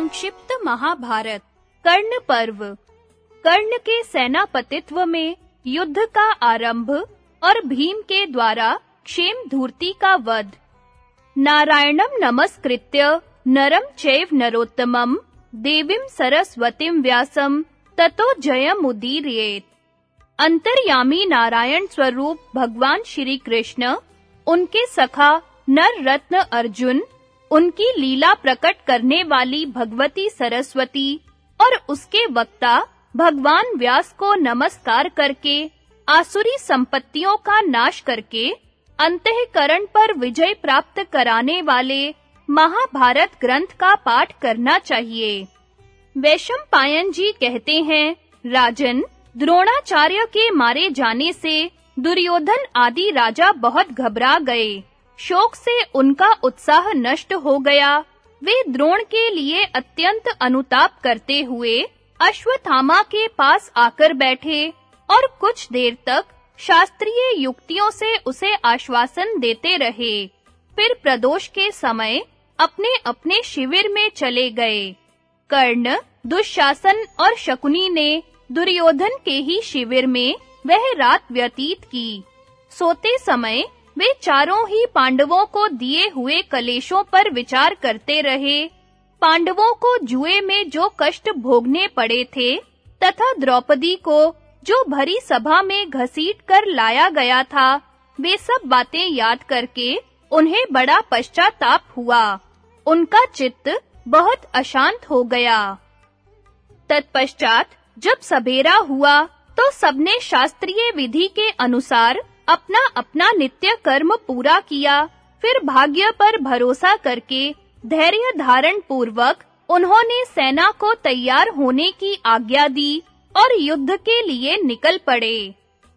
संक्षिप्त महाभारत, कर्ण पर्व। कर्ण के सेनापतित्व में युद्ध का आरंभ और भीम के द्वारा क्षेम धूर्ति का वध। नारायणम नमस्कृत्य नरम चैव नरोत्तमम देवीं सरस्वतीं व्यासम ततो जयमुदीरयेत। अंतर्यामी नारायण स्वरूप भगवान श्री कृष्ण, उनके सखा नर रत्न अर्जुन उनकी लीला प्रकट करने वाली भगवती सरस्वती और उसके वक्ता भगवान व्यास को नमस्कार करके, आसुरी संपत्तियों का नाश करके, अंतःकरण पर विजय प्राप्त कराने वाले महाभारत ग्रंथ का पाठ करना चाहिए। वैशम पायन जी कहते हैं, राजन, द्रोणाचार्य के मारे जाने से दुर्योधन आदि राजा बहुत घबरा गए। शोक से उनका उत्साह नष्ट हो गया। वे द्रोण के लिए अत्यंत अनुताप करते हुए अश्वत्थामा के पास आकर बैठे और कुछ देर तक शास्त्रीय युक्तियों से उसे आश्वासन देते रहे। फिर प्रदोष के समय अपने-अपने शिविर में चले गए। कर्ण, दुशासन और शकुनी ने दुर्योधन के ही शिविर में वह रात व्यतीत की। सोते समय वे चारों ही पांडवों को दिए हुए कलेशों पर विचार करते रहे। पांडवों को जुए में जो कष्ट भोगने पड़े थे, तथा द्रौपदी को जो भरी सभा में घसीट कर लाया गया था, वे सब बातें याद करके उन्हें बड़ा पश्चाताप हुआ। उनका चित्त बहुत अशांत हो गया। तत्पश्चात जब सवेरा हुआ तो सबने शास्त्रीय विधि के अनुसार अपना-अपना नित्य कर्म पूरा किया, फिर भाग्य पर भरोसा करके धैर्य धारण पूर्वक उन्होंने सेना को तैयार होने की आज्ञा दी और युद्ध के लिए निकल पड़े।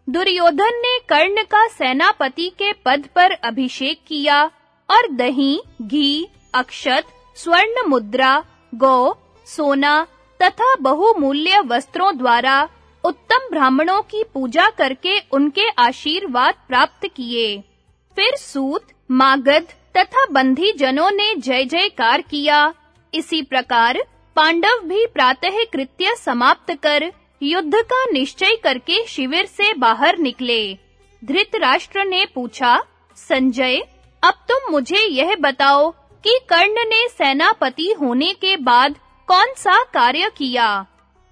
दुर्योधन ने कर्ण का सेनापति के पद पर अभिषेक किया और दही, घी, अक्षत, स्वर्ण मुद्रा, गौ, सोना तथा बहुमूल्य वस्त्रों द्वारा उत्तम ब्राह्मणों की पूजा करके उनके आशीर्वाद प्राप्त किए। फिर सूत, मागध तथा बंधी जनों ने जय जयकार किया। इसी प्रकार पांडव भी प्रातः कृत्य समाप्त कर युद्ध का निश्चय करके शिविर से बाहर निकले। धृतराष्ट्र ने पूछा, संजय, अब तुम मुझे यह बताओ कि कर्ण ने सेनापति होने के बाद कौन सा कार्य किया?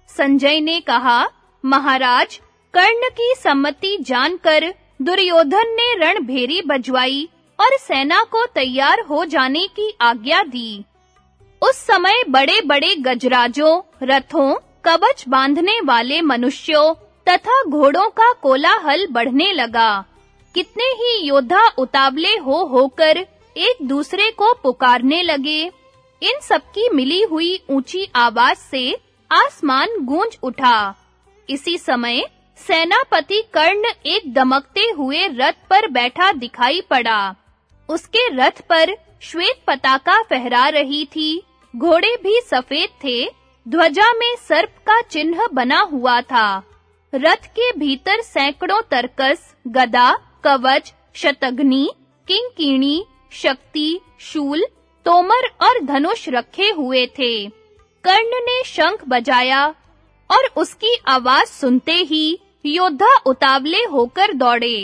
संजय ने कहा महाराज, कर्ण की सम्मति जानकर दुर्योधन ने रणभेरी बजवाई और सेना को तैयार हो जाने की आज्ञा दी। उस समय बड़े-बड़े गजराजों, रथों, कवच बांधने वाले मनुष्यों तथा घोड़ों का कोलाहल बढ़ने लगा। कितने ही योद्धा उतावले हो होकर एक दूसरे को पुकारने लगे। इन सबकी मिली हुई ऊँची आवाज़ से आसमान गूंज उठा। इसी समय सेनापति कर्ण एक दमकते हुए रथ पर बैठा दिखाई पड़ा। उसके रथ पर श्वेत पताका फहरा रही थी। घोड़े भी सफ़ेद थे। ध्वजा में सर्प का चिन्ह बना हुआ था। रथ के भीतर सैकड़ों तरकस, गदा, कवच, शतग्नि, किंकीणी, शक्ति, शूल, तोमर और धनुष रखे हुए थे। कर्ण ने शंख बजाया। और उसकी आवाज़ सुनते ही योद्धा उतावले होकर दौड़े।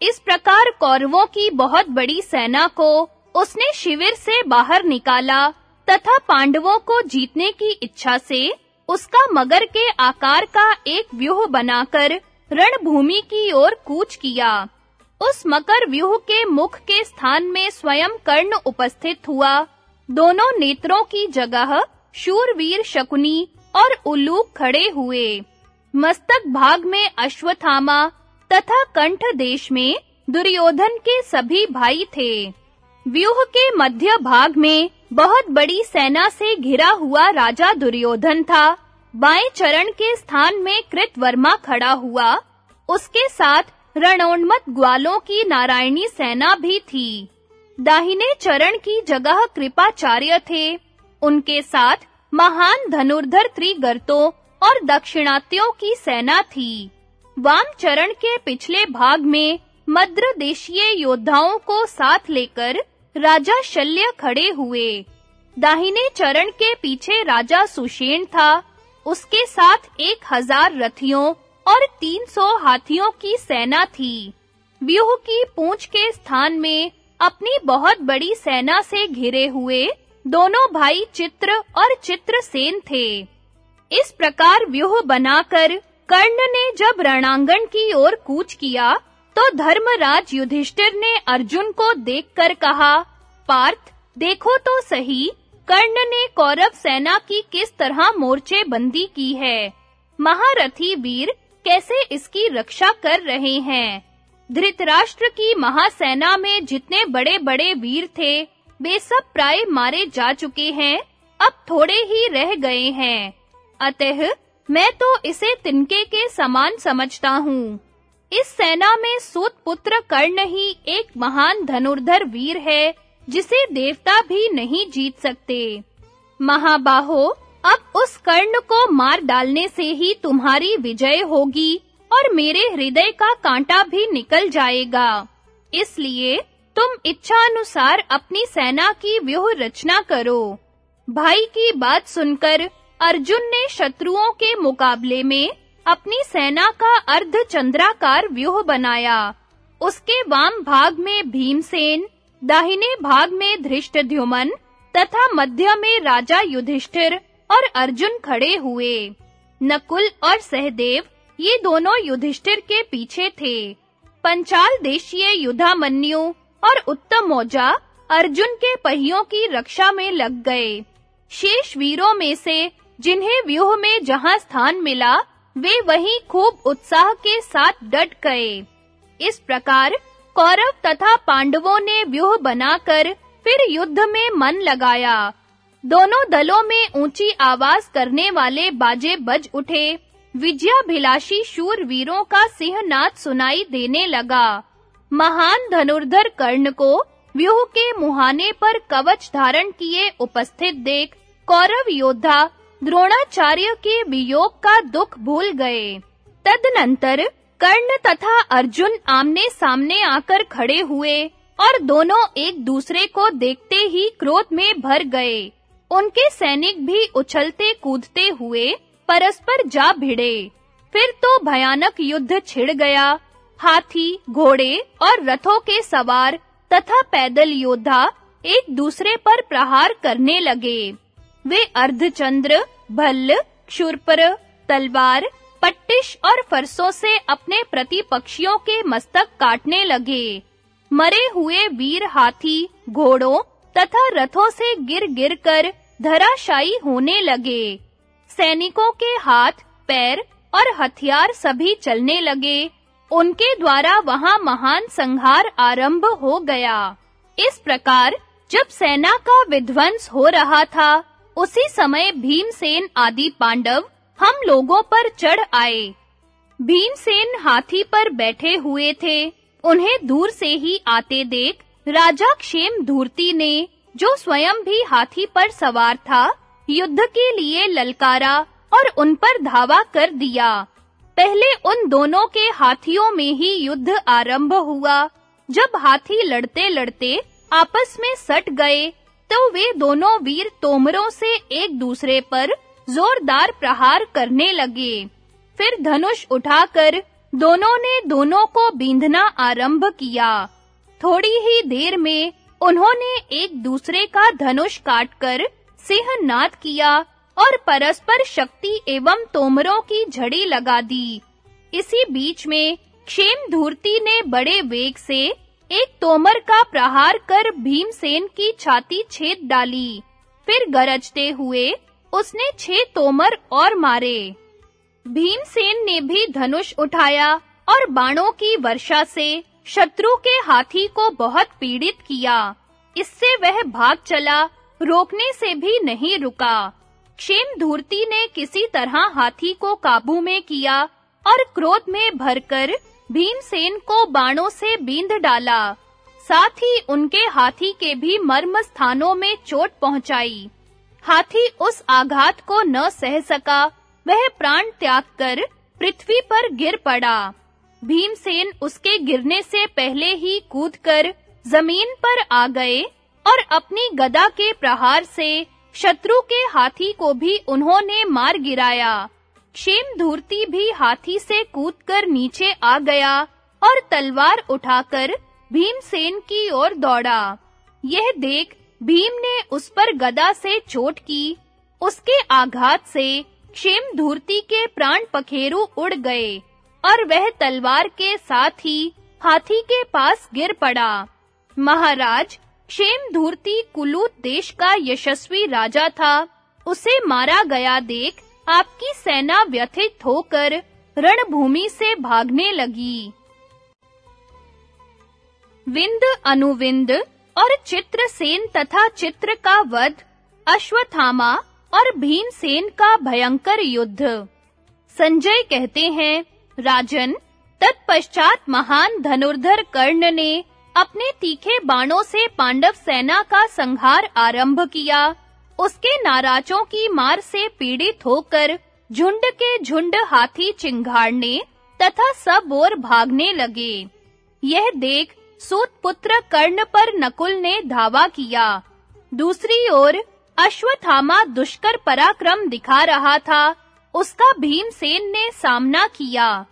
इस प्रकार कौरवों की बहुत बड़ी सेना को उसने शिविर से बाहर निकाला तथा पांडवों को जीतने की इच्छा से उसका मगर के आकार का एक व्यूह बनाकर रणभूमि की ओर कूच किया। उस मकर व्यूह के मुख के स्थान में स्वयं कर्ण उपस्थित हुआ। दोनों नेत्रों की जगह शूरवीर शकुनी और उल्लूक खड़े हुए। मस्तक भाग में अश्वत्थामा तथा कंठ देश में दुर्योधन के सभी भाई थे। व्यूह के मध्य भाग में बहुत बड़ी सेना से घिरा हुआ राजा दुर्योधन था। बाएँ चरण के स्थान में कृतवर्मा खड़ा हुआ। उसके साथ रणोन्मत ग्वालों की नारायणी सेना भी थी। दाहिने चरण की जगह कृपाचार्य थे। उनके साथ महान धनुर्धर त्रिगर्तों और दक्षिणात्यों की सेना थी। वाम चरण के पिछले भाग में मद्र देशीय योद्धाओं को साथ लेकर राजा शल्य खड़े हुए। दाहिने चरण के पीछे राजा सुषेण था। उसके साथ एक हज़ार रथियों और तीन सौ हाथियों की सेना थी। व्यूह की पूंछ के स्थान में अपनी बहुत बड़ी सेना से घिरे हुए दोनों भाई चित्र और चित्रसेन थे। इस प्रकार व्यूह बनाकर कर्ण ने जब रणांगण की ओर कूच किया तो धर्मराज युधिष्ठिर ने अर्जुन को देखकर कहा, पार्थ, देखो तो सही, कर्ण ने कौरव सेना की किस तरह मोर्चे बंदी की है? महारथी वीर कैसे इसकी रक्षा कर रहे हैं? धृतराष्ट्र की महासेना में जितने बड़े-बड़े वीर थे वे सब प्राय मारे जा चुके हैं, अब थोड़े ही रह गए हैं। अतः, मैं तो इसे तिनके के समान समझता हूँ। इस सेना में सूत पुत्र कर्ण ही एक महान धनुर्धर वीर है, जिसे देवता भी नहीं जीत सकते। महाबाहो, अब उस कर्ण को मार डालने से ही तुम्हारी विजय होगी, और मेरे हृदय का कांटा भी निकल जाएगा। इसलिए तुम इच्छा अनुसार अपनी सेना की व्यूह रचना करो। भाई की बात सुनकर अर्जुन ने शत्रुओं के मुकाबले में अपनी सेना का अर्ध चंद्राकार व्यूह बनाया। उसके वाम भाग में भीमसेन, दाहिने भाग में धृष्टद्युमन तथा मध्य में राजा युधिष्ठिर और अर्जुन खड़े हुए। नकुल और सहदेव ये दोनों युधिष्ठिर के पीछे थे। पंचाल देशीय युधामन्यु और उत्तम मोजा अर्जुन के पहियों की रक्षा में लग गए। शेष वीरों में से जिन्हें व्यूह में जहाँ स्थान मिला, वे वहीं खूब उत्साह के साथ डट गए। इस प्रकार कौरव तथा पांडवों ने व्यूह बनाकर फिर युद्ध में मन लगाया। दोनों दलों में ऊँची आवाज़ करने वाले बाजे बज उठे। विजयाभिलाषी शूर वीरों का सिंहनाद सुनाई देने लगा। महान धनुर्धर कर्ण को व्यूह के मुहाने पर कवच धारण किए उपस्थित देख कौरव योद्धा द्रोणाचार्य के वियोग का दुख भूल गए। तदनंतर कर्ण तथा अर्जुन आमने सामने आकर खड़े हुए और दोनों एक दूसरे को देखते ही क्रोध में भर गए। उनके सैनिक भी उछलते कूदते हुए परस्पर जा भिड़े। फिर तो भयानक युद्ध छिड़ गया। हाथी, घोड़े और रथों के सवार तथा पैदल योद्धा एक दूसरे पर प्रहार करने लगे। वे अर्धचंद्र, भल्ल, क्षुरपर, तलवार, पट्टिश और फरसों से अपने प्रतिपक्षियों के मस्तक काटने लगे। मरे हुए वीर हाथी, घोड़ों तथा रथों से गिर-गिर कर धराशायी होने लगे। सैनिकों के हाथ, पैर और हथियार सभी चलने लगे। उनके द्वारा वहाँ महान संहार आरंभ हो गया। इस प्रकार, जब सेना का विध्वंस हो रहा था, उसी समय भीमसेन आदि पांडव हम लोगों पर चढ़ आए। भीमसेन हाथी पर बैठे हुए थे। उन्हें दूर से ही आते देख राजा क्षेम धूर्ति ने, जो स्वयं भी हाथी पर सवार था, युद्ध के लिए ललकारा और उन पर धावा कर दिया। पहले उन दोनों के हाथियों में ही युद्ध आरंभ हुआ। जब हाथी लड़ते-लड़ते आपस में सट गए तो वे दोनों वीर तोमरों से एक दूसरे पर जोरदार प्रहार करने लगे। फिर धनुष उठाकर दोनों ने दोनों को बींधना आरंभ किया। थोड़ी ही देर में उन्होंने एक दूसरे का धनुष काटकर सिंहनाद किया। और परस्पर शक्ति एवं तोमरों की झड़ी लगा दी। इसी बीच में क्षेम धूर्ति ने बड़े वेग से एक तोमर का प्रहार कर भीमसेन की छाती छेद डाली। फिर गरजते हुए उसने छह तोमर और मारे। भीमसेन ने भी धनुष उठाया और बाणों की वर्षा से शत्रु के हाथी को बहुत पीड़ित किया। इससे वह भाग चला, रोकने से भी नहीं रुका। क्षेम धूर्ति ने किसी तरह हाथी को काबू में किया और क्रोध में भरकर भीमसेन को बाणों से बींध डाला। साथ ही उनके हाथी के भी मर्म स्थानों में चोट पहुंचाई। हाथी उस आघात को न सह सका, वह प्राण त्याग कर पृथ्वी पर गिर पड़ा। भीमसेन उसके गिरने से पहले ही कूदकर ज़मीन पर आ गए और अपनी गदा के प्रहार से शत्रु के हाथी को भी उन्होंने मार गिराया। क्षेम धूर्ति भी हाथी से कूदकर नीचे आ गया और तलवार उठाकर भीमसेन की ओर दौड़ा। यह देख भीम ने उस पर गदा से चोट की। उसके आघात से क्षेम धूर्ति के प्राण पखेरु उड़ गए और वह तलवार के साथ ही हाथी के पास गिर पड़ा। महाराज क्षेम धूर्ति कुलूत देश का यशस्वी राजा था। उसे मारा गया देख आपकी सेना व्यथित होकर रणभूमि से भागने लगी। विंद अनुविंद और चित्रसेन तथा चित्र का वध, अश्वत्थामा और भीमसेन का भयंकर युद्ध। संजय कहते हैं, राजन, तत्पश्चात महान धनुर्धर कर्ण ने अपने तीखे बाणों से पांडव सेना का संहार आरंभ किया। उसके नाराजों की मार से पीड़ित होकर झुंड के झुंड हाथी चिंगाड़ने तथा सब ओर भागने लगे। यह देख सूत पुत्र कर्ण पर नकुल ने धावा किया। दूसरी ओर अश्वत्थामा दुष्कर पराक्रम दिखा रहा था। उसका भीमसेन ने सामना किया।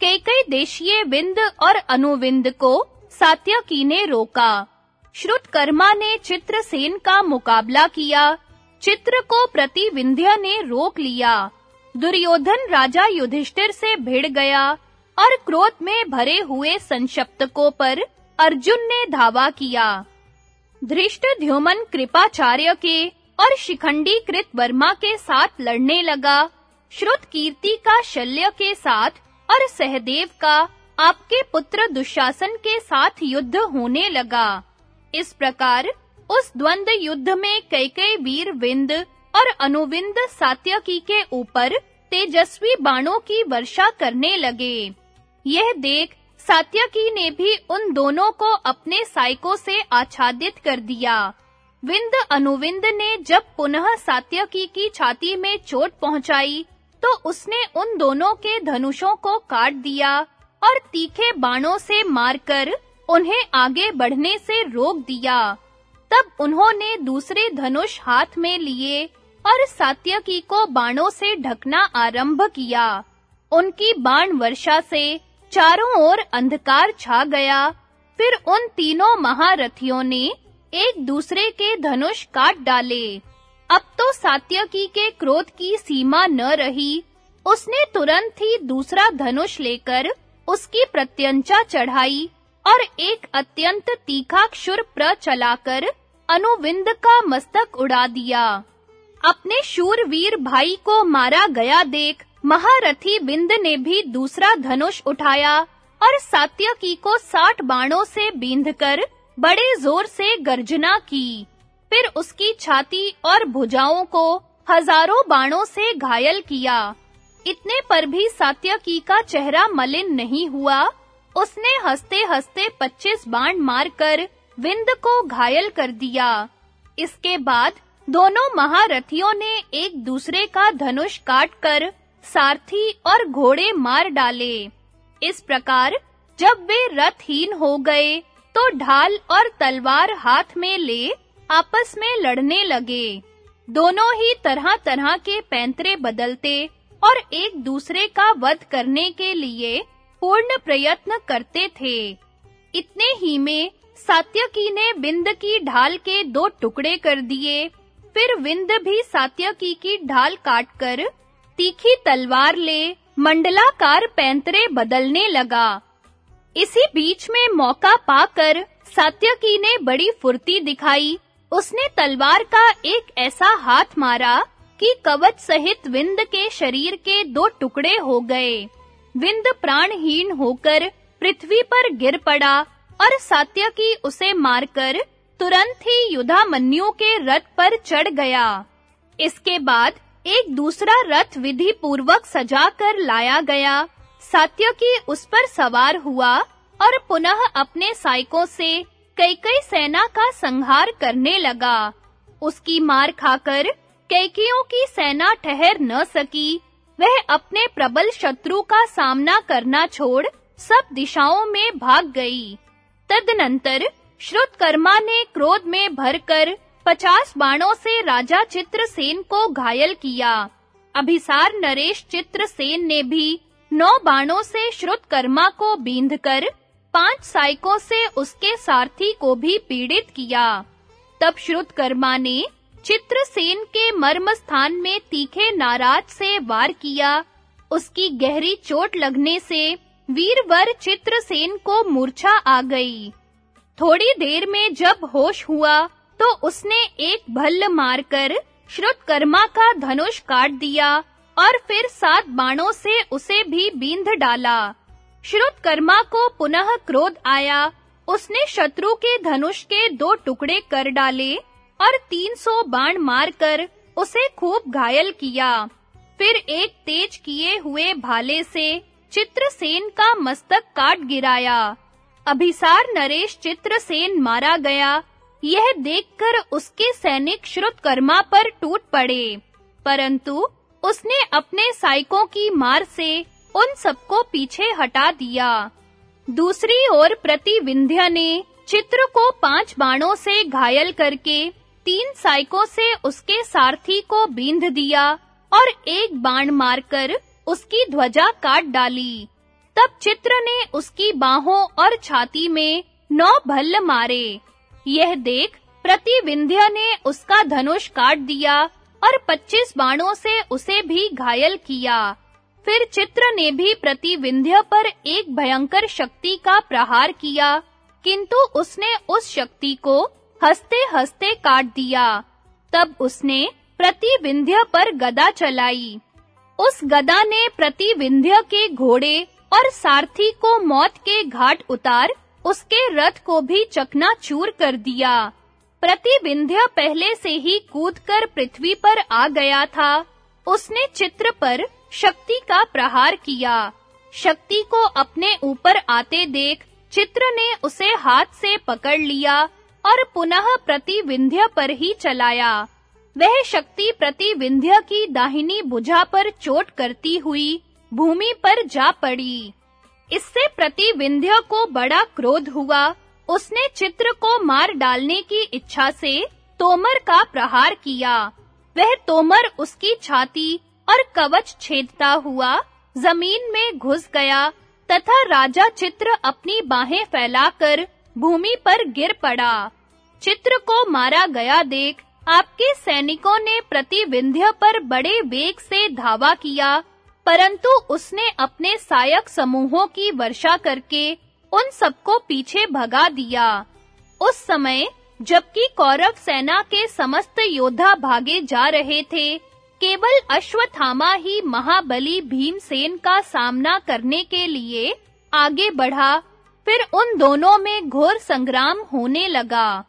कई कई देशीय विंद और अनुविंद को सात्यकी ने रोका। श्रुतकर्मा ने चित्रसेन का मुकाबला किया। चित्र को प्रतिविंध्य ने रोक लिया। दुर्योधन राजा युधिष्ठिर से भिड़ गया और क्रोध में भरे हुए संशप्तकों पर अर्जुन ने धावा किया। धृष्टद्युमन कृपाचार्य के और शिखंडी कृत वर्मा के साथ लड़ने लगा। श्रुत कीर्ति का शल्य के साथ और सहदेव का आपके पुत्र दुशासन के साथ युद्ध होने लगा। इस प्रकार उस द्वंद युद्ध में कई कई वीर विंद और अनुविंद सात्यकी के ऊपर तेजस्वी बाणों की वर्षा करने लगे। यह देख सात्यकी ने भी उन दोनों को अपने साइकों से आच्छादित कर दिया। विंद अनुविंद ने जब पुनः सात्यकी की छाती में चोट पहुंचाई तो उसने उन दोनों के धनुषों को काट दिया। और तीखे बाणों से मारकर उन्हें आगे बढ़ने से रोक दिया। तब उन्होंने दूसरे धनुष हाथ में लिए और सात्यकी को बाणों से ढकना आरंभ किया। उनकी बाण वर्षा से चारों ओर अंधकार छा गया। फिर उन तीनों महारथियों ने एक दूसरे के धनुष काट डाले। अब तो सात्यकी के क्रोध की सीमा न रही। उसने तुरंत ही दूसरा धनुष लेकर उसकी प्रत्यंचा चढ़ाई और एक अत्यंत तीखा क्षुर चलाकर अनुविंद का मस्तक उड़ा दिया। अपने शूरवीर भाई को मारा गया देख महारथी विंद ने भी दूसरा धनुष उठाया और सात्यकी को साठ बाणों से बींधकर बड़े ज़ोर से गर्जना की। फिर उसकी छाती और भुजाओं को हज़ारों बाणों से घायल किया। इतने पर भी सात्यकी का चेहरा मलिन नहीं हुआ। उसने हंसते-हंसते 25 बाण मारकर विंद को घायल कर दिया। इसके बाद दोनों महारथियों ने एक दूसरे का धनुष काटकर सारथी और घोड़े मार डाले। इस प्रकार जब वे रथहीन हो गए तो ढाल और तलवार हाथ में ले आपस में लड़ने लगे। दोनों ही तरह-तरह के पैंतरे बदलते और एक दूसरे का वध करने के लिए पूर्ण प्रयत्न करते थे। इतने ही में सात्यकी ने विंद की ढाल के दो टुकड़े कर दिए। फिर विंद भी सात्यकी की ढाल काटकर तीखी तलवार ले मंडलाकार पैंतरे बदलने लगा। इसी बीच में मौका पाकर सात्यकी ने बड़ी फुर्ती दिखाई। उसने तलवार का एक ऐसा हाथ मारा कि कवच सहित विंद के शरीर के दो टुकड़े हो गए। विंद प्राणहीन होकर पृथ्वी पर गिर पड़ा और सात्यकी उसे मारकर तुरंत ही युधामन्यु के रथ पर चढ़ गया। इसके बाद एक दूसरा रथ विधि पूर्वक सजा कर लाया गया। सात्यकी उस पर सवार हुआ और पुनः अपने साइकों से कई-कई सेना का संहार करने लगा। उसकी मार खाकर कैकियों की सेना ठहर न सकी। वह अपने प्रबल शत्रु का सामना करना छोड़ सब दिशाओं में भाग गई। तदनंतर श्रुतकर्मा ने क्रोध में भरकर पचास बाणों से राजा चित्रसेन को घायल किया। अभिसार नरेश चित्रसेन ने भी नौ बाणों से श्रुतकर्मा को बींधकर पाँच साइकों से उसके सारथी को भी पीड़ित किया। तब श्रुतकर्मा ने चित्रसेन के मर्म स्थान में तीखे नाराज़ से वार किया। उसकी गहरी चोट लगने से वीरवर चित्रसेन को मूर्छा आ गई। थोड़ी देर में जब होश हुआ तो उसने एक भल्ल मारकर श्रुतकर्मा का धनुष काट दिया और फिर सात बाणों से उसे भी बींध डाला। श्रुतकर्मा को पुनः क्रोध आया। उसने शत्रु के धनुष के दो टुकड़े कर डाले और 300 बाण मारकर उसे खूब घायल किया। फिर एक तेज किए हुए भाले से चित्रसेन का मस्तक काट गिराया। अभिसार नरेश चित्रसेन मारा गया। यह देखकर उसके सैनिक श्रुतकर्मा पर टूट पड़े। परंतु उसने अपने साइकों की मार से उन सबको पीछे हटा दिया। दूसरी ओर प्रतिविंध्य ने चित्र को पाँच बाणों से घायल करके तीन साइकों से उसके सारथी को बींध दिया और एक बाण मारकर उसकी ध्वजा काट डाली। तब चित्र ने उसकी बाहों और छाती में नौ भल्ल मारे। यह देख प्रतिविंध्य ने उसका धनुष काट दिया और 25 बाणों से उसे भी घायल किया। फिर चित्र ने भी प्रतिविंध्य पर एक भयंकर शक्ति का प्रहार किया, किंतु उसने उस शक्ति को हंसते-हंसते काट दिया। तब उसने प्रतिविंध्य पर गदा चलाई। उस गदा ने प्रतिविंध्य के घोड़े और सारथी को मौत के घाट उतार उसके रथ को भी चकनाचूर कर दिया। प्रतिविंध्य पहले से ही कूदकर पृथ्वी पर आ गया था। उसने चित्र पर शक्ति का प्रहार किया। शक्ति को अपने ऊपर आते देख चित्र ने उसे हाथ से पकड़ लिया और पुनः प्रतिविंध्य पर ही चलाया। वह शक्ति प्रतिविंध्य की दाहिनी भुजा पर चोट करती हुई भूमि पर जा पड़ी। इससे प्रतिविंध्य को बड़ा क्रोध हुआ। उसने चित्र को मार डालने की इच्छा से तोमर का प्रहार किया। वह तोमर उसकी छाती और कवच छेदता हुआ ज़मीन में घुस गया तथा राजा चित्र अपनी बाहें फैलाकर भूमि पर गिर पड़ा। चित्र को मारा गया देख आपके सैनिकों ने प्रतिविंध्य पर बड़े वेग से धावा किया, परंतु उसने अपने सायक समूहों की वर्षा करके उन सबको पीछे भगा दिया। उस समय जबकि कौरव सेना के समस्त योद्धा भागे जा रहे थे, केवल अश्वत्थामा ही महाबली भीमसेन का सामना करने के लिए आगे बढ़ा फिर उन दोनों में घोर संग्राम होने लगा।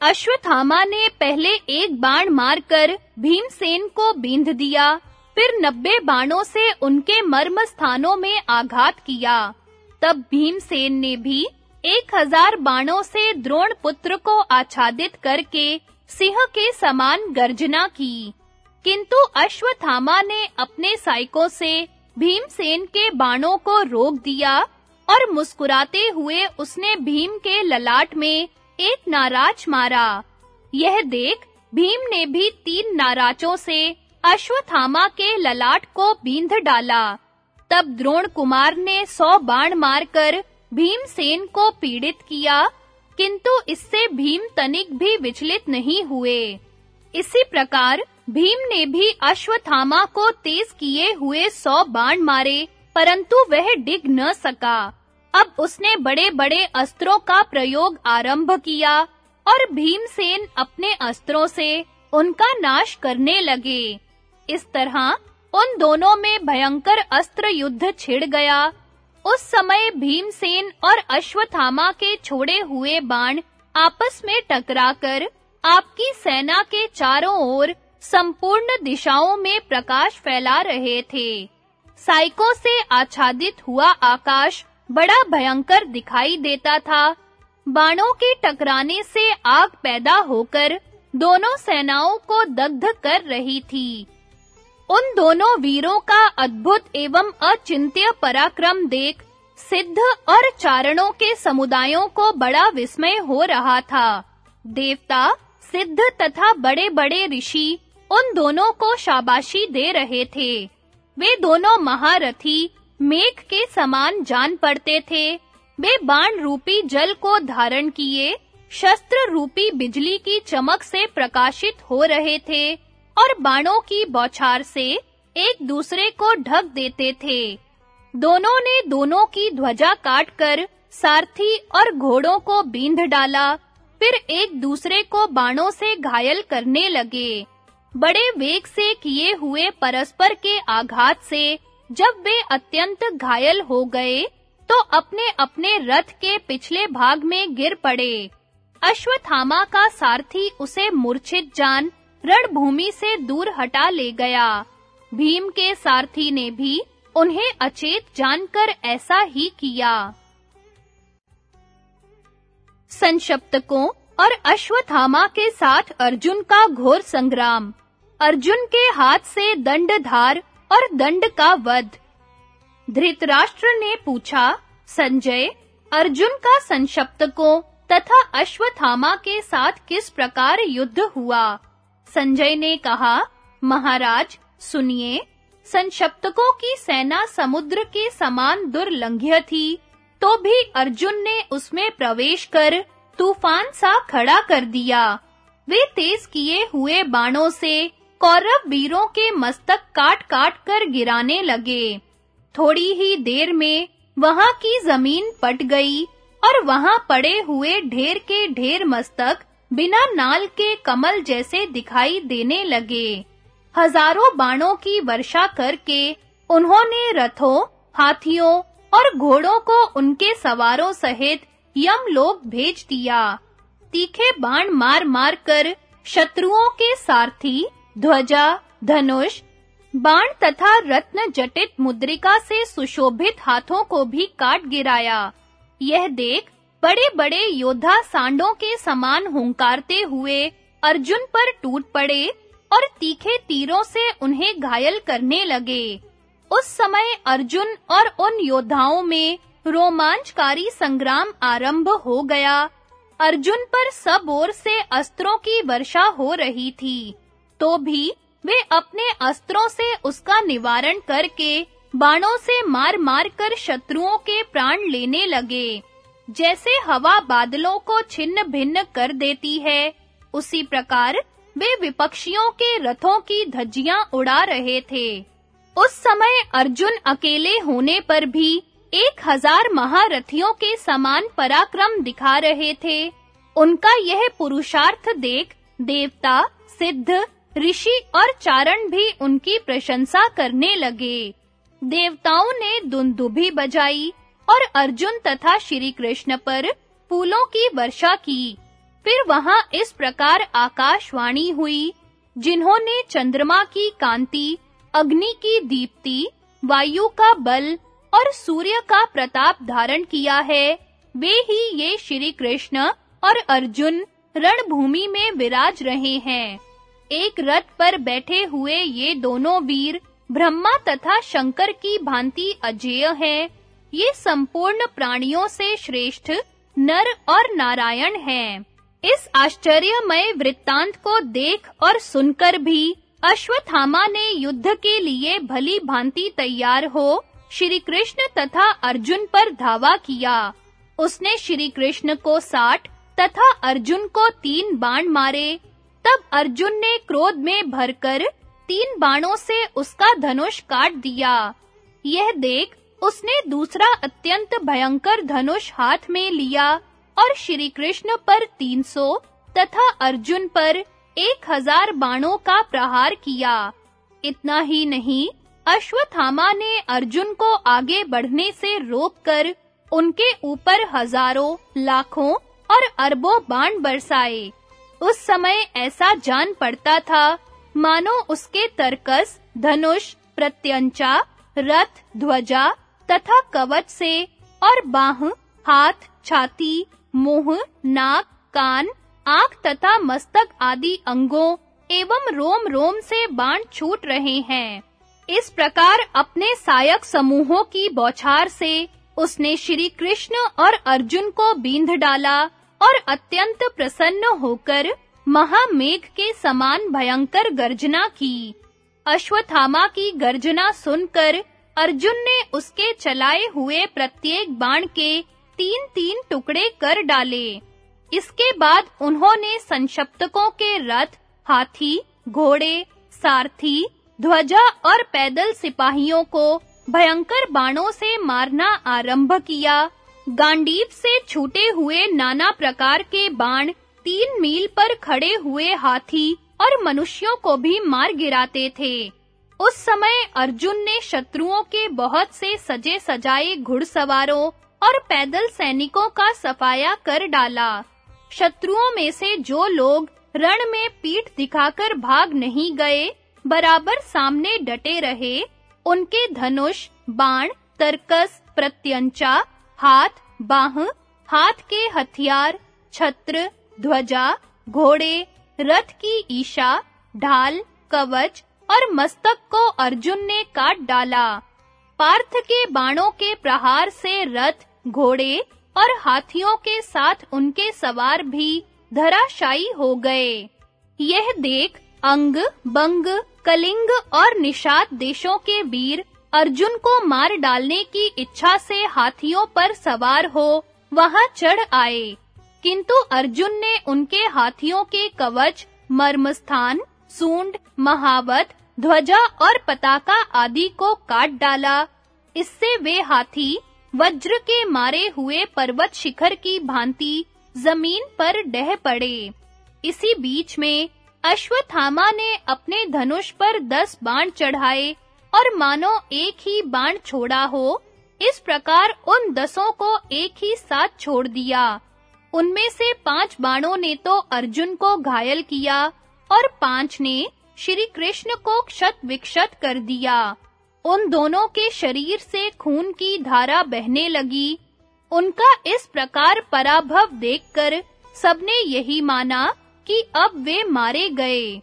अश्वत्थामा ने पहले एक बाण मारकर भीमसेन को बींध दिया, फिर नब्बे बाणों से उनके मर्म स्थानों में आघात किया। तब भीमसेन ने भी एक हज़ार बाणों से द्रोण पुत्र को आच्छादित करके सिंह के समान गर्जना की। किंतु अश्वत्थामा ने अपने साइकों से भीमसेन के बाणों को रोक दिया और मुस्कुराते हुए उसने भीम के ललाट में एक नाराज़ मारा। यह देख भीम ने भी तीन नाराजों से अश्वत्थामा के ललाट को बींध डाला। तब द्रोण कुमार ने सौ बाण मारकर भीमसेन को पीड़ित किया, किंतु इससे भीम तनिक भी विचलित नहीं हुए। इसी प्रकार भीम ने भी अश्वत्थामा को तेज किए हुए सौ बाण मारे परंतु वह डिग न सका। अब उसने बड़े-बड़े अस्त्रों का प्रयोग आरंभ किया और भीमसेन अपने अस्त्रों से उनका नाश करने लगे। इस तरह उन दोनों में भयंकर अस्त्र युद्ध छिड़ गया। उस समय भीमसेन और अश्वत्थामा के छोड़े हुए बाण आपस में टकराकर आपकी सेना के चारों ओर संपूर्ण दिशाओं में प्रकाश फैला रहे थे। साइको से आच्छादित हुआ आकाश बड़ा भयंकर दिखाई देता था। बाणों के टकराने से आग पैदा होकर दोनों सेनाओं को दग्ध कर रही थी। उन दोनों वीरों का अद्भुत एवं अचिंत्य पराक्रम देख सिद्ध और चारणों के समुदायों को बड़ा विस्मय हो रहा था। देवता, सिद्ध तथा बड़े-बड़े ऋषि उन दोनों को शाबाशी दे रहे थे। वे दोनों महारथी मेघ के समान जान पड़ते थे। वे बाण रूपी जल को धारण किए, शस्त्र रूपी बिजली की चमक से प्रकाशित हो रहे थे और बाणों की बौछार से एक दूसरे को ढक देते थे। दोनों ने दोनों की ध्वजा काटकर सारथी और घोड़ों को बींध डाला, फिर एक दूसरे को बाणों से घायल करने लगे। बड़े वेग से किए हुए परस्पर के आघात से जब वे अत्यंत घायल हो गए तो अपने-अपने रथ के पिछले भाग में गिर पड़े। अश्वत्थामा का सारथी उसे मूर्छित जान रणभूमि से दूर हटा ले गया। भीम के सारथी ने भी उन्हें अचेत जानकर ऐसा ही किया। संशप्तकों और अश्वत्थामा के साथ अर्जुन का घोर संग्राम। अर्जुन के हाथ से दंडधार और दंड का वध। धृतराष्ट्र ने पूछा, संजय, अर्जुन का संशप्तकों तथा अश्वत्थामा के साथ किस प्रकार युद्ध हुआ? संजय ने कहा, महाराज, सुनिए, संशप्तकों की सेना समुद्र के समान दुर्लंघ्य थी तो भी अर्जुन ने उसमें प्रवेश कर तूफ़ान सा खड़ा कर दिया। वे तेज किए हुए बाणों से कौरव वीरों के मस्तक काट-काट कर गिराने लगे। थोड़ी ही देर में वहाँ की ज़मीन पट गई और वहाँ पड़े हुए ढेर के ढेर मस्तक बिना नाल के कमल जैसे दिखाई देने लगे। हज़ारों बाणों की वर्षा करके उन्होंने रथों, हाथियों और घोड़ों को उनके सवारों सहित यमलोक भेज दिया। तीखे बाण मार-मार कर शत्रुओं के सारथी ध्वजा, धनुष, बाण तथा रत्न जटित मुद्रिका से सुशोभित हाथों को भी काट गिराया। यह देख बड़े-बड़े योद्धा सांडों के समान हुंकारते हुए अर्जुन पर टूट पड़े और तीखे तीरों से उन्हें घायल करने लगे। उस समय अर्जुन और उन योद्धाओं में रोमांचकारी संग्राम आरंभ हो गया। अर्जुन पर सब ओर से अस्त्रों की वर्षा हो रही थी। तो भी वे अपने अस्त्रों से उसका निवारण करके बाणों से मार-मार कर शत्रुओं के प्राण लेने लगे। जैसे हवा बादलों को छिन्न-भिन्न कर देती है, उसी प्रकार वे विपक्षियों के रथों की धज्जियाँ उड़ा रहे थे। उस समय अर्जुन अकेले होने पर भी एक हज़ार महारथियों के समान पराक्रम दिखा रहे थे। उनका यह पुरुषार्थ देख देवता, सिद्ध ऋषि और चारण भी उनकी प्रशंसा करने लगे। देवताओं ने दुंदुभी बजाई और अर्जुन तथा श्री कृष्ण पर फूलों की वर्षा की। फिर वहाँ इस प्रकार आकाशवाणी हुई, जिन्होंने चंद्रमा की कांति, अग्नि की दीप्ति, वायु का बल और सूर्य का प्रताप धारण किया है। वे ही ये श्री कृष्ण और अर्जुन रणभूमि में विराज रहे हैं। एक रथ पर बैठे हुए ये दोनों वीर, ब्रह्मा तथा शंकर की भांति अजेय हैं। ये संपूर्ण प्राणियों से श्रेष्ठ, नर और नारायण हैं। इस आश्चर्यमय वृत्तांत को देख और सुनकर भी अश्वत्थामा ने युद्ध के लिए भली भांति तैयार हो श्री कृष्ण तथा अर्जुन पर धावा किया। उसने श्री कृष्ण को साठ तथा अर्जुन को तीन बाण मारे। तब अर्जुन ने क्रोध में भरकर तीन बाणों से उसका धनुष काट दिया। यह देख उसने दूसरा अत्यंत भयंकर धनुष हाथ में लिया और श्री कृष्ण पर 300 तथा अर्जुन पर एक हज़ार बाणों का प्रहार किया। इतना ही नहीं, अश्वत्थामा ने अर्जुन को आगे बढ़ने से रोककर उनके ऊपर हज़ारों, लाखों और अरबों बाण बरसाए। उस समय ऐसा जान पड़ता था। मानो उसके तरकस, धनुष, प्रत्यंचा, रथ, ध्वजा तथा कवच से और बाह, हाथ, छाती, मुँह, नाक, कान, आँख तथा मस्तक आदि अंगों एवं रोम रोम से बाण छूट रहे हैं। इस प्रकार अपने सायक समूहों की बौछार से उसने श्री कृष्ण और अर्जुन को बींध डाला और अत्यंत प्रसन्न होकर महामेघ के समान भयंकर गर्जना की। अश्वत्थामा की गर्जना सुनकर अर्जुन ने उसके चलाए हुए प्रत्येक बाण के तीन-तीन टुकड़े कर डाले। इसके बाद उन्होंने संशप्तकों के रथ, हाथी, घोड़े, सारथी, ध्वजा और पैदल सिपाहियों को भयंकर बाणों से मारना आरंभ किया। गांडीव से छूटे हुए नाना प्रकार के बाण तीन मील पर खड़े हुए हाथी और मनुष्यों को भी मार गिराते थे। उस समय अर्जुन ने शत्रुओं के बहुत से सजे सजाए घुड़सवारों और पैदल सैनिकों का सफाया कर डाला। शत्रुओं में से जो लोग रण में पीठ दिखाकर भाग नहीं गए, बराबर सामने डटे रहे, उनके धनुष, बाण, तरकस, प्रत्यंचा हाथ बाह, हाथ के हथियार, छत्र, ध्वजा, घोड़े, रथ की ईशा, ढाल, कवच और मस्तक को अर्जुन ने काट डाला। पार्थ के बाणों के प्रहार से रथ, घोड़े और हाथियों के साथ उनके सवार भी धराशायी हो गए। यह देख अंग, बंग, कलिंग और निषाद देशों के वीर अर्जुन को मार डालने की इच्छा से हाथियों पर सवार हो, वहाँ चढ़ आए। किंतु अर्जुन ने उनके हाथियों के कवच, मर्मस्थान, सूंड, महावत, ध्वजा और पताका आदि को काट डाला। इससे वे हाथी, वज्र के मारे हुए पर्वत शिखर की भांति ज़मीन पर डह पड़े। इसी बीच में अश्वत्थामा ने अपने धनुष पर दस बाण चढ़ाए। और मानो एक ही बाण छोड़ा हो, इस प्रकार उन दसों को एक ही साथ छोड़ दिया। उनमें से पाँच बाणों ने तो अर्जुन को घायल किया और पाँच ने श्री कृष्ण को क्षत विक्षत कर दिया। उन दोनों के शरीर से खून की धारा बहने लगी। उनका इस प्रकार पराभव देखकर सबने यही माना कि अब वे मारे गए।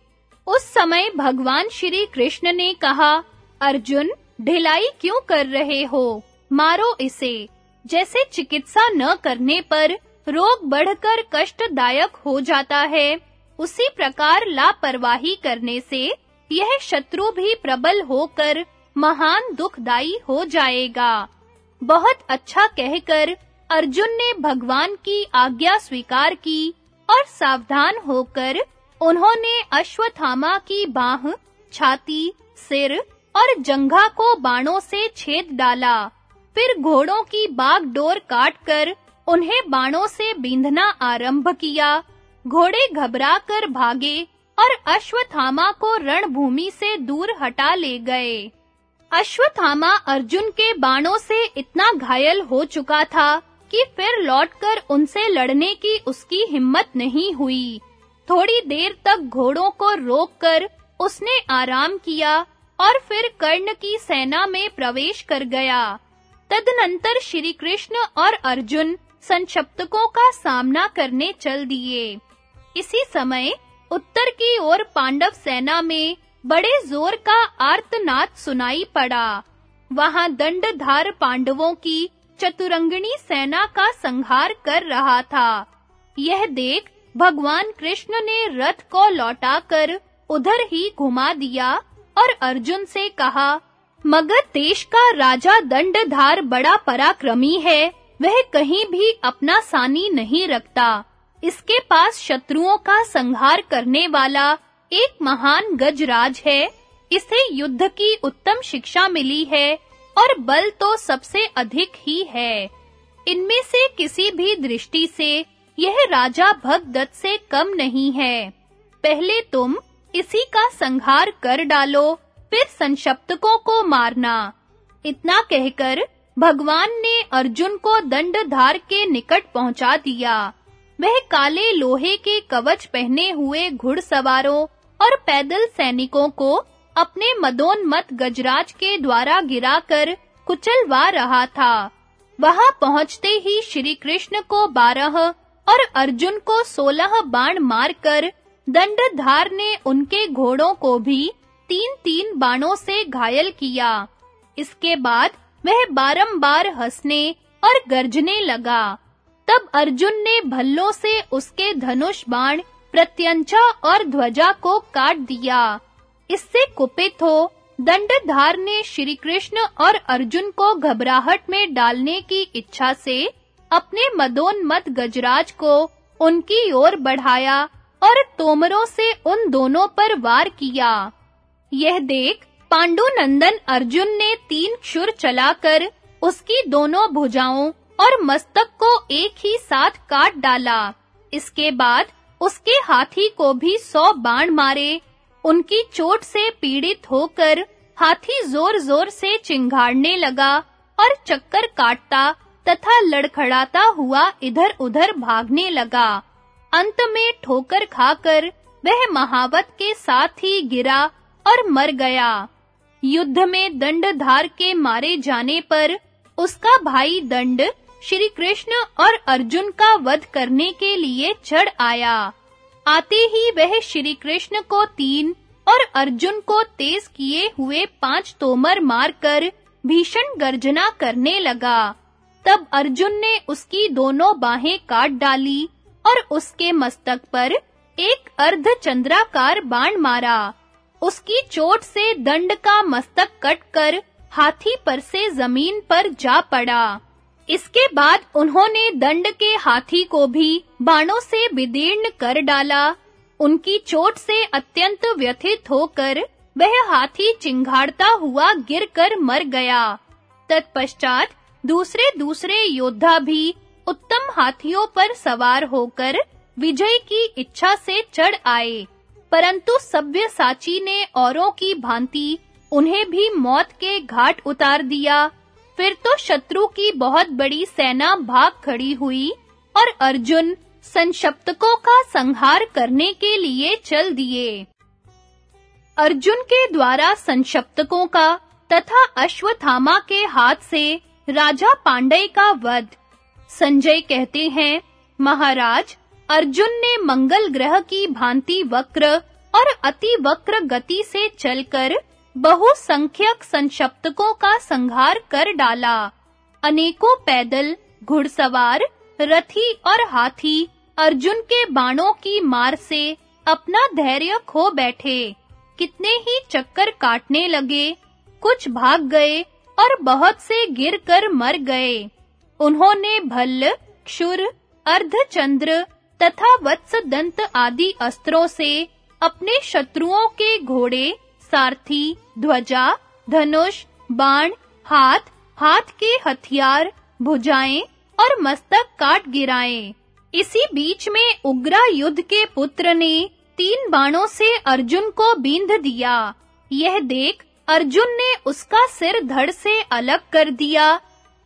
उस समय भगवान श्री कृष्ण ने कहा अर्जुन ढिलाई क्यों कर रहे हो? मारो इसे। जैसे चिकित्सा न करने पर रोग बढ़कर कष्टदायक हो जाता है उसी प्रकार लापरवाही करने से यह शत्रु भी प्रबल होकर महान दुखदाई हो जाएगा। बहुत अच्छा कहकर अर्जुन ने भगवान की आज्ञा स्वीकार की और सावधान होकर उन्होंने अश्वत्थामा की बाह, छाती, सिर और जंघा को बाणों से छेद डाला। फिर घोड़ों की बागडोर काटकर उन्हें बाणों से बींधना आरंभ किया। घोड़े घबराकर भागे और अश्वत्थामा को रणभूमि से दूर हटा ले गए। अश्वत्थामा अर्जुन के बाणों से इतना घायल हो चुका था कि फिर लौटकर उनसे लड़ने की उसकी हिम्मत नहीं हुई। थोड़ी देर तक घोड़ों को रोककर उसने आराम किया और फिर कर्ण की सेना में प्रवेश कर गया। तदनंतर श्री कृष्ण और अर्जुन संक्षप्तकों का सामना करने चल दिए। इसी समय उत्तर की ओर पांडव सेना में बड़े ज़ोर का आर्तनाद सुनाई पड़ा। वहाँ दंडधार पांडवों की चतुरंगिणी सेना का संहार कर रहा था। यह देख भगवान कृष्ण ने रथ को लौटाकर उधर ही घुमा दिया और अर्जुन से कहा मगध देश का राजा दंडधार बड़ा पराक्रमी है, वह कहीं भी अपना सानी नहीं रखता। इसके पास शत्रुओं का संहार करने वाला एक महान गजराज है। इसे युद्ध की उत्तम शिक्षा मिली है और बल तो सबसे अधिक ही है। इनमें से किसी भी दृष्टि से यह राजा भगदत्त से कम नहीं है। पहले तुम इसी का संहार कर डालो, फिर संशप्तकों को मारना। इतना कहकर भगवान ने अर्जुन को दंडधार के निकट पहुँचा दिया। वह काले लोहे के कवच पहने हुए घुड़सवारों और पैदल सैनिकों को अपने मदोन्मत गजराज के द्वारा गिराकर कुचलवा रहा था। वहाँ पहुँचते ही श्री कृष्ण को बारह और अर्जुन को सोलह बाण मारकर दंडधार ने उनके घोड़ों को भी तीन-तीन बाणों से घायल किया। इसके बाद वह बारंबार हंसने और गर्जने लगा। तब अर्जुन ने भल्लों से उसके धनुष बाण, प्रत्यंचा और ध्वजा को काट दिया। इससे कुपित हो दंडधार ने श्री कृष्ण और अर्जुन को घबराहट में डालने की इच्छा से अपने मदोन्मत गजराज को उनकी ओर बढ़ाया। और तोमरों से उन दोनों पर वार किया। यह देख पांडुनंदन अर्जुन ने तीन क्षुर चलाकर उसकी दोनों भुजाओं और मस्तक को एक ही साथ काट डाला। इसके बाद उसके हाथी को भी सौ बाण मारे। उनकी चोट से पीड़ित होकर हाथी जोर-जोर से चिंघाड़ने लगा और चक्कर काटता तथा लड़खड़ाता हुआ इधर-उधर भागने लगा। अंत में ठोकर खाकर वह महावत के साथ ही गिरा और मर गया। युद्ध में दंडधार के मारे जाने पर उसका भाई दंड श्री कृष्ण और अर्जुन का वध करने के लिए चढ़ आया। आते ही वह श्री कृष्ण को तीन और अर्जुन को तेज किए हुए पाँच तोमर मारकर भीषण गर्जना करने लगा। तब अर्जुन ने उसकी दोनों बाहें काट डाली और उसके मस्तक पर एक अर्ध चंद्राकार बाण मारा। उसकी चोट से दंड का मस्तक कटकर हाथी पर से ज़मीन पर जा पड़ा। इसके बाद उन्होंने दंड के हाथी को भी बाणों से विदीर्ण कर डाला। उनकी चोट से अत्यंत व्यथित होकर वह हाथी चिंघाड़ता हुआ गिरकर मर गया। तत्पश्चात दूसरे दूसरे योद्धा भी उत्तम हाथियों पर सवार होकर विजय की इच्छा से चढ़ आए। परंतु सभ्य साची ने औरों की भांति उन्हें भी मौत के घाट उतार दिया। फिर तो शत्रु की बहुत बड़ी सेना भाग खड़ी हुई और अर्जुन संशप्तकों का संहार करने के लिए चल दिए। अर्जुन के द्वारा संशप्तकों का तथा अश्वत्थामा के हाथ से राजा पांडे का वध संजय कहते हैं, महाराज, अर्जुन ने मंगल ग्रह की भांति वक्र और अति वक्र गति से चलकर बहुसंख्यक संशप्तकों का संहार कर डाला। अनेकों पैदल, घुड़सवार, रथी और हाथी अर्जुन के बाणों की मार से अपना धैर्य खो बैठे। कितने ही चक्कर काटने लगे, कुछ भाग गए और बहुत से गिरकर मर गए। उन्होंने भल्ल, क्षुर, अर्धचंद्र तथा वत्सदंत आदि अस्त्रों से अपने शत्रुओं के घोड़े, सारथी, ध्वजा, धनुष, बाण, हाथ हाथ के हथियार, भुजाएँ और मस्तक काट गिराए। इसी बीच में उग्रा युद्ध के पुत्र ने तीन बाणों से अर्जुन को बींध दिया। यह देख अर्जुन ने उसका सिर धड़ से अलग कर दिया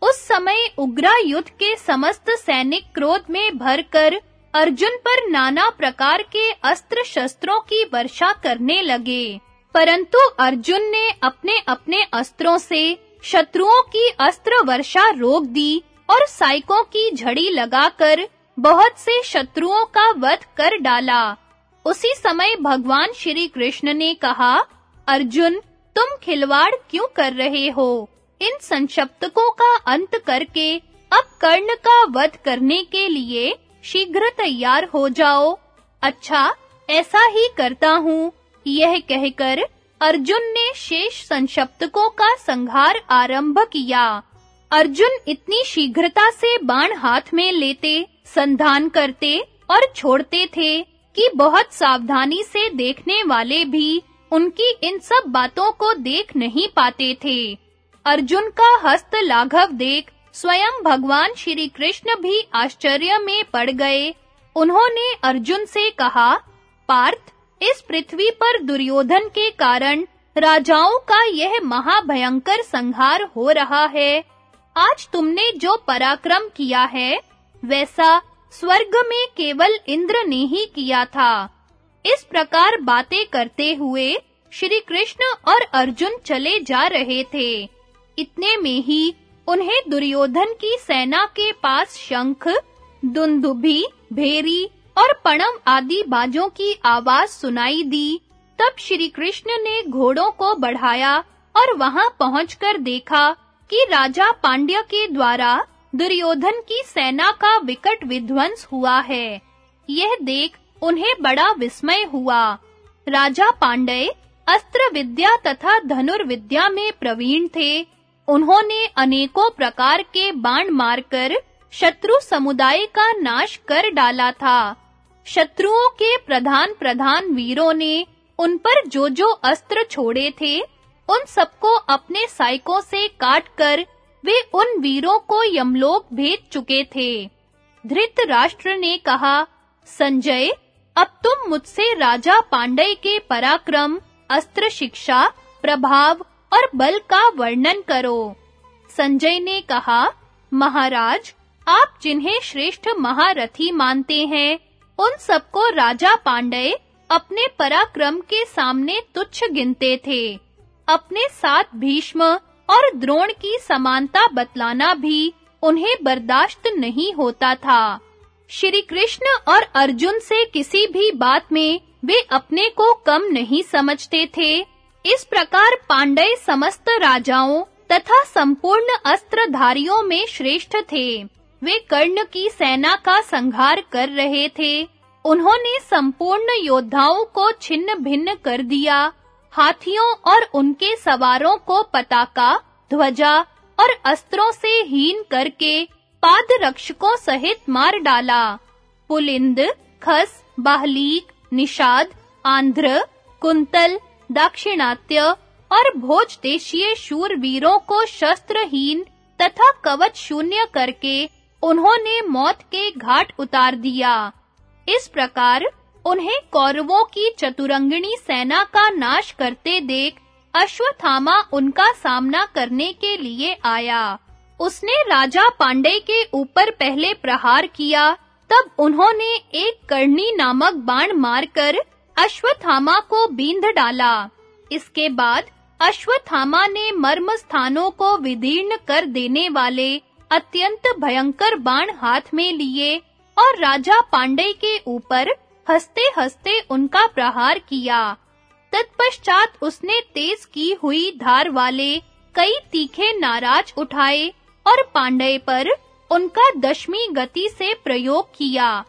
उस समय उग्रा युद्ध के समस्त सैनिक क्रोध में भरकर अर्जुन पर नाना प्रकार के अस्त्र शस्त्रों की वर्षा करने लगे। परंतु अर्जुन ने अपने-अपने अस्त्रों से शत्रुओं की अस्त्र वर्षा रोक दी और साइकों की झड़ी लगाकर बहुत से शत्रुओं का वध कर डाला। उसी समय भगवान श्री कृष्ण ने कहा, अर्जुन, तुम खिलवाड़ क्यों कर रहे हो? इन संशप्तकों का अंत करके अब कर्ण का वध करने के लिए शीघ्र तैयार हो जाओ। अच्छा ऐसा ही करता हूँ। यह कहकर अर्जुन ने शेष संशप्तकों का संहार आरंभ किया। अर्जुन इतनी शीघ्रता से बाण हाथ में लेते, संधान करते और छोड़ते थे कि बहुत सावधानी से देखने वाले भी उनकी इन सब बातों को देख नहीं पाते थे। अर्जुन का हस्त लाघव देख स्वयं भगवान श्री कृष्ण भी आश्चर्य में पड़ गए। उन्होंने अर्जुन से कहा, पार्थ, इस पृथ्वी पर दुर्योधन के कारण राजाओं का यह महाभयंकर संहार हो रहा है। आज तुमने जो पराक्रम किया है, वैसा स्वर्ग में केवल इंद्र ने ही किया था। इस प्रकार बातें करते हुए श्री कृष्ण और अर्जुन चले जा रहे थे। इतने में ही उन्हें दुर्योधन की सेना के पास शंख, दुंदुभी, भेरी और पणम आदि बाजों की आवाज़ सुनाई दी। तब श्री कृष्ण ने घोड़ों को बढ़ाया और वहाँ पहुंचकर देखा कि राजा पांड्य के द्वारा दुर्योधन की सेना का विकट विध्वंस हुआ है। यह देख उन्हें बड़ा विस्मय हुआ। राजा पांडे अस्त्र विद्या तथा धनुर्विद्या में प्रवीण थे। उन्होंने अनेकों प्रकार के बाण मारकर शत्रु समुदाय का नाश कर डाला था। शत्रुओं के प्रधान प्रधान वीरों ने उन पर जो जो अस्त्र छोड़े थे, उन सबको अपने साइकों से काटकर वे उन वीरों को यमलोक भेज चुके थे। धृतराष्ट्र ने कहा, संजय, अब तुम मुझसे राजा पांडे के पराक्रम, अस्त्र शिक्षा, प्रभाव और बल का वर्णन करो। संजय ने कहा, महाराज, आप जिन्हें श्रेष्ठ महारथी मानते हैं, उन सबको राजा पांडे अपने पराक्रम के सामने तुच्छ गिनते थे। अपने साथ भीष्म और द्रोण की समानता बतलाना भी उन्हें बर्दाश्त नहीं होता था। श्री कृष्ण और अर्जुन से किसी भी बात में वे अपने को कम नहीं समझते थे। इस प्रकार पांडे समस्त राजाओं तथा संपूर्ण अस्त्रधारियों में श्रेष्ठ थे। वे कर्ण की सेना का संहार कर रहे थे। उन्होंने संपूर्ण योद्धाओं को छिन्न-भिन्न कर दिया। हाथियों और उनके सवारों को पताका, ध्वजा और अस्त्रों से हीन करके पाद रक्षकों सहित मार डाला। पुलिंद, खस, बाहलीक, निषाद, आंध्र, कुंतल दाक्षिणात्य और भोज देशीय शूरवीरों को शस्त्रहीन तथा कवच शून्य करके उन्होंने मौत के घाट उतार दिया। इस प्रकार उन्हें कौरवों की चतुरंगिणी सेना का नाश करते देख अश्वत्थामा उनका सामना करने के लिए आया। उसने राजा पांडे के ऊपर पहले प्रहार किया, तब उन्होंने एक कर्णी नामक बाण मारकर अश्वत्थामा को बींध डाला। इसके बाद अश्वत्थामा ने मर्म स्थानों को विदीर्ण कर देने वाले अत्यंत भयंकर बाण हाथ में लिए और राजा पांडे के ऊपर हंसते-हंसते उनका प्रहार किया। तत्पश्चात उसने तेज की हुई धार वाले कई तीखे नाराज़ उठाए और पांडे पर उनका दशमी गति से प्रयोग किया।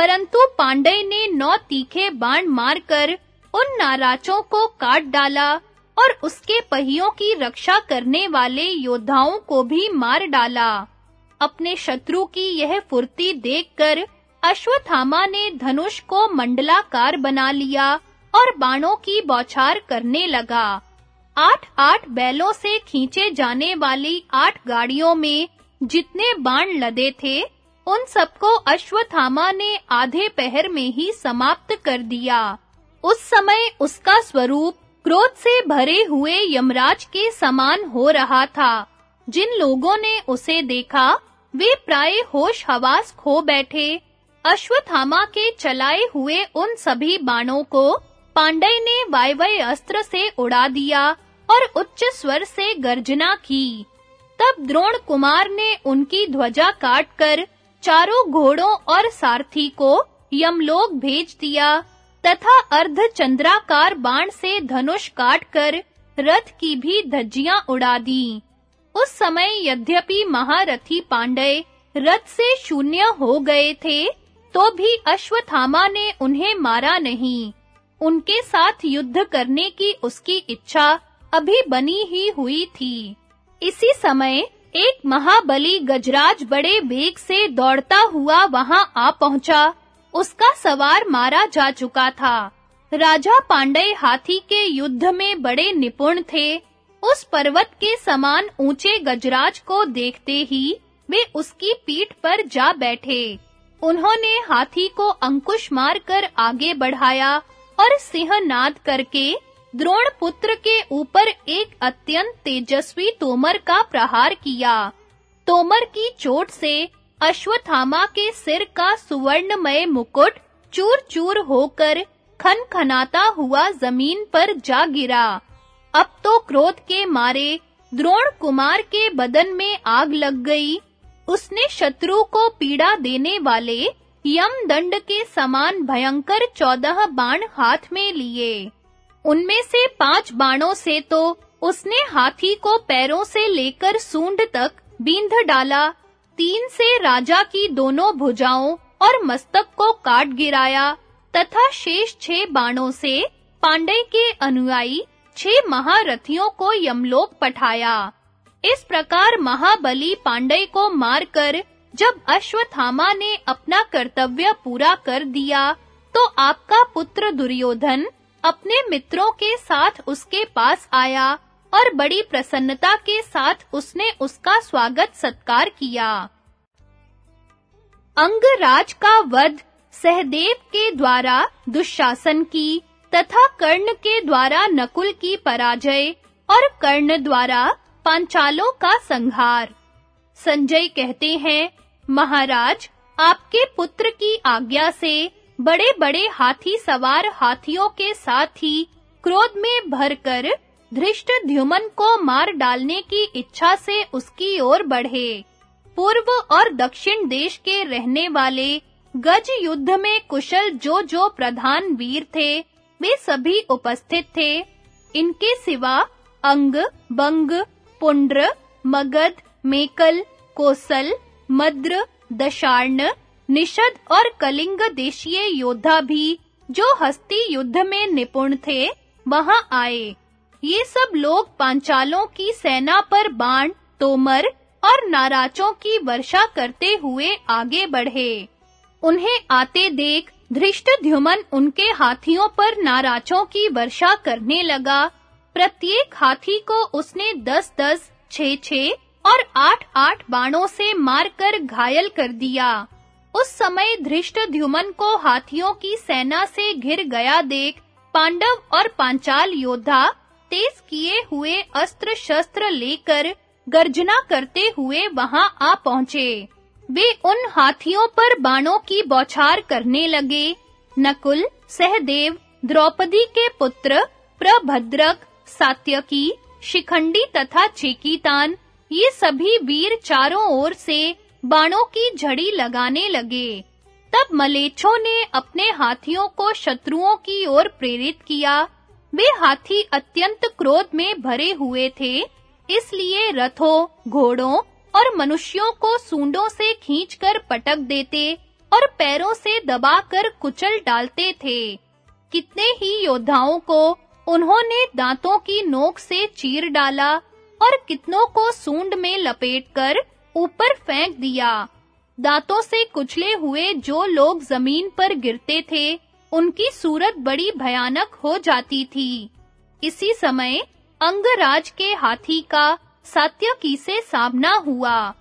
परंतु पांडे ने नौ तीखे बाण मारकर उन नाराजों को काट डाला और उसके पहियों की रक्षा करने वाले योद्धाओं को भी मार डाला। अपने शत्रु की यह फुर्ती देखकर अश्वत्थामा ने धनुष को मंडलाकार बना लिया और बाणों की बौछार करने लगा। आठ आठ बैलों से खींचे जाने वाली आठ गाड़ियों में जितने बाण लदे थे उन सबको अश्वत्थामा ने आधे पहर में ही समाप्त कर दिया। उस समय उसका स्वरूप क्रोध से भरे हुए यमराज के समान हो रहा था। जिन लोगों ने उसे देखा, वे प्राय होश हवास खो बैठे। अश्वत्थामा के चलाए हुए उन सभी बाणों को पांडे ने वायवय अस्त्र से उड़ा दिया और उच्च स्वर से गर्जना की। तब द्रोण कुमार ने उनकी ध्वजा काटकर चारों घोड़ों और सारथी को यमलोक भेज दिया, तथा अर्ध चंद्राकार बाण से धनुष काटकर रथ की भी धज्जियाँ उड़ा दी। उस समय यद्यपि महारथी पांडे रथ से शून्य हो गए थे तो भी अश्वत्थामा ने उन्हें मारा नहीं। उनके साथ युद्ध करने की उसकी इच्छा अभी बनी ही हुई थी। इसी समय एक महाबली गजराज बड़े वेग से दौड़ता हुआ वहाँ आ पहुँचा। उसका सवार मारा जा चुका था। राजा पांडे हाथी के युद्ध में बड़े निपुण थे। उस पर्वत के समान ऊँचे गजराज को देखते ही वे उसकी पीठ पर जा बैठे। उन्होंने हाथी को अंकुश मारकर आगे बढ़ाया और सिंहनाद करके द्रोण पुत्र के ऊपर एक अत्यंत तेजस्वी तोमर का प्रहार किया। तोमर की चोट से अश्वत्थामा के सिर का सुवर्णमय मुकुट चूर-चूर होकर खनखनाता हुआ ज़मीन पर जा गिरा। अब तो क्रोध के मारे द्रोण कुमार के बदन में आग लग गई। उसने शत्रु को पीड़ा देने वाले यम दंड के समान भयंकर चौदह बाण हाथ में लिए। उनमें से पाँच बाणों से तो उसने हाथी को पैरों से लेकर सूंड तक बींध डाला। तीन से राजा की दोनों भुजाओं और मस्तक को काट गिराया तथा शेष छह बाणों से पांडे के अनुयायी छह महारथियों को यमलोक पठाया। इस प्रकार महाबली पांडे को मारकर जब अश्वत्थामा ने अपना कर्तव्य पूरा कर दिया तो आपका पुत्र दुर्योधन अपने मित्रों के साथ उसके पास आया और बड़ी प्रसन्नता के साथ उसने उसका स्वागत सत्कार किया। अंगराज का वध सहदेव के द्वारा दुशासन की तथा कर्ण के द्वारा नकुल की पराजय और कर्ण द्वारा पांचालों का संहार। संजय कहते हैं, महाराज, आपके पुत्र की आज्ञा से बड़े-बड़े हाथी सवार हाथियों के साथ ही क्रोध में भरकर धृष्टद्युमन को मार डालने की इच्छा से उसकी ओर बढ़े। पूर्व और दक्षिण देश के रहने वाले गज युद्ध में कुशल जो जो प्रधान वीर थे, वे सभी उपस्थित थे। इनके सिवा अंग, बंग, पुंड्र, मगध, मेकल, कोसल, मद्र, दशार्ण निषद और कलिंग देशीय योद्धा भी जो हस्ती युद्ध में निपुण थे वहाँ आए। ये सब लोग पांचालों की सेना पर बाण तोमर और नाराचों की वर्षा करते हुए आगे बढ़े। उन्हें आते देख धृष्टद्युमन उनके हाथियों पर नाराचों की वर्षा करने लगा। प्रत्येक हाथी को उसने दस-दस, छह-छह और आठ-आठ बाणों से मारकर घायल कर दिया। उस समय धृष्टद्युमन को हाथियों की सेना से घिर गया देख पांडव और पांचाल योद्धा तेज किए हुए अस्त्र शस्त्र लेकर गर्जना करते हुए वहाँ आ पहुँचे। वे उन हाथियों पर बाणों की बौछार करने लगे। नकुल, सहदेव, द्रौपदी के पुत्र, प्रभद्रक, सात्यकी, शिखंडी तथा चेकीतान, ये सभी वीर चारों ओर से बाणों की झड़ी लगाने लगे। तब मलेच्छों ने अपने हाथियों को शत्रुओं की ओर प्रेरित किया। वे हाथी अत्यंत क्रोध में भरे हुए थे, इसलिए रथों, घोड़ों और मनुष्यों को सूंडों से खींचकर पटक देते और पैरों से दबाकर कुचल डालते थे। कितने ही योद्धाओं को उन्होंने दांतों की नोक से चीर डाला और कितनों को सूंड में लपेटकर ऊपर फेंक दिया। दांतों से कुचले हुए जो लोग ज़मीन पर गिरते थे, उनकी सूरत बड़ी भयानक हो जाती थी। इसी समय अंगराज के हाथी का सात्यकी से सामना हुआ।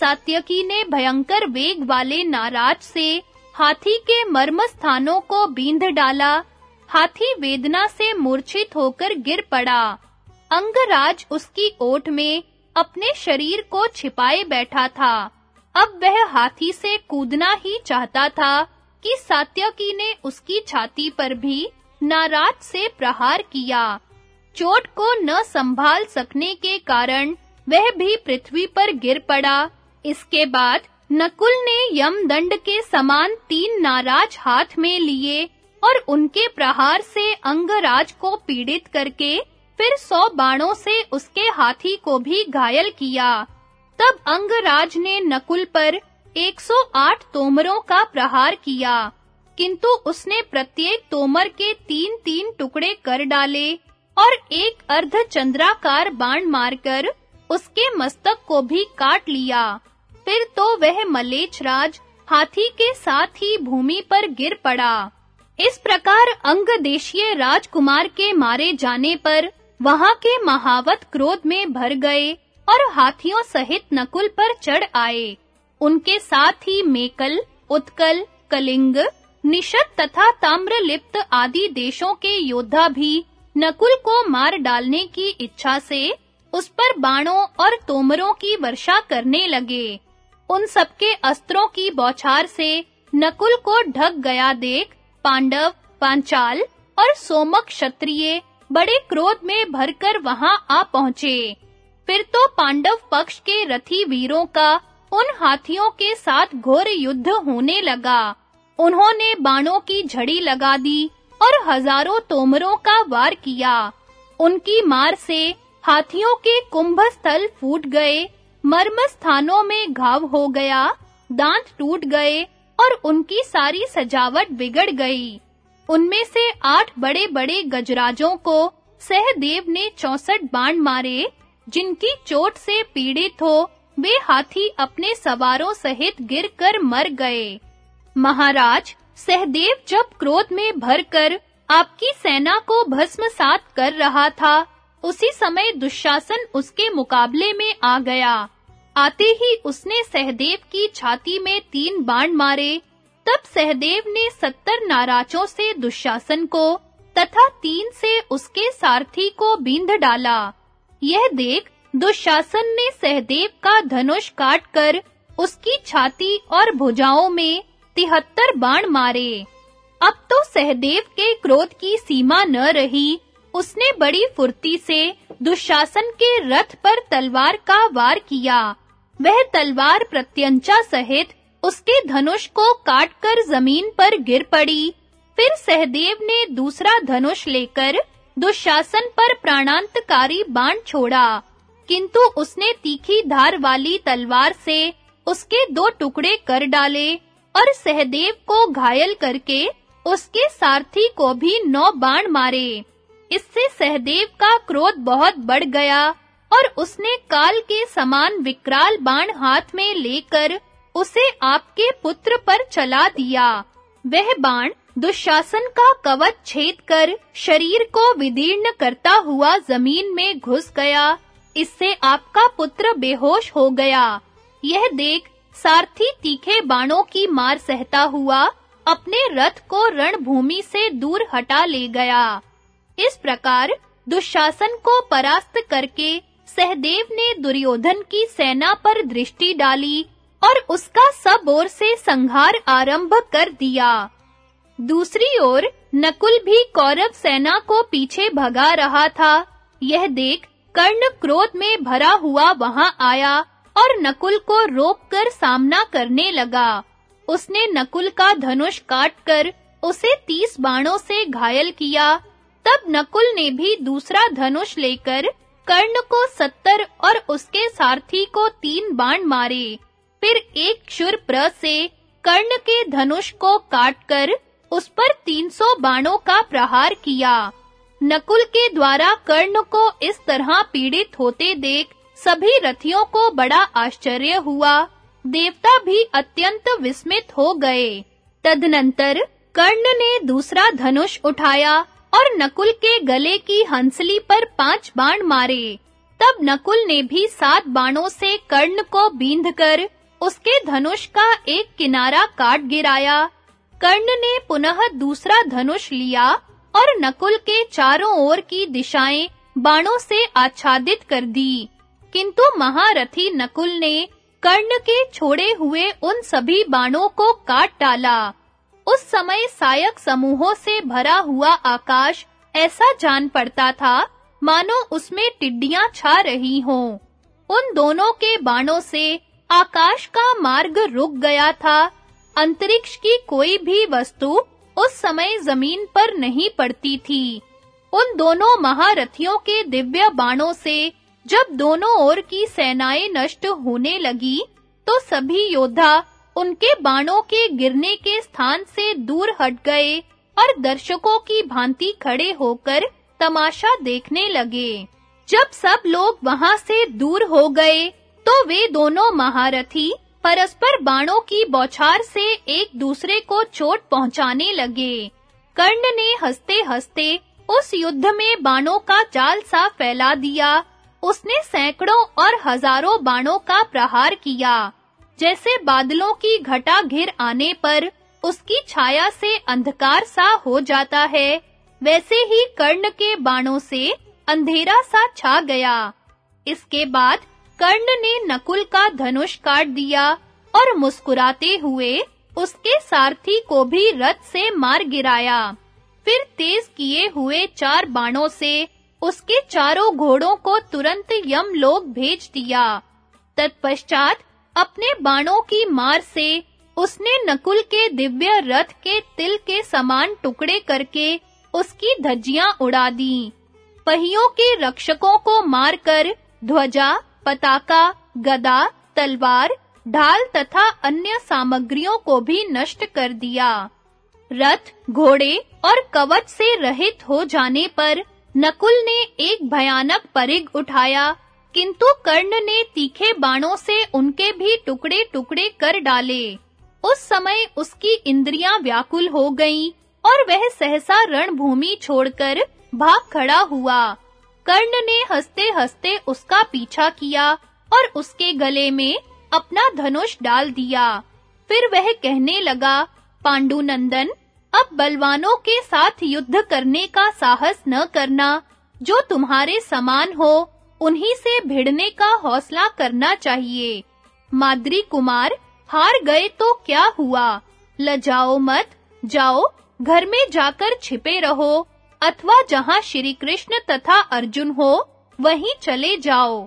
सात्यकी ने भयंकर वेग वाले नाराज़ से हाथी के मर्म स्थानों को बींध डाला। हाथी वेदना से मूर्छित होकर गिर पड़ा। अंगराज उसकी ओट में अपने शरीर को छिपाए बैठा था। अब वह हाथी से कूदना ही चाहता था कि सात्यकी ने उसकी छाती पर भी नाराज़ से प्रहार किया। चोट को न संभाल सकने के कारण वह भी पृथ्वी पर गिर पड़ा। इसके बाद नकुल ने यमदंड के समान तीन नाराज़ हाथ में लिए और उनके प्रहार से अंगराज को पीड़ित करके फिर सौ बाणों से उसके हाथी को भी घायल किया। तब अंगराज ने नकुल पर 108 तोमरों का प्रहार किया। किंतु उसने प्रत्येक तोमर के तीन-तीन टुकड़े कर डाले और एक अर्ध चंद्राकार बाण मारकर उसके मस्तक को भी काट लिया। फिर तो वह मलेच राज हाथी के साथ ही भूमि पर गिर पड़ा। इस प्रकार अंग देशीय राजकुमार के मारे जाने पर वहाँ के महावत क्रोध में भर गए और हाथियों सहित नकुल पर चढ़ आए। उनके साथ ही मेकल, उत्कल, कलिंग, निषद तथा ताम्रलिप्त आदि देशों के योद्धा भी नकुल को मार डालने की इच्छा से उस पर बाणों और तोमरों की वर्षा करने लगे। उन सबके अस्त्रों की बौछार से नकुल को ढक गया देख पांडव, पांचाल और सोमक क्षत्रिय बड़े क्रोध में भरकर वहाँ आ पहुँचे। फिर तो पांडव पक्ष के रथी वीरों का उन हाथियों के साथ घोर युद्ध होने लगा। उन्होंने बाणों की झड़ी लगा दी और हज़ारों तोमरों का वार किया। उनकी मार से हाथियों के कुंभ स्थल फूट गए, मर्म स्थानों में घाव हो गया, दांत टूट गए और उनकी सारी सजावट बिगड़ गई। उनमें से आठ बड़े-बड़े गजराजों को सहदेव ने चौसठ बाण मारे, जिनकी चोट से पीड़ित हो, वे हाथी अपने सवारों सहित गिरकर मर गए। महाराज, सहदेव जब क्रोध में भरकर आपकी सेना को भस्मसात कर रहा था, उसी समय दुशासन उसके मुकाबले में आ गया। आते ही उसने सहदेव की छाती में तीन बाण मारे तब सहदेव ने सत्तर नाराजों से दुशासन को तथा तीन से उसके सारथी को बींध डाला। यह देख दुशासन ने सहदेव का धनुष काटकर उसकी छाती और भुजाओं में तिहत्तर बाण मारे। अब तो सहदेव के क्रोध की सीमा न रही, उसने बड़ी फुर्ती से दुशासन के रथ पर तलवार का वार किया। वह तलवार प्रत्यंचा सहित उसके धनुष को काटकर ज़मीन पर गिर पड़ी। फिर सहदेव ने दूसरा धनुष लेकर दुशासन पर प्राणांतकारी बाण छोड़ा। किंतु उसने तीखी धार वाली तलवार से उसके दो टुकड़े कर डाले और सहदेव को घायल करके उसके सारथी को भी नौ बाण मारे। इससे सहदेव का क्रोध बहुत बढ़ गया और उसने काल के समान विकराल बाण हाथ में लेकर उसे आपके पुत्र पर चला दिया। वह बाण दुशासन का कवच छेद कर शरीर को विदीर्ण करता हुआ ज़मीन में घुस गया। इससे आपका पुत्र बेहोश हो गया। यह देख सारथी तीखे बाणों की मार सहता हुआ अपने रथ को रणभूमि से दूर हटा ले गया। इस प्रकार दुशासन को परास्त करके सहदेव ने दुर्योधन की सेना पर दृष्टि डाली। और उसका सब ओर से संहार आरंभ कर दिया। दूसरी ओर नकुल भी कौरव सेना को पीछे भगा रहा था। यह देख कर्ण क्रोध में भरा हुआ वहाँ आया और नकुल को रोककर सामना करने लगा। उसने नकुल का धनुष काटकर उसे तीस बाणों से घायल किया। तब नकुल ने भी दूसरा धनुष लेकर कर्ण को सत्तर और उसके सारथी को तीन बाण मारे। फिर एक शूरप्र से कर्ण के धनुष को काटकर उस पर 300 बाणों का प्रहार किया। नकुल के द्वारा कर्ण को इस तरह पीड़ित होते देख सभी रथियों को बड़ा आश्चर्य हुआ। देवता भी अत्यंत विस्मित हो गए। तदनंतर कर्ण ने दूसरा धनुष उठाया और नकुल के गले की हंसली पर पाँच बाण मारे। तब नकुल ने भी सात बाणों से कर्ण को बींधकर उसके धनुष का एक किनारा काट गिराया। कर्ण ने पुनः दूसरा धनुष लिया और नकुल के चारों ओर की दिशाएँ बाणों से आच्छादित कर दी। किंतु महारथी नकुल ने कर्ण के छोड़े हुए उन सभी बाणों को काट डाला। उस समय सायक समूहों से भरा हुआ आकाश ऐसा जान पड़ता था, मानो उसमें टिड्डियाँ छा रही हों। उन दोनों के बाणों से आकाश का मार्ग रुक गया था। अंतरिक्ष की कोई भी वस्तु उस समय ज़मीन पर नहीं पड़ती थी। उन दोनों महारथियों के दिव्य बाणों से जब दोनों ओर की सेनाएँ नष्ट होने लगी तो सभी योद्धा उनके बाणों के गिरने के स्थान से दूर हट गए और दर्शकों की भांति खड़े होकर तमाशा देखने लगे। जब सब लोग वहाँ से दूर हो गए तो वे दोनों महारथी परस्पर बाणों की बौछार से एक दूसरे को चोट पहुँचाने लगे। कर्ण ने हंसते-हंसते उस युद्ध में बाणों का जाल सा फैला दिया। उसने सैकड़ों और हज़ारों बाणों का प्रहार किया। जैसे बादलों की घटा घिर आने पर उसकी छाया से अंधकार सा हो जाता है, वैसे ही कर्ण के बाणों से अंधेरा सा छा गया। इसके बाद कर्ण ने नकुल का धनुष काट दिया और मुस्कुराते हुए उसके सारथी को भी रथ से मार गिराया। फिर तेज किए हुए चार बाणों से उसके चारों घोड़ों को तुरंत यमलोक भेज दिया। तत्पश्चात अपने बाणों की मार से उसने नकुल के दिव्य रथ के तिल के समान टुकड़े करके उसकी धज्जियाँ उड़ा दी। पहियों के रक्षकों को मारकर ध्वजा, पताका, गदा, तलवार, ढाल तथा अन्य सामग्रियों को भी नष्ट कर दिया। रथ घोड़े और कवच से रहित हो जाने पर नकुल ने एक भयानक परिग उठाया किंतु कर्ण ने तीखे बाणों से उनके भी टुकड़े-टुकड़े कर डाले। उस समय उसकी इंद्रियाँ व्याकुल हो गईं और वह सहसा रणभूमि छोड़कर भाग खड़ा हुआ। कर्ण ने हंसते-हंसते उसका पीछा किया और उसके गले में अपना धनुष डाल दिया। फिर वह कहने लगा, पांडुनंदन, अब बलवानों के साथ युद्ध करने का साहस न करना। जो तुम्हारे समान हो, उन्हीं से भिड़ने का हौसला करना चाहिए। माद्री कुमार, हार गए तो क्या हुआ? लजाओ मत, जाओ, घर में जाकर छिपे रहो। अथवा जहाँ श्री कृष्ण तथा अर्जुन हो, वहीं चले जाओ।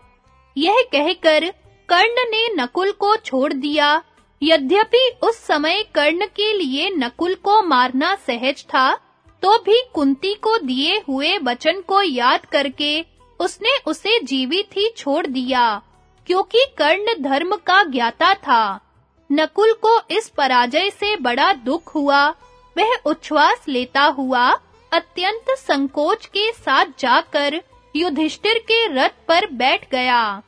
यह कहकर कर्ण ने नकुल को छोड़ दिया। यद्यपि उस समय कर्ण के लिए नकुल को मारना सहज था तो भी कुंती को दिए हुए वचन को याद करके उसने उसे जीवित ही छोड़ दिया, क्योंकि कर्ण धर्म का ज्ञाता था। नकुल को इस पराजय से बड़ा दुख हुआ, वह उच्छ्वास लेता हुआ अत्यंत संकोच के साथ जाकर युधिष्ठिर के रथ पर बैठ गया।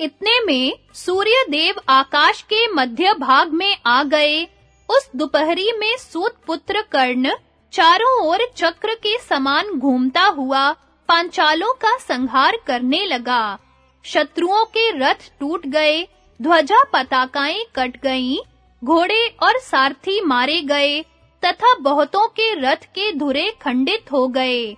इतने में सूर्य देव आकाश के मध्य भाग में आ गए। उस दोपहरी में सूत पुत्र कर्ण चारों ओर चक्र के समान घूमता हुआ पांचालों का संहार करने लगा। शत्रुओं के रथ टूट गए ध्वजा पताकाएँ कट गईं, घोड़े और सारथी मारे गए। तथा बहुतों के रथ के धुरे खंडित हो गए।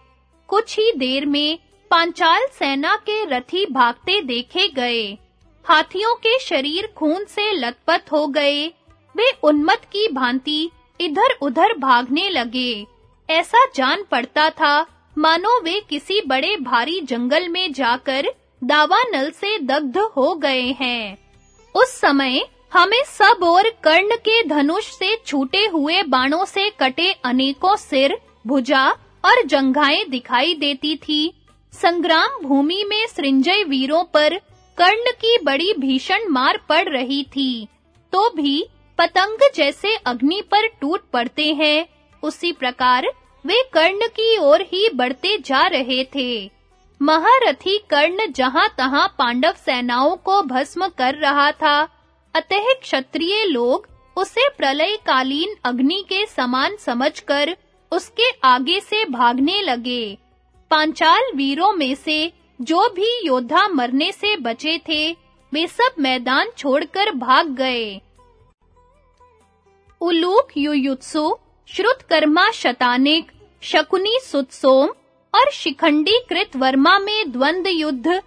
कुछ ही देर में पांचाल सेना के रथी भागते देखे गए। हाथियों के शरीर खून से लथपथ हो गए। वे उन्मत्त की भांति इधर-उधर भागने लगे। ऐसा जान पड़ता था, मानो वे किसी बड़े भारी जंगल में जाकर दावानल से दग्ध हो गए हैं। उस समय हमें सब और कर्ण के धनुष से छूटे हुए बाणों से कटे अनेकों सिर, भुजा और जंघाएँ दिखाई देती थी। संग्राम भूमि में सृंजय वीरों पर कर्ण की बड़ी भीषण मार पड़ रही थी। तो भी पतंग जैसे अग्नि पर टूट पड़ते हैं। उसी प्रकार वे कर्ण की ओर ही बढ़ते जा रहे थे। महारथी कर्ण जहां-तहां पांडव सेनाओं को भस्म कर रहा था अतः क्षत्रिय लोग उसे प्रलयकालीन अग्नि के समान समझकर उसके आगे से भागने लगे। पांचाल वीरों में से जो भी योद्धा मरने से बचे थे, वे सब मैदान छोड़कर भाग गए। उलूक युयुत्सु, श्रुतकर्मा शतानिक, शकुनी सुतसोम और शिखंडी कृत वर्मा में द्वंद युद्ध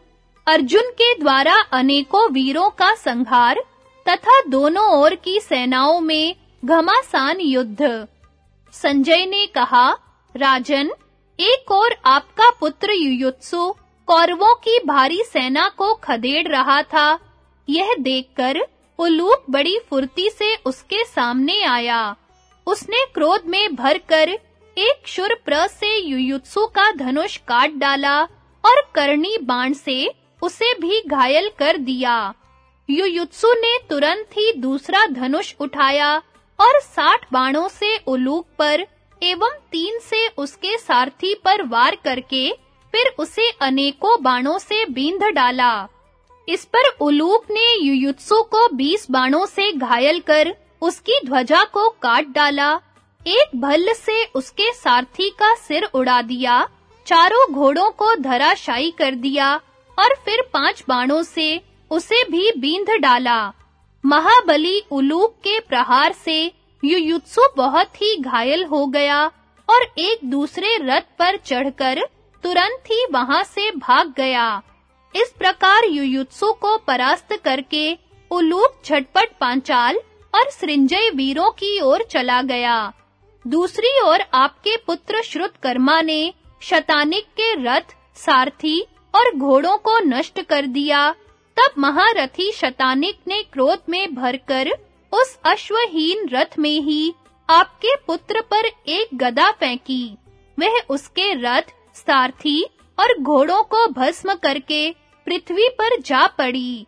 अर्जुन के द्वारा अनेकों वीरों का संहार तथा दोनों ओर की सेनाओं में घमासान युद्ध। संजय ने कहा, राजन, एक और आपका पुत्र युयुत्सु कौरवों की भारी सेना को खदेड़ रहा था। यह देखकर उलूक बड़ी फुर्ती से उसके सामने आया। उसने क्रोध में भरकर एक शुरप्र से युयुत्सु का धनुष काट डाला और करनी बाण से उसे भी घायल कर दिया। युयुत्सु ने तुरंत ही दूसरा धनुष उठाया और साठ बाणों से उलूक पर एवं तीन से उसके सारथी पर वार करके फिर उसे अनेकों बाणों से बींध डाला। इस पर उलूक ने युयुत्सु को बीस बाणों से घायल कर उसकी ध्वजा को काट डाला। एक भल्ल से उसके सारथी का सिर उड़ा दिया, चारों घोड़ों को धराशायी कर दिया और फिर पाँच बाणों से उसे भी बींध डाला। महाबली उलूक के प्रहार से युयुत्सु बहुत ही घायल हो गया और एक दूसरे रथ पर चढ़कर तुरंत ही वहाँ से भाग गया। इस प्रकार युयुत्सु को परास्त करके उलूक झटपट पांचाल और सृंजय वीरों की ओर चला गया। दूसरी ओर आपके पुत्र श्रुतकर्मा ने शतानिक के रथ, सारथी और घोड़ों को नष्ट कर दिया। तब महारथी शतानिक ने क्रोध में भरकर उस अश्वहीन रथ में ही आपके पुत्र पर एक गदा फेंकी। वह उसके रथ, सारथी और घोड़ों को भस्म करके पृथ्वी पर जा पड़ी।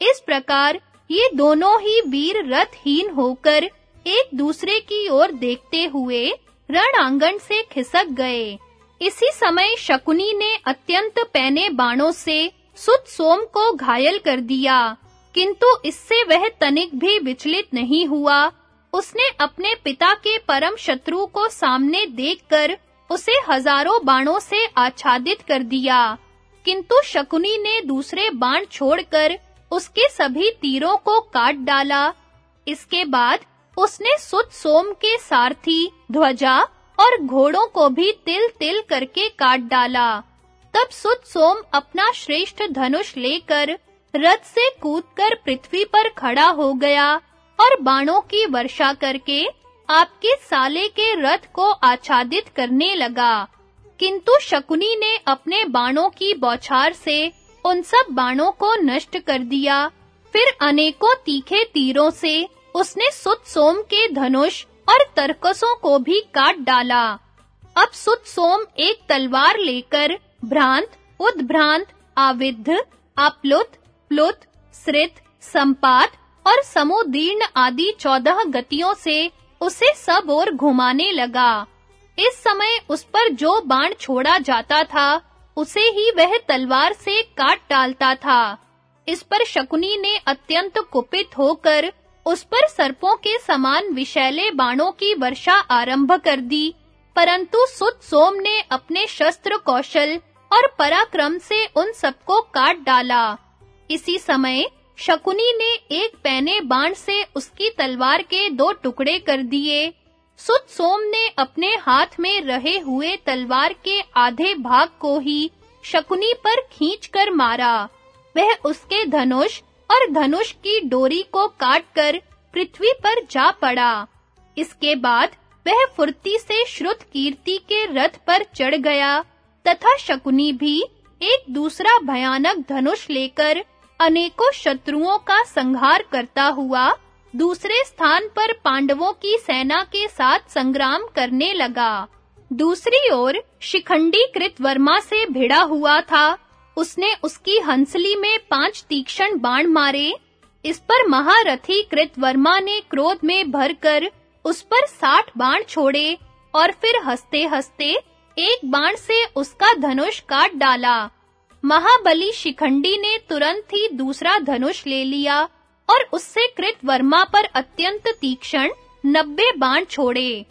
इस प्रकार ये दोनों ही वीर रथहीन होकर एक दूसरे की ओर देखते हुए रण आँगन से खिसक गए। इसी समय शकुनी ने अत्यंत पैने बाणों से सुत सोम को घायल कर दिया, किंतु इससे वह तनिक भी विचलित नहीं हुआ। उसने अपने पिता के परम शत्रु को सामने देखकर उसे हज़ारों बाणों से आच्छादित कर दिया। किंतु शकुनी ने दूसरे बाण छोड़कर उसके सभी तीरों को काट डाला। इसके बाद उसने सुत सोम के सारथी, ध्वजा और घोड़ों को भी तिल-तिल करके काट डाला। तब सुत सोम अपना श्रेष्ठ धनुष लेकर रथ से कूदकर पृथ्वी पर खड़ा हो गया और बाणों की वर्षा करके आपके साले के रथ को आच्छादित करने लगा। किंतु शकुनी ने अपने बाणों की बौछार से उन सब बाणों को नष्ट कर दिया। फिर अनेकों तीखे तीरों से उसने सुत सोम के धनुष और तरकसों को भी काट डाला। अब सुत सोम एक तलवार लेकर भ्रांत, उद्भ्रांत, आविद्ध आपलुत प्लुत सृत संपात और समुदीर्ण आदि चौदह गतियों से उसे सब ओर घुमाने लगा। इस समय उस पर जो बाण छोड़ा जाता था, उसे ही वह तलवार से काट डालता था। इस पर शकुनी ने अत्यंत कुपित होकर उस पर सर्पों के समान विशैले बाणों की वर्षा आरंभ कर दी, परंतु सुत सोम ने अपने शस्त्र कौशल और पराक्रम से उन सबको काट डाला। इसी समय शकुनी ने एक पैने बाण से उसकी तलवार के दो टुकड़े कर दिए। सुत सोम ने अपने हाथ में रहे हुए तलवार के आधे भाग को ही शकुनी पर खींचकर मारा। वह उसके धनुष और धनुष की डोरी को काटकर पृथ्वी पर जा पड़ा। इसके बाद वह फुर्ती से श्रुत कीर्ति के रथ पर चढ़ गया। तथा शकुनी भी एक दूसरा भयानक धनुष लेकर अनेकों शत्रुओं का संहार करता हुआ दूसरे स्थान पर पांडवों की सेना के साथ संग्राम करने लगा। दूसरी ओर शिखंडी कृतवर्मा से भिड़ा हुआ था। उसने उसकी हंसली में पाँच तीक्ष्ण बाण मारे। इस पर महारथी कृतवर्मा ने क्रोध में भरकर उस पर साठ बाण छोड़े और फिर हंसते-हंसते एक बाण से उसका धनुष काट डाला। महाबली शिखंडी ने तुरंत ही दूसरा धनुष ले लिया और उससे कृत वर्मा पर अत्यंत तीक्ष्ण नब्बे बाण छोड़े।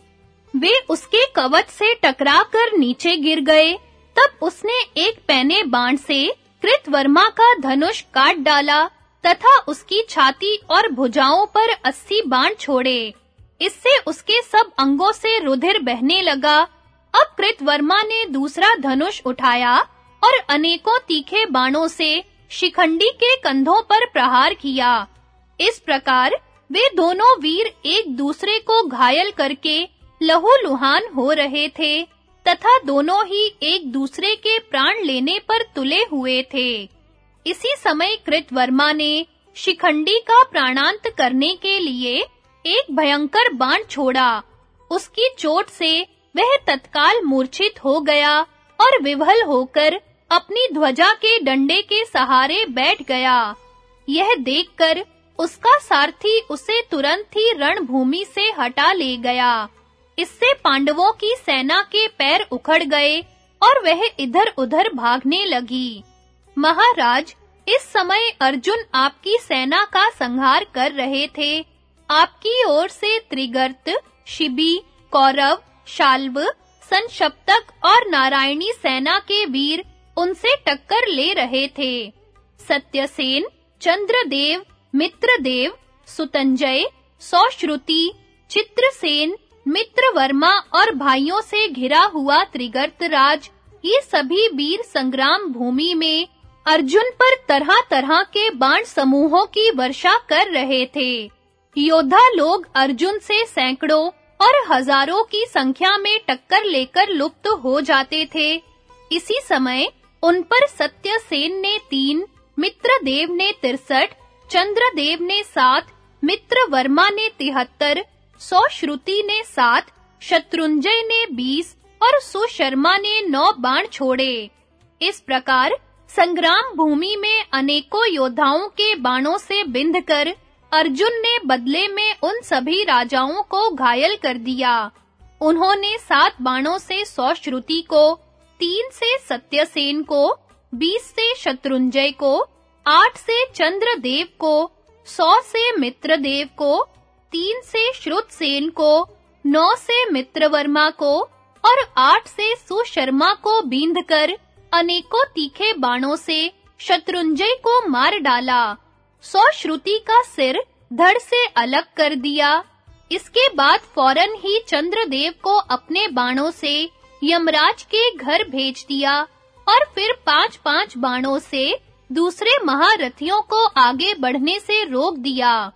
वे उसके कवच से टकराकर नीचे गिर गए। तब उसने एक पैने बाण से कृत वर्मा का धनुष काट डाला तथा उसकी छाती और भुजाओं पर अस्सी बाण छोड़े। इससे उसके सब अंगों से रुधिर बहने लगा अब कृतवर्मा ने दूसरा धनुष उठाया और अनेकों तीखे बाणों से शिखंडी के कंधों पर प्रहार किया। इस प्रकार वे दोनों वीर एक दूसरे को घायल करके लहूलुहान हो रहे थे तथा दोनों ही एक दूसरे के प्राण लेने पर तुले हुए थे। इसी समय कृतवर्मा ने शिखंडी का प्राणांत करने के लिए एक भयंकर बाण छोड़ा। उसकी चोट से वह तत्काल मूर्छित हो गया और विवल होकर अपनी ध्वजा के डंडे के सहारे बैठ गया। यह देखकर उसका सारथी उसे तुरंत ही रणभूमि से हटा ले गया। इससे पांडवों की सेना के पैर उखड़ गए और वह इधर-उधर भागने लगी। महाराज, इस समय अर्जुन आपकी सेना का संहार कर रहे थे। आपकी ओर से त्रिगर्त, शिबी, कौरव शाल्व, संशप्तक और नारायणी सेना के वीर उनसे टक्कर ले रहे थे। सत्यसेन, चंद्रदेव, मित्रदेव, सुतंजय, सौश्रुति, चित्रसेन, मित्रवर्मा और भाइयों से घिरा हुआ त्रिगर्तराज, ये सभी वीर संग्राम भूमि में अर्जुन पर तरह-तरह के बाण समूहों की वर्षा कर रहे थे। योद्धा लोग अर्जुन से सैकड़ों और हज़ारों की संख्या में टक्कर लेकर लुप्त हो जाते थे। इसी समय उन पर सत्यसेन ने तीन, मित्रदेव ने तिरसठ, चंद्रदेव ने सात, मित्रवर्मा ने तिहत्तर, सौश्रुति ने सात, शत्रुंजय ने बीस और सुशर्मा ने नौ बाण छोड़े। इस प्रकार संग्राम भूमि में अनेकों योद्धाओं के बाणों से बिंधकर अर्जुन ने बदले में उन सभी राजाओं को घायल कर दिया। उन्होंने सात बाणों से सौश्रुति को, तीन से सत्यसेन को, बीस से शत्रुंजय को, आठ से चंद्रदेव को, सौ से मित्रदेव को, तीन से श्रुतसेन को, नौ से मित्रवर्मा को और आठ से सुशर्मा को बींधकर अनेकों तीखे बाणों से शत्रुंजय को मार डाला। सौ श्रुति का सिर धड़ से अलग कर दिया। इसके बाद फ़ौरन ही चंद्रदेव को अपने बाणों से यमराज के घर भेज दिया और फिर पांच-पांच बाणों से दूसरे महारथियों को आगे बढ़ने से रोक दिया।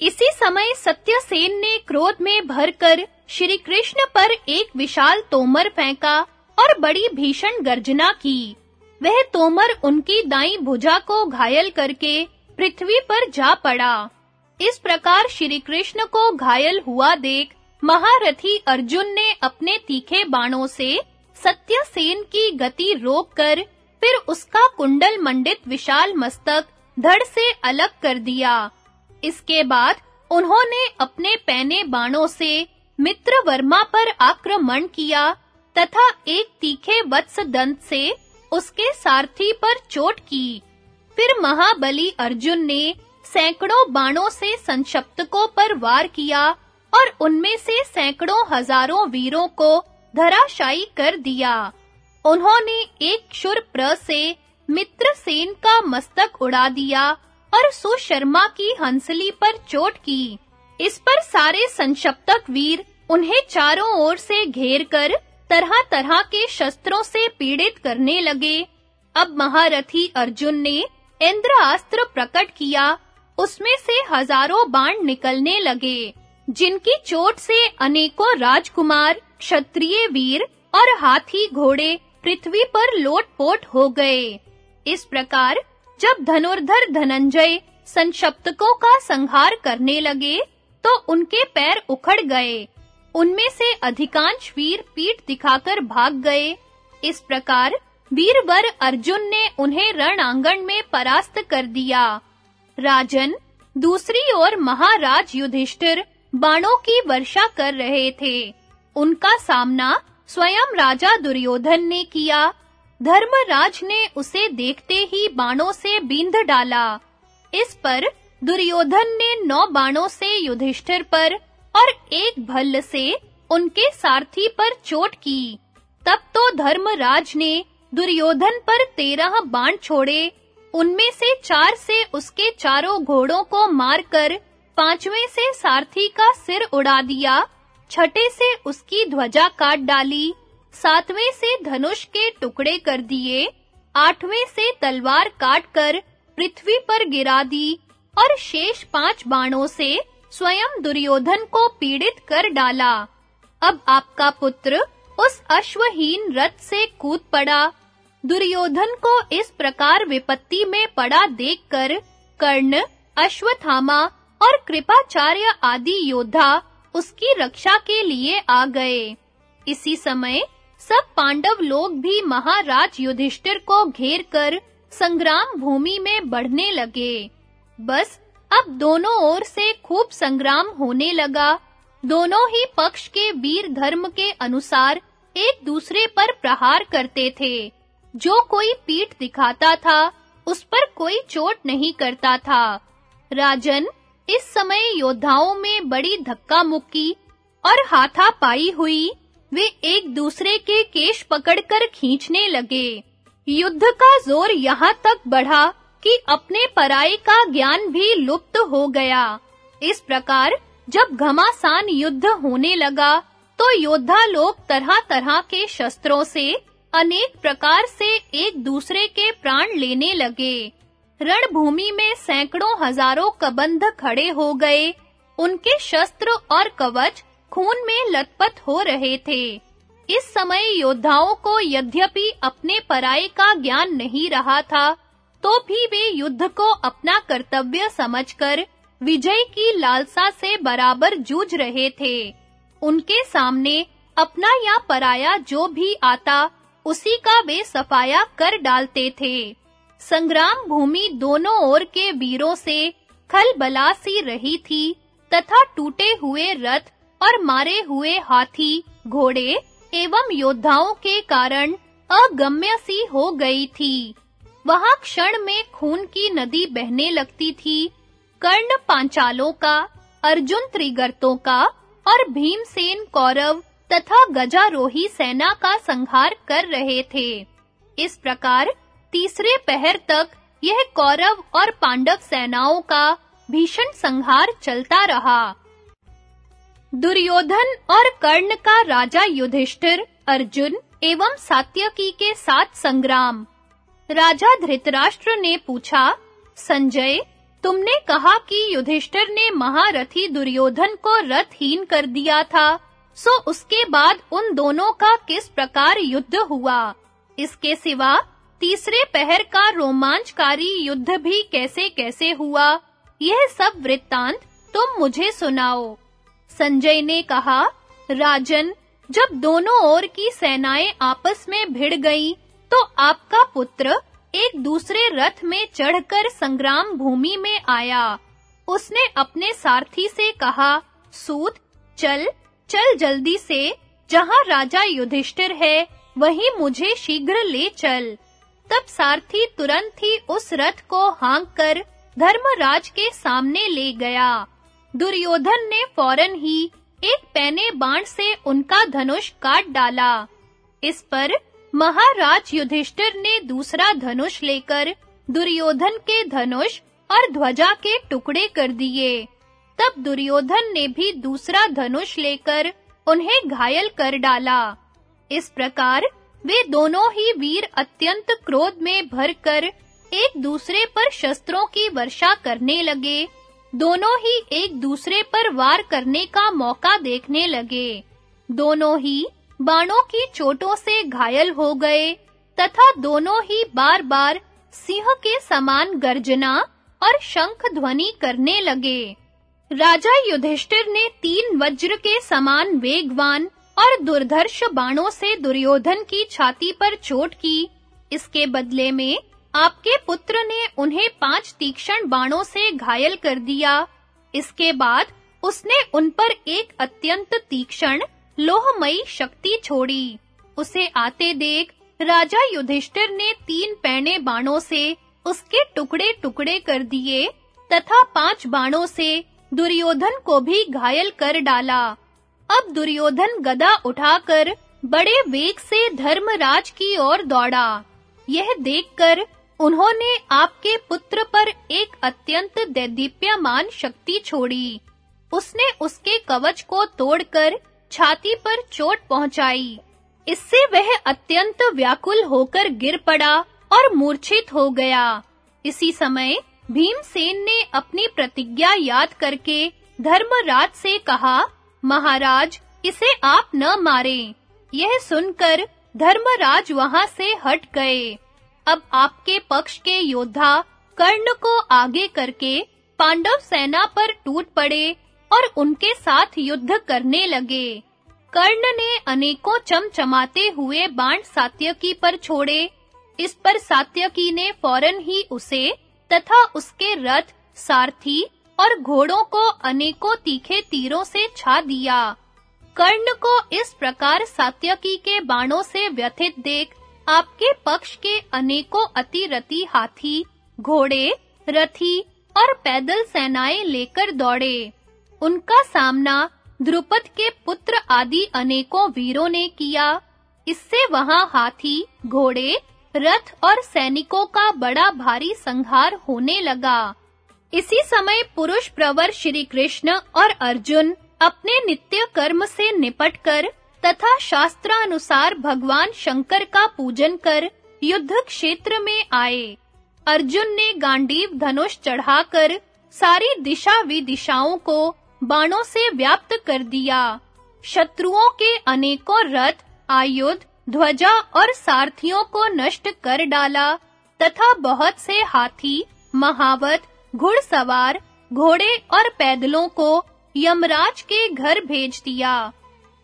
इसी समय सत्यसेन ने क्रोध में भरकर श्री कृष्ण पर एक विशाल तोमर फेंका और बड़ी भीषण गर्जना की। वह तोमर उनकी दाई भुजा को घायल करके पृथ्वी पर जा पड़ा। इस प्रकार श्री कृष्ण को घायल हुआ देख महारथी अर्जुन ने अपने तीखे बाणों से सत्यसेन की गति रोककर फिर उसका कुंडल मंडित विशाल मस्तक धड़ से अलग कर दिया। इसके बाद उन्होंने अपने पैने बाणों से मित्र वर्मा पर आक्रमण किया तथा एक तीखे वत्स दंत से उसके सारथी पर चोट की। फिर महाबली अर्जुन ने सैकड़ों बाणों से संशप्तकों पर वार किया और उनमें से सैकड़ों हज़ारों वीरों को धराशायी कर दिया। उन्होंने एक शुर से मित्रसेन का मस्तक उड़ा दिया और सुशर्मा की हंसली पर चोट की। इस पर सारे संशप्तक वीर उन्हें चारों ओर से घेरकर तरह-तरह के शस्त्रों से पीड़ित करने लगे। अब महारथी अर्जुन ने इंद्रास्त्र प्रकट किया। उसमें से हज़ारों बाण निकलने लगे, जिनकी चोट से अनेकों राजकुमार, क्षत्रिय वीर और हाथी घोड़े पृथ्वी पर लोटपोट हो गए। इस प्रकार जब धनुर्धर धनंजय संशप्तकों का संहार करने लगे तो उनके पैर उखड़ गए। उनमें से अधिकांश वीर पीठ दिखाकर भाग गए। इस प्रकार वीरवर अर्जुन ने उन्हें रण में परास्त कर दिया। राजन, दूसरी ओर महाराज युधिष्ठिर बाणों की वर्षा कर रहे थे। उनका सामना स्वयं राजा दुर्योधन ने किया। धर्मराज ने उसे देखते ही बाणों से बींध डाला। इस पर दुर्योधन ने नौ बाणों से युधिष्ठिर पर और एक भल्ल से उनके सारथी पर चोट की। तब तो धर्मराज ने दुर्योधन पर तेरह बाण छोड़े। उनमें से चार से उसके चारों घोड़ों को मारकर पाँचवें से सारथी का सिर उड़ा दिया, छठे से उसकी ध्वजा काट डाली, सातवें से धनुष के टुकड़े कर दिए, आठवें से तलवार काटकर पृथ्वी पर गिरा दी और शेष पाँच बाणों से स्वयं दुर्योधन को पीड़ित कर डाला। अब आपका पुत्र उस अश्वहीन रथ से कूद पड़ा। दुर्योधन को इस प्रकार विपत्ति में पड़ा देखकर कर्ण, अश्वत्थामा और कृपाचार्य आदि योद्धा उसकी रक्षा के लिए आ गए। इसी समय सब पांडव लोग भी महाराज युधिष्ठिर को घेर कर संग्राम भूमि में बढ़ने लगे। बस अब दोनों ओर से खूब संग्राम होने लगा। दोनों ही पक्ष के वीर धर्म के अनुसार एक दूसरे पर प्रहार करते थे। जो कोई पीठ दिखाता था, उस पर कोई चोट नहीं करता था। राजन इस समय योद्धाओं में बड़ी धक्का मुक्की और हाथापाई हुई। वे एक दूसरे के केश पकड़कर खींचने लगे। युद्ध का ज़ोर यहाँ तक बढ़ा कि अपने पराई का ज्ञान भी लुप्त हो गया। इस प्रकार जब घमासान युद्ध होने लगा तो योद्धा लोग तरह-तरह के शस्त्रों से, अनेक प्रकार से एक दूसरे के प्राण लेने लगे। रणभूमि में सैकड़ों हज़ारों कबंध खड़े हो गए। उनके शस्त्र और कवच खून में लथपथ हो रहे थे। इस समय योद्धाओं को यद्यपि अपने पराये का ज्ञान नहीं रहा था तो भी वे युद्ध को अपना कर्तव्य समझकर विजय की लालसा से बराबर जूझ रहे थे। उनके सामने अपना या पराया जो भी आता, उसी का वे सफाया कर डालते थे। संग्राम भूमि दोनों ओर के वीरों से खलबला सी रही थी, तथा टूटे हुए रथ और मारे हुए हाथी, घोड़े एवं योद्धाओं के कारण अगम्य सी हो गई थी। वहाँ क्षण में खून की नदी बहने लगती थी। कर्ण पांचालों का, अर्जुन त्रिगर्तों का और भीमसेन कौरव तथा गजारोही सेना का संहार कर रहे थे। इस प्रकार तीसरे पहर तक यह कौरव और पांडव सेनाओं का भीषण संहार चलता रहा। दुर्योधन और कर्ण का राजा युधिष्ठिर, अर्जुन एवं सात्यकी के साथ संग्राम। राजा धृतराष्ट्र ने पूछा, संजय, तुमने कहा कि युधिष्ठिर ने महारथी दुर्योधन को रथहीन कर दिया था, सो उसके बाद उन दोनों का किस प्रकार युद्ध हुआ? इसके सिवा तीसरे पहर का रोमांचकारी युद्ध भी कैसे-कैसे हुआ? यह सब वृत्तांत तुम मुझे सुनाओ। संजय ने कहा, राजन, जब दोनों ओर की सेनाएँ आपस में भिड़ गईं तो आपका पुत्र एक दूसरे रथ में चढ़कर संग्राम भूमि में आया। उसने अपने सारथी से कहा, सूत, चल चल जल्दी से। जहाँ राजा युधिष्ठिर है, वहीं मुझे शीघ्र ले चल। तब सारथी तुरंत ही उस रथ को हांक कर धर्मराज के सामने ले गया। दुर्योधन ने फ़ौरन ही एक पैने बाण से उनका धनुष काट डाला। इस पर महाराज युधिष्ठिर ने दूसरा धनुष लेकर दुर्योधन के धनुष और ध्वजा के टुकड़े कर दिए। तब दुर्योधन ने भी दूसरा धनुष लेकर उन्हें घायल कर डाला। इस प्रकार वे दोनों ही वीर अत्यंत क्रोध में भरकर एक दूसरे पर शस्त्रों की वर्षा करने लगे। दोनों ही एक दूसरे पर वार करने का मौका देखने लगे। दोनों ही बाणों की चोटों से घायल हो गए, तथा दोनों ही बार-बार सिंह के समान गर्जना और शंख ध्वनि करने लगे। राजा युधिष्ठिर ने तीन वज्र के समान वेगवान और दुर्धर्ष बाणों से दुर्योधन की छाती पर चोट की। इसके बदले में आपके पुत्र ने उन्हें पाँच तीक्ष्ण बाणों से घायल कर दिया। इसके बाद उसने उन पर एक अत्यंत तीक्ष्ण लोहमयी शक्ति छोड़ी। उसे आते देख राजा युधिष्ठिर ने तीन पैने बाणों से उसके टुकड़े-टुकड़े कर दिए तथा पाँच बाणों से दुर्योधन को भी घायल कर डाला। अब दुर्योधन गदा उठाकर बड़े वेग से धर्मराज की ओर दौड़ा। यह देखकर उन्होंने आपके पुत्र पर एक अत्यंत दैदीप्यमान शक्ति छोड़ी। उसने उसके कवच को तोड़कर छाती पर चोट पहुंचाई। इससे वह अत्यंत व्याकुल होकर गिर पड़ा और मूर्छित हो गया। इसी समय भीमसेन ने अपनी प्रतिज्ञा याद करके धर्मराज से कहा, महाराज, इसे आप न मारें। यह सुनकर धर्मराज वहाँ से हट गए। अब आपके पक्ष के योद्धा कर्ण को आगे करके पांडव सेना पर टूट पड़े और उनके साथ युद्ध करने लगे। कर्ण ने अनेकों चमचमाते हुए बाण सात्यकी पर छोड़े। इस पर सात्यकी ने फ़ौरन ही उसे तथा उसके रथ, सारथी और घोड़ों को अनेकों तीखे तीरों से छा दिया। कर्ण को इस प्रकार सात्यकी के बाणों से व्यथित देख आपके पक्ष के अनेकों अतिरति हाथी, घोड़े, रथी और पैदल सेनाएँ लेकर दौड़े। उनका सामना द्रुपद के पुत्र आदि अनेकों वीरों ने किया। इससे वहाँ हाथी, घोड़े, रथ और सैनिकों का बड़ा भारी संहार होने लगा। इसी समय पुरुष प्रवर श्री कृष्ण और अर्जुन अपने नित्य कर्म से निपटकर तथा शास्त्रानुसार भगवान शंकर का पूजन कर युद्ध क्षेत्र में आए। अर्जुन ने गांडीव धनुष चढ़ाकर सारी दिशा विदिशाओं को बाणों से व्याप्त कर दिया। शत्रुओं के अनेकों रथ, आयुध, ध्वजा और सारथियों को नष्ट कर डाला, तथा बहुत से हाथी, महावत, घुड़सवार, घोड़े और पैदलों को यमराज के घर भेज दिया।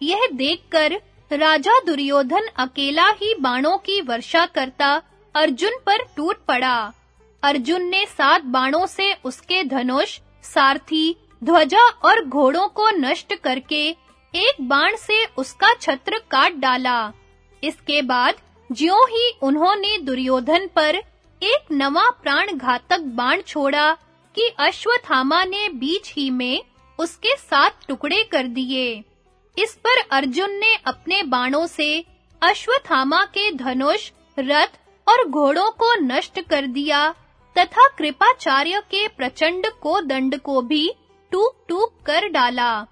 यह देखकर राजा दुर्योधन अकेला ही बाणों की वर्षा करता अर्जुन पर टूट पड़ा। अर्जुन ने सात बाणों से उसके धनुष, सारथी ध्वजा और घोड़ों को नष्ट करके एक बाण से उसका छत्र काट डाला। इसके बाद ज्यों ही उन्होंने दुर्योधन पर एक नवा प्राण घातक बाण छोड़ा कि अश्वत्थामा ने बीच ही में उसके साथ टुकड़े कर दिए। इस पर अर्जुन ने अपने बाणों से अश्वत्थामा के धनुष, रथ और घोड़ों को नष्ट कर दिया तथा कृपाचार्य के प्रचंड को दंड को भी टूक-टूक कर डाला।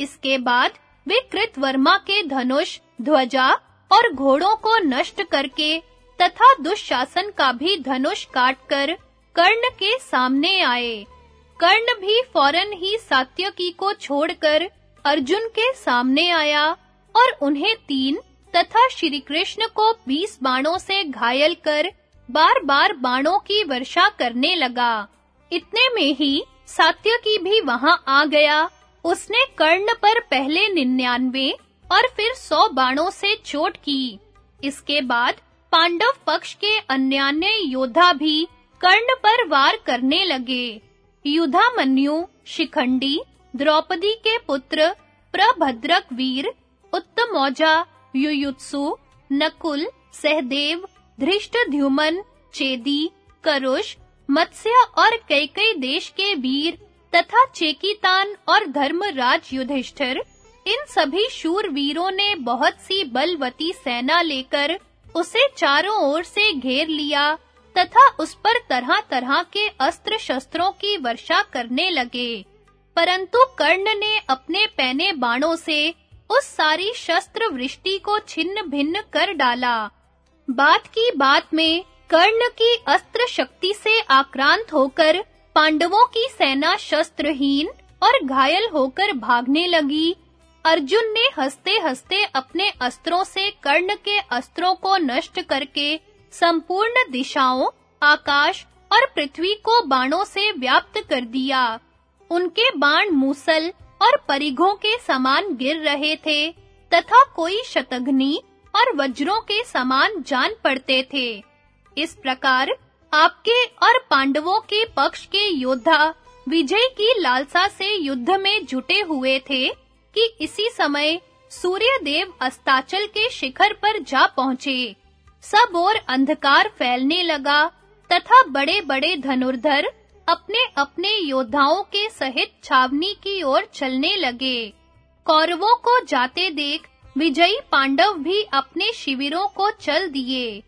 इसके बाद वे कृतवर्मा के धनुष, ध्वजा और घोड़ों को नष्ट करके तथा दुशासन का भी धनुष काटकर कर्ण के सामने आए। कर्ण भी फ़ौरन ही सात्यकी को छोड़कर अर्जुन के सामने आया और उन्हें तीन तथा श्री कृष्ण को बीस बाणों से घायल कर बार-बार बाणों की वर्षा करने लगा। इतने में ही सात्यकी भी वहाँ आ गया। उसने कर्ण पर पहले निन्यानवे और फिर सौ बाणों से चोट की। इसके बाद पांडव पक्ष के अन्य योद्धा भी कर्ण पर वार करने लगे। युधामन्यु, शिखंडी, द्रौपदी के पुत्र, प्रभद्रक वीर, उत्तमौजा, युयुत्सु, नकुल, सहदेव धृष्टद्युमन चेदी, करुष मत्स्य और कई-कई देश के वीर तथा चेकीतान और धर्मराज युधिष्ठिर, इन सभी शूर वीरों ने बहुत सी बलवती सेना लेकर उसे चारों ओर से घेर लिया तथा उस पर तरह-तरह के अस्त्र-शस्त्रों की वर्षा करने लगे। परंतु कर्ण ने अपने पैने बाणों से उस सारी शस्त्र वृष्टि को छिन्न भिन्न कर डाला। बात की बात में कर्ण की अस्त्र शक्ति से आक्रांत होकर पांडवों की सेना शस्त्रहीन और घायल होकर भागने लगी। अर्जुन ने हंसते-हंसते अपने अस्त्रों से कर्ण के अस्त्रों को नष्ट करके संपूर्ण दिशाओं, आकाश और पृथ्वी को बाणों से व्याप्त कर दिया। उनके बाण मूसल और परिघों के समान गिर रहे थे तथा कोई शतघ्नी और वज्रों के समान जान पड़ते थे। इस प्रकार आपके और पांडवों के पक्ष के योद्धा विजय की लालसा से युद्ध में जुटे हुए थे कि इसी समय सूर्यदेव अस्ताचल के शिखर पर जा पहुँचे। सब ओर अंधकार फैलने लगा तथा बड़े-बड़े धनुर्धर अपने-अपने योद्धाओं के सहित छावनी की ओर चलने लगे। कौरवों को जाते देख विजयी पांडव भी अपने शिविरों को चल दिए।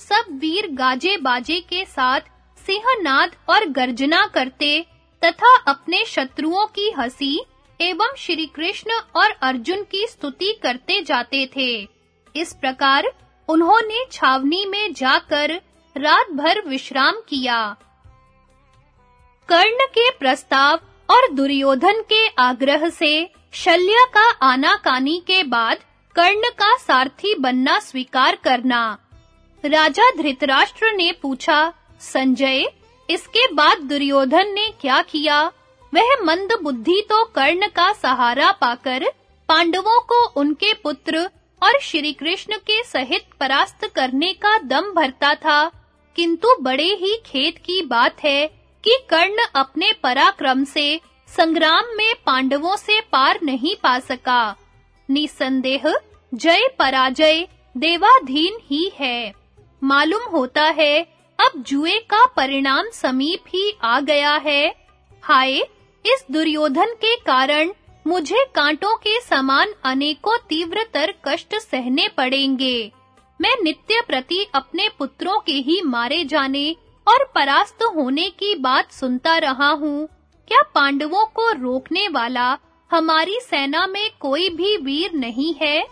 सब वीर गाजे बाजे के साथ सिंहनाद और गर्जना करते तथा अपने शत्रुओं की हँसी एवं श्री कृष्ण और अर्जुन की स्तुति करते जाते थे। इस प्रकार उन्होंने छावनी में जाकर रात भर विश्राम किया। कर्ण के प्रस्ताव और दुर्योधन के आग्रह से शल्य का आनाकानी के बाद कर्ण का सारथी बनना स्वीकार करना राजा धृतराष्ट्र ने पूछा, संजय, इसके बाद दुर्योधन ने क्या किया? वह मंद बुद्धि तो कर्ण का सहारा पाकर पांडवों को उनके पुत्र और श्री कृष्ण के सहित परास्त करने का दम भरता था। किंतु बड़े ही खेद की बात है कि कर्ण अपने पराक्रम से संग्राम में पांडवों से पार नहीं पा सका। निसंदेह, जय पराजय, देवाधीन ही है। मालूम होता है, अब जुए का परिणाम समीप ही आ गया है। हाय, इस दुर्योधन के कारण मुझे कांटों के समान अनेकों तीव्रतर कष्ट सहने पड़ेंगे। मैं नित्य प्रति अपने पुत्रों के ही मारे जाने और परास्त होने की बात सुनता रहा हूँ। क्या पांडवों को रोकने वाला हमारी सेना में कोई भी वीर नहीं है?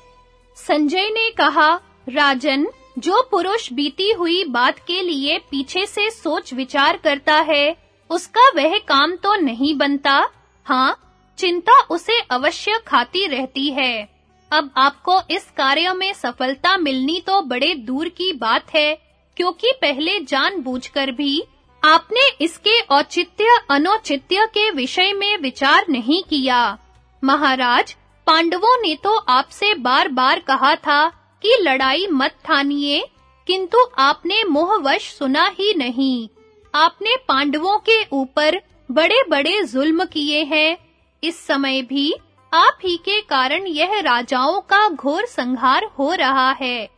संजय ने कहा, राजन जो पुरुष बीती हुई बात के लिए पीछे से सोच विचार करता है, उसका वह काम तो नहीं बनता। हाँ चिंता उसे अवश्य खाती रहती है। अब आपको इस कार्य में सफलता मिलनी तो बड़े दूर की बात है, क्योंकि पहले जानबूझकर भी आपने इसके औचित्य, अनौचित्य के विषय में विचार नहीं किया। महाराज, पांडवों ने तो आपसे बार-बार कहा था कि लड़ाई मत ठानिए किंतु आपने मोहवश सुना ही नहीं। आपने पांडवों के ऊपर बड़े-बड़े जुल्म किए हैं। इस समय भी आप ही के कारण यह राजाओं का घोर संहार हो रहा है।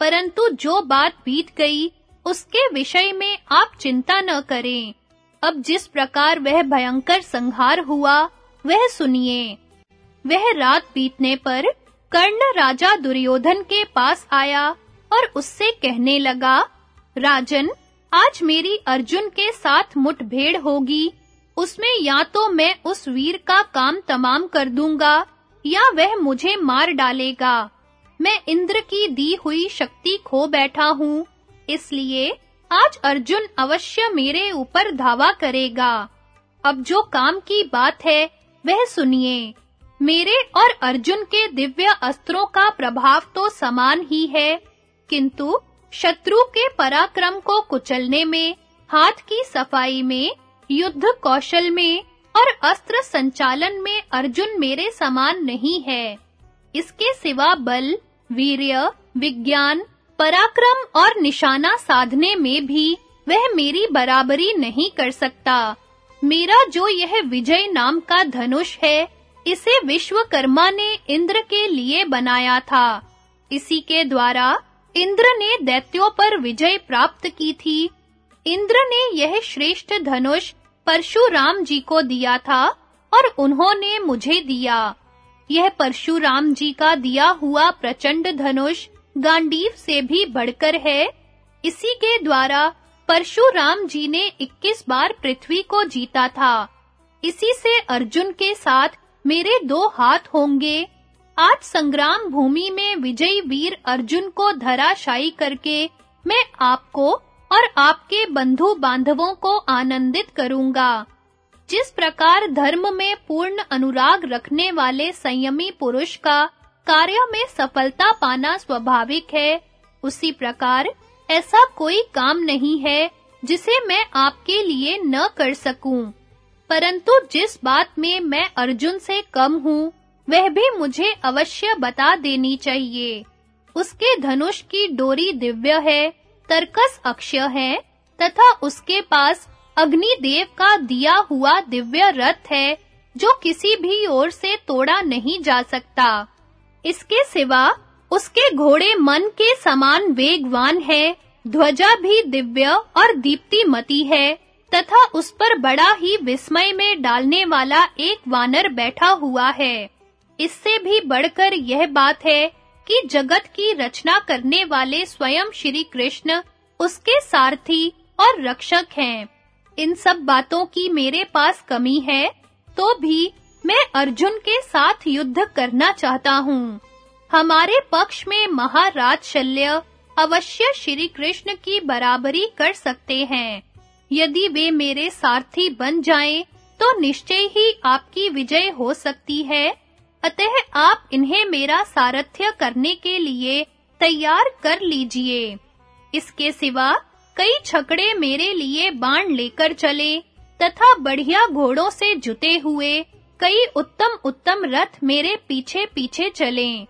परंतु जो बात बीत गई, उसके विषय में आप चिंता न करें। अब जिस प्रकार वह भयंकर संहार हुआ, वह सुनिए। वह रात बीतने पर कर्ण राजा दुर्योधन के पास आया और उससे कहने लगा, राजन, आज मेरी अर्जुन के साथ मुठभेड़ होगी। उसमें या तो मैं उस वीर का काम तमाम कर दूँगा या वह मुझे मार डालेगा। मैं इंद्र की दी हुई शक्ति खो बैठा हूँ। इसलिए आज अर्जुन अवश्य मेरे ऊपर धावा करेगा। अब जो काम की बात है, वह सुनिए। मेरे और अर्जुन के दिव्य अस्त्रों का प्रभाव तो समान ही है, किंतु शत्रु के पराक्रम को कुचलने में, हाथ की सफ़ाई में, युद्ध कौशल में और अस्त्र संचालन में अर्जुन मेरे समान नहीं है। इसके सिवा बल, वीर्य, विज्ञान, पराक्रम और निशाना साधने में भी वह मेरी बराबरी नहीं कर सकता। मेरा जो यह विजय नाम का धनुष है इसे विश्वकर्मा ने इंद्र के लिए बनाया था। इसी के द्वारा इंद्र ने दैत्यों पर विजय प्राप्त की थी। इंद्र ने यह श्रेष्ठ धनुष परशुराम जी को दिया था और उन्होंने मुझे दिया। यह परशुराम जी का दिया हुआ प्रचंड धनुष गांडीव से भी बढ़कर है। इसी के द्वारा परशुराम जी ने 21 बार पृथ्वी को जीता था। इसी से अर्जुन के साथ मेरे दो हाथ होंगे। आज संग्राम भूमि में विजयी वीर अर्जुन को धराशायी करके मैं आपको और आपके बंधु बांधवों को आनंदित करूँगा। जिस प्रकार धर्म में पूर्ण अनुराग रखने वाले संयमी पुरुष का कार्य में सफलता पाना स्वाभाविक है, उसी प्रकार ऐसा कोई काम नहीं है जिसे मैं आपके लिए न कर सकूँ। परंतु जिस बात में मैं अर्जुन से कम हूँ, वह भी मुझे अवश्य बता देनी चाहिए। उसके धनुष की डोरी दिव्य है, तरकस अक्षय है, तथा उसके पास अग्निदेव का दिया हुआ दिव्य रथ है, जो किसी भी ओर से तोड़ा नहीं जा सकता। इसके सिवा उसके घोड़े मन के समान वेगवान है, ध्वजा भी दिव्य और दीप्तिमती है। तथा उस पर बड़ा ही विस्मय में डालने वाला एक वानर बैठा हुआ है। इससे भी बढ़कर यह बात है कि जगत की रचना करने वाले स्वयं श्री कृष्ण उसके सारथी और रक्षक हैं। इन सब बातों की मेरे पास कमी है तो भी मैं अर्जुन के साथ युद्ध करना चाहता हूँ। हमारे पक्ष में महाराज शल्य अवश्य श्री कृष्ण की बराबरी कर सकते हैं। यदि वे मेरे सारथी बन जाएँ तो निश्चय ही आपकी विजय हो सकती है। अतः आप इन्हें मेरा सारथ्य करने के लिए तैयार कर लीजिए। इसके सिवा कई छकड़े मेरे लिए बाण लेकर चले, तथा बढ़िया घोड़ों से जुते हुए कई उत्तम उत्तम रथ मेरे पीछे पीछे चलें,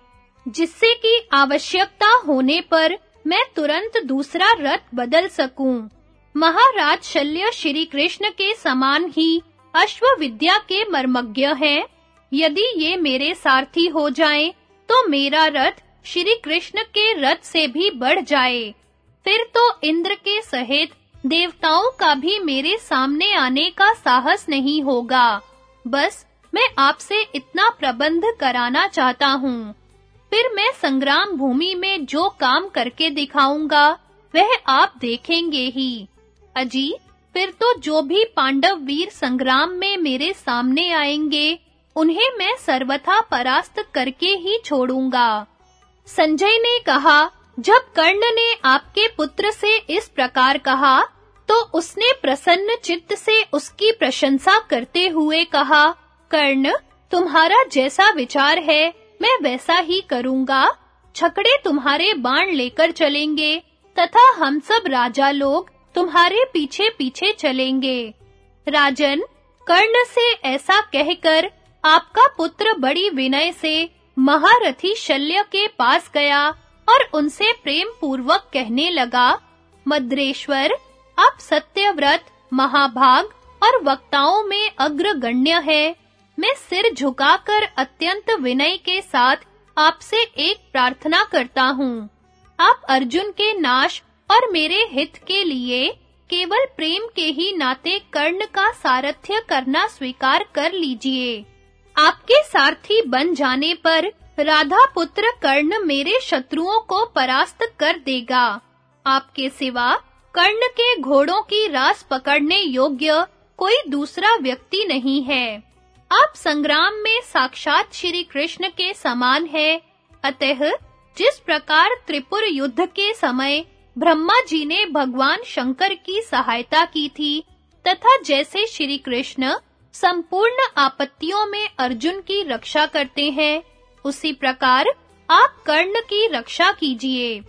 जिससे कि आवश्यकता होने पर मैं तुरंत दूसरा रथ बदल सकूँ। महाराज शल्य श्री कृष्ण के समान ही अश्व विद्या के मर्मज्ञ हैं। यदि ये मेरे सारथी हो जाएँ तो मेरा रथ श्री कृष्ण के रथ से भी बढ़ जाए। फिर तो इंद्र के सहित देवताओं का भी मेरे सामने आने का साहस नहीं होगा। बस मैं आपसे इतना प्रबंध कराना चाहता हूँ। फिर मैं संग्राम भूमि में जो काम करके दिखाऊँगा, वह आप देखेंगे ही। अजी फिर तो जो भी पांडव वीर संग्राम में मेरे सामने आएँगे, उन्हें मैं सर्वथा परास्त करके ही छोड़ूँगा। संजय ने कहा, जब कर्ण ने आपके पुत्र से इस प्रकार कहा तो उसने प्रसन्न चित्त से उसकी प्रशंसा करते हुए कहा, कर्ण, तुम्हारा जैसा विचार है, मैं वैसा ही करूँगा। छकड़े तुम्हारे बाण लेकर चलेंगे, तथा हम सब राजा लोग तुम्हारे पीछे-पीछे चलेंगे। राजन, कर्ण से ऐसा कहकर आपका पुत्र बड़ी विनय से महारथी शल्य के पास गया और उनसे प्रेम पूर्वक कहने लगा, मद्रेश्वर आप सत्यव्रत, महाभाग और वक्ताओं में अग्रगण्य है। मैं सिर झुकाकर अत्यंत विनय के साथ आपसे एक प्रार्थना करता हूँ। आप अर्जुन के नाश और मेरे हित के लिए केवल प्रेम के ही नाते कर्ण का सारथ्य करना स्वीकार कर लीजिए। आपके सारथी बन जाने पर राधा पुत्र कर्ण मेरे शत्रुओं को परास्त कर देगा। आपके सिवा कर्ण के घोड़ों की रास पकड़ने योग्य कोई दूसरा व्यक्ति नहीं है। आप संग्राम में साक्षात श्री कृष्ण के समान है। अतः जिस प्रकार त्रिपुर युद्ध के समय ब्रह्मा जी ने भगवान शंकर की सहायता की थी, तथा जैसे श्री कृष्ण संपूर्ण आपत्तियों में अर्जुन की रक्षा करते हैं, उसी प्रकार आप कर्ण की रक्षा कीजिए।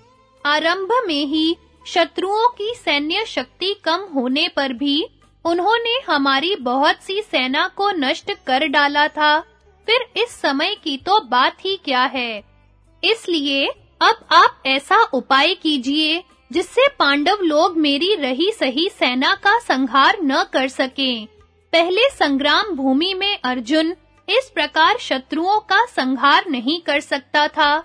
आरंभ में ही शत्रुओं की सैन्य शक्ति कम होने पर भी उन्होंने हमारी बहुत सी सेना को नष्ट कर डाला था। फिर इस समय की तो बात ही क्या है? इसलिए अब आप ऐसा उपाय कीजिए जिससे पांडव लोग मेरी रही सही सेना का संहार न कर सकें। पहले संग्राम भूमि में अर्जुन इस प्रकार शत्रुओं का संहार नहीं कर सकता था।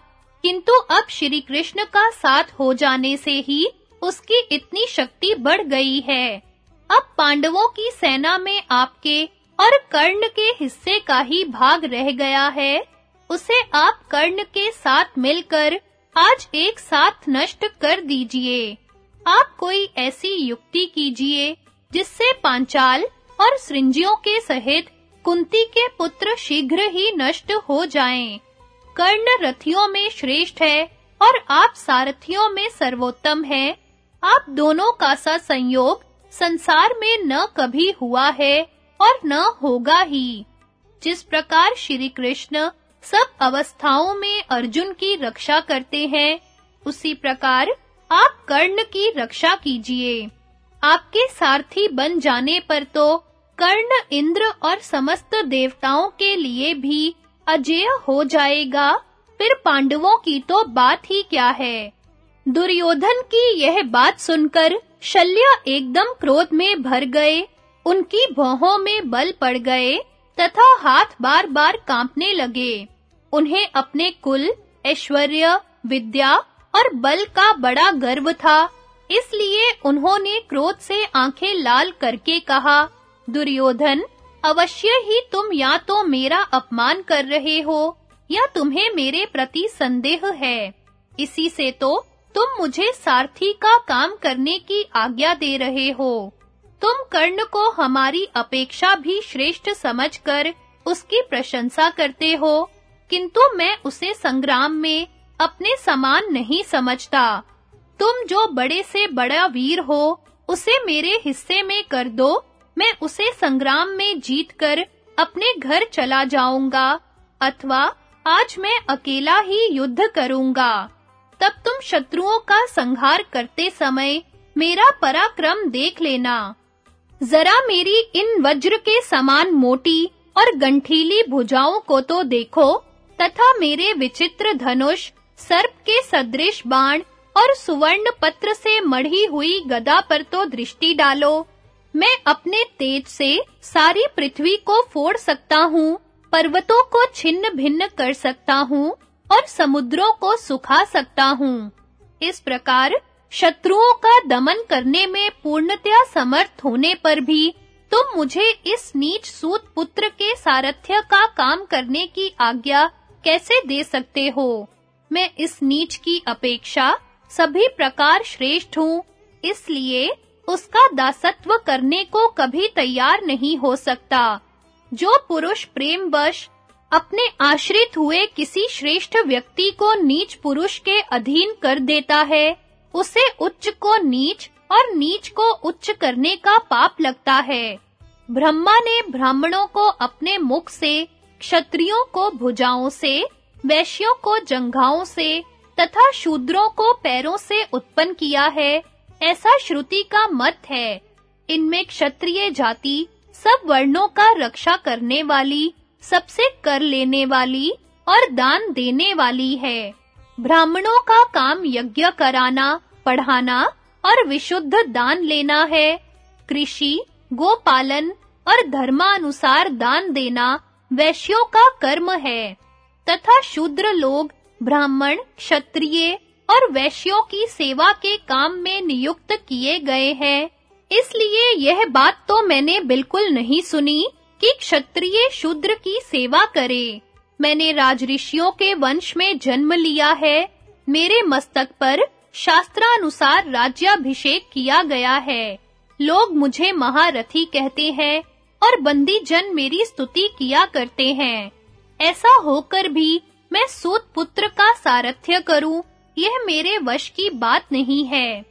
किंतु अब श्री कृष्ण का साथ हो जाने से ही उसकी इतनी शक्ति बढ़ गई है। अब पांडवों की सेना में आपके और कर्ण के हिस्से का ही भाग रह गया है। उसे आप कर्ण के साथ मिलकर आज एक साथ नष्ट कर दीजिए। आप कोई ऐसी युक्ति कीजिए, जिससे पांचाल और सृंजियों के सहित कुंती के पुत्र शीघ्र ही नष्ट हो जाएँ। कर्ण रथियों में श्रेष्ठ है और आप सारथियों में सर्वोत्तम हैं। आप दोनों का सा संयोग संसार में न कभी हुआ है और न होगा ही। जिस प्रकार श्री कृष्ण सब अवस्थाओं में अर्जुन की रक्षा करते हैं। उसी प्रकार आप कर्ण की रक्षा कीजिए। आपके सारथी बन जाने पर तो कर्ण इंद्र और समस्त देवताओं के लिए भी अजेय हो जाएगा। फिर पांडवों की तो बात ही क्या है? दुर्योधन की यह बात सुनकर शल्य एकदम क्रोध में भर गए। उनकी भौहों में बल पड़ गए। तथा हाथ बार-बार कांपने लगे। उन्हें अपने कुल, ऐश्वर्य, विद्या और बल का बड़ा गर्व था। इसलिए उन्होंने क्रोध से आँखें लाल करके कहा, दुर्योधन, अवश्य ही तुम या तो मेरा अपमान कर रहे हो, या तुम्हें मेरे प्रति संदेह है। इसी से तो तुम मुझे सारथी का काम करने की आज्ञा दे रहे हो। तुम कर्ण को हमारी अपेक्षा भी श्रेष्ठ समझकर उसकी प्रशंसा करते हो, किंतु मैं उसे संग्राम में अपने समान नहीं समझता। तुम जो बड़े से बड़ा वीर हो, उसे मेरे हिस्से में कर दो, मैं उसे संग्राम में जीतकर अपने घर चला जाऊँगा, अथवा आज मैं अकेला ही युद्ध करूँगा। तब तुम शत्रुओं का संहार करते समय मेरा पराक्रम देख लेना। जरा मेरी इन वज्र के समान मोटी और गंठीली भुजाओं को तो देखो, तथा मेरे विचित्र धनुष, सर्प के सदृश बाण और सुवर्ण पत्र से मढ़ी हुई गदा पर तो दृष्टि डालो। मैं अपने तेज से सारी पृथ्वी को फोड़ सकता हूँ, पर्वतों को छिन्न भिन्न कर सकता हूँ और समुद्रों को सुखा सकता हूँ। इस प्रकार शत्रुओं का दमन करने में पूर्णतया समर्थ होने पर भी तुम मुझे इस नीच सूत पुत्र के सारथ्य का काम करने की आज्ञा कैसे दे सकते हो? मैं इस नीच की अपेक्षा सभी प्रकार श्रेष्ठ हूँ, इसलिए उसका दासत्व करने को कभी तैयार नहीं हो सकता। जो पुरुष प्रेमवश अपने आश्रित हुए किसी श्रेष्ठ व्यक्ति को नीच पुरुष के अधीन कर देता है उसे उच्च को नीच और नीच को उच्च करने का पाप लगता है। ब्रह्मा ने ब्राह्मणों को अपने मुख से, क्षत्रियों को भुजाओं से, वैश्यों को जंघाओं से तथा शूद्रों को पैरों से उत्पन्न किया है। ऐसा श्रुति का मत है। इनमें क्षत्रिय जाति, सब वर्णों का रक्षा करने वाली, सबसे कर लेने वाली और दान देने वाली है। ब्राह्मणों का काम यज्ञ कराना पढ़ाना और विशुद्ध दान लेना है। कृषि, गोपालन और धर्मानुसार दान देना वैश्यों का कर्म है। तथा शूद्र लोग, ब्राह्मण, क्षत्रिय और वैश्यों की सेवा के काम में नियुक्त किए गए हैं। इसलिए यह बात तो मैंने बिल्कुल नहीं सुनी कि क्षत्रिय शूद्र की सेवा करे। मैंने राजऋषियों के वंश में जन्म लिया है। मेरे मस्तक पर शास्त्रानुसार राज्याभिषेक किया गया है। लोग मुझे महारथी कहते हैं और बंदी जन मेरी स्तुति किया करते हैं। ऐसा होकर भी मैं सूत पुत्र का सारथ्य करूँ, यह मेरे वश की बात नहीं है।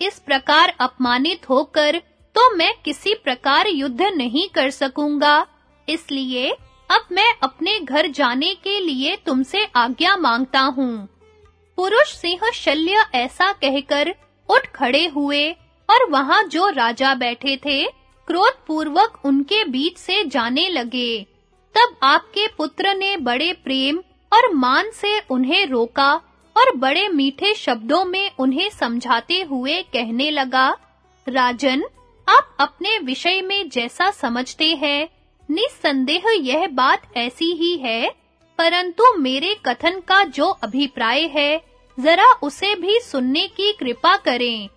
इस प्रकार अपमानित होकर तो मैं किसी प्रकार युद्ध नहीं कर सकूँगा। इसलिए अब मैं अपने घर जाने के लिए तुमसे आज्ञा माँगता हूँ। पुरुष सिंह शल्य ऐसा कहकर उठ खड़े हुए और वहाँ जो राजा बैठे थे क्रोध पूर्वक उनके बीच से जाने लगे। तब आपके पुत्र ने बड़े प्रेम और मान से उन्हें रोका और बड़े मीठे शब्दों में उन्हें समझाते हुए कहने लगा, राजन, आप अपने विषय में जैसा समझते हैं निसंदेह यह बात ऐसी ही है परंतु मेरे कथन का जो अभिप्राय है, जरा उसे भी सुनने की कृपा करें।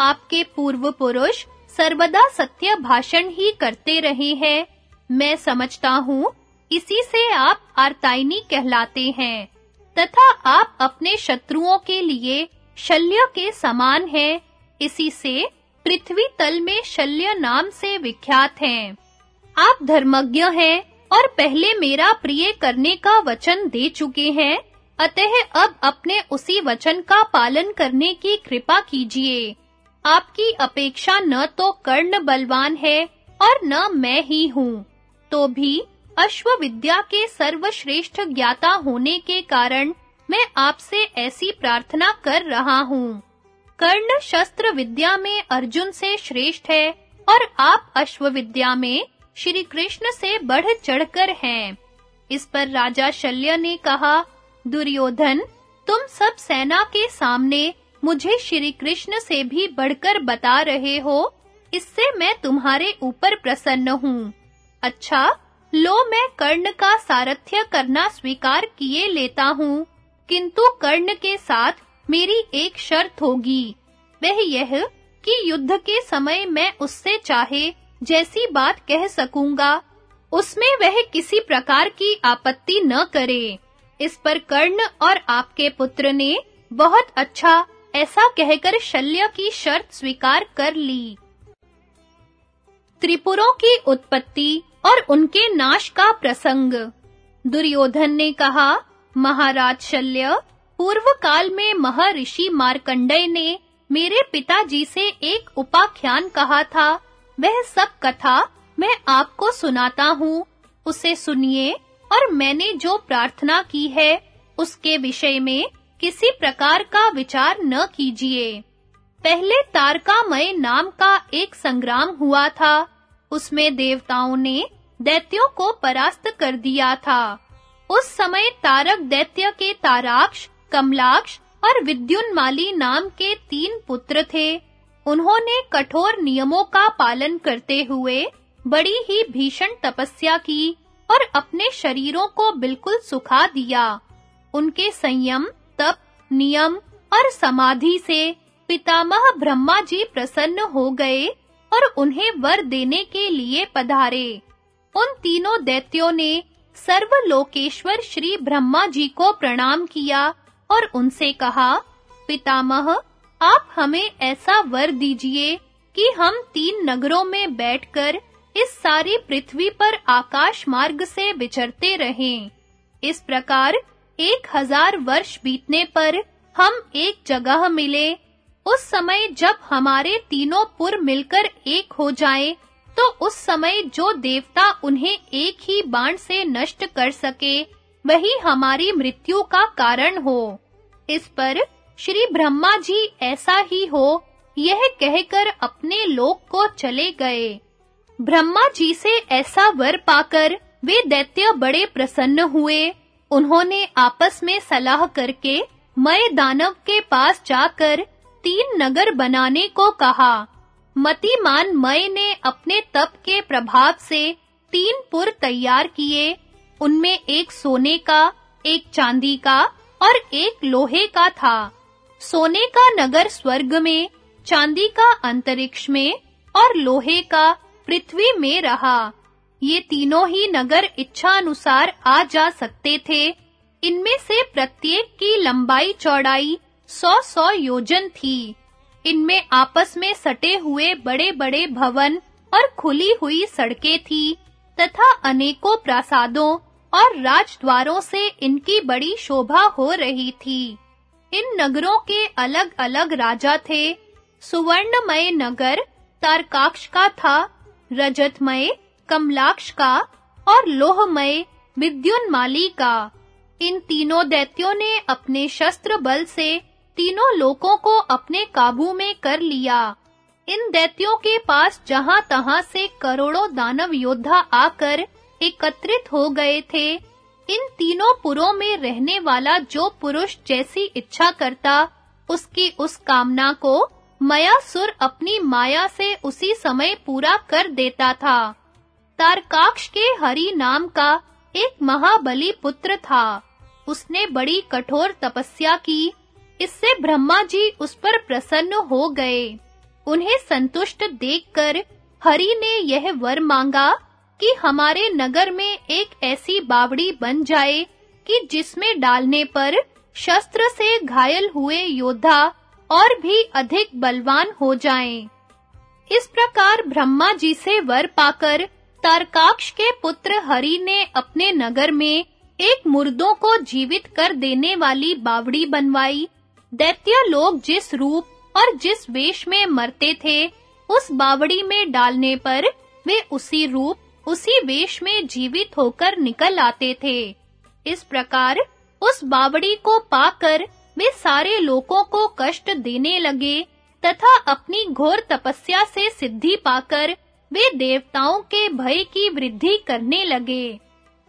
आपके पूर्व पुरुष सर्वदा सत्य भाषण ही करते रहे हैं। मैं समझता हूँ, इसी से आप आर्ताइनी कहलाते हैं। तथा आप अपने शत्रुओं के लिए शल्य के समान हैं। इसी से पृथ्वी तल में शल्य नाम से विख्यात हैं। आप धर्मज्ञ हैं और पहले मेरा प्रिय करने का वचन दे चुके हैं। अतः अब अपने उसी वचन का पालन करने की कृपा कीजिए। आपकी अपेक्षा न तो कर्ण बलवान है और न मैं ही हूँ। तो भी अश्व विद्या के सर्वश्रेष्ठ ज्ञाता होने के कारण मैं आपसे ऐसी प्रार्थना कर रहा हूँ। कर्ण शस्त्र विद्या में अर्जुन से श्रेष्ठ है और आप अश्व विद्या में श्री कृष्ण से बढ़ चढ़कर हैं। इस पर राजा शल्य ने कहा, दुर्योधन, तुम सब सेना के सामने मुझे श्री कृष्ण से भी बढ़कर बता रहे हो। इससे मैं तुम्हारे ऊपर प्रसन्न हूँ। अच्छा लो, मैं कर्ण का सारथ्य करना स्वीकार किए लेता हूँ। किंतु कर्ण के साथ मेरी एक शर्त होगी। वह यह कि युद्ध के समय मैं उससे चाहे जैसी बात कह सकूँगा, उसमें वह किसी प्रकार की आपत्ति न करे। इस पर कर्ण और आपके पुत्र ने बहुत अच्छा ऐसा कहकर शल्य की शर्त स्वीकार कर ली। त्रिपुरों की उत्पत्ति और उनके नाश का प्रसंग। दुर्योधन ने कहा, महाराज शल्य, पूर्व काल में महर्षि मार्कंडेय ने मेरे पिताजी से एक उपाख्यान कहा था। वह सब कथा मैं आपको सुनाता हूँ। उसे सुनिए और मैंने जो प्रार्थना की है, उसके विषय में किसी प्रकार का विचार न कीजिए। पहले तारकामय नाम का एक संग्राम हुआ था। उसमें देवताओं ने दैत्यों को परास्त कर दिया था। उस समय तारक दैत्य के ताराक्ष, कमलाक्ष और विद्युन्माली नाम के तीन पुत्र थे। उन्होंने कठोर नियमों का पालन करते हुए बड़ी ही भीषण तपस्या की और अपने शरीरों को बिल्कुल सुखा दिया। उनके संयम, तप, नियम और समाधि से पितामह ब्रह्मा जी प्रसन्न हो गए और उन्हें वर देने के लिए पधारे। उन तीनों दैत्यों ने सर्वलोकेश्वर श्री ब्रह्मा जी को प्रणाम किया और उनसे कहा, पितामह आप हमें ऐसा वर दीजिए कि हम तीन नगरों में बैठकर इस सारी पृथ्वी पर आकाश मार्ग से विचरते रहें। इस प्रकार एक हज़ार वर्ष बीतने पर हम एक जगह मिले। उस समय जब हमारे तीनों पुर मिलकर एक हो जाएँ तो उस समय जो देवता उन्हें एक ही बाण से नष्ट कर सके, वही हमारी मृत्यु का कारण हो। इस पर श्री ब्रह्मा जी ऐसा ही हो, यह कहकर अपने लोक को चले गए। ब्रह्मा जी से ऐसा वर पाकर वे दैत्य बड़े प्रसन्न हुए। उन्होंने आपस में सलाह करके मय दानव के पास जाकर तीन नगर बनाने को कहा। मतिमान मय ने अपने तप के प्रभाव से तीन पुर तैयार किए। उनमें एक सोने का, एक चांदी का और एक लोहे का था। सोने का नगर स्वर्ग में, चांदी का अंतरिक्ष में और लोहे का पृथ्वी में रहा। ये तीनों ही नगर इच्छा अनुसार आ जा सकते थे। इनमें से प्रत्येक की लंबाई चौड़ाई सौ सौ योजन थी। इनमें आपस में सटे हुए बड़े-बड़े भवन और खुली हुई सड़कें थी तथा अनेकों प्रासादों और राजद्वारों से इनकी बड़ी शोभा हो रही थी। इन नगरों के अलग-अलग राजा थे। सुवर्णमय नगर तारकाक्ष का था, रजतमय कमलाक्ष का और लोहमय विद्युन्माली का इन तीनों दैत्यों ने अपने शस्त्र बल से तीनों लोकों को अपने काबू में कर लिया। इन दैत्यों के पास जहां-तहां से करोड़ों दानव योद्धा आकर एकत्रित हो गए थे। इन तीनों पुरों में रहने वाला जो पुरुष जैसी इच्छा करता, उसकी उस कामना को मयासुर अपनी माया से उसी समय पूरा कर देता था। तारकाक्ष के हरि नाम का एक महाबली पुत्र था। उसने बड़ी कठोर तपस्या की। इससे ब्रह्मा जी उस पर प्रसन्न हो गए। उन्हें संतुष्ट देखकर हरि ने यह वर मांगा कि हमारे नगर में एक ऐसी बावड़ी बन जाए कि जिसमें डालने पर शस्त्र से घायल हुए योद्धा और भी अधिक बलवान हो जाएँ। इस प्रकार ब्रह्मा जी से वर पाकर तारकाक्ष के पुत्र हरि ने अपने नगर में एक मुर्दों को जीवित कर देने वाली बावड़ी बनवाई दैत्य लोग जिस रूप और जिस वेश में मरते थे, उस बावड़ी में डालने पर वे उसी रूप उसी वेश में जीवित होकर निकल आते थे। इस प्रकार उस बावड़ी को पाकर वे सारे लोगों को कष्ट देने लगे तथा अपनी घोर तपस्या से सिद्धि पाकर वे देवताओं के भय की वृद्धि करने लगे।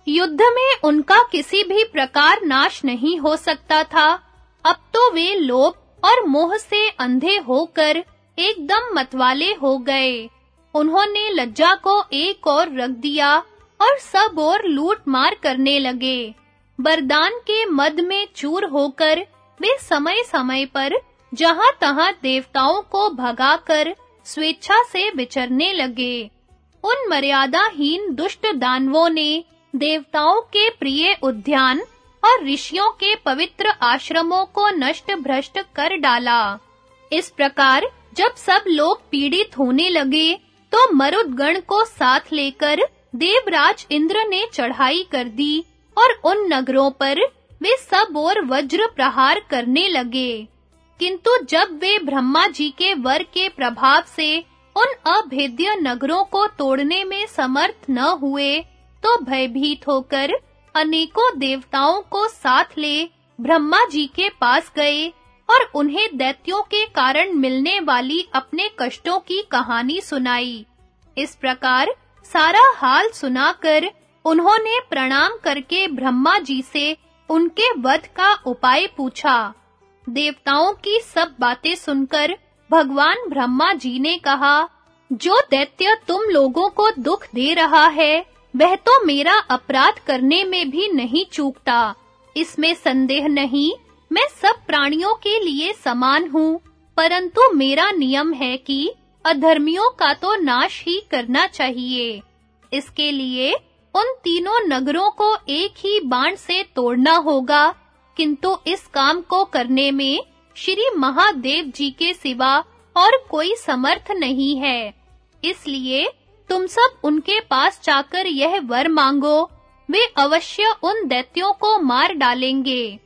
युद्ध में उनका किसी भी प्रकार नाश नहीं हो सकता था। अब तो वे लोभ और मोह से अंधे होकर एकदम मतवाले हो गए। उन्होंने लज्जा को एक और रख दिया और सब और लूट मार करने लगे। बरदान के मद में चूर होकर वे समय-समय पर जहां-तहां देवताओं को भगाकर स्वेच्छा से विचरने लगे। उन मर्यादाहीन दुष्ट दानवों ने देवताओं के प्रिय उद्यान और ऋषियों के पवित्र आश्रमों को नष्ट भ्रष्ट कर डाला। इस प्रकार जब सब लोग पीड़ित होने लगे तो मरुदगण को साथ लेकर देवराज इंद्र ने चढ़ाई कर दी और उन नगरों पर वे सब और वज्र प्रहार करने लगे। किंतु जब वे ब्रह्मा जी के वर के प्रभाव से उन अभेद्य नगरों को तोड़ने में समर्थ न हुए तो भयभीत होकर अनेकों देवताओं को साथ ले ब्रह्मा जी के पास गए और उन्हें दैत्यों के कारण मिलने वाली अपने कष्टों की कहानी सुनाई। इस प्रकार सारा हाल सुनाकर उन्होंने प्रणाम करके ब्रह्मा जी से उनके वध का उपाय पूछा। देवताओं की सब बातें सुनकर भगवान ब्रह्मा जी ने कहा, जो दैत्य तुम लोगों को दुख दे रहा है, वह तो मेरा अपराध करने में भी नहीं चूकता। इसमें संदेह नहीं मैं सब प्राणियों के लिए समान हूँ, परंतु मेरा नियम है कि अधर्मियों का तो नाश ही करना चाहिए। इसके लिए उन तीनों नगरों को एक ही बाण से तोड़ना होगा, किंतु इस काम को करने में श्री महादेव जी के सिवा और कोई समर्थ नहीं है। इसलिए तुम सब उनके पास जाकर यह वर मांगो, वे अवश्य उन दैत्यों को मार डालेंगे।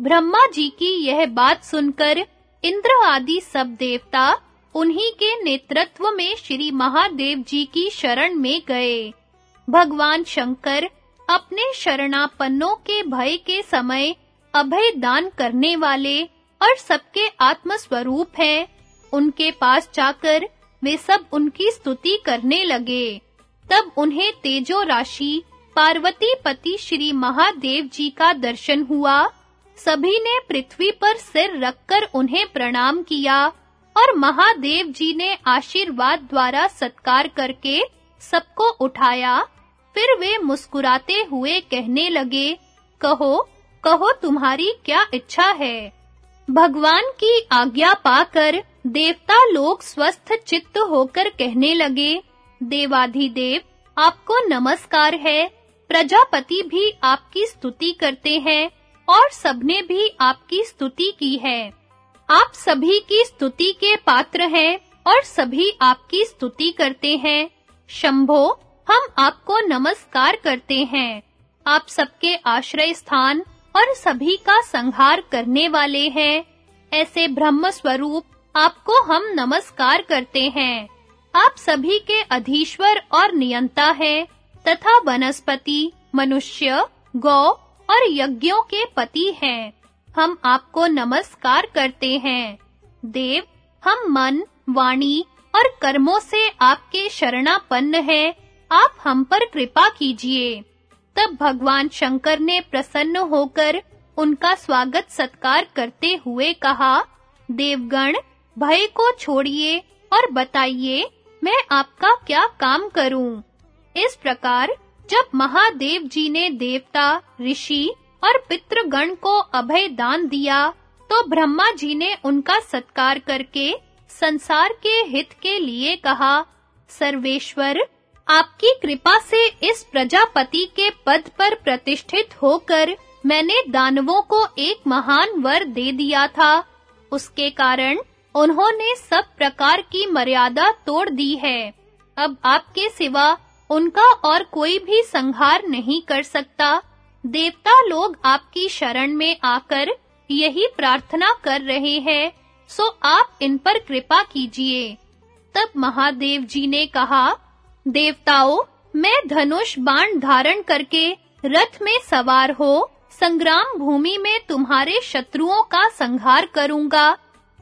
ब्रह्मा जी की यह बात सुनकर इंद्र आदि सब देवता उन्हीं के नेतृत्व में श्री महादेव जी की शरण में गए। भगवान शंकर अपने शरणापन्नों के भय के समय अभय दान करने वाले और सबके आत्म स्वरूप हैं। उनके पास जाकर वे सब उनकी स्तुति करने लगे। तब उन्हें तेजो राशि पार्वती पति श्री महादेव जी का दर्शन हुआ। सभी ने पृथ्वी पर सिर रखकर उन्हें प्रणाम किया और महादेव जी ने आशीर्वाद द्वारा सत्कार करके सबको उठाया। फिर वे मुस्कुराते हुए कहने लगे, कहो कहो तुम्हारी क्या इच्छा है? भगवान की आज्ञा पाकर देवता लोग स्वस्थ चित्त होकर कहने लगे, देवाधिदेव, आपको नमस्कार है। प्रजापति भी आपकी स्तुति करते हैं। और सबने भी आपकी स्तुति की है। आप सभी की स्तुति के पात्र हैं और सभी आपकी स्तुति करते हैं। शंभो, हम आपको नमस्कार करते हैं। आप सबके आश्रय स्थान और सभी का संहार करने वाले हैं। ऐसे ब्रह्म स्वरूप आपको हम नमस्कार करते हैं। आप सभी के अधीश्वर और नियंता हैं तथा वनस्पति, मनुष्य, गौ और यज्ञों के पति हैं। हम आपको नमस्कार करते हैं। देव, हम मन, वाणी और कर्मों से आपके शरणापन्न हैं। आप हम पर कृपा कीजिए। तब भगवान शंकर ने प्रसन्न होकर उनका स्वागत सत्कार करते हुए कहा, देवगण, भय को छोड़िए और बताइए, मैं आपका क्या काम करूँ? इस प्रकार जब महादेव जी ने देवता, ऋषि और पितृगण को अभय दान दिया तो ब्रह्मा जी ने उनका सत्कार करके संसार के हित के लिए कहा, सर्वेश्वर, आपकी कृपा से इस प्रजापति के पद पर प्रतिष्ठित होकर मैंने दानवों को एक महान वर दे दिया था। उसके कारण उन्होंने सब प्रकार की मर्यादा तोड़ दी है। अब आपके सिवा उनका और कोई भी संहार नहीं कर सकता। देवता लोग आपकी शरण में आकर यही प्रार्थना कर रहे हैं, सो आप इन पर कृपा कीजिए। तब महादेव जी ने कहा, देवताओं, मैं धनुष बाण धारण करके रथ में सवार हो, संग्राम भूमि में तुम्हारे शत्रुओं का संहार करूँगा।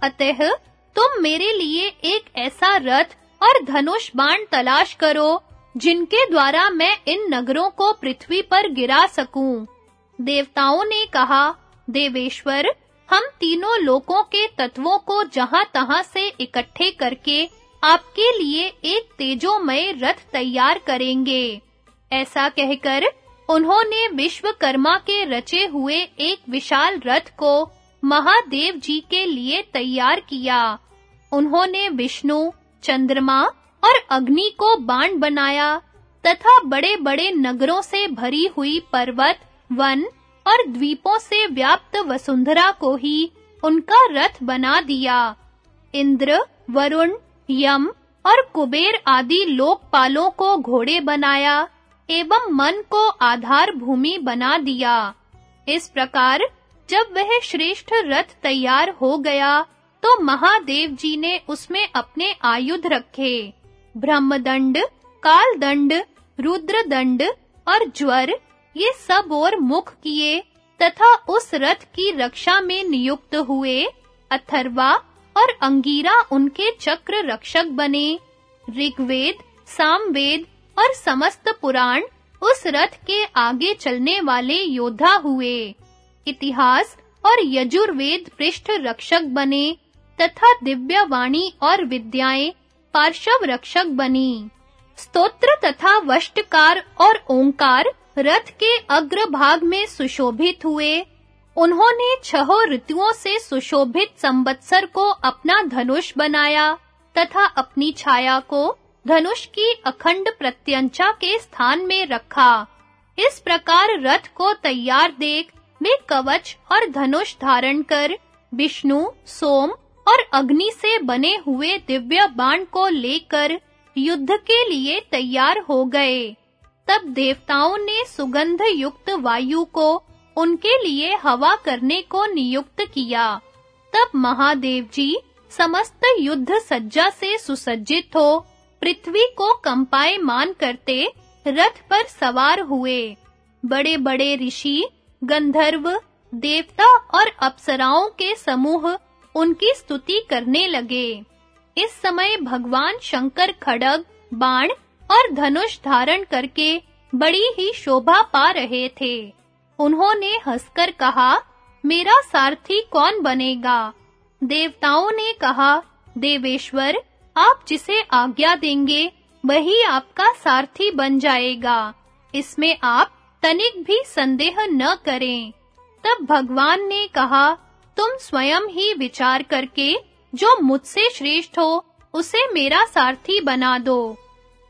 अतः तुम मेरे लिए एक ऐसा रथ और धनुष बाण तलाश करो जिनके द्वारा मैं इन नगरों को पृथ्वी पर गिरा सकूँ। देवताओं ने कहा, देवेश्वर, हम तीनों लोकों के तत्वों को जहां-तहां से इकट्ठे करके आपके लिए एक तेजोमय रथ तैयार करेंगे। ऐसा कहकर उन्होंने विश्वकर्मा के रचे हुए एक विशाल रथ को महादेव जी के लिए तैयार किया। उन्होंने विष्णु, चंद्रमा और अग्नि को बाण बनाया, तथा बड़े-बड़े नगरों से भरी हुई पर्वत, वन और द्वीपों से व्याप्त वसुंधरा को ही उनका रथ बना दिया। इंद्र, वरुण, यम और कुबेर आदि लोकपालों को घोड़े बनाया एवं मन को आधार भूमि बना दिया। इस प्रकार जब वह श्रेष्ठ रथ तैयार हो गया तो महादेव जी ने उसमें अपने आयुध रखे। ब्रह्मदंड, कालदंड, रुद्रदंड और ज्वर, ये सब और मुख किए, तथा उस रथ की रक्षा में नियुक्त हुए, अथर्वा और अंगीरा उनके चक्र रक्षक बने। ऋग्वेद, सामवेद और समस्त पुराण उस रथ के आगे चलने वाले योद्धा हुए। इतिहास और यजुर्वेद पृष्ठ रक्षक बने, तथा दिव्य वाणी और विद्याएँ पार्श्व रक्षक बनी। स्तोत्र तथा वष्टकार और ओंकार रथ के अग्रभाग में सुशोभित हुए। उन्होंने छहों ऋतुओं से सुशोभित संवत्सर को अपना धनुष बनाया तथा अपनी छाया को धनुष की अखंड प्रत्यंचा के स्थान में रखा। इस प्रकार रथ को तैयार देख वे कवच और धनुष धारण कर, विष्णु, सोम और अग्नि से बने हुए दिव्य बाण को लेकर युद्ध के लिए तैयार हो गए। तब देवताओं ने सुगंध युक्त वायु को उनके लिए हवा करने को नियुक्त किया। तब महादेव जी समस्त युद्ध सज्जा से सुसज्जित हो, पृथ्वी को कंपायमान करते रथ पर सवार हुए। बड़े-बड़े ऋषि, गंधर्व, देवता और अप्सराओं के समूह उनकी स्तुति करने लगे। इस समय भगवान शंकर खड़ग, बाण और धनुष धारण करके बड़ी ही शोभा पा रहे थे। उन्होंने हंसकर कहा, मेरा सारथी कौन बनेगा? देवताओं ने कहा, देवेश्वर, आप जिसे आज्ञा देंगे, वही आपका सारथी बन जाएगा। इसमें आप तनिक भी संदेह न करें। तब भगवान ने कहा तुम स्वयं ही विचार करके जो मुझसे श्रेष्ठ हो, उसे मेरा सारथी बना दो।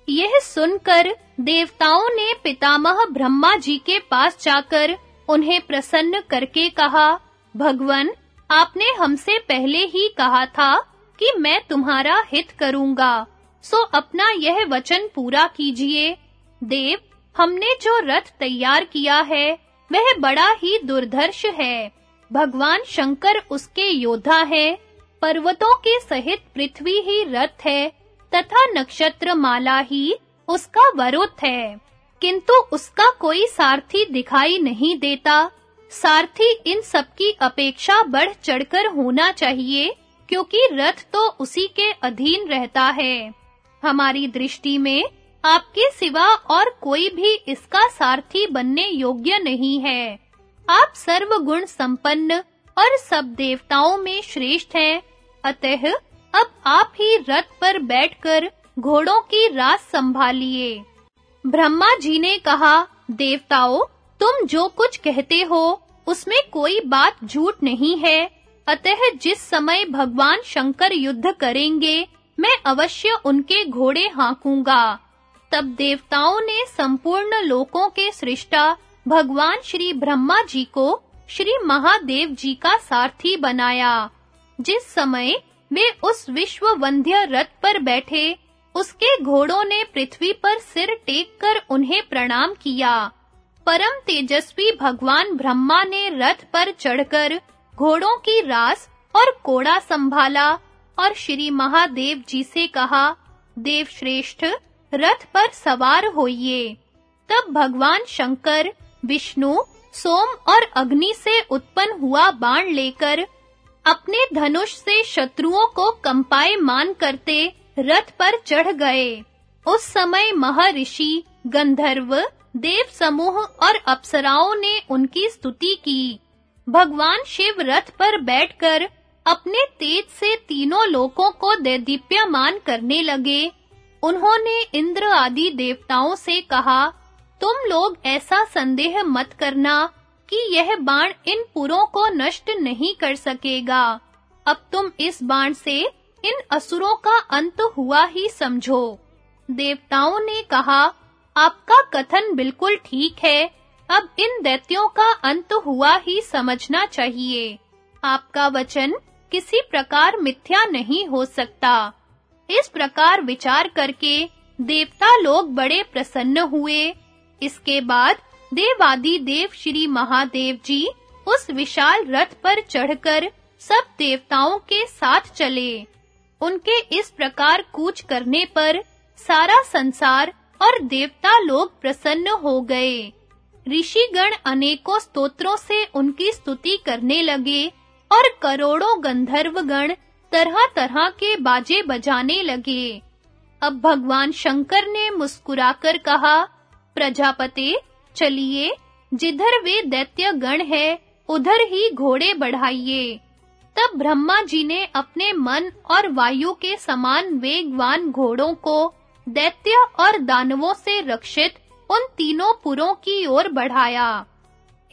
यह सुनकर देवताओं ने पितामह ब्रह्मा जी के पास जाकर उन्हें प्रसन्न करके कहा, भगवन, आपने हमसे पहले ही कहा था कि मैं तुम्हारा हित करूँगा। सो अपना यह वचन पूरा कीजिए। देव, हमने जो रथ तैयार किया है, वह बड़ा ही दुर्धर्ष है। भगवान शंकर उसके योद्धा है, पर्वतों के सहित पृथ्वी ही रथ है, तथा नक्षत्र माला ही उसका वरुथ है। किंतु उसका कोई सारथी दिखाई नहीं देता। सारथी इन सब की अपेक्षा बढ़ चढ़कर होना चाहिए, क्योंकि रथ तो उसी के अधीन रहता है। हमारी दृष्टि में आपके सिवा और कोई भी इसका सारथी बनने योग्य नहीं है। आप सर्व गुण संपन्न और सब देवताओं में श्रेष्ठ हैं। अतः अब आप ही रथ पर बैठकर घोड़ों की रास संभालिए। ब्रह्मा जी ने कहा, देवताओं, तुम जो कुछ कहते हो, उसमें कोई बात झूठ नहीं है। अतः जिस समय भगवान शंकर युद्ध करेंगे, मैं अवश्य उनके घोड़े हाँकूँगा। तब देवताओं ने संपूर्ण लोकों के सृष्टा भगवान श्री ब्रह्मा जी को श्री महादेव जी का सारथी बनाया। जिस समय वे उस विश्व वंद्य रथ पर बैठे, उसके घोड़ों ने पृथ्वी पर सिर टेक कर उन्हें प्रणाम किया। परम तेजस्वी भगवान ब्रह्मा ने रथ पर चढ़कर घोड़ों की रास और कोड़ा संभाला और श्री महादेव जी से कहा, देव श्रेष्ठ, रथ पर सवार होइए। तब भगवान शंकर विष्णु, सोम और अग्नि से उत्पन्न हुआ बाण लेकर अपने धनुष से शत्रुओं को कंपाए मान करते रथ पर चढ़ गए। उस समय महर्षि, गंधर्व, देव समूह और अप्सराओं ने उनकी स्तुति की। भगवान शिव रथ पर बैठकर अपने तेज से तीनों लोकों को दैदीप्यमान करने लगे। उन्होंने इंद्र आदि देवताओं से कहा तुम लोग ऐसा संदेह मत करना कि यह बाण इन पुरों को नष्ट नहीं कर सकेगा। अब तुम इस बाण से इन असुरों का अंत हुआ ही समझो। देवताओं ने कहा, आपका कथन बिल्कुल ठीक है, अब इन दैत्यों का अंत हुआ ही समझना चाहिए। आपका वचन किसी प्रकार मिथ्या नहीं हो सकता। इस प्रकार विचार करके देवता लोग बड़े प्रसन्न हुए। इसके बाद देवादि देव श्री महादेव जी उस विशाल रथ पर चढ़कर सब देवताओं के साथ चले। उनके इस प्रकार कूच करने पर सारा संसार और देवता लोग प्रसन्न हो गए। ऋषिगण अनेकों स्तोत्रों से उनकी स्तुति करने लगे और करोड़ों गंधर्व गण तरह-तरह के बाजे बजाने लगे। अब भगवान शंकर ने मुस्कुराकर कहा प्रजापते, चलिए, जिधर वे दैत्य गण है, उधर ही घोड़े बढ़ाइए। तब ब्रह्मा जी ने अपने मन और वायु के समान वेगवान घोड़ों को दैत्य और दानवों से रक्षित उन तीनों पुरों की ओर बढ़ाया।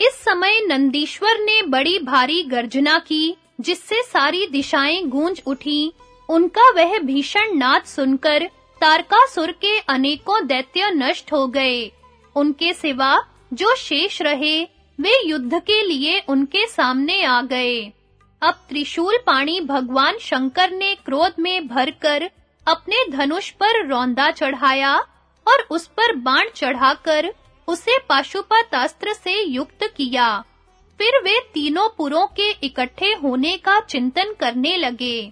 इस समय नंदीश्वर ने बड़ी भारी गर्जना की, जिससे सारी दिशाएँ गूंज उठी। उनका वह भीषण नाद सुनकर तारकासुर के अनेकों दैत्य नष्ट हो गए। उनके सिवा जो शेष रहे, वे युद्ध के लिए उनके सामने आ गए। अब त्रिशूल पाणी भगवान शंकर ने क्रोध में भरकर अपने धनुष पर रौंदा चढ़ाया और उस पर बाण चढ़ाकर उसे पाशुपत अस्त्र से युक्त किया। फिर वे तीनों पुरों के इकट्ठे होने का चिंतन करने लगे।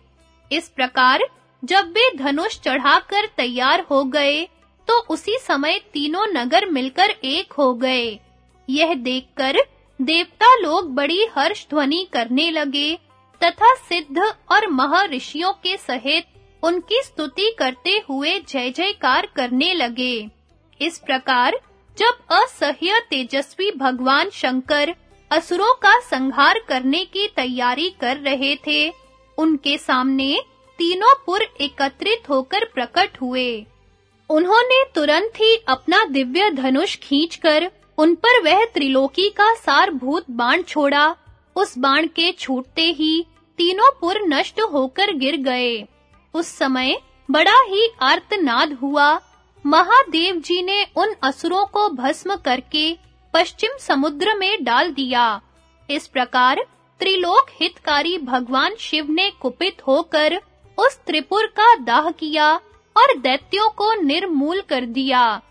इस प्रकार जब वे धनुष चढ़ाकर तैयार हो गए तो उसी समय तीनों नगर मिलकर एक हो गए। यह देखकर देवता लोग बड़ी हर्ष ध्वनि करने लगे, तथा सिद्ध और महर्षियों के सहित उनकी स्तुति करते हुए जय जयकार करने लगे। इस प्रकार जब असह्य तेजस्वी भगवान शंकर असुरों का संहार करने की तैयारी कर रहे थे, उनके सामने तीनों पुर एकत्रित होकर प्रकट हुए। उन्होंने तुरंत ही अपना दिव्य धनुष खींचकर उन पर वह त्रिलोकी का सारभूत बाण छोड़ा। उस बाण के छूटते ही तीनों पुर नष्ट होकर गिर गए। उस समय बड़ा ही आर्तनाद हुआ। महादेव जी ने उन असुरों को भस्म करके पश्चिम समुद्र में डाल दिया। इस प्रकार त्रिलोक हितकारी भगवान शिव ने कुपित होकर उस त्रिपुर का दाह किया और दैत्यों को निर्मूल कर दिया।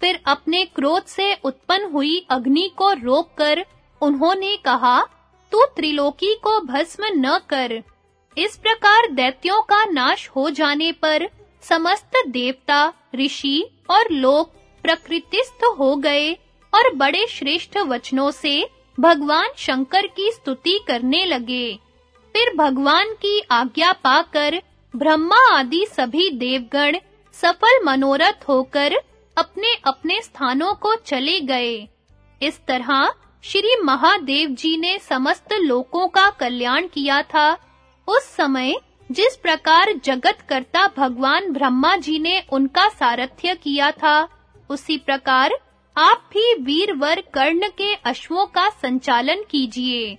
फिर अपने क्रोध से उत्पन्न हुई अग्नि को रोककर उन्होंने कहा, तू त्रिलोकी को भस्म न कर। इस प्रकार दैत्यों का नाश हो जाने पर समस्त देवता, ऋषि और लोग प्रकृतिस्थ हो गए और बड़े श्रेष्ठ वचनों से भगवान शंकर की स्तुति करने लगे। फिर भगवान की आज्ञा पाकर ब्रह्मा आदि सभी देवगण सफल मनोरथ होकर अपने-अपने स्थानों को चले गए। इस तरह श्री महादेव जी ने समस्त लोकों का कल्याण किया था। उस समय जिस प्रकार जगत करता भगवान ब्रह्मा जी ने उनका सारथ्य किया था, उसी प्रकार आप भी वीरवर कर्ण के अश्वों का संचालन कीजिए।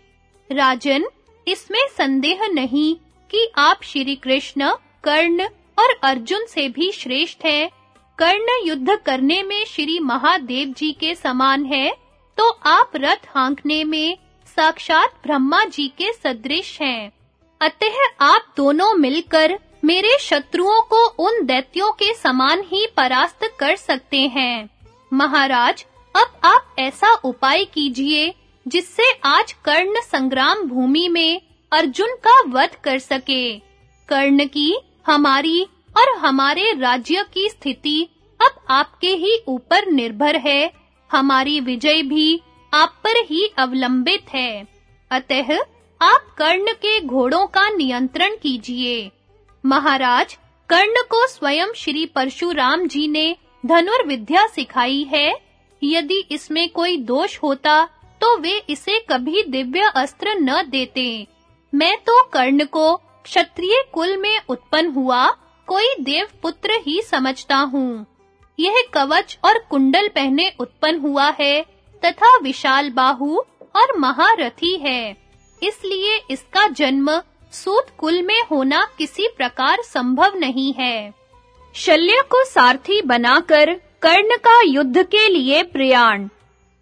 राजन, इसमें संदेह नहीं कि आप श्री कृष्ण, कर्ण और अर्जुन से भी श्रेष्ठ हैं। कर्ण युद्ध करने में श्री महादेव जी के समान है तो आप रथ हांकने में साक्षात ब्रह्मा जी के सदृश हैं। अतः आप दोनों मिलकर मेरे शत्रुओं को उन दैत्यों के समान ही परास्त कर सकते हैं। महाराज, अब आप ऐसा उपाय कीजिए, जिससे आज कर्ण संग्राम भूमि में अर्जुन का वध कर सके। कर्ण की, हमारी और हमारे राज्य की स्थिति अब आपके ही ऊपर निर्भर है। हमारी विजय भी आप पर ही अवलंबित है। अतः आप कर्ण के घोड़ों का नियंत्रण कीजिए। महाराज, कर्ण को स्वयं श्री परशुराम जी ने धनुर्विद्या सिखाई है। यदि इसमें कोई दोष होता तो वे इसे कभी दिव्य अस्त्र न देते। मैं तो कर्ण को क्षत्रिय कुल में उत्पन्न हुआ कोई देव पुत्र ही समझता हूँ। यह कवच और कुंडल पहने उत्पन्न हुआ है, तथा विशाल बाहु और महारथी है। इसलिए इसका जन्म सूत कुल में होना किसी प्रकार संभव नहीं है। शल्य को सारथी बनाकर कर्ण का युद्ध के लिए प्रयाण।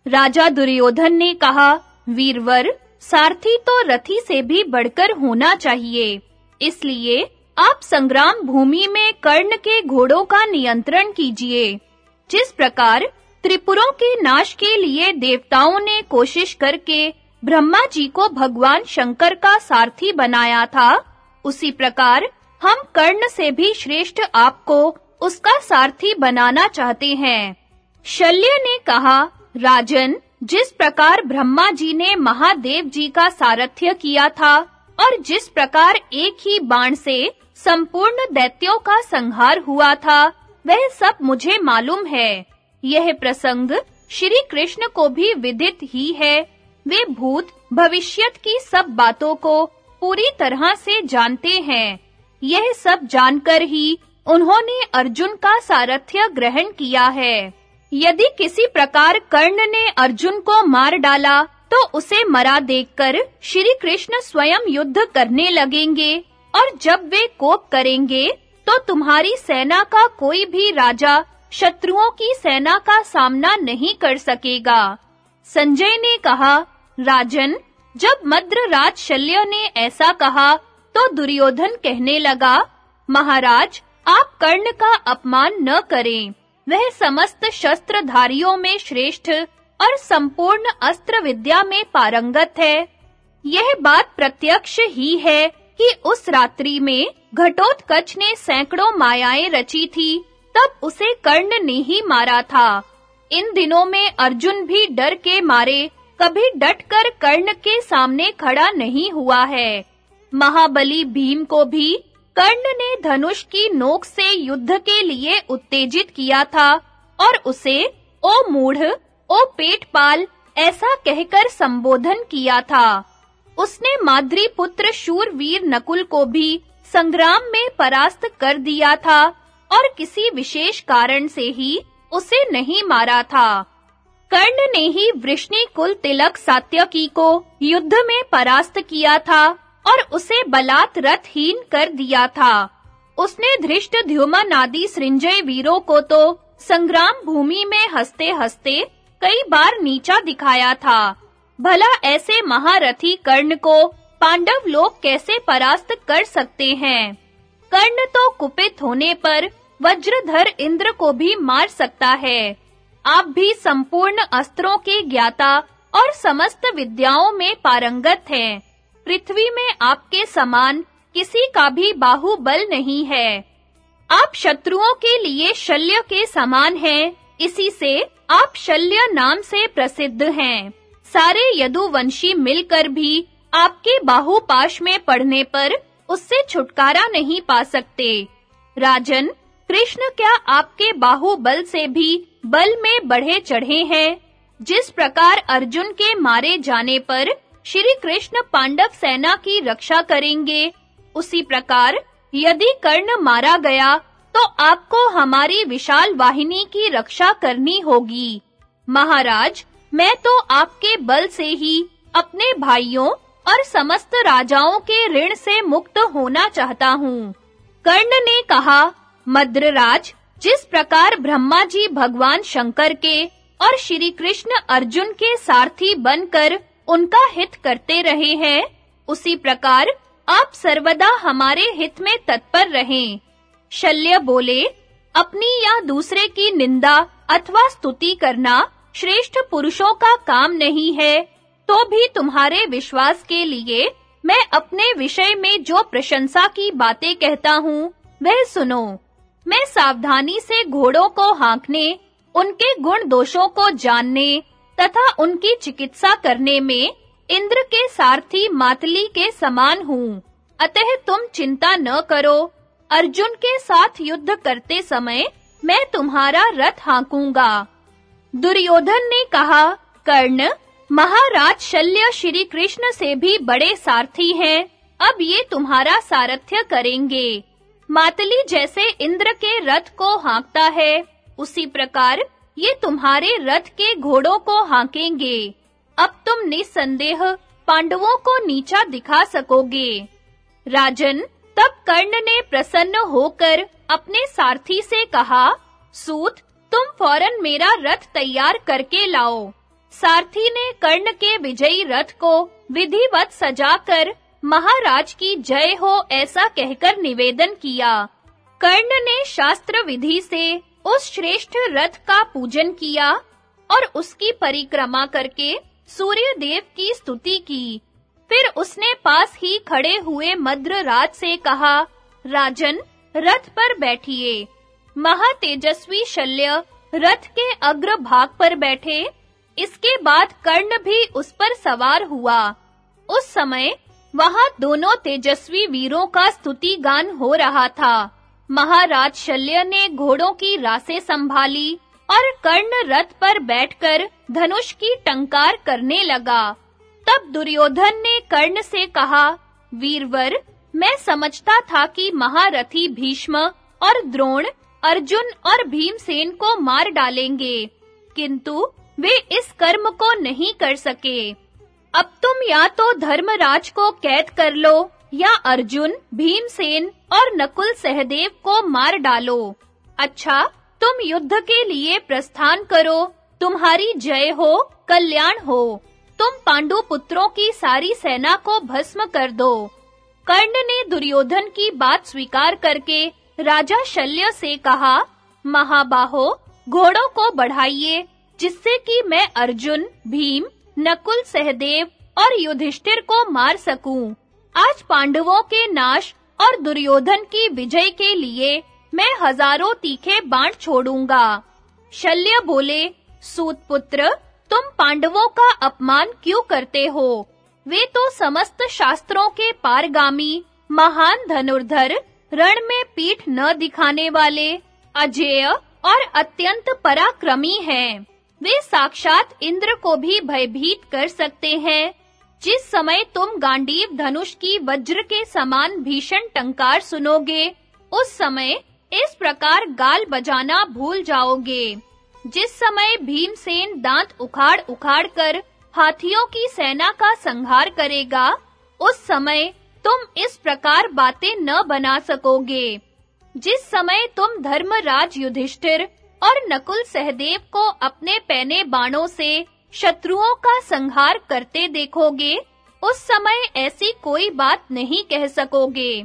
राजा दुर्योधन ने कहा, वीरवर सारथी तो रथी से भी बढ़कर होना चाहिए। इसलिए आप संग्राम भूमि में कर्ण के घोड़ों का नियंत्रण कीजिए। जिस प्रकार त्रिपुरों के नाश के लिए देवताओं ने कोशिश करके ब्रह्मा जी को भगवान शंकर का सारथी बनाया था, उसी प्रकार हम कर्ण से भी श्रेष्ठ आपको उसका सारथी बनाना चाहते हैं। शल्य ने कहा, राजन जिस प्रकार ब्रह्मा जी ने महादेव जी का सारथ्य किया था, और जिस प्रकार एक ही बाण से संपूर्ण दैत्यों का संहार हुआ था, वह सब मुझे मालूम है। यह प्रसंग श्री कृष्ण को भी विदित ही है। वे भूत भविष्यत की सब बातों को पूरी तरह से जानते हैं। यह सब जानकर ही उन्होंने अर्जुन का सारथ्य ग्रहण किया है। यदि किसी प्रकार कर्ण ने अर्जुन को मार डाला तो उसे मरा देखकर श्री कृष्ण स्वयं युद्ध करने लगेंगे। और जब वे कोप करेंगे तो तुम्हारी सेना का कोई भी राजा शत्रुओं की सेना का सामना नहीं कर सकेगा। संजय ने कहा, राजन, जब मद्रराज शल्य ने ऐसा कहा तो दुर्योधन कहने लगा, महाराज, आप कर्ण का अपमान न करें। वह समस्त शस्त्रधारियों में श्रेष्ठ और संपूर्ण अस्त्र विद्या में पारंगत है। यह बात प्रत्यक्ष ही है कि उस रात्रि में घटोत्कच ने सैकड़ों मायाएँ रची थी, तब उसे कर्ण ने ही मारा था। इन दिनों में अर्जुन भी डर के मारे कभी डटकर कर्ण के सामने खड़ा नहीं हुआ है। महाबली भीम को भी कर्ण ने धनुष की नोक से युद्ध के लिए उत्तेजित किया था और उसे, ओ मूढ़, ओ पेटपाल, ऐसा कहकर संबोधन किया था। उसने माद्री पुत्र शूरवीर नकुल को भी संग्राम में परास्त कर दिया था और किसी विशेष कारण से ही उसे नहीं मारा था। कर्ण ने ही वृष्णि कुल तिलक सात्यकी को युद्ध में परास्त किया था और उसे बलात् रथहीन कर दिया था। उसने धृष्ट ध्युमन आदि सृंजय वीरों को तो संग्राम भूमि में हंसते-हंसते कई बार नीचा दिखाया था। भला ऐसे महारथी कर्ण को पांडव लोग कैसे परास्त कर सकते हैं? कर्ण तो कुपित होने पर वज्रधर इंद्र को भी मार सकता है। आप भी संपूर्ण अस्त्रों के ज्ञाता और समस्त विद्याओं में पारंगत हैं। पृथ्वी में आपके समान किसी का भी बाहुबल नहीं है। आप शत्रुओं के लिए शल्य के समान हैं, इसी से आप शल्य नाम से प्रसिद्ध हैं। सारे यदुवंशी मिलकर भी आपके बाहुपाश में पड़ने पर उससे छुटकारा नहीं पा सकते। राजन, कृष्ण क्या आपके बाहुबल से भी बल में बढ़े चढ़े हैं? जिस प्रकार अर्जुन के मारे जाने पर श्री कृष्ण पांडव सेना की रक्षा करेंगे। उसी प्रकार यदि कर्ण मारा गया तो आपको हमारी विशाल वाहिनी की रक्षा करनी होगी। महाराज, मैं तो आपके बल से ही अपने भाइयों और समस्त राजाओं के ऋण से मुक्त होना चाहता हूँ। कर्ण ने कहा, मद्रराज, जिस प्रकार ब्रह्मा जी भगवान शंकर के और श्री कृष्ण अर्जुन के सारथी बनकर उनका हित करते रहे हैं। उसी प्रकार आप सर्वदा हमारे हित में तत्पर रहें। शल्य बोले, अपनी या दूसरे की निंदा अथवा स्तुति करना श्रेष्ठ पुरुषों का काम नहीं है तो भी तुम्हारे विश्वास के लिए मैं अपने विषय में जो प्रशंसा की बातें कहता हूँ, वह सुनो। मैं सावधानी से घोड़ों को हाँकने, उनके गुण दोषों को जानने तथा उनकी चिकित्सा करने में इंद्र के सारथी मातली के समान हूँ। अतः तुम चिंता न करो। अर्जुन के साथ युद्ध करते समय मैं तुम्हारा रथ हाँकूँगा। दुर्योधन ने कहा, कर्ण, महाराज शल्य श्री कृष्ण से भी बड़े सारथी हैं। अब ये तुम्हारा सारथ्य करेंगे। मातली जैसे इंद्र के रथ को हाँकता है, उसी प्रकार ये तुम्हारे रथ के घोड़ों को हांकेंगे। अब तुम निसंदेह पांडवों को नीचा दिखा सकोगे। राजन तब कर्ण ने प्रसन्न होकर अपने सारथी से कहा, सूत, तुम फ़ौरन मेरा रथ तैयार करके लाओ। सारथी ने कर्ण के विजयी रथ को विधिवत सजाकर, महाराज की जय हो ऐसा कहकर निवेदन किया। कर्ण ने शास्त्र विधि से उस श्रेष्ठ रथ का पूजन किया और उसकी परिक्रमा करके सूर्य देव की स्तुति की। फिर उसने पास ही खड़े हुए मद्रराज से कहा, राजन, रथ पर बैठिए। महातेजस्वी शल्य रथ के अग्र भाग पर बैठे। इसके बाद कर्ण भी उस पर सवार हुआ। उस समय वहाँ दोनों तेजस्वी वीरों का स्तुति गान हो रहा था। महाराज शल्य ने घोड़ों की रासें संभाली और कर्ण रथ पर बैठकर धनुष की टंकार करने लगा। तब दुर्योधन ने कर्ण से कहा, वीरवर, मैं समझता था कि महारथी भीष्म और द्रोण अर्जुन और भीमसेन को मार डालेंगे, किंतु वे इस कर्म को नहीं कर सके। अब तुम या तो धर्मराज को कैद कर लो या अर्जुन, भीमसेन और नकुल सहदेव को मार डालो। अच्छा तुम युद्ध के लिए प्रस्थान करो। तुम्हारी जय हो, कल्याण हो। तुम पांडु पुत्रों की सारी सेना को भस्म कर दो। कर्ण ने दुर्योधन की बात स्वीकार करके राजा शल्य से कहा, महाबाहो, घोड़ों को बढ़ाइए, जिससे कि मैं अर्जुन, भीम, नकुल सहदेव और युधिष्ठिर को मार सकूँ। आज पांडवों के नाश और दुर्योधन की विजय के लिए मैं हज़ारों तीखे बाण छोड़ूँगा। शल्य बोले, सूत पुत्र, तुम पांडवों का अपमान क्यों करते हो? वे तो समस्त शास्त्रों के पारगामी, महान धनुर्धर, रण में पीठ न दिखाने वाले, अजेय और अत्यंत पराक्रमी हैं। वे साक्षात इंद्र को भी भयभीत कर सकते हैं। जिस समय तुम गांडीव धनुष की वज्र के समान भीषण टंकार सुनोगे, उस समय इस प्रकार गाल बजाना भूल जाओगे। जिस समय भीमसेन दांत उखाड़ उखाड़ कर हाथियों की सेना का संहार करेगा, उस समय तुम इस प्रकार बातें न बना सकोगे। जिस समय तुम धर्मराज युधिष्ठिर और नकुल सहदेव को अपने पैने बाणों से शत्रुओं का संहार करते देखोगे, उस समय ऐसी कोई बात नहीं कह सकोगे।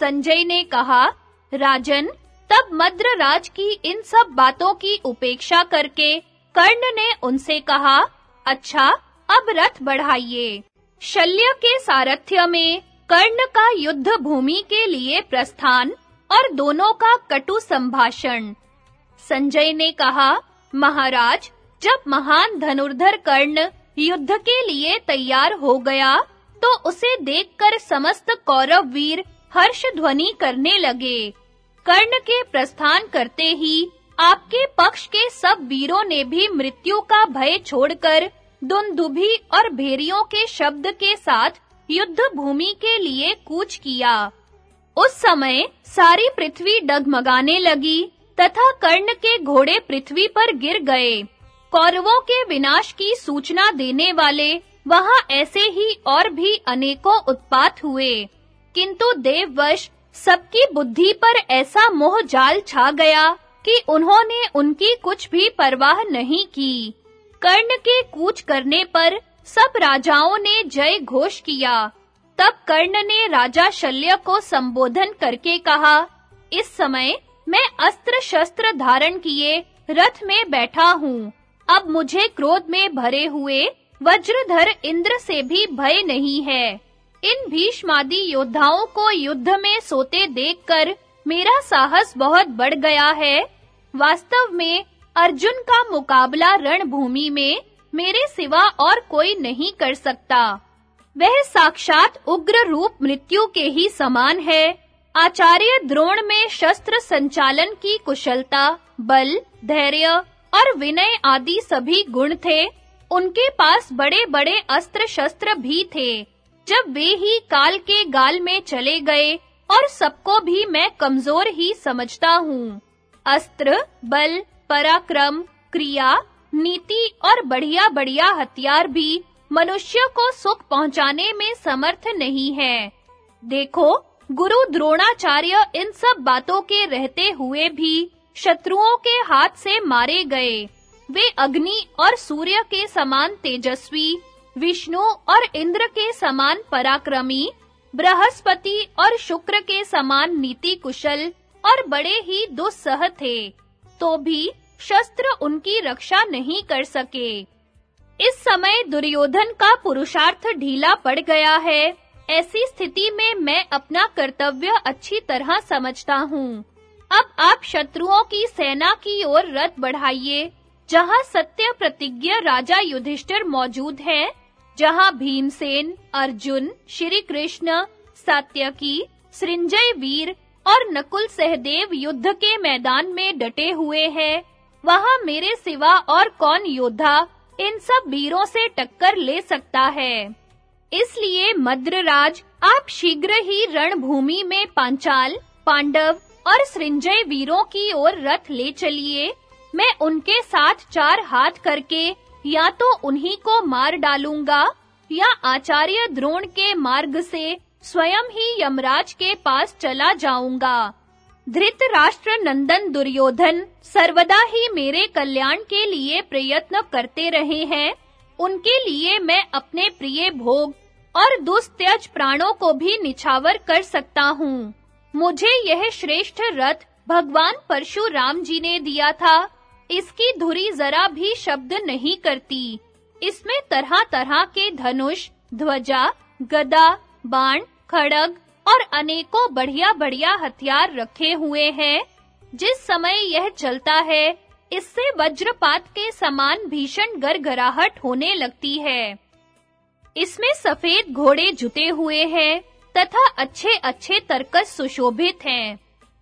संजय ने कहा, राजन, तब मद्रराज की इन सब बातों की उपेक्षा करके कर्ण ने उनसे कहा अच्छा अब रथ बढ़ाइए। शल्य के सारथ्य में कर्ण का युद्ध भूमि के लिए प्रस्थान और दोनों का कटु संभाषण। संजय ने कहा, महाराज जब महान धनुर्धर कर्ण युद्ध के लिए तैयार हो गया तो उसे देखकर समस्त कौरव वीर हर्ष ध्वनि करने लगे। कर्ण के प्रस्थान करते ही आपके पक्ष के सब वीरों ने भी मृत्यु का भय छोड़कर दुंदुभी और भेरियों के शब्द के साथ युद्ध भूमि के लिए कूच किया। उस समय सारी पृथ्वी डगमगाने लगी, तथा कर्ण के घोड़े पृथ्वी पर गिर गए। कौरवों के विनाश की सूचना देने वाले, वहाँ ऐसे ही और भी अनेकों उत्पात हुए। किंतु देववश, सबकी बुद्धि पर ऐसा मोह जाल छा गया कि उन्होंने उनकी कुछ भी परवाह नहीं की। कर्ण के कूच करने पर सब राजाओं ने जय घोष किया। तब कर्ण ने राजा शल्य को संबोधन करके कहा, इस समय मैं अस्त्र शस्त्र धारण किए, रथ में बैठा हूँ। अब मुझे क्रोध में भरे हुए वज्रधर इंद्र से भी भय नहीं है। इन भीष्मादि योद्धाओं को युद्ध में सोते देखकर मेरा साहस बहुत बढ़ गया है। वास्तव में अर्जुन का मुकाबला रणभूमि में मेरे सिवा और कोई नहीं कर सकता। वह साक्षात उग्र रूप मृत्यु के ही समान है। आचार्य द्रोण में शस्त्र संचालन की कुशलता, बल, धैर्य और विनय आदि सभी गुण थे। उनके पास बड़े-बड़े अस्त्र शस्त्र भी थे। जब वे ही काल के गाल में चले गए और सबको भी मैं कमज़ोर ही समझता हूँ। अस्त्र, बल, पराक्रम, क्रिया, नीति और बढ़िया-बढ़िया हथियार भी मनुष्य को सुख पहुँचाने में समर्थ नहीं है। देखो, गुरु द्रोणाचार्य इन सब बातों के रहते हुए भी शत्रुओं के हाथ से मारे गए। वे अग्नि और सूर्य के समान तेजस्वी, विष्णु और इंद्र के समान पराक्रमी, बृहस्पति और शुक्र के समान नीति कुशल और बड़े ही दुस्सह थे। तो भी शस्त्र उनकी रक्षा नहीं कर सके। इस समय दुर्योधन का पुरुषार्थ ढीला पड़ गया है। ऐसी स्थिति में मैं अपना कर्तव्य अच्छी तरह समझता हूँ। अब आप शत्रुओं की सेना की ओर रथ बढ़ाइए जहाँ सत्य प्रतिज्ञा राजा युधिष्ठिर मौजूद है जहाँ भीमसेन, अर्जुन, श्री कृष्ण, सात्यकी, सृंजय वीर और नकुल सहदेव युद्ध के मैदान में डटे हुए हैं। वहाँ मेरे सिवा और कौन योद्धा इन सब वीरों से टक्कर ले सकता है? इसलिए मद्रराज आप शीघ्र ही रणभूमि में पांचाल पांडव और सृंजय वीरों की ओर रथ ले चलिए। मैं उनके साथ चार हाथ करके या तो उन्हीं को मार डालूँगा, या आचार्य द्रोण के मार्ग से स्वयं ही यमराज के पास चला जाऊँगा। धृतराष्ट्र नंदन दुर्योधन सर्वदा ही मेरे कल्याण के लिए प्रयत्न करते रहे हैं। उनके लिए मैं अपने प्रिय भोग और दुस्त्यज प्राणों को भी निछावर कर सकता हूँ। मुझे यह श्रेष्ठ रथ भगवान परशुराम जी ने दिया था। इसकी धुरी जरा भी शब्द नहीं करती। इसमें तरह-तरह के धनुष, ध्वजा, गदा, बाण, खड़ग और अनेकों बढ़िया-बढ़िया हथियार रखे हुए हैं। जिस समय यह चलता है, इससे वज्रपात के समान भीषण गरगराहट होने लगती है। इसमें सफ़ेद घोड़े जुटे हुए हैं। तथा अच्छे-अच्छे तरकस सुशोभित हैं।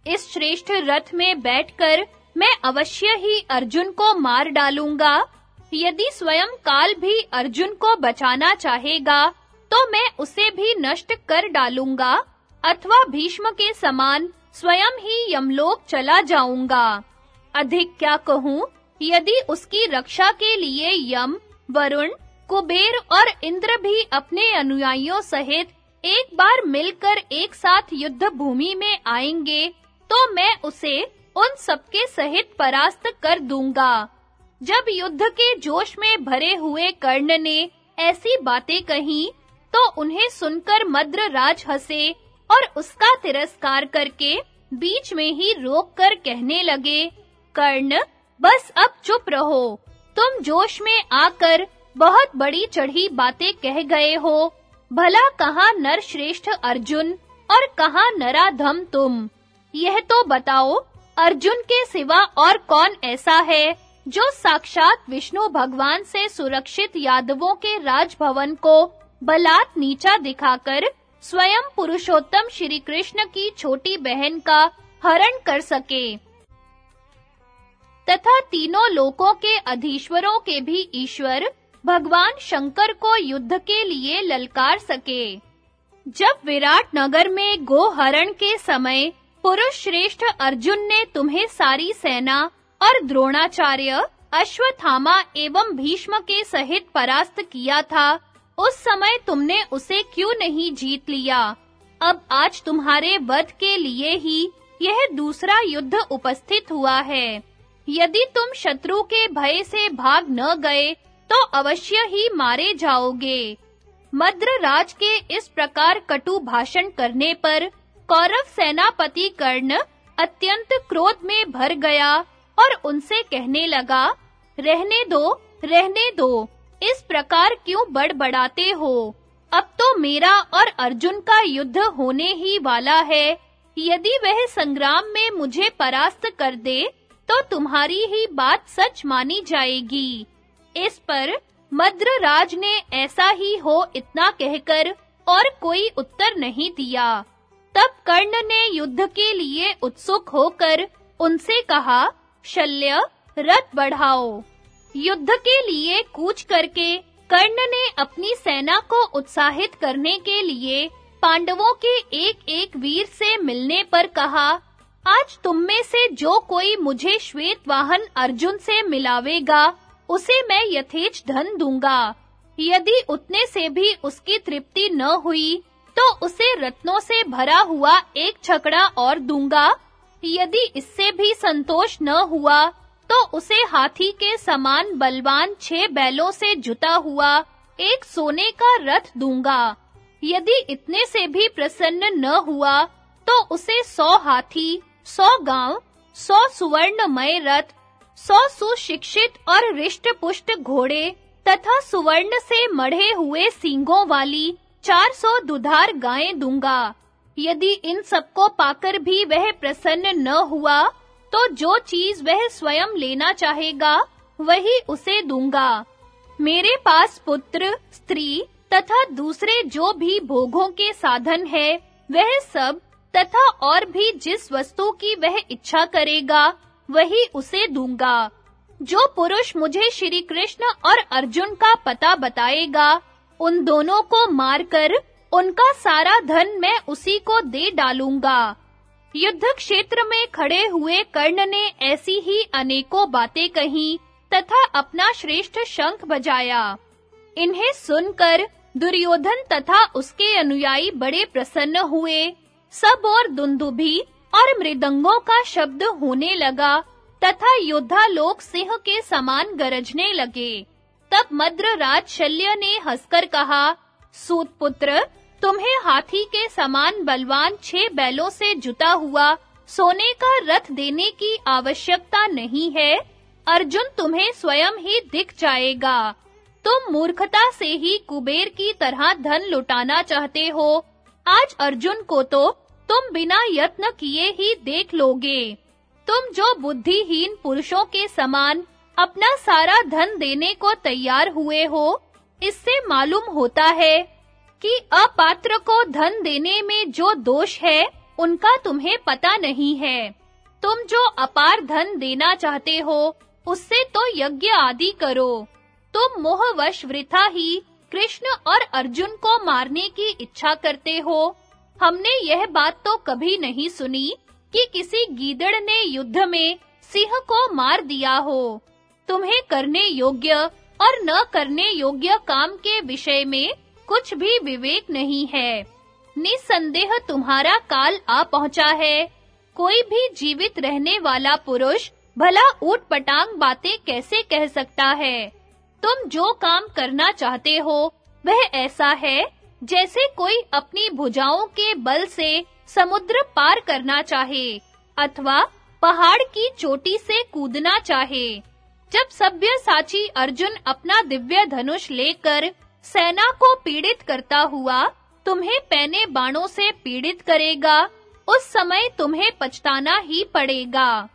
इस श्रेष्ठ रथ में बैठकर मैं अवश्य ही अर्जुन को मार डालूँगा। यदि स्वयं काल भी अर्जुन को बचाना चाहेगा तो मैं उसे भी नष्ट कर डालूँगा, अथवा भीष्म के समान स्वयं ही यमलोक चला जाऊँगा। अधिक क्या कहूँ, यदि उसकी रक्षा के लिए यम, वरुण, कुबेर और इंद्र भी अपने अनुयायियों सहित एक बार मिलकर एक साथ युद्ध भूमि में आएँगे तो मैं उसे उन सबके सहित परास्त कर दूँगा। जब युद्ध के जोश में भरे हुए कर्ण ने ऐसी बातें कही तो उन्हें सुनकर मद्र राज हंसे और उसका तिरस्कार करके बीच में ही रोककर कहने लगे, कर्ण, बस अब चुप रहो। तुम जोश में आकर बहुत बड़ी चढ़ी बातें कह गए हो। भला कहाँ नर श्रेष्ठ अर्जुन और कहाँ नराधम तुम? यह तो बताओ, अर्जुन के सिवा और कौन ऐसा है जो साक्षात विष्णु भगवान से सुरक्षित यादवों के राजभवन को बलात् नीचा दिखाकर स्वयं पुरुषोत्तम श्री कृष्ण की छोटी बहन का हरण कर सके? तथा तीनों लोकों के अधीश्वरों के भी ईश्वर भगवान शंकर को युद्ध के लिए ललकार सके। जब विराट नगर में गोहरण के समय पुरुष श्रेष्ठ अर्जुन ने तुम्हें सारी सेना और द्रोणाचार्य, अश्वत्थामा एवं भीष्म के सहित परास्त किया था, उस समय तुमने उसे क्यों नहीं जीत लिया? अब आज तुम्हारे वध के लिए ही यह दूसरा युद्ध उपस्थित हुआ है। यदि तुम शत्रु के भय से भाग न गए तो अवश्य ही मारे जाओगे। मद्र राज के इस प्रकार कटु भाषण करने पर कौरव सेनापति कर्ण अत्यंत क्रोध में भर गया और उनसे कहने लगा, रहने दो रहने दो, इस प्रकार क्यों बड़बड़ाते हो? अब तो मेरा और अर्जुन का युद्ध होने ही वाला है। यदि वह संग्राम में मुझे परास्त कर दे तो तुम्हारी ही बात सच मानी जाएगी। इस पर मद्रराज ने ऐसा ही हो इतना कहकर और कोई उत्तर नहीं दिया। तब कर्ण ने युद्ध के लिए उत्सुक होकर उनसे कहा, शल्य, रथ बढ़ाओ। युद्ध के लिए कूच करके कर्ण ने अपनी सेना को उत्साहित करने के लिए पांडवों के एक-एक वीर से मिलने पर कहा, आज तुम में से जो कोई मुझे श्वेत वाहन अर्जुन से मिलावेगा उसे मैं यथेच धन दूँगा। यदि उतने से भी उसकी तृप्ति न हुई तो उसे रत्नों से भरा हुआ एक छकड़ा और दूँगा। यदि इससे भी संतोष न हुआ तो उसे हाथी के समान बलवान छह बैलों से जुता हुआ एक सोने का रथ दूँगा। यदि इतने से भी प्रसन्न न हुआ तो उसे सौ हाथी, सौ गाँव, सौ सुवर्णमय रथ सौ सुशिक्षित और रिष्ट-पुष्ट घोड़े तथा सुवर्ण से मढ़े हुए सींगों वाली चार सौ दुधार गायें दूँगा। यदि इन सबको पाकर भी वह प्रसन्न न हुआ तो जो चीज़ वह स्वयं लेना चाहेगा, वही उसे दूँगा। मेरे पास पुत्र, स्त्री तथा दूसरे जो भी भोगों के साधन है, वह सब तथा और भी जिस वस्तु की वह इच्छा करेगा वही उसे दूँगा। जो पुरुष मुझे श्री कृष्ण और अर्जुन का पता बताएगा, उन दोनों को मारकर उनका सारा धन मैं उसी को दे डालूँगा। युद्ध क्षेत्र में खड़े हुए कर्ण ने ऐसी ही अनेकों बातें कही, तथा अपना श्रेष्ठ शंख बजाया। इन्हें सुनकर दुर्योधन तथा उसके अनुयायी बड़े प्रसन्न हुए। सब और दुंदुभी और मृदंगों का शब्द होने लगा, तथा योद्धा लोग सिंह के समान गरजने लगे। तब मद्रराज शल्य ने हंसकर कहा, सूत पुत्र, तुम्हें हाथी के समान बलवान छह बैलों से जुता हुआ, सोने का रथ देने की आवश्यकता नहीं है। अर्जुन तुम्हें स्वयं ही दिख जाएगा। तुम मूर्खता से ही कुबेर की तरह धन लुटाना चाहते हो। आज अर्जुन को तो तुम बिना यत्न किए ही देख लोगे। तुम जो बुद्धिहीन पुरुषों के समान अपना सारा धन देने को तैयार हुए हो, इससे मालूम होता है कि अपात्र को धन देने में जो दोष है, उनका तुम्हें पता नहीं है। तुम जो अपार धन देना चाहते हो, उससे तो यज्ञ आदि करो। तुम मोहवश वृथा ही कृष्ण और अर्जुन को मारने की इच्छा करते हो हमने यह बात तो कभी नहीं सुनी कि किसी गीदड़ ने युद्ध में सिंह को मार दिया हो। तुम्हें करने योग्य और न करने योग्य काम के विषय में कुछ भी विवेक नहीं है। निसंदेह तुम्हारा काल आ पहुँचा है। कोई भी जीवित रहने वाला पुरुष भला ऊट पटांग बातें कैसे कह सकता है? तुम जो काम करना चाहते हो, वह ऐसा है? जैसे कोई अपनी भुजाओं के बल से समुद्र पार करना चाहे, अथवा पहाड़ की चोटी से कूदना चाहे। जब सभ्य साची अर्जुन अपना दिव्य धनुष लेकर सेना को पीड़ित करता हुआ तुम्हें पैने बाणों से पीड़ित करेगा, उस समय तुम्हें पछताना ही पड़ेगा।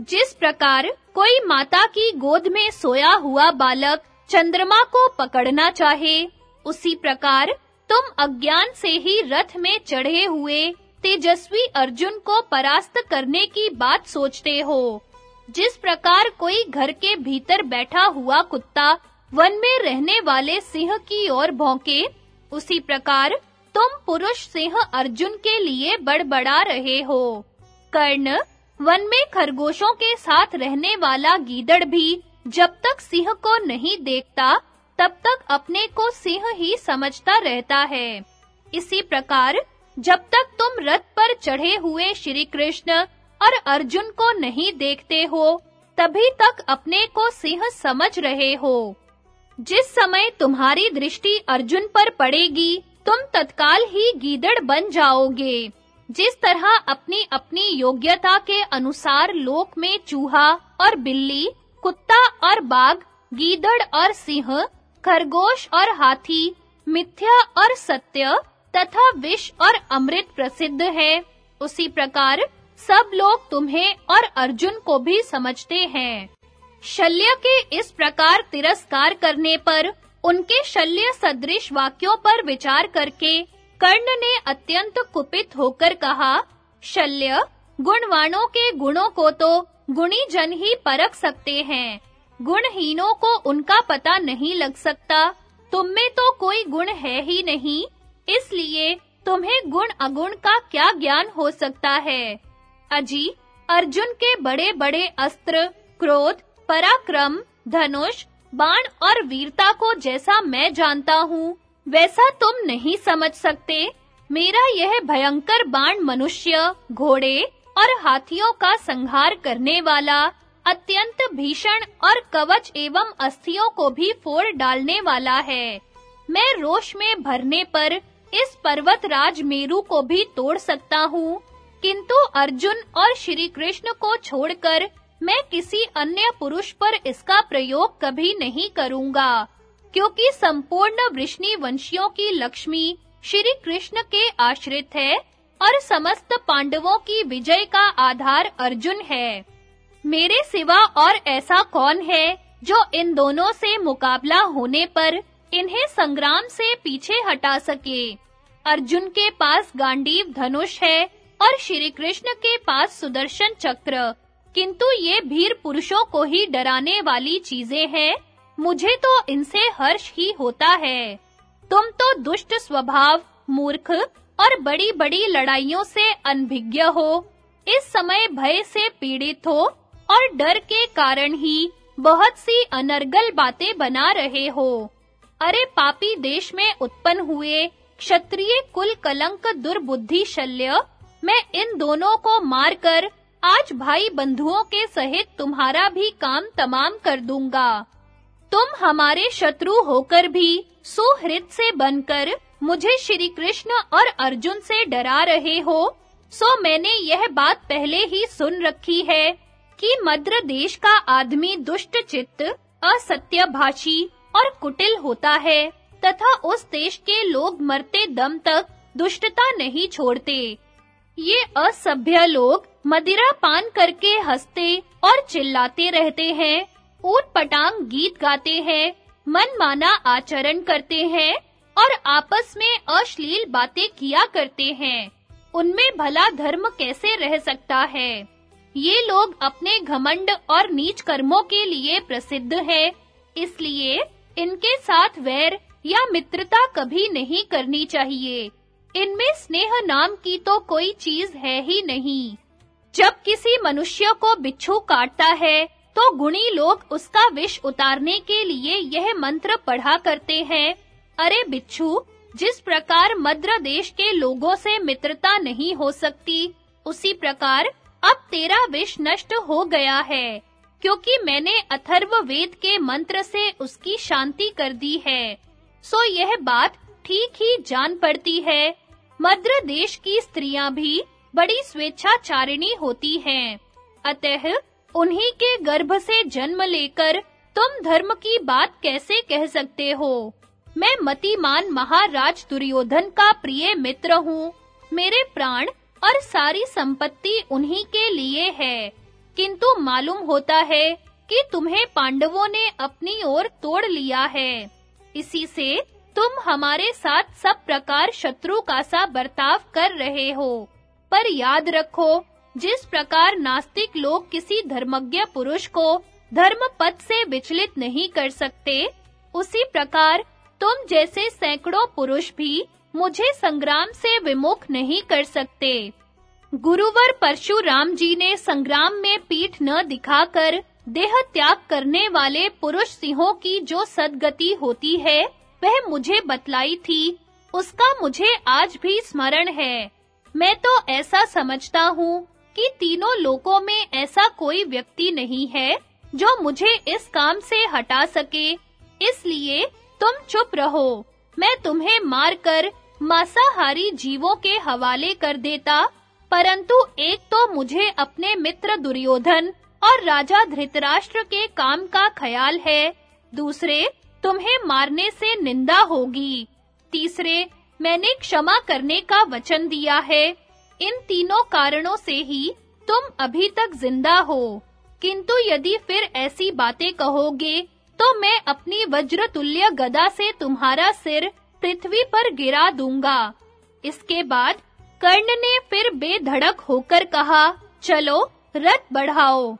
जिस प्रकार कोई माता की गोद में सोया हुआ बालक चंद्रमा को पकड़ना चाहे, उसी प्रकार तुम अज्ञान से ही रथ में चढ़े हुए तेजस्वी अर्जुन को परास्त करने की बात सोचते हो। जिस प्रकार कोई घर के भीतर बैठा हुआ कुत्ता वन में रहने वाले सिंह की ओर भौंके, उसी प्रकार तुम पुरुष सिंह अर्जुन के लिए बड़बड़ा रहे हो। कर्ण वन में खरगोशों के साथ रहने वाला गीदड़ भी जब तक सिंह को नहीं देखता तब तक अपने को सिंह ही समझता रहता है। इसी प्रकार, जब तक तुम रथ पर चढ़े हुए श्री कृष्ण और अर्जुन को नहीं देखते हो, तभी तक अपने को सिंह समझ रहे हो। जिस समय तुम्हारी दृष्टि अर्जुन पर पड़ेगी, तुम तत्काल ही गीदड़ बन जाओगे। जिस तरह अपनी अपनी योग्यता के अनुसार लोक में चूहा और बिल्ली, कुत्ता और बाघ, गीदड़ और सिंह खरगोश और हाथी, मिथ्या और सत्य, तथा विष और अमृत प्रसिद्ध है। उसी प्रकार सब लोग तुम्हें और अर्जुन को भी समझते हैं। शल्य के इस प्रकार तिरस्कार करने पर, उनके शल्य सदृश वाक्यों पर विचार करके, कर्ण ने अत्यंत कुपित होकर कहा, शल्य, गुणवानों के गुणों को तो गुणी जन ही परख सकते हैं। गुणहीनों को उनका पता नहीं लग सकता। तुम में तो कोई गुण है ही नहीं, इसलिए तुम्हें गुण अगुण का क्या ज्ञान हो सकता है? अजी, अर्जुन के बड़े-बड़े अस्त्र, क्रोध, पराक्रम, धनुष, बाण और वीरता को जैसा मैं जानता हूँ, वैसा तुम नहीं समझ सकते। मेरा यह भयंकर बाण मनुष्य, घोड़े और हाथियों का संहार करने वाला अत्यंत भीषण और कवच एवं अस्थियों को भी फोड़ डालने वाला है। मैं रोष में भरने पर इस पर्वत राज मेरु को भी तोड़ सकता हूँ। किंतु अर्जुन और श्री कृष्ण को छोड़कर मैं किसी अन्य पुरुष पर इसका प्रयोग कभी नहीं करूँगा, क्योंकि संपूर्ण वृष्णि वंशियों की लक्ष्मी श्री कृष्ण के आश्रित है और समस्त पांडवों की विजय का आधार अर्जुन है। मेरे सिवा और ऐसा कौन है जो इन दोनों से मुकाबला होने पर इन्हें संग्राम से पीछे हटा सके? अर्जुन के पास गांडीव धनुष है और श्री कृष्ण के पास सुदर्शन चक्र। किंतु ये भीर पुरुषों को ही डराने वाली चीज़ें हैं। मुझे तो इनसे हर्ष ही होता है। तुम तो दुष्ट स्वभाव, मूर्ख और बड़ी-बड़ी लड़ाइयों से अनभिज्ञ हो। इस समय भय से पीड़ित हो और डर के कारण ही बहुत सी अनर्गल बातें बना रहे हो। अरे पापी देश में उत्पन्न हुए क्षत्रिय कुल कलंक दुर्बुद्धि शल्य, मैं इन दोनों को मारकर आज भाई बंधुओं के सहित तुम्हारा भी काम तमाम कर दूँगा। तुम हमारे शत्रु होकर भी सुहृद से बनकर मुझे श्री कृष्ण और अर्जुन से डरा रहे हो, सो मैंने यह बात पहले ही सुन रखी है। कि मद्र देश का आदमी दुष्ट चित्त, असत्यभाषी और कुटिल होता है, तथा उस देश के लोग मरते दम तक दुष्टता नहीं छोड़ते। ये असभ्य लोग मदिरा पान करके हँसते और चिल्लाते रहते हैं, ऊट पटांग गीत गाते हैं, मनमाना आचरण करते हैं और आपस में अश्लील बातें किया करते हैं। उनमें भला धर्म कैसे रह सकता है? ये लोग अपने घमंड और नीच कर्मों के लिए प्रसिद्ध है, इसलिए इनके साथ वैर या मित्रता कभी नहीं करनी चाहिए। इनमें स्नेह नाम की तो कोई चीज़ है ही नहीं। जब किसी मनुष्य को बिच्छू काटता है तो गुणी लोग उसका विष उतारने के लिए यह मंत्र पढ़ा करते हैं, अरे बिच्छू, जिस प्रकार मद्र देश के लोगों से मित्रता नहीं हो सकती, उसी प्रकार अब तेरा विष नष्ट हो गया है, क्योंकि मैंने अथर्व वेद के मंत्र से उसकी शांति कर दी है। सो यह बात ठीक ही जान पड़ती है। मद्र देश की स्त्रियाँ भी बड़ी स्वेच्छाचारिणी होती हैं। अतः उन्हीं के गर्भ से जन्म लेकर तुम धर्म की बात कैसे कह सकते हो? मैं मतिमान महाराज दुर्योधन का प्रिय मित्र हूँ। मेरे प्राण और सारी संपत्ति उन्हीं के लिए है। किंतु मालूम होता है कि तुम्हें पांडवों ने अपनी ओर तोड़ लिया है। इसी से तुम हमारे साथ सब प्रकार शत्रु का सा बर्ताव कर रहे हो। पर याद रखो, जिस प्रकार नास्तिक लोग किसी धर्मज्ञ पुरुष को धर्म पथ से विचलित नहीं कर सकते, उसी प्रकार तुम जैसे सैकड़ों पुरुष भी मुझे संग्राम से विमुख नहीं कर सकते। गुरुवर परशुराम जी ने संग्राम में पीठ न दिखाकर देह त्याग करने वाले पुरुष सिंहों की जो सदगति होती है, वह मुझे बतलाई थी। उसका मुझे आज भी स्मरण है। मैं तो ऐसा समझता हूँ कि तीनों लोकों में ऐसा कोई व्यक्ति नहीं है जो मुझे इस काम से हटा सके। इसलिए तुम चुप रहो। मैं तुम्हें मारकर मांसाहारी जीवों के हवाले कर देता, परंतु एक तो मुझे अपने मित्र दुर्योधन और राजा धृतराष्ट्र के काम का ख्याल है, दूसरे, तुम्हें मारने से निंदा होगी। तीसरे, मैंने क्षमा करने का वचन दिया है। इन तीनों कारणों से ही तुम अभी तक ज़िंदा हो। किंतु यदि फिर ऐसी बातें कहोगे तो मैं अपनी वज्रतुल्य गदा से तुम्हारा सिर पृथ्वी पर गिरा दूँगा। इसके बाद कर्ण ने फिर बेधड़क होकर कहा, चलो, रथ बढ़ाओ।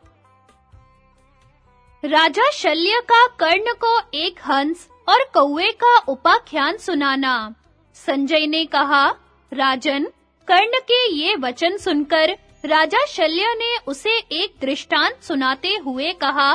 राजा शल्य का कर्ण को एक हंस और कौवे का उपाख्यान सुनाना। संजय ने कहा, राजन, कर्ण के ये वचन सुनकर राजा शल्य ने उसे एक दृष्टांत सुनाते हुए कहा,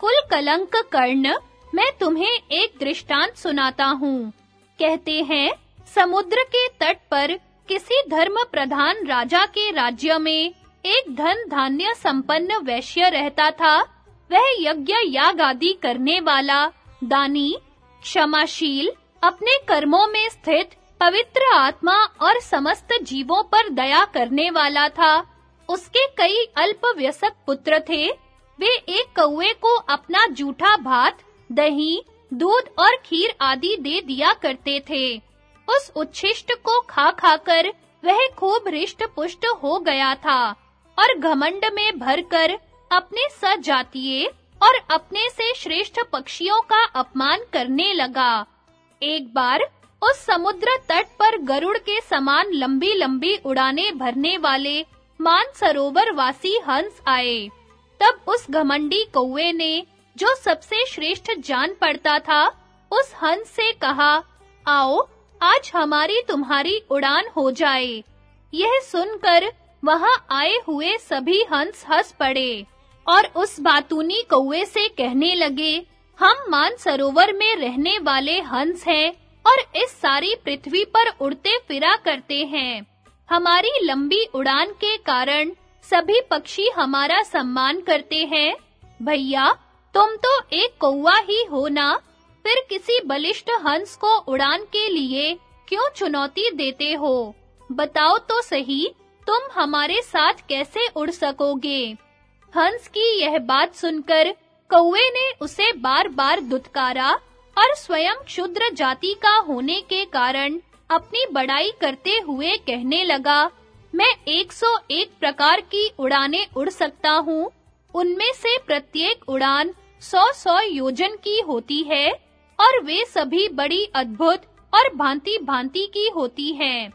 कुल कलंक कर्ण, मैं तुम्हें एक दृष्टांत सुनाता हूँ। कहते हैं, समुद्र के तट पर किसी धर्म प्रधान राजा के राज्य में एक धन धान्य संपन्न वैश्य रहता था। वह यज्ञ याग आदि करने वाला, दानी, क्षमाशील, अपने कर्मों में स्थित पवित्र आत्मा और समस्त जीवों पर दया करने वाला था। उसके कई अल्प व्यसक पुत्र थे। वे एक कौवे को अपना जूठा भात, दही दूध और खीर आदि दे दिया करते थे। उस उच्छिष्ट को खा खाकर वह खूब रिष्ट पुष्ट हो गया था और घमंड में भरकर अपने सजातीय और अपने से श्रेष्ठ पक्षियों का अपमान करने लगा। एक बार उस समुद्र तट पर गरुड़ के समान लंबी-लंबी उड़ाने भरने वाले मान सरोवर वासी हंस आए। तब उस घमंडी कौवे ने जो सबसे श्रेष्ठ जान पड़ता था, उस हंस से कहा, आओ, आज हमारी तुम्हारी उड़ान हो जाए। यह सुनकर वहाँ आए हुए सभी हंस हंस पड़े और उस बातूनी कौवे से कहने लगे, हम मान सरोवर में रहने वाले हंस हैं और इस सारी पृथ्वी पर उड़ते फिरा करते हैं। हमारी लंबी उड़ान के कारण सभी पक्षी हमारा सम्मान करते हैं। भैया तुम तो एक कौवा ही हो ना? फिर किसी बलिष्ठ हंस को उड़ान के लिए क्यों चुनौती देते हो? बताओ तो सही, तुम हमारे साथ कैसे उड़ सकोगे? हंस की यह बात सुनकर कौवे ने उसे बार-बार दुत्कारा और स्वयं क्षुद्र जाति का होने के कारण अपनी बड़ाई करते हुए कहने लगा, मैं 101 प्रकार की उड़ानें उड़ सकता हूँ उनमें से प्रत्येक उड़ान 100-100 योजन की होती है और वे सभी बड़ी, अद्भुत और भांति-भांति की होती हैं।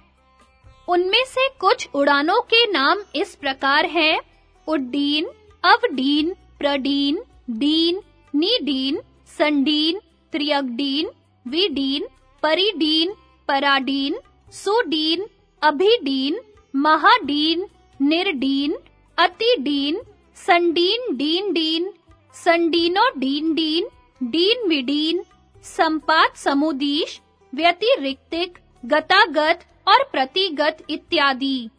उनमें से कुछ उड़ानों के नाम इस प्रकार हैं। उड्डीन, अवडीन, प्रडीन, डीन, नीडीन, संडीन, त्रियगडीन, विडीन, परिडीन, पराडीन, सुडीन, अभिडीन, महाडीन, निर्डीन, अतिडीन संडीन डीन डीन संडीनो डीन डीन डीन विडीन, संपात, समुदीश, व्यतिरिक्तिक, गतागत और प्रतिगत इत्यादि।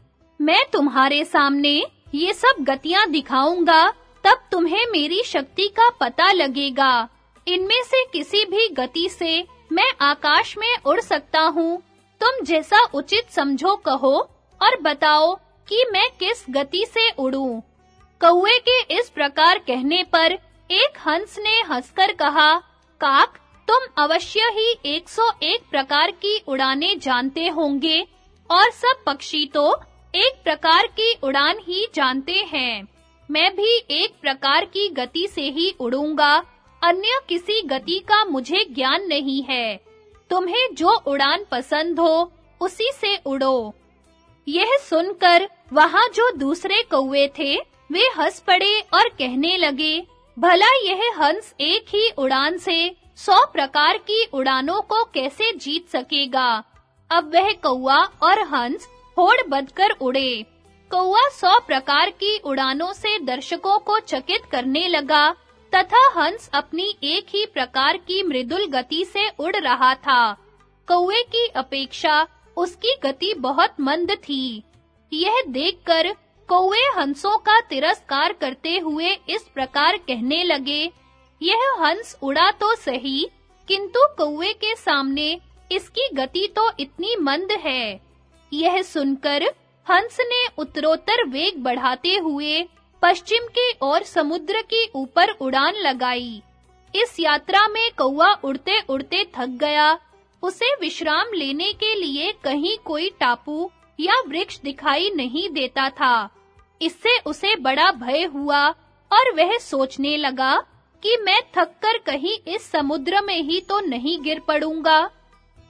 मैं तुम्हारे सामने ये सब गतियाँ दिखाऊँगा, तब तुम्हें मेरी शक्ति का पता लगेगा। इनमें से किसी भी गति से मैं आकाश में उड़ सकता हूँ। तुम जैसा उचित समझो कहो और बताओ कि मैं किस गति से उड़ूं। कौवे के इस प्रकार कहने पर एक हंस ने हंसकर कहा, काक, तुम अवश्य ही 101 प्रकार की उड़ाने जानते होंगे, और सब पक्षी तो एक प्रकार की उड़ान ही जानते हैं। मैं भी एक प्रकार की गति से ही उड़ूँगा, अन्य किसी गति का मुझे ज्ञान नहीं है। तुम्हें जो उड़ान पसंद हो, उसी से उड़ो। यह सुनकर वहाँ जो दूसरे कौवे थे वे हंस पड़े और कहने लगे, भला यह हंस एक ही उड़ान से सौ प्रकार की उड़ानों को कैसे जीत सकेगा? अब वह कौवा और हंस होड़ बदकर उड़े। कौवा सौ प्रकार की उड़ानों से दर्शकों को चकित करने लगा, तथा हंस अपनी एक ही प्रकार की मृदुल गति से उड़ रहा था। कौवे की अपेक्षा उसकी गति बहुत मंद थी। यह देखकर कौवे हंसों का तिरस्कार करते हुए इस प्रकार कहने लगे, यह हंस उड़ा तो सही, किंतु कौवे के सामने इसकी गति तो इतनी मंद है। यह सुनकर हंस ने उत्तरोत्तर वेग बढ़ाते हुए पश्चिम की ओर समुद्र के ऊपर उड़ान लगाई। इस यात्रा में कौवा उड़ते-उड़ते थक गया। उसे विश्राम लेने के लिए कहीं कोई टापू या वृक्ष दिखाई नहीं देता था। इससे उसे बड़ा भय हुआ और वह सोचने लगा कि मैं थककर कहीं इस समुद्र में ही तो नहीं गिर पड़ूँगा।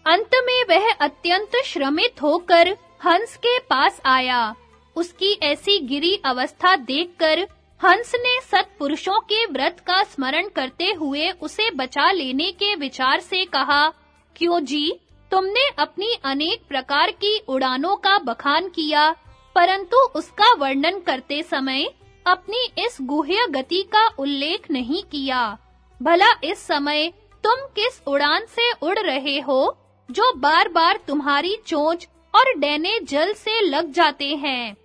अंत में वह अत्यंत श्रमित होकर हंस के पास आया। उसकी ऐसी गिरी अवस्था देखकर हंस ने सत्पुरुषों के व्रत का स्मरण करते हुए उसे बचा लेने के विचार से कहा, क्यों जी, तुमने अपनी अनेक प्रकार की उड़ानों का बखान किया। परंतु उसका वर्णन करते समय अपनी इस गुह्य गति का उल्लेख नहीं किया। भला इस समय तुम किस उड़ान से उड़ रहे हो, जो बार-बार तुम्हारी चोंच और डैने जल से लग जाते हैं?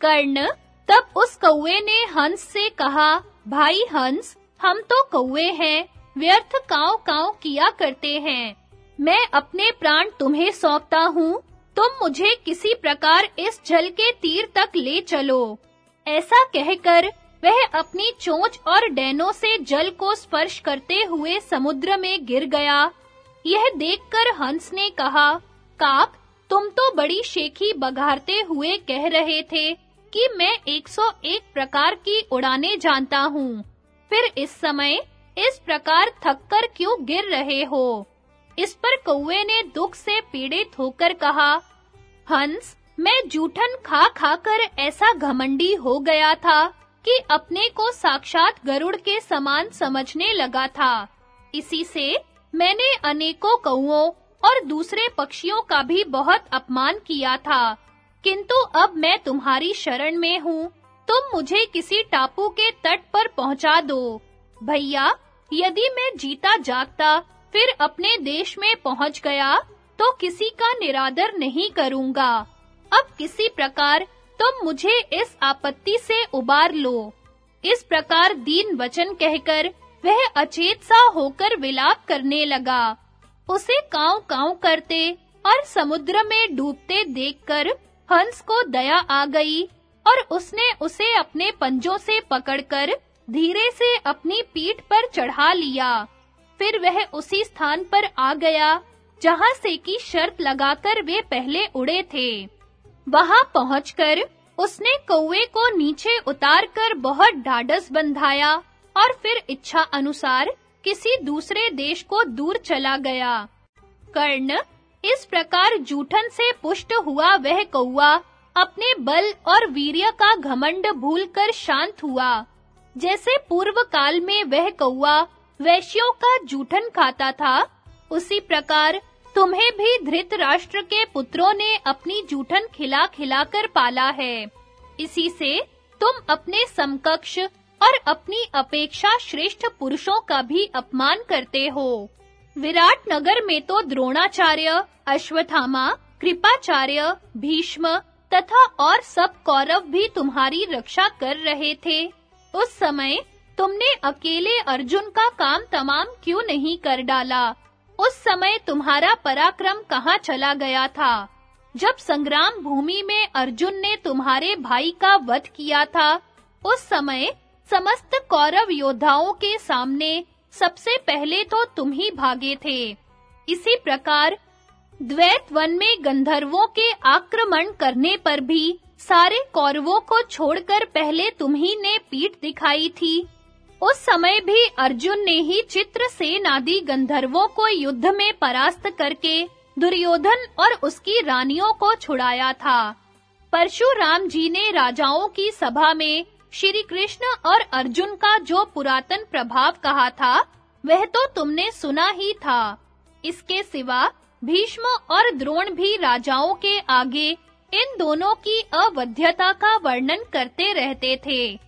कर्ण, तब उस कौवे ने हंस से कहा, भाई हंस, हम तो कौवे हैं, व्यर्थ काव-काव किया करते हैं। मैं अपने प्राण तुम्हें सौंपता हूँ तुम मुझे किसी प्रकार इस जल के तीर तक ले चलो। ऐसा कहकर वह अपनी चोंच और डैनों से जल को स्पर्श करते हुए समुद्र में गिर गया। यह देखकर हंस ने कहा, काक, तुम तो बड़ी शेखी बघारते हुए कह रहे थे कि मैं 101 प्रकार की उड़ाने जानता हूँ। फिर इस समय इस प्रकार थककर क्यों गिर रहे हो? इस पर कौवे ने दुख से पीड़ित होकर कहा, हंस, मैं जूठन खा खाकर ऐसा घमंडी हो गया था कि अपने को साक्षात गरुड़ के समान समझने लगा था। इसी से मैंने अनेकों कौओं और दूसरे पक्षियों का भी बहुत अपमान किया था। किंतु अब मैं तुम्हारी शरण में हूँ, तुम मुझे किसी टापू के तट पर पहुँचा दो। भैया, यदि मैं जीता जागता फिर अपने देश में पहुँच गया तो किसी का निरादर नहीं करूँगा। अब किसी प्रकार तुम मुझे इस आपत्ति से उबार लो। इस प्रकार दीन वचन कहकर वह अचेत सा होकर विलाप करने लगा। उसे काव-काव करते और समुद्र में डूबते देखकर हंस को दया आ गई और उसने उसे अपने पंजों से पकड़कर धीरे से अपनी पीठ पर चढ़ा लिया। फिर वह उसी स्थान पर आ गया, जहाँ से की शर्त लगाकर वे पहले उड़े थे। वहाँ पहुंचकर उसने कौवे को नीचे उतारकर बहुत ढाढ़स बंधाया और फिर इच्छा अनुसार किसी दूसरे देश को दूर चला गया। कर्ण, इस प्रकार जूठन से पुष्ट हुआ वह कौवा अपने बल और वीर्य का घमंड भूलकर शांत हुआ। जैसे पूर्व काल में वह कौवा वैश्यों का जूठन खाता था। उसी प्रकार तुम्हें भी धृतराष्ट्र के पुत्रों ने अपनी जूठन खिला खिलाकर पाला है। इसी से तुम अपने समकक्ष और अपनी अपेक्षा श्रेष्ठ पुरुषों का भी अपमान करते हो। विराट नगर में तो द्रोणाचार्य, अश्वत्थामा, कृपाचार्य, भीष्म तथा और सब कौरव भी तुम्हारी रक्षा कर रहे थे। उस समय तुमने अकेले अर्जुन का काम तमाम क्यों नहीं कर डाला? उस समय तुम्हारा पराक्रम कहाँ चला गया था? जब संग्राम भूमि में अर्जुन ने तुम्हारे भाई का वध किया था, उस समय समस्त कौरव योद्धाओं के सामने सबसे पहले तो तुम ही भागे थे। इसी प्रकार द्वैत वन में गंधर्वों के आक्रमण करने पर भी सारे कौरवों को छोड़कर पहले तुम ही ने पीठ दिखाई थी। उस समय भी अर्जुन ने ही चित्रसेन आदि गंधर्वों को युद्ध में परास्त करके दुर्योधन और उसकी रानियों को छुड़ाया था। परशुराम जी ने राजाओं की सभा में श्री कृष्ण और अर्जुन का जो पुरातन प्रभाव कहा था, वह तो तुमने सुना ही था। इसके सिवा भीष्म और द्रोण भी राजाओं के आगे इन दोनों की अवध्यता का वर्णन करते रहते थे।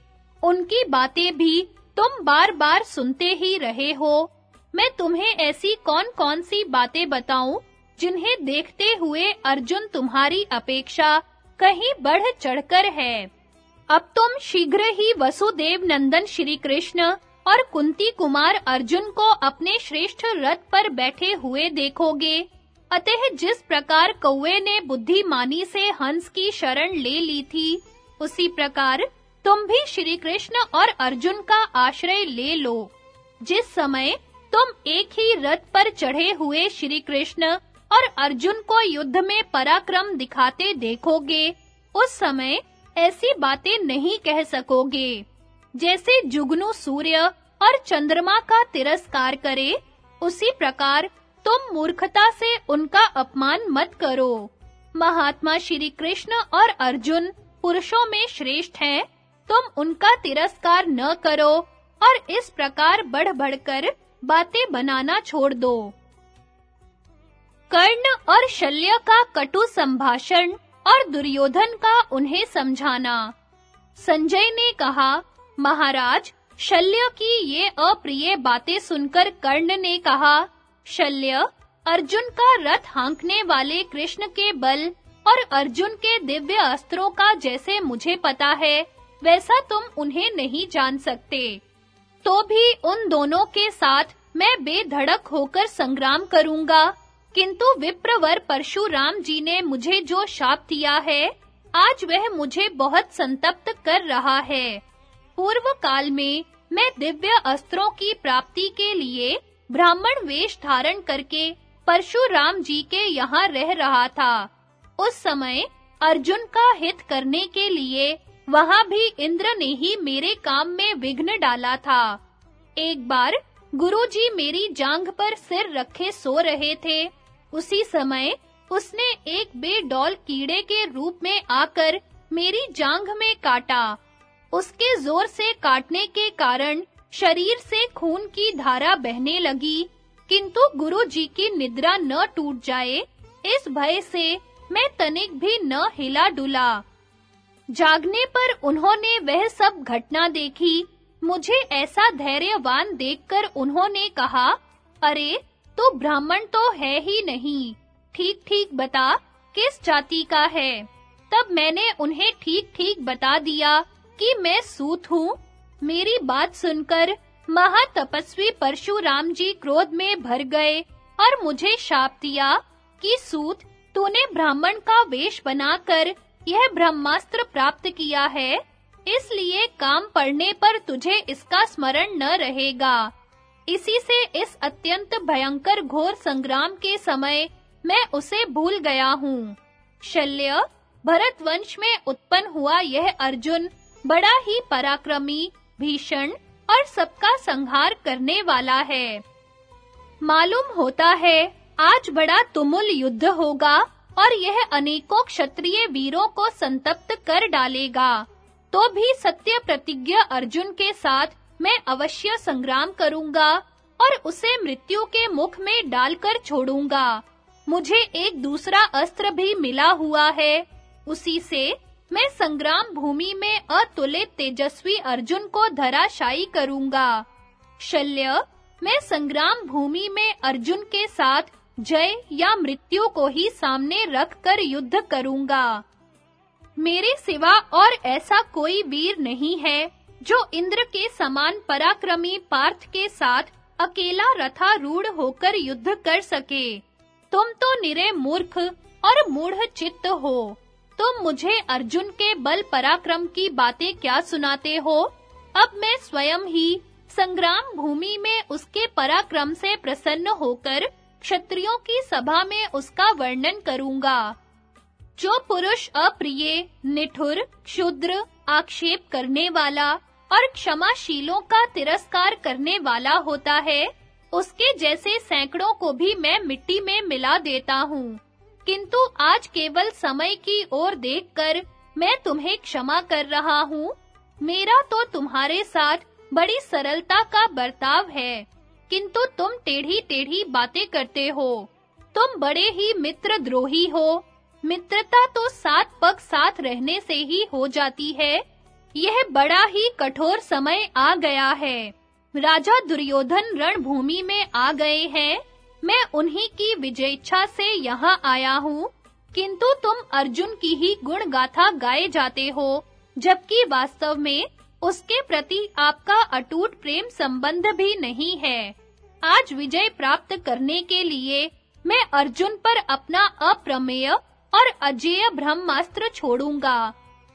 उनकी बातें भी तुम बार-बार सुनते ही रहे हो। मैं तुम्हें ऐसी कौन-कौन सी बातें बताऊँ, जिन्हें देखते हुए अर्जुन तुम्हारी अपेक्षा कहीं बढ़ चढ़कर है? अब तुम शीघ्र ही वसुदेव नंदन श्री कृष्ण और कुंती कुमार अर्जुन को अपने श्रेष्ठ रथ पर बैठे हुए देखोगे। अतः जिस प्रकार कौवे ने बुद्धिमानी से हंस की शरण ले ली थी, उसी प्रकार तुम भी श्री कृष्ण और अर्जुन का आश्रय ले लो। जिस समय तुम एक ही रथ पर चढ़े हुए श्री कृष्ण और अर्जुन को युद्ध में पराक्रम दिखाते देखोगे, उस समय ऐसी बातें नहीं कह सकोगे। जैसे जुगनू सूर्य और चंद्रमा का तिरस्कार करे, उसी प्रकार तुम मूर्खता से उनका अपमान मत करो। महात्मा श्री कृष्ण और अर्जुन पुरुषों में श्रेष्ठ हैं तुम उनका तिरस्कार न करो और इस प्रकार बढ़ बढ़कर बातें बनाना छोड़ दो। कर्ण और शल्य का कटु संभाषण और दुर्योधन का उन्हें समझाना। संजय ने कहा, महाराज, शल्य की ये अप्रिय बातें सुनकर कर्ण ने कहा, शल्य, अर्जुन का रथ हांकने वाले कृष्ण के बल और अर्जुन के दिव्य अस्त्रों का जैसे मुझे पता है वैसा तुम उन्हें नहीं जान सकते। तो भी उन दोनों के साथ मैं बेधड़क होकर संग्राम करूँगा। किंतु विप्रवर परशुराम जी ने मुझे जो शाप दिया है, आज वह मुझे बहुत संतप्त कर रहा है। पूर्व काल में मैं दिव्य अस्त्रों की प्राप्ति के लिए ब्राह्मण वेश धारण करके परशुराम जी के यहाँ रह रहा था। उस समय अर्जुन का हित करने के लिए वहाँ भी इंद्र ने ही मेरे काम में विघ्न डाला था। एक बार गुरुजी मेरी जांघ पर सिर रखे सो रहे थे। उसी समय उसने एक बेडौल कीड़े के रूप में आकर मेरी जांघ में काटा। उसके ज़ोर से काटने के कारण शरीर से खून की धारा बहने लगी। किंतु गुरु जी की निद्रा न टूट जाए, इस भय से मैं तनिक भी न हिला डुला। जागने पर उन्होंने वह सब घटना देखी। मुझे ऐसा धैर्यवान देखकर उन्होंने कहा, अरे तो ब्राह्मण तो है ही नहीं। ठीक-ठीक बता, किस जाति का है? तब मैंने उन्हें ठीक-ठीक बता दिया कि मैं सूत हूँ। मेरी बात सुनकर महातपस्वी परशुराम जी क्रोध में भर गए और मुझे शाप दिया कि, सूत, तूने ब्राह्मण का वेश बनाकर यह ब्रह्मास्त्र प्राप्त किया है, इसलिए काम पड़ने पर तुझे इसका स्मरण न रहेगा। इसी से इस अत्यंत भयंकर घोर संग्राम के समय मैं उसे भूल गया हूँ। शल्य भरत वंश में उत्पन्न हुआ यह अर्जुन बड़ा ही पराक्रमी, भीषण और सबका संहार करने वाला है। मालूम होता है, आज बड़ा तुमुल युद्ध होगा और यह अनेकों क्षत्रिय वीरों को संतप्त कर डालेगा। तो भी सत्य प्रतिज्ञा अर्जुन के साथ मैं अवश्य संग्राम करूँगा और उसे मृत्यु के मुख में डालकर छोड़ूँगा। मुझे एक दूसरा अस्त्र भी मिला हुआ है। उसी से मैं संग्राम भूमि में अतुलित तेजस्वी अर्जुन को धराशायी करूँगा। शल्य, मैं संग्राम भूमि में अर्जुन के साथ जय या मृत्यु को ही सामने रख कर युद्ध करूँगा। मेरे सिवा और ऐसा कोई वीर नहीं है, जो इंद्र के समान पराक्रमी पार्थ के साथ अकेला रथारूढ़ होकर युद्ध कर सके। तुम तो निरे मूर्ख और मूढ़ चित्त हो। तुम मुझे अर्जुन के बल पराक्रम की बातें क्या सुनाते हो? अब मैं स्वयं ही संग्राम भूमि में उसके पराक्रम से प्रसन्न होकर क्षत्रियों की सभा में उसका वर्णन करूँगा। जो पुरुष अप्रिय, निठुर, क्षुद्र, आक्षेप करने वाला और क्षमाशीलों का तिरस्कार करने वाला होता है, उसके जैसे सैकड़ों को भी मैं मिट्टी में मिला देता हूँ। किंतु आज केवल समय की ओर देखकर मैं तुम्हें क्षमा कर रहा हूँ। मेरा तो तुम्हारे साथ बड़ी सरलता का बर्ताव है। किंतु तुम टेढ़ी-टेढ़ी बातें करते हो। तुम बड़े ही मित्र द्रोही हो। मित्रता तो सात पग साथ रहने से ही हो जाती है। यह बड़ा ही कठोर समय आ गया है। राजा दुर्योधन रणभूमि में आ गए हैं। मैं उन्हीं की विजयच्छा से यहाँ आया हूँ। किंतु तुम अर्जुन की ही गुण गाथा गाए जाते हो, जबकि वास्तव में उसके प्रति आपका अटूट प्रेम संबंध भी नहीं है। आज विजय प्राप्त करने के लिए मैं अर्जुन पर अपना अप्रमेय और अजेय ब्रह्मास्त्र छोड़ूँगा।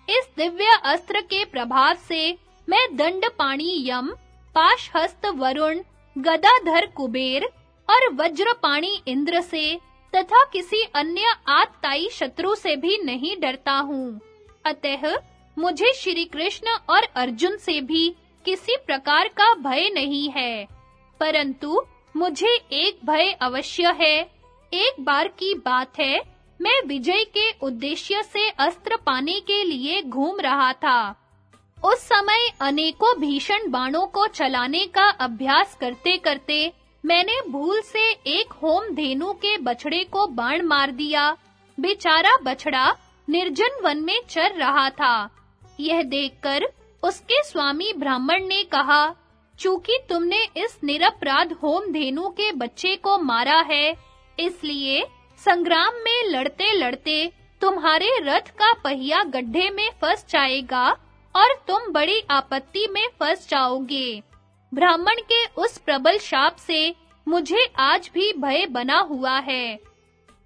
इस दिव्य अस्त्र के प्रभाव से मैं दंडपाणी यम पाशहस्त वरुण, गदाधर कुबेर और वज्रपाणी इंद्र से तथा किसी अन्य आत्ताई शत्रु से भी नहीं डरता हूँ। अतः मुझे श्री कृष्ण और अर्जुन से भी किसी प्रकार का भय नहीं है। परंतु मुझे एक भय अवश्य है। एक बार की बात है, मैं विजय के उद्देश्य से अस्त्र पाने के लिए घूम रहा था। उस समय अनेकों भीषण बाणों को चलाने का अभ्यास करते-करते मैंने भूल से एक होम धेनु के बछड़े को बाण मार दिया। बेचारा बछड़ा निर्जन वन में चर रहा था। यह देखकर उसके स्वामी ब्राह्मण ने कहा चूँकि तुमने इस निरपराध होम धेनु के बच्चे को मारा है, इसलिए संग्राम में लड़ते-लड़ते तुम्हारे रथ का पहिया गड्ढे में फंस जाएगा और तुम बड़ी आपत्ति में फंस जाओगे। ब्राह्मण के उस प्रबल शाप से मुझे आज भी भय बना हुआ है।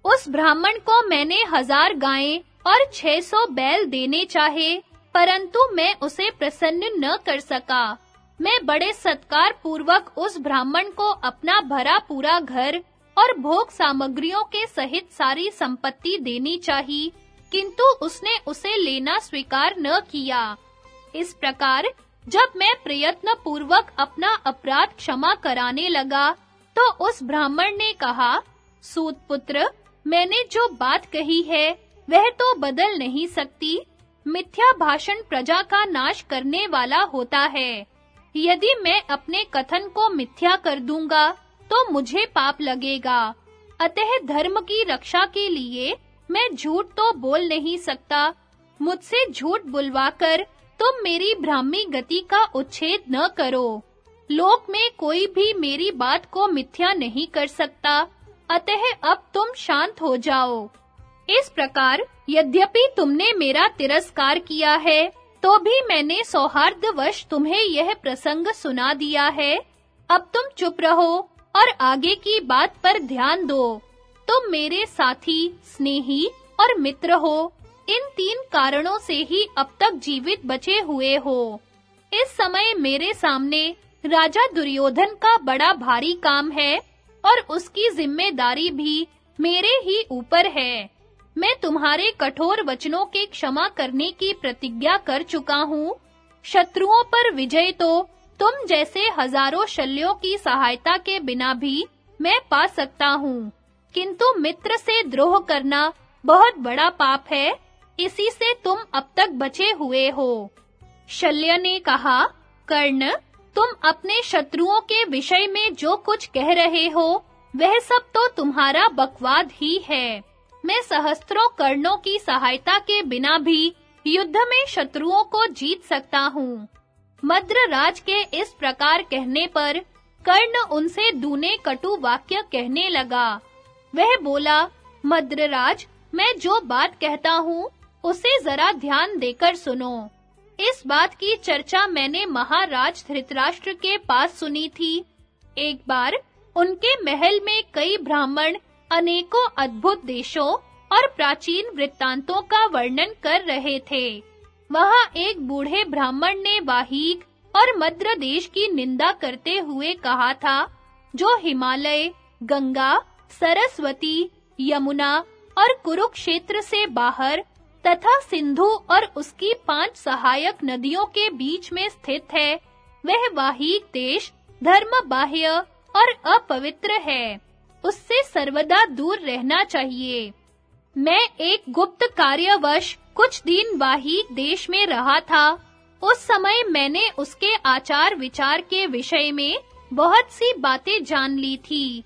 उस ब्राह्मण को मैंने हज़ार गायें और 600 बैल देने चाहे, परंतु मैं उसे प्रसन्न न कर सका। मैं बड़े सत्कार पूर्वक उस ब्राह्मण को अपना भरा पूरा घर और भोग सामग्रियों के सहित सारी संपत्ति देनी चाहिए किंतु उसने उसे लेना स्वीकार न किया। इस प्रकार, जब मैं प्रयत्न पूर्वक अपना अपराध क्षमा कराने लगा तो उस ब्राह्मण ने कहा, सूत पुत्र, मैंने जो बात कही है, वह तो बदल नहीं सकती। मिथ्या भाषण प्रजा का नाश करने वाला होता है। यदि मैं अपने कथन को मिथ्या कर दूँगा तो मुझे पाप लगेगा। अतः धर्म की रक्षा के लिए मैं झूठ तो बोल नहीं सकता। मुझसे झूठ बुलवाकर तुम मेरी ब्राह्मी गति का उच्छेद न करो। लोक में कोई भी मेरी बात को मिथ्या नहीं कर सकता। अतः अब तुम शांत हो जाओ। इस प्रकार यद्यपि तुमने मेरा तिरस्कार किया है तो भी मैंने सौहार्दवश तुम्हें यह प्रसंग सुना दिया है। अब तुम चुप रहो और आगे की बात पर ध्यान दो। तुम मेरे साथी, स्नेही और मित्र हो। इन तीन कारणों से ही अब तक जीवित बचे हुए हो। इस समय मेरे सामने राजा दुर्योधन का बड़ा भारी काम है और उसकी ज़िम्मेदारी भी मेरे ही ऊपर है। मैं तुम्हारे कठोर वचनों के क्षमा करने की प्रतिज्ञा कर चुका हूँ। शत्रुओं पर विजय तो तुम जैसे हज़ारों शल्यों की सहायता के बिना भी मैं पा सकता हूँ। किंतु मित्र से द्रोह करना बहुत बड़ा पाप है, इसी से तुम अब तक बचे हुए हो। शल्य ने कहा, कर्ण, तुम अपने शत्रुओं के विषय में जो कुछ कह रहे हो, वह सब तो तुम्हारा बकवाद ही है। मैं सहस्त्रों कर्णों की सहायता के बिना भी युद्ध में शत्रुओं को जीत सकता हूँ। मद्रराज के इस प्रकार कहने पर कर्ण उनसे दूने कटु वाक्य कहने लगा। वह बोला, मद्रराज, मैं जो बात कहता हूँ, उसे जरा ध्यान देकर सुनो। इस बात की चर्चा मैंने महाराज धृतराष्ट्र के पास सुनी थी। एक बार उनके महल में कई ब्राह्मण अनेकों अद्भुत देशों और प्राचीन वृत्तांतों का वर्णन कर रहे थे। वहाँ एक बूढ़े ब्राह्मण ने वाहिक और मद्र देश की निंदा करते हुए कहा था, जो हिमालय, गंगा, सरस्वती, यमुना और कुरुक्षेत्र से बाहर तथा सिंधु और उसकी पाँच सहायक नदियों के बीच में स्थित है, वह वाहिक देश धर्म बाह्य और अपवित्र है। उससे सर्वदा दूर रहना चाहिए। मैं एक गुप्त कार्यवश कुछ दिन वाहिक देश में रहा था। उस समय मैंने उसके आचार विचार के विषय में बहुत सी बातें जान ली थी।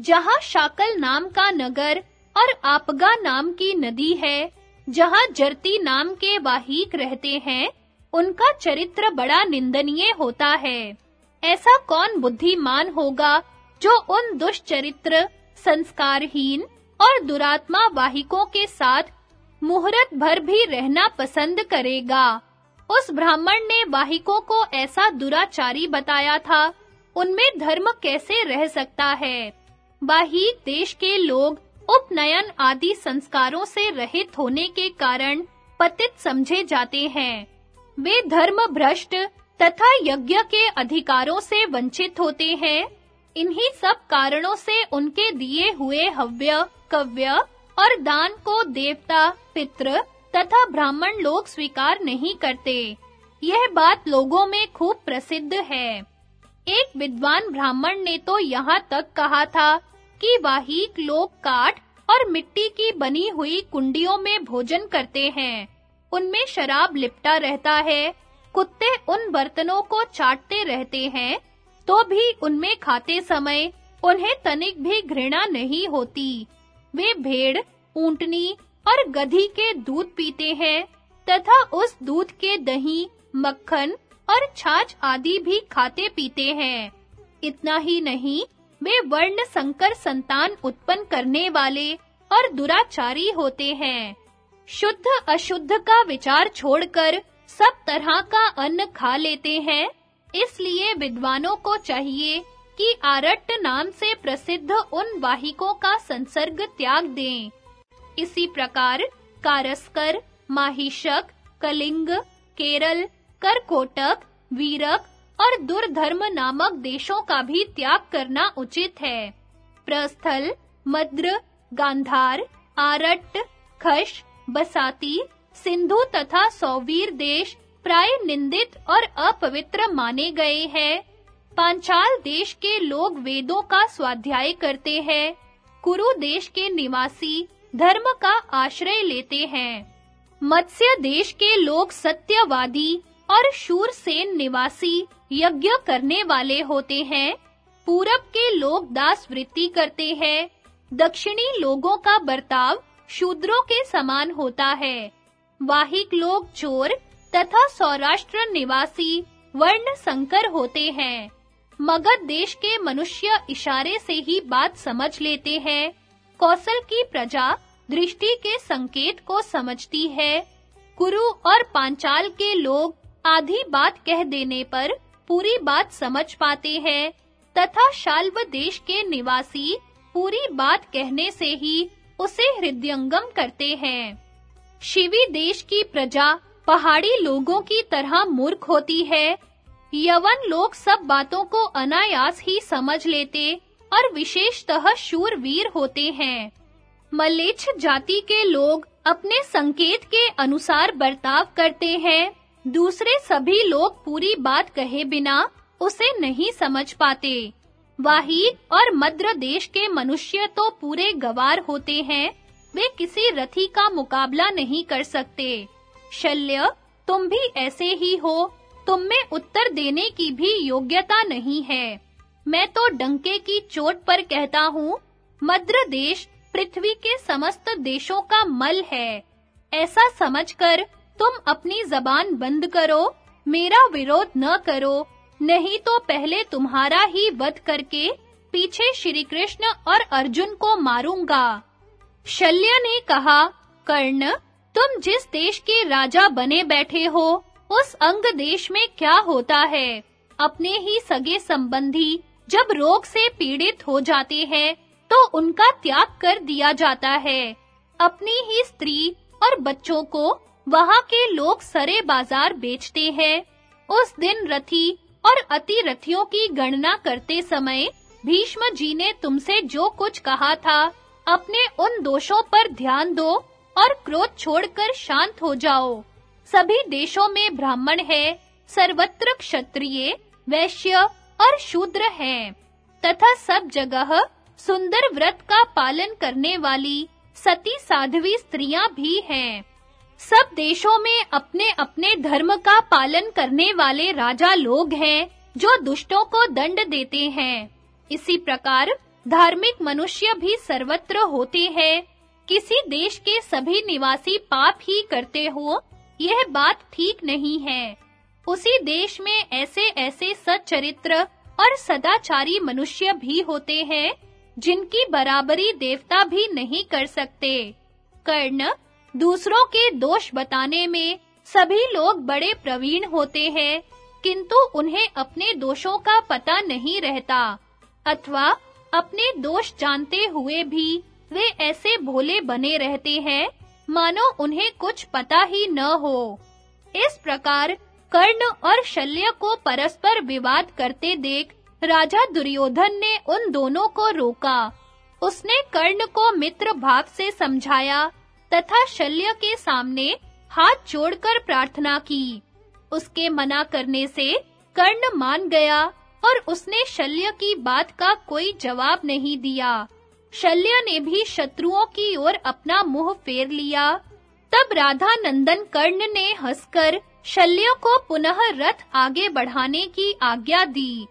जहाँ शाकल नाम का नगर और आपगा नाम की नदी है, जहाँ जरती नाम के वाहिक रहते हैं, उनका चरित्र बड़ा निंदनीय होता है। ऐसा कौन बुद्धिमान होगा जो उन दुष्चरित्र, संस्कारहीन और दुरात्मा वाहिकों के साथ मुहूर्त भर भी रहना पसंद करेगा। उस ब्राह्मण ने वाहिकों को ऐसा दुराचारी बताया था, उनमें धर्म कैसे रह सकता है? वाहिक देश के लोग उपनयन आदि संस्कारों से रहित होने के कारण पतित समझे जाते हैं। वे धर्म भ्रष्ट तथा यज्ञ के अधिकारों से वंचित होते हैं। इन्हीं सब कारणों से उनके दिए हुए हव्य, कव्य और दान को देवता, पितृ तथा ब्राह्मण लोग स्वीकार नहीं करते। यह बात लोगों में खूब प्रसिद्ध है। एक विद्वान ब्राह्मण ने तो यहाँ तक कहा था कि वाहिक लोग काठ और मिट्टी की बनी हुई कुंडियों में भोजन करते हैं। उनमें शराब लिपटा रहता है, कुत्ते उन बर्तनों को चाटते रहते हैं तो भी उनमें खाते समय उन्हें तनिक भी घृणा नहीं होती। वे भेड़, ऊंटनी और गधी के दूध पीते हैं, तथा उस दूध के दही, मक्खन और छाछ आदि भी खाते पीते हैं। इतना ही नहीं, वे वर्ण संकर संतान उत्पन्न करने वाले और दुराचारी होते हैं। शुद्ध अशुद्ध का विचार छोड़कर सब तरह का अन्न खा लेते हैं। इसलिए विद्वानों को चाहिए कि आरट्ट नाम से प्रसिद्ध उन वाहिकों का संसर्ग त्याग दें। इसी प्रकार कारस्कर माहिषक कलिंग, केरल, करकोटक, वीरक और दुर्धर्म नामक देशों का भी त्याग करना उचित है। प्रस्थल, मद्र, गांधार, आरट्ट, खश, बसाती, सिंधु तथा सौवीर देश प्राय निंदित और अपवित्र माने गए हैं। पांचाल देश के लोग वेदों का स्वाध्याय करते हैं। कुरु देश के निवासी धर्म का आश्रय लेते हैं। मत्स्य देश के लोग सत्यवादी और शूरसेन निवासी यज्ञ करने वाले होते हैं। पूरब के लोग दास वृत्ति करते हैं। दक्षिणी लोगों का बर्ताव शूद्रों के समान होता है। वाहिक लोग चोर तथा सौराष्ट्र निवासी वर्ण संकर होते हैं। मगध देश के मनुष्य इशारे से ही बात समझ लेते हैं। कौशल की प्रजा दृष्टि के संकेत को समझती है। कुरु और पांचाल के लोग आधी बात कह देने पर पूरी बात समझ पाते हैं। तथा शाल्व देश के निवासी पूरी बात कहने से ही उसे हृदयंगम करते हैं। शिवी देश की प्रजा पहाड़ी लोगों की तरह मूर्ख होती है। यवन लोग सब बातों को अनायास ही समझ लेते और विशेषतः शूरवीर होते हैं। मलेच्छ जाति के लोग अपने संकेत के अनुसार बर्ताव करते हैं। दूसरे सभी लोग पूरी बात कहे बिना उसे नहीं समझ पाते। वाहिक और मद्र देश के मनुष्य तो पूरे गवार होते हैं। वे किसी रथी का मुकाबला नहीं कर सकते। शल्य, तुम भी ऐसे ही हो। तुम में उत्तर देने की भी योग्यता नहीं है। मैं तो डंके की चोट पर कहता हूँ, मद्र देश पृथ्वी के समस्त देशों का मल है। ऐसा समझकर तुम अपनी जबान बंद करो, मेरा विरोध न करो, नहीं तो पहले तुम्हारा ही वध करके पीछे श्री कृष्ण और अर्जुन को मारूँगा। शल्य ने कहा, कर्ण तुम जिस देश के राजा बने बैठे हो, उस अंग देश में क्या होता है? अपने ही सगे संबंधी जब रोग से पीड़ित हो जाते हैं तो उनका त्याग कर दिया जाता है। अपनी ही स्त्री और बच्चों को वहाँ के लोग सरे बाज़ार बेचते हैं। उस दिन रथी और अति रथियों की गणना करते समय भीष्म जी ने तुमसे जो कुछ कहा था, अपने उन दोषों पर ध्यान दो और क्रोध छोड़कर शांत हो जाओ। सभी देशों में ब्राह्मण है, सर्वत्र क्षत्रिय, वैश्य और शूद्र हैं, तथा सब जगह सुंदर व्रत का पालन करने वाली सती साध्वी स्त्रियाँ भी हैं। सब देशों में अपने-अपने धर्म का पालन करने वाले राजा लोग हैं, जो दुष्टों को दंड देते हैं। इसी प्रकार धार्मिक मनुष्य भी सर्वत्र होते हैं। किसी देश के सभी निवासी पाप ही करते हो? यह बात ठीक नहीं है। उसी देश में ऐसे-ऐसे सच्चरित्र और सदाचारी मनुष्य भी होते हैं, जिनकी बराबरी देवता भी नहीं कर सकते। कर्ण, दूसरों के दोष बताने में सभी लोग बड़े प्रवीण होते हैं, किंतु उन्हें अपने दोषों का पता नहीं रहता, अथवा अपने दोष जानते हुए भी वे ऐसे भोले बने रहते हैं, मानो उन्हें कुछ पता ही न हो। इस प्रकार कर्ण और शल्य को परस्पर विवाद करते देख राजा दुर्योधन ने उन दोनों को रोका। उसने कर्ण को मित्र भाव से समझाया तथा शल्य के सामने हाथ जोड़कर प्रार्थना की। उसके मना करने से कर्ण मान गया और उसने शल्य की बात का कोई जवाब नहीं दिया। शल्य ने भी शत्रुओं की ओर अपना मुँह फेर लिया। तब राधा नंदन कर्ण ने हंसकर शल्य को पुनः रथ आगे बढ़ाने की आज्ञा दी।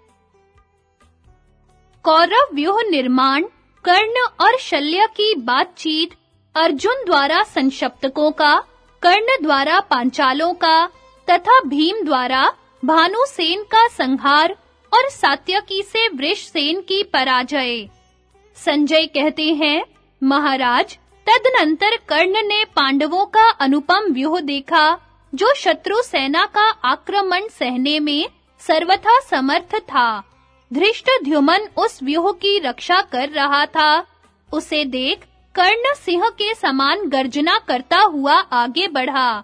कौरव व्यूह निर्माण, कर्ण और शल्य की बातचीत, अर्जुन द्वारा संशप्तकों का, कर्ण द्वारा पांचालों का, तथा भीम द्वारा भानुसेन का संहार और सात्यकी से वृषसेन की पराजय। संजय कहते हैं, महाराज, तदनंतर कर्ण ने पांडवों का अनुपम व्यूह देखा, जो शत्रु सेना का आक्रमण सहने में सर्वथा समर्थ था। धृष्टद्युमन उस व्यूह की रक्षा कर रहा था। उसे देख कर्ण सिंह के समान गर्जना करता हुआ आगे बढ़ा।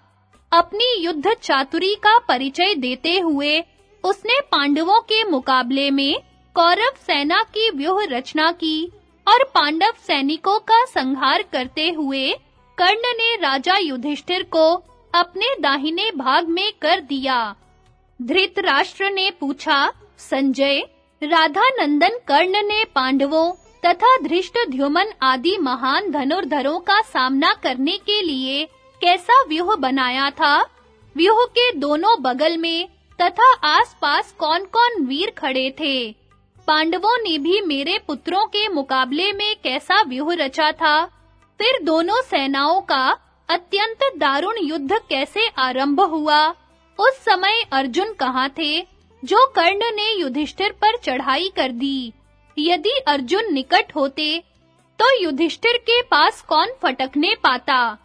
अपनी युद्ध चातुरी का परिचय देते हुए उसने पांडवों के मुकाबले में कौरव सेना की व्यूह रचना की। और पांडव सैनिकों का संहार करते हुए कर्ण ने राजा युधिष्ठिर को अपने दाहिने भाग में कर दिया। धृतराष्ट्र ने पूछा, संजय राधा नंदन कर्ण ने पांडवों तथा धृष्टद्युमन आदि महान धनुर्धरों का सामना करने के लिए कैसा व्यूह बनाया था? व्यूह के दोनों बगल में तथा आसपास कौन-कौन वीर खड़े थे? पांडवों ने भी मेरे पुत्रों के मुकाबले में कैसा व्यूह रचा था? फिर दोनों सेनाओं का अत्यंत दारुण युद्ध कैसे आरंभ हुआ? उस समय अर्जुन कहाँ थे, जो कर्ण ने युधिष्ठिर पर चढ़ाई कर दी? यदि अर्जुन निकट होते तो युधिष्ठिर के पास कौन फटकने पाता?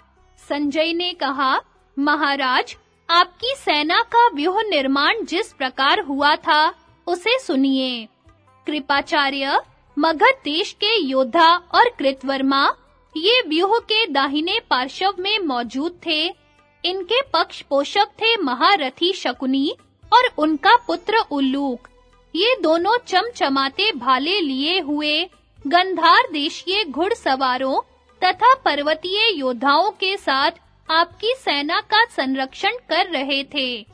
संजय ने कहा, महाराज, आपकी सेना का व्यूह निर्माण जिस प्रकार हुआ था, उसे सुनिए। कृपाचार्य मगध देश के योद्धा और कृतवर्मा, ये व्यूह के दाहिने पार्श्व में मौजूद थे। इनके पक्ष पोषक थे महारथी शकुनी और उनका पुत्र उल्लूक। ये दोनों चमचमाते भाले लिए हुए, गंधार देशीय घुड़सवारों तथा पर्वतीय योद्धाओं के साथ आपकी सेना का संरक्षण कर रहे थे।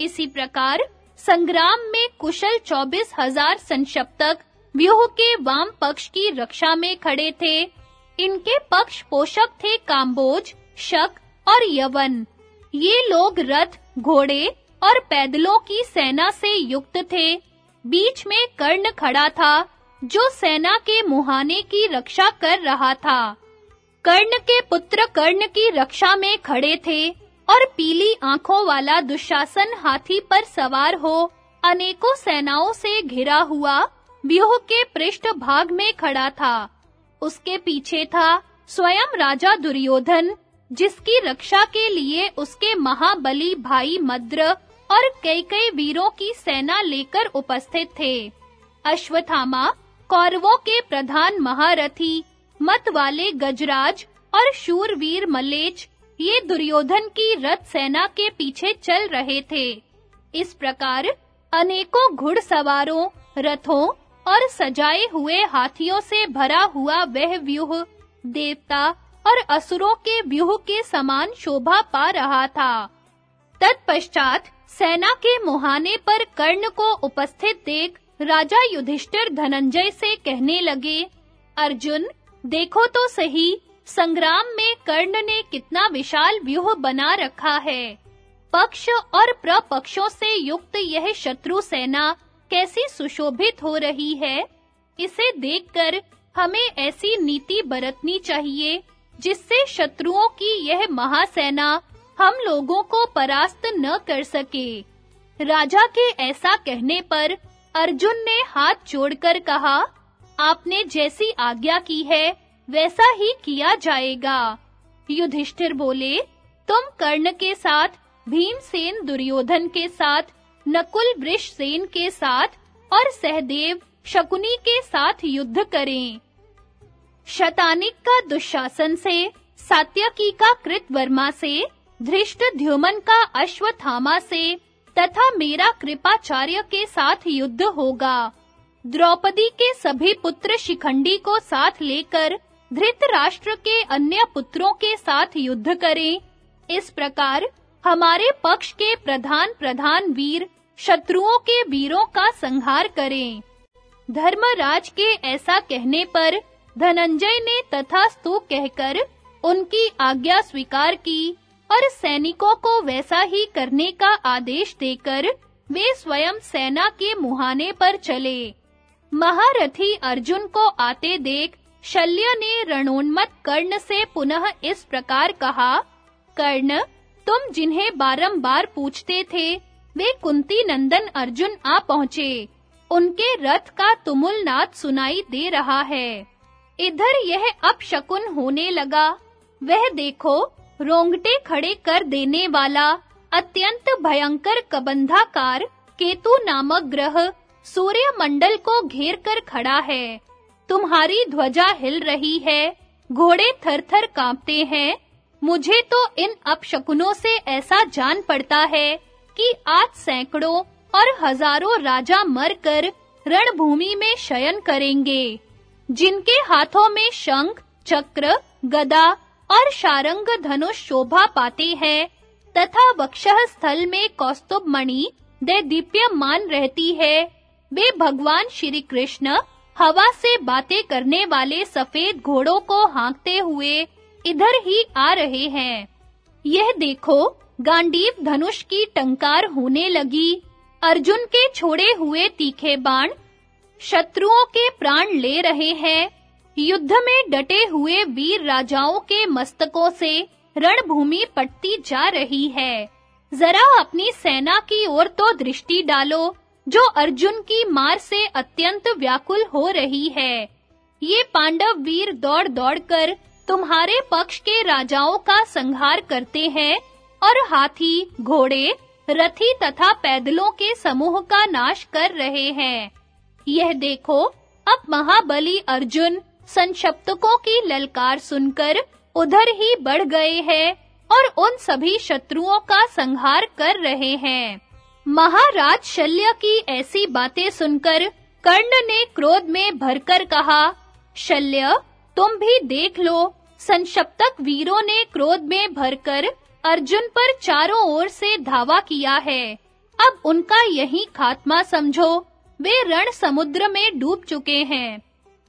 इसी प्रकार संग्राम में कुशल चौबीस हज़ार संशप्तक, व्यूह के वाम पक्ष की रक्षा में खड़े थे। इनके पक्ष पोषक थे काम्बोज, शक और यवन। ये लोग रथ, घोड़े और पैदलों की सेना से युक्त थे। बीच में कर्ण खड़ा था, जो सेना के मुहाने की रक्षा कर रहा था। कर्ण के पुत्र कर्ण की रक्षा में खड़े थे। और पीली आँखों वाला दुशासन हाथी पर सवार हो, अनेकों सेनाओं से घिरा हुआ, व्यूह के पृष्ठ भाग में खड़ा था। उसके पीछे था स्वयं राजा दुर्योधन, जिसकी रक्षा के लिए उसके महाबली भाई मद्र और कई-कई वीरों की सेना लेकर उपस्थित थे। अश्वत्थामा, कौरवों के प्रधान महारथी, मत वाले गजराज और शूरवीर मलेच ये दुर्योधन की रथ सेना के पीछे चल रहे थे। इस प्रकार अनेकों घुड़सवारों रथों और सजाए हुए हाथियों से भरा हुआ वह व्यूह, देवता और असुरों के व्यूह के समान शोभा पा रहा था। तत्पश्चात सेना के मुहाने पर कर्ण को उपस्थित देख राजा युधिष्ठिर धनंजय से कहने लगे, अर्जुन, देखो तो सही संग्राम में कर्ण ने कितना विशाल व्यूह बना रखा है। पक्ष और प्रपक्षों से युक्त यह शत्रु सेना कैसी सुशोभित हो रही है, इसे देखकर हमें ऐसी नीति बरतनी चाहिए, जिससे शत्रुओं की यह महासेना हम लोगों को परास्त न कर सके। राजा के ऐसा कहने पर अर्जुन ने हाथ जोड़कर कहा, आपने जैसी आज्ञा की है वैसा ही किया जाएगा। युधिष्ठिर बोले, तुम कर्ण के साथ, भीमसेन दुर्योधन के साथ, नकुल वृषसेन के साथ और सहदेव शकुनी के साथ युद्ध करें। शतानिक का दुशासन से, सात्यकी का कृतवर्मा से धृष्टद्युमन का अश्वत्थामा से, तथा मेरा कृपाचार्य के साथ युद्ध होगा। द्रौपदी के सभी पुत्र शिखंडी को साथ लेकर धृतराष्ट्र के अन्य पुत्रों के साथ युद्ध करें। इस प्रकार हमारे पक्ष के प्रधान प्रधान वीर शत्रुओं के वीरों का संहार करें। धर्मराज के ऐसा कहने पर धनंजय ने तथास्तु कहकर उनकी आज्ञा स्वीकार की और सैनिकों को वैसा ही करने का आदेश देकर वे स्वयं सेना के मुहाने पर चले। महारथी अर्जुन को आते देख शल्य ने रणोन्मत कर्ण से पुनः इस प्रकार कहा, कर्ण, तुम जिन्हें बारंबार पूछते थे, वे कुंती नंदन अर्जुन आ पहुँचे। उनके रथ का तुमुल नाद सुनाई दे रहा है। इधर यह अपशकुन होने लगा। वह देखो, रोंगटे खड़े कर देने वाला, अत्यंत भयंकर कबंधाकार केतु नामक ग्रह सूर्य मंडल को घेर कर खड़ा है। तुम्हारी ध्वजा हिल रही है, घोड़े थर-थर कांपते हैं। मुझे तो इन अपशकुनों से ऐसा जान पड़ता है कि आज सैकड़ों और हज़ारों राजा मरकर रणभूमि में शयन करेंगे, जिनके हाथों में शंख, चक्र, गदा और शारंग धनुष शोभा पाते हैं, तथा वक्षः स्थल में कौस्तुभ मणि दे दीप्यमान रहती है। वे भगवान श्री कृष्ण हवा से बातें करने वाले सफ़ेद घोड़ों को हाँकते हुए इधर ही आ रहे हैं। यह देखो, गांडीव धनुष की टंकार होने लगी। अर्जुन के छोड़े हुए तीखे बाण शत्रुओं के प्राण ले रहे हैं। युद्ध में डटे हुए वीर राजाओं के मस्तकों से रणभूमि पटती जा रही है। जरा अपनी सेना की ओर तो दृष्टि डालो। जो अर्जुन की मार से अत्यंत व्याकुल हो रही है। ये पांडव वीर दौड़-दौड़ कर तुम्हारे पक्ष के राजाओं का संहार करते हैं और हाथी, घोड़े, रथी तथा पैदलों के समूह का नाश कर रहे हैं। यह देखो, अब महाबली अर्जुन संशप्तकों की ललकार सुनकर उधर ही बढ़ गए हैं और उन सभी शत्रुओं का संहार कर रहे हैं। महाराज शल्य की ऐसी बातें सुनकर कर्ण ने क्रोध में भरकर कहा, शल्य, तुम भी देख लो। संशप्तक वीरों ने क्रोध में भरकर अर्जुन पर चारों ओर से धावा किया है। अब उनका यही खात्मा समझो। वे रण समुद्र में डूब चुके हैं।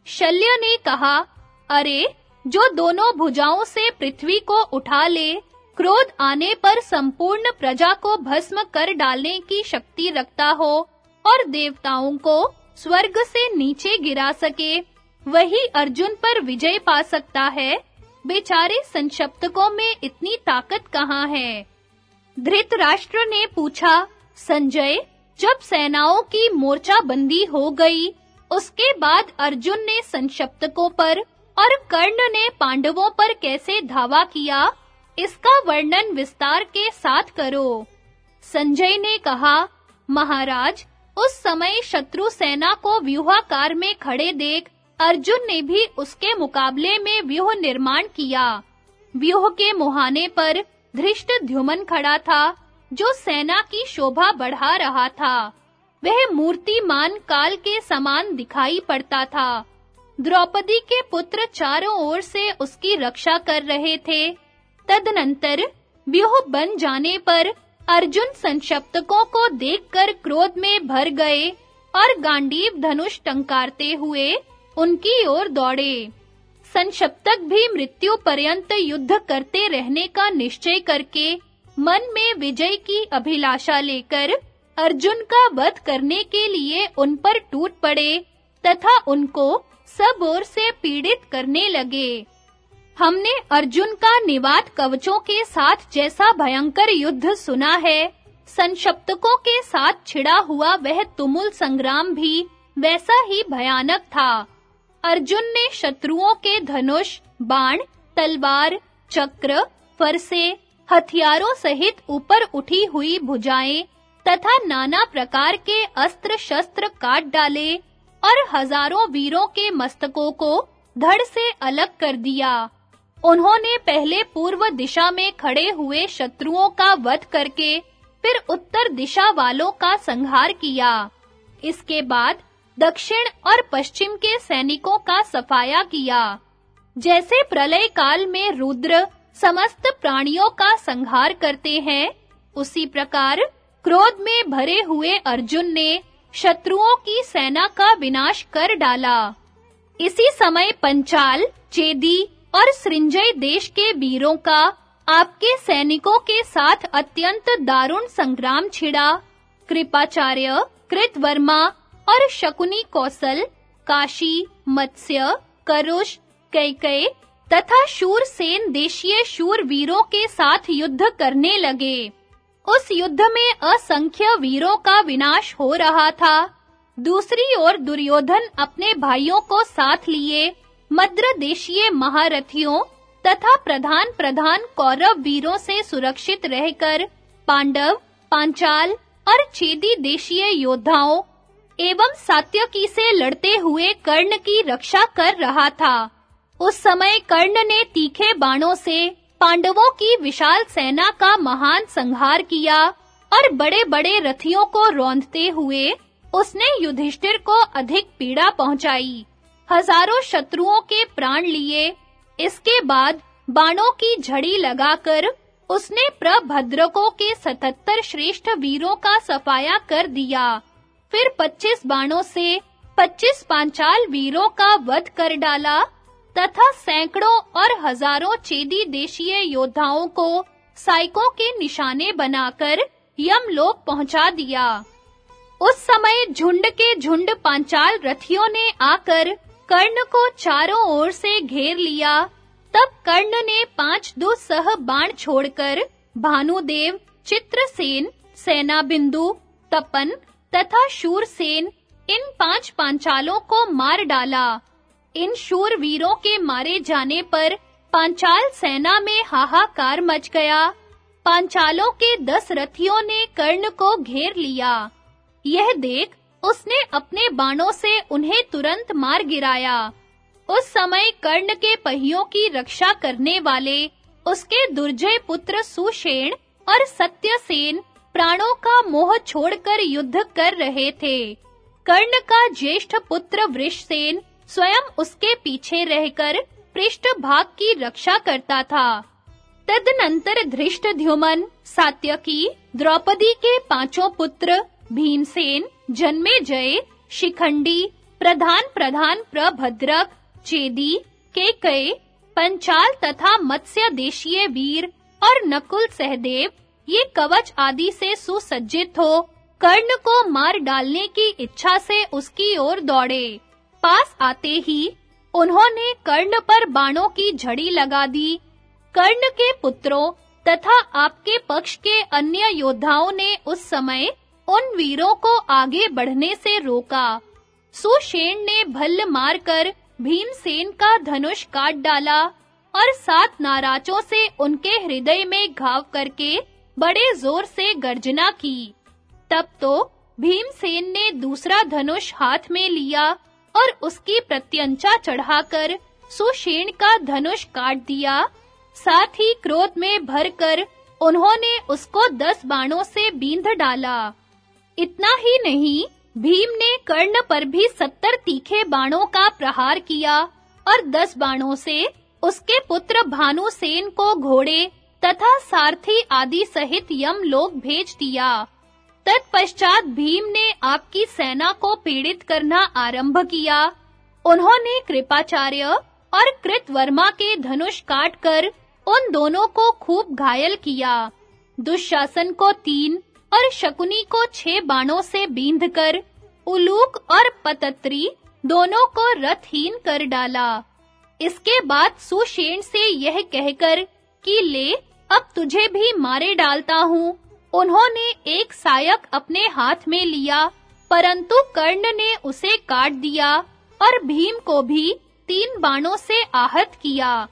शल्य ने कहा, अरे, जो दोनों भुजाओं से पृथ्वी को उठा ले क्रोध आने पर संपूर्ण प्रजा को भस्म कर डालने की शक्ति रखता हो और देवताओं को स्वर्ग से नीचे गिरा सके। वही अर्जुन पर विजय पा सकता है। बेचारे संशप्तकों में इतनी ताकत कहाँ है? धृतराष्ट्र ने पूछा, संजय, जब सेनाओं की मोर्चा बंदी हो गई, उसके बाद अर्जुन ने संशप्तकों पर और कर्ण ने पांडवों पर कैसे धावा किया? इसका वर्णन विस्तार के साथ करो। संजय ने कहा, महाराज, उस समय शत्रु सेना को व्यूहाकार में खड़े देख अर्जुन ने भी उसके मुकाबले में व्यूह निर्माण किया। व्यूह के मुहाने पर धृष्टद्युमन खड़ा था, जो सेना की शोभा बढ़ा रहा था। वह मूर्तिमान काल के समान दिखाई पड़ता था। द्रौपदी के पुत्र चारों ओर से उसकी रक्षा कर रहे थे। तदनंतर व्यूह बन जाने पर अर्जुन संशप्तकों को देखकर क्रोध में भर गए और गांडीव धनुष टंकारते हुए उनकी ओर दौड़े। संशप्तक भी मृत्यु पर्यंत युद्ध करते रहने का निश्चय करके मन में विजय की अभिलाषा लेकर अर्जुन का वध करने के लिए उन पर टूट पड़े तथा उनको सब ओर से पीड़ित करने लगे। हमने अर्जुन का निवात कवचों के साथ जैसा भयंकर युद्ध सुना है। संशप्तकों के साथ छिड़ा हुआ वह तुमुल संग्राम भी वैसा ही भयानक था। अर्जुन ने शत्रुओं के धनुष, बाण, तलवार, चक्र, फरसे, हथियारों सहित ऊपर उठी हुई भुजाएँ तथा नाना प्रकार के अस्त्र शस्त्र काट डाले और हज़ारों वीरों के मस्तकों को धड़ से अलग कर दिया। उन्होंने पहले पूर्व दिशा में खड़े हुए शत्रुओं का वध करके, फिर उत्तर दिशा वालों का संहार किया। इसके बाद दक्षिण और पश्चिम के सैनिकों का सफाया किया। जैसे प्रलय काल में रुद्र समस्त प्राणियों का संहार करते हैं, उसी प्रकार क्रोध में भरे हुए अर्जुन ने शत्रुओं की सेना का विनाश कर डाला। इसी समय पंचाल, चेदी और सृंजय देश के वीरों का आपके सैनिकों के साथ अत्यंत दारुण संग्राम छिड़ा। कृपाचार्य, कृतवर्मा और शकुनी कौशल, काशी, मत्स्य, करुष, कैकय तथा शूरसेन देशीय शूर वीरों के साथ युद्ध करने लगे। उस युद्ध में असंख्य वीरों का विनाश हो रहा था। दूसरी ओर दुर्योधन अपने भाइयों को साथ लिए मद्र देशीय महारथियों तथा प्रधान प्रधान कौरव वीरों से सुरक्षित रहकर पांडव, पांचाल और छेदी देशीय योद्धाओं एवं सात्यकी से लड़ते हुए कर्ण की रक्षा कर रहा था। उस समय कर्ण ने तीखे बाणों से पांडवों की विशाल सेना का महान संहार किया और बड़े-बड़े रथियों को रौंदते हुए उसने युधिष्ठिर को अधिक पीड़ा पहुंचाई। हज़ारों शत्रुओं के प्राण लिए। इसके बाद बाणों की झड़ी लगाकर उसने प्रभद्रकों के 77 श्रेष्ठ वीरों का सफाया कर दिया। फिर 25 बाणों से 25 पांचाल वीरों का वध कर डाला तथा सैकड़ों और हज़ारों चेदी देशीय योद्धाओं को साइकों के निशाने बनाकर यमलोक पहुँचा दिया। उस समय झुंड के झुंड पांचाल रथियों ने आकर कर्ण को चारों ओर से घेर लिया। तब कर्ण ने पाँच दुस्सह बाण छोड़कर भानुदेव, चित्रसेन सेना बिंदु तपन तथा शूरसेन इन पाँच पांचालों को मार डाला। इन शूर वीरों के मारे जाने पर पांचाल सेना में हाहाकार मच गया। पांचालों के दस रथियों ने कर्ण को घेर लिया। यह देख उसने अपने बाणों से उन्हें तुरंत मार गिराया। उस समय कर्ण के पहियों की रक्षा करने वाले उसके दुर्जय पुत्र सुषेण और सत्यसेन प्राणों का मोह छोड़कर युद्ध कर रहे थे। कर्ण का ज्येष्ठ पुत्र वृषसेन स्वयं उसके पीछे रहकर पृष्ठ भाग की रक्षा करता था। तदनंतर धृष्टद्युमन, सात्यकी, द्रौपदी के पाँचों पुत्र भीमसेन जन्मेजय शिखंडी, प्रधान प्रधान प्रभद्रक, चेदी केकय पंचाल तथा मत्स्य देशीय वीर और नकुल सहदेव, ये कवच आदि से सुसज्जित हो, कर्ण को मार डालने की इच्छा से उसकी ओर दौड़े। पास आते ही उन्होंने कर्ण पर बाणों की झड़ी लगा दी। कर्ण के पुत्रों तथा आपके पक्ष के अन्य योद्धाओं ने उस समय उन वीरों को आगे बढ़ने से रोका। सुषेण ने भल्ल मारकर भीमसेन का धनुष काट डाला और सात नाराजों से उनके हृदय में घाव करके बड़े ज़ोर से गर्जना की। तब तो भीमसेन ने दूसरा धनुष हाथ में लिया और उसकी प्रत्यंचा चढ़ाकर सुषेण का धनुष काट दिया। साथ ही क्रोध में भरकर उन्होंने उसको दस बाणों से बींध डाला। इतना ही नहीं, भीम ने कर्ण पर भी सत्तर तीखे बाणों का प्रहार किया और दस बाणों से उसके पुत्र भानुसेन को घोड़े तथा सारथी आदि सहित यम लोग भेज दिया। तत्पश्चात भीम ने आपकी सेना को पीड़ित करना आरंभ किया। उन्होंने कृपाचार्य और कृतवर्मा के धनुष काटकर उन दोनों को खूब घायल किया। दुशासन को तीन और शकुनी को छह बाणों से बींधकर, उलूक और पतत्री दोनों को रथहीन कर डाला। इसके बाद सुषेण से यह कहकर कि, ले, अब तुझे भी मारे डालता हूँ। उन्होंने एक सायक अपने हाथ में लिया, परंतु कर्ण ने उसे काट दिया और भीम को भी तीन बाणों से आहत किया।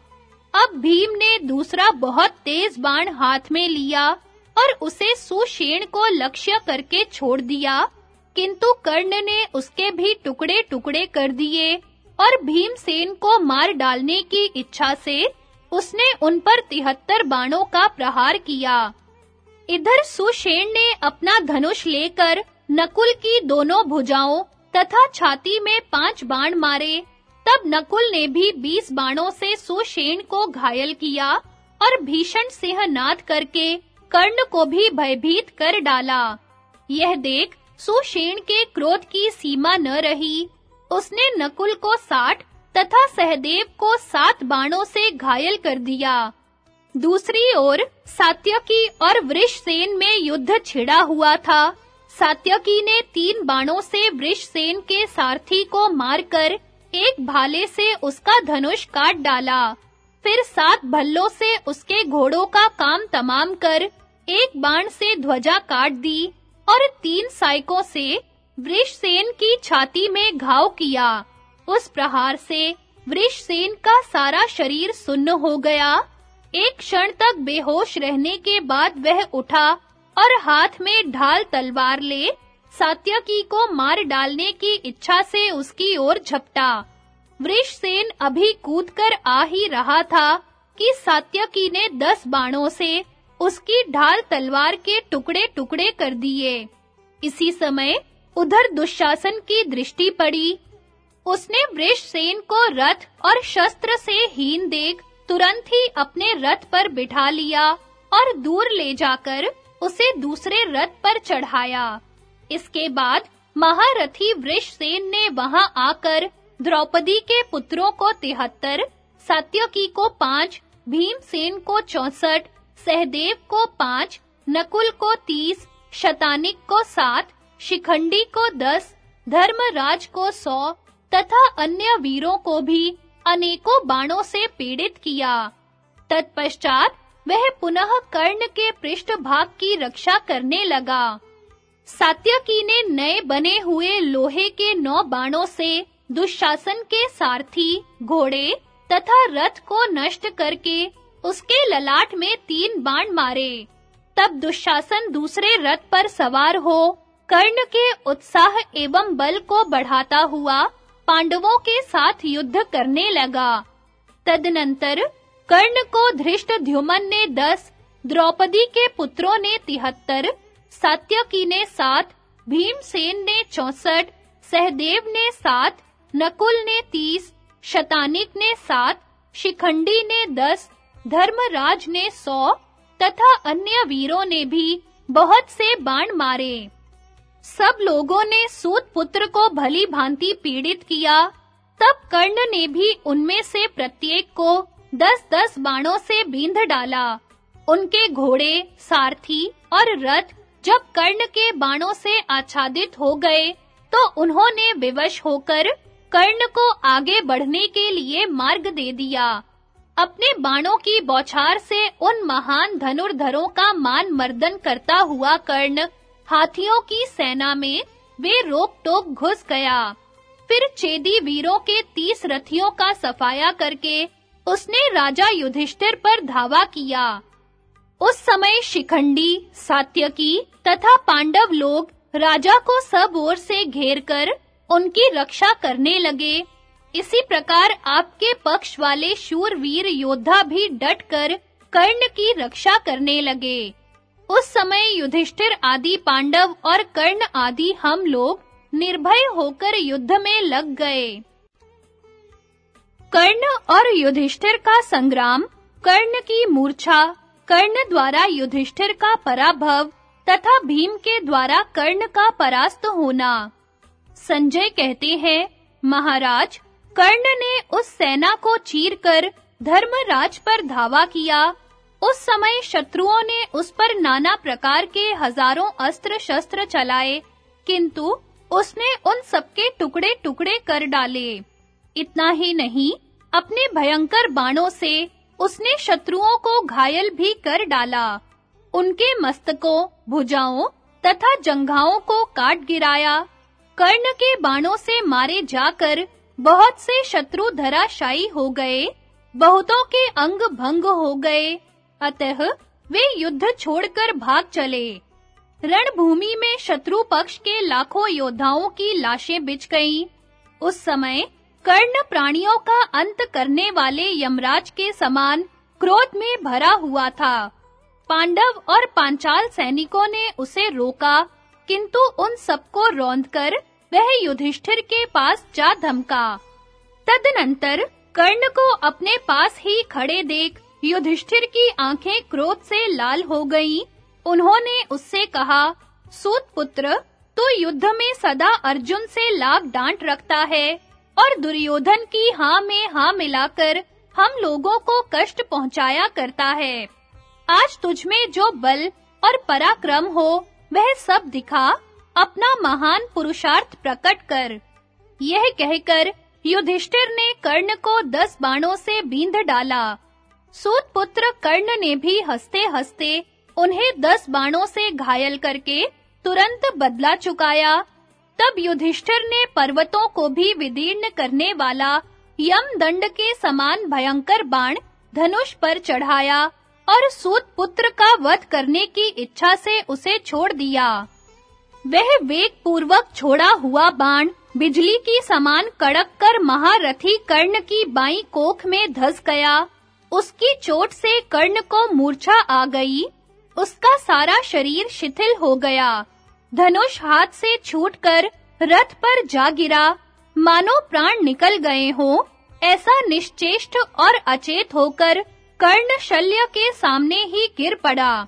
अब भीम ने दूसरा बहुत तेज बाण हाथ में लिया और उसे सुषेण को लक्ष्य करके छोड़ दिया। किंतु कर्ण ने उसके भी टुकड़े-टुकड़े कर दिए और भीमसेन को मार डालने की इच्छा से उसने उन पर तिहत्तर बाणों का प्रहार किया। इधर सुषेण ने अपना धनुष लेकर नकुल की दोनों भुजाओं तथा छाती में पाँच बाण मारे। तब नकुल ने भी बीस बाणों से सुषेण को घायल किया और भीषण सिंहनाद करके कर्ण को भी भयभीत कर डाला। यह देख सुषेण के क्रोध की सीमा न रही। उसने नकुल को साठ तथा सहदेव को सात बाणों से घायल कर दिया। दूसरी ओर सात्यकी और वृषसेन में युद्ध छिड़ा हुआ था। सात्यकी ने तीन बाणों से वृषसेन के सारथी को मारकर एक भाले से उसका धनुष काट डाला। फिर सात भल्लों से उसके घोड़ों का काम तमाम कर एक बाण से ध्वजा काट दी और तीन साइकों से वृषसेन की छाती में घाव किया। उस प्रहार से वृषसेन का सारा शरीर सुन्न हो गया। एक क्षण तक बेहोश रहने के बाद वह उठा और हाथ में ढाल तलवार ले, सात्यकी को मार डालने की इच्छा से उसकी ओर झपटा। वृषसेन अभी कूदकर आ ही रहा था कि सात्यकी ने दस बाणों से उसकी ढाल तलवार के टुकड़े-टुकड़े कर दिए। इसी समय उधर दुशासन की दृष्टि पड़ी। उसने वृषसेन को रथ और शस्त्र से हीन देख तुरंत ही अपने रथ पर बिठा लिया और दूर ले जाकर उसे दूसरे रथ पर चढ़ाया। इसके बाद महारथी वृषसेन ने वहाँ आकर द्रौपदी के पुत्रों को तिहत्तर, सात्यकी को पाँच, भीमसेन को चौसठ सहदेव को पाँच, नकुल को तीस, शतानिक को सात, शिखंडी को दस, धर्मराज को सौ तथा अन्य वीरों को भी अनेकों बाणों से पीड़ित किया। तत्पश्चात वह पुनः कर्ण के पृष्ठभाग की रक्षा करने लगा। सात्यकी ने नए बने हुए लोहे के नौ बाणों से दुशासन के सारथी घोड़े तथा रथ को नष्ट करके उसके ललाट में तीन बाण मारे। तब दुशासन दूसरे रथ पर सवार हो, कर्ण के उत्साह एवं बल को बढ़ाता हुआ पांडवों के साथ युद्ध करने लगा। तदनंतर कर्ण को धृष्ट धृष्टद्युमन ने दस, द्रौपदी के पुत्रों ने तिहत्तर, सात्यकी ने सात, भीमसेन ने चौसठ, सहदेव ने सात, नकुल ने तीस, शतानिक ने सात, शिखंडी ने दस धर्मराज ने सौ तथा अन्य वीरों ने भी बहुत से बाण मारे। सब लोगों ने सूत पुत्र को भली भांति पीड़ित किया। तब कर्ण ने भी उनमें से प्रत्येक को दस-दस बाणों से बींध डाला। उनके घोड़े, सारथी और रथ जब कर्ण के बाणों से आच्छादित हो गए तो उन्होंने विवश होकर कर्ण को आगे बढ़ने के लिए मार्ग दे दिया। अपने बाणों की बौछार से उन महान धनुर्धरों का मान मर्दन करता हुआ कर्ण हाथियों की सेना में वे रोक टोक घुस गया। फिर चेदी वीरों के तीस रथियों का सफाया करके उसने राजा युधिष्ठिर पर धावा किया। उस समय शिखंडी, सात्यकी तथा पांडव लोग राजा को सब ओर से घेरकर उनकी रक्षा करने लगे। इसी प्रकार आपके पक्ष वाले शूरवीर योद्धा भी डटकर कर्ण की रक्षा करने लगे। उस समय युधिष्ठिर आदि पांडव और कर्ण आदि हम लोग निर्भय होकर युद्ध में लग गए। कर्ण और युधिष्ठिर का संग्राम, कर्ण की मूर्छा, कर्ण द्वारा युधिष्ठिर का पराभव तथा भीम के द्वारा कर्ण का परास्त होना। संजय कहते हैं, महाराज कर्ण ने उस सेना को चीरकर धर्मराज पर धावा किया। उस समय शत्रुओं ने उस पर नाना प्रकार के हज़ारों अस्त्र शस्त्र चलाए, किंतु उसने उन सबके टुकड़े-टुकड़े कर डाले। इतना ही नहीं, अपने भयंकर बाणों से उसने शत्रुओं को घायल भी कर डाला। उनके मस्तकों, भुजाओं तथा जंघाओं को काट गिराया। कर्ण के बाणों से मारे जाकर बहुत से शत्रु धराशायी हो गए, बहुतों के अंग भंग हो गए। अतः वे युद्ध छोड़कर भाग चले। रणभूमि में शत्रु पक्ष के लाखों योद्धाओं की लाशें बिछ गईं। उस समय कर्ण प्राणियों का अंत करने वाले यमराज के समान क्रोध में भरा हुआ था। पांडव और पांचाल सैनिकों ने उसे रोका, किंतु उन सबको रौंदकर वह युधिष्ठिर के पास जा धमका। तदनंतर कर्ण को अपने पास ही खड़े देख युधिष्ठिर की आँखें क्रोध से लाल हो गईं। उन्होंने उससे कहा, सूत पुत्र, तू युद्ध में सदा अर्जुन से लाग डांट रखता है और दुर्योधन की हाँ में हाँ मिलाकर हम लोगों को कष्ट पहुँचाया करता है। आज तुझ में जो बल और पराक्रम हो, वह सब दिखा अपना महान पुरुषार्थ प्रकट कर। यह कहकर युधिष्ठिर ने कर्ण को दस बाणों से बींध डाला। सूत पुत्र कर्ण ने भी हंसते-हंसते उन्हें दस बाणों से घायल करके तुरंत बदला चुकाया। तब युधिष्ठिर ने पर्वतों को भी विदीर्ण करने वाला यम दंड के समान भयंकर बाण धनुष पर चढ़ाया और सूत पुत्र का वध करने की इच्छा से उसे छोड़ दिया। वह वेग पूर्वक छोड़ा हुआ बाण बिजली की समान कड़क कर महारथी कर्ण की बाई कोख में धस गया। उसकी चोट से कर्ण को मूर्छा आ गई। उसका सारा शरीर शिथिल हो गया। धनुष हाथ से छूटकर रथ पर जा गिरा। मानो प्राण निकल गए हो, ऐसा निश्चेष्ट और अचेत होकर कर्ण शल्य के सामने ही गिर पड़ा।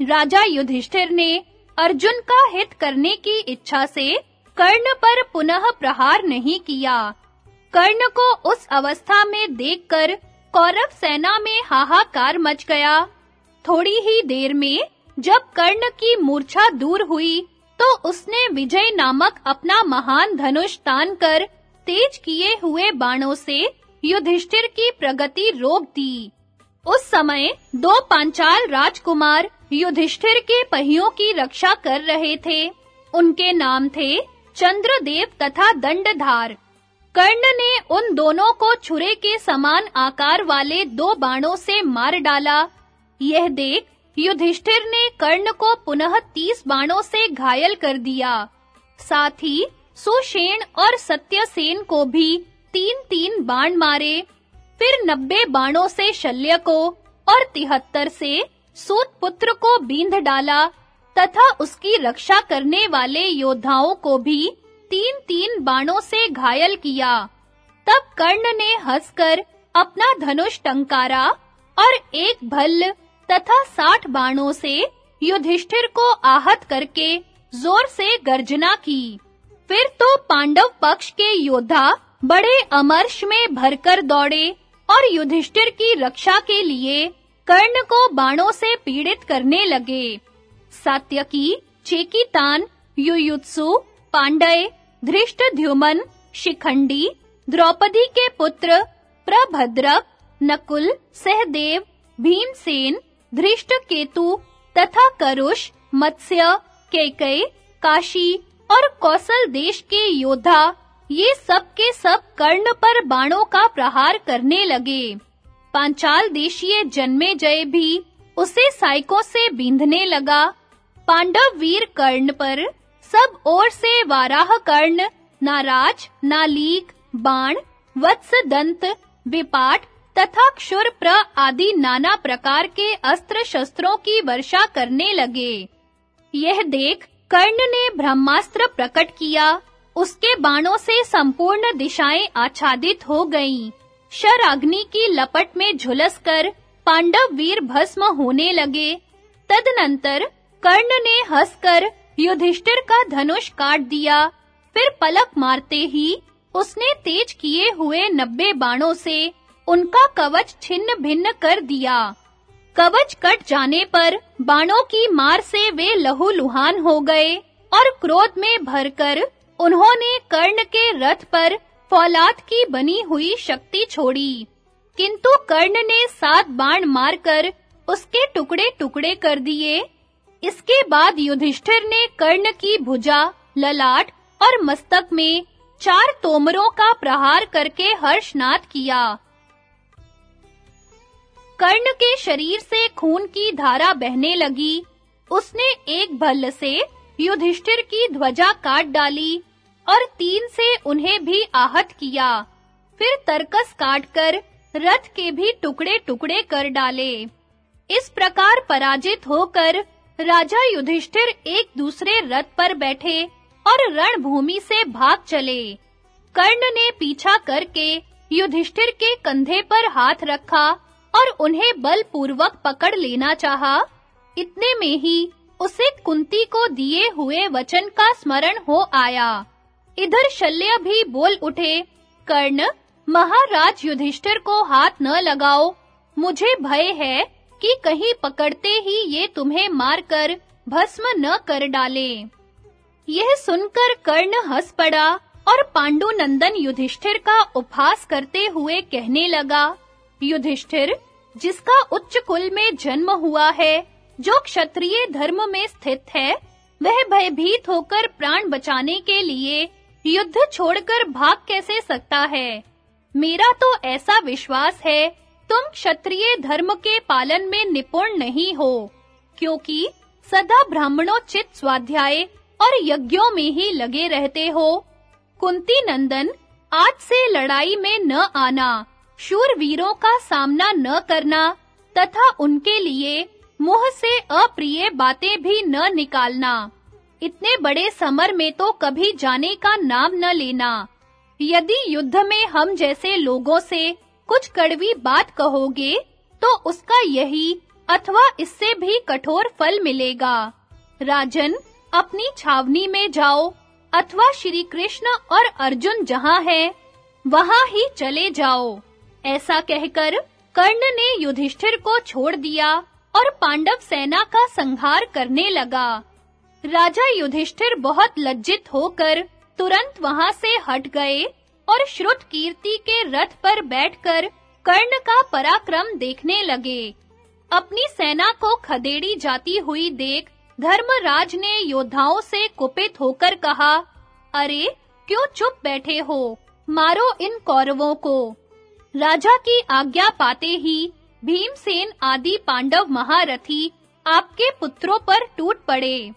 राजा युधिष्ठिर ने अर्जुन का हित करने की इच्छा से कर्ण पर पुनः प्रहार नहीं किया। कर्ण को उस अवस्था में देखकर कौरव सेना में हाहाकार मच गया। थोड़ी ही देर में जब कर्ण की मूर्छा दूर हुई तो उसने विजय नामक अपना महान धनुष तान कर तेज किए हुए बाणों से युधिष्ठिर की प्रगति रोक दी। उस समय दो पांचाल राजकुमार युधिष्ठिर के पहियों की रक्षा कर रहे थे। उनके नाम थे चंद्रदेव तथा दंडधार। कर्ण ने उन दोनों को छुरे के समान आकार वाले दो बाणों से मार डाला। यह देख युधिष्ठिर ने कर्ण को पुनः तीस बाणों से घायल कर दिया। साथ ही सुषेण और सत्यसेन को भी तीन-तीन बाण मारे। फिर नब्बे बाणों से शल्य को और तिहत्तर से सूत पुत्र को बींध डाला, तथा उसकी रक्षा करने वाले योद्धाओं को भी तीन-तीन बाणों से घायल किया। तब कर्ण ने हंसकर अपना धनुष टंकारा और एक भल्ल तथा साठ बाणों से युधिष्ठिर को आहत करके ज़ोर से गर्जना की। फिर तो पांडव पक्ष के योद्धा बड़े अमर्ष में भरकर दौड़े और युधिष्ठिर की रक्षा के लिए कर्ण को बाणों से पीड़ित करने लगे। सात्यकी चेकितान, युयुत्सु, पांडय धृष्टद्युमन शिखंडी, द्रौपदी के पुत्र, प्रभद्रक, नकुल, सहदेव, भीमसेन धृष्टकेतु तथा करुष, मत्स्य, केकई, काशी और कौशल देश के योद्धा, ये सब के सब कर्ण पर बाणों का प्रहार करने लगे। पांचाल देशीय जन्मे जय भी उसे साइकों से बींधने लगा। पांडव वीर कर्ण पर सब ओर से वाराह कर्ण नाराज़ नालीक बाण, वत्स, दंत, विपाट तथा क्षुर, प्र आदि नाना प्रकार के अस्त्र शस्त्रों की वर्षा करने लगे। यह देख कर्ण ने ब्रह्मास्त्र प्रकट किया। उसके बाणों से संपूर्ण दिशाएँ आच्छादित हो गईं। शराग्नि की लपट में झुलसकर पांडव वीर भस्म होने लगे। तदनंतर कर्ण ने हंसकर युधिष्ठिर का धनुष काट दिया। फिर पलक मारते ही उसने तेज किए हुए नब्बे बाणों से उनका कवच छिन्न भिन्न कर दिया। कवच कट जाने पर बाणों की मार से वे लहूलुहान हो गए और क्रोध में भरकर उन्होंने कर्ण के रथ पर फौलाद की बनी हुई शक्ति छोड़ी। किंतु कर्ण ने सात बाण मारकर उसके टुकड़े-टुकड़े कर दिए। इसके बाद युधिष्ठिर ने कर्ण की भुजा, ललाट और मस्तक में चार तोमरों का प्रहार करके हर्षनाद किया। कर्ण के शरीर से खून की धारा बहने लगी। उसने एक भल्ल से युधिष्ठिर की ध्वजा काट डाली। और तीन से उन्हें भी आहत किया। फिर तरकस काटकर रथ के भी टुकड़े-टुकड़े कर डाले। इस प्रकार पराजित होकर राजा युधिष्ठिर एक दूसरे रथ पर बैठे और रणभूमि से भाग चले। कर्ण ने पीछा करके युधिष्ठिर के कंधे पर हाथ रखा और उन्हें बलपूर्वक पकड़ लेना चाहा। इतने में ही उसे कुंती को दिए हुए वचन का स्मरण हो आया। इधर शल्य भी बोल उठे, कर्ण, महाराज युधिष्ठिर को हाथ न लगाओ। मुझे भय है कि कहीं पकड़ते ही ये तुम्हें मारकर भस्म न कर डाले। यह सुनकर कर्ण हंस पड़ा और पांडु नंदन युधिष्ठिर का उपहास करते हुए कहने लगा, युधिष्ठिर, जिसका उच्च कुल में जन्म हुआ है, जो क्षत्रिय धर्म में स्थित है, वह भयभीत होकर प्राण बचाने के लिए युद्ध छोड़कर भाग कैसे सकता है? मेरा तो ऐसा विश्वास है, तुम क्षत्रिय धर्म के पालन में निपुण नहीं हो, क्योंकि सदा ब्राह्मणोचित स्वाध्याय और यज्ञों में ही लगे रहते हो। कुंती नंदन, आज से लड़ाई में न आना शूर वीरों का सामना न करना, तथा उनके लिए मुँह से अप्रिय बातें भी न निकालना। इतने बड़े समर में तो कभी जाने का नाम न लेना। यदि युद्ध में हम जैसे लोगों से कुछ कड़वी बात कहोगे तो उसका यही अथवा इससे भी कठोर फल मिलेगा। राजन, अपनी छावनी में जाओ, अथवा श्री कृष्ण और अर्जुन जहाँ है, वहाँ ही चले जाओ। ऐसा कहकर कर्ण ने युधिष्ठिर को छोड़ दिया और पांडव सेना का संहार करने लगा। राजा युधिष्ठिर बहुत लज्जित होकर तुरंत वहाँ से हट गए और श्रुत कीर्ति के रथ पर बैठकर कर्ण का पराक्रम देखने लगे। अपनी सेना को खदेड़ी जाती हुई देख धर्मराज ने योद्धाओं से कुपित होकर कहा, अरे, क्यों चुप बैठे हो? मारो इन कौरवों को। राजा की आज्ञा पाते ही भीमसेन आदि पांडव महारथी आपके पुत्रों पर टूट पड़े।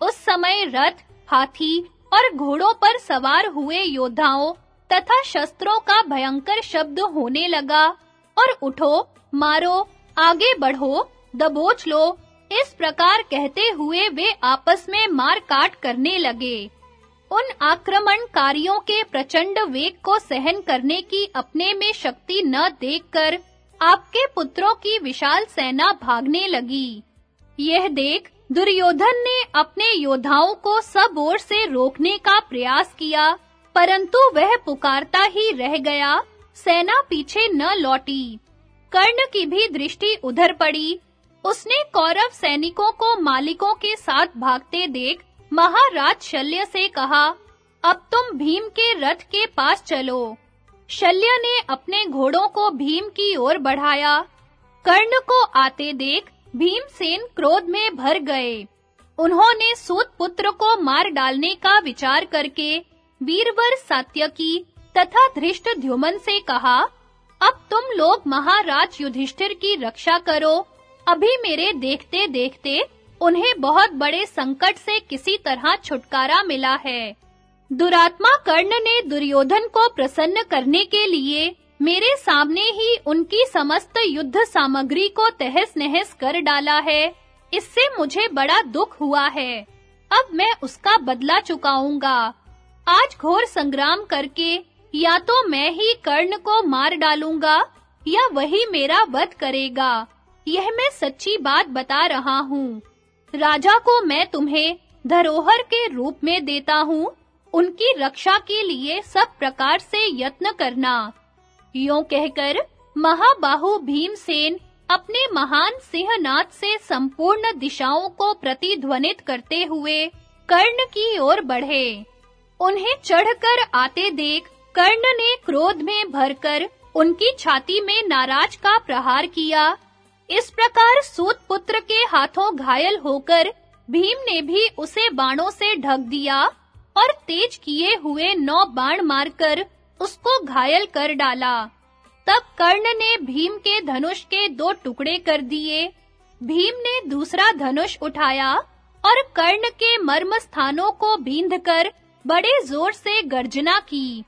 उस समय रथ, हाथी और घोड़ों पर सवार हुए योद्धाओं तथा शस्त्रों का भयंकर शब्द होने लगा और उठो, मारो, आगे बढ़ो, दबोच लो। इस प्रकार कहते हुए वे आपस में मार काट करने लगे। उन आक्रमणकारियों के प्रचंड वेग को सहन करने की अपने में शक्ति न देखकर आपके पुत्रों की विशाल सेना भागने लगी। यह देख दुर्योधन ने अपने योद्धाओं को सब ओर से रोकने का प्रयास किया, परंतु वह पुकारता ही रह गया। सेना पीछे न लौटी। कर्ण की भी दृष्टि उधर पड़ी। उसने कौरव सैनिकों को मालिकों के साथ भागते देख महाराज शल्य से कहा, अब तुम भीम के रथ के पास चलो। शल्य ने अपने घोड़ों को भीम की ओर बढ़ाया। कर्ण को आते देख भीमसेन क्रोध में भर गए। उन्होंने सूत पुत्र को मार डालने का विचार करके वीरवर सात्यकी तथा धृष्ट ध्युमन से कहा, अब तुम लोग महाराज युधिष्ठिर की रक्षा करो। अभी मेरे देखते-देखते उन्हें बहुत बड़े संकट से किसी तरह छुटकारा मिला है। दुरात्मा कर्ण ने दुर्योधन को प्रसन्न करने के लिए मेरे सामने ही उनकी समस्त युद्ध सामग्री को तहस-नहस कर डाला है। इससे मुझे बड़ा दुख हुआ है। अब मैं उसका बदला चुकाऊँगा। आज घोर संग्राम करके या तो मैं ही कर्ण को मार डालूँगा या वही मेरा वध करेगा। यह मैं सच्ची बात बता रहा हूँ। राजा को मैं तुम्हें धरोहर के रूप में देता हूँ। उनकी रक्षा के लिए सब प्रकार से यत्न करना। यूँ कहकर महाबाहु भीमसेन अपने महान सिंहनाद से संपूर्ण दिशाओं को प्रतिध्वनित करते हुए कर्ण की ओर बढ़े। उन्हें चढ़कर आते देख कर्ण ने क्रोध में भरकर उनकी छाती में नाराज़ का प्रहार किया। इस प्रकार सूत पुत्र के हाथों घायल होकर भीम ने भी उसे बाणों से ढक दिया और तेज किए हुए नौ बाण मारकर उसको घायल कर डाला। तब कर्ण ने भीम के धनुष के दो टुकड़े कर दिए। भीम ने दूसरा धनुष उठाया और कर्ण के मर्म स्थानों को बींधकर बड़े ज़ोर से गर्जना की।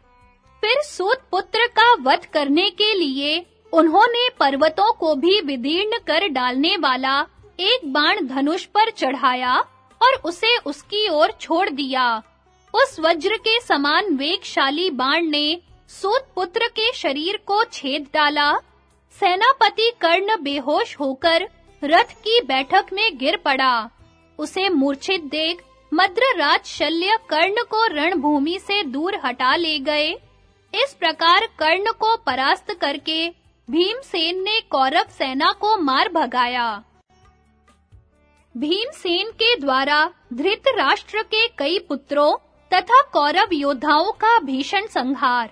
फिर सूत पुत्र का वध करने के लिए उन्होंने पर्वतों को भी विदीर्ण कर डालने वाला एक बाण धनुष पर चढ़ाया और उसे उसकी ओर छोड़ दिया। उस वज्र के समान वेगशाली बाण ने सूत पुत्र के शरीर को छेद डाला। सेनापति कर्ण बेहोश होकर रथ की बैठक में गिर पड़ा। उसे मूर्छित देख मद्रराज शल्य कर्ण को रणभूमि से दूर हटा ले गए। इस प्रकार कर्ण को परास्त करके भीमसेन ने कौरव सेना को मार भगाया। भीमसेन के द्वारा धृतराष्ट्र के कई पुत्रों तथा कौरव योद्धाओं का भीषण संहार।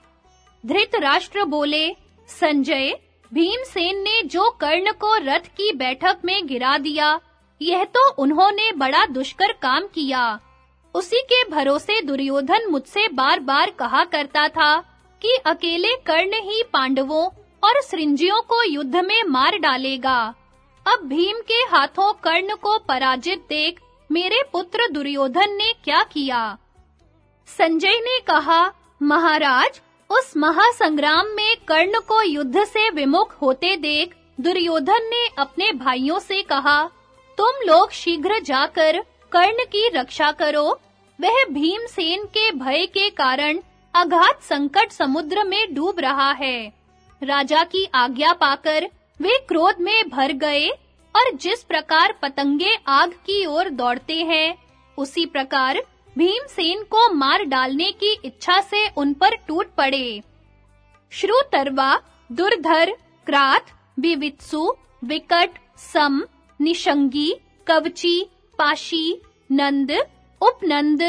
धृतराष्ट्र बोले, संजय, भीमसेन ने जो कर्ण को रथ की बैठक में गिरा दिया, यह तो उन्होंने बड़ा दुष्कर काम किया। उसी के भरोसे दुर्योधन मुझसे बार-बार कहा करता था कि अकेले कर्ण ही पांडवों और सृंजियों को युद्ध में मार डालेगा। अब भीम के हाथों कर्ण को पराजित देख मेरे पुत्र दुर्योधन ने क्या किया? संजय ने कहा, महाराज, उस महासंग्राम में कर्ण को युद्ध से विमुख होते देख दुर्योधन ने अपने भाइयों से कहा, तुम लोग शीघ्र जाकर कर्ण की रक्षा करो। वह भीमसेन के भय के कारण अगाध संकट समुद्र में डूब रहा है। राजा की आज्ञा पाकर वे क्रोध में भर गए और जिस प्रकार पतंगे आग की ओर दौड़ते हैं, उसी प्रकार भीमसेन को मार डालने की इच्छा से उन पर टूट पड़े। श्रुतर्वा, दुर्धर, क्रात, विवित्सु, विकट, सम, निशंगी, कवची, पाशी, नंद, उपनंद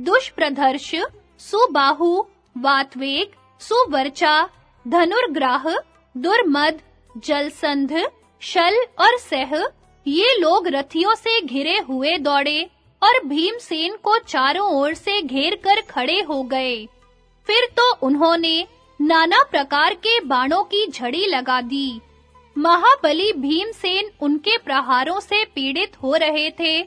दुष्प्रदर्श सुबाहु, वातवेग, सुवर्चा, धनुर्ग्राह, दुर्मद, जलसंध, शल और सह, ये लोग रथियों से घिरे हुए दौड़े। और भीमसेन को चारों ओर से घेर कर खड़े हो गए। फिर तो उन्होंने नाना प्रकार के बाणों की झड़ी लगा दी। महाबली भीमसेन उनके प्रहारों से पीड़ित हो रहे थे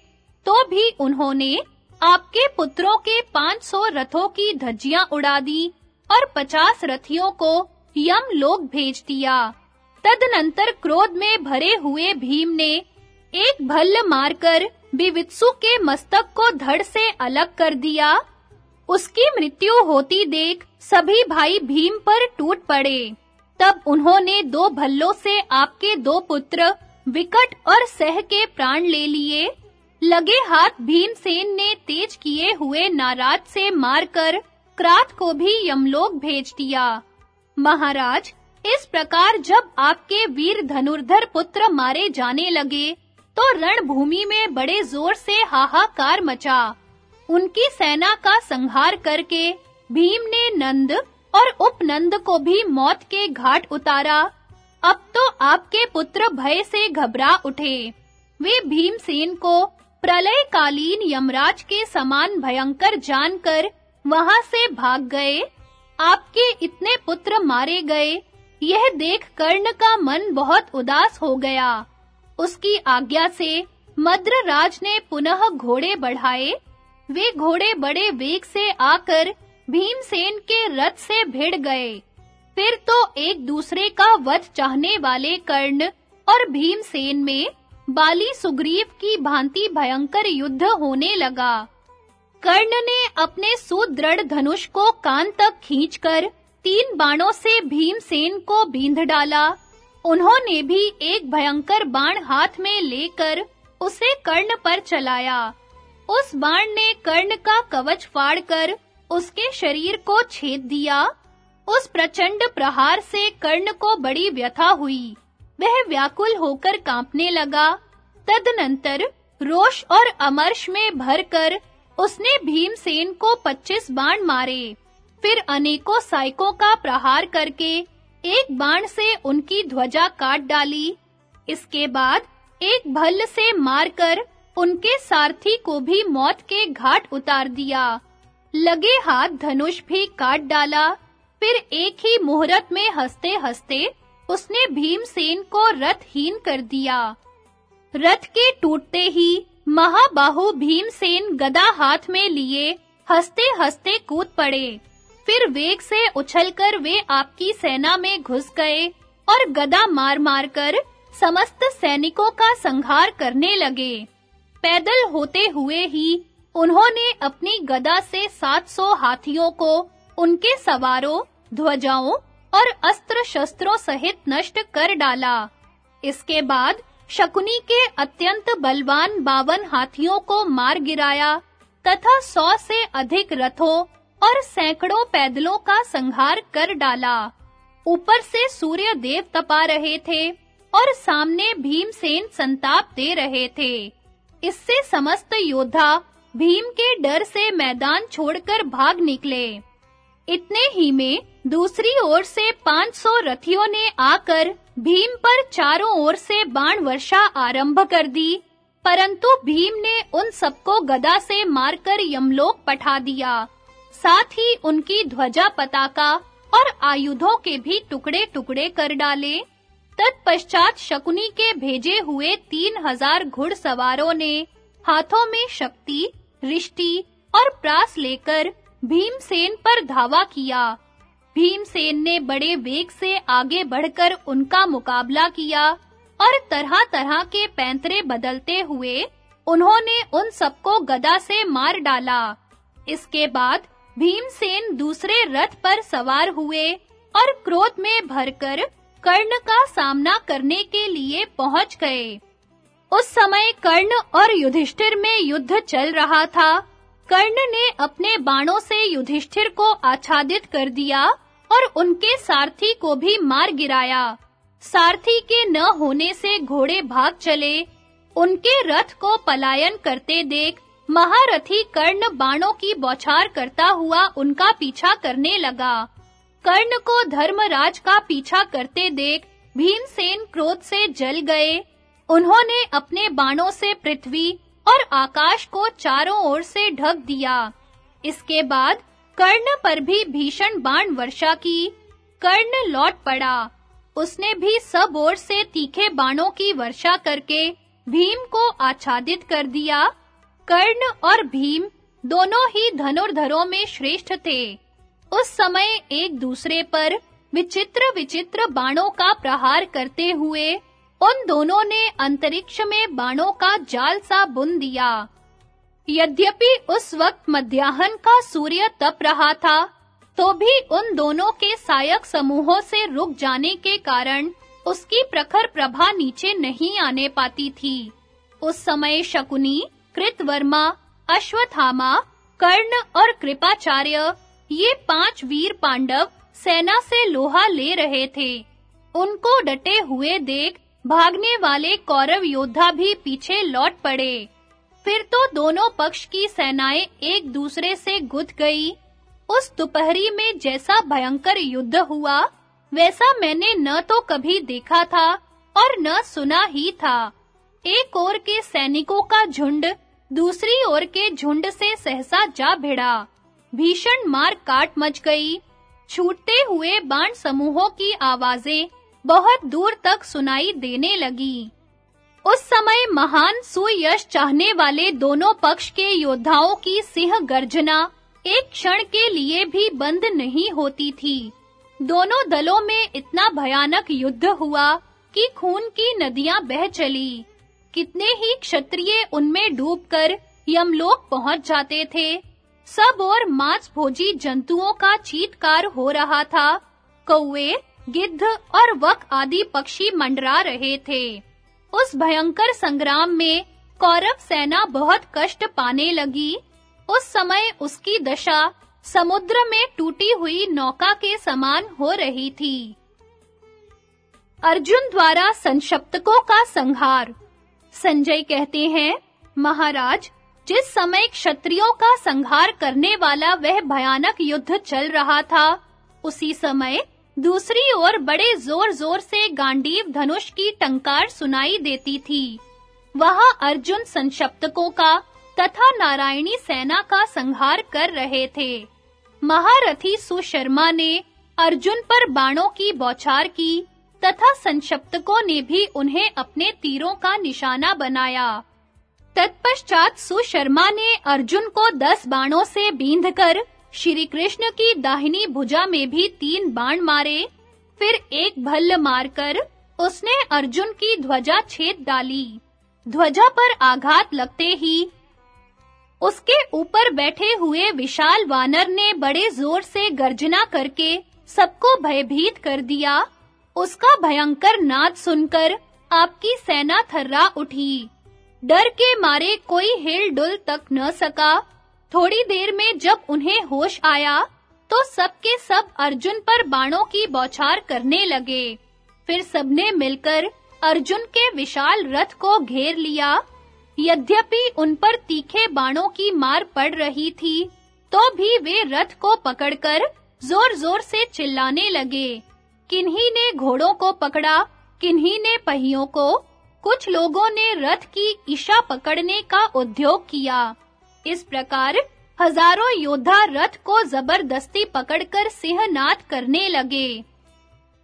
तो भी उन्होंने आपके पुत्रों के 500 रथों की धज्जियाँ उड़ा दी और 50 रथियों को यम लोग भेज दिया। तदनंतर क्रोध में भरे हुए भीम ने एक भल्ल मारकर विवित्सु के मस्तक को धड़ से अलग कर दिया। उसकी मृत्यु होती देख सभी भाई भीम पर टूट पड़े। तब उन्होंने दो भल्लों से आपके दो पुत्र, विकट और सह के प्राण ले लिए। लगे हाथ भीमसेन ने तेज किए हुए नाराज़ से मारकर क्रात को भी यमलोक भेज दिया। महाराज, इस प्रकार जब आपके वीर धनुर्धर पुत्र मारे जाने लगे तो रणभूमि में बड़े ज़ोर से हाहाकार मचा। उनकी सेना का संहार करके भीम ने नंद और उपनंद को भी मौत के घाट उतारा। अब तो आपके पुत्र भय से घबरा उठे। वे भीमसेन को प्रलयकालीन यमराज के समान भयंकर जानकर वहाँ से भाग गए। आपके इतने पुत्र मारे गए। यह देख कर्ण का मन बहुत उदास हो गया। उसकी आज्ञा से मद्रराज ने पुनः घोड़े बढ़ाए। वे घोड़े बड़े वेग से आकर भीमसेन के रथ से भिड़ गए। फिर तो एक दूसरे का वध चाहने वाले कर्ण और भीमसेन में बाली सुग्रीव की भांति भयंकर युद्ध होने लगा। कर्ण ने अपने सुदृढ़ धनुष को कान तक खींचकर तीन बाणों से भीमसेन को बींध डाला। उन्होंने भी एक भयंकर बाण हाथ में लेकर उसे कर्ण पर चलाया। उस बाण ने कर्ण का कवच फाड़कर उसके शरीर को छेद दिया। उस प्रचंड प्रहार से कर्ण को बड़ी व्यथा हुई। वह व्याकुल होकर कांपने लगा। तदनंतर रोष और अमर्ष में भरकर उसने भीमसेन को 25 बाण मारे। फिर अनेकों साइकों का प्रहार करके एक बाण से उनकी ध्वजा काट डाली। इसके बाद एक भल्ल से मारकर उनके सारथी को भी मौत के घाट उतार दिया। लगे हाथ धनुष भी काट डाला। फिर एक ही मुहूर्त में हंसते-हंसते उसने भीमसेन को रथहीन कर दिया। रथ के टूटते ही महाबाहु भीमसेन गदा हाथ में लिए हंसते-हंसते कूद पड़े। फिर वेग से उछलकर वे आपकी सेना में घुस गए और गदा मार-मार कर समस्त सैनिकों का संहार करने लगे। पैदल होते हुए ही उन्होंने अपनी गदा से 700 हाथियों को, उनके सवारों, ध्वजाओं और अस्त्र शस्त्रों सहित नष्ट कर डाला। इसके बाद शकुनी के अत्यंत बलवान बावन हाथियों को मार गिराया तथा सौ से अधिक रथों और सैकड़ों पैदलों का संहार कर डाला। ऊपर से सूर्य देव तपा रहे थे और सामने भीमसेन संताप दे रहे थे। इससे समस्त योद्धा भीम के डर से मैदान छोड़कर भाग निकले। इतने ही में दूसरी ओर से 500 रथियों ने आकर भीम पर चारों ओर से बाण वर्षा आरंभ कर दी, परंतु भीम ने उन सबको गदा से मारकर यमलोक पठा दिया। साथ ही उनकी ध्वजा पताका और आयुधों के भी टुकड़े-टुकड़े कर डाले। तत्पश्चात शकुनी के भेजे हुए तीन हज़ार घुड़सवारों ने हाथों में शक्ति, रिष्टि और प्रास लेकर भीमसेन पर धावा किया। भीमसेन ने बड़े वेग से आगे बढ़कर उनका मुकाबला किया और तरह-तरह के पैंतरे बदलते हुए उन्होंने उन सबको गदा से मार डाला। इसके बाद भीमसेन दूसरे रथ पर सवार हुए और क्रोध में भरकर कर्ण का सामना करने के लिए पहुँच गए। उस समय कर्ण और युधिष्ठिर में युद्ध चल रहा था। कर्ण ने अपने बाणों से युधिष्ठिर को आच्छादित कर दिया और उनके सारथी को भी मार गिराया। सारथी के न होने से घोड़े भाग चले। उनके रथ को पलायन करते देख महारथी कर्ण बाणों की बौछार करता हुआ उनका पीछा करने लगा। कर्ण को धर्मराज का पीछा करते देख भीमसेन क्रोध से जल गए। उन्होंने अपने बाणों से पृथ्वी और आकाश को चारों ओर से ढक दिया। इसके बाद कर्ण पर भी भीषण बाण वर्षा की। कर्ण लौट पड़ा। उसने भी सब ओर से तीखे बाणों की वर्षा करके भीम को आच्छादित कर दिया। कर्ण और भीम दोनों ही धनुर्धरों में श्रेष्ठ थे। उस समय एक दूसरे पर विचित्र विचित्र बाणों का प्रहार करते हुए उन दोनों ने अंतरिक्ष में बाणों का जाल सा बुन दिया। यद्यपि उस वक्त मध्याह्न का सूर्य तप रहा था तो भी उन दोनों के सायक समूहों से रुक जाने के कारण उसकी प्रखर प्रभा नीचे नहीं आने पाती थी। उस समय शकुनी कृतवर्मा, अश्वत्थामा, कर्ण और कृपाचार्य, ये पाँच वीर पांडव सेना से लोहा ले रहे थे। उनको डटे हुए देख भागने वाले कौरव योद्धा भी पीछे लौट पड़े। फिर तो दोनों पक्ष की सेनाएँ एक दूसरे से गुथ गई। उस दोपहरी में जैसा भयंकर युद्ध हुआ, वैसा मैंने न तो कभी देखा था और न सुना ही था। एक ओर के सैनिकों का झुंड, दूसरी ओर के झुंड से सहसा जा भिड़ा। भीषण मार काट मच गई। छूटते हुए बाण समूहों की आवाज़ें बहुत दूर तक सुनाई देने लगी। उस समय महान सुयश चाहने वाले दोनों पक्ष के योद्धाओं की सिंह गर्जना एक क्षण के लिए भी बंद नहीं होती थी। दोनों दलों में इतना भयानक युद्ध हुआ कि खून की नदियाँ बह चली। कितने ही क्षत्रिय उनमें डूबकर यमलोक पहुँच जाते थे। सब और मांस भोजी जंतुओं का चीतकार हो रहा था। कौवे, गिद्ध और वक आदि पक्षी मंडरा रहे थे। उस भयंकर संग्राम में कौरव सेना बहुत कष्ट पाने लगी। उस समय उसकी दशा समुद्र में टूटी हुई नौका के समान हो रही थी। अर्जुन द्वारा संशप्तकों का संहार संजय कहते हैं, महाराज, जिस समय क्षत्रियों का संहार करने वाला वह भयानक युद्ध चल रहा था, उसी समय दूसरी ओर बड़े जोर-जोर से गांडीव धनुष की टंकार सुनाई देती थी। वहाँ अर्जुन संशप्तकों का तथा नारायणी सेना का संहार कर रहे थे। महारथी सुशर्मा ने अर्जुन पर बाणों की बौछार की तथा संशप्तकों ने भी उन्हें अपने तीरों का निशाना बनाया। तत्पश्चात सुशर्मा ने अर्जुन को दस बाणों से बींधकर श्री कृष्ण की दाहिनी भुजा में भी तीन बाण मारे, फिर एक भल्ल मारकर उसने अर्जुन की ध्वजा छेद डाली। ध्वजा पर आघात लगते ही उसके ऊपर बैठे हुए विशाल वानर ने बड़े ज़ोर से गर्जना करके सबको भयभीत कर दिया। उसका भयंकर नाद सुनकर आपकी सेना थर्रा उठी। डर के मारे कोई हिल डुल तक न सका। थोड़ी देर में जब उन्हें होश आया तो सबके सब अर्जुन पर बाणों की बौछार करने लगे। फिर सबने मिलकर अर्जुन के विशाल रथ को घेर लिया। यद्यपि उन पर तीखे बाणों की मार पड़ रही थी तो भी वे रथ को पकड़कर जोर-जोर से चिल्लाने लगे। किन्हीं ने घोड़ों को पकड़ा, किन्हीं ने पहियों को, कुछ लोगों ने रथ की ईशा पकड़ने का उद्योग किया। इस प्रकार हज़ारों योद्धा रथ को ज़बरदस्ती पकड़कर सिंहनाद करने लगे।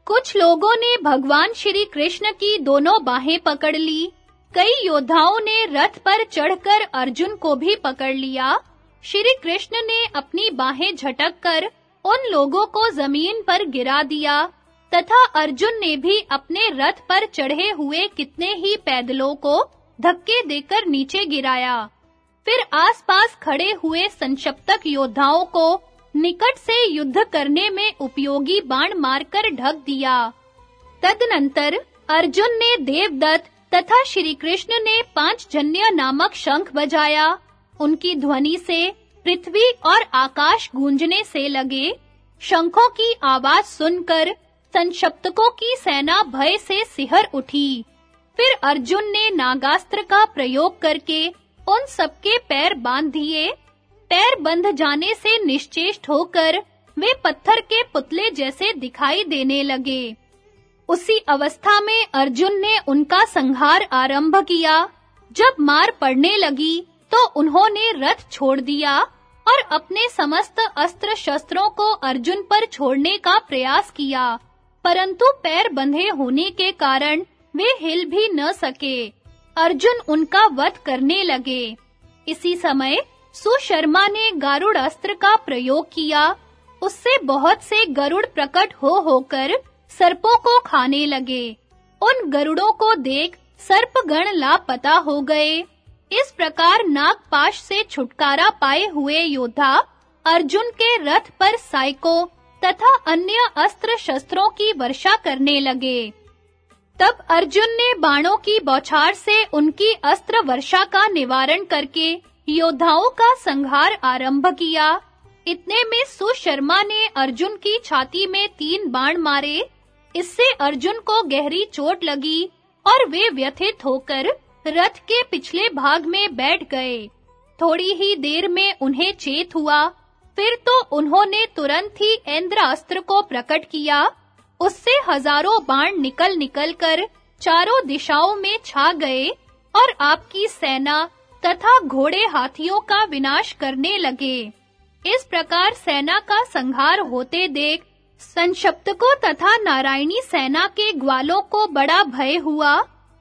कुछ लोगों ने भगवान श्री कृष्ण की दोनों बाहें पकड़ ली। कई योद्धाओं ने रथ पर चढ़कर अर्जुन को भी पकड़ लिया। श्री कृष्ण ने अपनी बाहें झटककर उन लोगों को ज़मीन पर गिरा दिया। तथा अर्जुन ने भी अपने रथ पर चढ़े हुए कितने ही पैदलों को धक्के देकर नीचे गिराया। फिर आसपास खड़े हुए संशप्तक योद्धाओं को निकट से युद्ध करने में उपयोगी बाण मारकर ढक दिया। तदनंतर अर्जुन ने देवदत्त तथा श्री कृष्ण ने पाँच जन्य नामक शंख बजाया। उनकी ध्वनि से, पृथ्वी और आकाश गूंजने से लगे। शंखों की आवाज़ सुनकर संशप्तकों की सेना भय से सिहर उठी। फिर अर्जुन ने नागास्त्र का प्रयोग करके उन सबके पैर बाँध दिए। पैर बंध जाने से निश्चेष्ट होकर वे पत्थर के पुतले जैसे दिखाई देने लगे। उसी अवस्था में अर्जुन ने उनका संहार आरंभ किया। जब मार पड़ने लगी तो उन्होंने रथ छोड़ दिया और अपने समस्त अस्त्र शस्त्रों को अर्जुन पर छोड़ने का प्रयास किया। परंतु पैर बंधे होने के कारण वे हिल भी न सके। अर्जुन उनका वध करने लगे। इसी समय सुशर्मा ने गारुड़ अस्त्र का प्रयोग किया। उससे बहुत से गरुड़ प्रकट हो होकर सर्पों को खाने लगे। उन गरुड़ों को देख सर्पगण लापता हो गए। इस प्रकार नागपाश से छुटकारा पाए हुए योद्धा अर्जुन के रथ पर साइको तथा अन्य अस्त्र शस्त्रों की वर्षा करने लगे। तब अर्जुन ने बाणों की बौछार से उनकी अस्त्र वर्षा का निवारण करके योद्धाओं का संहार आरंभ किया। इतने में सुशर्मा ने अर्जुन की छाती में तीन बाण मारे। इससे अर्जुन को गहरी चोट लगी और वे व्यथित होकर रथ के पिछले भाग में बैठ गए। थोड़ी ही देर में उन्हें चेत हुआ। फिर तो उन्होंने तुरंत ही इंद्रास्त्र को प्रकट किया। उससे हज़ारों बाण निकल-निकल कर चारों दिशाओं में छा गए और आपकी सेना तथा घोड़े हाथियों का विनाश करने लगे। इस प्रकार सेना का संहार होते देख संशप्तकों तथा नारायणी सेना के ग्वालों को बड़ा भय हुआ।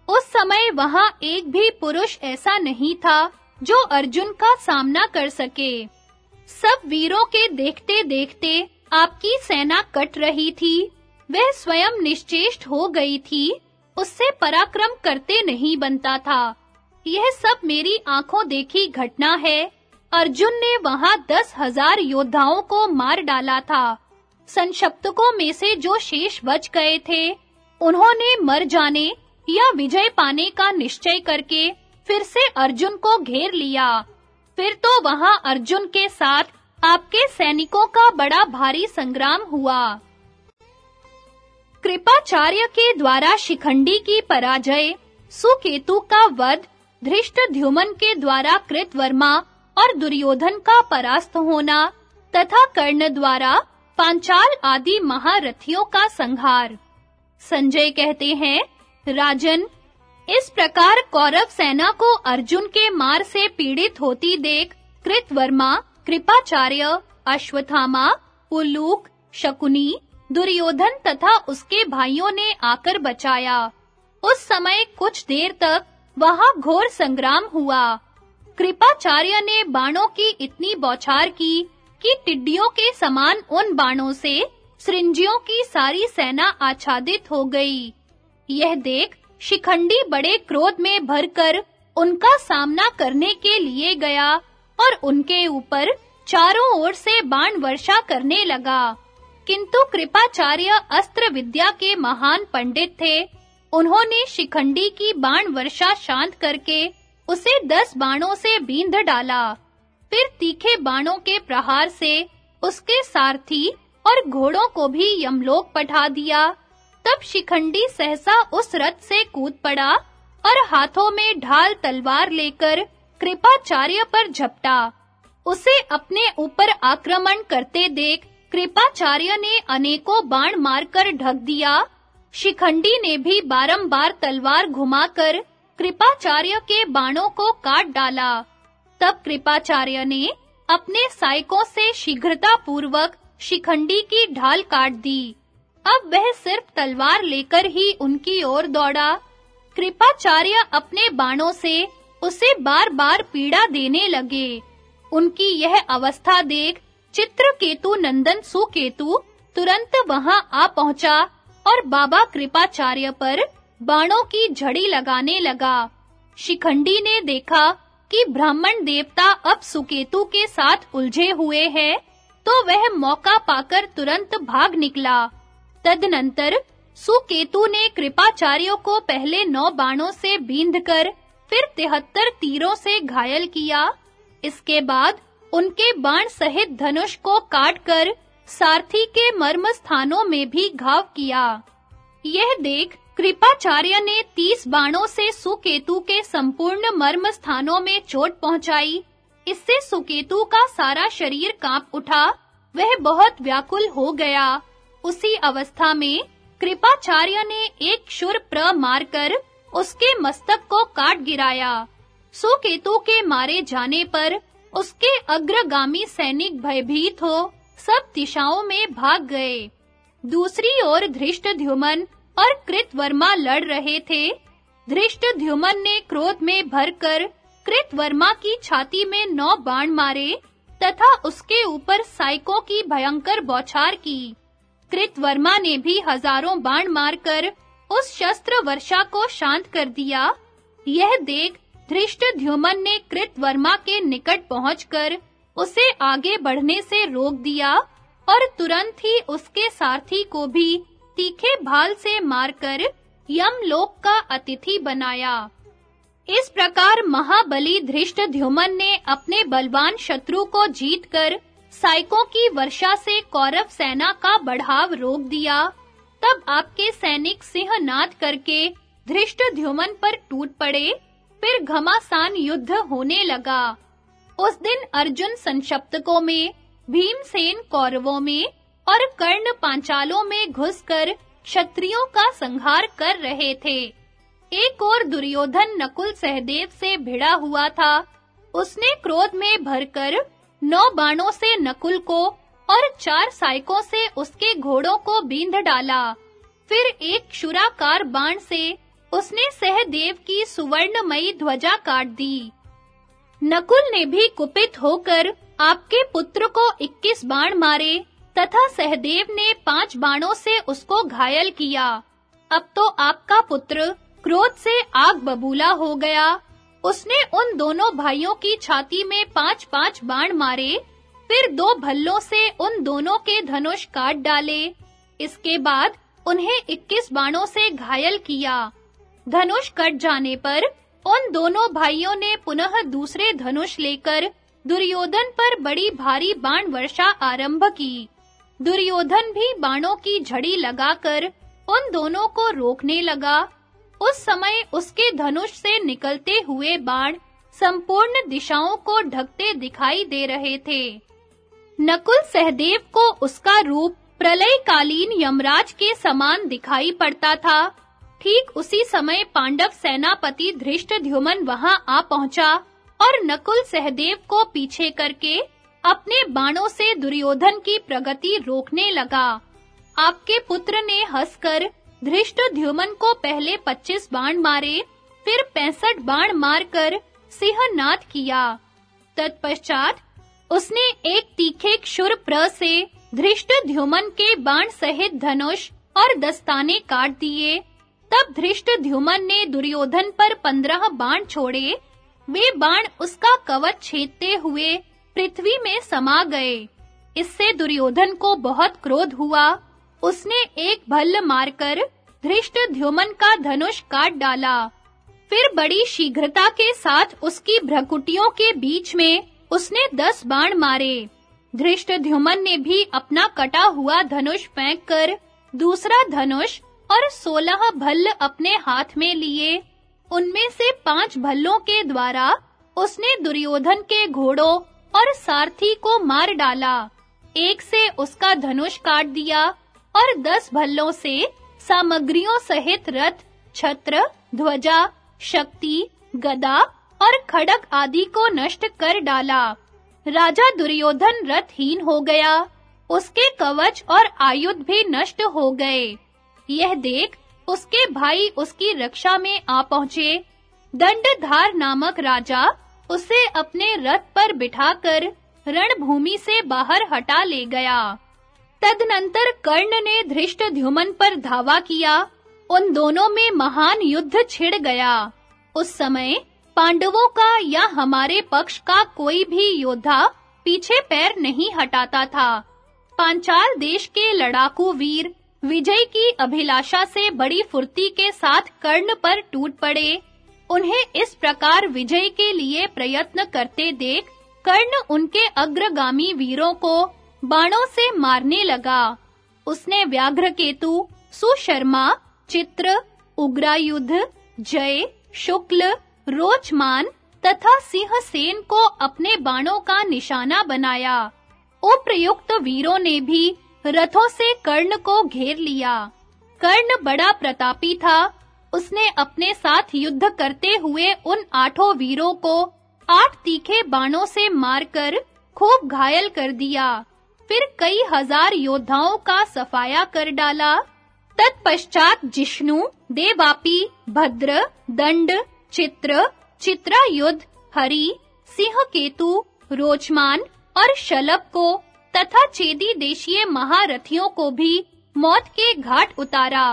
उस समय वहाँ एक भी पुरुष ऐसा नहीं था जो अर्जुन का सामना कर सके। सब वीरों के देखते-देखते आपकी सेना कट रही थी। वह स्वयं निश्चेष्ट हो गई थी। उससे पराक्रम करते नहीं बनता था। यह सब मेरी आँखों देखी घटना है। अर्जुन ने वहाँ दस हज़ार योद्धाओं को मार डाला था। संशप्तकों में से जो शेष बच गए थे, उन्होंने मर जाने या विजय पाने का निश्चय करके फिर से अर्जुन को घेर लिया। फिर तो वहाँ अर्जुन के साथ आपके सैनिकों का बड़ा भारी संग्राम हुआ। कृपाचार्य के द्वारा शिखंडी की पराजय, सुकेतु का वध धृष्टद्युमन के द्वारा कृतवर्मा और दुर्योधन का परास्त होना तथा कर्ण द्वारा पांचाल आदि महारथियों का संहार। संजय कहते हैं, राजन इस प्रकार कौरव सेना को अर्जुन के मार से पीड़ित होती देख कृतवर्मा, कृपाचार्य, अश्वत्थामा उल्लूक शकुनी, दुर्योधन तथा उसके भाइयों ने आकर बचाया। उस समय कुछ देर तक वहाँ घोर संग्राम हुआ। कृपाचार्य ने बाणों की इतनी बौछार की कि टिड्डियों के समान उन बाणों से सृंजियों की सारी सेना आच्छादित हो गई। यह देख शिखंडी बड़े क्रोध में भरकर उनका सामना करने के लिए गया और उनके ऊपर चारों ओर से बाण वर्षा करने लगा। किंतु कृपाचार्य अस्त्र विद्या के महान पंडित थे। उन्होंने शिखंडी की बाण वर्षा शांत करके उसे दस बाणों से बींध डाला। फिर तीखे बाणों के प्रहार से उसके सारथी और घोड़ों को भी यमलोक पठा दिया। तब शिखंडी सहसा उस रथ से कूद पड़ा और हाथों में ढाल तलवार लेकर कृपाचार्य पर झपटा। उसे अपने ऊपर आक्रमण करते देख कृपाचार्य ने अनेकों बाण मारकर ढक दिया। शिखंडी ने भी बारंबार तलवार घुमाकर कृपाचार्य के बाणों को काट डाला। तब कृपाचार्य ने अपने सायकों से शीघ्रता पूर्वक शिखंडी की ढाल काट दी। अब वह सिर्फ़ तलवार लेकर ही उनकी ओर दौड़ा। कृपाचार्य अपने बाणों से उसे बार-बार पीड़ा देने लगे। उनकी यह अवस्था देख चित्रकेतु नंदन सुकेतु तुरंत वहाँ आ पहुँचा और बाबा कृपाचार्य पर बाणों की झड़ी लगाने लगा। शिखंडी ने देखा कि ब्राह्मण देवता अब सुकेतु के साथ उलझे हुए हैं तो वह मौका पाकर तुरंत भाग निकला। तदनंतर सुकेतु ने कृपाचार्यों को पहले नौ बाणों से बींधकर फिर तिहत्तर तीरों से घायल किया। इसके बाद उनके बाण सहित धनुष को काटकर सारथी के मर्म स्थानों में भी घाव किया। यह देख कृपाचार्य ने तीस बाणों से सुकेतु के संपूर्ण मर्म स्थानों में चोट पहुंचाई। इससे सुकेतु का सारा शरीर काँप उठा। वह बहुत व्याकुल हो गया। उसी अवस्था में कृपाचार्य ने एक शुर प्र मारकर उसके मस्तक को काट गिराया। सुकेतु के मारे जाने पर उसके अग्रगामी सैनिक भयभीत हो सब दिशाओं में भाग गए। दूसरी ओर धृष्टद्युमन और कृतवर्मा लड़ रहे थे। धृष्टद्युमन ने क्रोध में भरकर कृतवर्मा की छाती में नौ बाण मारे तथा उसके ऊपर साइकों की भयंकर बौछार की। कृतवर्मा ने भी हज़ारों बाण मारकर उस शस्त्र वर्षा को शांत कर दिया। यह देख धृष्टद्युमन ने कृतवर्मा के निकट पहुंचकर उसे आगे बढ़ने से रोक दिया और तुरंत ही उसके सारथी को भी तीखे भाल से मारकर यमलोक का अतिथि बनाया। इस प्रकार महाबली धृष्टद्युमन ने अपने बलवान शत्रु को जीतकर साइकों की वर्षा से कौरव सेना का बढ़ाव रोक दिया। तब आपके सैनिक सिंहनाद करके धृष्ट ध्युमन पर टूट पड़े, फिर घमासान युद्ध होने लगा। उस दिन अर्जुन संशप्तकों में, भीमसेन कौरवों में और कर्ण पांचालों में घुसकर क्षत्रियों का संहार कर रहे थे। एक और दुर्योधन नकुल सहदेव से भिड़ा हुआ था। उसने क्रोध में भरकर नौ बाणों से नकुल को और चार सायकों से उसके घोड़ों को बींध डाला। फिर एक शुराकार बाण से उसने सहदेव की सुवर्णमयी ध्वजा काट दी। नकुल ने भी कुपित होकर आपके पुत्र को 21 बाण मारे तथा सहदेव ने पाँच बाणों से उसको घायल किया। अब तो आपका पुत्र क्रोध से आग बबूला हो गया। उसने उन दोनों भाइयों की छाती में पांच-पांच बाण मारे, फिर दो भल्लों से उन दोनों के धनुष काट डाले। इसके बाद उन्हें 21 बाणों से घायल किया। धनुष कट जाने पर उन दोनों भाइयों ने पुनः दूसरे धनुष लेकर दुर्योधन पर बड़ी भारी बाण वर्षा आरंभ की। दुर्योधन भी बाणों की झड़ी लगाकर उन दोनों को रोकने लगा। उस समय उसके धनुष से निकलते हुए बाण संपूर्ण दिशाओं को ढकते दिखाई दे रहे थे। नकुल सहदेव को उसका रूप प्रलयकालीन यमराज के समान दिखाई पड़ता था। ठीक उसी समय पांडव सेनापति धृष्टद्युमन वहाँ आ पहुँचा और नकुल सहदेव को पीछे करके अपने बाणों से दुर्योधन की प्रगति रोकने लगा। आपके पुत्र ने हंसकर धृष्टद्युमन को पहले 25 बाण मारे, फिर 65 बाण मारकर सिंहनाद किया। तत्पश्चात उसने एक तीखे क्षुर प्र से धृष्टद्युमन के बाण सहित धनुष और दस्ताने काट दिए। तब धृष्टद्युमन ने दुर्योधन पर पंद्रह बाण छोड़े। वे बाण उसका कवच छेदते हुए पृथ्वी में समा गए। इससे दुर्योधन को बहुत क्रोध हुआ। उसने एक भल्ल मारकर धृष्टद्युमन का धनुष काट डाला। फिर बड़ी शीघ्रता के साथ उसकी भ्रकुटियों के बीच में उसने दस बाण मारे। धृष्टद्युमन ने भी अपना कटा हुआ धनुष फेंककर दूसरा धनुष और सोलह भल्ल अपने हाथ में लिए। उनमें से पाँच भल्लों के द्वारा उसने दुर्योधन के घोड़ों और सारथी को मार डाला। एक से उसका धनुष काट दिया। और दस भल्लों से सामग्रियों सहित रथ, छत्र, ध्वजा, शक्ति, गदा और खड़क आदि को नष्ट कर डाला। राजा दुर्योधन रथहीन हो गया। उसके कवच और आयुध भी नष्ट हो गए। यह देख उसके भाई उसकी रक्षा में आ पहुँचे। दंडधार नामक राजा उसे अपने रथ पर बिठाकर रणभूमि से बाहर हटा ले गया। तदनंतर कर्ण ने धृष्टद्युमन पर धावा किया। उन दोनों में महान युद्ध छिड़ गया। उस समय पांडवों का या हमारे पक्ष का कोई भी योद्धा पीछे पैर नहीं हटाता था। पांचाल देश के लड़ाकू वीर विजय की अभिलाषा से बड़ी फुर्ती के साथ कर्ण पर टूट पड़े। उन्हें इस प्रकार विजय के लिए प्रयत्न करते देख कर्ण उनके अग्रगामी वीरों को बाणों से मारने लगा। उसने व्याघ्रकेतु, सुशर्मा, चित्र उग्रायुध जय, शुक्ल, रोचमान तथा सिंहसेन को अपने बाणों का निशाना बनाया। उप्रयुक्त वीरों ने भी रथों से कर्ण को घेर लिया। कर्ण बड़ा प्रतापी था। उसने अपने साथ युद्ध करते हुए उन आठों वीरों को आठ तीखे बाणों से मारकर खूब घायल कर दिया। फिर कई हज़ार योद्धाओं का सफाया कर डाला। तत्पश्चात जिष्णु, देवापी, भद्र, दंड, चित्र चित्रायुध हरि, सिंह केतु, रोचमान और शलभ को तथा चेदी देशीय महारथियों को भी मौत के घाट उतारा।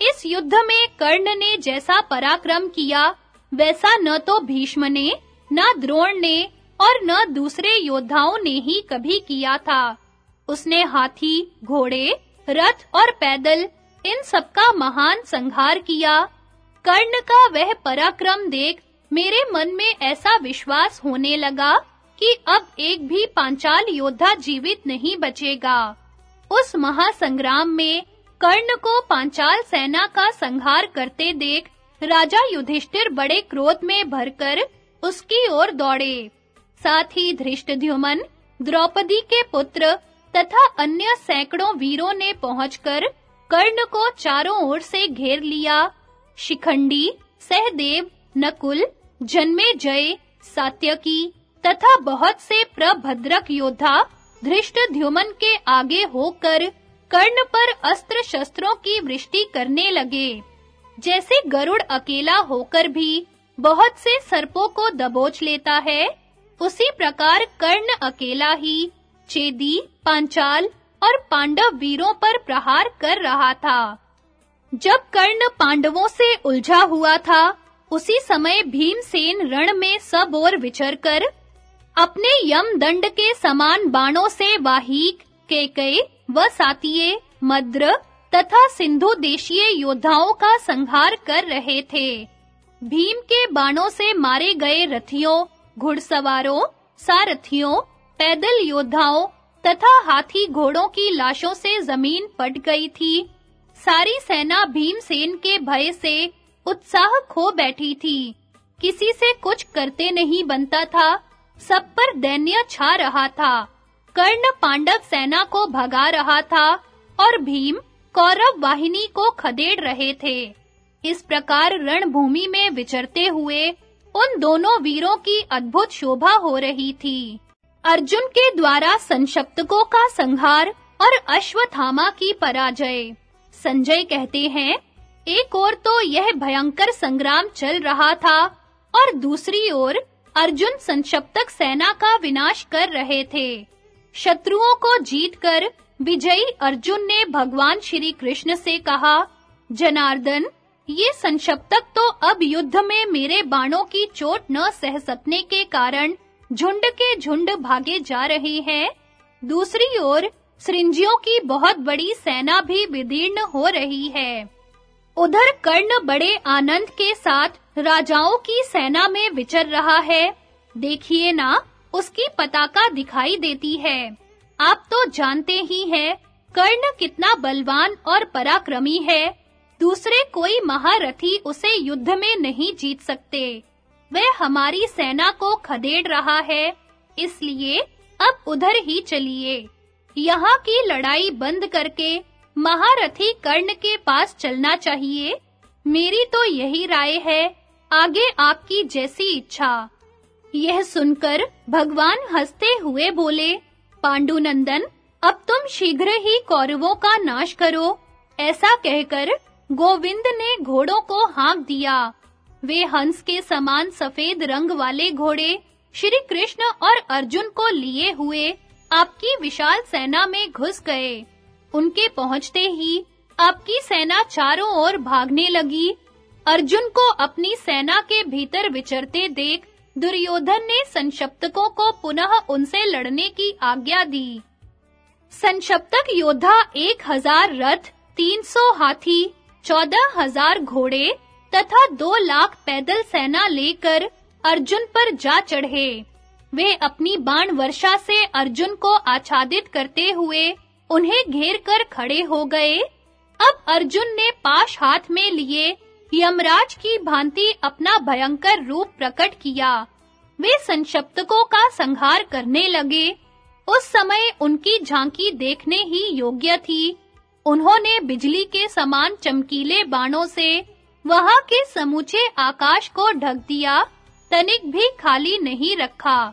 इस युद्ध में कर्ण ने जैसा पराक्रम किया, वैसा न तो भीष्म ने, न द्रोण ने और न दूसरे योद्धाओं ने ही कभी किया था। उसने हाथी, घोड़े, रथ और पैदल इन सबका महान संहार किया। कर्ण का वह पराक्रम देख मेरे मन में ऐसा विश्वास होने लगा कि अब एक भी पांचाल योद्धा जीवित नहीं बचेगा। उस महासंग्राम में कर्ण को पांचाल सेना का संहार करते देख राजा युधिष्ठिर बड़े क्रोध में भरकर उसकी ओर दौड़े। साथ ही धृष्टद्युमन द्रौपदी के पुत्र तथा अन्य सैकड़ों वीरों ने पहुंचकर कर्ण को चारों ओर से घेर लिया। शिखंडी, सहदेव, नकुल जन्मेजय सात्यकी तथा बहुत से प्रभद्रक योद्धा धृष्टद्युमन के आगे होकर कर्ण पर अस्त्र शस्त्रों की वृष्टि करने लगे। जैसे गरुड़ अकेला होकर भी बहुत से सर्पों को दबोच लेता है, उसी प्रकार कर्ण अकेला ही चेदी, पांचाल और पांडव वीरों पर प्रहार कर रहा था। जब कर्ण पांडवों से उलझा हुआ था, उसी समय भीमसेन रण में सब ओर विचरकर अपने यम दंड के समान बाणों से वाहिक केकय व सातिये, मद्र तथा सिंधु देशीय योद्धाओं का संहार कर रहे थे। भीम के बाणों से मारे गए रथियों, घुड़सवारों, सारथियों पैदल योद्धाओं तथा हाथी घोड़ों की लाशों से ज़मीन पट गई थी। सारी सेना भीमसेन के भय से उत्साह खो बैठी थी। किसी से कुछ करते नहीं बनता था। सब पर दैन्य छा रहा था। कर्ण पांडव सेना को भगा रहा था और भीम कौरव वाहिनी को खदेड़ रहे थे। इस प्रकार रणभूमि में विचरते हुए उन दोनों वीरों की अद्भुत शोभा हो रही थी। अर्जुन के द्वारा संशप्तकों का संहार और अश्वत्थामा की पराजय। संजय कहते हैं, एक ओर तो यह भयंकर संग्राम चल रहा था और दूसरी ओर अर्जुन संशप्तक सेना का विनाश कर रहे थे। शत्रुओं को जीतकर विजयी अर्जुन ने भगवान श्री कृष्ण से कहा, जनार्दन, ये संशप्तक तो अब युद्ध में मेरे बाणों की चोट न सह सकने के कारण झुंड के झुंड भागे जा रहे हैं। दूसरी ओर सृंजियों की बहुत बड़ी सेना भी विदीर्ण हो रही है। उधर कर्ण बड़े आनंद के साथ राजाओं की सेना में विचर रहा है। देखिए ना, उसकी पताका दिखाई देती है। आप तो जानते ही हैं, कर्ण कितना बलवान और पराक्रमी है। दूसरे कोई महारथी उसे युद्ध में नहीं जीत सकते। वह हमारी सेना को खदेड़ रहा है, इसलिए अब उधर ही चलिए। यहाँ की लड़ाई बंद करके महारथी कर्ण के पास चलना चाहिए। मेरी तो यही राय है, आगे आपकी जैसी इच्छा। यह सुनकर भगवान हँसते हुए बोले, पांडुनंदन, अब तुम शीघ्र ही कौरवों का नाश करो। ऐसा कहकर गोविंद ने घोड़ों को हाँक दिया। वे हंस के समान सफ़ेद रंग वाले घोड़े श्री कृष्ण और अर्जुन को लिए हुए आपकी विशाल सेना में घुस गए। उनके पहुँचते ही आपकी सेना चारों ओर भागने लगी। अर्जुन को अपनी सेना के भीतर विचरते देख दुर्योधन ने संशप्तकों को पुनः उनसे लड़ने की आज्ञा दी। संशप्तक योद्धा एक हज़ार रथ, तीन सौ हाथी, चौदह हज़ार घोड़े तथा दो लाख पैदल सेना लेकर अर्जुन पर जा चढ़े। वे अपनी बाण वर्षा से अर्जुन को आच्छादित करते हुए उन्हें घेर कर खड़े हो गए। अब अर्जुन ने पाश हाथ में लिए यमराज की भांति अपना भयंकर रूप प्रकट किया। वे संशप्तकों का संहार करने लगे। उस समय उनकी झांकी देखने ही योग्य थी। उन्होंने बिजली के समान चमकीले बाणों से वहाँ के समूचे आकाश को ढक दिया, तनिक भी खाली नहीं रखा।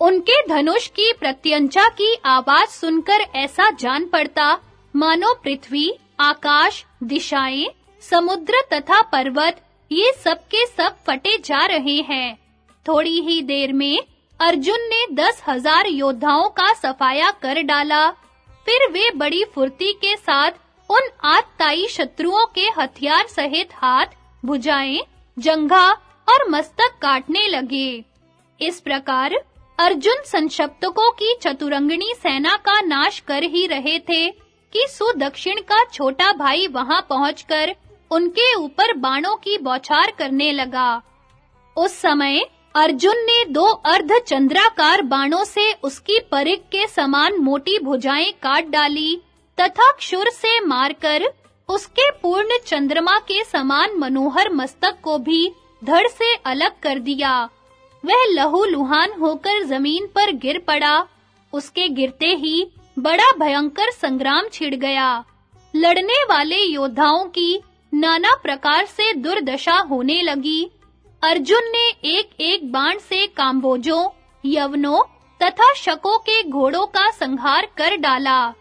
उनके धनुष की प्रत्यंचा की आवाज़ सुनकर ऐसा जान पड़ता, मानो पृथ्वी, आकाश, दिशाएँ, समुद्र तथा पर्वत, ये सब के सब फटे जा रहे हैं। थोड़ी ही देर में अर्जुन ने दस हज़ार योद्धाओं का सफाया कर डाला, फिर वे बड़ी फुर्ती के साथ उन आतताई शत्रुओं के हथियार सहित हाथ भुजाएँ, जंघा और मस्तक काटने लगे। इस प्रकार अर्जुन संशप्तकों की चतुरंगनी सेना का नाश कर ही रहे थे कि सुदक्षिण का छोटा भाई वहाँ पहुंचकर उनके ऊपर बाणों की बौछार करने लगा। उस समय अर्जुन ने दो अर्ध चंद्राकार बाणों से उसकी परिक के समान मोटी भुजाएँ काट डाली। तथा क्षुर से मारकर उसके पूर्ण चंद्रमा के समान मनोहर मस्तक को भी धड़ से अलग कर दिया। वह लहूलुहान होकर ज़मीन पर गिर पड़ा। उसके गिरते ही बड़ा भयंकर संग्राम छिड़ गया। लड़ने वाले योद्धाओं की नाना प्रकार से दुर्दशा होने लगी। अर्जुन ने एक-एक बाण से काम्बोजों यवनों तथा शकों के घोड़ों का संहार कर डाला।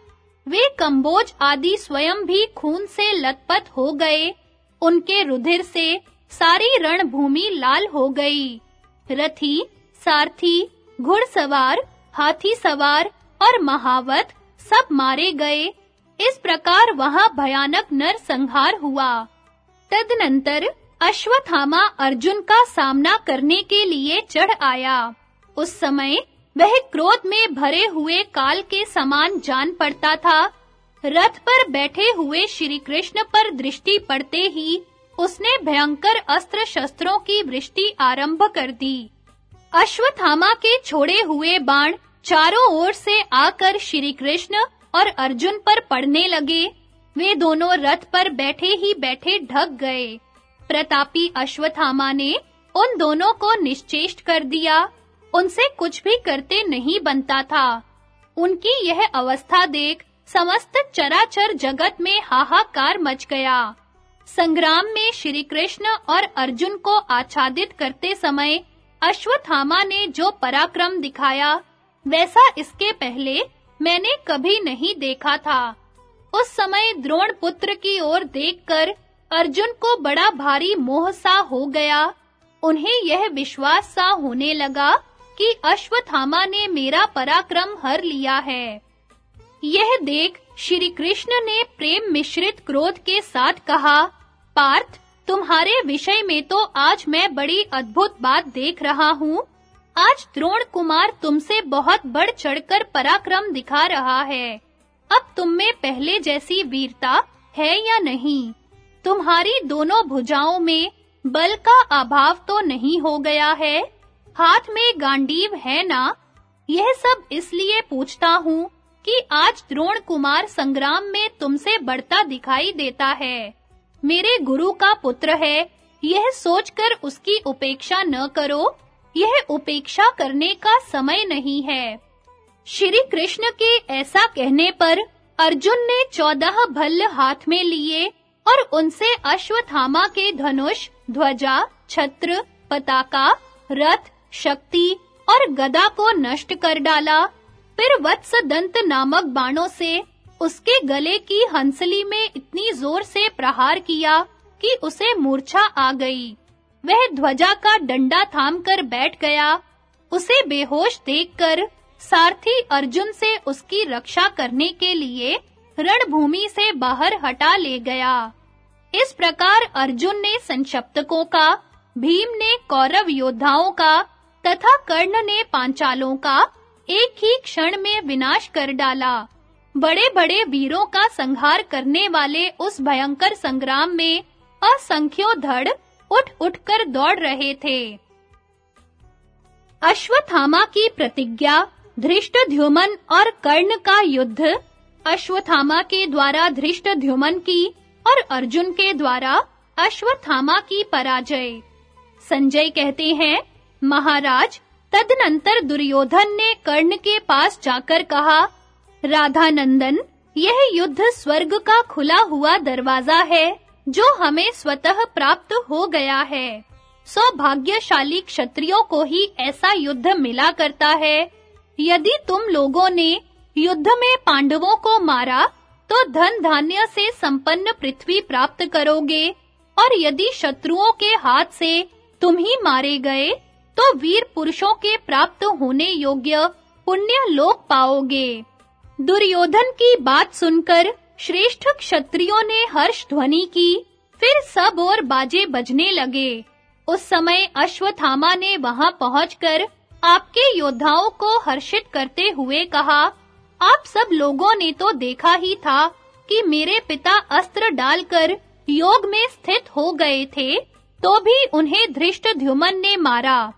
वे कंबोज आदि स्वयं भी खून से लथपथ हो गए। उनके रुधिर से सारी रणभूमि लाल हो गई। रथी, सारथी, घुड़सवार हाथी सवार और महावत सब मारे गए। इस प्रकार वहाँ भयानक नर संहार हुआ। तदनंतर अश्वत्थामा अर्जुन का सामना करने के लिए चढ़ आया। उस समय वह क्रोध में भरे हुए काल के समान जान पड़ता था। रथ पर बैठे हुए श्री कृष्ण पर दृष्टि पड़ते ही उसने भयंकर अस्त्र शस्त्रों की वृष्टि आरंभ कर दी। अश्वत्थामा के छोड़े हुए बाण चारों ओर से आकर श्री कृष्ण और अर्जुन पर पड़ने लगे। वे दोनों रथ पर बैठे ही बैठे ढक गए। प्रतापी अश्वत्थामा ने उन दोनों को निश्चेष्ट कर दिया। उनसे कुछ भी करते नहीं बनता था। उनकी यह अवस्था देख समस्त चराचर जगत में हाहाकार मच गया। संग्राम में श्री कृष्ण और अर्जुन को आच्छादित करते समय अश्वत्थामा ने जो पराक्रम दिखाया, वैसा इसके पहले मैंने कभी नहीं देखा था। उस समय द्रोण पुत्र की ओर देखकर अर्जुन को बड़ा भारी मोह सा हो गया। उन्हें यह विश्वास सा होने लगा कि अश्वत्थामा ने मेरा पराक्रम हर लिया है। यह देख श्री कृष्ण ने प्रेम मिश्रित क्रोध के साथ कहा, पार्थ, तुम्हारे विषय में तो आज मैं बड़ी अद्भुत बात देख रहा हूँ। आज द्रोण कुमार तुमसे बहुत बढ़ चढ़कर पराक्रम दिखा रहा है। अब तुम में पहले जैसी वीरता है या नहीं? तुम्हारी दोनों भुजाओं में बल का अभाव तो नहीं हो गया है? हाथ में गांडीव है ना? यह सब इसलिए पूछता हूँ कि आज द्रोण कुमार संग्राम में तुमसे बढ़ता दिखाई देता है। मेरे गुरु का पुत्र है, यह सोचकर उसकी उपेक्षा न करो। यह उपेक्षा करने का समय नहीं है। श्री कृष्ण के ऐसा कहने पर अर्जुन ने चौदह भल्ल हाथ में लिए और उनसे अश्वत्थामा के धनुष, ध्वजा, छत्र, पताका, रथ शक्ति और गदा को नष्ट कर डाला। फिर वत्स दंत नामक बाणों से उसके गले की हंसली में इतनी ज़ोर से प्रहार किया कि उसे मूर्छा आ गई। वह ध्वजा का डंडा थामकर बैठ गया। उसे बेहोश देखकर सारथी अर्जुन से उसकी रक्षा करने के लिए रणभूमि से बाहर हटा ले गया। इस प्रकार अर्जुन ने संक्षप्तकों का, भीम ने कौरव योद्धाओं का तथा कर्ण ने पांचालों का एक ही क्षण में विनाश कर डाला। बड़े-बड़े वीरों का संहार करने वाले उस भयंकर संग्राम में असंख्यों धड़ उठ-उठ कर दौड़ रहे थे। अश्वत्थामा की प्रतिज्ञा, धृष्टद्युमन और कर्ण का युद्ध, अश्वत्थामा के द्वारा धृष्टद्युमन की और अर्जुन के द्वारा अश्वत्थामा की पराजय। संजय कहते हैं महाराज तदनंतर दुर्योधन ने कर्ण के पास जाकर कहा राधा नंदन यह युद्ध स्वर्ग का खुला हुआ दरवाज़ा है, जो हमें स्वतः प्राप्त हो गया है। सौभाग्यशाली क्षत्रियों को ही ऐसा युद्ध मिला करता है। यदि तुम लोगों ने युद्ध में पांडवों को मारा तो धन धान्य से संपन्न पृथ्वी प्राप्त करोगे, और यदि शत्रुओं के हाथ से तुम ही मारे गए तो वीर पुरुषों के प्राप्त होने योग्य पुण्य लोक पाओगे। दुर्योधन की बात सुनकर श्रेष्ठ क्षत्रियों ने हर्ष ध्वनि की, फिर सब और बाजे बजने लगे। उस समय अश्वत्थामा ने वहाँ पहुंचकर आपके योद्धाओं को हर्षित करते हुए कहा, आप सब लोगों ने तो देखा ही था कि मेरे पिता अस्त्र डालकर योग में स्थित हो गए थे तो भी उन्हें धृष्टद्युमन ने मारा।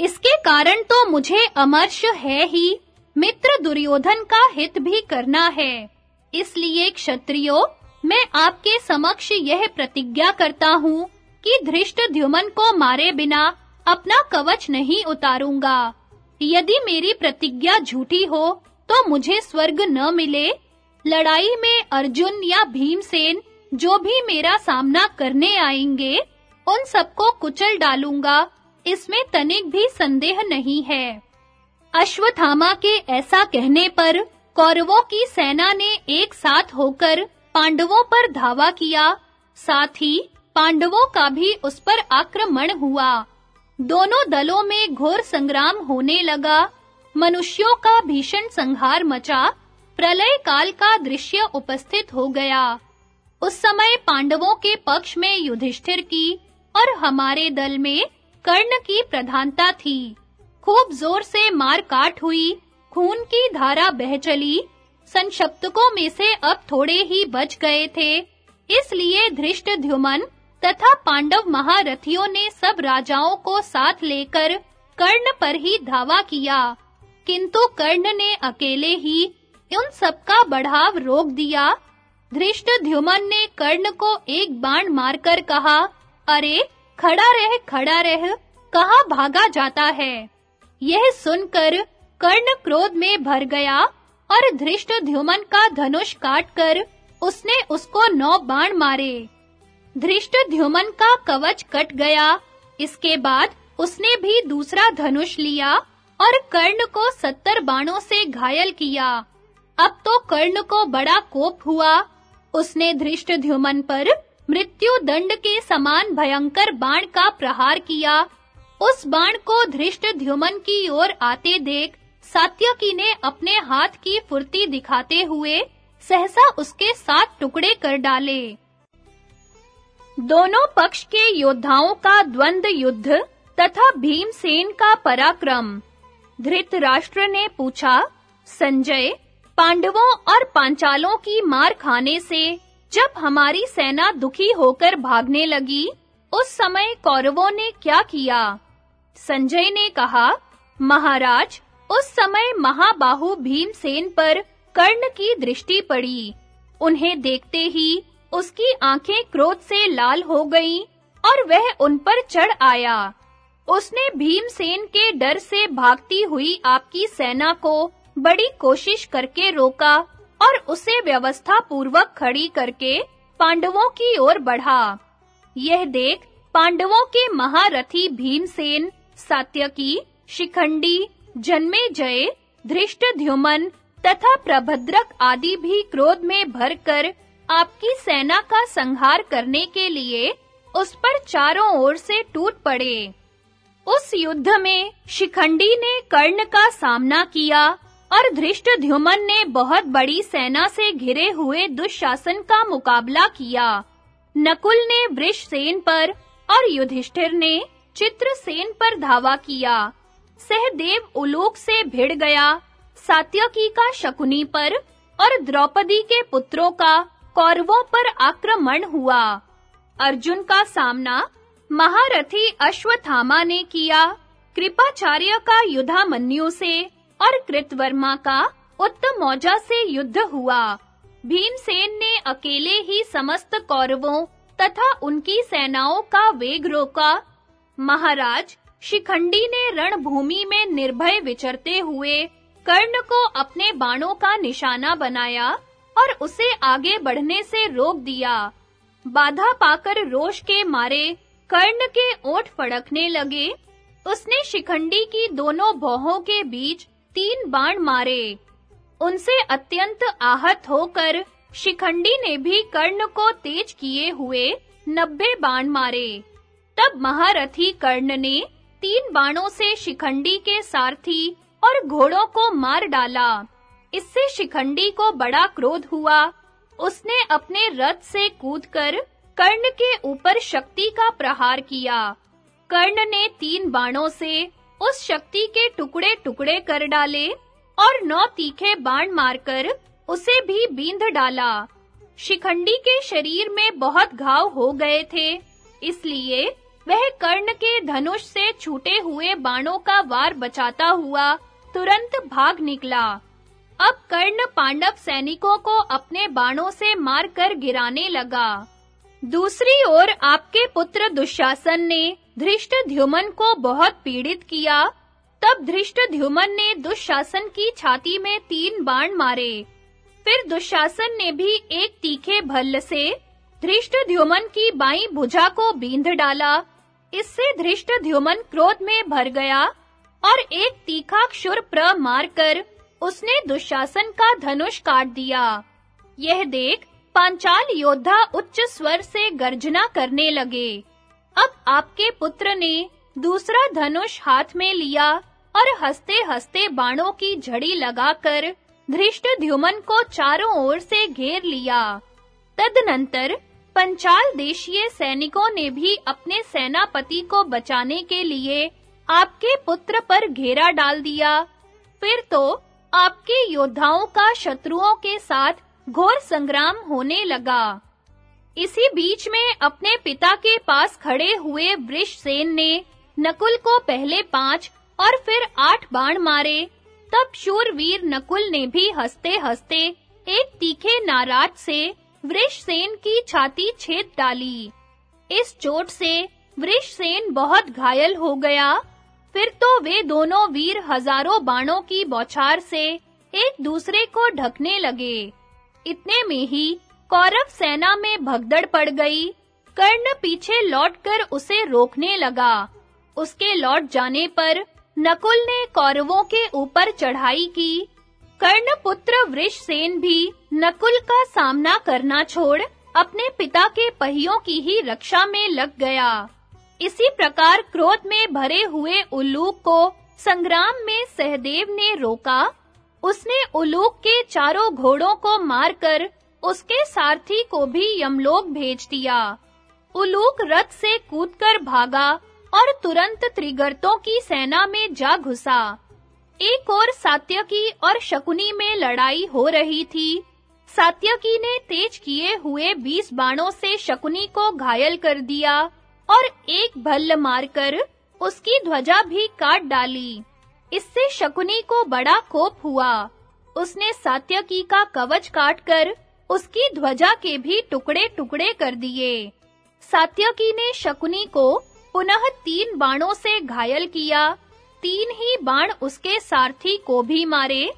इसके कारण तो मुझे अमर्ष है ही। मित्र दुर्योधन का हित भी करना है। इसलिए क्षत्रियो, मैं आपके समक्ष यह प्रतिज्ञा करता हूँ कि धृष्टद्युमन को मारे बिना अपना कवच नहीं उतारूँगा। यदि मेरी प्रतिज्ञा झूठी हो तो मुझे स्वर्ग न मिले। लड़ाई में अर्जुन या भीमसेन जो भी मेरा सामना करने आएँगे, उन सबको कुचल डालूँगा। इसमें तनिक भी संदेह नहीं है। अश्वत्थामा के ऐसा कहने पर कौरवों की सेना ने एक साथ होकर पांडवों पर धावा किया। साथ ही पांडवों का भी उस पर आक्रमण हुआ। दोनों दलों में घोर संग्राम होने लगा। मनुष्यों का भीषण संहार मचा। प्रलय काल का दृश्य उपस्थित हो गया। उस समय पांडवों के पक्ष में युधिष्ठिर की और हमारे दल में कर्ण की प्रधानता थी। खूब ज़ोर से मार काट हुई, खून की धारा बह चली। संशप्तकों में से अब थोड़े ही बच गए थे। इसलिए धृष्टद्युमन तथा पांडव महारथियों ने सब राजाओं को साथ लेकर कर्ण पर ही धावा किया। किंतु कर्ण ने अकेले ही उन सबका बढ़ाव रोक दिया। धृष्टद्युमन ने कर्ण को एक बाण मारकर कहा, अरे खड़ा रह खड़ा रह, कहाँ भागा जाता है? यह सुनकर कर्ण क्रोध में भर गया और धृष्टद्युमन का धनुष काटकर उसने उसको नौ बाण मारे। धृष्टद्युमन का कवच कट गया। इसके बाद उसने भी दूसरा धनुष लिया और कर्ण को सत्तर बाणों से घायल किया। अब तो कर्ण को बड़ा कोप हुआ। उसने धृष्टद्युमन पर मृत्यु दंड के समान भयंकर बाण का प्रहार किया। उस बाण को धृष्ट ध्युमन की ओर आते देख सात्यकी ने अपने हाथ की फुर्ती दिखाते हुए सहसा उसके साथ टुकड़े कर डाले। दोनों पक्ष के योद्धाओं का द्वंद युद्ध तथा भीमसेन का पराक्रम। धृतराष्ट्र ने पूछा, संजय, पांडवों और पांचालों की मार खाने से जब हमारी सेना दुखी होकर भागने लगी, उस समय कौरवों ने क्या किया? संजय ने कहा, महाराज, उस समय महाबाहु भीमसेन पर कर्ण की दृष्टि पड़ी। उन्हें देखते ही उसकी आँखें क्रोध से लाल हो गईं और वह उन पर चढ़ आया। उसने भीमसेन के डर से भागती हुई आपकी सेना को बड़ी कोशिश करके रोका और उसे व्यवस्था पूर्वक खड़ी करके पांडवों की ओर बढ़ा। यह देख पांडवों के महारथी भीमसेन, सात्यकी, शिखंडी, जन्मेजय, धृष्टद्युमन तथा प्रभद्रक आदि भी क्रोध में भरकर आपकी सेना का संहार करने के लिए उस पर चारों ओर से टूट पड़े। उस युद्ध में शिखंडी ने कर्ण का सामना किया और धृष्टद्युमन ने बहुत बड़ी सेना से घिरे हुए दुशासन का मुकाबला किया। नकुल ने वृषसेन पर और युधिष्ठिर ने चित्रसेन पर धावा किया। सहदेव उलोक से भिड़ गया। सात्यकी का शकुनी पर और द्रौपदी के पुत्रों का कौरवों पर आक्रमण हुआ। अर्जुन का सामना महारथी अश्वत्थामा ने किया। कृपाचार्य का युधामन्यु से और कृतवर्मा का उत्तम मौजा से युद्ध हुआ। भीमसेन ने अकेले ही समस्त कौरवों तथा उनकी सेनाओं का वेग रोका। महाराज शिखंडी ने रणभूमि में निर्भय विचरते हुए कर्ण को अपने बाणों का निशाना बनाया और उसे आगे बढ़ने से रोक दिया। बाधा पाकर रोष के मारे कर्ण के ओठ फड़कने लगे। उसने शिखंडी की दोनों भौहों के बीच तीन बाण मारे। उनसे अत्यंत आहत होकर शिखंडी ने भी कर्ण को तेज किए हुए नब्बे बाण मारे। तब महारथी कर्ण ने तीन बाणों से शिखंडी के सारथी और घोड़ों को मार डाला। इससे शिखंडी को बड़ा क्रोध हुआ। उसने अपने रथ से कूदकर कर्ण के ऊपर शक्ति का प्रहार किया। कर्ण ने तीन बाणों से उस शक्ति के टुकड़े-टुकड़े कर डाले और नौ तीखे बाण मारकर उसे भी बींध डाला। शिखंडी के शरीर में बहुत घाव हो गए थे, इसलिए वह कर्ण के धनुष से छूटे हुए बाणों का वार बचाता हुआ तुरंत भाग निकला। अब कर्ण पांडव सैनिकों को अपने बाणों से मारकर गिराने लगा। दूसरी ओर आपके पुत्र दुशासन ने धृष्टद्युम्न को बहुत पीड़ित किया। तब धृष्टद्युम्न ने दुशासन की छाती में तीन बाण मारे। फिर दुशासन ने भी एक तीखे भल्ल से धृष्टद्युम्न की बाई भुजा को बींध डाला। इससे धृष्टद्युम्न क्रोध में भर गया और एक तीखा क्षुर प्र मारकर उसने दुशासन का धनुष काट दिया। यह देख पांचाल योद्धा उच्च स्वर से गर्जना करने लगे। अब आपके पुत्र ने दूसरा धनुष हाथ में लिया और हंसते-हंसते बाणों की झड़ी लगाकर धृष्टद्युम्न को चारों ओर से घेर लिया। तदनंतर पंचाल देशीय सैनिकों ने भी अपने सेनापति को बचाने के लिए आपके पुत्र पर घेरा डाल दिया। फिर तो आपके योद्धाओं का शत्रुओं के साथ घोर संग्राम होने लगा। इसी बीच में अपने पिता के पास खड़े हुए वृषसेन ने नकुल को पहले पाँच और फिर आठ बाण मारे। तब शूरवीर नकुल ने भी हंसते-हंसते एक तीखे नाराज़ से वृषसेन की छाती छेद डाली। इस चोट से वृषसेन बहुत घायल हो गया। फिर तो वे दोनों वीर हज़ारों बाणों की बौछार से एक दूसरे को ढकने लगे। इतने में ही कौरव सेना में भगदड़ पड़ गई। कर्ण पीछे लौटकर उसे रोकने लगा। उसके लौट जाने पर नकुल ने कौरवों के ऊपर चढ़ाई की। कर्ण पुत्र वृषसेन भी नकुल का सामना करना छोड़ अपने पिता के पहियों की ही रक्षा में लग गया। इसी प्रकार क्रोध में भरे हुए उल्लूक को संग्राम में सहदेव ने रोका। उसने उल्लूक के चारों घोड़ों को मारकर उसके सारथी को भी यमलोक भेज दिया। उलूक रथ से कूदकर भागा और तुरंत त्रिगर्तों की सेना में जा घुसा। एक और सात्यकी और शकुनी में लड़ाई हो रही थी। सात्यकी ने तेज किए हुए बीस बाणों से शकुनी को घायल कर दिया और एक भल्ल मारकर उसकी ध्वजा भी काट डाली। इससे शकुनी को बड़ा कोप हुआ। उसने सात्यकी का कवच काटकर उसकी ध्वजा के भी टुकड़े-टुकड़े कर दिए। सात्यकी ने शकुनी को पुनः तीन बाणों से घायल किया। तीन ही बाण उसके सारथी को भी मारे।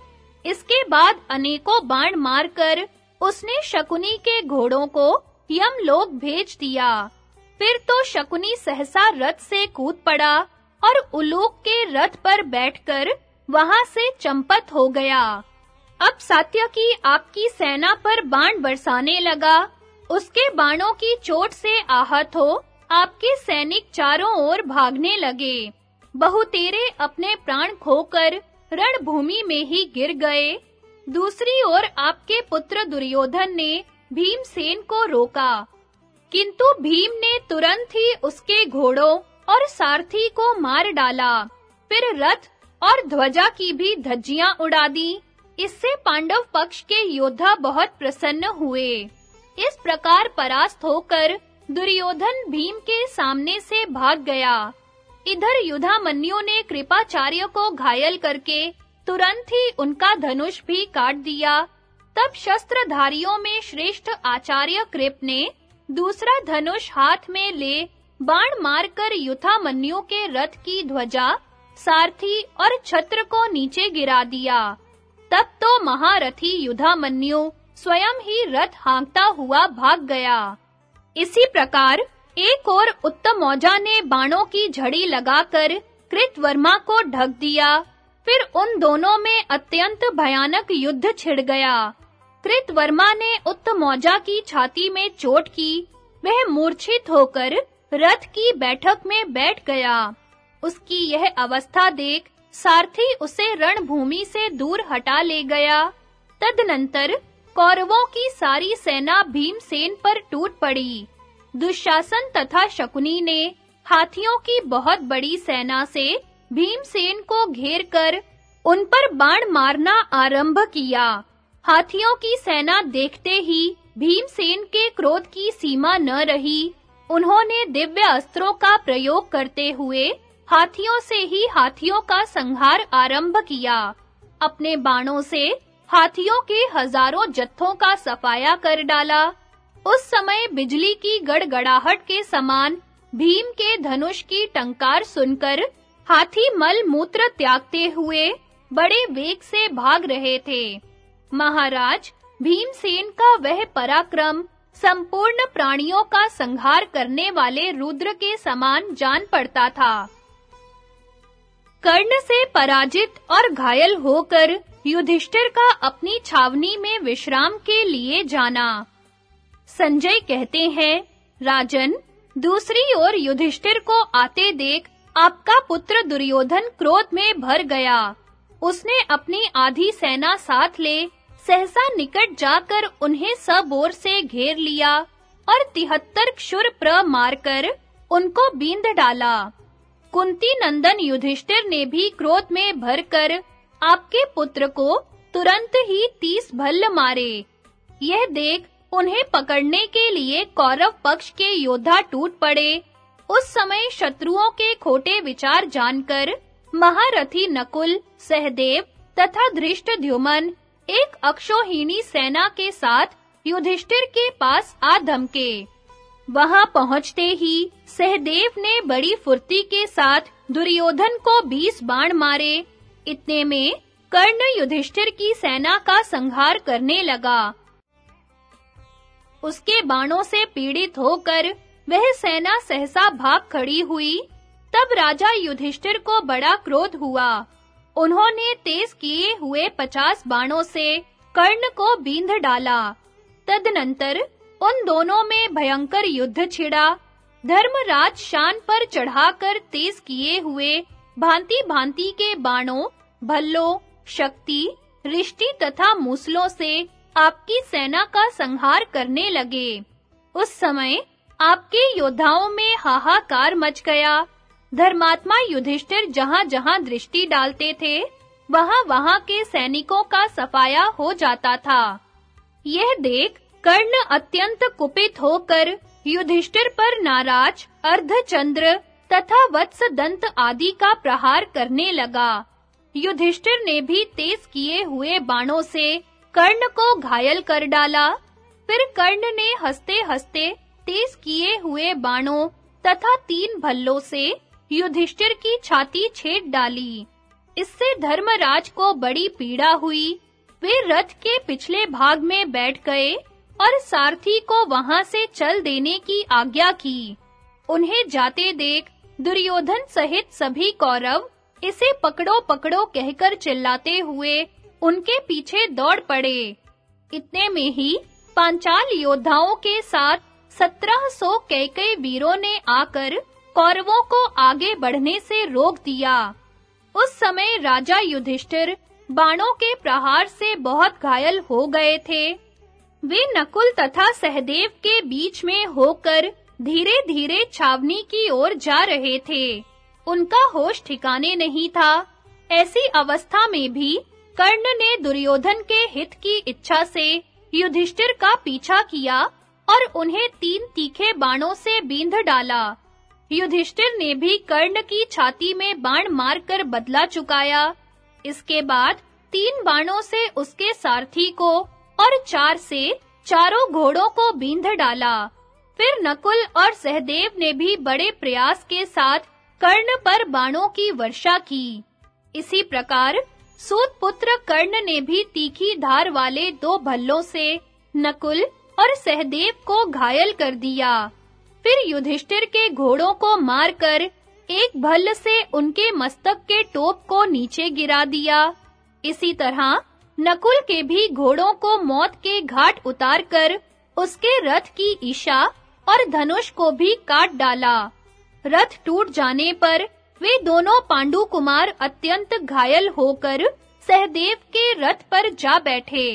इसके बाद अनेकों बाण मारकर उसने शकुनी के घोड़ों को यमलोक भेज दिया। फिर तो शकुनी सहसा रथ से कूद पड़ा और उलूक के रथ पर बैठकर वहाँ से चंपत हो गया। अब सात्यकी आपकी सेना पर बाण बरसाने लगा। उसके बाणों की चोट से आहत हो आपके सैनिक चारों ओर भागने लगे। बहुतेरे अपने प्राण खोकर रणभूमि में ही गिर गए। दूसरी ओर आपके पुत्र दुर्योधन ने भीमसेन को रोका। किंतु भीम ने तुरंत ही उसके घोड़ों और सारथी को मार डाला। फिर रथ और ध्वजा की भी धज्जियाँ उड़ा दी। इससे पांडव पक्ष के योद्धा बहुत प्रसन्न हुए। इस प्रकार परास्त होकर दुर्योधन भीम के सामने से भाग गया। इधर युधामन्यु ने कृपाचार्य को घायल करके तुरंत ही उनका धनुष भी काट दिया। तब शस्त्रधारियों में श्रेष्ठ आचार्य कृप ने दूसरा धनुष हाथ में ले बाण मारकर युधामन्यु के रथ की ध्वजा, सारथी और छत्र को नीचे गिरा दिया। तब तो महारथी युधामन्यु स्वयं ही रथ हांकता हुआ भाग गया। इसी प्रकार एक और उत्तमौजा ने बाणों की झड़ी लगाकर कृतवर्मा को ढक दिया, फिर उन दोनों में अत्यंत भयानक युद्ध छिड़ गया। कृतवर्मा ने उत्तमौजा की छाती में चोट की, वह मूर्छित होकर रथ की बैठक में बैठ गया। उसकी यह अवस्था देख सारथी उसे रणभूमि से दूर हटा ले गया। तदनंतर कौरवों की सारी सेना भीमसेन पर टूट पड़ी। दुशासन तथा शकुनी ने हाथियों की बहुत बड़ी सेना से भीमसेन को घेरकर उन पर बाण मारना आरंभ किया। हाथियों की सेना देखते ही भीमसेन के क्रोध की सीमा न रही। उन्होंने दिव्य अस्त्रों का प्रयोग करते हुए हाथियों से ही हाथियों का संहार आरंभ किया। अपने बाणों से हाथियों के हज़ारों जत्थों का सफाया कर डाला। उस समय बिजली की गड़गड़ाहट के समान भीम के धनुष की टंकार सुनकर हाथी मल मूत्र त्यागते हुए बड़े वेग से भाग रहे थे। महाराज, भीमसेन का वह पराक्रम संपूर्ण प्राणियों का संहार करने वाले रुद्र के समान जान पड़ता था। कर्ण से पराजित और घायल होकर युधिष्ठिर का अपनी छावनी में विश्राम के लिए जाना। संजय कहते हैं, राजन, दूसरी ओर युधिष्ठिर को आते देख आपका पुत्र दुर्योधन क्रोध में भर गया। उसने अपनी आधी सेना साथ ले, सहसा निकट जाकर उन्हें सब ओर से घेर लिया और तिहत्तर क्षुर प्र मारकर उनको बींद डाला। कुंती नंदन युधिष्ठिर ने भी क्रोध में भरकर आपके पुत्र को तुरंत ही तीस भल्ल मारे। यह देख उन्हें पकड़ने के लिए कौरव पक्ष के योद्धा टूट पड़े। उस समय शत्रुओं के खोटे विचार जानकर महारथी नकुल, सहदेव तथा धृष्टद्युमन एक अक्षोहिणी सेना के साथ युधिष्ठिर के पास आ धमके। वहाँ पहुँचते ही सहदेव ने बड़ी फुर्ती के साथ दुर्योधन को बीस बाण मारे। इतने में कर्ण युधिष्ठिर की सेना का संहार करने लगा। उसके बाणों से पीड़ित होकर वह सेना सहसा भाग खड़ी हुई। तब राजा युधिष्ठिर को बड़ा क्रोध हुआ। उन्होंने तेज किए हुए पचास बाणों से कर्ण को बींध डाला। तदनंतर उन दोनों में भयंकर युद्ध छिड़ा। धर्मराज शान पर चढ़ाकर तेज किए हुए भांति-भांति के बाणों, भल्लों, शक्ति रिष्टि तथा मूसलों से आपकी सेना का संहार करने लगे। उस समय आपके योद्धाओं में हाहाकार मच गया। धर्मात्मा युधिष्ठिर जहां-जहां दृष्टि डालते थे, वहां-वहां के सैनिकों का सफाया हो जाता था। यह देख कर्ण अत्यंत कुपित होकर युधिष्ठिर पर नाराज़, अर्धचंद्र तथा वत्स दंत आदि का प्रहार करने लगा। युधिष्ठिर ने भी तेज किए हुए बाणों से कर्ण को घायल कर डाला। फिर कर्ण ने हंसते-हंसते तेज किए हुए बाणों तथा तीन भल्लों से युधिष्ठिर की छाती छेद डाली। इससे धर्मराज को बड़ी पीड़ा हुई। वे रथ के पिछले भाग में बैठ गए। और सारथी को वहाँ से चल देने की आज्ञा की। उन्हें जाते देख दुर्योधन सहित सभी कौरव इसे पकड़ो पकड़ो कहकर चिल्लाते हुए उनके पीछे दौड़ पड़े। इतने में ही पांचाल योद्धाओं के साथ सत्रह सौ कैकई वीरों ने आकर कौरवों को आगे बढ़ने से रोक दिया। उस समय राजा युधिष्ठिर बाणों के प्रहार से बहुत घायल हो गए थे। वे नकुल तथा सहदेव के बीच में होकर धीरे-धीरे छावनी की ओर जा रहे थे। उनका होश ठिकाने नहीं था। ऐसी अवस्था में भी कर्ण ने दुर्योधन के हित की इच्छा से युधिष्ठिर का पीछा किया और उन्हें तीन तीखे बाणों से बींध डाला। युधिष्ठिर ने भी कर्ण की छाती में बाण मारकर बदला चुकाया। इसके बाद तीन बाणों से उसके सारथी को और चार से चारों घोड़ों को बींध डाला। फिर नकुल और सहदेव ने भी बड़े प्रयास के साथ कर्ण पर बाणों की वर्षा की। इसी प्रकार सूत पुत्र कर्ण ने भी तीखी धार वाले दो भल्लों से नकुल और सहदेव को घायल कर दिया। फिर युधिष्ठिर के घोड़ों को मारकर एक भल्ल से उनके मस्तक के टोप को नीचे गिरा दिया। इसी तरह नकुल के भी घोड़ों को मौत के घाट उतारकर उसके रथ की ईशा और धनुष को भी काट डाला। रथ टूट जाने पर वे दोनों पांडु कुमार अत्यंत घायल होकर सहदेव के रथ पर जा बैठे।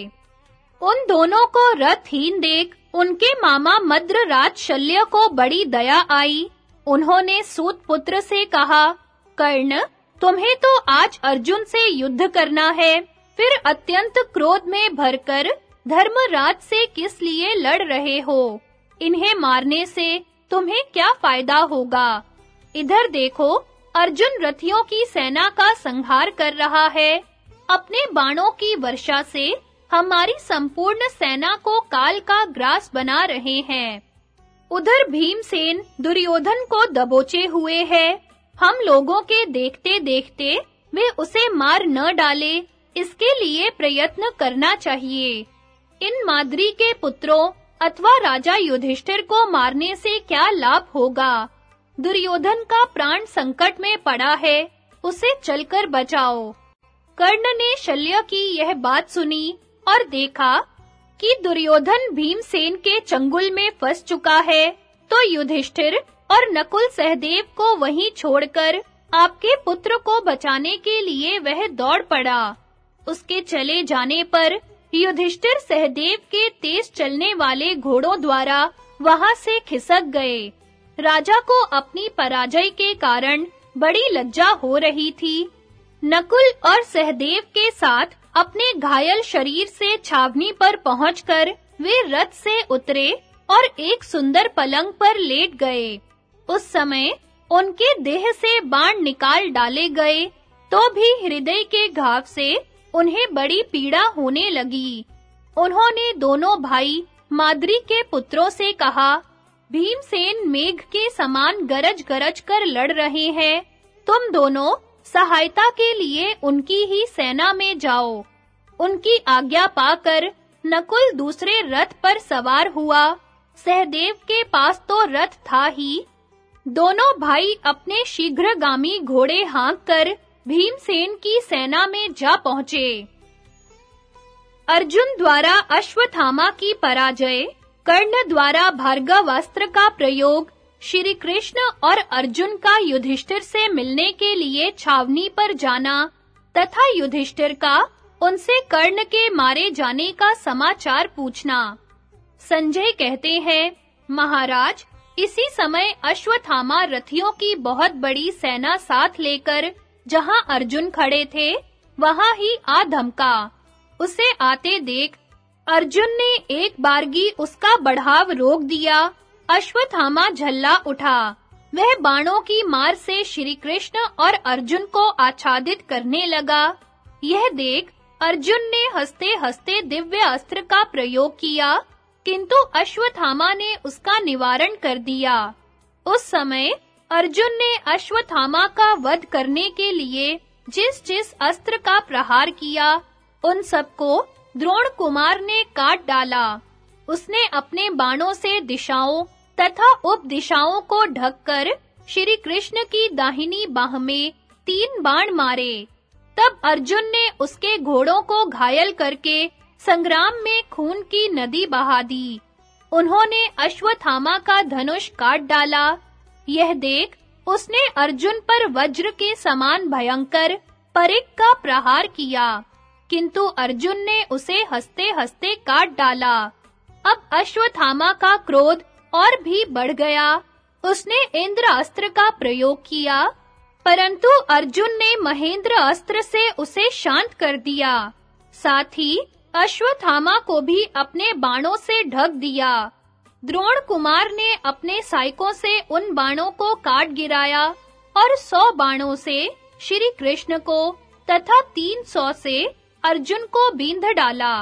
उन दोनों को रथहीन देख उनके मामा मद्रराज शल्य को बड़ी दया आई। उन्होंने सूत पुत्र से कहा, कर्ण, तुम्हें तो आज अर्जुन से युद्ध करना है। फिर अत्यंत क्रोध में भरकर धर्मराज से किस लिए लड़ रहे हो? इन्हें मारने से तुम्हें क्या फ़ायदा होगा? इधर देखो, अर्जुन रथियों की सेना का संहार कर रहा है। अपने बाणों की वर्षा से हमारी संपूर्ण सेना को काल का ग्रास बना रहे हैं। उधर भीमसेन दुर्योधन को दबोचे हुए है। हम लोगों के देखते-देखते वे उसे मार न डाले। इसके लिए प्रयत्न करना चाहिए। इन माद्री के पुत्रों अथवा राजा युधिष्ठिर को मारने से क्या लाभ होगा? दुर्योधन का प्राण संकट में पड़ा है, उसे चलकर बचाओ। कर्ण ने शल्य की यह बात सुनी और देखा कि दुर्योधन भीमसेन के चंगुल में फंस चुका है तो युधिष्ठिर और नकुल सहदेव को वहीं छोड़कर आपके पुत्र को बचाने के लिए वह दौड़ पड़ा। उसके चले जाने पर युधिष्ठिर सहदेव के तेज चलने वाले घोड़ों द्वारा वहाँ से खिसक गए। राजा को अपनी पराजय के कारण बड़ी लज्जा हो रही थी। नकुल और सहदेव के साथ अपने घायल शरीर से छावनी पर पहुंचकर वे रथ से उतरे और एक सुंदर पलंग पर लेट गए। उस समय उनके देह से बाण निकाल डाले गए तो भी हृदय के घाव से उन्हें बड़ी पीड़ा होने लगी। उन्होंने दोनों भाई माद्री के पुत्रों से कहा, भीमसेन मेघ के समान गरज-गरज कर लड़ रहे हैं। तुम दोनों सहायता के लिए उनकी ही सेना में जाओ। उनकी आज्ञा पाकर नकुल दूसरे रथ पर सवार हुआ। सहदेव के पास तो रथ था ही। दोनों भाई अपने शीघ्रगामी घोड़े हाँक कर भीमसेन की सेना में जा पहुँचे। अर्जुन द्वारा अश्वत्थामा की पराजय, कर्ण द्वारा भार्गवास्त्र का प्रयोग श्री कृष्ण और अर्जुन का युधिष्ठिर से मिलने के लिए छावनी पर जाना, तथा युधिष्ठिर का, उनसे कर्ण के मारे जाने का समाचार पूछना। संजय कहते हैं, महाराज, इसी समय अश्वत्थामा रथियों की बहुत बड़ी सेना साथ लेकर जहाँ अर्जुन खड़े थे, वहाँ ही आ धमका। उसे आते देख अर्जुन ने एक बारगी उसका बढ़ाव रोक दिया। अश्वत्थामा झल्ला उठा। वह बाणों की मार से श्री कृष्ण और अर्जुन को आच्छादित करने लगा। यह देख अर्जुन ने हंसते-हंसते दिव्य अस्त्र का प्रयोग किया, किंतु अश्वत्थामा ने उसका निवारण कर दिया। उस समय अर्जुन ने अश्वत्थामा का वध करने के लिए जिस-जिस अस्त्र का प्रहार किया, उन सबको द्रोण कुमार ने काट डाला। उसने अपने बाणों से दिशाओं तथा उप दिशाओं को ढककर श्री कृष्ण की दाहिनी बाह में तीन बाण मारे। तब अर्जुन ने उसके घोड़ों को घायल करके संग्राम में खून की नदी बहा दी। उन्होंने अश्वत्थामा का धनुष काट डाला। यह देख उसने अर्जुन पर वज्र के समान भयंकर परिक का प्रहार किया। किंतु अर्जुन ने उसे हंसते-हंसते काट डाला। अब अश्वत्थामा का क्रोध और भी बढ़ गया। उसने इंद्र अस्त्र का प्रयोग किया, परंतु अर्जुन ने महेंद्र अस्त्र से उसे शांत कर दिया। साथ ही अश्वत्थामा को भी अपने बाणों से ढक दिया। द्रोण कुमार ने अपने साइकों से उन बाणों को काट गिराया और सौ बाणों से श्री कृष्ण को तथा तीन सौ से अर्जुन को बींध डाला।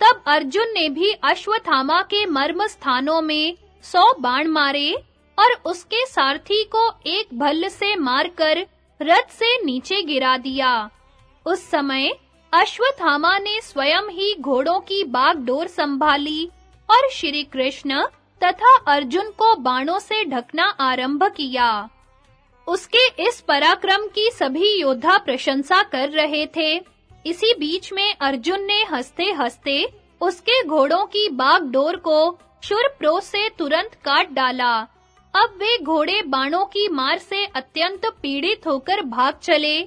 तब अर्जुन ने भी अश्वत्थामा के मर्म स्थानों में सौ बाण मारे और उसके सारथी को एक भल्ल से मारकर रथ से नीचे गिरा दिया। उस समय अश्वत्थामा ने स्वयं ही घोड़ों की बागडोर संभाली और श्री कृष्ण तथा अर्जुन को बाणों से ढकना आरंभ किया। उसके इस पराक्रम की सभी योद्धा प्रशंसा कर रहे थे। इसी बीच में अर्जुन ने हंसते-हंसते उसके घोड़ों की बागडोर को शुरप्रो से तुरंत काट डाला। अब वे घोड़े बाणों की मार से अत्यंत पीड़ित होकर भाग चले।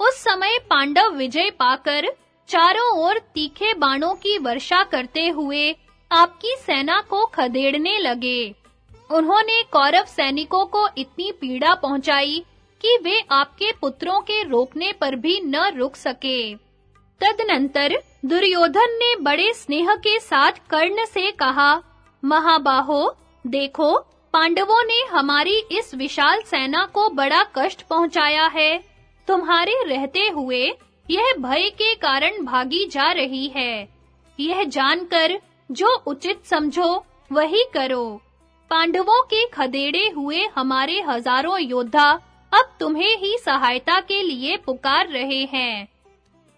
उस समय पांडव विजय पाकर चारों ओर तीखे बाणों की वर्षा करते हुए आपकी सेना को खदेड़ने लगे। उन्होंने कौरव सैनिकों को इतनी पीड़ा पहुंचाई कि वे आपके पुत्रों के रोकने पर भी न रुक सके। तदनंतर दुर्योधन ने बड़े स्नेह के साथ कर्ण से कहा, महाबाहो, देखो, पांडवों ने हमारी इस विशाल सेना को बड़ा कष्ट पहुँचाया है। तुम्हारे रहते हुए यह भय के कारण भागी जा रही है। यह जानकर जो उचित समझो, वही करो। पांडवों के खदेड़े हुए हमारे हज़ारों योद्धा अब तुम्हें ही सहायता के लिए पुकार रहे हैं।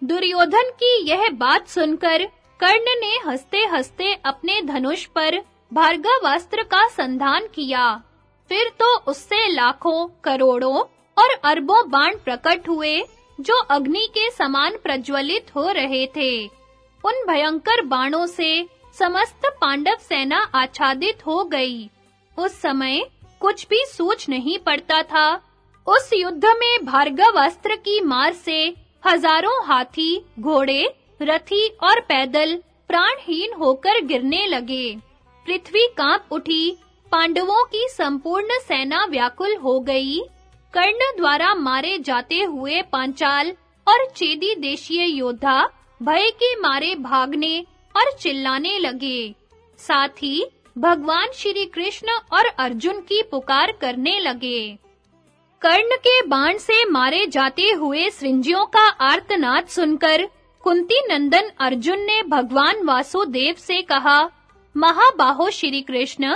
दुर्योधन की यह बात सुनकर कर्ण ने हंसते-हंसते अपने धनुष पर भार्गवास्त्र का संधान किया। फिर तो उससे लाखों, करोड़ों और अरबों बाण प्रकट हुए, जो अग्नि के समान प्रज्वलित हो रहे थे। उन भयंकर बाणों से समस्त पांडव सेना आच्छादित हो गई। उस समय कुछ भी सोच नहीं पड़ता था। उस युद्ध में भार्गव अस्त्र की मार से हज़ारों हाथी, घोड़े, रथी और पैदल प्राणहीन होकर गिरने लगे। पृथ्वी काँप उठी, पांडवों की संपूर्ण सेना व्याकुल हो गई। कर्ण द्वारा मारे जाते हुए पांचाल और चेदी देशीय योद्धा भय के मारे भागने और चिल्लाने लगे। साथ ही भगवान श्री कृष्ण और अर्जुन की पुकार करने लगे। कर्ण के बाण से मारे जाते हुए सृंजियों का आर्तनाद सुनकर कुंती नंदन अर्जुन ने भगवान वासुदेव से कहा, महाबाहो श्री कृष्ण,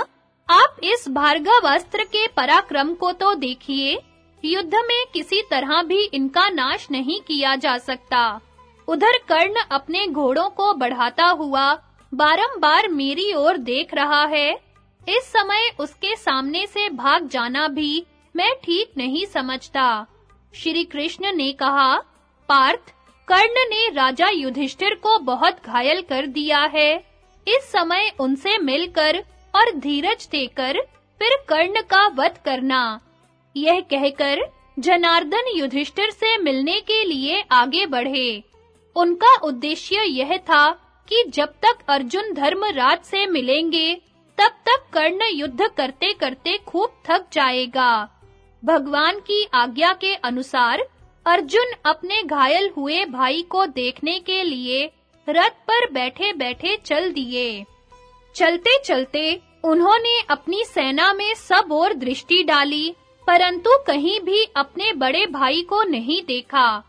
आप इस भार्गव अस्त्र के पराक्रम को तो देखिए। युद्ध में किसी तरह भी इनका नाश नहीं किया जा सकता। उधर कर्ण अपने घोड़ों को बढ़ाता हुआ बारंबार मेरी ओर देख रहा है। इस समय उसके सामने से भाग जाना भी मैं ठीक नहीं समझता। श्री कृष्ण ने कहा, पार्थ, कर्ण ने राजा युधिष्ठिर को बहुत घायल कर दिया है। इस समय उनसे मिलकर और धीरज देकर फिर कर्ण का वध करना। यह कहकर जनार्दन युधिष्ठिर से मिलने के लिए आगे बढ़े। उनका उद्देश्य यह था कि जब तक अर्जुन धर्मराज से मिलेंगे, तब तक कर्ण युद्ध करते-करते खूब थक जाएगा। भगवान की आज्ञा के अनुसार, अर्जुन अपने घायल हुए भाई को देखने के लिए रथ पर बैठे-बैठे चल दिए। चलते-चलते उन्होंने अपनी सेना में सब ओर दृष्टि डाली, परंतु कहीं भी अपने बड़े भाई को नहीं देखा।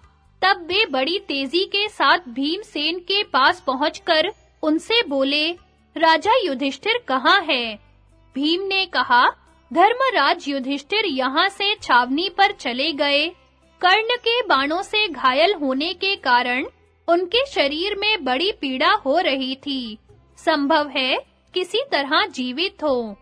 तब वे बड़ी तेज़ी के साथ भीमसेन के पास पहुंचकर उनसे बोले, राजा युधिष्ठिर कहाँ है? भीम ने कहा, धर्मराज युधिष्ठिर यहाँ से छावनी पर चले गए। कर्ण के बाणों से घायल होने के कारण उनके शरीर में बड़ी पीड़ा हो रही थी। संभव है किसी तरह जीवित हो।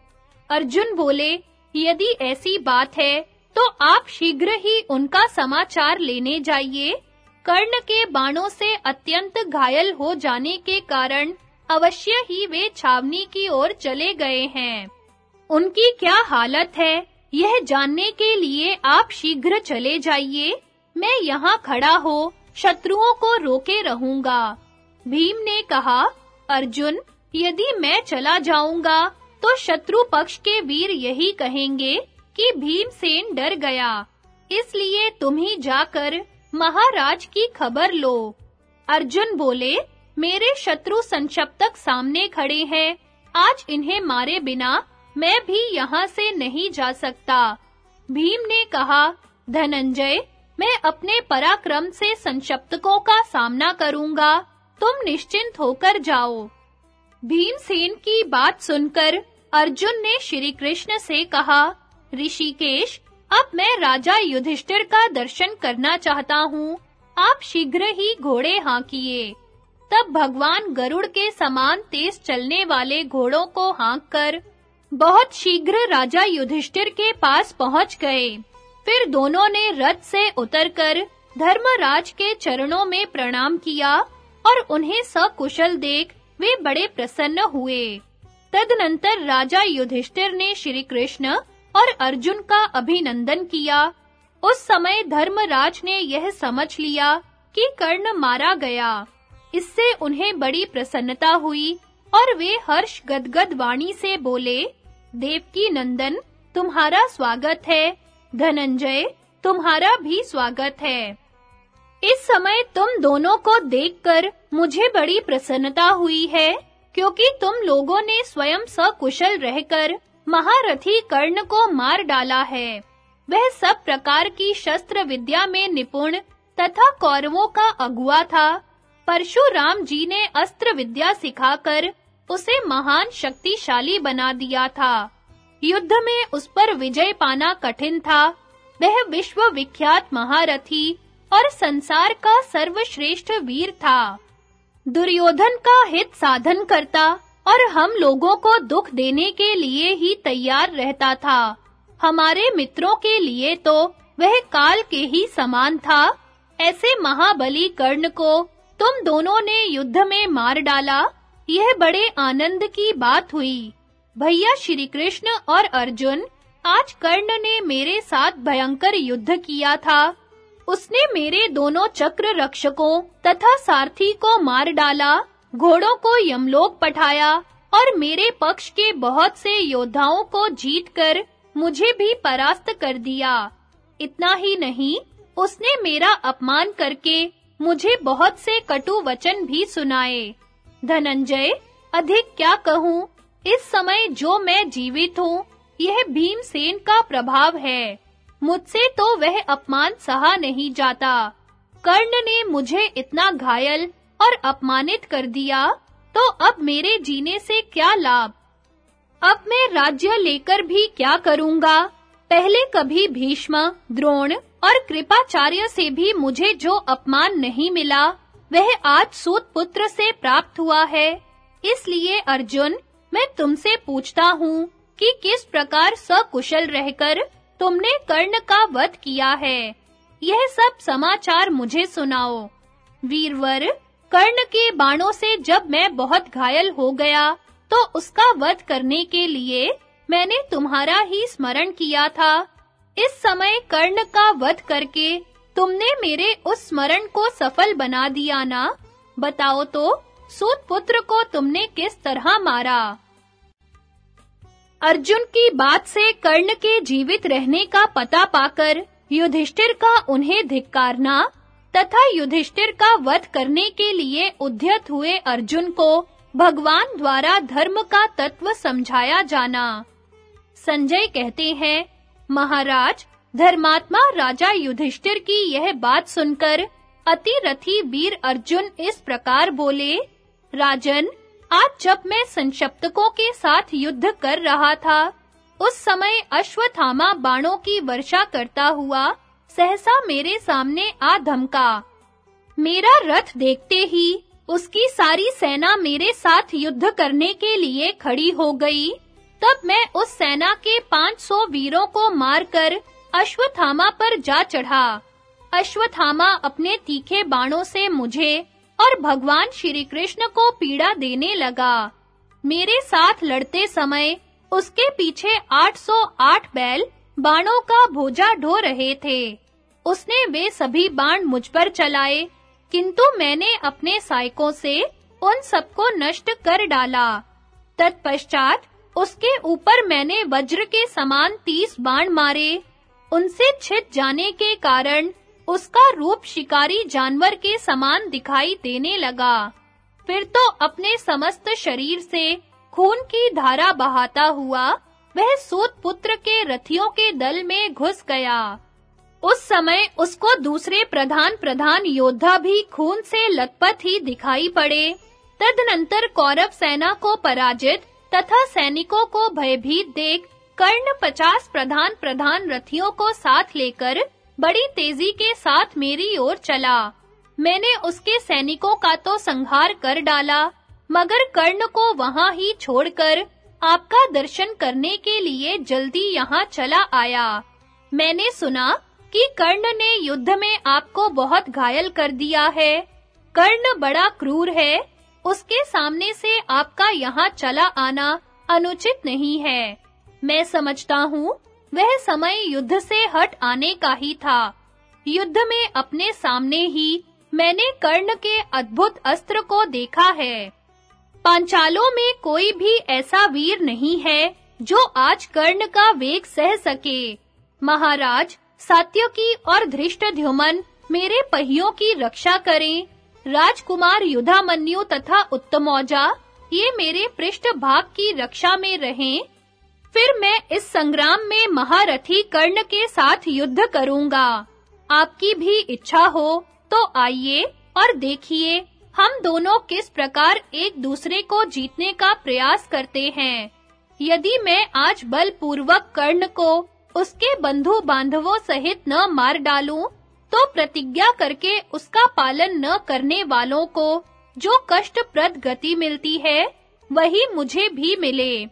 अर्जुन बोले, यदि ऐसी बात है तो आप शीघ्र ही उनका समाचार लेने जाइए। कर्ण के बाणों से अत्यंत घायल हो जाने के कारण अवश्य ही वे छावनी की ओर चले गए हैं। उनकी क्या हालत है? यह जानने के लिए आप शीघ्र चले जाइए। मैं यहाँ खड़ा हो शत्रुओं को रोके रहूँगा। भीम ने कहा, अर्जुन, यदि मैं चला जाऊँगा तो शत्रु पक्ष के वीर यही कहेंगे कि भीमसेन डर गया। इसलिए तुम ही जाकर महाराज की खबर लो। अर्जुन बोले, मेरे शत्रु संक्षप्तक सामने खड़े हैं। आज इन्हें मारे बिना मैं भी यहाँ से नहीं जा सकता। भीम ने कहा, धनंजय, मैं अपने पराक्रम से संशप्तकों का सामना करूँगा। तुम निश्चिंत होकर जाओ। भीमसेन की बात सुनकर अर्जुन ने श्री कृष्ण से कहा, ऋषिकेश अब मैं राजा युधिष्ठिर का दर्शन करना चाहता हूँ। आप शीघ्र ही घोड़े हाँकिए। तब भगवान गरुड़ के समान तेज चलने वाले घोड़ों को हाँककर बहुत शीघ्र राजा युधिष्ठिर के पास पहुँच गए। फिर दोनों ने रथ से उतरकर धर्मराज के चरणों में प्रणाम किया और उन्हें सकुशल देख वे बड़े प्रसन्न हुए। तदनंतर राजा युधिष्ठिर ने श्री कृष्ण और अर्जुन का अभिनंदन किया। उस समय धर्मराज ने यह समझ लिया कि कर्ण मारा गया। इससे उन्हें बड़ी प्रसन्नता हुई और वे हर्ष गदगद वाणी से बोले, देवकी नंदन, तुम्हारा स्वागत है। धनंजय, तुम्हारा भी स्वागत है। इस समय तुम दोनों को देखकर मुझे बड़ी प्रसन्नता हुई है, क्योंकि तुम लोगों ने स्वयं सकुशल रहकर महारथी कर्ण को मार डाला है। वह सब प्रकार की शस्त्र विद्या में निपुण तथा कौरवों का अगुआ था। परशुराम जी ने अस्त्र विद्या सिखाकर उसे महान शक्तिशाली बना दिया था। युद्ध में उस पर विजय पाना कठिन था। वह विश्व विख्यात महारथी और संसार का सर्वश्रेष्ठ वीर था। दुर्योधन का हित साधन करता और हम लोगों को दुख देने के लिए ही तैयार रहता था। हमारे मित्रों के लिए तो वह काल के ही समान था। ऐसे महाबली कर्ण को तुम दोनों ने युद्ध में मार डाला। यह बड़े आनंद की बात हुई। भैया श्री कृष्ण और अर्जुन, आज कर्ण ने मेरे साथ भयंकर युद्ध किया था। उसने मेरे दोनों चक्र रक्षकों तथा सारथी को मार डाला। घोड़ों को यमलोक पठाया और मेरे पक्ष के बहुत से योद्धाओं को जीतकर मुझे भी परास्त कर दिया। इतना ही नहीं, उसने मेरा अपमान करके मुझे बहुत से कटु वचन भी सुनाए। धनंजय, अधिक क्या कहूँ? इस समय जो मैं जीवित हूँ, यह भीमसेन का प्रभाव है। मुझसे तो वह अपमान सहा नहीं जाता। कर्ण ने मुझे इतना घायल और अपमानित कर दिया तो अब मेरे जीने से क्या लाभ? अब मैं राज्य लेकर भी क्या करूँगा? पहले कभी भीष्म, द्रोण और कृपाचार्य से भी मुझे जो अपमान नहीं मिला, वह आज सूत पुत्र से प्राप्त हुआ है। इसलिए अर्जुन, मैं तुमसे पूछता हूँ कि किस प्रकार सकुशल रहकर तुमने कर्ण का वध किया है? यह सब समाचार मुझे सुनाओ। वीरवर कर्ण के बाणों से जब मैं बहुत घायल हो गया तो उसका वध करने के लिए मैंने तुम्हारा ही स्मरण किया था। इस समय कर्ण का वध करके तुमने मेरे उस स्मरण को सफल बना दिया ना? बताओ तो सूत पुत्र को तुमने किस तरह मारा? अर्जुन की बात से कर्ण के जीवित रहने का पता पाकर युधिष्ठिर का उन्हें धिक्कारना तथा युधिष्ठिर का वध करने के लिए उद्यत हुए अर्जुन को भगवान द्वारा धर्म का तत्व समझाया जाना। संजय कहते हैं, महाराज, धर्मात्मा राजा युधिष्ठिर की यह बात सुनकर अतिरथी वीर अर्जुन इस प्रकार बोले, राजन, आज जब मैं संशप्तकों के साथ युद्ध कर रहा था, उस समय अश्वत्थामा बाणों की वर्षा करता हुआ सहसा मेरे सामने आ धमका। मेरा रथ देखते ही उसकी सारी सेना मेरे साथ युद्ध करने के लिए खड़ी हो गई। तब मैं उस सेना के 500 वीरों को मारकर अश्वत्थामा पर जा चढ़ा। अश्वत्थामा अपने तीखे बाणों से मुझे और भगवान श्री कृष्ण को पीड़ा देने लगा। मेरे साथ लड़ते समय उसके पीछे 808 बैल बाणों का भोजा ढो रहे थे। उसने वे सभी बाण मुझ पर चलाए, किंतु मैंने अपने सायकों से उन सबको नष्ट कर डाला। तत्पश्चात उसके ऊपर मैंने वज्र के समान तीस बाण मारे। उनसे छिद जाने के कारण उसका रूप शिकारी जानवर के समान दिखाई देने लगा। फिर तो अपने समस्त शरीर से खून की धारा बहाता हुआ वह सूत पुत्र के रथियों के दल में घुस गया। उस समय उसको दूसरे प्रधान प्रधान योद्धा भी खून से लथपथ ही दिखाई पड़े। तदनंतर कौरव सेना को पराजित तथा सैनिकों को भयभीत देख कर्ण पचास प्रधान प्रधान रथियों को साथ लेकर बड़ी तेज़ी के साथ मेरी ओर चला। मैंने उसके सैनिकों का तो संहार कर डाला, मगर कर्ण को वहाँ ही छोड़कर आपका दर्शन करने के लिए जल्दी यहाँ चला आया। मैंने सुना कि कर्ण ने युद्ध में आपको बहुत घायल कर दिया है। कर्ण बड़ा क्रूर है। उसके सामने से आपका यहाँ चला आना अनुचित नहीं है। मैं समझता हूँ, वह समय युद्ध से हट आने का ही था। युद्ध में अपने सामने ही मैंने कर्ण के अद्भुत अस्त्र को देखा है। पांचालों में कोई भी ऐसा वीर नहीं है जो आज कर्ण का वेग सह सके। महाराज सात्यकी और धृष्ट धृष्टद्युमन मेरे पहियों की रक्षा करें। राजकुमार युधामन्यु तथा उत्तमौजा ये मेरे पृष्ठ भाग की रक्षा में रहें। फिर मैं इस संग्राम में महारथी कर्ण के साथ युद्ध करूँगा। आपकी भी इच्छा हो तो आइए और देखिए, हम दोनों किस प्रकार एक दूसरे को जीतने का प्रयास करते हैं। यदि मैं आज बलपूर्वक कर्ण को उसके बंधु बांधवों सहित न मार डालूं तो प्रतिज्ञा करके उसका पालन न करने वालों को जो कष्टप्रद गति मिलती है, वही मुझे भी मिले।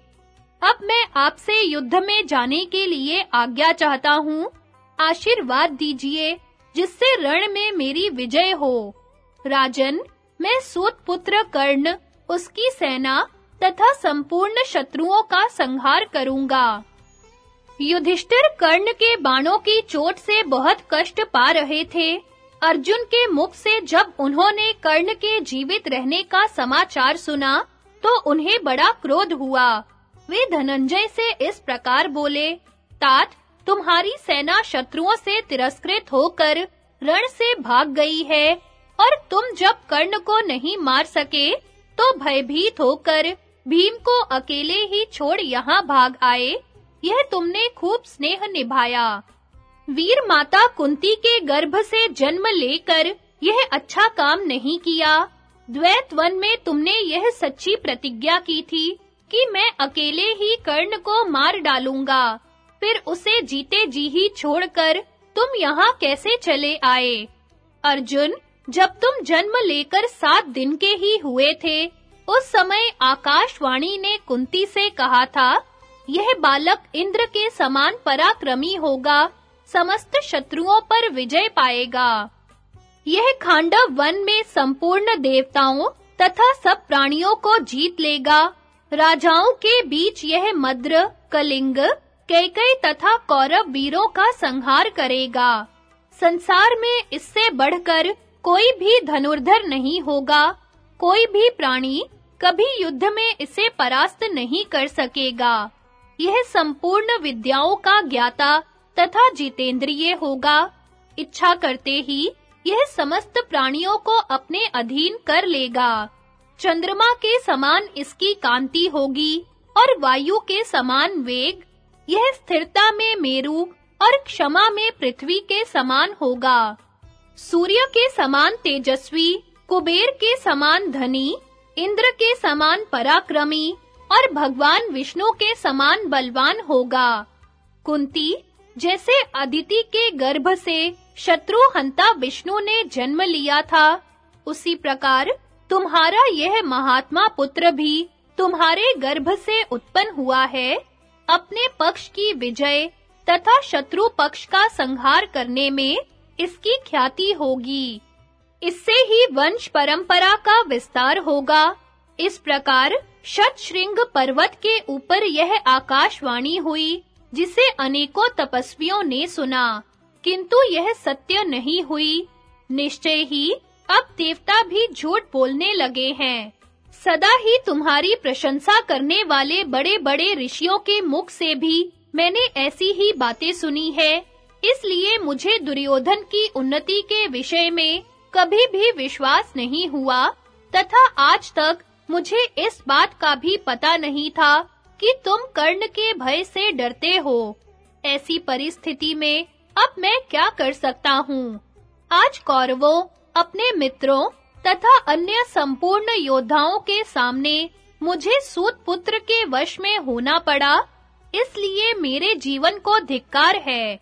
अब मैं आपसे युद्ध में जाने के लिए आज्ञा चाहता हूँ। आशीर्वाद दीजिए, जिससे रण में मेरी विजय हो। राजन, मैं सूत पुत्र कर्ण, उसकी सेना तथा संपूर्ण शत्रुओं का संहार करूँगा। युधिष्ठिर कर्ण के बाणों की चोट से बहुत कष्ट पा रहे थे। अर्जुन के मुख से जब उन्होंने कर्ण के जीवित रहने का समाचार सुना तो उन्हें बड़ा क्रोध हुआ। वे धनंजय से इस प्रकार बोले, तात, तुम्हारी सेना शत्रुओं से तिरस्कृत होकर रण से भाग गई है, और तुम जब कर्ण को नहीं मार सके तो भयभीत होकर भीम को अकेले ही छोड़ यहाँ भाग आए। यह तुमने खूब स्नेह निभाया। वीर माता कुंती के गर्भ से जन्म लेकर यह अच्छा काम नहीं किया। द्वैत वन में तुमने यह सच्ची प्रतिज्ञा की थी कि मैं अकेले ही कर्ण को मार डालूँगा। फिर उसे जीते जी ही छोड़कर तुम यहाँ कैसे चले आए? अर्जुन, जब तुम जन्म लेकर सात दिन के ही हुए थे, उस समय आकाशवाणी ने कुंती से कहा था यह बालक इंद्र के समान पराक्रमी होगा, समस्त शत्रुओं पर विजय पाएगा। यह खांडव वन में संपूर्ण देवताओं तथा सब प्राणियों को जीत लेगा। राजाओं के बीच यह मद्र, कलिंग, कैकई तथा कौरव वीरों का संहार करेगा। संसार में इससे बढ़कर कोई भी धनुर्धर नहीं होगा। कोई भी प्राणी कभी युद्ध में इसे परास्त नहीं कर सकेगा। यह संपूर्ण विद्याओं का ज्ञाता तथा जितेंद्रिय होगा। इच्छा करते ही यह समस्त प्राणियों को अपने अधीन कर लेगा। चंद्रमा के समान इसकी कांति होगी और वायु के समान वेग, यह स्थिरता में मेरु और क्षमा में पृथ्वी के समान होगा। सूर्य के समान तेजस्वी, कुबेर के समान धनी, इंद्र के समान पराक्रमी और भगवान विष्णु के समान बलवान होगा। कुंती, जैसे अदिति के गर्भ से शत्रुहंता विष्णु ने जन्म लिया था, उसी प्रकार तुम्हारा यह महात्मा पुत्र भी तुम्हारे गर्भ से उत्पन्न हुआ है। अपने पक्ष की विजय तथा शत्रु पक्ष का संहार करने में इसकी ख्याति होगी। इससे ही वंश परंपरा का विस्तार होगा। इस प्रकार शतशृंग पर्वत के ऊपर यह आकाशवाणी हुई, जिसे अनेकों तपस्वियों ने सुना, किंतु यह सत्य नहीं हुई। निश्चय ही अब देवता भी झूठ बोलने लगे हैं। सदा ही तुम्हारी प्रशंसा करने वाले बड़े-बड़े ऋषियों के मुख से भी मैंने ऐसी ही बातें सुनी है। इसलिए मुझे दुर्योधन की उन्नति के विषय में कभी भी विश्वास नहीं हुआ, तथा आज तक मुझे इस बात का भी पता नहीं था कि तुम कर्ण के भय से डरते हो। ऐसी परिस्थिति में अब मैं क्या कर सकता हूँ? आज कौरवों, अपने मित्रों तथा अन्य संपूर्ण योद्धाओं के सामने मुझे सूत पुत्र के वश में होना पड़ा, इसलिए मेरे जीवन को धिक्कार है।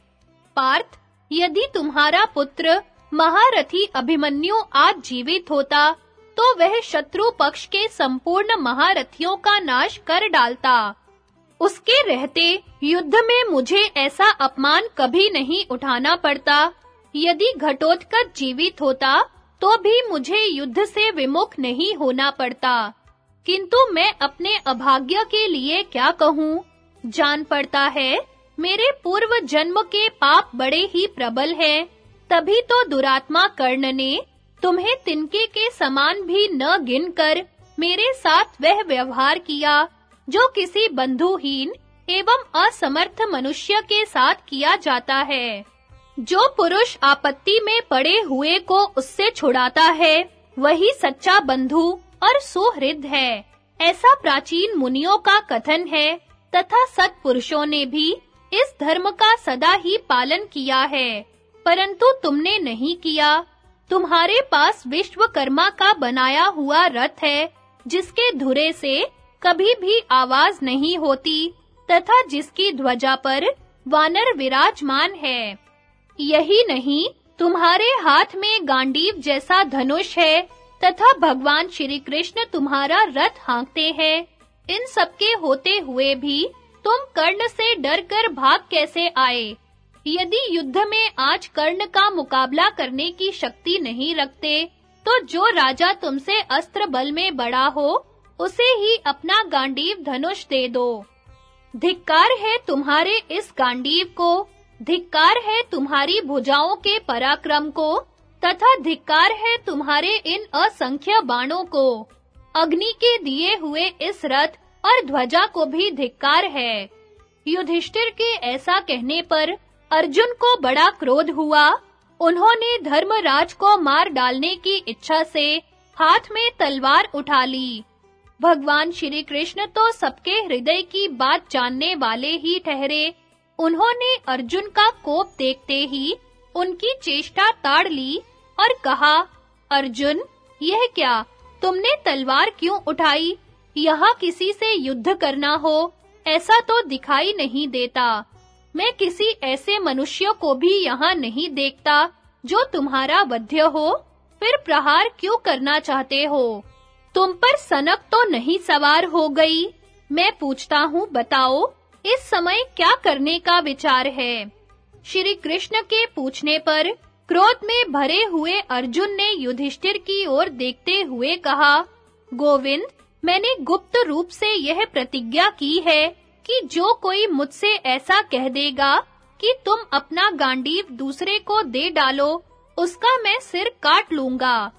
पार्थ, यदि तुम्हारा पुत्र महारथी अभिमन्यु आज जीवित होता तो वह शत्रु पक्ष के संपूर्ण महारथियों का नाश कर डालता। उसके रहते युद्ध में मुझे ऐसा अपमान कभी नहीं उठाना पड़ता। यदि घटोत्कच जीवित होता तो भी मुझे युद्ध से विमुख नहीं होना पड़ता। किंतु मैं अपने अभाग्य के लिए क्या कहूँ? जान पड़ता है, मेरे पूर्व जन्म के पाप बड़े ही प्रबल हैं। तभी तो दुरात्मा कर्ण ने तुम्हें तिनके के समान भी न गिनकर मेरे साथ वह व्यवहार किया, जो किसी बंधुहीन एवं असमर्थ मनुष्य के साथ किया जाता है। जो पुरुष आपत्ति में पड़े हुए को उससे छुड़ाता है, वही सच्चा बंधु और सुहृद है। ऐसा प्राचीन मुनियों का कथन है, तथा सत्पुरुषों ने भी इस धर्म का सदा ही पालन किया है, परंतु तुमने नहीं किया। तुम्हारे पास विश्वकर्मा का बनाया हुआ रथ है, जिसके धुरे से कभी भी आवाज़ नहीं होती, तथा जिसकी ध्वजा पर वानर विराजमान है। यही नहीं, तुम्हारे हाथ में गांडीव जैसा धनुष है, तथा भगवान श्री कृष्ण तुम्हारा रथ हाँकते हैं। इन सब के होते हुए भी तुम कर्ण से डरकर भाग कैसे आए? यदि युद्ध में आज कर्ण का मुकाबला करने की शक्ति नहीं रखते तो जो राजा तुमसे अस्त्र बल में बड़ा हो, उसे ही अपना गांडीव धनुष दे दो। धिक्कार है तुम्हारे इस गांडीव को, धिक्कार है तुम्हारी भुजाओं के पराक्रम को, तथा धिक्कार है तुम्हारे इन असंख्य बाणों को। अग्नि के दिए हुए इस रथ और ध्वजा को भी धिक्कार है। युधिष्ठिर के ऐसा कहने पर अर्जुन को बड़ा क्रोध हुआ। उन्होंने धर्मराज को मार डालने की इच्छा से हाथ में तलवार उठा ली। भगवान श्री कृष्ण तो सबके हृदय की बात जानने वाले ही ठहरे। उन्होंने अर्जुन का कोप देखते ही उनकी चेष्टा ताड़ ली और कहा, अर्जुन, यह क्या? तुमने तलवार क्यों उठाई? यहाँ किसी से युद्ध करना हो, ऐसा तो दिखाई नहीं देता। मैं किसी ऐसे मनुष्य को भी यहाँ नहीं देखता, जो तुम्हारा वध्य हो। फिर प्रहार क्यों करना चाहते हो? तुम पर सनक तो नहीं सवार हो गई। मैं पूछता हूँ, बताओ, इस समय क्या करने का विचार है? श्री कृष्ण के पूछने पर क्रोध में भरे हुए अर्जुन ने युधिष्ठिर की ओर देखते हुए कहा, गोविंद, मैंने गुप्त रूप से यह प्रतिज्ञा की है। कि जो कोई मुझसे ऐसा कह देगा कि तुम अपना गांडीव दूसरे को दे डालो, उसका मैं सिर काट लूँगा।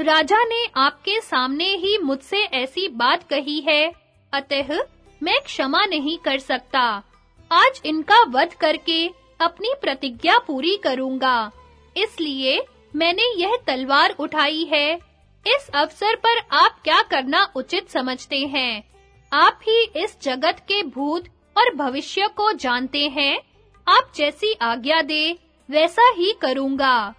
राजा ने आपके सामने ही मुझसे ऐसी बात कही है, अतः मैं क्षमा नहीं कर सकता। आज इनका वध करके अपनी प्रतिज्ञा पूरी करूँगा। इसलिए मैंने यह तलवार उठाई है। इस अवसर पर आप क्या करना उचित समझते हैं? आप ही इस जगत के भूत और भविष्य को जानते हैं। आप जैसी आज्ञा दे, वैसा ही करूँगा।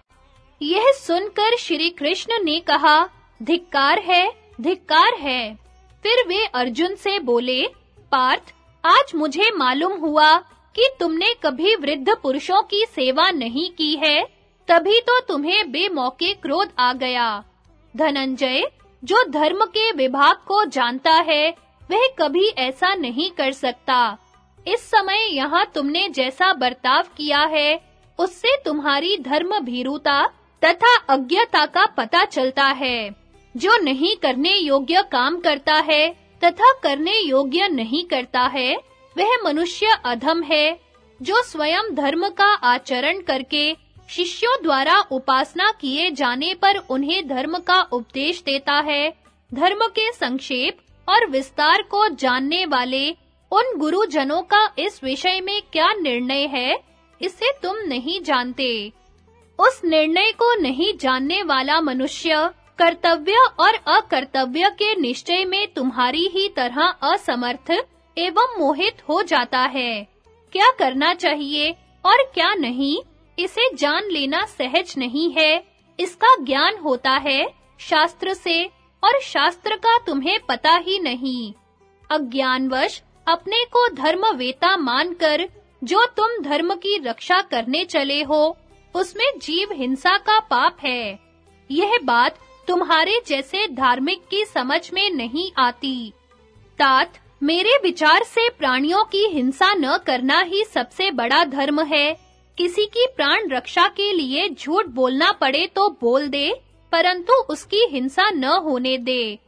यह सुनकर श्री कृष्ण ने कहा, धिक्कार है धिक्कार है। फिर वे अर्जुन से बोले, पार्थ, आज मुझे मालूम हुआ कि तुमने कभी वृद्ध पुरुषों की सेवा नहीं की है, तभी तो तुम्हें बेमौके क्रोध आ गया। धनंजय, जो धर्म के विभाग को जानता है वह कभी ऐसा नहीं कर सकता। इस समय यहाँ तुमने जैसा बर्ताव किया है, उससे तुम्हारी धर्म भीरुता तथा अज्ञता का पता चलता है। जो नहीं करने योग्य काम करता है तथा करने योग्य नहीं करता है, वह मनुष्य अधम है, जो स्वयं धर्म का आचरण करके शिष्यों द्वारा उपासना किए जाने पर उन्हें धर्म का उपदेश देता है, धर्म के संक्षेप और विस्तार को जानने वाले उन गुरुजनों का इस विषय में क्या निर्णय है, इसे तुम नहीं जानते। उस निर्णय को नहीं जानने वाला मनुष्य कर्तव्य और अकर्तव्य के निश्चय में तुम्हारी ही तरह असमर्थ एवं मोहित हो जाता है। क्या करना चाहिए और क्या नहीं, इसे जान लेना सहज नहीं है। इसका ज्ञान होता है शास्त्र से और शास्त्र का तुम्हें पता ही नहीं। अज्ञानवश अपने को धर्मवेता मानकर जो तुम धर्म की रक्षा करने चले हो, उसमें जीव हिंसा का पाप है। यह बात तुम्हारे जैसे धार्मिक की समझ में नहीं आती। तात, मेरे विचार से प्राणियों की हिंसा न करना ही सबसे बड़ा धर्म है। किसी की प्राण रक्षा के लिए झूठ बोलना पड़े तो बोल दे। परंतु उसकी हिंसा न होने दे।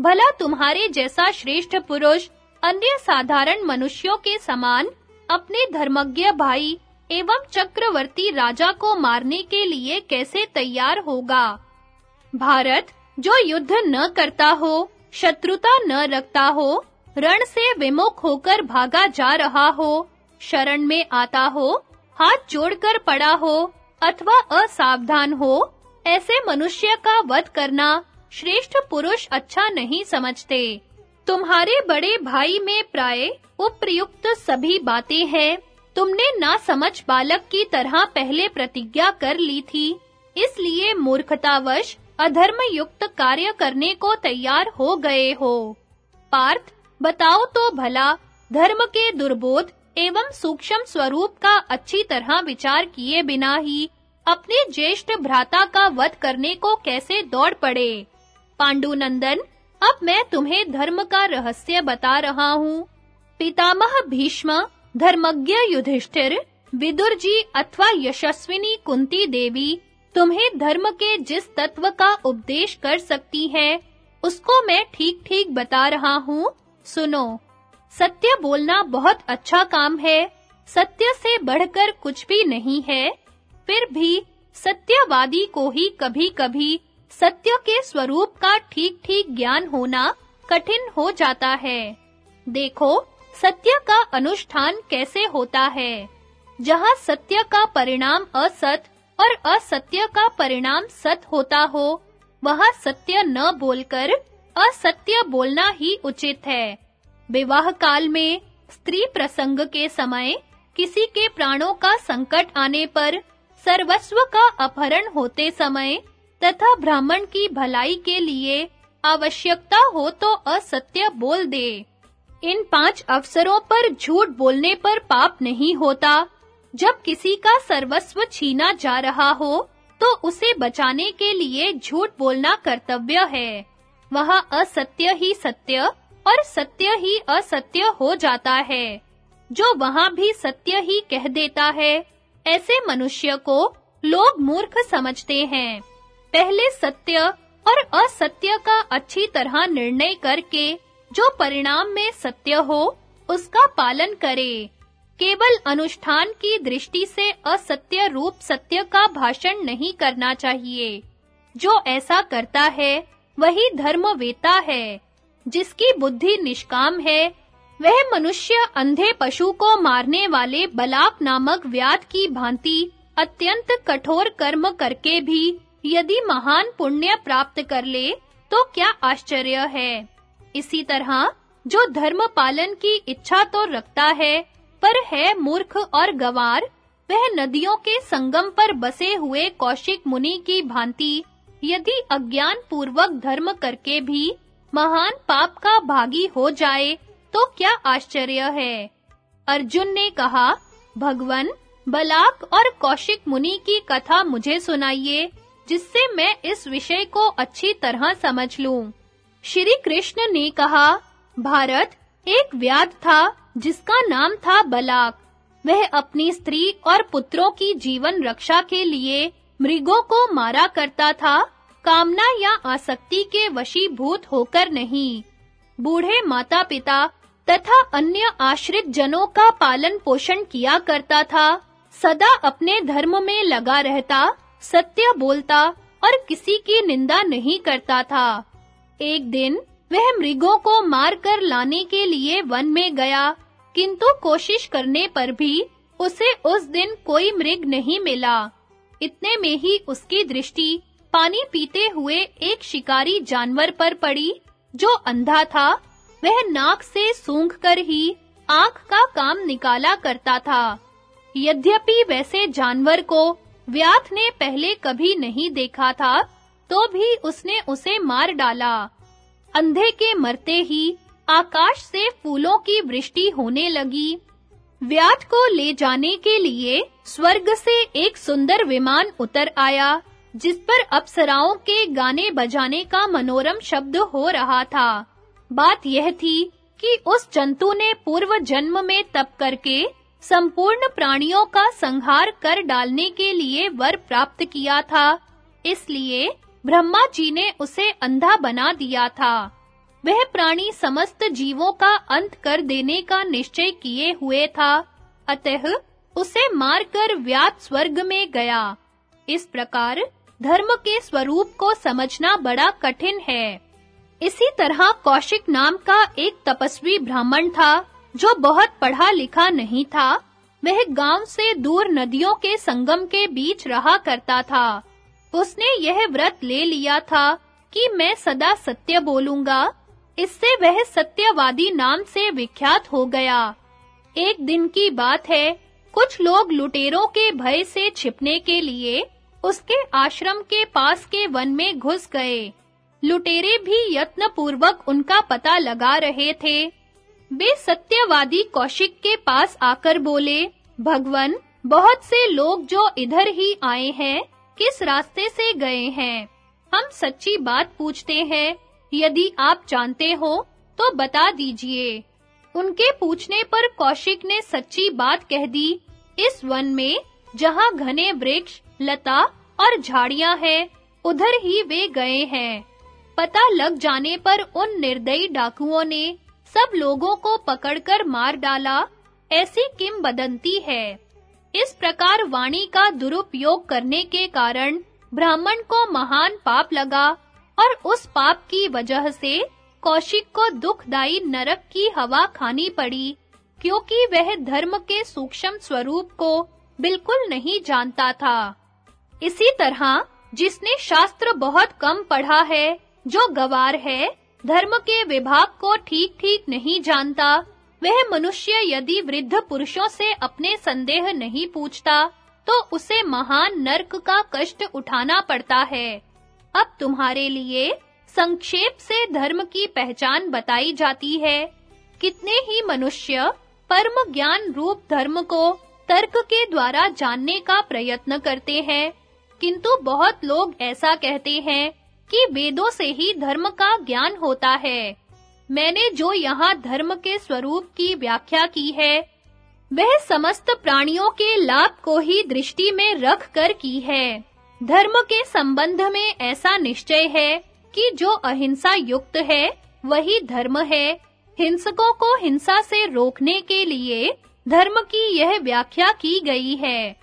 भला तुम्हारे जैसा श्रेष्ठ पुरुष अन्य साधारण मनुष्यों के समान अपने धर्मज्ञ भाई एवं चक्रवर्ती राजा को मारने के लिए कैसे तैयार होगा? भारत, जो युद्ध न करता हो, शत्रुता न रखता हो, रण से विमुख होकर भागा जा रहा हो, शरण में आता हो, हाथ जोड़कर पड़ा हो, अथवा असावधान हो ऐसे मनुष्य का वध करना श्रेष्ठ पुरुष अच्छा नहीं समझते। तुम्हारे बड़े भाई में प्राय उपयुक्त सभी बातें हैं। तुमने ना समझ बालक की तरह पहले प्रतिज्ञा कर ली थी, इसलिए मूर्खतावश अधर्म युक्त कार्य करने को तैयार हो गए हो। पार्थ, बताओ तो भला, धर्म के दुर्बोध एवं सूक्ष्म स्वरूप का अच्छी तरह विचार किए बिना ही अपने ज्येष्ठ भ्राता का वध करने को कैसे दौड़ पड़े? पांडुनंदन, अब मैं तुम्हें धर्म का रहस्य बता रहा हूँ। पितामह भीष्म, धर्मज्ञ युधिष्ठिर विदुर जी अथवा यशस्विनी कुंती देवी, तुम्हें धर्म के जिस तत्व का उपदेश कर सकती है, उसको मैं ठीक-ठीक बता रहा हूँ। सुनो, सत्य बोलना बहुत अच्छा काम है, सत्य से बढ़कर कुछ भी नहीं है। फिर भी सत्यवादी को ही कभी-कभी सत्य के स्वरूप का ठीक-ठीक ज्ञान होना कठिन हो जाता है। देखो, सत्य का अनुष्ठान कैसे होता है? जहाँ सत्य का परिणाम असत और असत्य का परिणाम सत होता हो, वहाँ सत्य न बोलकर असत्य बोलना ही उचित है। विवाह काल में स्त्री प्रसंग के समय किसी के प्राणों का संकट आने पर सर्वस्व का अपहरण होते समय तथा ब्राह्मण की भलाई के लिए आवश्यकता हो तो असत्य बोल दे। इन पाँच अवसरों पर झूठ बोलने पर पाप नहीं होता। जब किसी का सर्वस्व छीना जा रहा हो तो उसे बचाने के लिए झूठ बोलना कर्तव्य है। वह असत्य ही सत्य और सत्य ही असत्य हो जाता है। जो वहाँ भी सत्य ही कह देता है ऐसे मनुष्य को लोग मूर्ख समझते हैं। पहले सत्य और असत्य का अच्छी तरह निर्णय करके जो परिणाम में सत्य हो, उसका पालन करे। केवल अनुष्ठान की दृष्टि से असत्य रूप सत्य का भाषण नहीं करना चाहिए। जो ऐसा करता है, वही धर्मवेता है, जिसकी बुद्धि निष्काम है वह मनुष्य अंधे पशु को मारने वाले बलाप नामक व्याध की भांति अत्यंत कठोर कर्म करके भी यदि महान पुण्य प्राप्त कर ले तो क्या आश्चर्य है। इसी तरह, जो धर्म पालन की इच्छा तो रखता है, पर है मूर्ख और गवार, वह नदियों के संगम पर बसे हुए कौशिक मुनि की भांति यदि अज्ञान पूर्वक धर्म करके भी महान पाप का भागी हो जाए तो क्या आश्चर्य है? अर्जुन ने कहा, भगवन, बलाक और कौशिक मुनि की कथा मुझे सुनाइए, जिससे मैं इस विषय को अच्छी तरह समझ लूँ। श्री कृष्ण ने कहा, भारत एक व्याध था, जिसका नाम था बलाक। वह अपनी स्त्री और पुत्रों की जीवन रक्षा के लिए मृगों को मारा करता था, कामना या आसक्ति के वशीभूत होकर नहीं। बूढ़े माता-पिता तथा अन्य आश्रित जनों का पालन पोषण किया करता था। सदा अपने धर्म में लगा रहता, सत्य बोलता और किसी की निंदा नहीं करता था। एक दिन वह मृगों को मार कर लाने के लिए वन में गया, किंतु कोशिश करने पर भी उसे उस दिन कोई मृग नहीं मिला। इतने में ही उसकी दृष्टि पानी पीते हुए एक शिकारी जानवर पर पड़ी, जो अंधा था वह नाक से सूंघ कर ही आँख का काम निकाला करता था। यद्यपि वैसे जानवर को व्याथ ने पहले कभी नहीं देखा था तो भी उसने उसे मार डाला। अंधे के मरते ही आकाश से फूलों की वृष्टि होने लगी। व्याथ को ले जाने के लिए स्वर्ग से एक सुंदर विमान उतर आया, जिस पर अप्सराओं के गाने बजाने का मनोरम शब्द हो रहा था। बात यह थी कि उस जंतु ने पूर्व जन्म में तप करके संपूर्ण प्राणियों का संहार कर डालने के लिए वर प्राप्त किया था। इसलिए ब्रह्मा जी ने उसे अंधा बना दिया था। वह प्राणी समस्त जीवों का अंत कर देने का निश्चय किए हुए था। अतः उसे मारकर व्यात स्वर्ग में गया। इस प्रकार धर्म के स्वरूप को समझना बड़ा कठिन है। इसी तरह कौशिक नाम का एक तपस्वी ब्राह्मण था, जो बहुत पढ़ा लिखा नहीं था। वह गाँव से दूर नदियों के संगम के बीच रहा करता था। उसने यह व्रत ले लिया था कि मैं सदा सत्य बोलूँगा। इससे वह सत्यवादी नाम से विख्यात हो गया। एक दिन की बात है, कुछ लोग लुटेरों के भय से छिपने के लिए उसके आश्रम के पास के वन में घुस गए। लुटेरे भी यत्न पूर्वक उनका पता लगा रहे थे। वे सत्यवादी कौशिक के पास आकर बोले, भगवन, बहुत से लोग जो इधर ही आए हैं, किस रास्ते से गए हैं? हम सच्ची बात पूछते हैं। यदि आप जानते हो तो बता दीजिए। उनके पूछने पर कौशिक ने सच्ची बात कह दी, इस वन में, जहाँ घने वृक्ष, लता और झाड़ियाँ हैं, उधर ही वे गए हैं। पता लग जाने पर उन निर्दयी डाकुओं ने सब लोगों को पकड़कर मार डाला। ऐसी किंवदंती है। इस प्रकार वाणी का दुरुपयोग करने के कारण ब्राह्मण को महान पाप लगा और उस पाप की वजह से कौशिक को दुखदाई नरक की हवा खानी पड़ी, क्योंकि वह धर्म के सूक्ष्म स्वरूप को बिल्कुल नहीं जानता था। इसी तरह जिसने शास्त्र बहुत कम पढ़ा है जो गवार है, धर्म के विभाग को ठीक-ठीक नहीं जानता। वह मनुष्य यदि वृद्ध पुरुषों से अपने संदेह नहीं पूछता तो उसे महान नरक का कष्ट उठाना पड़ता है। अब तुम्हारे लिए संक्षेप से धर्म की पहचान बताई जाती है। कितने ही मनुष्य परम ज्ञान रूप धर्म को तर्क के द्वारा जानने का प्रयत्न करते हैं, किंतु बहुत लोग ऐसा कहते हैं कि वेदों से ही धर्म का ज्ञान होता है। मैंने जो यहाँ धर्म के स्वरूप की व्याख्या की है, वह समस्त प्राणियों के लाभ को ही दृष्टि में रख कर की है। धर्म के संबंध में ऐसा निश्चय है कि जो अहिंसा युक्त है, वही धर्म है। हिंसकों को हिंसा से रोकने के लिए धर्म की यह व्याख्या की गई है।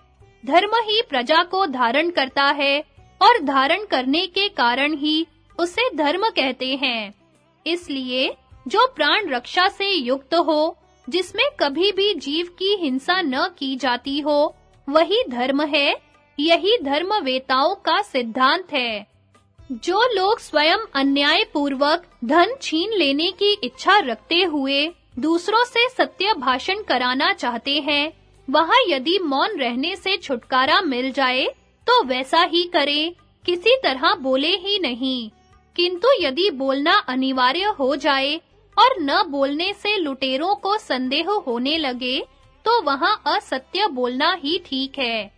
धर्म ही प्रजा को धारण करता है और धारण करने के कारण ही उसे धर्म कहते हैं। इसलिए जो प्राण रक्षा से युक्त हो, जिसमें कभी भी जीव की हिंसा न की जाती हो, वही धर्म है, यही धर्म वेताओं का सिद्धांत है। जो लोग स्वयं अन्याय पूर्वक धन छीन लेने की इच्छा रखते हुए दूसरों से सत्य भाषण कराना चाहते हैं, वहाँ यदि मौन रहने से छुटकारा मिल जाए तो वैसा ही करें। किसी तरह बोले ही नहीं। किंतु यदि बोलना अनिवार्य हो जाए और न बोलने से लुटेरों को संदेह होने लगे तो वहाँ असत्य बोलना ही ठीक है।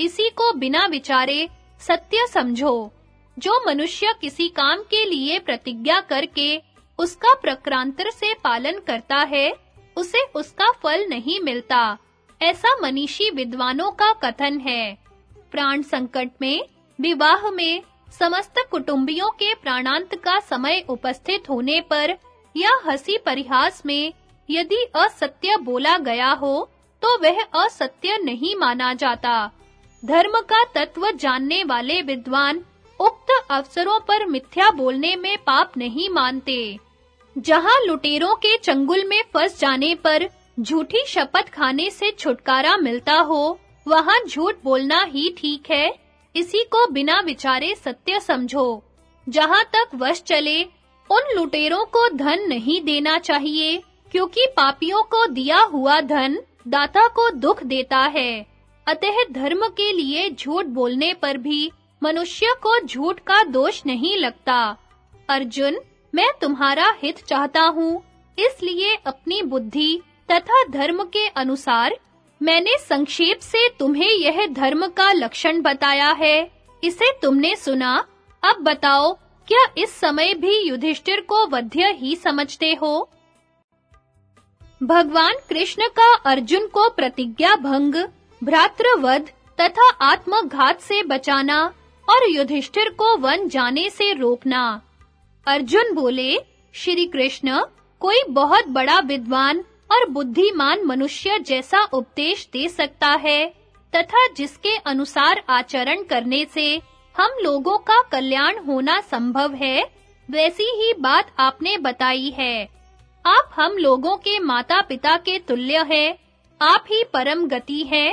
इसी को बिना विचारे सत्य समझो। जो मनुष्य किसी काम के लिए प्रतिज्ञा करके उसका प्रक्रांतर से पालन करता है, उसे उसका फल नहीं मिलता। ऐसा मनीषी विद्वानों का कथन है। प्राण संकट में, विवाह में, समस्त कुटुंबियों के प्राणांत का समय उपस्थित होने पर या हँसी परिहास में यदि असत्य बोला गया हो तो वह असत्य नहीं माना जाता। धर्म का तत्व जानने वाले विद्वान उक्त अवसरों पर मिथ्या बोलने में पाप नहीं मानते। जहाँ लुटेरों के चंगुल में फंस जाने पर झूठी शपथ खाने से छुटकारा मिलता हो वहाँ झूठ बोलना ही ठीक है। इसी को बिना विचारे सत्य समझो। जहाँ तक वश चले, उन लुटेरों को धन नहीं देना चाहिए, क्योंकि पापियों को दिया हुआ धन दाता को दुख देता है। अतः धर्म के लिए झूठ बोलने पर भी मनुष्य को झूठ का दोष नहीं लगता। अर्जुन, मैं तुम्हारा हित चाहता हूँ, इसलिए अपनी बुद्धि तथा धर्म के अनुसार मैंने संक्षेप से तुम्हें यह धर्म का लक्षण बताया है। इसे तुमने सुना? अब बताओ, क्या इस समय भी युधिष्ठिर को वध्य ही समझते हो? भगवान कृष्ण का अर्जुन को प्रतिज्ञा भंग, भ्रातृवध तथा आत्मघात से बचाना और युधिष्ठिर को वन जाने से रोकना। अर्जुन बोले, श्री कृष्ण, कोई बहुत बड़ा विद्वान और बुद्धिमान मनुष्य जैसा उपदेश दे सकता है, तथा जिसके अनुसार आचरण करने से हम लोगों का कल्याण होना संभव है, वैसी ही बात आपने बताई है। आप हम लोगों के माता-पिता के तुल्य हैं, आप ही परम गति है,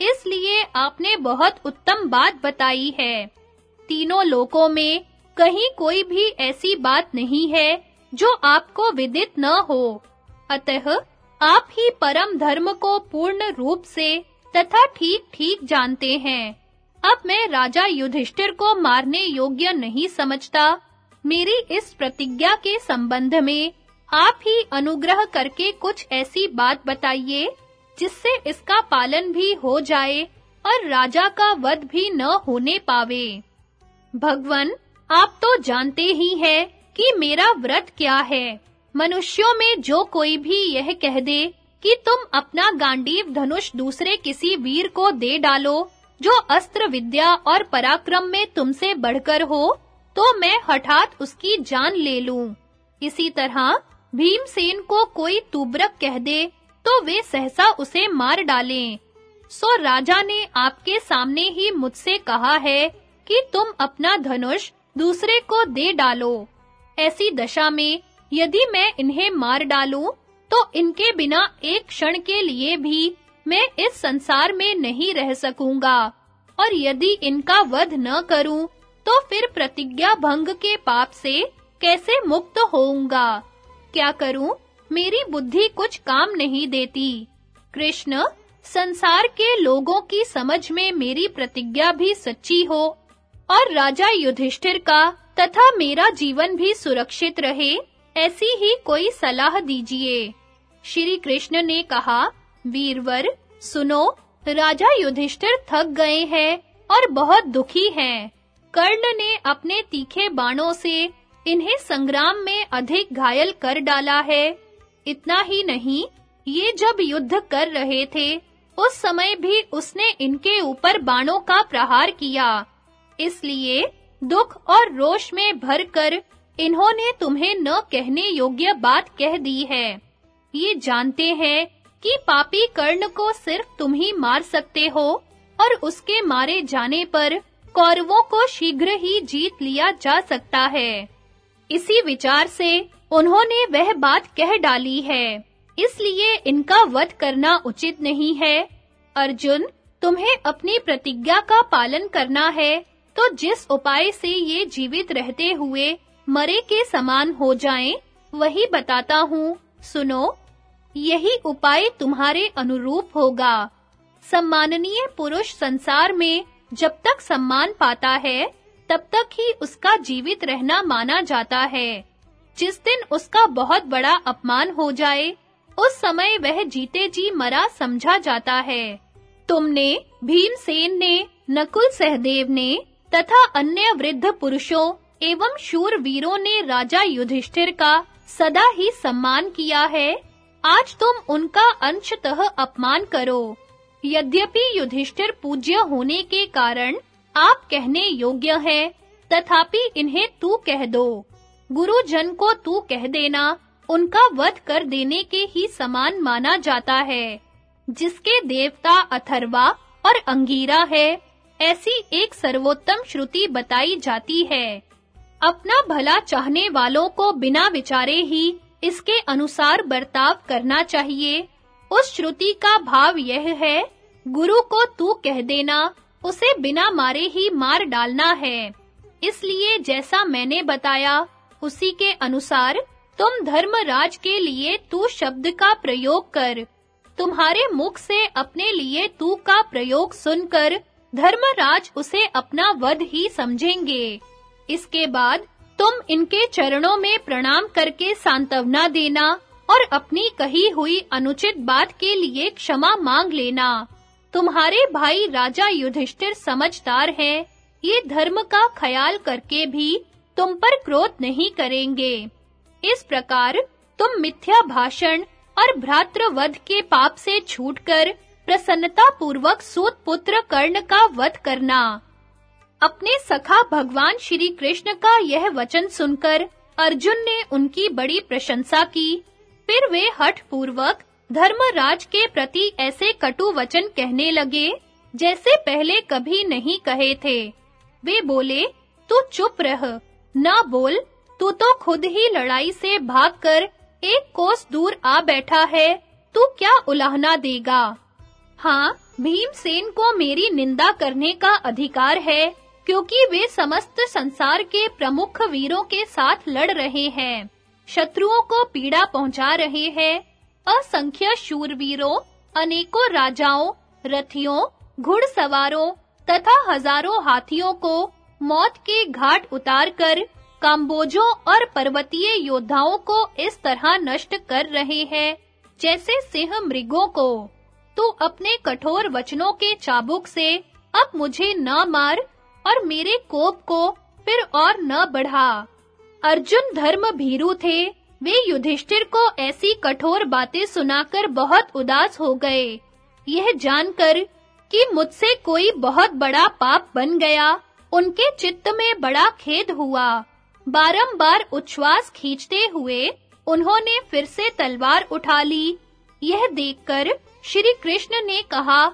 इसलिए आपने बहुत उत्तम बात बताई है। तीनों लोकों में कहीं कोई भी ऐसी बात नहीं है, जो आपको विदित न हो। अतः आप ही परम धर्म को पूर्ण रूप से तथा ठीक-ठीक जानते हैं। अब मैं राजा युधिष्ठिर को मारने योग्य नहीं समझता। मेरी इस प्रतिज्ञा के संबंध में आप ही अनुग्रह करके कुछ ऐसी बात बताइए, जिससे इसका पालन भी हो जाए और राजा का वध भी न होने पावे। भगवन, आप तो जानते ही हैं कि मेरा व्रत क्या है। मनुष्यों में जो कोई भी यह कह दे कि तुम अपना गांडीव धनुष दूसरे किसी वीर को दे डालो, जो अस्त्र विद्या और पराक्रम में तुमसे बढ़कर हो तो मैं हठात उसकी जान ले लूँ। इसी तरह भीमसेन को कोई तुबरक कह दे तो वे सहसा उसे मार डालें। सो राजा ने आपके सामने ही मुझसे कहा है कि तुम अपना धनुष दूसरे को दे डालो। ऐसी दशा में यदि मैं इन्हें मार डालूं तो इनके बिना एक क्षण के लिए भी मैं इस संसार में नहीं रह सकूँगा। और यदि इनका वध न करूँ तो फिर प्रतिज्ञा भंग के पाप से कैसे मुक्त होऊँगा? क्या करूँ? मेरी बुद्धि कुछ काम नहीं देती। कृष्ण, संसार के लोगों की समझ में मेरी प्रतिज्ञा भी सच्ची हो, और राजा युधिष्ठिर का तथा मेरा जीवन भी सुरक्षित रहे ऐसी ही कोई सलाह दीजिए। श्री कृष्ण ने कहा, वीरवर, सुनो, राजा युधिष्ठिर थक गए हैं और बहुत दुखी हैं। कर्ण ने अपने तीखे बाणों से इन्हें संग्राम में अधिक घायल कर डाला है। इतना ही नहीं, ये जब युद्ध कर रहे थे, उस समय भी उसने इनके ऊपर बाणों का प्रहार किया। इसलिए दुख और रोष में भरकर इन्होंने तुम्हें न कहने योग्य बात कह दी है। ये जानते हैं कि पापी कर्ण को सिर्फ़ तुम ही मार सकते हो, और उसके मारे जाने पर कौरवों को शीघ्र ही जीत लिया जा सकता है। इसी विचार से उन्होंने वह बात कह डाली है। इसलिए इनका वध करना उचित नहीं है। अर्जुन, तुम्हें अपनी प्रतिज्ञा का पालन करना है तो जिस उपाय से ये जीवित रहते हुए मरे के समान हो जाएँ, वही बताता हूँ। सुनो, यही उपाय तुम्हारे अनुरूप होगा। सम्माननीय पुरुष संसार में जब तक सम्मान पाता है, तब तक ही उसका जीवित रहना माना जाता है। जिस दिन उसका बहुत बड़ा अपमान हो जाए, उस समय वह जीते जी मरा समझा जाता है। तुमने, भीमसेन ने, नकुल सहदेव ने, तथा अन्य वृद्ध पुरुषों एवं शूर वीरों ने राजा युधिष्ठिर का सदा ही सम्मान किया है। आज तुम उनका अंशतः अपमान करो। यद्यपि युधिष्ठिर पूज्य होने के कारण आप कहने योग्य है, तथापि इन्हें तू कह दो। गुरु जन को तू कह देना, उनका वध कर देने के ही समान माना जाता है। जिसके देवता अथर्वा और अंगीरा है, ऐसी एक सर्वोत्तम श्रुति बताई जाती है। अपना भला चाहने वालों को बिना विचारे ही इसके अनुसार बर्ताव करना चाहिए। उस श्रुति का भाव यह है, गुरु को तू कह देना, उसे बिना मारे ही मार डालना है। इसलिए जैसा मैंने बताया, उसी के अनुसार तुम धर्मराज के लिए तू शब्द का प्रयोग कर। तुम्हारे मुख से अपने लिए तू का प्रयोग सुनकर धर्मराज उसे अपना वध ही समझेंगे। इसके बाद तुम इनके चरणों में प्रणाम करके सांत्वना देना और अपनी कही हुई अनुचित बात के लिए क्षमा मांग लेना। तुम्हारे भाई राजा युधिष्ठिर समझदार हैं। ये धर्म का ख्याल करके भी तुम पर क्रोध नहीं करेंगे। इस प्रकार तुम मिथ्या भाषण और भ्रातृवध के पाप से छूटकर प्रसन्नता पूर्वक सूत पुत्र कर्ण का वध करना। अपने सखा भगवान श्री कृष्ण का यह वचन सुनकर अर्जुन ने उनकी बड़ी प्रशंसा की। फिर वे हठ पूर्वक धर्मराज के प्रति ऐसे कटु वचन कहने लगे, जैसे पहले कभी नहीं कहे थे। वे बोले, तू चुप रह, ना बोल, तू तो खुद ही लड़ाई से भागकर एक कोस दूर आ बैठा है, तू क्या उलाहना देगा? हाँ भीमसेन को मेरी निंदा करने का अधिकार है क्योंकि वे समस्त संसार के प्रमुख वीरों के साथ लड़ रहे हैं। शत्रुओं को पीड़ा पहुँचा रहे हैं। असंख्य शूरवीरों, अनेकों राजाओं, रथियों, घुड़सवारों तथा हज़ारों हाथियों को मौत के घाट उतारकर काम्बोजों और पर्वतीय योद्धाओं को इस तरह नष्ट कर रहे हैं, जैसे सिंह मृगों को। तू अपने कठोर वचनों के चाबुक से अब मुझे न मार और मेरे कोप को फिर और न बढ़ा। अर्जुन धर्म भीरु थे। वे युधिष्ठिर को ऐसी कठोर बातें सुनाकर बहुत उदास हो गए। यह जानकर कि मुझसे कोई बहुत बड़ा पाप बन गया, उनके चित्त में बड़ा खेद हुआ। बारंबार उच्छ्वास खींचते हुए उन्होंने फिर से तलवार उठा ली। यह देखकर श्री कृष्ण ने कहा,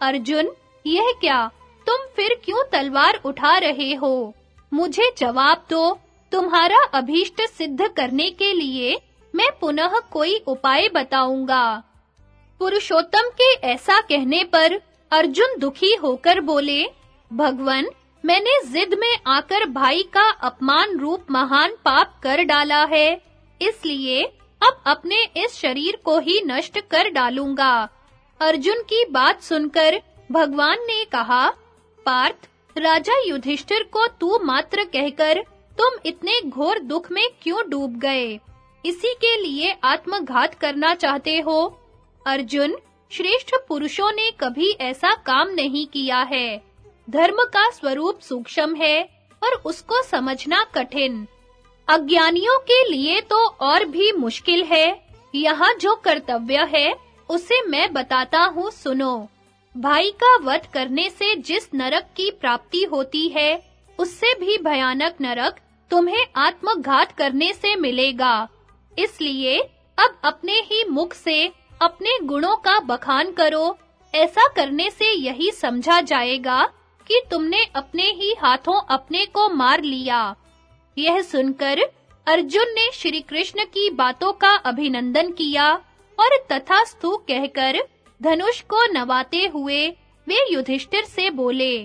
अर्जुन, यह क्या? तुम फिर क्यों तलवार उठा रहे हो? मुझे जवाब दो। तुम्हारा अभीष्ट सिद्ध करने के लिए मैं पुनः कोई उपाय बताऊँगा। पुरुषोत्तम के ऐसा कहने पर अर्जुन दुखी होकर बोले, भगवन, मैंने जिद में आकर भाई का अपमान रूप महान पाप कर डाला है। इसलिए अब अपने इस शरीर को ही नष्ट कर डालूँगा। अर्जुन की बात सुनकर भगवान ने कहा पार्थ, राजा युधिष्ठिर को तू मात्र कहकर, तुम इतने घोर दुख में क्यों डूब गए? इसी के लिए आत्मघात करना चाहते हो? अर्जुन, श्रेष्ठ पुरुषों ने कभी ऐसा काम नहीं किया है। धर्म का स्वरूप सूक्ष्म है और उसको समझना कठिन। अज्ञानियों के लिए तो और भी मुश्किल है। यहाँ जो कर्तव्य है, उसे मैं बताता हूँ, सुनो। भाई का वध करने से जिस नरक की प्राप्ति होती है, उससे भी भयानक नरक तुम्हें आत्मघात करने से मिलेगा। इसलिए अब अपने ही मुख से अपने गुणों का बखान करो। ऐसा करने से यही समझा जाएगा कि तुमने अपने ही हाथों अपने को मार लिया। यह सुनकर अर्जुन ने श्री कृष्ण की बातों का अभिनंदन किया और तथास्तु कहकर धनुष को नवाते हुए वे युधिष्ठिर से बोले,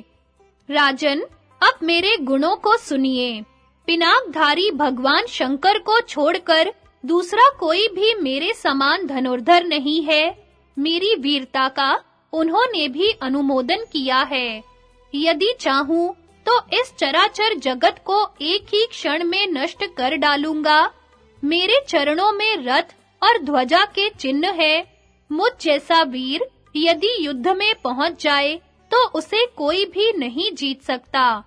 राजन, अब मेरे गुणों को सुनिए। पिनाकधारी भगवान शंकर को छोड़कर दूसरा कोई भी मेरे समान धनुर्धर नहीं है। मेरी वीरता का उन्होंने भी अनुमोदन किया है। यदि चाहूँ तो इस चराचर जगत को एक ही क्षण में नष्ट कर डालूँगा। मेरे चरणों में रथ और ध्वजा के चिन्ह है। मुझ जैसा वीर यदि युद्ध में पहुँच जाए तो उसे कोई भी नहीं जीत सकता।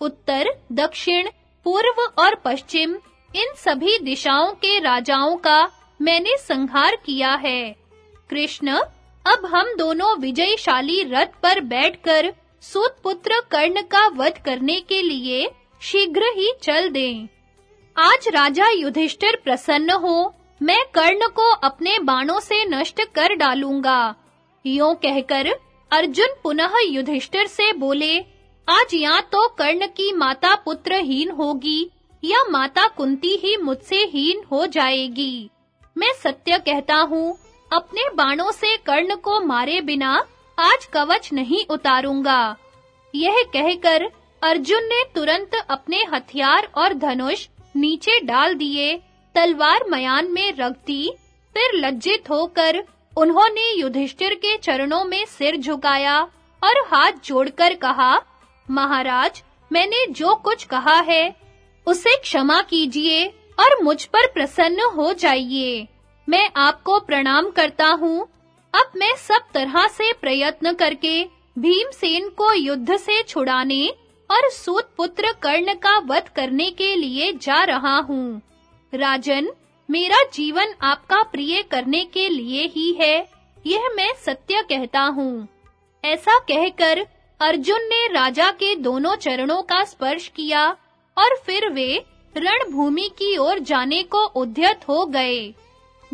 उत्तर, दक्षिण, पूर्व और पश्चिम, इन सभी दिशाओं के राजाओं का मैंने संहार किया है। कृष्ण, अब हम दोनों विजयशाली रथ पर बैठकर सूत पुत्र कर्ण का वध करने के लिए शीघ्र ही चल दें। आज राजा युधिष्ठिर प्रसन्न हो मैं कर्ण को अपने बाणों से नष्ट कर डालूँगा। यों कहकर अर्जुन पुनः युधिष्ठिर से बोले, आज या तो कर्ण की माता पुत्रहीन होगी, या माता कुंती ही मुझसे हीन हो जाएगी। मैं सत्य कहता हूँ, अपने बाणों से कर्ण को मारे बिना आज कवच नहीं उतारूँगा। यह कहकर अर्जुन ने तुरंत अपने हथियार और धनुष नीचे डाल दिए तलवार मयान में रख दी फिर लज्जित होकर उन्होंने युधिष्ठिर के चरणों में सिर झुकाया और हाथ जोड़कर कहा, महाराज, मैंने जो कुछ कहा है, उसे क्षमा कीजिए और मुझ पर प्रसन्न हो जाइए। मैं आपको प्रणाम करता हूँ। अब मैं सब तरह से प्रयत्न करके भीमसेन को युद्ध से छुड़ाने और सूत पुत्र कर्ण का वध करने के लिए जा रहा हूँ। राजन, मेरा जीवन आपका प्रिय करने के लिए ही है। यह मैं सत्य कहता हूँ। ऐसा कहकर अर्जुन ने राजा के दोनों चरणों का स्पर्श किया और फिर वे रणभूमि की ओर जाने को उद्यत हो गए।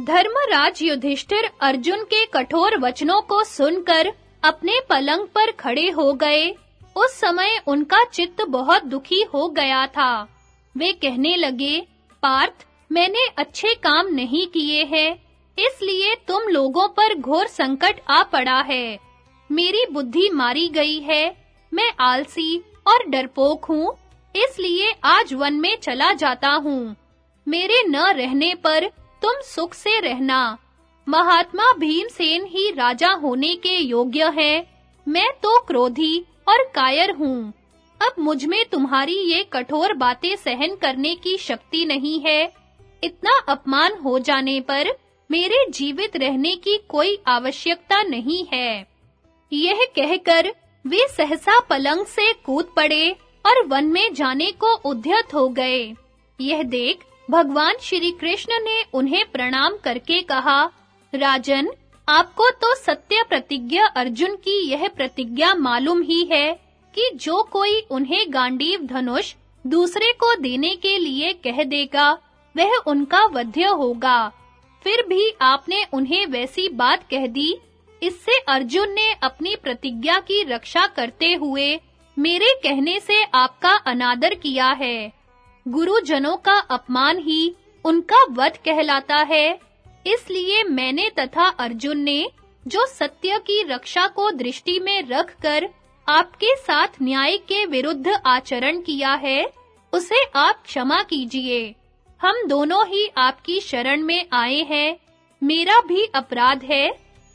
धर्मराज युधिष्ठिर अर्जुन के कठोर वचनों को सुनकर अपने पलंग पर खड़े हो गए। उस समय उनका चित्त बहुत दुखी हो गया था। वे कहने लगे, पार्थ मैंने अच्छे काम नहीं किए हैं, इसलिए तुम लोगों पर घोर संकट आ पड़ा है। मेरी बुद्धि मारी गई है, मैं आलसी और डरपोक हूँ, इसलिए आज वन में चला जाता हूँ। मेरे न रहने पर तुम सुख से रहना। महात्मा भीमसेन ही राजा होने के योग्य है। मैं तो क्रोधी और कायर हूँ। अब मुझमें तुम्हारी ये कठोर बातें सहन करने की शक्ति नहीं है। इतना अपमान हो जाने पर मेरे जीवित रहने की कोई आवश्यकता नहीं है। यह कहकर वे सहसा पलंग से कूद पड़े और वन में जाने को उद्यत हो गए। यह देख भगवान श्री कृष्ण ने उन्हें प्रणाम करके कहा, राजन, आपको तो सत्य प्रतिज्ञा अर्जुन की यह प्रतिज्ञा मालूम ही है कि जो कोई उन्हें गांडीव धनुष दूसरे को देने के लिए कह देगा वह उनका वध्य होगा। फिर भी आपने उन्हें वैसी बात कह दी, इससे अर्जुन ने अपनी प्रतिज्ञा की रक्षा करते हुए मेरे कहने से आपका अनादर किया है। गुरुजनों का अपमान ही उनका वध कहलाता है, इसलिए मैंने तथा अर्जुन ने जो सत्य की रक्षा को दृष्टि में रखकर आपके साथ न्याय के विरुद्ध आचरण किया है, उसे आप क्षमा कीजिए। हम दोनों ही आपकी शरण में आए हैं। मेरा भी अपराध है,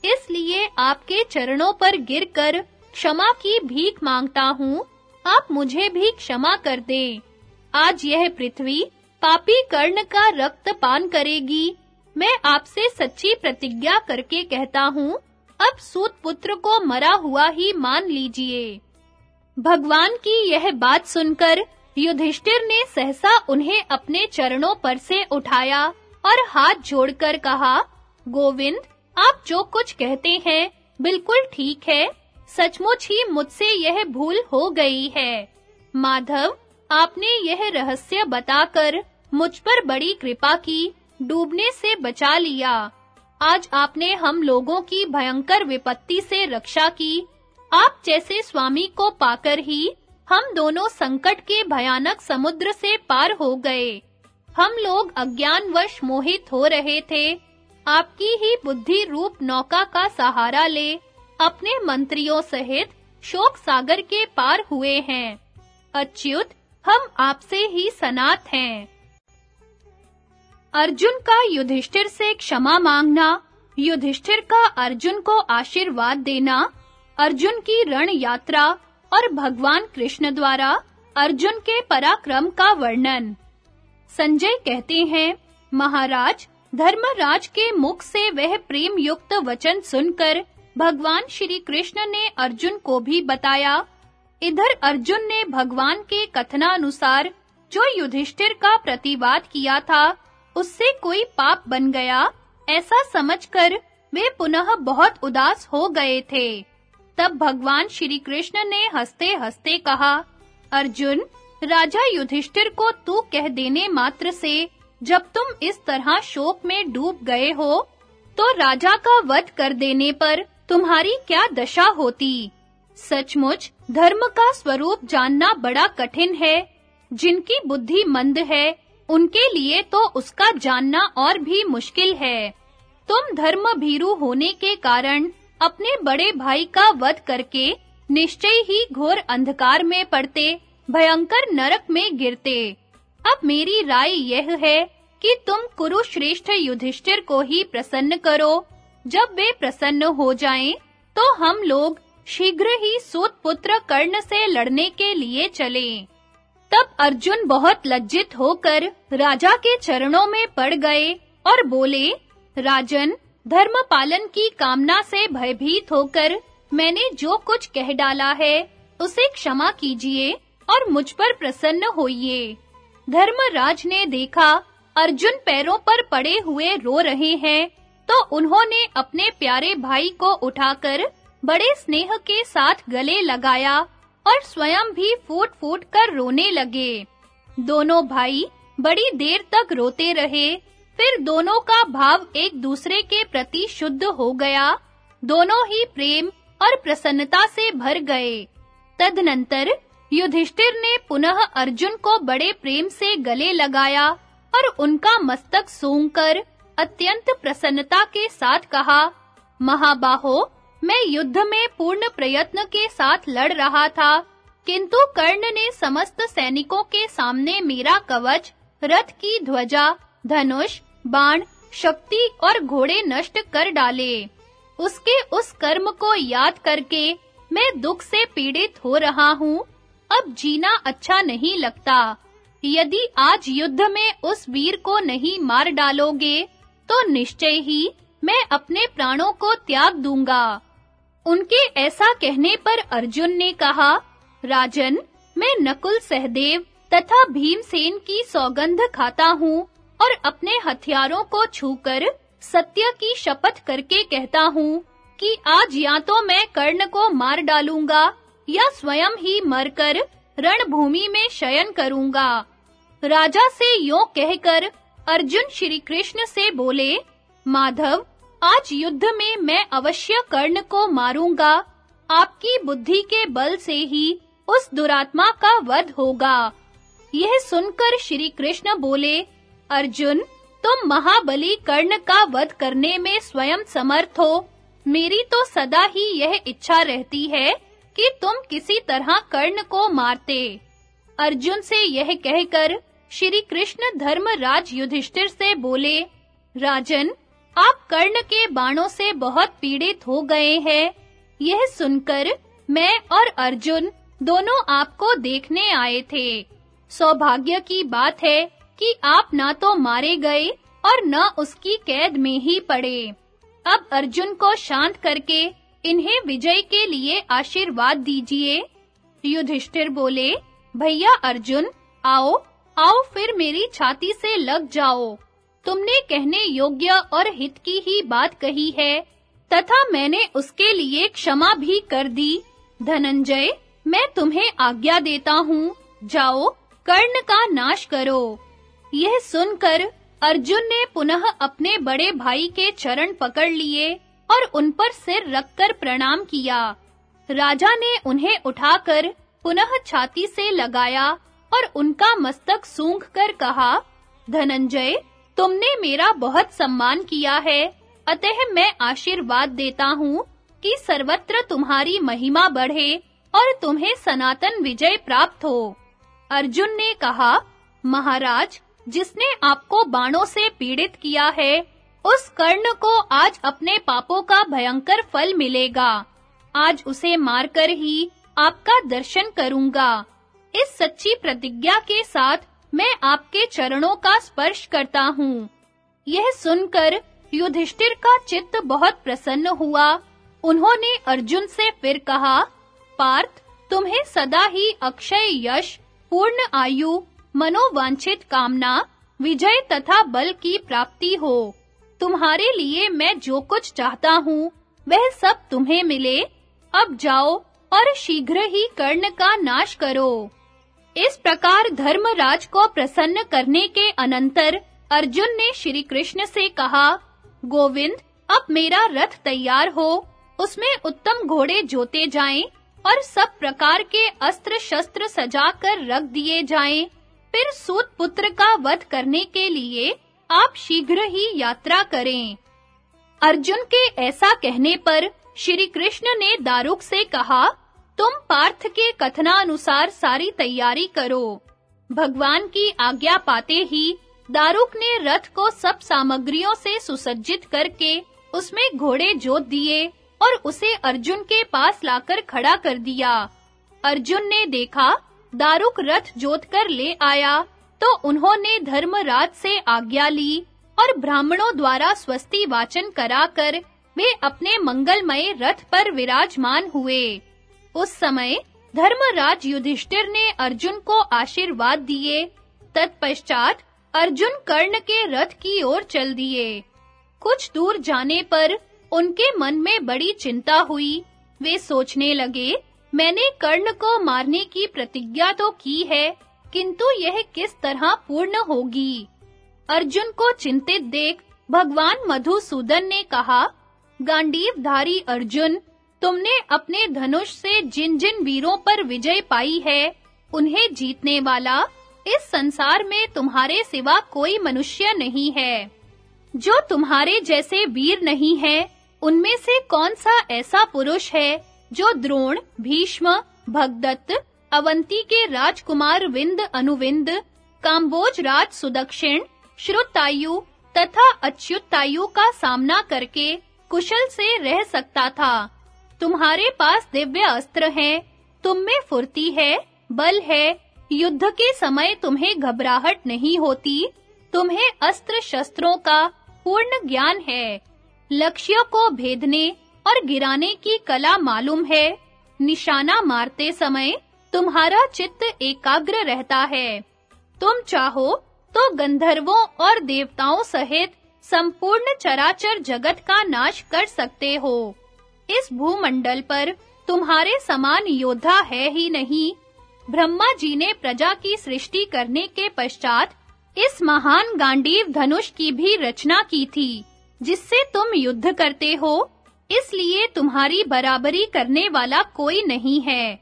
इसलिए आपके चरणों पर गिरकर क्षमा की भीख माँगता हूँ। आप मुझे भी क्षमा कर दें। आज यह पृथ्वी पापी कर्ण का रक्त पान करेगी। मैं आपसे सच्ची प्रतिज्ञा करके कहता हूँ, अब सूत पुत्र को मरा हुआ ही मान लीजिए। भगवान की यह बात सुनकर युधिष्ठिर ने सहसा उन्हें अपने चरणों पर से उठाया और हाथ जोड़कर कहा, गोविंद, आप जो कुछ कहते हैं, बिल्कुल ठीक है। सचमुच ही मुझसे यह भूल हो गई है। माधव, आपने यह रहस्य बताकर मुझ पर बड़ी कृपा की, डूबने से बचा लिया। आज आपने हम लोगों की भयंकर विपत्ति से रक्षा की। आप जैसे स्वामी को पाकर ही हम दोनों संकट के भयानक समुद्र से पार हो गए। हम लोग अज्ञानवश मोहित हो रहे थे। आपकी ही बुद्धि रूप नौका का सहारा ले अपने मंत्रियों सहित शोक सागर के पार हुए हैं। अच्युत, हम आपसे ही सनात हैं। अर्जुन का युधिष्ठिर से क्षमा मांगना, युधिष्ठिर का अर्जुन को आशीर्वाद देना, अर्जुन की रण यात्रा और भगवान कृष्ण द्वारा अर्जुन के पराक्रम का वर्णन। संजय कहते हैं, महाराज, धर्मराज के मुख से वह प्रेम युक्त वचन सुनकर भगवान श्री कृष्ण ने अर्जुन को भी बताया। इधर अर्जुन ने भगवान के कथनानुसार जो युधिष्ठिर का प्रतिवाद किया था, उससे कोई पाप बन गया। ऐसा समझकर वे पुनः बहुत उदास हो गए थे। तब भगवान श्री कृष्ण ने हंसते-हंसते कहा, अर्जुन, राजा युधिष्ठिर को तू कह देने मात्र से, जब तुम इस तरह शोक में डूब गए हो तो राजा का वध कर देने पर तुम्हारी क्या दशा होती? सचमुच, धर्म का स्वरूप जानना बड़ा कठिन है। जिनकी बुद्धि मंद है, उनके लिए तो उसका जानना और भी मुश्किल है। तुम धर्म भीरु होने के कारण अपने बड़े भाई का वध करके निश्चय ही घोर अंधकार में पड़ते, भयंकर नरक में गिरते। अब मेरी राय यह है कि तुम कुरुश्रेष्ठ युधिष्ठिर को ही प्रसन्न करो। जब वे प्रसन्न हो जाएँ तो हम लोग शीघ्र ही सूत पुत्र कर्ण से लड़ने के लिए चलें। तब अर्जुन बहुत लज्जित होकर राजा के चरणों में पड़ गए और बोले, राजन धर्म पालन की कामना से भयभीत होकर मैंने जो कुछ कह डाला है, उसे क्षमा कीजिए और मुझ पर प्रसन्न होइए। धर्मराज ने देखा, अर्जुन पैरों पर पड़े हुए रो रहे हैं तो उन्होंने अपने प्यारे भाई को उठाकर बड़े स्नेह के साथ गले लगाया और स्वयं भी फूट-फूट कर रोने लगे। दोनों भाई बड़ी देर तक रोते रहे फिर दोनों का भाव एक दूसरे के प्रति शुद्ध हो गया। दोनों ही प्रेम और प्रसन्नता से भर गए। तदनंतर युधिष्ठिर ने पुनः अर्जुन को बड़े प्रेम से गले लगाया और उनका मस्तक सूंघकर अत्यंत प्रसन्नता के साथ कहा, महाबाहो, मैं युद्ध में पूर्ण प्रयत्न के साथ लड़ रहा था, किंतु कर्ण ने समस्त सैनिकों के सामने मेरा कवच, रथ की ध्वजा धनुष, बाण, शक्ति और घोड़े नष्ट कर डाले। उसके उस कर्म को याद करके मैं दुख से पीड़ित हो रहा हूँ। अब जीना अच्छा नहीं लगता। यदि आज युद्ध में उस वीर को नहीं मार डालोगे तो निश्चय ही मैं अपने प्राणों को त्याग दूँगा। उनके ऐसा कहने पर अर्जुन ने कहा, राजन, मैं नकुल सहदेव तथा भीमसेन की सौगंध खाता हूँ। और अपने हथियारों को छूकर सत्य की शपथ करके कहता हूँ कि आज या तो मैं कर्ण को मार डालूँगा या स्वयं ही मरकर रणभूमि में शयन करूँगा। राजा से यों कहकर अर्जुन श्री कृष्ण से बोले, माधव, आज युद्ध में मैं अवश्य कर्ण को मारूँगा। आपकी बुद्धि के बल से ही उस दुरात्मा का वध होगा। यह सुनकर श्री कृष्ण बोले अर्जुन, तुम महाबली कर्ण का वध करने में स्वयं समर्थ हो। मेरी तो सदा ही यह इच्छा रहती है कि तुम किसी तरह कर्ण को मारते। अर्जुन से यह कहकर श्री कृष्ण धर्मराज युधिष्ठिर से बोले, राजन, आप कर्ण के बाणों से बहुत पीड़ित हो गए हैं। यह सुनकर मैं और अर्जुन दोनों आपको देखने आए थे। सौभाग्य की बात है कि आप ना तो मारे गए और न उसकी कैद में ही पड़े। अब अर्जुन को शांत करके इन्हें विजय के लिए आशीर्वाद दीजिए। युधिष्ठिर बोले, भैया अर्जुन, आओ आओ फिर मेरी छाती से लग जाओ। तुमने कहने योग्य और हित की ही बात कही है, तथा मैंने उसके लिए क्षमा भी कर दी। धनंजय, मैं तुम्हें आज्ञा देता हूँ। जाओ, कर्ण का नाश करो। यह सुनकर अर्जुन ने पुनः अपने बड़े भाई के चरण पकड़ लिए और उन पर सिर रखकर प्रणाम किया। राजा ने उन्हें उठाकर पुनः छाती से लगाया और उनका मस्तक सूंघ कर कहा, धनंजय, तुमने मेरा बहुत सम्मान किया है। अतः मैं आशीर्वाद देता हूँ कि सर्वत्र तुम्हारी महिमा बढ़े और तुम्हें सनातन विजय प्राप्त हो। अर्जुन ने कहा, महाराज जिसने आपको बाणों से पीड़ित किया है, उस कर्ण को आज अपने पापों का भयंकर फल मिलेगा। आज उसे मारकर ही आपका दर्शन करूँगा। इस सच्ची प्रतिज्ञा के साथ मैं आपके चरणों का स्पर्श करता हूँ। यह सुनकर युधिष्ठिर का चित्त बहुत प्रसन्न हुआ। उन्होंने अर्जुन से फिर कहा, पार्थ, तुम्हें सदा ही अक्षय यश, पूर्ण आयु मनोवांछित कामना, विजय तथा बल की प्राप्ति हो। तुम्हारे लिए मैं जो कुछ चाहता हूँ, वह सब तुम्हें मिले। अब जाओ और शीघ्र ही कर्ण का नाश करो। इस प्रकार धर्मराज को प्रसन्न करने के अनंतर अर्जुन ने श्री कृष्ण से कहा, गोविंद, अब मेरा रथ तैयार हो। उसमें उत्तम घोड़े जोते जाएँ और सब प्रकार के अस्त्र शस्त्र सजाकर रख दिए जाएँ। फिर सूत पुत्र का वध करने के लिए आप शीघ्र ही यात्रा करें। अर्जुन के ऐसा कहने पर श्री कृष्ण ने दारुक से कहा, तुम पार्थ के कथनानुसार सारी तैयारी करो। भगवान की आज्ञा पाते ही दारुक ने रथ को सब सामग्रियों से सुसज्जित करके उसमें घोड़े जोत दिए और उसे अर्जुन के पास लाकर खड़ा कर दिया। अर्जुन ने देखा दारुक रथ जोत कर ले आया तो उन्होंने धर्मराज से आज्ञा ली और ब्राह्मणों द्वारा स्वस्ति वाचन कराकर वे अपने मंगलमय रथ पर विराजमान हुए। उस समय धर्मराज युधिष्ठिर ने अर्जुन को आशीर्वाद दिए। तत्पश्चात अर्जुन कर्ण के रथ की ओर चल दिए। कुछ दूर जाने पर उनके मन में बड़ी चिंता हुई। वे सोचने लगे मैंने कर्ण को मारने की प्रतिज्ञा तो की है, किंतु यह किस तरह पूर्ण होगी? अर्जुन को चिंतित देख भगवान मधुसूदन ने कहा, गांडीवधारी अर्जुन, तुमने अपने धनुष से जिन-जिन वीरों पर विजय पाई है, उन्हें जीतने वाला इस संसार में तुम्हारे सिवा कोई मनुष्य नहीं है। जो तुम्हारे जैसे वीर नहीं है, उनमें से कौन सा ऐसा पुरुष है जो द्रोण, भीष्म, भगदत्त, अवंती के राजकुमार विंद अनुविंद, काम्बोज राज सुदक्षिण, श्रुतायु तथा अच्युतायु का सामना करके कुशल से रह सकता था। तुम्हारे पास दिव्य अस्त्र हैं, तुम में फुर्ती है, बल है, युद्ध के समय तुम्हें घबराहट नहीं होती, तुम्हें अस्त्र शस्त्रों का पूर्ण ज्ञान है। लक्ष्य को भेदने और गिराने की कला मालूम है। निशाना मारते समय तुम्हारा चित्त एकाग्र रहता है। तुम चाहो तो गंधर्वों और देवताओं सहित संपूर्ण चराचर जगत का नाश कर सकते हो। इस भूमंडल पर तुम्हारे समान योद्धा है ही नहीं। ब्रह्मा जी ने प्रजा की सृष्टि करने के पश्चात इस महान गांडीव धनुष की भी रचना की थी, जिससे तुम युद्ध करते हो। इसलिए तुम्हारी बराबरी करने वाला कोई नहीं है।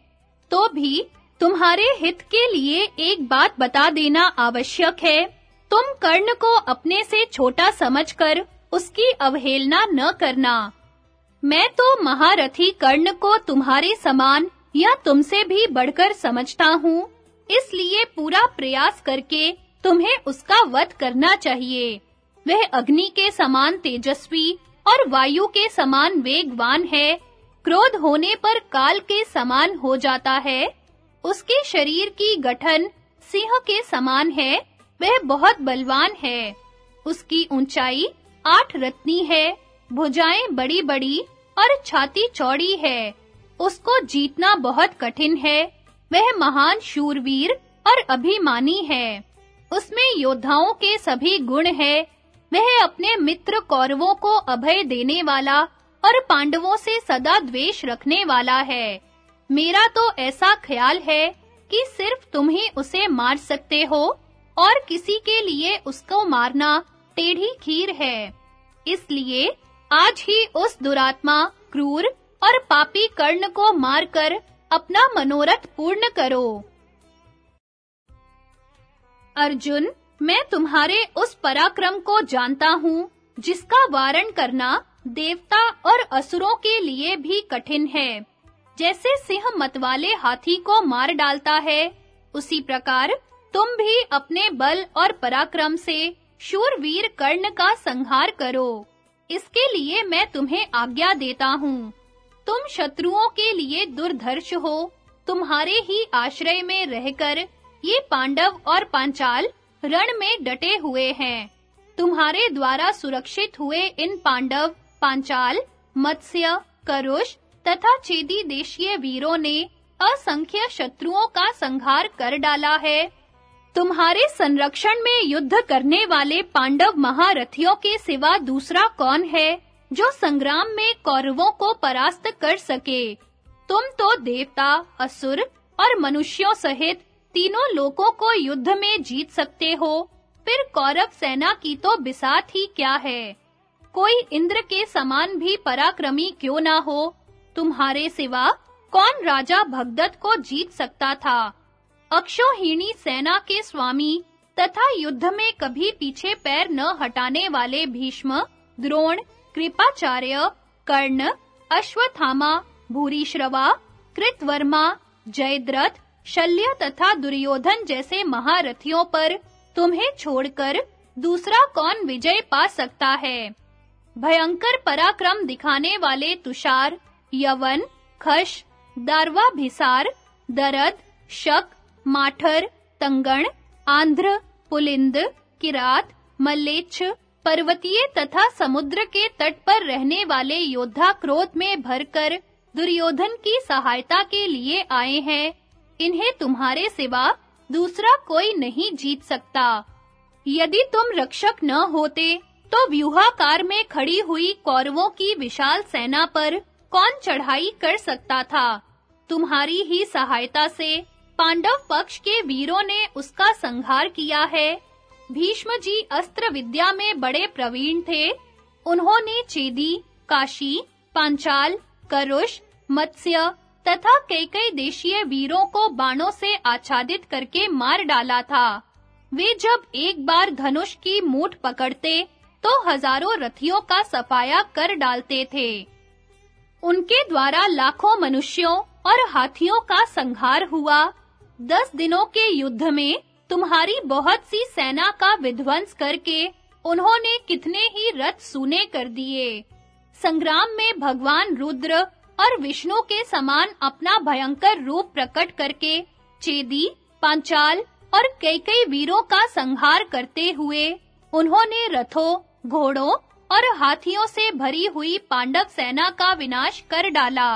तो भी तुम्हारे हित के लिए एक बात बता देना आवश्यक है। तुम कर्ण को अपने से छोटा समझकर उसकी अवहेलना न करना। मैं तो महारथी कर्ण को तुम्हारे समान या तुमसे भी बढ़कर समझता हूँ। इसलिए पूरा प्रयास करके तुम्हें उसका वध करना चाहिए। वह अग्नि के समान तेजस्वी और वायु के समान वेगवान है। क्रोध होने पर काल के समान हो जाता है। उसके शरीर की गठन सिंह के समान है। वह बहुत बलवान है। उसकी ऊंचाई आठ रत्नी है। भुजाएँ बड़ी-बड़ी और छाती चौड़ी है। उसको जीतना बहुत कठिन है। वह महान शूरवीर और अभिमानी है। उसमें योद्धाओं के सभी गुण है। वह अपने मित्र कौरवों को अभय देने वाला और पांडवों से सदा द्वेष रखने वाला है। मेरा तो ऐसा ख्याल है कि सिर्फ़ तुम ही उसे मार सकते हो और किसी के लिए उसको मारना टेढ़ी खीर है। इसलिए आज ही उस दुरात्मा, क्रूर और पापी कर्ण को मारकर अपना मनोरथ पूर्ण करो। अर्जुन मैं तुम्हारे उस पराक्रम को जानता हूँ, जिसका वारण करना देवता और असुरों के लिए भी कठिन है। जैसे सिंह मतवाले हाथी को मार डालता है, उसी प्रकार तुम भी अपने बल और पराक्रम से शूरवीर कर्ण का संहार करो। इसके लिए मैं तुम्हें आज्ञा देता हूँ। तुम शत्रुओं के लिए दुर्धर्ष हो, तुम्हारे ही आश्रय में रहकर ये पांडव और पांचाल रण में डटे हुए हैं। तुम्हारे द्वारा सुरक्षित हुए इन पांडव, पांचाल, मत्स्य, करुष तथा चेदी देशीय वीरों ने असंख्य शत्रुओं का संहार कर डाला है। तुम्हारे संरक्षण में युद्ध करने वाले पांडव महारथियों के सिवा दूसरा कौन है, जो संग्राम में कौरवों को परास्त कर सके? तुम तो देवता, असुर और मनुष्यों सहित तीनों लोकों को युद्ध में जीत सकते हो। फिर कौरव सेना की तो बिसात ही क्या है? कोई इंद्र के समान भी पराक्रमी क्यों ना हो? तुम्हारे सिवा कौन राजा भगदत्त को जीत सकता था? अक्षोहिणी सेना के स्वामी तथा युद्ध में कभी पीछे पैर न हटाने वाले भीष्म, द्रोण, कृपाचार्य, कर्ण, अश्वत्थामा, भूरिश्रवा, कृतवर्मा, जयद्रथ शल्य तथा दुर्योधन जैसे महारथियों पर तुम्हें छोड़कर दूसरा कौन विजय पा सकता है? भयंकर पराक्रम दिखाने वाले तुषार, यवन, खश, दारवा भिसार, दरद, शक, माठर, तंगण, आंध्र, पुलिंद, किरात, मल्लेच्छ, पर्वतीय तथा समुद्र के तट पर रहने वाले योद्धा क्रोध में भरकर दुर्योधन की सहायता के लिए आए हैं। इन्हें तुम्हारे सिवा दूसरा कोई नहीं जीत सकता। यदि तुम रक्षक न होते तो व्यूहाकार में खड़ी हुई कौरवों की विशाल सेना पर कौन चढ़ाई कर सकता था? तुम्हारी ही सहायता से पांडव पक्ष के वीरों ने उसका संहार किया है। भीष्म जी अस्त्र विद्या में बड़े प्रवीण थे। उन्होंने चेदी, काशी, पांचाल, करुष, मत्स्य तथा कई-कई देशीय वीरों को बाणों से आच्छादित करके मार डाला था। वे जब एक बार धनुष की मूठ पकड़ते तो हज़ारों रथियों का सफाया कर डालते थे। उनके द्वारा लाखों मनुष्यों और हाथियों का संहार हुआ। दस दिनों के युद्ध में तुम्हारी बहुत सी सेना का विध्वंस करके उन्होंने कितने ही रथ सूने कर दिए। संग्राम में भगवान रुद्र और विष्णु के समान अपना भयंकर रूप प्रकट करके चेदी, पांचाल और कई कई वीरों का संहार करते हुए उन्होंने रथों, घोड़ों और हाथियों से भरी हुई पांडव सेना का विनाश कर डाला।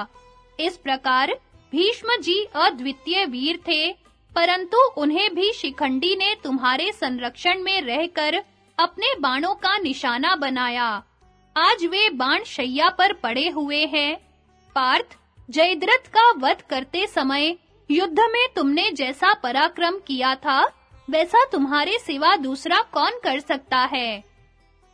इस प्रकार भीष्म जी अद्वितीय वीर थे, परंतु उन्हें भी शिखंडी ने तुम्हारे संरक्षण में रहकर अपने बाणों का निशाना बनाया। आज वे बाण शैया पर पड़े हुए हैं। पार्थ, जयद्रथ का वध करते समय, युद्ध में तुमने जैसा पराक्रम किया था, वैसा तुम्हारे सिवा दूसरा कौन कर सकता है?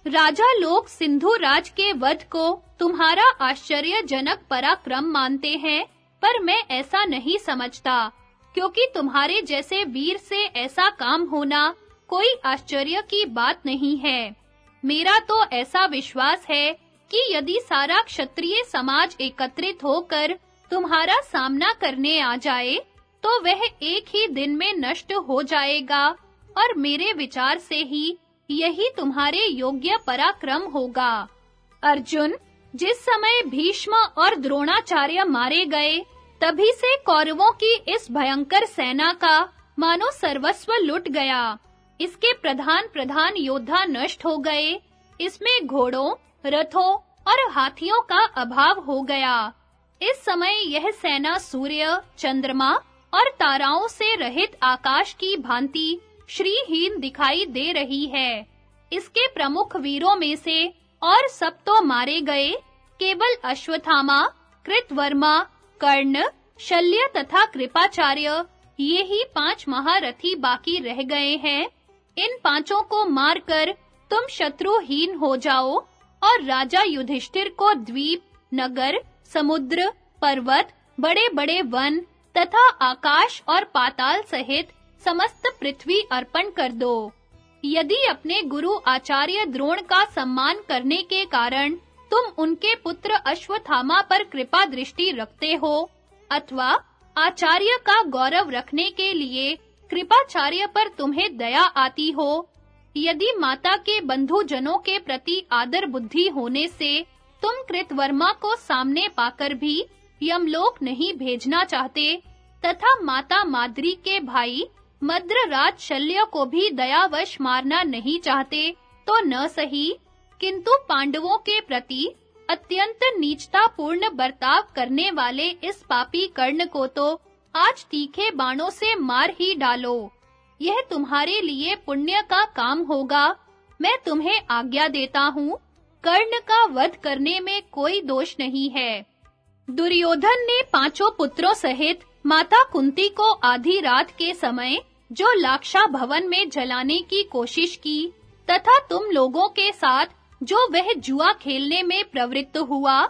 राजा लोग सिंधु राज के वध को तुम्हारा आश्चर्यजनक पराक्रम मानते हैं, पर मैं ऐसा नहीं समझता, क्योंकि तुम्हारे जैसे वीर से ऐसा काम होना कोई आश्चर्य की बात नहीं है। मेरा तो ऐसा विश्वास है कि यदि सारा क्षत्रिय समाज एकत्रित होकर तुम्हारा सामना करने आ जाए तो वह एक ही दिन में नष्ट हो जाएगा, और मेरे विचार से ही यही तुम्हारे योग्य पराक्रम होगा। अर्जुन, जिस समय भीष्म और द्रोणाचार्य मारे गए, तभी से कौरवों की इस भयंकर सेना का, मानो सर्वस्व लुट गया। इसके प्रधान प्रधान योद्धा नष्ट हो गए। इसमें घोड़ों रथों और हाथियों का अभाव हो गया। इस समय यह सेना सूर्य, चंद्रमा और ताराओं से रहित आकाश की भांति श्रीहीन दिखाई दे रही है। इसके प्रमुख वीरों में से और सब तो मारे गए केवल अश्वत्थामा, कृतवर्मा, कर्ण, शल्य तथा कृपाचार्य, ये ही पाँच महारथी बाकी रह गए हैं। इन पाँचों को मारकर तुम शत्रुहीन हो जाओ। और राजा युधिष्ठिर को द्वीप, नगर, समुद्र, पर्वत, बड़े-बड़े वन तथा आकाश और पाताल सहित समस्त पृथ्वी अर्पण कर दो। यदि अपने गुरु आचार्य द्रोण का सम्मान करने के कारण तुम उनके पुत्र अश्वत्थामा पर कृपा दृष्टि रखते हो, अथवा आचार्य का गौरव रखने के लिए कृपाचार्य पर तुम्हें दया आती हो यदि माता के बंधु जनों के प्रति आदर बुद्धि होने से तुम कृतवर्मा को सामने पाकर भी यमलोक नहीं भेजना चाहते, तथा माता माद्री के भाई मद्रराज शल्य को भी दयावश मारना नहीं चाहते तो न सही। किंतु पांडवों के प्रति अत्यंत नीचतापूर्ण बर्ताव करने वाले इस पापी कर्ण को तो आज तीखे बाणों से मार ही डालो। यह तुम्हारे लिए पुण्य का काम होगा। मैं तुम्हें आज्ञा देता हूँ, कर्ण का वध करने में कोई दोष नहीं है। दुर्योधन ने पाँचों पुत्रों सहित माता कुंती को आधी रात के समय जो लाक्षा भवन में जलाने की कोशिश की, तथा तुम लोगों के साथ जो वह जुआ खेलने में प्रवृत्त हुआ,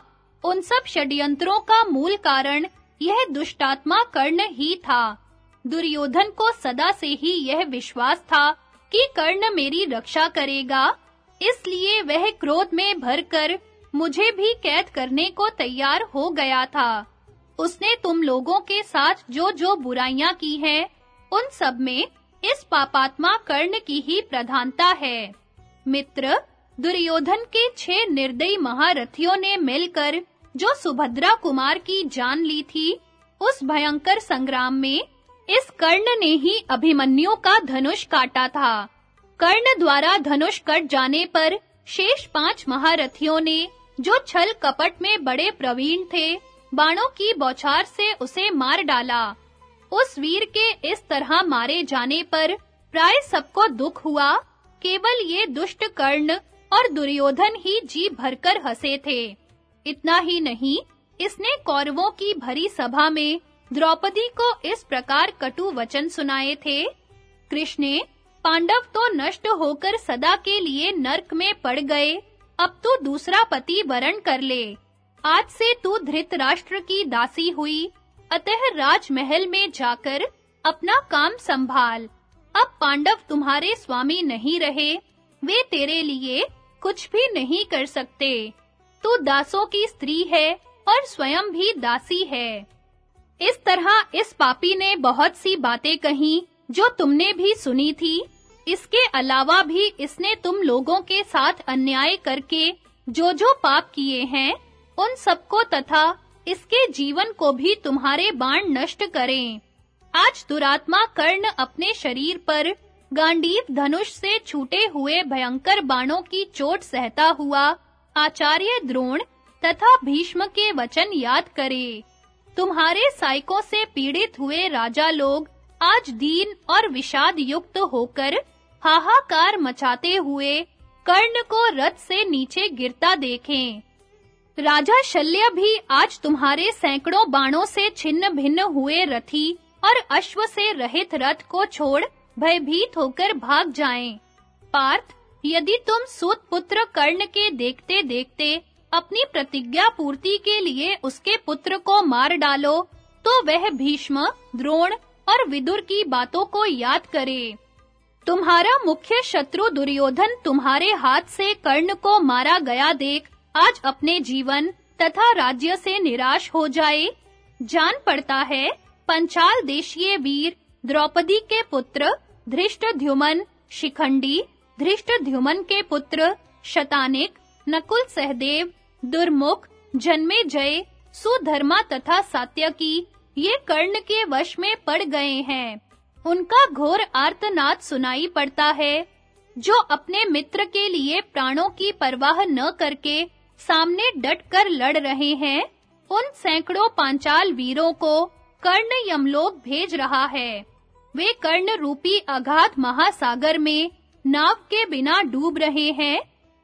उन सब षड्यंत्रों का मूल कारण यह दुष्टात्मा कर्ण ही था। दुर्योधन को सदा से ही यह विश्वास था कि कर्ण मेरी रक्षा करेगा। इसलिए वह क्रोध में भरकर मुझे भी कैद करने को तैयार हो गया था। उसने तुम लोगों के साथ जो जो बुराइयाँ की हैं, उन सब में इस पापात्मा कर्ण की ही प्रधानता है। मित्र, दुर्योधन के छह निर्दयी महारथियों ने मिलकर जो सुभद्रा कुमार की जान ली थी, उस भयंकर संग्राम में इस कर्ण ने ही अभिमन्यु का धनुष काटा था। कर्ण द्वारा धनुष कट जाने पर शेष पाँच महारथियों ने, जो छल कपट में बड़े प्रवीण थे, बाणों की बौछार से उसे मार डाला। उस वीर के इस तरह मारे जाने पर प्राय सबको दुख हुआ, केवल ये दुष्ट कर्ण और दुर्योधन ही जी भरकर हंसे थे। इतना ही नहीं, इसने कौरवों की भरी सभा में द्रौपदी को इस प्रकार कटु वचन सुनाए थे। कृष्ण, पांडव तो नष्ट होकर सदा के लिए नरक में पड़ गए। अब तू दूसरा पति वरण कर ले। आज से तू धृतराष्ट्र की दासी हुई। अतः राजमहल में जाकर अपना काम संभाल। अब पांडव तुम्हारे स्वामी नहीं रहे। वे तेरे लिए कुछ भी नहीं कर सकते। तू दासों की स्त्री है और स्वयं भी दासी है। इस तरह इस पापी ने बहुत सी बातें कही, जो तुमने भी सुनी थी। इसके अलावा भी इसने तुम लोगों के साथ अन्याय करके जो जो पाप किए हैं, उन सबको तथा इसके जीवन को भी तुम्हारे बाण नष्ट करें। आज दुरात्मा कर्ण अपने शरीर पर गांडीव धनुष से छूटे हुए भयंकर बाणों की चोट सहता हुआ आचार्य द्रोण तथा भीष्म के वचन याद करे। तुम्हारे साइकों से पीड़ित हुए राजा लोग आज दीन और विषाद युक्त होकर हाहाकार मचाते हुए कर्ण को रथ से नीचे गिरता देखें। राजा शल्य भी आज तुम्हारे सैकड़ों बाणों से छिन्न भिन्न हुए रथी और अश्व से रहित रथ को छोड़ भयभीत होकर भाग जाएँ। पार्थ, यदि तुम सूत पुत्र कर्ण के देखते-देखते अपनी प्रतिज्ञा पूर्ति के लिए उसके पुत्र को मार डालो तो वह भीष्म, द्रोण और विदुर की बातों को याद करे। तुम्हारा मुख्य शत्रु दुर्योधन तुम्हारे हाथ से कर्ण को मारा गया देख, आज अपने जीवन तथा राज्य से निराश हो जाए। जान पड़ता है, पंचाल देशीय वीर, द्रौपदी के पुत्र धृष्टद्युमन शिखंडी धृष्टद्युमन के पुत्र, शतानिक, नकुल सहदेव दुर्मुख, जन्मे जय, सुधर्मा तथा सात्यकी ये कर्ण के वश में पड़ गए हैं। उनका घोर आर्तनाद सुनाई पड़ता है, जो अपने मित्र के लिए प्राणों की परवाह न करके सामने डटकर लड़ रहे हैं। उन सैकड़ों पांचाल वीरों को कर्ण यमलोक भेज रहा है। वे कर्ण रूपी अगाध महासागर में नाव के बिना डूब रहे हैं।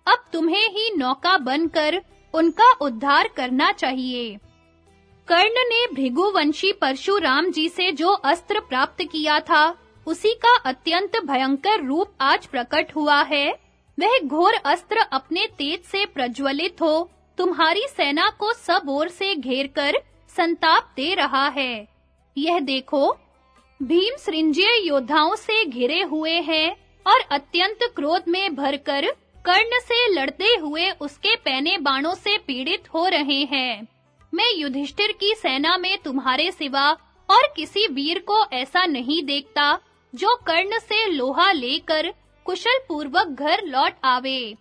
अब तुम्हें ही नौका बनकर उनका उद्धार करना चाहिए। कर्ण ने भृगुवंशी परशुराम जी से जो अस्त्र प्राप्त किया था, उसी का अत्यंत भयंकर रूप आज प्रकट हुआ है। वह घोर अस्त्र अपने तेज से प्रज्वलित हो, तुम्हारी सेना को सब ओर से घेरकर संताप दे रहा है। यह देखो, भीम सृंजय योद्धाओं से घिरे हुए हैं और अत्यंत क्रोध में भरकर कर्ण से लड़ते हुए उसके पैने बाणों से पीड़ित हो रहे हैं। मैं युधिष्ठिर की सेना में तुम्हारे सिवा और किसी वीर को ऐसा नहीं देखता जो कर्ण से लोहा लेकर कुशल पूर्वक घर लौट आवे।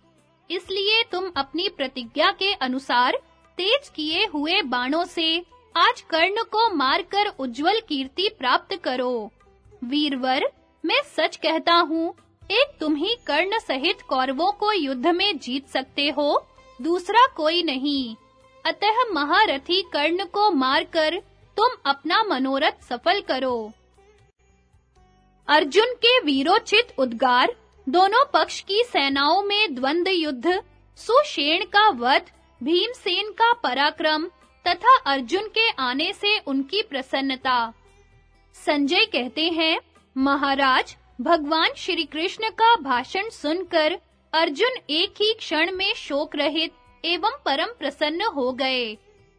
इसलिए तुम अपनी प्रतिज्ञा के अनुसार तेज किए हुए बाणों से आज कर्ण को मारकर उज्जवल कीर्ति प्राप्त करो। वीरवर, मैं सच कहता हूँ एक तुम ही कर्ण सहित कौरवों को युद्ध में जीत सकते हो। दूसरा कोई नहीं। अतः महारथी कर्ण को मारकर तुम अपना मनोरथ सफल करो। अर्जुन के वीरोचित उद्गार, दोनों पक्ष की सेनाओं में द्वंद्व युद्ध, सुषेण का वध, भीमसेन का पराक्रम, तथा अर्जुन के आने से उनकी प्रसन्नता। संजय कहते हैं, महाराज भगवान श्री कृष्ण का भाषण सुनकर अर्जुन एक ही क्षण में शोक रहित एवं परम प्रसन्न हो गए।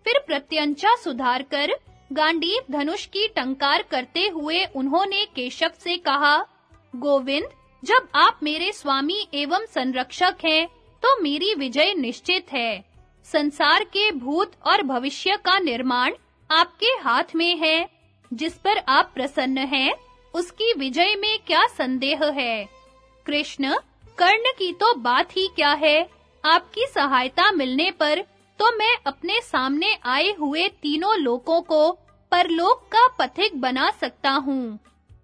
फिर प्रत्यंचा सुधार कर गांडीव धनुष की टंकार करते हुए उन्होंने केशव से कहा, गोविंद, जब आप मेरे स्वामी एवं संरक्षक हैं तो मेरी विजय निश्चित है। संसार के भूत और भविष्य का निर्माण आपके हाथ में है, जिस पर आप प्रसन्न हैं उसकी विजय में क्या संदेह है? कृष्ण, कर्ण की तो बात ही क्या है? आपकी सहायता मिलने पर तो मैं अपने सामने आए हुए तीनों लोकों को परलोक का पथिक बना सकता हूँ।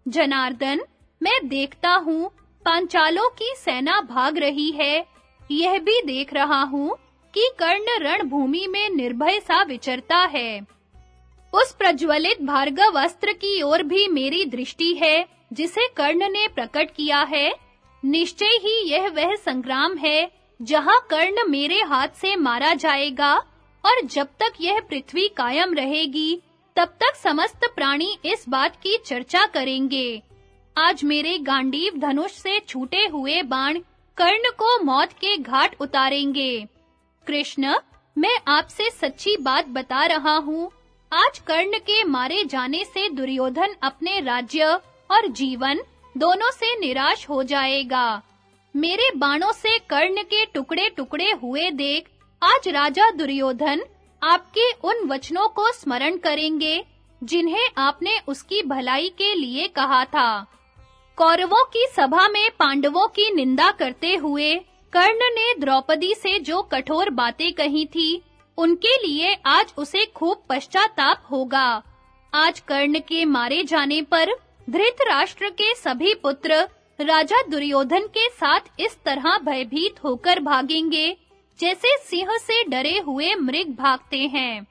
जनार्दन, मैं देखता हूँ, पांचालों की सेना भाग रही है। यह भी देख रहा हूँ कि कर्ण रणभूमि में निर्भय सा विचरता है। उस प्रज्वलित भार्गव अस्त्र की ओर भी मेरी दृष्टि है, जिसे कर्ण ने प्रकट किया है। निश्चय ही यह वह संग्राम है, जहाँ कर्ण मेरे हाथ से मारा जाएगा, और जब तक यह पृथ्वी कायम रहेगी, तब तक समस्त प्राणी इस बात की चर्चा करेंगे। आज मेरे गांडीव धनुष से छूटे हुए बाण कर्ण को मौत के घाट उतारेंगे। कृष्ण, मैं आपसे सच्ची बात बता रहा हूँ आज कर्ण के मारे जाने से दुर्योधन अपने राज्य और जीवन दोनों से निराश हो जाएगा। मेरे बाणों से कर्ण के टुकड़े-टुकड़े हुए देख आज राजा दुर्योधन आपके उन वचनों को स्मरण करेंगे, जिन्हें आपने उसकी भलाई के लिए कहा था। कौरवों की सभा में पांडवों की निंदा करते हुए कर्ण ने द्रौपदी से जो कठोर बातें कही थी उनके लिए आज उसे खूब पश्चाताप होगा। आज कर्ण के मारे जाने पर धृतराष्ट्र के सभी पुत्र राजा दुर्योधन के साथ इस तरह भयभीत होकर भागेंगे, जैसे सिंह से डरे हुए मृग भागते हैं।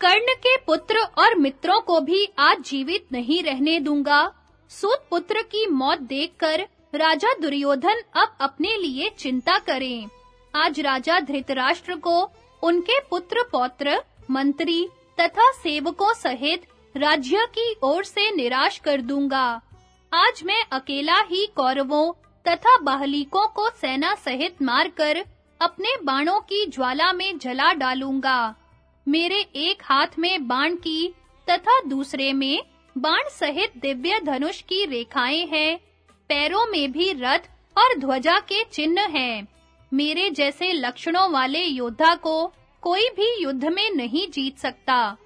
कर्ण के पुत्र और मित्रों को भी आज जीवित नहीं रहने दूँगा। सूत पुत्र की मौत देखकर राजा दुर्योधन अब अपने लिए चिंता करें। आज राजा धृतराष्ट्र को उनके पुत्र पौत्र, मंत्री तथा सेवकों सहित राज्य की ओर से निराश कर दूँगा। आज मैं अकेला ही कौरवों तथा बाहलिकों को सेना सहित मारकर अपने बाणों की ज्वाला में जला डालूँगा। मेरे एक हाथ में बाण की तथा दूसरे में बाण सहित दिव्य धनुष की रेखाएँ हैं। पैरों में भी रथ और ध्वजा के चिन्ह हैं। मेरे जैसे लक्षणों वाले योद्धा को कोई भी युद्ध में नहीं जीत सकता।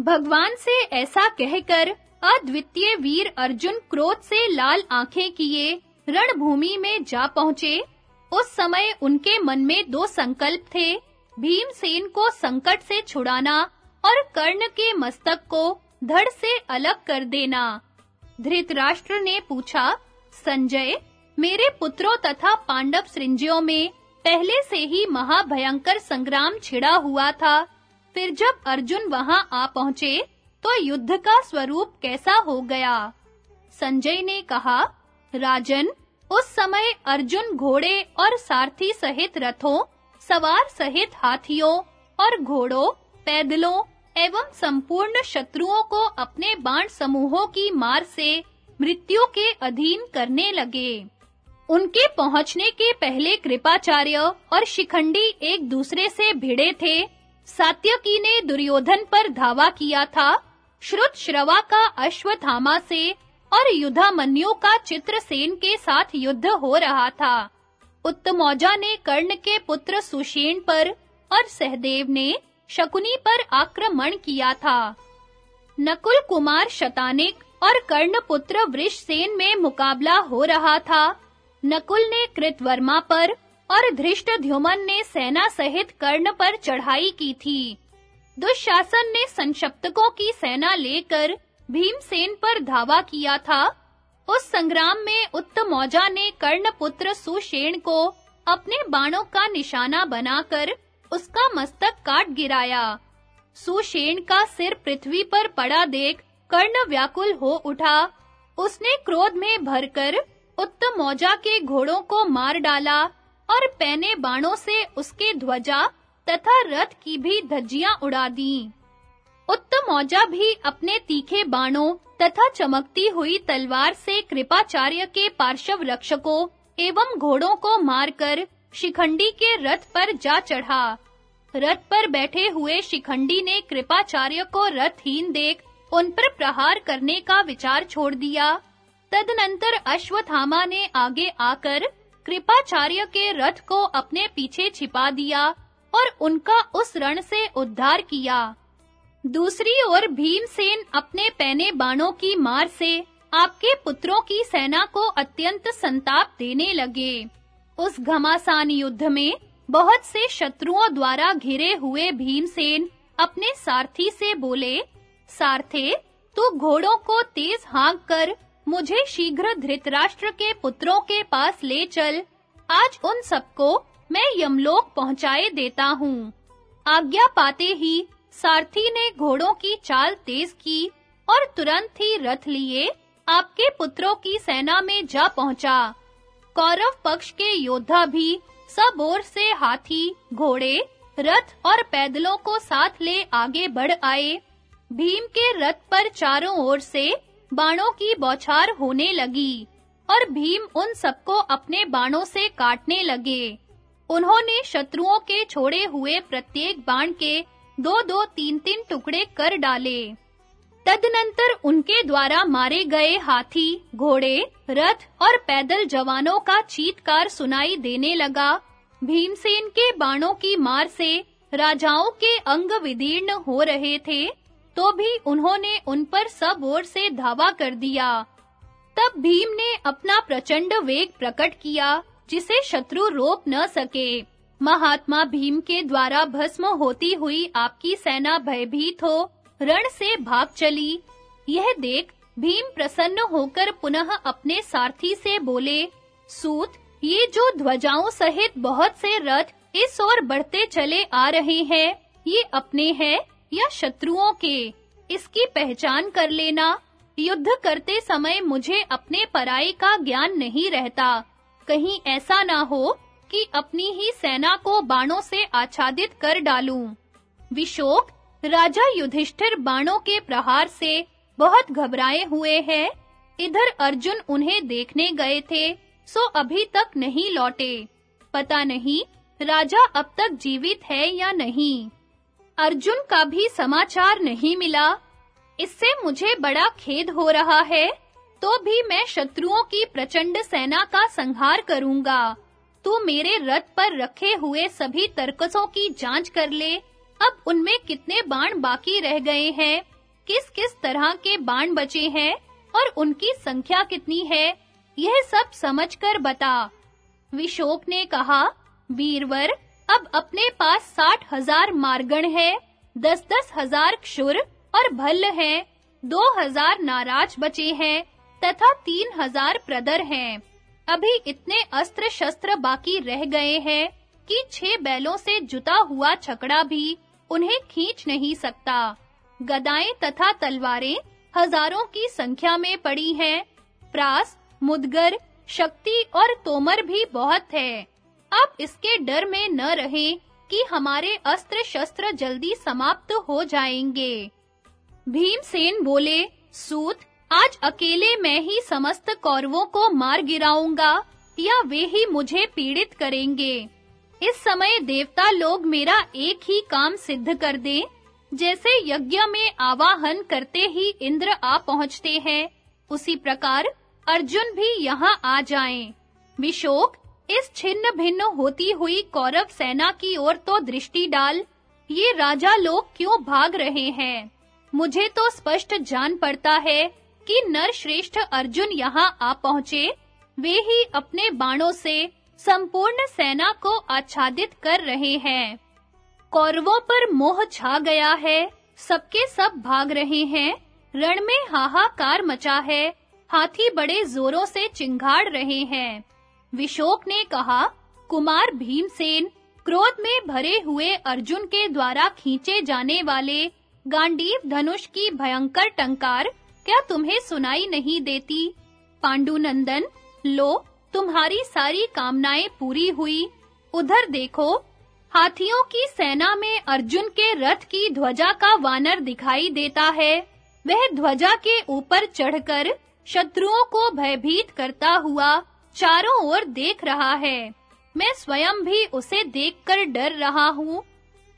भगवान से ऐसा कहकर अद्वितीय वीर अर्जुन क्रोध से लाल आँखें किए, रणभूमि में जा पहुँचे। उस समय उनके मन में दो संकल्प थे, भीमसेन को संकट से छुड़ाना और कर्ण के मस्तक को धड़ से अलग कर देना। धृतराष्ट्र ने पूछा, संजय, मेरे पुत्रों तथा पांडव सृंजियों में पहले से ही महाभयंकर संग्राम छिड़ा हुआ था। फिर जब अर्जुन वहाँ आ पहुँचे तो युद्ध का स्वरूप कैसा हो गया? संजय ने कहा, राजन, उस समय अर्जुन घोड़े और सारथी सहित रथों, सवार सहित हाथियों और घोड़ों, पैदलों एवं संपूर्ण शत्रुओं को अपने बाण समूहों की मार से मृत्यु के अधीन करने लगे। उनके पहुँचने के पहले कृपाचार्य और शिखंडी एक दूसरे से भिड़े थे। सात्यकी ने दुर्योधन पर धावा किया था। श्रुत श्रवा का अश्वत्थामा से और युधामन्यु का चित्रसेन के साथ युद्ध हो रहा था। उत्तमौजा ने कर्ण के पुत्र सुषेण पर और सहदेव ने शकुनी पर आक्रमण किया था। नकुल कुमार शतानिक और कर्ण पुत्र वृषसेन में मुकाबला हो रहा था। नकुल ने कृतवर्मा पर और धृष्टद्युमन ने सेना सहित कर्ण पर चढ़ाई की थी। दुशासन ने संशप्तकों की सेना लेकर भीमसेन पर धावा किया था। उस संग्राम में उत्तमौजा ने कर्णपुत्र सुषेण को अपने बाणों का निशाना बनाकर उसका मस्तक काट गिराया। सुषेण का सिर पृथ्वी पर पड़ा देख कर्ण व्याकुल हो उठा। उसने क्रोध में भरकर उत्तमौजा के घोड़ों को मार डाला और पैने बाणों से उसके ध्वजा तथा रथ की भी धज्जियाँ उड़ा दी। उत्तमौजा भी अपने तीखे बाणों तथा चमकती हुई तलवार से कृपाचार्य के पार्श्व रक्षकों एवं घोड़ों को मारकर शिखंडी के रथ पर जा चढ़ा। रथ पर बैठे हुए शिखंडी ने कृपाचार्य को रथहीन देख उन पर प्रहार करने का विचार छोड़ दिया। तदनंतर अश्वत्थामा ने आगे आकर कृपाचार्य के रथ को अपने पीछे छिपा दिया और उनका उस रण से उद्धार किया। दूसरी ओर भीमसेन अपने पैने बाणों की मार से आपके पुत्रों की सेना को अत्यंत संताप देने लगे। उस घमासान युद्ध में बहुत से शत्रुओं द्वारा घिरे हुए भीमसेन अपने सारथी से बोले, सारथे, तू घोड़ों को तेज हाँक कर मुझे शीघ्र धृतराष्ट्र के पुत्रों के पास ले चल। आज उन सबको मैं यमलोक पहुँचाए देता हूँ। आज्ञा पाते ही सारथी ने घोड़ों की चाल तेज की और तुरंत ही रथ लिए, आपके पुत्रों की सेना में जा पहुँचा। कौरव पक्ष के योद्धा भी सब ओर से हाथी, घोड़े, रथ और पैदलों को साथ ले आगे बढ़ आए। भीम के रथ पर चारों ओर से बाणों की बौछार होने लगी और भीम उन सबको अपने बाणों से काटने लगे। उन्होंने शत्रुओं के छोड़े हुए प्रत्येक बाण के दो-दो तीन-तीन टुकड़े कर डाले। तदनंतर उनके द्वारा मारे गए हाथी, घोड़े, रथ और पैदल जवानों का चीत्कार सुनाई देने लगा। भीमसेन के बाणों की मार से राजाओं के अंग विदीर्ण हो रहे थे। तो भी उन्होंने उन पर सब ओर से धावा कर दिया। तब भीम ने अपना प्रचंड वेग प्रकट किया, जिसे शत्रु रोक न सके। महात्मा भीम के द्वारा भस्म होती हुई आपकी सेना भयभीत हो, रण से भाग चली। यह देख भीम प्रसन्न होकर पुनः अपने सारथी से बोले, सूत, ये जो ध्वजाओं सहित बहुत से रथ इस ओर बढ़ते चले आ रहे हैं, ये अपने हैं? या शत्रुओं के। इसकी पहचान कर लेना। युद्ध करते समय मुझे अपने पराई का ज्ञान नहीं रहता। कहीं ऐसा ना हो कि अपनी ही सेना को बाणों से आच्छादित कर डालूं। विशोक, राजा युधिष्ठिर बाणों के प्रहार से बहुत घबराए हुए हैं। इधर अर्जुन उन्हें देखने गए थे, सो अभी तक नहीं लौटे। पता नहीं, राजा अब तक जीवित है या नहीं। अर्जुन का भी समाचार नहीं मिला। इससे मुझे बड़ा खेद हो रहा है तो भी मैं शत्रुओं की प्रचंड सेना का संहार करूँगा। तू मेरे रथ पर रखे हुए सभी तरकसों की जाँच कर ले। अब उनमें कितने बाण बाकी रह गए हैं? किस-किस तरह के बाण बचे हैं? और उनकी संख्या कितनी है? यह सब समझकर बता। विशोक ने कहा, वीरवर अब अपने पास साठ हज़ार मारगण है, दस दस हज़ार क्षुर और भल्ल हैं, दो हज़ार नाराज़ बचे हैं, तथा तीन हज़ार प्रदर हैं। अभी इतने अस्त्र शस्त्र बाकी रह गए हैं कि छह बैलों से जुता हुआ छकड़ा भी उन्हें खींच नहीं सकता। गदाएँ तथा तलवारें हज़ारों की संख्या में पड़ी हैं। प्रास, मुदगर, शक्ति और तोमर भी बहुत है। अब इसके डर में न रहे कि हमारे अस्त्र शस्त्र जल्दी समाप्त हो जाएँगे। भीमसेन बोले, सूत, आज अकेले मैं ही समस्त कौरवों को मार गिराऊँगा, या वे ही मुझे पीड़ित करेंगे। इस समय देवता लोग मेरा एक ही काम सिद्ध कर दें, जैसे यज्ञ में आवाहन करते ही इंद्र आ पहुँचते हैं। उसी प्रकार अर्जुन भी यहाँ आ जाएँ। विशोक इस छिन्न भिन्न होती हुई कौरव सेना की ओर तो दृष्टि डाल। ये राजा लोग क्यों भाग रहे हैं? मुझे तो स्पष्ट जान पड़ता है कि नर श्रेष्ठ अर्जुन यहाँ आ पहुँचे। वे ही अपने बाणों से संपूर्ण सेना को आच्छादित कर रहे हैं। कौरवों पर मोह छा गया है। सबके सब भाग रहे हैं। रण में हाहाकार मचा है। हाथी बड़े जोरों से चिंगाड़ रहे हैं। विशोक ने कहा, कुमार भीमसेन, क्रोध में भरे हुए अर्जुन के द्वारा खींचे जाने वाले गांडीव धनुष की भयंकर टंकार क्या तुम्हें सुनाई नहीं देती? पांडुनंदन, लो, तुम्हारी सारी कामनाएँ पूरी हुई। उधर देखो, हाथियों की सेना में अर्जुन के रथ की ध्वजा का वानर दिखाई देता है। वह ध्वजा के ऊपर चढ़कर शत्रुओं को भयभीत करता हुआ चारों ओर देख रहा है। मैं स्वयं भी उसे देखकर डर रहा हूँ।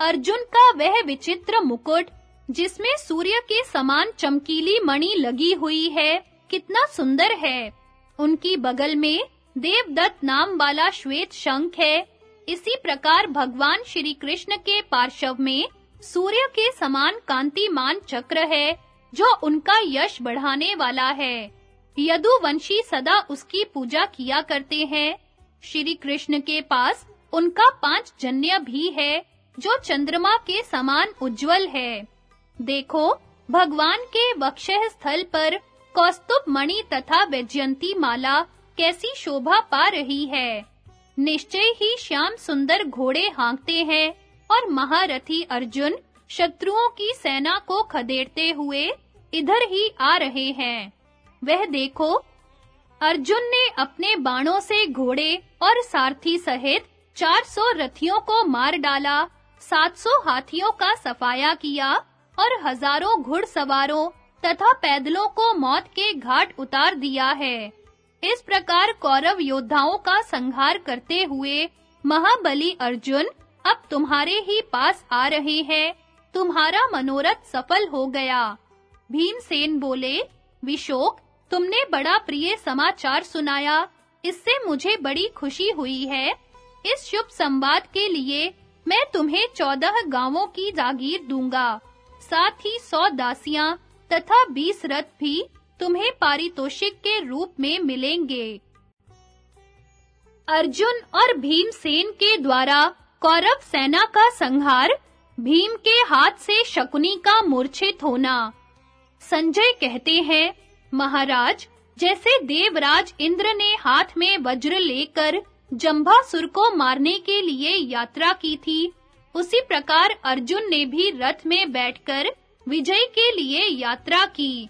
अर्जुन का वह विचित्र मुकुट, जिसमें सूर्य के समान चमकीली मणि लगी हुई है, कितना सुंदर है। उनकी बगल में देवदत्त नाम वाला श्वेत शंख है। इसी प्रकार भगवान श्री कृष्ण के पार्श्व में सूर्य के समान कांतिमान चक्र है, जो उनका यश बढ़ाने वाला है। यदुवंशी सदा उसकी पूजा किया करते हैं। श्री कृष्ण के पास उनका पाँच जन्य भी है, जो चंद्रमा के समान उज्जवल है। देखो, भगवान के बक्षह स्थल पर कौस्तुभ मणि तथा वैजयंती माला कैसी शोभा पा रही है। निश्चय ही श्याम सुंदर घोड़े हांकते हैं और महारथी अर्जुन शत्रुओं की सेना को खदेड़ते हुए इधर ही आ रहे हैं। वह देखो, अर्जुन ने अपने बाणों से घोड़े और सारथी सहित 400 रथियों को मार डाला 700 हाथियों का सफाया किया और हज़ारों घुड़सवारों तथा पैदलों को मौत के घाट उतार दिया है। इस प्रकार कौरव योद्धाओं का संहार करते हुए, महाबली अर्जुन, अब तुम्हारे ही पास आ रहे हैं। तुम्हारा मनोरथ सफल हो गया। भीमसेन बोले, विशोक तुमने बड़ा प्रिय समाचार सुनाया। इससे मुझे बड़ी खुशी हुई है। इस शुभ संवाद के लिए मैं तुम्हें चौदह गाँवों की जागीर दूँगा। साथ ही सौ दासियाँ तथा बीस रथ भी तुम्हें पारितोषिक के रूप में मिलेंगे। अर्जुन और भीमसेन के द्वारा कौरव सेना का संहार, भीम के हाथ से शकुनी का मूर्छित होना। संजय कहते हैं महाराज, जैसे देवराज इंद्र ने हाथ में वज्र लेकर जंभासुर को मारने के लिए यात्रा की थी, उसी प्रकार अर्जुन ने भी रथ में बैठकर विजय के लिए यात्रा की।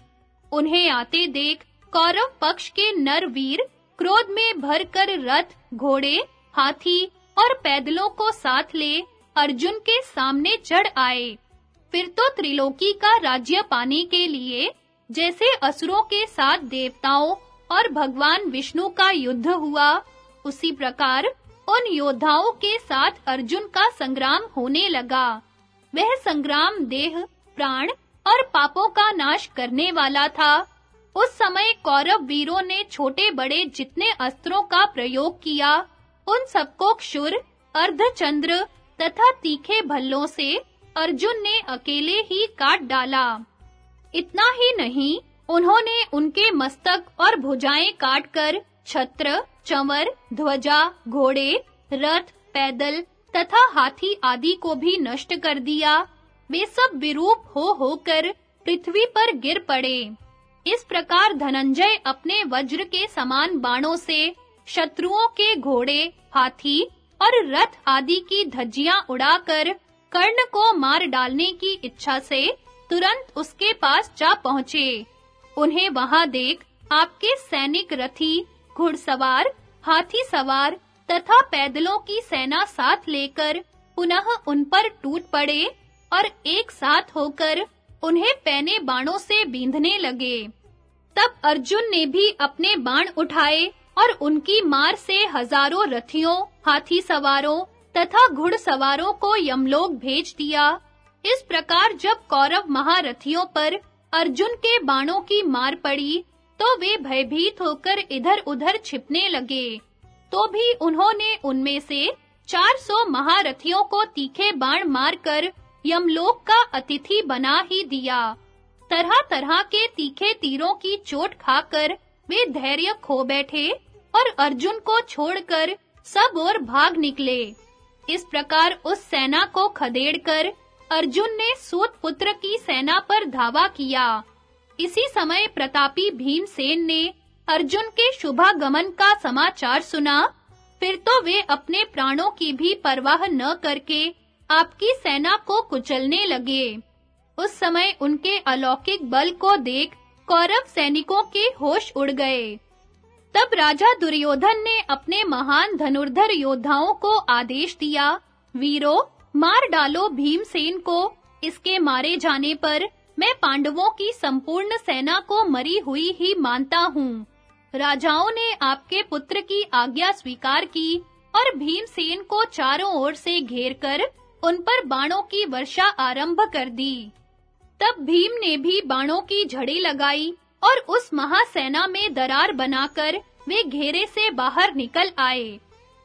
उन्हें आते देख कौरव पक्ष के नर वीर क्रोध में भरकर रथ, घोड़े, हाथी और पैदलों को साथ ले अर्जुन के सामने चढ़ आए। फिर तो त्रिलोकी का राज्य पाने के लिए जैसे असुरों के साथ देवताओं और भगवान विष्णु का युद्ध हुआ, उसी प्रकार उन योद्धाओं के साथ अर्जुन का संग्राम होने लगा। वह संग्राम देह, प्राण और पापों का नाश करने वाला था। उस समय कौरव वीरों ने छोटे बड़े जितने अस्त्रों का प्रयोग किया, उन सबको क्षुर, अर्धचंद्र तथा तीखे भल्लों से अर्जुन ने अकेले ही काट डाला। इतना ही नहीं, उन्होंने उनके मस्तक और भुजाएँ काटकर छत्र चंवर ध्वजा, घोड़े, रथ, पैदल तथा हाथी आदि को भी नष्ट कर दिया। वे सब विरूप हो होकर पृथ्वी पर गिर पड़े। इस प्रकार धनंजय अपने वज्र के समान बाणों से शत्रुओं के घोड़े, हाथी और रथ आदि की धज्जियाँ उड़ाकर कर्ण को मार डालने की इच्छा से तुरंत उसके पास जा पहुँचे। उन्हें वहाँ देख आपके सैनिक रथी, घुड़सवार हाथी सवार तथा पैदलों की सेना साथ लेकर पुनः उन पर टूट पड़े और एक साथ होकर उन्हें पैने बाणों से बींधने लगे। तब अर्जुन ने भी अपने बाण उठाए और उनकी मार से हज़ारों रथियों हाथी सवारों तथा घुड़सवारों को यमलोक भेज दिया। इस प्रकार जब कौरव महारथियों पर अर्जुन के बाणों की मार पड़ी तो वे भयभीत होकर इधर-उधर छिपने लगे। तो भी उन्होंने उनमें से 400 महारथियों को तीखे बाण मारकर यमलोक का अतिथि बना ही दिया। तरह-तरह के तीखे तीरों की चोट खाकर वे धैर्य खो बैठे और अर्जुन को छोड़कर सब और भाग निकले। इस प्रकार उस सेना को खदेड़कर अर्जुन ने सूत पुत्र की सेना पर धावा किया। इसी समय प्रतापी भीमसेन ने अर्जुन के शुभागमन का समाचार सुना। फिर तो वे अपने प्राणों की भी परवाह न करके आपकी सेना को कुचलने लगे। उस समय उनके अलौकिक बल को देख कौरव सैनिकों के होश उड़ गए। तब राजा दुर्योधन ने अपने महान धनुर्धर योद्धाओं को आदेश दिया, वीरों मार डालो भीमसेन को। इसके मारे जाने पर मैं पांडवों की संपूर्ण सेना को मरी हुई ही मानता हूँ। राजाओं ने आपके पुत्र की आज्ञा स्वीकार की और भीमसेन को चारों ओर से घेरकर उन पर बाणों की वर्षा आरंभ कर दी। तब भीम ने भी बाणों की झड़ी लगाई और उस महासेना में दरार बनाकर वे घेरे से बाहर निकल आए।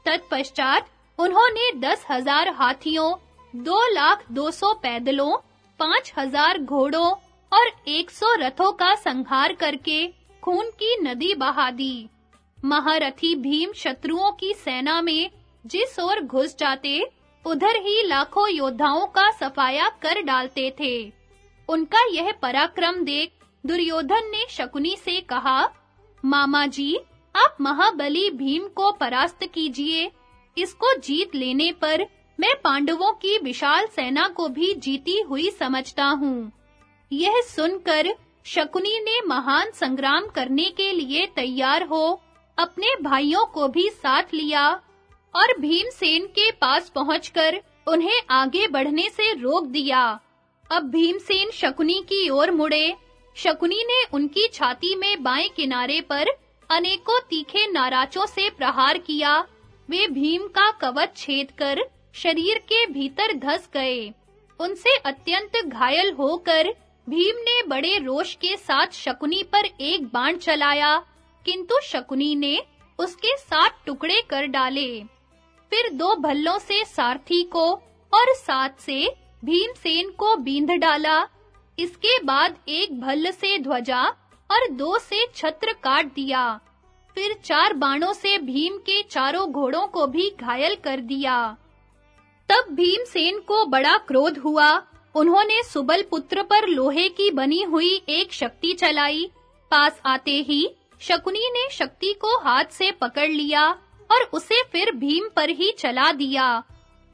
तत्पश्चात उन्होंने दस हज़ार हाथियों, दो लाख दो सौ पैदलों, पाँच हज़ार घोड़ों और एक सौ रथों का संहार करके खून की नदी बहा दी। महारथी भीम शत्रुओं की सेना में जिस ओर घुस जाते, उधर ही लाखों योद्धाओं का सफाया कर डालते थे। उनका यह पराक्रम देख दुर्योधन ने शकुनी से कहा, मामा जी, आप महाबली भीम को परास्त कीजिए इसको जीत लेने पर मैं पांडवों की विशाल सेना को भी जीती हुई समझता हूँ। यह सुनकर शकुनी ने महान संग्राम करने के लिए तैयार हो अपने भाइयों को भी साथ लिया और भीमसेन के पास पहुंचकर उन्हें आगे बढ़ने से रोक दिया। अब भीमसेन शकुनी की ओर मुड़े। शकुनी ने उनकी छाती में बाएँ किनारे पर अनेकों तीखे नाराचों से प्रहार किया। वे भीम का कवच छेद कर शरीर के भीतर धस गए। उनसे अत्यंत घायल होकर भीम ने बड़े रोष के साथ शकुनी पर एक बाण चलाया, किंतु शकुनी ने उसके साथ टुकड़े कर डाले। फिर दो भल्लों से सारथी को और सात से भीमसेन को बींध डाला। इसके बाद एक भल्ल से ध्वजा और दो से छत्र काट दिया। फिर चार बाणों से भीम के चारों घोड़ों को भी घायल कर दिया। तब भीमसेन को बड़ा क्रोध हुआ। उन्होंने सुबल पुत्र पर लोहे की बनी हुई एक शक्ति चलाई। पास आते ही शकुनी ने शक्ति को हाथ से पकड़ लिया और उसे फिर भीम पर ही चला दिया।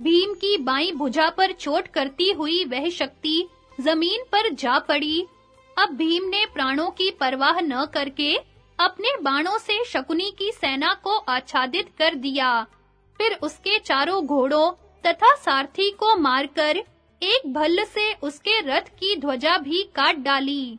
भीम की बाई भुजा पर चोट करती हुई वह शक्ति ज़मीन पर जा पड़ी। अब भीम ने प्राणों की परवाह न करके अपने बाणों से शकुनी की सेना को आच्छादित कर दिया। फिर उसके चारों घोड़ों तथा सारथी को मारकर एक भल्ल से उसके रथ की ध्वजा भी काट डाली।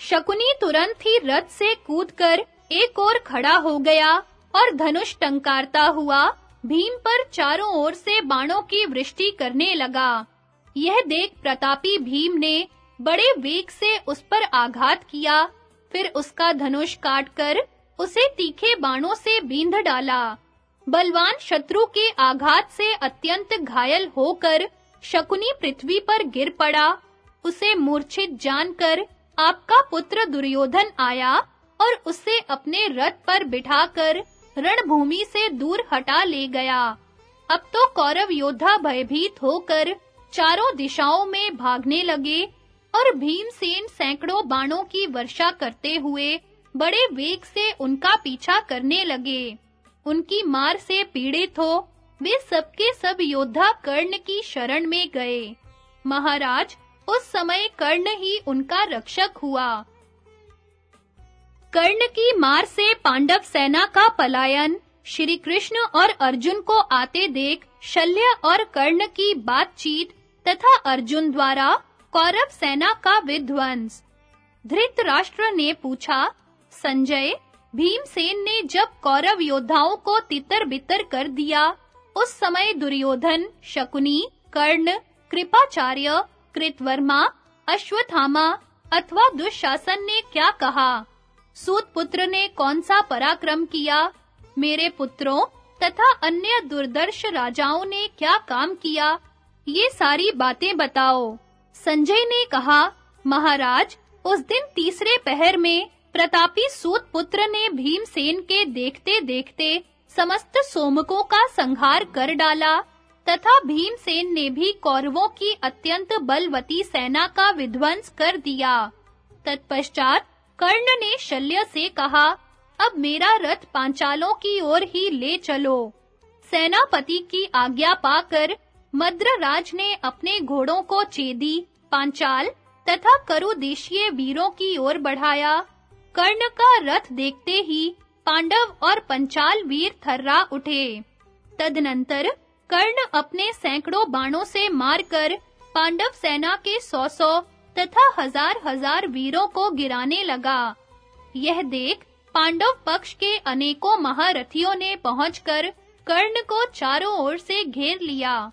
शकुनी तुरंत ही रथ से कूदकर एक ओर खड़ा हो गया और धनुष टंकारता हुआ भीम पर चारों ओर से बाणों की वृष्टि करने लगा। यह देख प्रतापी भीम ने बड़े वेग से उस पर आघात किया फिर उसका धनुष काटकर उसे तीखे बाणों से बींध डाला। बलवान शत्रु के आघात से अत्यंत घायल होकर शकुनी पृथ्वी पर गिर पड़ा। उसे मूर्छित जानकर आपका पुत्र दुर्योधन आया और उसे अपने रथ पर बिठाकर रणभूमि से दूर हटा ले गया। अब तो कौरव योद्धा भयभीत होकर चारों दिशाओं में भागने लगे और भीमसेन सैकड़ों बाणों की वर्षा करते हुए बड़े वेग से उनका पीछा करने लगे। उनकी मार से पीड़ित हो, वे सबके सब योद्धा कर्ण की शरण में गए। महाराज, उस समय कर्ण ही उनका रक्षक हुआ। कर्ण की मार से पांडव सेना का पलायन श्री कृष्ण और अर्जुन को आते देख शल्य और कर्ण की बातचीत तथा अर्जुन द्वारा कौरव सेना का विध्वंस। धृतराष्ट्र ने पूछा, संजय, भीमसेन ने जब कौरव योद्धाओं को तितर-बितर कर दिया, उस समय दुर्योधन, शकुनी, कर्ण, कृपाचार्य, कृतवर्मा, अश्वत्थामा अथवा दुशासन ने क्या कहा? सूत पुत्र ने कौन सा पराक्रम किया? मेरे पुत्रों तथा अन्य दुर्दर्श राजाओं ने क्या काम किया? ये सारी बातें बताओ। संजय ने कहा, महाराज, उस दिन तीसरे पहर में प्रतापी सूत पुत्र ने भीमसेन के देखते-देखते समस्त सोमकों का संहार कर डाला तथा भीमसेन ने भी कौरवों की अत्यंत बलवती सेना का विध्वंस कर दिया। तत्पश्चात कर्ण ने शल्य से कहा, अब मेरा रथ पांचालों की ओर ही ले चलो। सेनापति की आज्ञा पाकर मद्रराज ने अपने घोड़ों को चेदी, पांचाल तथा करुदेशीय वीरों की ओर बढ़ाया। कर्ण का रथ देखते ही पांडव और पंचाल वीर थर्रा उठे। तदनंतर कर्ण अपने सैकड़ों बाणों से मारकर पांडव सेना के सौ-सौ तथा हजार-हजार वीरों को गिराने लगा। यह देख पांडव पक्ष के अनेकों महारथियों ने पहुंचकर कर्ण को चारों ओर से घेर लिया।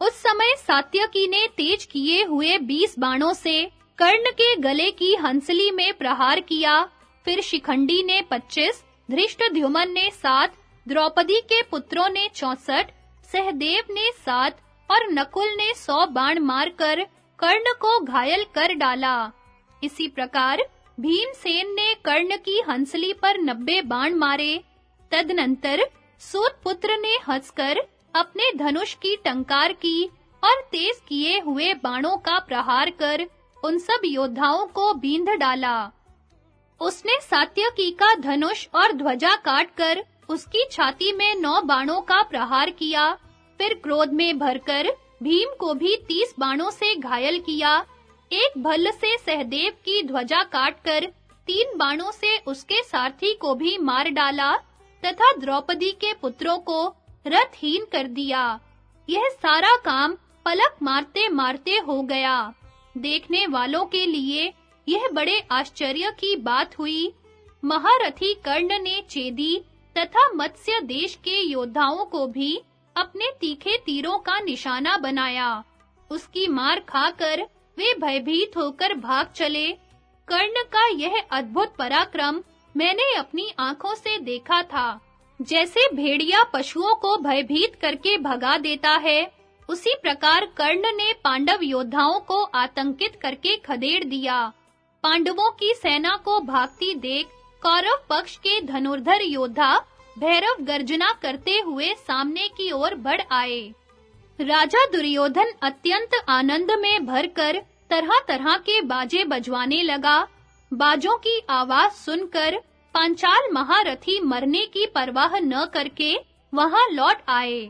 उस समय सात्यकी ने तेज किए हुए बीस बाणों से कर्ण के गले की हंसली में प्रहार किया। फिर शिखंडी ने पच्चीस धृष्टद्युमन ने सात, द्रौपदी के पुत्रों ने चौसठ, सहदेव ने सात और नकुल ने सौ बाण मारकर कर्ण को घायल कर डाला। इसी प्रकार भीमसेन ने कर्ण की हंसली पर नब्बे बाण मारे। तदनंतर सूत पुत्र ने हंसकर अपने धनुष की टंकार की और तेज किए हुए बाणों का प्रहार कर उन सब योद्धाओं को बींध डाला। उसने सात्यकी का धनुष और ध्वजा काटकर उसकी छाती में नौ बाणों का प्रहार किया, फिर क्रोध में भरकर भीम को भी तीस बाणों से घायल किया। एक भल्ल से सहदेव की ध्वजा काटकर तीन बाणों से उसके सारथी को भी मार डाला तथा द्रौपदी के पुत्रों को रथहीन कर दिया। यह सारा काम पलक मारते मारते हो गया। देखने वालों के लिए यह बड़े आश्चर्य की बात हुई। महारथी कर्ण ने चेदी तथा मत्स्य देश के योद्धाओं को भी अपने तीखे तीरों का निशाना बनाया। उसकी मार खाकर वे भयभीत होकर भाग चले। कर्ण का यह अद्भुत पराक्रम मैंने अपनी आँखों से देखा था। जैसे भेड़िया पशुओं को भयभीत करके भगा देता है, उसी प्रकार कर्ण ने पांडव योद्धाओं को आतंकित करके खदेड़ दिया। पांडवों की सेना को भागती देख कौरव पक्ष के धनुर्धर योद्धा भैरव गर्जना करते हुए सामने की ओर बढ़ आए। राजा दुर्योधन अत्यंत आनंद में भरकर तरह-तरह के बाजे बजवाने लगा। बाजों की आवाज़ सुनकर पांचाल महारथी मरने की परवाह न करके वहाँ लौट आए।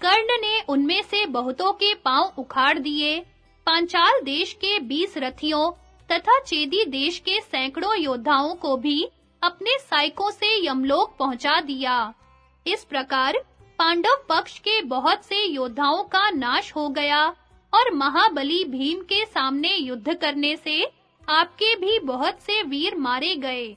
कर्ण ने उनमें से बहुतों के पाँव उखाड़ दिए। पांचाल देश के बीस रथियों तथा चेदी देश के सैकड़ों योद्धाओं को भी अपने साइकों से यमलोक पहुँचा दिया। इस प्रकार पांडव पक्ष के बहुत से योद्धाओं का नाश हो गया और महाबली भीम के सामने युद्ध करने से आपके भी बहुत से वीर मारे गए।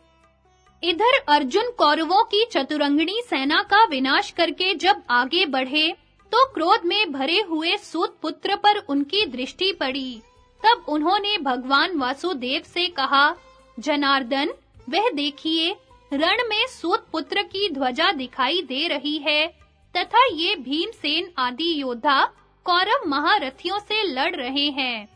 इधर अर्जुन कौरवों की चतुरंगणी सेना का विनाश करके जब आगे बढ़े तो क्रोध में भरे हुए सूत पुत्र पर उनकी दृष्टि पड़ी। तब उन्होंने भगवान वासुदेव से कहा, जनार्दन, वह देखिए, रण में सूत पुत्र की ध्वजा दिखाई दे रही है, तथा ये भीमसेन आदि योद्धा कौरव महारथियों से लड़ रहे हैं।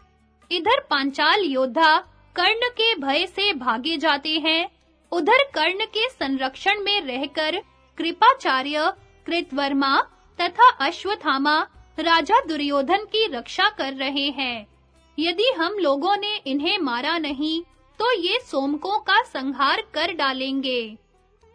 इधर पांचाल योद्धा कर्ण के भय से भागे जाते हैं उधर कर्ण के संरक्षण में रहकर कृपाचार्य, कृतवर्मा तथा अश्वत्थामा, राजा दुर्योधन की रक्षा कर रहे हैं। यदि हम लोगों ने इन्हें मारा नहीं तो ये सोमकों का संहार कर डालेंगे।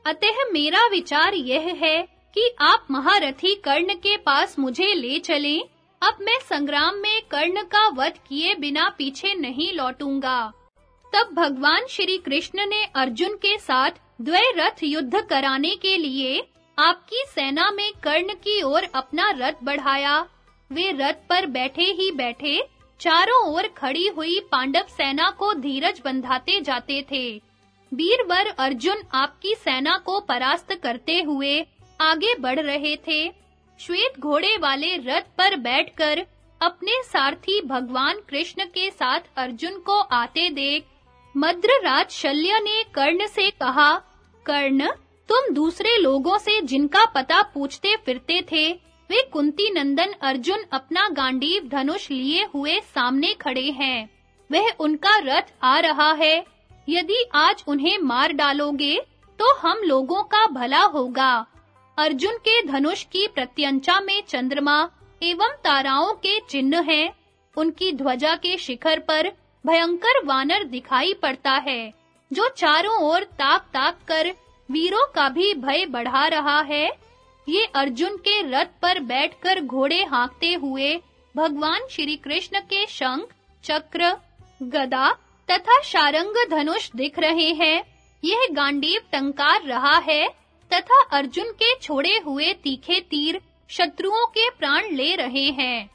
अतः मेरा विचार यह है कि आप महारथी कर्ण के पास मुझे ले चलें। अब मैं संग्राम में कर्ण का वध किए बिना पीछे नहीं लौटूँगा। तब भगवान श्री कृष्ण ने अर्जुन के साथ द्वै रथ युद्ध कराने के लिए आपकी सेना में कर्ण की ओर अपना रथ बढ़ाया। वे रथ पर बैठे ही बैठे चारों ओर खड़ी हुई पांडव सेना को धीरज बंधाते जाते थे। वीरवर अर्जुन आपकी सेना को परास्त करते हुए आगे बढ़ रहे थे। श्वेत घोड़े वाले रथ पर बैठकर अपने सारथी भगवान कृष्ण के साथ अर्जुन को आते देख मद्रराज शल्य ने कर्ण से कहा, कर्ण, तुम दूसरे लोगों से जिनका पता पूछते फिरते थे, वे कुंती नंदन अर्जुन अपना गांडीव धनुष लिए हुए सामने खड़े हैं। वह उनका रथ आ रहा है। यदि आज उन्हें मार डालोगे तो हम लोगों का भला होगा। अर्जुन के धनुष की प्रत्यंचा में चंद्रमा एवं ताराओं के चिन्ह हैं। उनकी ध्वजा के शिखर पर भयंकर वानर दिखाई पड़ता है, जो चारों ओर ताक-ताक कर वीरों का भी भय बढ़ा रहा है। ये अर्जुन के रथ पर बैठकर घोड़े हाँकते हुए भगवान श्री कृष्ण के शंख, चक्र, गदा तथा शारंग धनुष दिख रहे हैं। यह गांडीव टंकार रहा है तथा अर्जुन के छोड़े हुए तीखे तीर शत्रुओं के प्राण ले रहे हैं।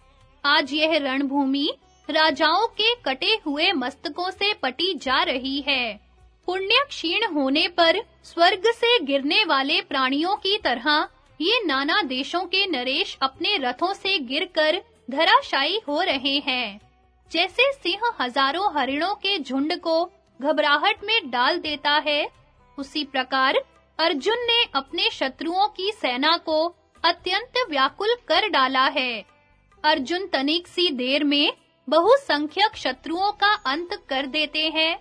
आज यह रणभूमि राजाओं के कटे हुए मस्तकों से पटी जा रही है। पुण्य क्षीण होने पर स्वर्ग से गिरने वाले प्राणियों की तरह ये नाना देशों के नरेश अपने रथों से गिरकर धराशायी हो रहे हैं। जैसे सिंह हज़ारों हरिणों के झुंड को घबराहट में डाल देता है, उसी प्रकार अर्जुन ने अपने शत्रुओं की सेना को अत्यंत व्याकुल कर डाला है। अर्जुन तनिक सी देर में बहुसंख्यक शत्रुओं का अंत कर देते हैं।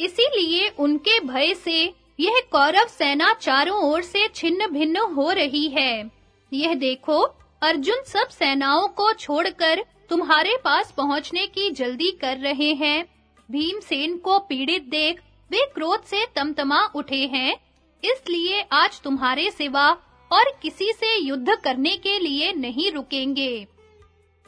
इसीलिए उनके भय से यह कौरव सेना चारों ओर से छिन्न-भिन्न हो रही है। यह देखो, अर्जुन सब सेनाओं को छोड़कर तुम्हारे पास पहुँचने की जल्दी कर रहे हैं। भीमसेन को पीड़ित देख वे क्रोध से तमतमा उठे हैं। इसलिए आज तुम्हारे सिवा और किसी से युद्ध करने के लिए नहीं रुकेंगे।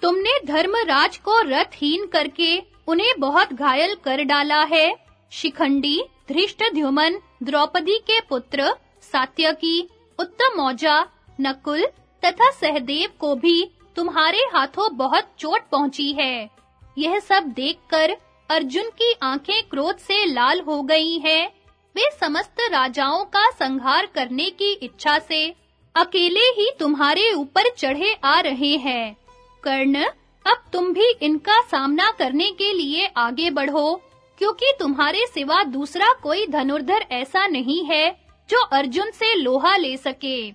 तुमने धर्मराज को रथहीन करके उन्हें बहुत घायल कर डाला है। शिखंडी, धृष्टद्युमन, द्रौपदी के पुत्र, सात्यकी उत्तमौजा नकुल तथा सहदेव को भी तुम्हारे हाथों बहुत चोट पहुँची है। यह सब देखकर अर्जुन की आँखें क्रोध से लाल हो गई हैं। वे समस्त राजाओं का संहार करने की इच्छा से अकेले ही तुम्हारे ऊपर चढ़े आ रहे हैं। कर्ण अब तुम भी इनका सामना करने के लिए आगे बढ़ो, क्योंकि तुम्हारे सिवा दूसरा कोई धनुर्धर ऐसा नहीं है, जो अर्जुन से लोहा ले सके।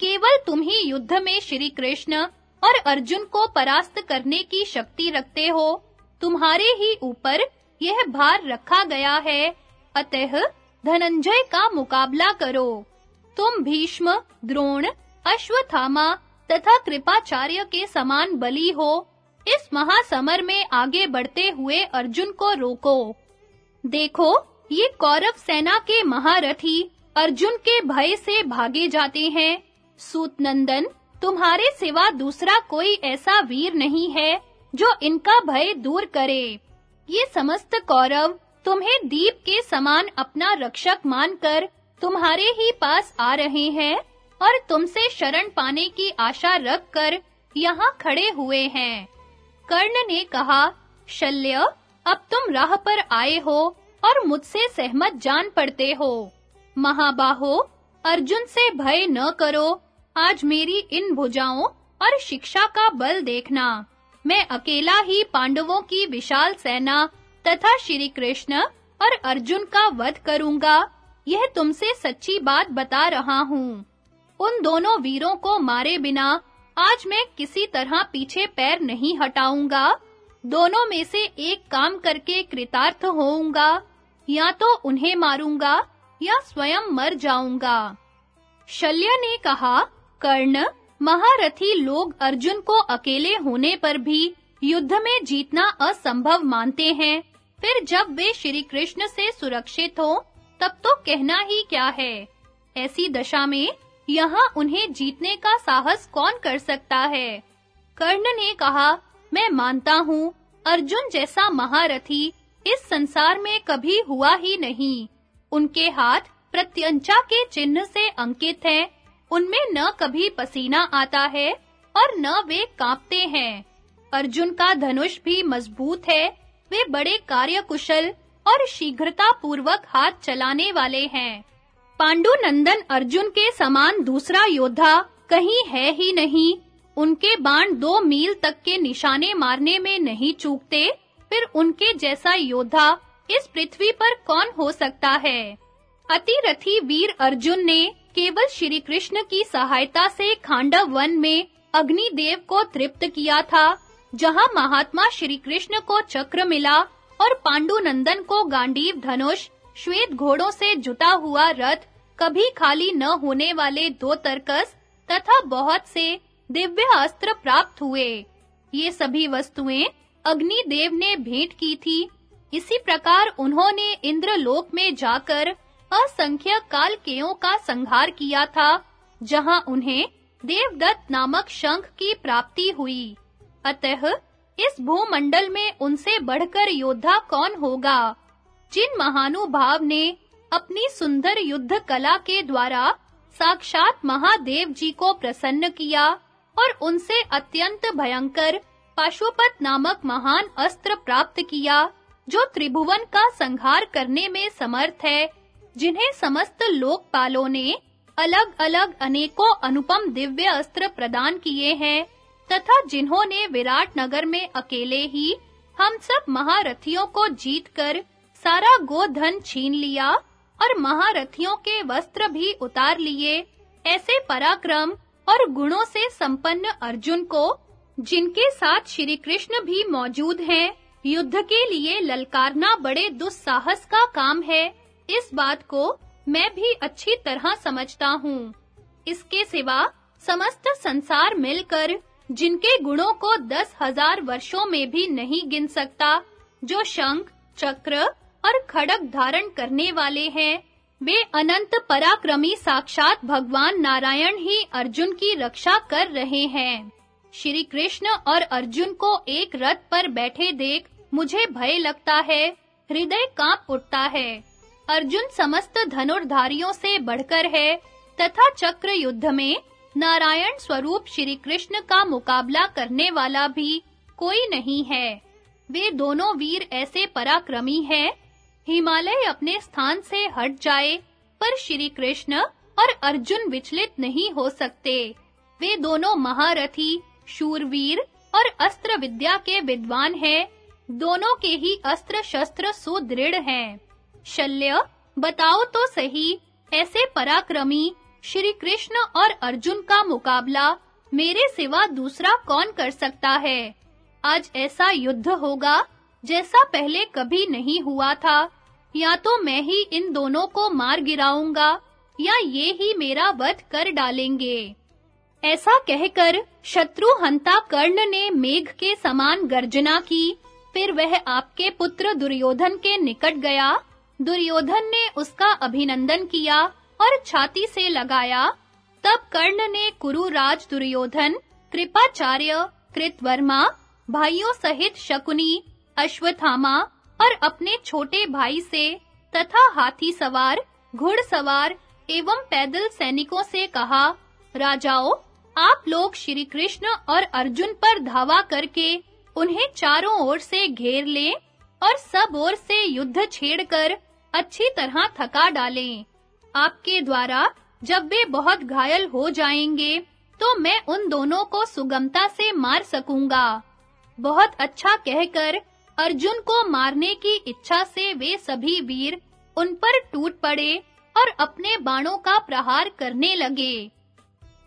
केवल तुम ही युद्ध में श्री कृष्ण और अर्जुन को परास्त करने की शक्ति रखते हो। तुम्हारे ही ऊपर यह भार रखा गया है। अतः धनंजय का मुकाबला करो। तुम भीष्म, द्रोण, अश्वत्थामा तथा कृपाचार्य के समान बली हो, इस महासमर में आगे बढ़ते हुए अर्जुन को रोको। देखो, ये कौरव सेना के महारथी अर्जुन के भय से भागे जाते हैं। सूत नंदन तुम्हारे सिवा दूसरा कोई ऐसा वीर नहीं है, जो इनका भय दूर करे। ये समस्त कौरव तुम्हें दीप के समान अपना रक्षक मानकर तुम्हारे ही पास आ रहे हैं। और तुमसे शरण पाने की आशा रखकर यहाँ खड़े हुए हैं। कर्ण ने कहा, शल्य, अब तुम राह पर आए हो और मुझसे सहमत जान पड़ते हो। महाबाहो, अर्जुन से भय न करो। आज मेरी इन भुजाओं और शिक्षा का बल देखना। मैं अकेला ही पांडवों की विशाल सेना तथा श्री कृष्ण और अर्जुन का वध करूँगा। यह तुमसे सच्ची बात बता रहा हूँ। उन दोनों वीरों को मारे बिना आज मैं किसी तरह पीछे पैर नहीं हटाऊँगा। दोनों में से एक काम करके कृतार्थ होऊँगा, या तो उन्हें मारूँगा, या स्वयं मर जाऊँगा। शल्य ने कहा, कर्ण, महारथी लोग अर्जुन को अकेले होने पर भी युद्ध में जीतना असंभव मानते हैं। फिर जब वे श्री कृष्ण से सुरक्षित हो, तब तो कहना ही क्या है? ऐसी दशा में यहाँ उन्हें जीतने का साहस कौन कर सकता है? कर्ण ने कहा, मैं मानता हूँ, अर्जुन जैसा महारथी इस संसार में कभी हुआ ही नहीं। उनके हाथ प्रत्यंचा के चिन्ह से अंकित हैं। उनमें न कभी पसीना आता है और न वे कांपते हैं। अर्जुन का धनुष भी मज़बूत है। वे बड़े कार्यकुशल और शीघ्रता पूर्वक हाथ चलाने वाले हैं। पांडु नंदन अर्जुन के समान दूसरा योद्धा कहीं है ही नहीं। उनके बाण दो मील तक के निशाने मारने में नहीं चूकते। फिर उनके जैसा योद्धा इस पृथ्वी पर कौन हो सकता है? अतिरथी वीर अर्जुन ने केवल श्री कृष्ण की सहायता से खांडव वन में अग्निदेव को तृप्त किया था, जहाँ महात्मा श्री कृष्ण को चक्र मिला और पांडु नंदन को गांडीव धनुष, श्वेत घोड़ों से जुटा हुआ रथ कभी खाली न होने वाले दो तरकस तथा बहुत से दिव्य अस्त्र प्राप्त हुए। ये सभी वस्तुएँ अग्निदेव ने भेंट की थी। इसी प्रकार उन्होंने इंद्रलोक में जाकर असंख्य कालकेयों का संहार किया था, जहाँ उन्हें देवदत्त नामक शंख की प्राप्ति हुई। अतः इस भूमंडल में उनसे बढ़कर योद्धा कौन होगा? जिन महानुभाव ने अपनी सुंदर युद्ध कला के द्वारा साक्षात महादेव जी को प्रसन्न किया और उनसे अत्यंत भयंकर पाशुपत नामक महान अस्त्र प्राप्त किया, जो त्रिभुवन का संहार करने में समर्थ है, जिन्हें समस्त लोकपालों ने अलग-अलग अनेकों अनुपम दिव्य अस्त्र प्रदान किए हैं, तथा जिन्होंने विराट नगर में अकेले ही हम सब महारथियों को जीतकर सारा गोधन छीन लिया और महारथियों के वस्त्र भी उतार लिए। ऐसे पराक्रम और गुणों से संपन्न अर्जुन को, जिनके साथ श्री कृष्ण भी मौजूद हैं, युद्ध के लिए ललकारना बड़े दुस्साहस का काम है। इस बात को मैं भी अच्छी तरह समझता हूँ। इसके सिवा समस्त संसार मिलकर, जिनके गुणों को दस हज़ार वर्षों में भी नहीं गिन सकता, जो शंख, चक्र और खड़ग धारण करने वाले हैं। वे अनंत पराक्रमी साक्षात भगवान नारायण ही अर्जुन की रक्षा कर रहे हैं। श्री कृष्ण और अर्जुन को एक रथ पर बैठे देख मुझे भय लगता है, हृदय काँप उठता है। अर्जुन समस्त धनुर्धारियों से बढ़कर है, तथा चक्र युद्ध में नारायण स्वरूप श्री कृष्ण का मुकाबला करने वाला भी कोई नहीं है। वे दोनों वीर ऐसे पराक्रमी हैं हिमालय अपने स्थान से हट जाए, पर श्री कृष्ण और अर्जुन विचलित नहीं हो सकते। वे दोनों महारथी, शूरवीर और अस्त्र विद्या के विद्वान हैं। दोनों के ही अस्त्र शस्त्र सुदृढ़ हैं। शल्य, बताओ तो सही, ऐसे पराक्रमी श्री कृष्ण और अर्जुन का मुकाबला मेरे सिवा दूसरा कौन कर सकता है? आज ऐसा युद्ध होगा जैसा पहले कभी नहीं हुआ था। या तो मैं ही इन दोनों को मार गिराऊँगा, या ये ही मेरा वध कर डालेंगे। ऐसा कहकर शत्रु हंता कर्ण ने मेघ के समान गर्जना की, फिर वह आपके पुत्र दुर्योधन के निकट गया। दुर्योधन ने उसका अभिनंदन किया और छाती से लगाया। तब कर्ण ने कुरुराज दुर्योधन, कृपाचार्य, कृतवर्मा, भाइयों सहित शकुनी, अश्वत्थामा और अपने छोटे भाई से तथा हाथी सवार घुड़सवार एवं पैदल सैनिकों से कहा, राजाओं, आप लोग श्री कृष्ण और अर्जुन पर धावा करके उन्हें चारों ओर से घेर लें और सब ओर से युद्ध छेड़कर अच्छी तरह थका डालें। आपके द्वारा जब वे बहुत घायल हो जाएँगे तो मैं उन दोनों को सुगमता से मार सकूँगा। बहुत अच्छा कहकर अर्जुन को मारने की इच्छा से वे सभी वीर उन पर टूट पड़े और अपने बाणों का प्रहार करने लगे।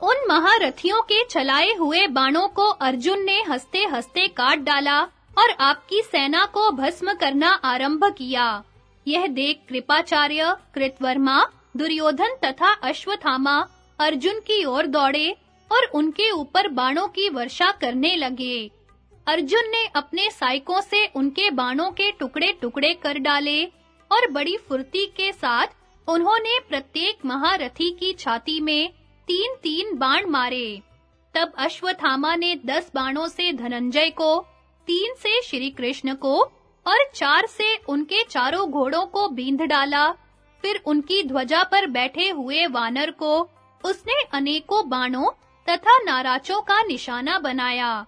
उन महारथियों के चलाए हुए बाणों को अर्जुन ने हंसते-हंसते काट डाला और आपकी सेना को भस्म करना आरंभ किया। यह देख कृपाचार्य, कृतवर्मा, दुर्योधन तथा अश्वत्थामा अर्जुन की ओर दौड़े और उनके ऊपर बाणों की वर्षा करने लगे। अर्जुन ने अपने साइकों से उनके बाणों के टुकड़े-टुकड़े कर डाले और बड़ी फुर्ती के साथ उन्होंने प्रत्येक महारथी की छाती में तीन-तीन बाण मारे। तब अश्वत्थामा ने दस बाणों से धनंजय को, तीन से श्री कृष्ण को और चार से उनके चारों घोड़ों को बींध डाला। फिर उनकी ध्वजा पर बैठे हुए वानर को उसने अनेकों बाणों तथा नाराचों का निशाना बनाया।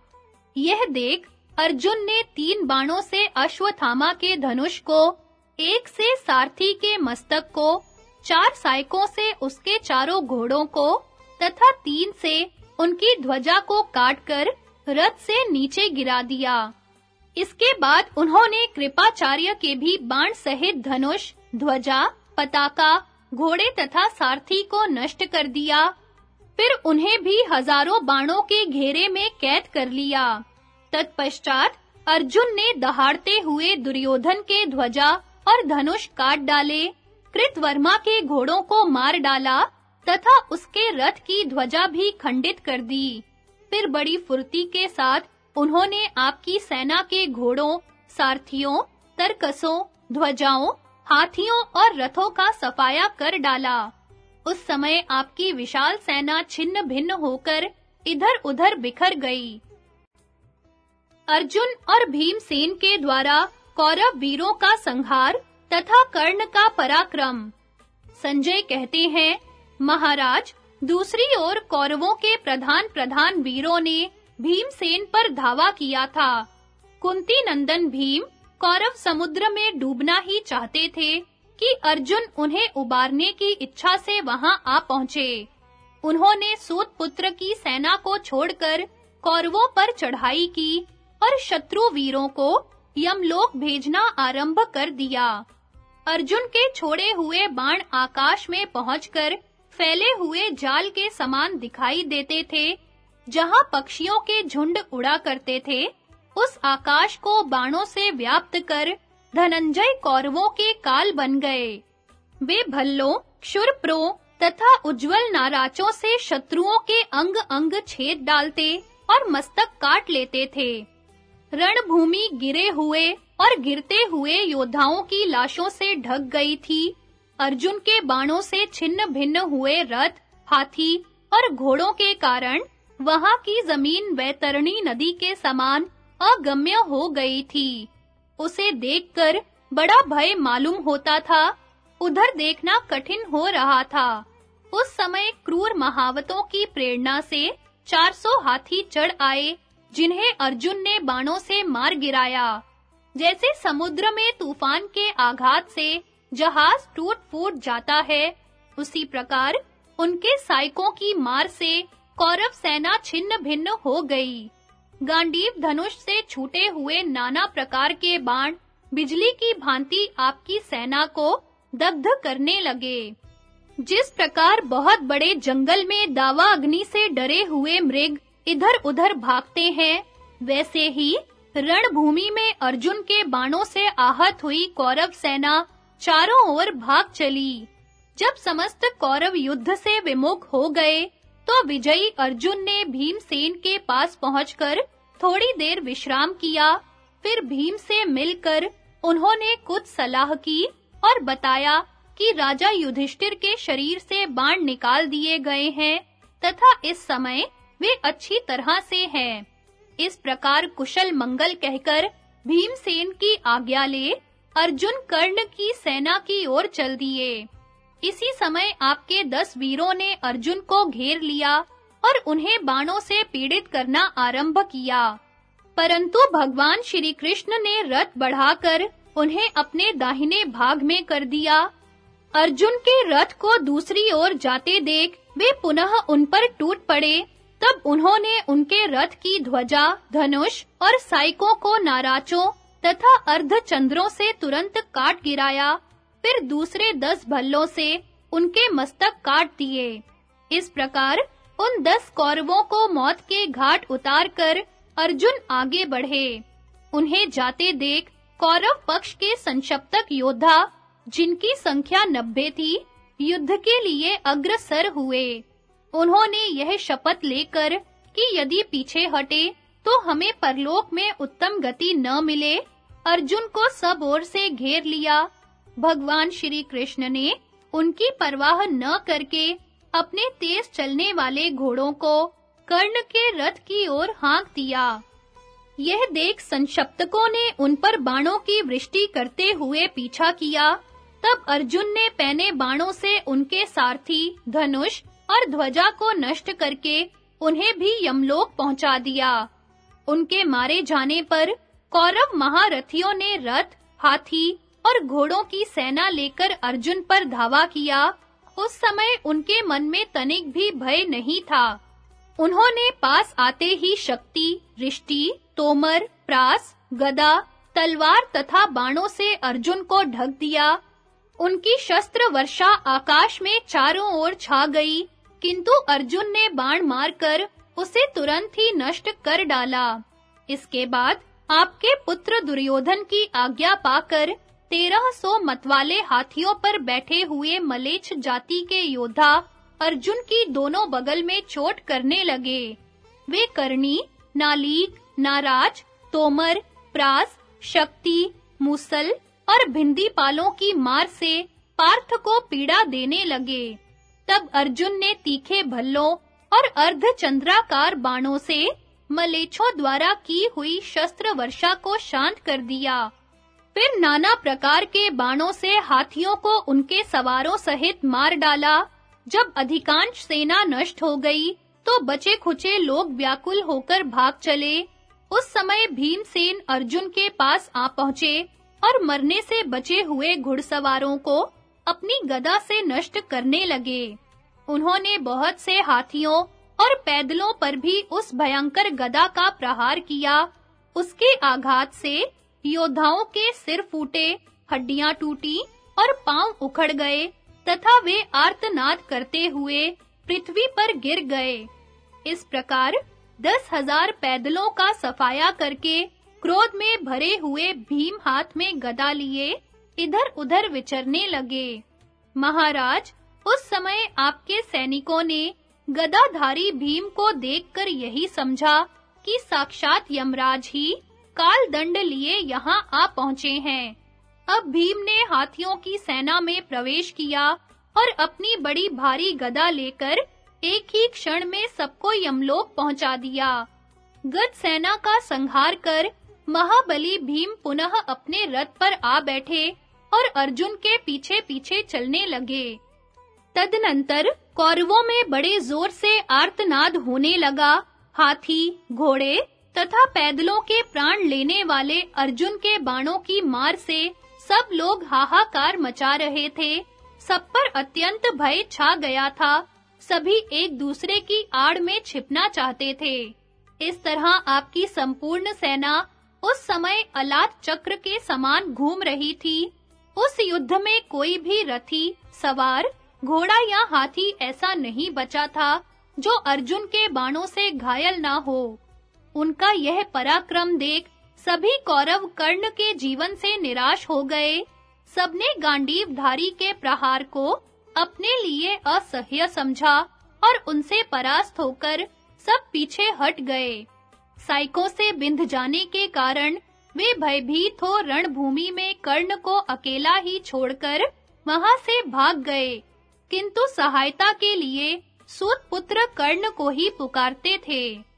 यह देख अर्जुन ने तीन बाणों से अश्वत्थामा के धनुष को, एक से सारथी के मस्तक को, चार सायकों से उसके चारों घोड़ों को तथा तीन से उनकी ध्वजा को काटकर रथ से नीचे गिरा दिया। इसके बाद उन्होंने कृपाचार्य के भी बाण सहित धनुष, ध्वजा, पताका, घोड़े तथा सारथी को नष्ट कर दिया। फिर उन्हें भी हज़ारों बाणों के घेरे में कैद कर लिया। तत्पश्चात अर्जुन ने दहाड़ते हुए दुर्योधन के ध्वजा और धनुष काट डाले। कृतवर्मा के घोड़ों को मार डाला तथा उसके रथ की ध्वजा भी खंडित कर दी। फिर बड़ी फुर्ती के साथ उन्होंने आपकी सेना के घोड़ों, सारथियों, तरकसों, ध्वजाओं, हाथियों और रथों का सफाया कर डाला। उस समय आपकी विशाल सेना छिन्न भिन्न होकर इधर-उधर बिखर गई। अर्जुन और भीमसेन के द्वारा कौरव वीरों का संहार तथा कर्ण का पराक्रम। संजय कहते हैं, महाराज, दूसरी ओर कौरवों के प्रधान प्रधान वीरों ने भीमसेन पर धावा किया था। कुंती नंदन भीम कौरव समुद्र में डूबना ही चाहते थे। कि अर्जुन उन्हें उबारने की इच्छा से वहाँ आ पहुँचे। उन्होंने सूत पुत्र की सेना को छोड़कर कौरवों पर चढ़ाई की और शत्रु वीरों को यमलोक भेजना आरंभ कर दिया। अर्जुन के छोड़े हुए बाण आकाश में पहुंचकर फैले हुए जाल के समान दिखाई देते थे, जहाँ पक्षियों के झुंड उड़ा करते थे। उस आकाश को बाणों से व्याप्त कर धनंजय कौरवों के काल बन गए। वे भल्लों, क्षुरप्रों तथा उज्जवल नाराचों से शत्रुओं के अंग-अंग छेद डालते और मस्तक काट लेते थे। रणभूमि गिरे हुए और गिरते हुए योद्धाओं की लाशों से ढक गई थी। अर्जुन के बाणों से छिन्न भिन्न हुए रथ, हाथी और घोड़ों के कारण वहाँ की ज़मीन वैतरणी नदी के समान अगम्य हो गई थी। उसे देखकर बड़ा भय मालूम होता था। उधर देखना कठिन हो रहा था। उस समय क्रूर महावतों की प्रेरणा से 400 हाथी चढ़ आए, जिन्हें अर्जुन ने बाणों से मार गिराया। जैसे समुद्र में तूफ़ान के आघात से जहाज़ टूट-फूट जाता है, उसी प्रकार उनके साइकों की मार से कौरव सेना छिन्न-भिन्न हो गई। गांडीव धनुष से छूटे हुए नाना प्रकार के बाण बिजली की भांति आपकी सेना को दग्ध करने लगे। जिस प्रकार बहुत बड़े जंगल में दावा अग्नि से डरे हुए मृग इधर-उधर भागते हैं, वैसे ही रणभूमि में अर्जुन के बाणों से आहत हुई कौरव सेना चारों ओर भाग चली। जब समस्त कौरव युद्ध से विमुख हो गए तो विजयी अर्जुन ने भीमसेन के पास पहुंचकर थोड़ी देर विश्राम किया। फिर भीम से मिलकर उन्होंने कुछ सलाह की और बताया कि राजा युधिष्ठिर के शरीर से बाण निकाल दिए गए हैं तथा इस समय वे अच्छी तरह से हैं। इस प्रकार कुशल मंगल कहकर भीमसेन की आज्ञा ले अर्जुन कर्ण की सेना की ओर चल दिए। इसी समय आपके दस वीरों ने अर्जुन को घेर लिया और उन्हें बाणों से पीड़ित करना आरंभ किया। परंतु भगवान श्री कृष्ण ने रथ बढ़ाकर उन्हें अपने दाहिने भाग में कर दिया। अर्जुन के रथ को दूसरी ओर जाते देख वे पुनः उन पर टूट पड़े। तब उन्होंने उनके रथ की ध्वजा, धनुष और साइकों को नाराचों तथा अर्धचंद्रों से तुरंत काट गिराया। फिर दूसरे दस भल्लों से उनके मस्तक काट दिए। इस प्रकार उन दस कौरवों को मौत के घाट उतार कर अर्जुन आगे बढ़े। उन्हें जाते देख कौरव पक्ष के संक्षप्तक योद्धा, जिनकी संख्या नब्बे थी, युद्ध के लिए अग्रसर हुए। उन्होंने यह शपथ लेकर कि यदि पीछे हटे तो हमें परलोक में उत्तम गति न मिले। अर्जुन को सब ओर से घेर लिया। भगवान श्री कृष्ण ने उनकी परवाह न करके अपने तेज चलने वाले घोड़ों को कर्ण के रथ की ओर हाँक दिया। यह देख संशप्तकों ने उन पर बाणों की वृष्टि करते हुए पीछा किया। तब अर्जुन ने पहने बाणों से उनके सारथी धनुष और ध्वजा को नष्ट करके उन्हें भी यमलोक पहुँचा दिया। उनके मारे जाने पर कौरव महारथियों ने रथ, हाथी और घोड़ों की सेना लेकर अर्जुन पर धावा किया। उस समय उनके मन में तनिक भी भय नहीं था। उन्होंने पास आते ही शक्ति, रिष्टि, तोमर, प्रास, गदा, तलवार तथा बाणों से अर्जुन को ढक दिया। उनकी शस्त्र वर्षा आकाश में चारों ओर छा गई, किंतु अर्जुन ने बाण मारकर उसे तुरंत ही नष्ट कर डाला। इसके बाद आपके पुत्र दुर्योधन की आज्ञा पाकर तेरह सौ मतवाले हाथियों पर बैठे हुए मलेच्छ जाति के योद्धा अर्जुन की दोनों बगल में चोट करने लगे। वे करनी नालीक नाराज़, तोमर, प्रास, शक्ति, मूसल और भिंदी पालों की मार से पार्थ को पीड़ा देने लगे। तब अर्जुन ने तीखे भल्लों और अर्धचंद्राकार बाणों से मलेच्छों द्वारा की हुई शस्त्र वर्षा को शांत कर दिया। फिर नाना प्रकार के बाणों से हाथियों को उनके सवारों सहित मार डाला। जब अधिकांश सेना नष्ट हो गई तो बचे खुचे लोग व्याकुल होकर भाग चले। उस समय भीमसेन अर्जुन के पास आ पहुँचे और मरने से बचे हुए घुड़सवारों को अपनी गदा से नष्ट करने लगे। उन्होंने बहुत से हाथियों और पैदलों पर भी उस भयंकर गदा का प्रहार किया। उसके आघात से योद्धाओं के सिर फूटे, हड्डियाँ टूटी और पाँव उखड़ गए, तथा वे आर्तनाद करते हुए पृथ्वी पर गिर गए। इस प्रकार दस हज़ार पैदलों का सफाया करके क्रोध में भरे हुए भीम हाथ में गदा लिए इधर-उधर विचरने लगे। महाराज, उस समय आपके सैनिकों ने गदाधारी भीम को देखकर यही समझा कि साक्षात यमराज ही काल दंड लिए यहाँ आ पहुँचे हैं। अब भीम ने हाथियों की सेना में प्रवेश किया और अपनी बड़ी भारी गदा लेकर एक ही क्षण में सबको यमलोक पहुँचा दिया। गद सेना का संहार कर महाबली भीम पुनः अपने रथ पर आ बैठे और अर्जुन के पीछे-पीछे चलने लगे। तदनंतर कौरवों में बड़े ज़ोर से आर्तनाद होने लगा। हाथी, घोड़े तथा पैदलों के प्राण लेने वाले अर्जुन के बाणों की मार से सब लोग हाहाकार मचा रहे थे। सब पर अत्यंत भय छा गया था। सभी एक दूसरे की आड़ में छिपना चाहते थे। इस तरह आपकी संपूर्ण सेना उस समय अलात चक्र के समान घूम रही थी। उस युद्ध में कोई भी रथी, सवार, घोड़ा या हाथी ऐसा नहीं बचा था, जो अर्जुन के बाणों से घायल ना हो। उनका यह पराक्रम देख सभी कौरव कर्ण के जीवन से निराश हो गए। सबने गांडीव धारी के प्रहार को अपने लिए असह्य समझा और उनसे परास्त होकर सब पीछे हट गए। साइकों से बिंध जाने के कारण वे भयभीत हो रणभूमि में कर्ण को अकेला ही छोड़कर वहाँ से भाग गए। किंतु सहायता के लिए सूत पुत्र कर्ण को ही पुकारते थे।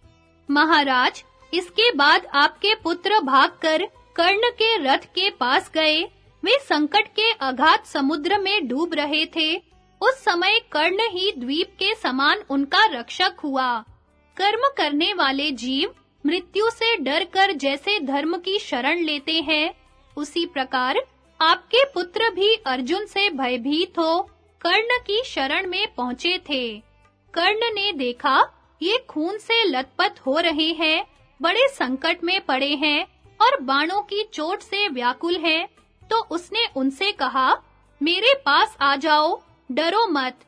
महाराज, इसके बाद आपके पुत्र भागकर कर्ण के रथ के पास गए। वे संकट के अगाध समुद्र में डूब रहे थे। उस समय कर्ण ही द्वीप के समान उनका रक्षक हुआ। कर्म करने वाले जीव मृत्यु से डरकर जैसे धर्म की शरण लेते हैं। उसी प्रकार आपके पुत्र भी अर्जुन से भयभीत हो, कर्ण की शरण में पहुँचे थे। कर्ण ने देखा ये खून से लथपथ हो रहे हैं, बड़े संकट में पड़े हैं और बाणों की चोट से व्याकुल हैं। तो उसने उनसे कहा, मेरे पास आ जाओ, डरो मत।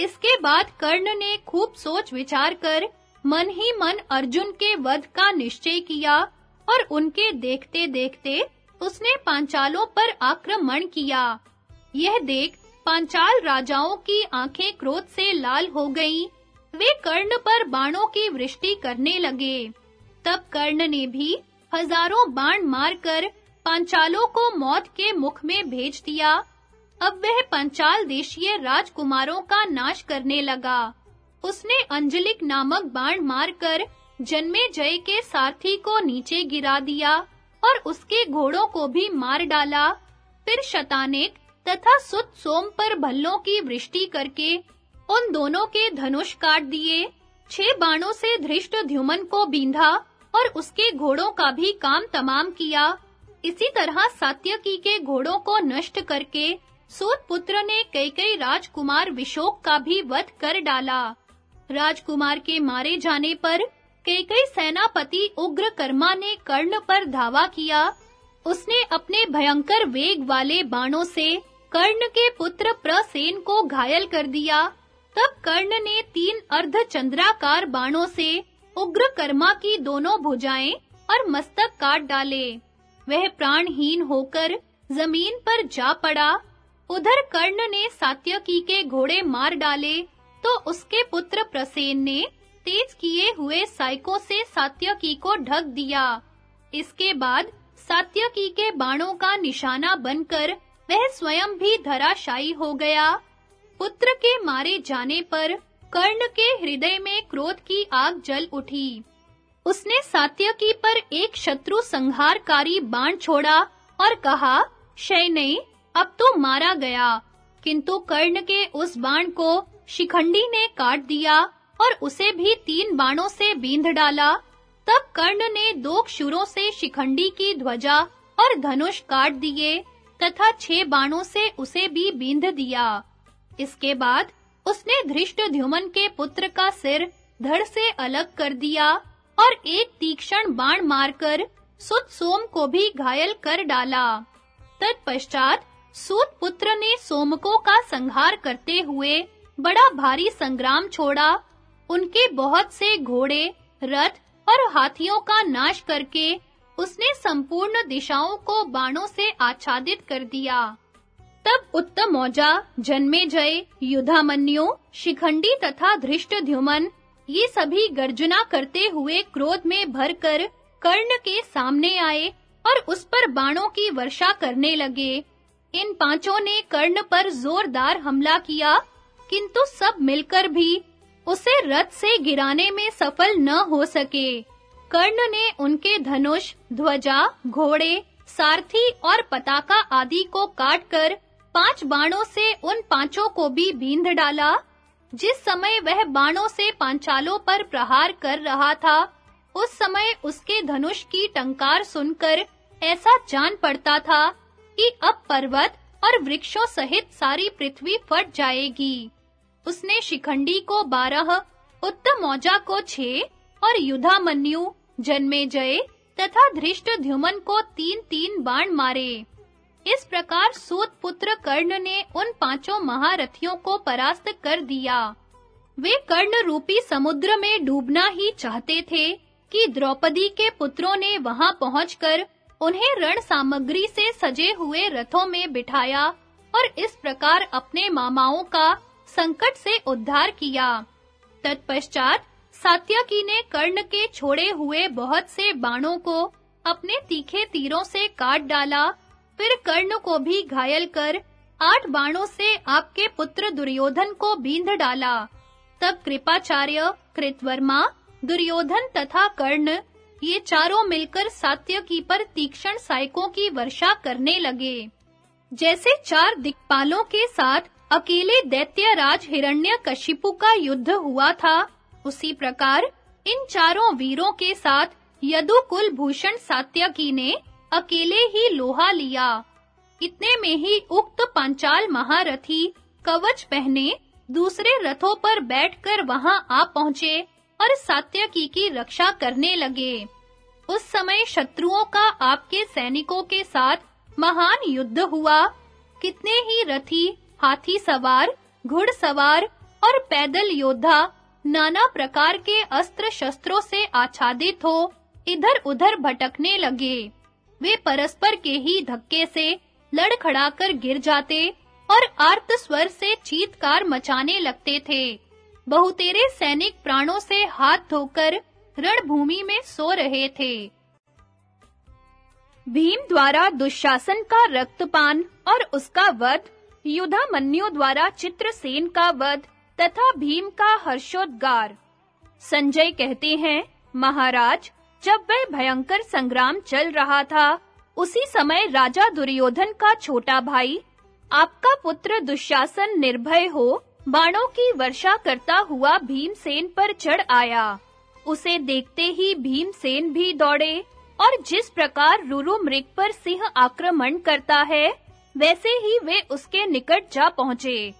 इसके बाद कर्ण ने खूब सोच विचार कर मन ही मन अर्जुन के वध का निश्चय किया और उनके देखते-देखते उसने पांचालों पर आक्रमण किया। यह देख पांचाल राजाओं की आँखें क्रोध से लाल हो गईं वे कर्ण पर बाणों की वृष्टि करने लगे। तब कर्ण ने भी हज़ारों बाण मारकर पांचालों को मौत के मुख में भेज दिया। अब वह पंचाल देशीय राजकुमारों का नाश करने लगा। उसने अंजलिक नामक बाण मारकर जन्मे जय के सारथी को नीचे गिरा दिया और उसके घोड़ों को भी मार डाला। फिर शतानेक तथा सुत सोम पर भल्लों की वृष्टि करके उन दोनों के धनुष काट दिए। छह बाणों से धृष्ट ध्युमन को बींधा और उसके घोड़ों का भी काम तमाम किया। इसी तरह सात्यकी के घोड़ों को नष्ट करके सूत पुत्र ने कई कई राजकुमार विशोक का भी वध कर डाला। राजकुमार के मारे जाने पर कई कई सेनापति उग्र कर्मा ने कर्ण पर धावा किया। उसने अपने भयंकर वेग वाले बाणों से कर्ण के पुत्र प्रसेन को घायल कर दिया। तब कर्ण ने तीन अर्ध चंद्राकार बाणों से उग्र कर्मा की दोनों भुजाएँ और मस्तक काट डाले। वह प्राणहीन होकर ज़मीन पर जा पड़ा। उधर कर्ण ने सात्यकी के घोड़े मार डाले तो उसके पुत्र प्रसेन ने तेज किए हुए साइकों से सात्यकी को ढक दिया। इसके बाद सात्यकी के बाणों का निशाना बनकर वह स्वयं भी धराशायी हो गया। पुत्र के मारे जाने पर कर्ण के हृदय में क्रोध की आग जल उठी। उसने सात्यकी पर एक शत्रु संहारकारी बाण छोड़ा और कहा शैने अब तो मारा गया। किंतु कर्ण के उस बाण को शिखंडी ने काट दिया और उसे भी तीन बाणों से बींध डाला। तब कर्ण ने दो क्षुरों से शिखंडी की ध्वजा और धनुष काट दिए तथा छह बाणों से उसे भी बींध दिया। इसके बाद उसने धृष्ट ध्युमन के पुत्र का सिर धड़ से अलग कर दिया और एक तीक्ष्ण बाण मारकर सुत सोम को भी घायल कर डाला। तत्पश्चात सूत पुत्र ने सोमकों का संहार करते हुए बड़ा भारी संग्राम छोड़ा। उनके बहुत से घोड़े, रथ और हाथियों का नाश करके उसने संपूर्ण दिशाओं को बाणों से आच्छादित कर दिया। तब उत्तमौजा जन्मेजय युधामन्यु, शिखंडी तथा धृष्टद्युमन, ये सभी गर्जना करते हुए क्रोध में भरकर कर्ण के सामने आए और उस पर बाणों की वर्षा करने लगे। इन पाँचों ने कर्ण पर जोरदार हमला किया, किंतु सब मिलकर भी उसे रथ से गिराने में सफल न हो सके। कर्ण ने उनके धनुष, ध्वजा, घोड़े, सारथी और पताका आदि को काटकर पाँच बाणों से उन पाँचों को भी बींध डाला। जिस समय वह बाणों से पांचालों पर प्रहार कर रहा था, उस समय उसके धनुष की टंकार सुनकर ऐसा जान पड़ता था कि अब पर्वत और वृक्षों सहित सारी पृथ्वी फट जाएगी। उसने शिखंडी को बारह उत्तमौजा को छह और युधामन्यु जन्मेजय तथा धृष्टद्युमन को तीन-तीन बाण मारे। इस प्रकार सूत पुत्र कर्ण ने उन पाँचों महारथियों को परास्त कर दिया। वे कर्ण रूपी समुद्र में डूबना ही चाहते थे कि द्रौपदी के पुत्रों ने वहाँ पहुंचकर उन्हें रण सामग्री से सजे हुए रथों में बिठाया और इस प्रकार अपने मामाओं का संकट से उद्धार किया। तत्पश्चात सात्यकी ने कर्ण के छोड़े हुए बहुत से बाणों को अपने तीखे तीरों से काट डाला फिर कर्ण को भी घायल कर आठ बाणों से आपके पुत्र दुर्योधन को बींध डाला। तब कृपाचार्य, कृतवर्मा, दुर्योधन तथा कर्ण ये चारों मिलकर सात्यकी पर तीक्ष्ण सायकों की वर्षा करने लगे। जैसे चार दिक्पालों के साथ अकेले दैत्य राज हिरण्यकशिपु का युद्ध हुआ था, उसी प्रकार इन चारों वीरों के साथ यदुकुल भूषण सात्यकी ने अकेले ही लोहा लिया। इतने में ही उक्त पांचाल महारथी कवच पहने दूसरे रथों पर बैठकर वहाँ आ पहुँचे और सात्यकी की रक्षा करने लगे। उस समय शत्रुओं का आपके सैनिकों के साथ महान युद्ध हुआ। कितने ही रथी, हाथी सवार घुड़सवार और पैदल योद्धा नाना प्रकार के अस्त्र शस्त्रों से आच्छादित हो, इधर-उधर भटकने लगे। वे परस्पर के ही धक्के से लड़खड़ाकर गिर जाते और आर्त स्वर से चीत्कार मचाने लगते थे। बहुतेरे सैनिक प्राणों से हाथ धोकर रणभूमि में सो रहे थे। भीम द्वारा दुशासन का रक्तपान और उसका वध युधामन्यु द्वारा चित्रसेन का वध तथा भीम का हर्षोद्गार। संजय कहते हैं, महाराज जब वह भयंकर संग्राम चल रहा था, उसी समय राजा दुर्योधन का छोटा भाई, आपका पुत्र दुशासन निर्भय हो, बाणों की वर्षा करता हुआ भीमसेन पर चढ़ आया। उसे देखते ही भीमसेन भी दौड़े, और जिस प्रकार रुरु मृग पर सिंह आक्रमण करता है, वैसे ही वे उसके निकट जा पहुँचे।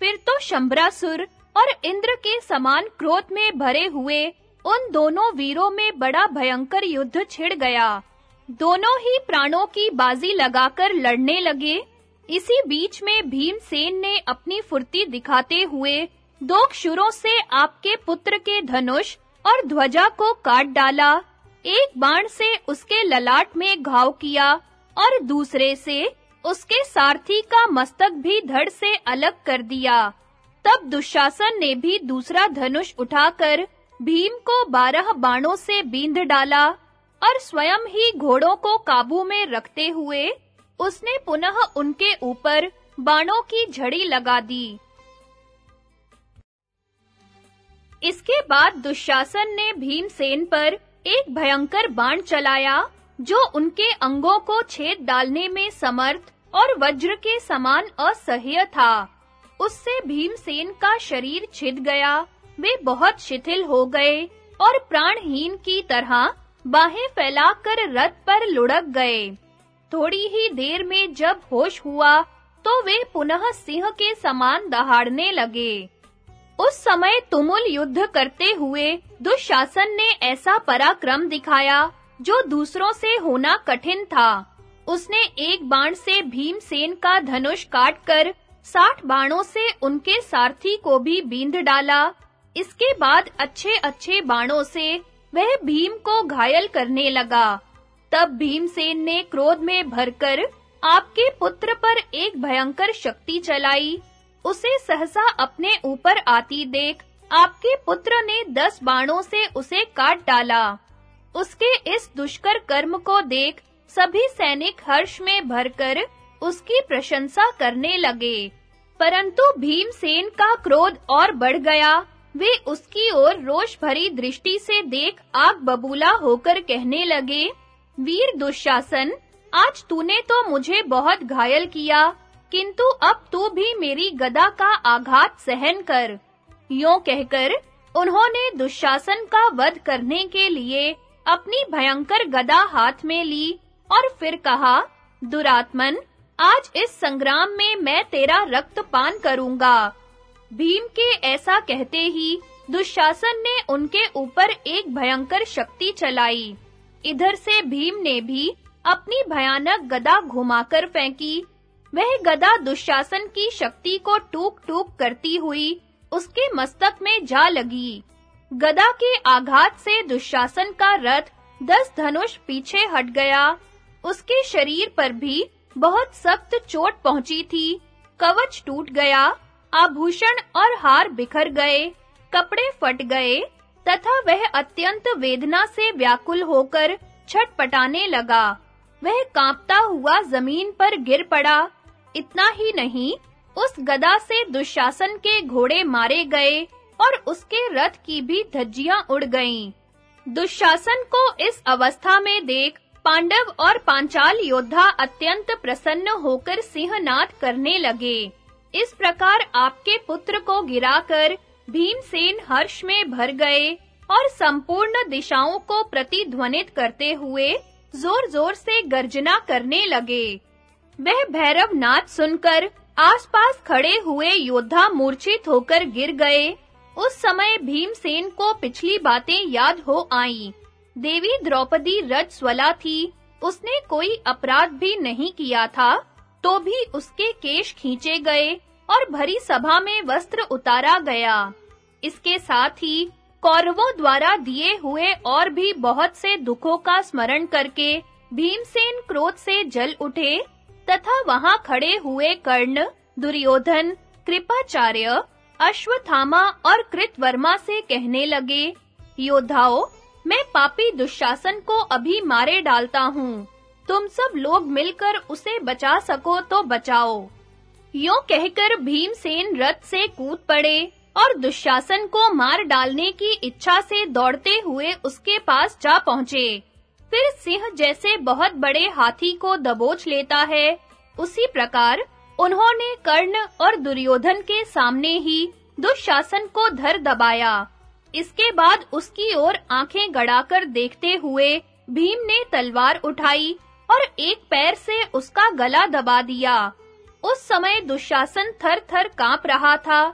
फिर तो शंबरासुर और इंद्र के समान क्रोध में भरे हुए उन दोनों वीरों में बड़ा भयंकर युद्ध छिड़ गया। दोनों ही प्राणों की बाजी लगाकर लड़ने लगे। इसी बीच में भीमसेन ने अपनी फुर्ती दिखाते हुए दो क्षुरों से आपके पुत्र के धनुष और ध्वजा को काट डाला। एक बाण से उसके ललाट में घाव किया और दूसरे से उसके सारथी का मस्तक भी धड़ से अलग कर दिया। तब दुशासन ने भी दूसरा धनुष उठाकर भीम को बारह बाणों से बींध डाला और स्वयं ही घोड़ों को काबू में रखते हुए उसने पुनः उनके ऊपर बाणों की झड़ी लगा दी। इसके बाद दुशासन ने भीमसेन पर एक भयंकर बाण चलाया, जो उनके अंगों को छेद डालने में समर्थ और वज्र के समान असह्य था। उससे भीमसेन का शरीर छिद गया वे बहुत शिथिल हो गए और प्राणहीन की तरह बाहें फैलाकर रथ पर लुढ़क गए। थोड़ी ही देर में जब होश हुआ तो वे पुनः सिंह के समान दहाड़ने लगे। उस समय तुमुल युद्ध करते हुए दुशासन ने ऐसा पराक्रम दिखाया, जो दूसरों से होना कठिन था। उसने एक बाण से भीमसेन का धनुष काटकर साठ बाणों से उनके सारथी को भी बींध डाला इसके बाद अच्छे-अच्छे बाणों से वह भीम को घायल करने लगा। तब भीमसेन ने क्रोध में भरकर आपके पुत्र पर एक भयंकर शक्ति चलाई। उसे सहसा अपने ऊपर आती देख आपके पुत्र ने दस बाणों से उसे काट डाला। उसके इस दुष्कर कर्म को देख सभी सैनिक हर्ष में भरकर उसकी प्रशंसा करने लगे। परंतु भीमसेन का क्रोध और बढ़ गया। वे उसकी ओर रोष भरी दृष्टि से देख आग बबूला होकर कहने लगे, वीर दुशासन, आज तूने तो मुझे बहुत घायल किया, किंतु अब तू भी मेरी गदा का आघात सहन कर। यों कहकर उन्होंने दुशासन का वध करने के लिए अपनी भयंकर गदा हाथ में ली और फिर कहा, दुरात्मन, आज इस संग्राम में मैं तेरा रक्तपान करूँगा। भीम के ऐसा कहते ही दुशासन ने उनके ऊपर एक भयंकर शक्ति चलाई। इधर से भीम ने भी अपनी भयानक गदा घुमाकर फेंकी। वह गदा दुशासन की शक्ति को टूक-टूक करती हुई उसके मस्तक में जा लगी। गदा के आघात से दुशासन का रथ दस धनुष पीछे हट गया। उसके शरीर पर भी बहुत सख्त चोट पहुँची थी। कवच टूट गया। आभूषण और हार बिखर गए, कपड़े फट गए, तथा वह अत्यंत वेदना से व्याकुल होकर छटपटाने लगा। वह कांपता हुआ ज़मीन पर गिर पड़ा। इतना ही नहीं, उस गदा से दुशासन के घोड़े मारे गए और उसके रथ की भी धज्जियाँ उड़ गईं। दुशासन को इस अवस्था में देख पांडव और पांचाल योद्धा अत्यंत प्रसन्न होकर सिंहनाद करने लगे। इस प्रकार आपके पुत्र को गिराकर भीमसेन हर्ष में भर गए और संपूर्ण दिशाओं को प्रतिध्वनित करते हुए जोर-जोर से गर्जना करने लगे। वह भैरव नाद सुनकर आसपास खड़े हुए योद्धा मूर्छित होकर गिर गए। उस समय भीमसेन को पिछली बातें याद हो आईं। देवी द्रौपदी रजस्वला थी। उसने कोई अपराध भी नहीं किया था। तो भी उसके केश खींचे गए और भरी सभा में वस्त्र उतारा गया। इसके साथ ही कौरवों द्वारा दिए हुए और भी बहुत से दुखों का स्मरण करके भीमसेन क्रोध से जल उठे तथा वहाँ खड़े हुए कर्ण, दुर्योधन, कृपाचार्य, अश्वत्थामा और कृतवर्मा से कहने लगे, योद्धाओं, मैं पापी दुशासन को अभी मारे डालता हूँ। तुम सब लोग मिलकर उसे बचा सको तो बचाओ। यो कहकर भीमसेन रथ से कूद पड़े और दुशासन को मार डालने की इच्छा से दौड़ते हुए उसके पास जा पहुँचे। फिर सिंह जैसे बहुत बड़े हाथी को दबोच लेता है। उसी प्रकार उन्होंने कर्ण और दुर्योधन के सामने ही दुशासन को धर दबाया। इसके बाद उसकी ओर आँखें गड़ाकर देखते हुए भीम ने तलवार उठाई और एक पैर से उसका गला दबा दिया। उस समय दुशासन थर-थर काँप रहा था।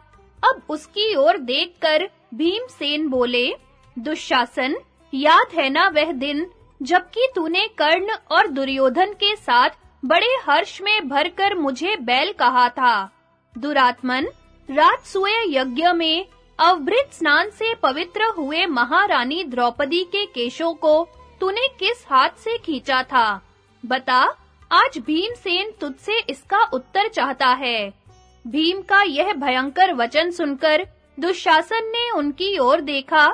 अब उसकी ओर देखकर भीमसेन बोले, दुशासन, याद है ना वह दिन जबकि तूने कर्ण और दुर्योधन के साथ बड़े हर्ष में भरकर मुझे बैल कहा था। दुरात्मन, रात राजसूय यज्ञ में अवभृत स्नान से पवित्र हुए महारानी द्रौपदी के केशों को तूने किस हाथ से खींचा था? बता, आज भीमसेन तुझसे इसका उत्तर चाहता है। भीम का यह भयंकर वचन सुनकर दुशासन ने उनकी ओर देखा।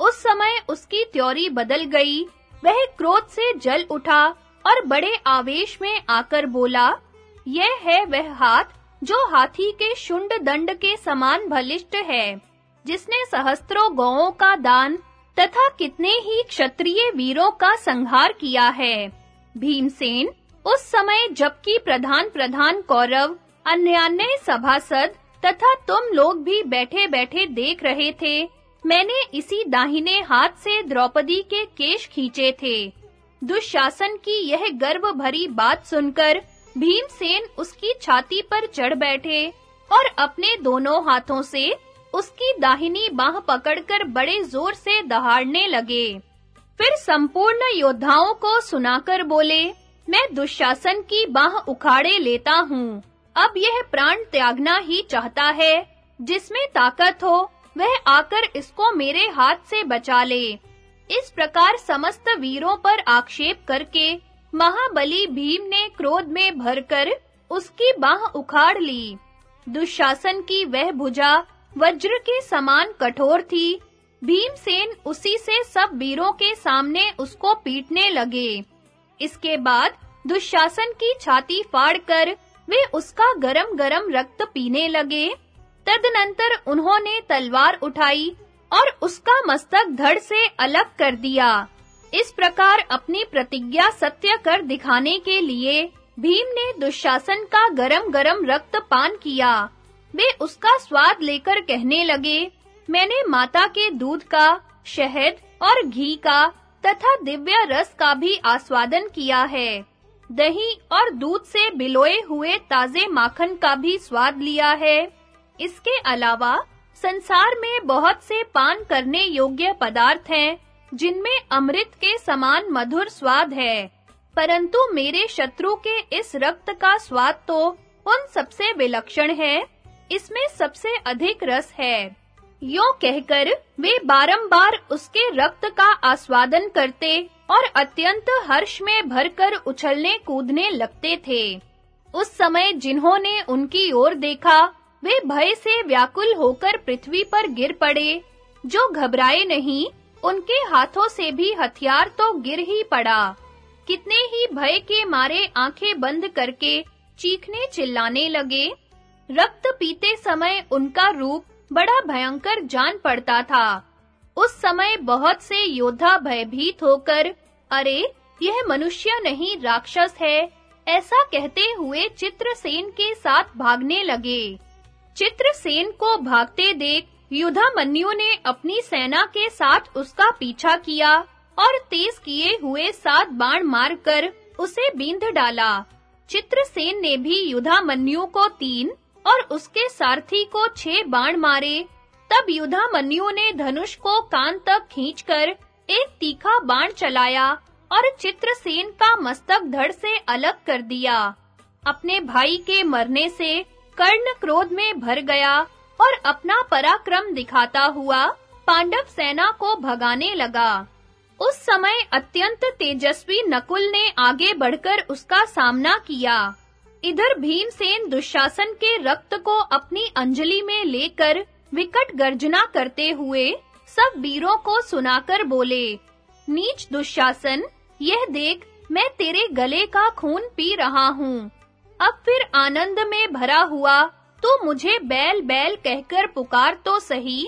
उस समय उसकी त्योरी बदल गई। वह क्रोध से जल उठा और बड़े आवेश में आकर बोला, यह है वह हाथ जो हाथी के शुंड दंड के समान बलिष्ठ है, जिसने सहस्त्रों गौओं का दान तथा कितने ही क्षत्रिय वीरों का संहार किया है। भीमसेन, उस समय जबकि प्रधान प्रधान कौरव अन्य सभासद तथा तुम लोग भी बैठे-बैठे देख रहे थे। मैंने इसी दाहिने हाथ से द्रौपदी के केश खींचे थे। दुशासन की यह गर्व भरी बात सुनकर भीमसेन उसकी छाती पर चढ़ बैठे और अपने दोनों हाथों से उसकी दाहिनी बाह पकड़कर बड़े ज़ोर से दहाड़ने लगे। फिर संपूर्ण योद्धाओं को सुनाकर बोले, मैं दुशासन की बाह उखाड़े लेता हूँ। अब यह प्राण त्यागना ही चाहता है। जिसमें ताकत हो, वह आकर इसको मेरे हाथ से बचा ले। इस प्रकार समस्त वीरों पर आक्षेप करके महाबली भीम ने क्रोध में भरकर उसकी बाह उखाड़ ली। दुशासन की वह भुजा वज्र के समान कठोर थी। भीमसेन उसी से सब वीरों के सामने उसको पीटने लगे। इसके बाद दुशासन की छाती फाड़कर वे उसका गरम-गरम रक्त पीने लगे। तदनंतर उन्होंने तलवार उठाई और उसका मस्तक धड़ से अलग कर दिया। इस प्रकार अपनी प्रतिज्ञा सत्य कर दिखाने के लिए भीम ने दुशासन का गरम-गरम रक्त पान किया। वे उसका स्वाद लेकर कहने लगे मैंने माता के दूध का, शहद और घी का तथा दिव्य रस का भी आस्वादन किया है। दही और दूध से बिलोए हुए ताजे माखन का भी स्वाद लिया है। इसके अलावा, संसार में बहुत से पान करने योग्य पदार्थ हैं, जिनमें अमृत के समान मधुर स्वाद है। परंतु मेरे शत्रु के इस रक्त का स्वाद तो उन सबसे विलक्षण है। इसमें सबसे अधिक रस है। यो कहकर वे बारंबार उसके रक्त का आस्वादन करते और अत्यंत हर्ष में भरकर उछलने कूदने लगते थे। उस समय जिन्होंने उनकी ओर देखा, वे भय से व्याकुल होकर पृथ्वी पर गिर पड़े। जो घबराए नहीं, उनके हाथों से भी हथियार तो गिर ही पड़ा। कितने ही भय के मारे आँखें बंद करके चीखने चिल्लाने लगे। रक्त पीते समय उनका रूप बड़ा भयंकर जान पड़ता था। उस समय बहुत से योद्धा भयभीत होकर, अरे, यह मनुष्य नहीं, राक्षस है। ऐसा कहते हुए चित्रसेन के साथ भागने लगे। चित्रसेन को भागते देख युधामन्यु ने अपनी सेना के साथ उसका पीछा किया और तेज किए हुए सात बाण मारकर उसे बींध डाला। चित्रसेन ने भी युधामन्यु को तीन और उसके सारथी को छह बाण मारे। तब युधामन्यु ने धनुष को कान तक खींचकर एक तीखा बाण चलाया और चित्रसेन का मस्तक धड़ से अलग कर दिया। अपने भाई के मरने से कर्ण क्रोध में भर गया और अपना पराक्रम दिखाता हुआ पांडव सेना को भगाने लगा। उस समय अत्यंत तेजस्वी नकुल ने आगे बढ़कर उसका सामना किया। इधर भीमसेन दुशासन के रक्त को अपनी अंजलि में लेकर विकट गर्जना करते हुए सब वीरों को सुनाकर बोले, नीच दुशासन, यह देख मैं तेरे गले का खून पी रहा हूँ। अब फिर आनंद में भरा हुआ तो मुझे बैल बैल कहकर पुकार तो सही।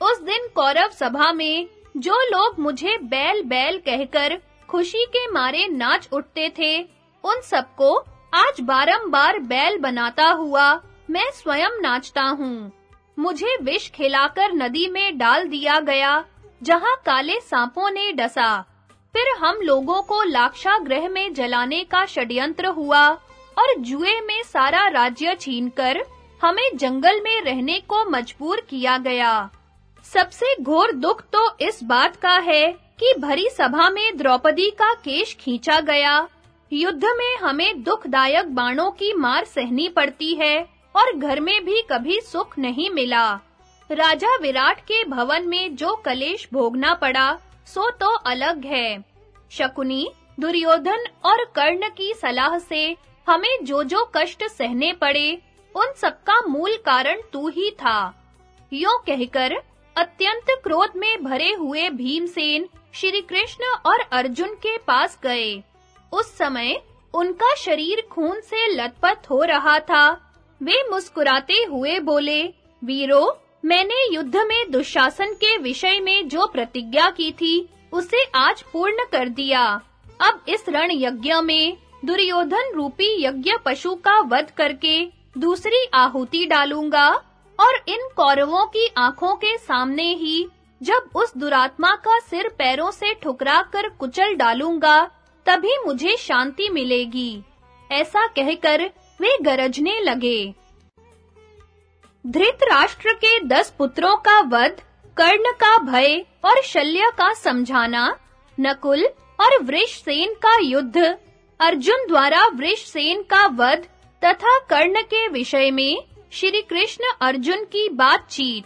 उस दिन कौरव सभा में जो लोग मुझे बैल बैल कहकर खुशी के मारे नाच उठते थे, उन सबको आज बारंबार बैल बनाता हुआ मैं स्वयं नाचता हूँ। मुझे विष खिलाकर नदी में डाल दिया गया, जहाँ काले सांपों ने डसा। फिर हम लोगों को लाक्षा ग्रह में जलाने का षड्यंत्र हुआ और जुए में सारा राज्य छीनकर हमें जंगल में रहने को मजबूर किया गया। सबसे घोर दुख तो इस बात का है कि भरी सभा में द्रौपदी का केश खींचा गया युद्ध में हमें दुखदायक बाणों की मार सहनी पड़ती है और घर में भी कभी सुख नहीं मिला। राजा विराट के भवन में जो कलेश भोगना पड़ा, सो तो अलग है। शकुनी, दुर्योधन और कर्ण की सलाह से हमें जो जो कष्ट सहने पड़े, उन सबका मूल कारण तू ही था। यो कहकर अत्यंत क्रोध में भरे हुए भीमसेन श्री कृष्ण और अर्जुन के पास गए। उस समय उनका शरीर खून से लथपथ हो रहा था। वे मुस्कुराते हुए बोले, वीरो, मैंने युद्ध में दुशासन के विषय में जो प्रतिज्ञा की थी, उसे आज पूर्ण कर दिया। अब इस रण यज्ञ में दुर्योधन रूपी यज्ञ पशु का वध करके दूसरी आहुति डालूँगा और इन कौरवों की आँखों के सामने ही जब उस दुरात्मा का सिर पैरों से ठुकरा कर कुचल डालूँगा तभी मुझे शांति मिलेगी। ऐसा कहकर वे गरजने लगे। धृतराष्ट्र के दस पुत्रों का वध, कर्ण का भय और शल्य का समझाना, नकुल और वृषसेन का युद्ध, अर्जुन द्वारा वृषसेन का वध तथा कर्ण के विषय में श्री कृष्ण अर्जुन की बातचीत।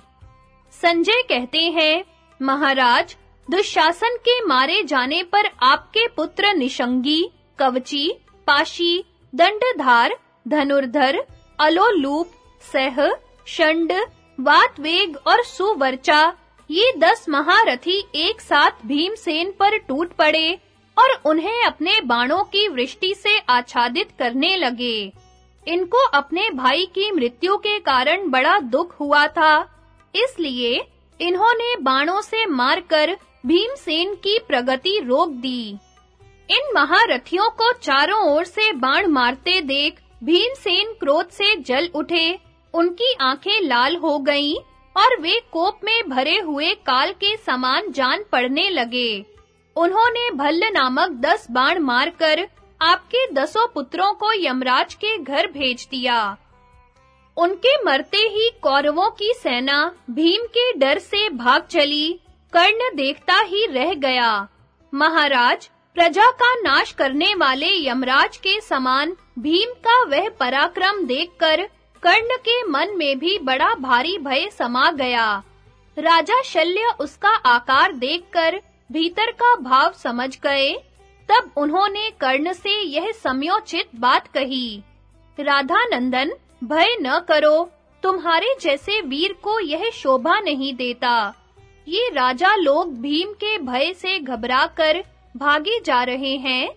संजय कहते हैं, महाराज दुशासन के मारे जाने पर आपके पुत्र निशंगी, कवची, पाशी, दंडधार, धनुर्धर, अलोलूप, सह, शंड, वातवेग और सुवर्चा, ये दस महारथी एक साथ भीमसेन पर टूट पड़े और उन्हें अपने बाणों की वृष्टि से आच्छादित करने लगे। इनको अपने भाई की मृत्यु के कारण बड़ा दुख हुआ था, इसलिए इन्होंने बाणों से मारकर भीमसेन की प्रगति रोक दी। इन महारथियों को चारों ओर से बाण मारते देख भीमसेन क्रोध से जल उठे। उनकी आँखें लाल हो गईं और वे कोप में भरे हुए काल के समान जान पड़ने लगे। उन्होंने भल्ल नामक दस बाण मारकर आपके दसों पुत्रों को यमराज के घर भेज दिया। उनके मरते ही कौरवों की सेना भीम के डर से भाग चली। कर्ण देखता ही रह गया। महाराज, प्रजा का नाश करने वाले यमराज के समान भीम का वह पराक्रम देखकर कर्ण के मन में भी बड़ा भारी भय समा गया। राजा शल्य उसका आकार देखकर भीतर का भाव समझ गए। तब उन्होंने कर्ण से यह समयोचित बात कही राधा नंदन भय न करो। तुम्हारे जैसे वीर को यह शोभा नहीं देता। ये राजा लोग भीम के भय से घबराकर भागे जा रहे हैं।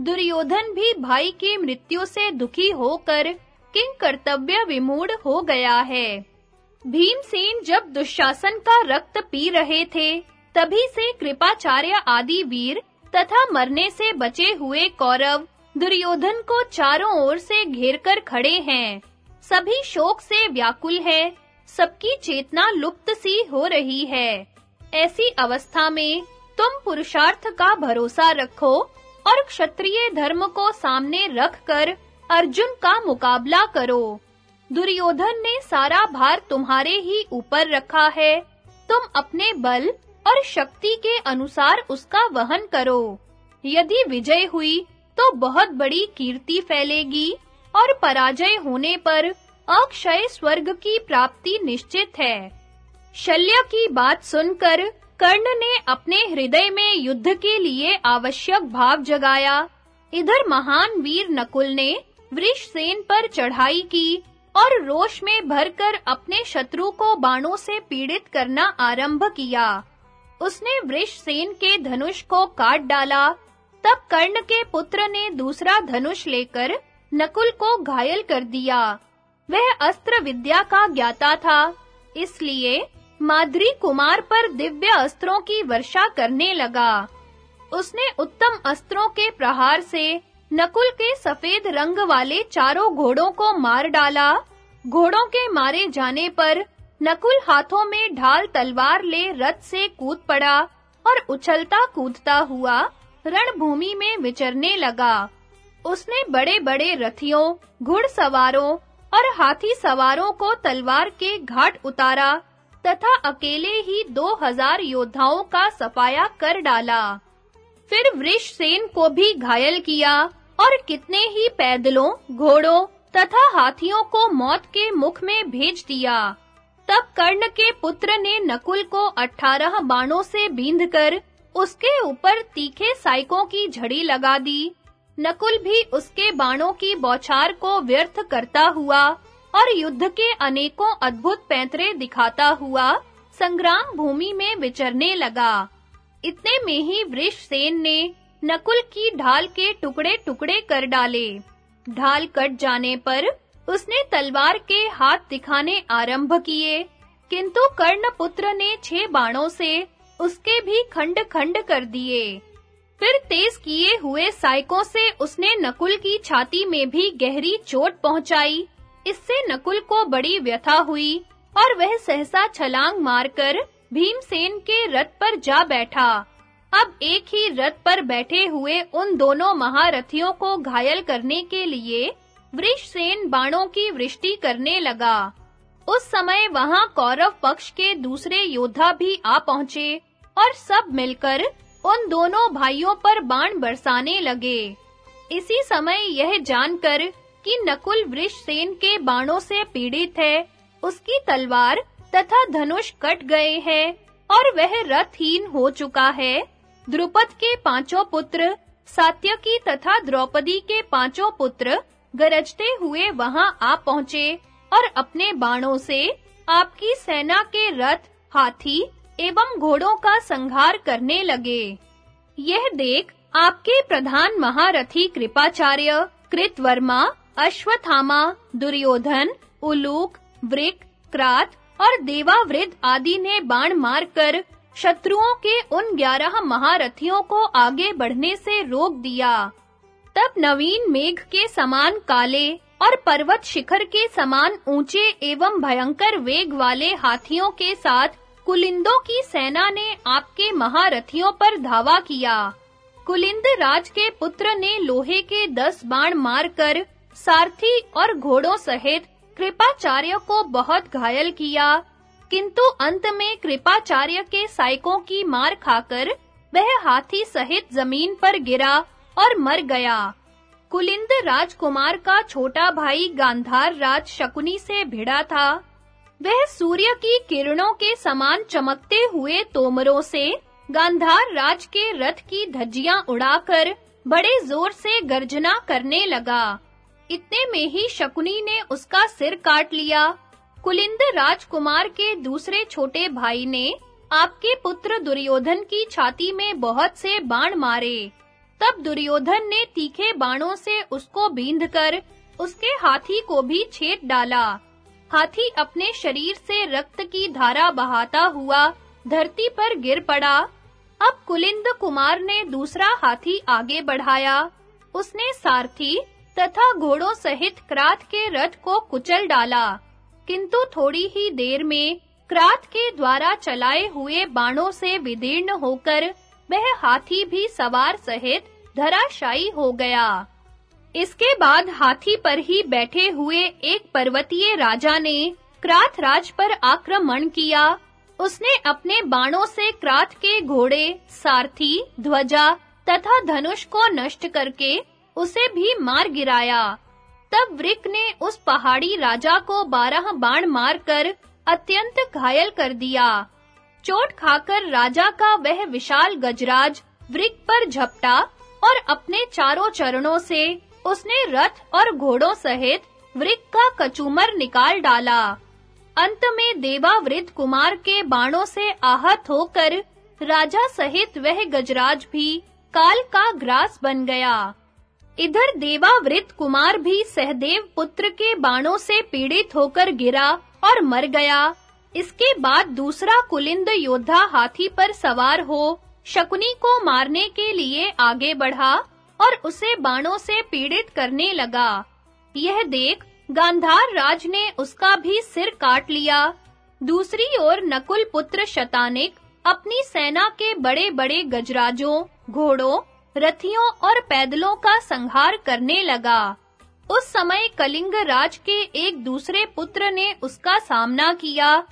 दुर्योधन भी भाई की मृत्यु से दुखी होकर किंग कर्तव्य विमूढ़ हो गया है। भीमसेन जब दुशासन का रक्त पी रहे थे, तभी से कृपाचार्य आदि वीर तथा मरने से बचे हुए कौरव दुर्योधन को चारों ओर से घेरकर खड़े हैं। सभी शोक से व्याकुल है, सबकी चेतना लुप्त सी हो रही है। ऐसी अवस्था में तुम पुरुषार्थ का भरोसा रखो और क्षत्रिय धर्म को सामने रखकर अर्जुन का मुकाबला करो। दुर्योधन ने सारा भार तुम्हारे ही ऊपर रखा है। तुम अपने बल और शक्ति के अनुसार उसका वहन करो। यदि विजय हुई तो बहुत बड़ी कीर्ति फैलेगी और पराजय होने पर अक्षय स्वर्ग की प्राप्ति निश्चित है। शल्य की बात सुनकर कर्ण ने अपने हृदय में युद्ध के लिए आवश्यक भाव जगाया। इधर महान वीर नकुल ने वृषसेन पर चढ़ाई की और रोष में भरकर अपने शत्रु को बाणों से पीड़ित करना आरंभ किया। उसने वृषसेन के धनुष को काट डाला। तब कर्ण के पुत्र ने दूसरा धनुष लेकर नकुल को घायल कर दिया। वह अस्त्र विद्या का ज्ञाता था, इसलिए माद्री कुमार पर दिव्य अस्त्रों की वर्षा करने लगा। उसने उत्तम अस्त्रों के प्रहार से नकुल के सफ़ेद रंग वाले चारों घोड़ों को मार डाला। घोड़ों के मारे जाने पर नकुल हाथों में ढाल तलवार ले रथ से कूद पड़ा और उछलता कूदता हुआ रणभूमि में विचरने लगा। उसने बड़े-बड़े रथियों, घुड़सवारों और हाथी सवारों को तलवार के घाट उतारा। तथा अकेले ही दो हज़ार योद्धाओं का सफाया कर डाला। फिर वृषसेन को भी घायल किया और कितने ही पैदलों, घोड़ों तथा हाथियों को मौत के मुख में भेज दिया। तब कर्ण के पुत्र ने नकुल को अठारह बाणों से बींधकर उसके ऊपर तीखे साइकों की झड़ी लगा दी। नकुल भी उसके बाणों की बौछार को व्यर्थ करता हुआ और युद्ध के अनेकों अद्भुत पैंतरे दिखाता हुआ संग्राम भूमि में विचरने लगा। इतने में ही वृषसेन ने नकुल की ढाल के टुकड़े-टुकड़े कर डाले। ढाल कट जाने पर उसने तलवार के हाथ दिखाने आरंभ किए, किंतु कर्णपुत्र ने छह बाणों से उसके भी खंड-खंड कर दिए। फिर तेज किए हुए साइकों से उसने नकुल की छाती में भी गहरी चोट पहुंचाई। इससे नकुल को बड़ी व्यथा हुई और वह सहसा छलांग मारकर भीमसेन के रथ पर जा बैठा। अब एक ही रथ पर बैठे हुए उन दोनों महारथियों को घायल करने के लिए वृषसेन बाणों की वृष्टि करने लगा। उस समय वहाँ कौरव पक्ष के दूसरे योद्धा भी आ पहुँचे और सब मिलकर उन दोनों भाइयों पर बाण बरसाने लगे। इसी समय यह जानकर कि नकुल वृषसेन के बाणों से पीड़ित है। उसकी तलवार तथा धनुष कट गए हैं और वह रथहीन हो चुका है। द्रुपद के पाँचों पुत्र सात्यकी तथा द्रौपदी के पाँचों पुत्र गरजते हुए वहाँ आ पहुँचे और अपने बाणों से आपकी सेना के रथ, हाथी एवं घोड़ों का संहार करने लगे। यह देख आपके प्रधान महारथी कृपाचार्य कृतवर्मा अश्वत्थामा, दुर्योधन, उलूक, वृक, क्रात और देवावृद आदि ने बाण मारकर शत्रुओं के उन ग्यारह महारथियों को आगे बढ़ने से रोक दिया। तब नवीन मेघ के समान काले और पर्वत शिखर के समान ऊँचे एवं भयंकर वेग वाले हाथियों के साथ कुलिंदों की सेना ने आपके महारथियों पर धावा किया। कुलिंद राज के पुत्र ने लोहे के दस बाण मारकर सारथी और घोड़ों सहित कृपाचार्य को बहुत घायल किया। किंतु अंत में कृपाचार्य के साइकों की मार खाकर वह हाथी सहित ज़मीन पर गिरा और मर गया। कुलिंद राजकुमार का छोटा भाई गांधार राज शकुनी से भिड़ा था। वह सूर्य की किरणों के समान चमकते हुए तोमरों से गांधार राज के रथ की धज्जियाँ उड़ाकर बड़े ज़ोर से गर्जना करने लगा। इतने में ही शकुनी ने उसका सिर काट लिया। कुलिंद राजकुमार के दूसरे छोटे भाई ने आपके पुत्र दुर्योधन की छाती में बहुत से बाण मारे। तब दुर्योधन ने तीखे बाणों से उसको बींधकर उसके हाथी को भी छेद डाला। हाथी अपने शरीर से रक्त की धारा बहाता हुआ धरती पर गिर पड़ा। अब कुलिंद कुमार ने दूसरा हाथी आगे बढ़ाया। उसने सारथी तथा घोड़ों सहित क्रात के रथ को कुचल डाला। किंतु थोड़ी ही देर में क्रात के द्वारा चलाए हुए बाणों से विदीर्ण होकर वह हाथी भी सवार सहित धराशायी हो गया। इसके बाद हाथी पर ही बैठे हुए एक पर्वतीय राजा ने क्रात राज पर आक्रमण किया। उसने अपने बाणों से क्रात के घोड़े, सारथी, ध्वजा तथा धनुष को नष्ट करके उसे भी मार गिराया। तब वृक ने उस पहाड़ी राजा को बारह बाण मारकर अत्यंत घायल कर दिया। चोट खाकर राजा का वह विशाल गजराज वृक पर झपटा और अपने चारों चरणों से उसने रथ और घोड़ों सहित वृक का कचूमर निकाल डाला। अंत में देवावृत कुमार के बाणों से आहत होकर राजा सहित वह गजराज भी काल का ग्रास बन गया। इधर देवावृत कुमार भी सहदेव पुत्र के बाणों से पीड़ित होकर गिरा और मर गया। इसके बाद दूसरा कुलिंद योद्धा हाथी पर सवार हो, शकुनी को मारने के लिए आगे बढ़ा और उसे बाणों से पीड़ित करने लगा। यह देख गांधार राज ने उसका भी सिर काट लिया। दूसरी ओर नकुल पुत्र शतानिक अपनी सेना के बड़े-बड़े गजराजों, घोड़ों रथियों और पैदलों का संहार करने लगा। उस समय कलिंग राज के एक दूसरे पुत्र ने उसका सामना किया।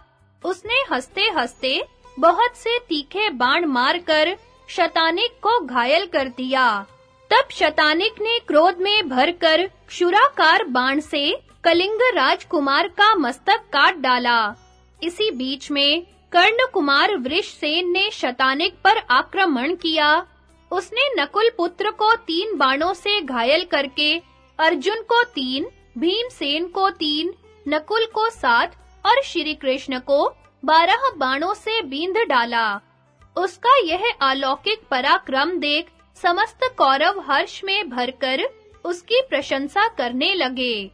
उसने हंसते-हंसते बहुत से तीखे बाण मारकर शतानिक को घायल कर दिया। तब शतानिक ने क्रोध में भरकर क्षुराकार बाण से कलिंग राजकुमार का मस्तक काट डाला। इसी बीच में कर्ण कुमार वृषसेन ने शतानिक पर आक्रमण किया। उसने नकुल पुत्र को तीन बाणों से घायल करके, अर्जुन को तीन, भीमसेन को तीन, नकुल को सात और श्री कृष्ण को बारह बाणों से बींध डाला। उसका यह अलौकिक पराक्रम देख समस्त कौरव हर्ष में भरकर उसकी प्रशंसा करने लगे।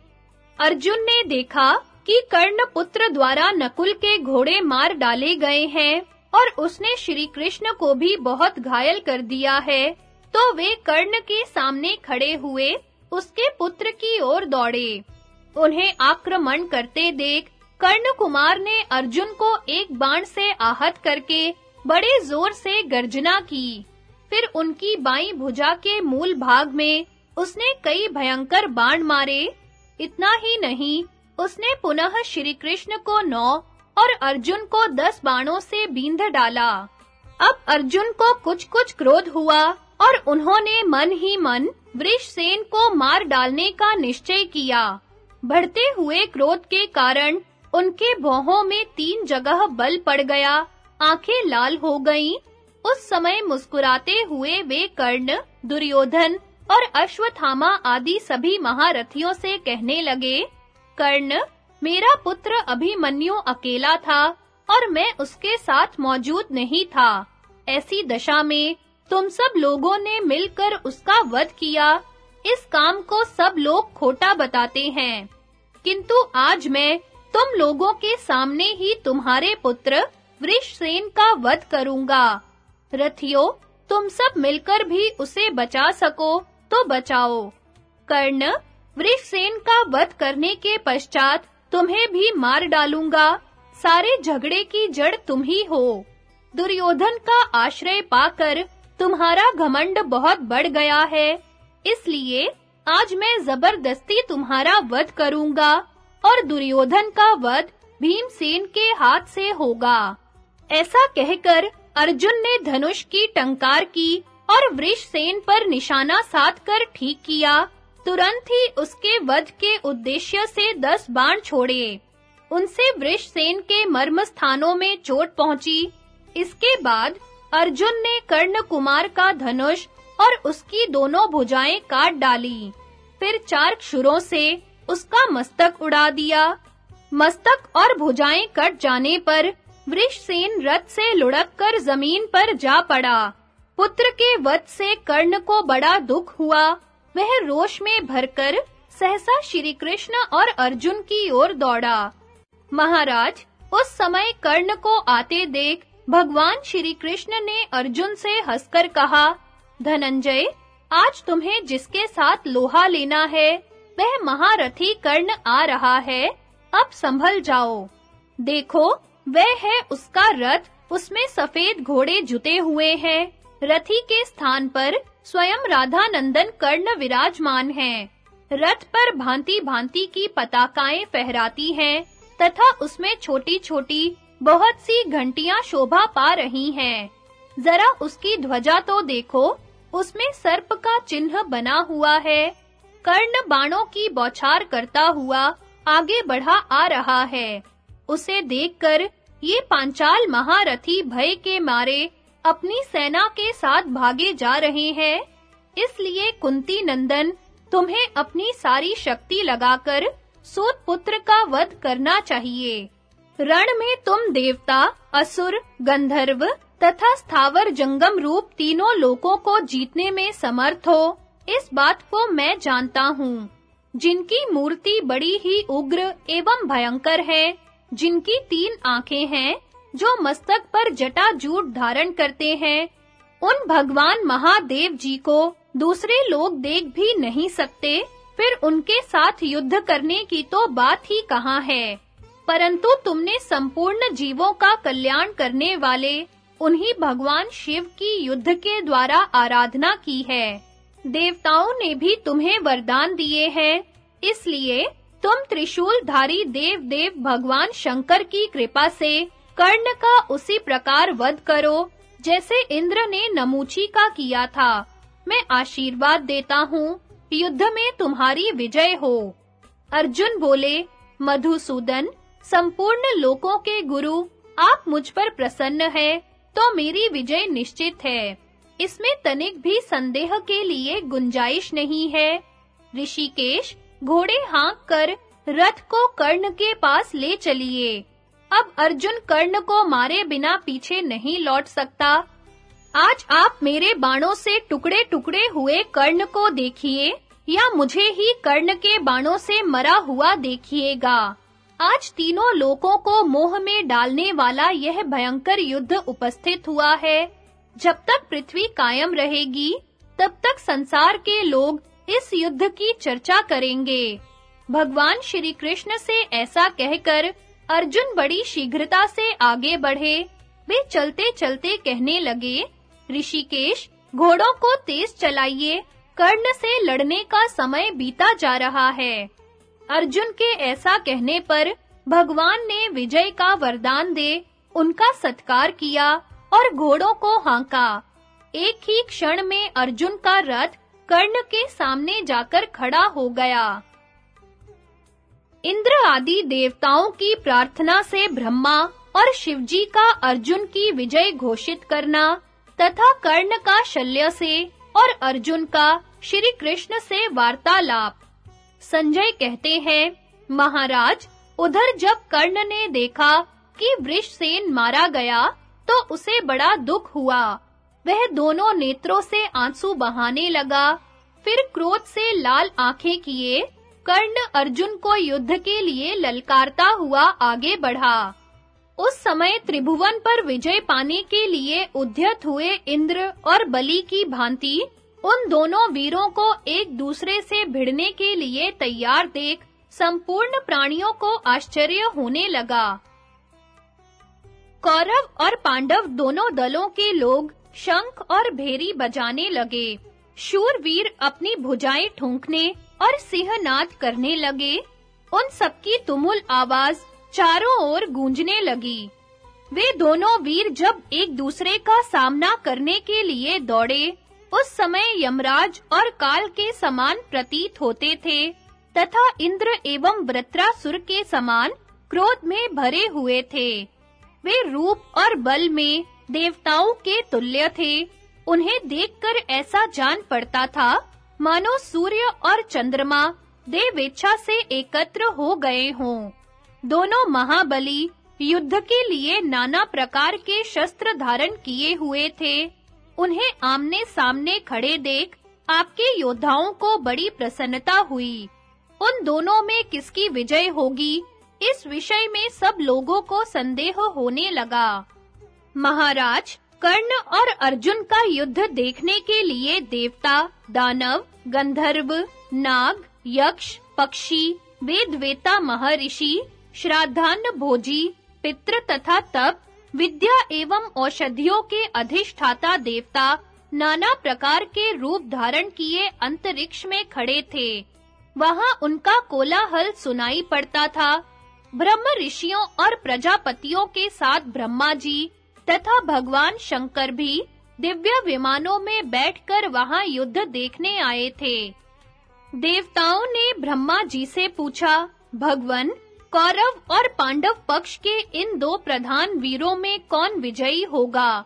अर्जुन ने देखा कि कर्ण पुत्र द्वारा नकुल के घोड़े मार डाले गए हैं। और उसने श्री कृष्ण को भी बहुत घायल कर दिया है। तो वे कर्ण के सामने खड़े हुए उसके पुत्र की ओर दौड़े। उन्हें आक्रमण करते देख कर्ण कुमार ने अर्जुन को एक बाण से आहत करके बड़े ज़ोर से गर्जना की। फिर उनकी बाई भुजा के मूल भाग में उसने कई भयंकर बाण मारे। इतना ही नहीं, उसने पुनः श्री कृष्ण को नौ और अर्जुन को दस बाणों से बींध डाला। अब अर्जुन को कुछ-कुछ क्रोध हुआ और उन्होंने मन ही मन वृषसेन को मार डालने का निश्चय किया। बढ़ते हुए क्रोध के कारण उनके भौहों में तीन जगह बल पड़ गया, आँखें लाल हो गईं। उस समय मुस्कुराते हुए वे कर्ण, दुर्योधन और अश्वत्थामा आदि सभी महारथियों से कहने लगे, कर्ण मेरा पुत्र अभिमन्यु अकेला था और मैं उसके साथ मौजूद नहीं था। ऐसी दशा में तुम सब लोगों ने मिलकर उसका वध किया। इस काम को सब लोग खोटा बताते हैं। किंतु आज मैं तुम लोगों के सामने ही तुम्हारे पुत्र वृषसेन का वध करूँगा। रथियो, तुम सब मिलकर भी उसे बचा सको तो बचाओ। कर्ण, वृषसेन का वध करने के पश्चात तुम्हें भी मार डालूँगा। सारे झगड़े की जड़ तुम ही हो। दुर्योधन का आश्रय पाकर तुम्हारा घमंड बहुत बढ़ गया है। इसलिए आज मैं ज़बरदस्ती तुम्हारा वध करूँगा और दुर्योधन का वध भीमसेन के हाथ से होगा। ऐसा कहकर अर्जुन ने धनुष की टंकार की और वृषसेन पर निशाना साध कर ठीक किया। तुरंत ही उसके वध के उद्देश्य से दस बाण छोड़े। उनसे वृषसेन के मर्म स्थानों में चोट पहुँची। इसके बाद अर्जुन ने कर्ण कुमार का धनुष और उसकी दोनों भुजाएँ काट डाली। फिर चार क्षुरों से उसका मस्तक उड़ा दिया। मस्तक और भुजाएँ कट जाने पर वृषसेन रथ से लुढ़क कर ज़मीन पर जा पड़ा। पुत्र के वध से कर्ण को बड़ा दुख हुआ। वह रोष में भरकर सहसा श्री कृष्ण और अर्जुन की ओर दौड़ा। महाराज, उस समय कर्ण को आते देख भगवान श्री कृष्ण ने अर्जुन से हंसकर कहा, धनंजय, आज तुम्हें जिसके साथ लोहा लेना है, वह महारथी कर्ण आ रहा है, अब संभल जाओ। देखो, वह है उसका रथ, उसमें सफ़ेद घोड़े जुते हुए हैं। रथी के स्थान पर स्वयं राधा नंदन कर्ण विराजमान हैं। रथ पर भांति-भांति की पताकाएँ फहराती हैं, तथा उसमें छोटी-छोटी, बहुत सी घंटियाँ शोभा पा रही हैं। जरा उसकी ध्वजा तो देखो, उसमें सर्प का चिन्ह बना हुआ है। कर्ण बाणों की बौछार करता हुआ आगे बढ़ा आ रहा है। उसे देखकर ये पांचाल महारथी भय के मारे अपनी सेना के साथ भागे जा रहे हैं। इसलिए कुंती नंदन, तुम्हें अपनी सारी शक्ति लगाकर सूत पुत्र का वध करना चाहिए। रण में तुम देवता, असुर, गंधर्व तथा स्थावर जंगम रूप तीनों लोकों को जीतने में समर्थ हो। इस बात को मैं जानता हूँ। जिनकी मूर्ति बड़ी ही उग्र एवं भयंकर है, जिनकी तीन आँखें हैं जो मस्तक पर जटा जूट धारण करते हैं, उन भगवान महादेव जी को दूसरे लोग देख भी नहीं सकते, फिर उनके साथ युद्ध करने की तो बात ही कहाँ है। परंतु तुमने संपूर्ण जीवों का कल्याण करने वाले, उन्हीं भगवान शिव की युद्ध के द्वारा आराधना की है। देवताओं ने भी तुम्हें वरदान दिए हैं, इसलिए तुम त्रिशूलधारी देव देव भगवान शंकर की कृपा से कर्ण का उसी प्रकार वध करो, जैसे इंद्र ने नमूची का किया था। मैं आशीर्वाद देता हूँ युद्ध में तुम्हारी विजय हो। अर्जुन बोले, मधुसूदन, संपूर्ण लोकों के गुरु, आप मुझ पर प्रसन्न है तो मेरी विजय निश्चित है। इसमें तनिक भी संदेह के लिए गुंजाइश नहीं है। ऋषिकेश, घोड़े हाँक कर रथ को कर्ण के पास ले चलिए। अब अर्जुन कर्ण को मारे बिना पीछे नहीं लौट सकता। आज आप मेरे बाणों से टुकड़े-टुकड़े हुए कर्ण को देखिए, या मुझे ही कर्ण के बाणों से मरा हुआ देखिएगा। आज तीनों लोकों को मोह में डालने वाला यह भयंकर युद्ध उपस्थित हुआ है। जब तक पृथ्वी कायम रहेगी, तब तक संसार के लोग इस युद्ध की चर्चा करेंगे। भगवान श्री कृष्ण से ऐसा कहकर अर्जुन बड़ी शीघ्रता से आगे बढ़े। वे चलते-चलते कहने लगे, ऋषिकेश, घोड़ों को तेज चलाइए, कर्ण से लड़ने का समय बीता जा रहा है। अर्जुन के ऐसा कहने पर भगवान ने विजय का वरदान दे, उनका सत्कार किया और घोड़ों को हांका। एक ही क्षण में अर्जुन का रथ कर्ण के सामने जाकर खड़ा हो गया। इंद्र आदि देवताओं की प्रार्थना से ब्रह्मा और शिवजी का अर्जुन की विजय घोषित करना तथा कर्ण का शल्य से और अर्जुन का श्री कृष्ण से वार्तालाप। संजय कहते हैं, महाराज, उधर जब कर्ण ने देखा कि वृषसेन मारा गया तो उसे बड़ा दुख हुआ। वह दोनों नेत्रों से आँसू बहाने लगा, फिर क्रोध से लाल आँखें किए कर्ण अर्जुन को युद्ध के लिए ललकारता हुआ आगे बढ़ा। उस समय त्रिभुवन पर विजय पाने के लिए उद्यत हुए इंद्र और बलि की भांति उन दोनों वीरों को एक दूसरे से भिड़ने के लिए तैयार देख संपूर्ण प्राणियों को आश्चर्य होने लगा। कौरव और पांडव दोनों दलों के लोग शंख और भेरी बजाने लगे। शूरवीर अपनी भुजाएँ ठोंकने और सिंहनाद करने लगे। उन सबकी तुमुल आवाज़ चारों ओर गूंजने लगी। वे दोनों वीर जब एक दूसरे का सामना करने के लिए दौड़े, उस समय यमराज और काल के समान प्रतीत होते थे, तथा इंद्र एवं वृत्रासुर के समान क्रोध में भरे हुए थे। वे रूप और बल में देवताओं के तुल्य थे, उन्हें देखकर ऐसा जान पड़ता था मानो सूर्य और चंद्रमा देवेच्छा से एकत्र हो गए हों। दोनों महाबली युद्ध के लिए नाना प्रकार के शस्त्र धारण किए हुए थे। उन्हें आमने सामने खड़े देख आपके योद्धाओं को बड़ी प्रसन्नता हुई। उन दोनों में किसकी विजय होगी, इस विषय में सब लोगों को संदेह होने लगा। महाराज कर्ण और अर्जुन का युद्ध देखने के लिए देवता, दानव, गंधर्व, नाग, यक्ष, पक्षी, वेदवेता महर्षि, श्राद्धान भोजी, पितृ तथा तप, विद्या एवं औषधियों के अधिष्ठाता देवता नाना प्रकार के रूप धारण किए अंतरिक्ष में खड़े थे। वहाँ उनका कोलाहल सुनाई पड़ता था। ब्रह्म ऋषियों और प्रजापतियों के साथ ब्रह्मा जी तथा भगवान शंकर भी दिव्य विमानों में बैठकर वहाँ युद्ध देखने आए थे। देवताओं ने ब्रह्मा जी से पूछा, भगवन, कौरव और पांडव पक्ष के इन दो प्रधान वीरों में कौन विजयी होगा?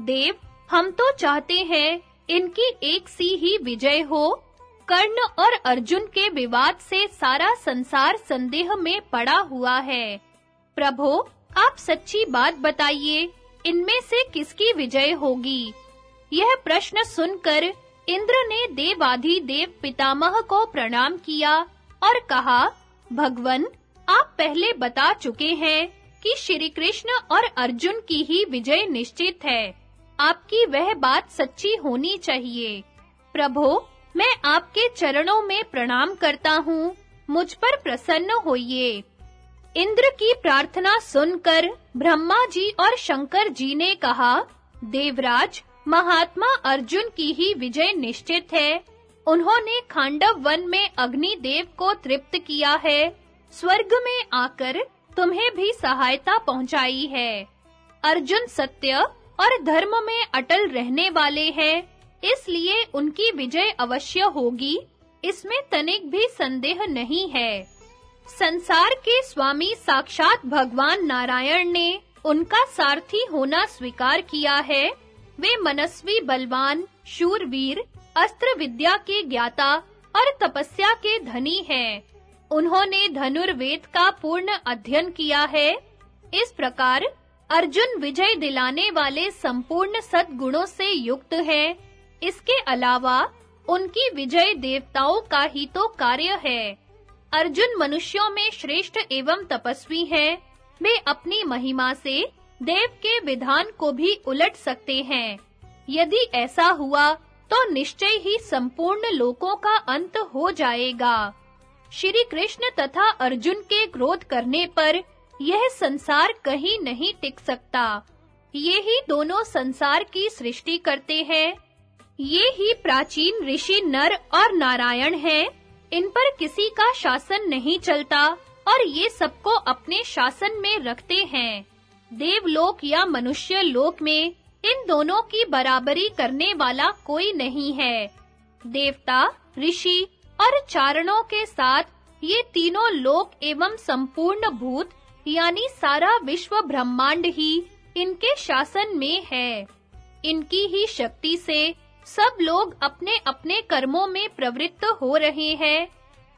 देव, हम तो चाहते हैं इनकी एक सी ही विजय हो। कर्ण और अर्जुन के विवाद से सारा संसार संदेह में पड़ा हुआ है। प्रभु, आप सच्ची बात बताइए इनमें से किसकी विजय होगी? यह प्रश्न सुनकर इंद्र ने देवाधि देव पितामह को प्रणाम किया और कहा, भगवन, आप पहले बता चुके हैं कि श्री कृष्ण और अर्जुन की ही विजय निश्चित है। आपकी वह बात सच्ची होनी चाहिए। प्रभु, मैं आपके चरणों में प्रणाम करता हूँ। मुझ पर प्रसन्न होइए। इंद्र की प्रार्थना सुनकर ब्रह्मा जी और शंकर जी ने कहा, देवराज, महात्मा अर्जुन की ही विजय निश्चित है। उन्होंने खांडव वन में अग्नि देव को तृप्त किया है। स्वर्ग में आकर तुम्हें भी सहायता पहुंचाई है। अर्जुन सत्य और धर्म में अटल रहने वाले हैं। इसलिए उनकी विजय अवश्य होगी। इसमें तनिक भी संदेह नहीं है। संसार के स्वामी साक्षात भगवान नारायण ने उनका सारथी होना स्वीकार किया है। वे मनस्वी, बलवान, शूरवीर अस्त्र विद्या के ज्ञाता और तपस्या के धनी हैं। उन्होंने धनुर्वेद का पूर्ण अध्ययन किया है। इस प्रकार अर्जुन विजय दिलाने वाले संपूर्ण सद्गुणों से युक्त है। इसके अलावा उनकी विजय देवताओं का ही तो कार्य है। अर्जुन मनुष्यों में श्रेष्ठ एवं तपस्वी हैं। वे अपनी महिमा से देव के विधान को भी उलट सकते हैं। यदि ऐसा हुआ तो निश्चय ही संपूर्ण लोकों का अंत हो जाएगा। श्री कृष्ण तथा अर्जुन के क्रोध करने पर यह संसार कहीं नहीं टिक सकता। ये ही दोनों संसार की सृष्टि करते हैं। ये ही प्राचीन ऋषि नर और नारायण हैं। इन पर किसी का शासन नहीं चलता और ये सबको अपने शासन में रखते हैं। देवलोक या मनुष्य लोक में इन दोनों की बराबरी करने वाला कोई नहीं है। देवता, ऋषि और चारणों के साथ ये तीनों लोक एवं संपूर्ण भूत, यानी सारा विश्व ब्रह्मांड ही इनके शासन में है। इनकी ही शक्ति से सब लोग अपने-अपने कर्मों में प्रवृत्त हो रहे हैं।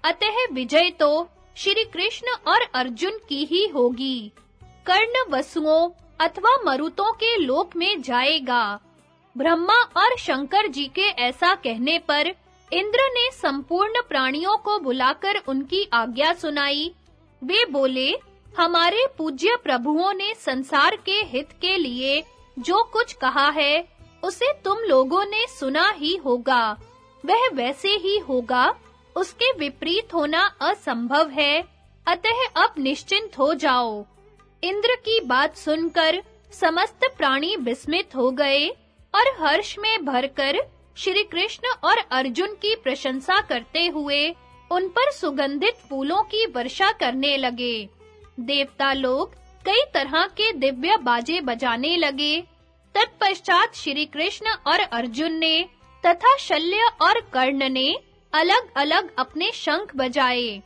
अतः विजय तो श्री कृष्ण और अर्जुन की ही होगी। कर्ण वसुओं अथवा मरुतों के लोक में जाएगा। ब्रह्मा और शंकर जी के ऐसा कहने पर इंद्र ने संपूर्ण प्राणियों को बुलाकर उनकी आज्ञा सुनाई। वे बोले, हमारे पूज्य प्रभुओं ने संसार के हित के लिए जो कुछ कहा है उसे तुम लोगों ने सुना ही होगा। वह वैसे ही होगा। उसके विपरीत होना असंभव है। अतः अब निश्चिंत हो जाओ। इंद्र की बात सुनकर समस्त प्राणी विस्मित हो गए और हर्ष में भरकर श्री कृष्ण और अर्जुन की प्रशंसा करते हुए उन पर सुगंधित फूलों की वर्षा करने लगे। देवता लोग कई तरह के दिव्य बाजे बजाने लगे। तत्पश्चात श्री कृष्ण और अर्जुन ने तथा शल्य और कर्ण ने अलग-अलग अपने शंख बजाए।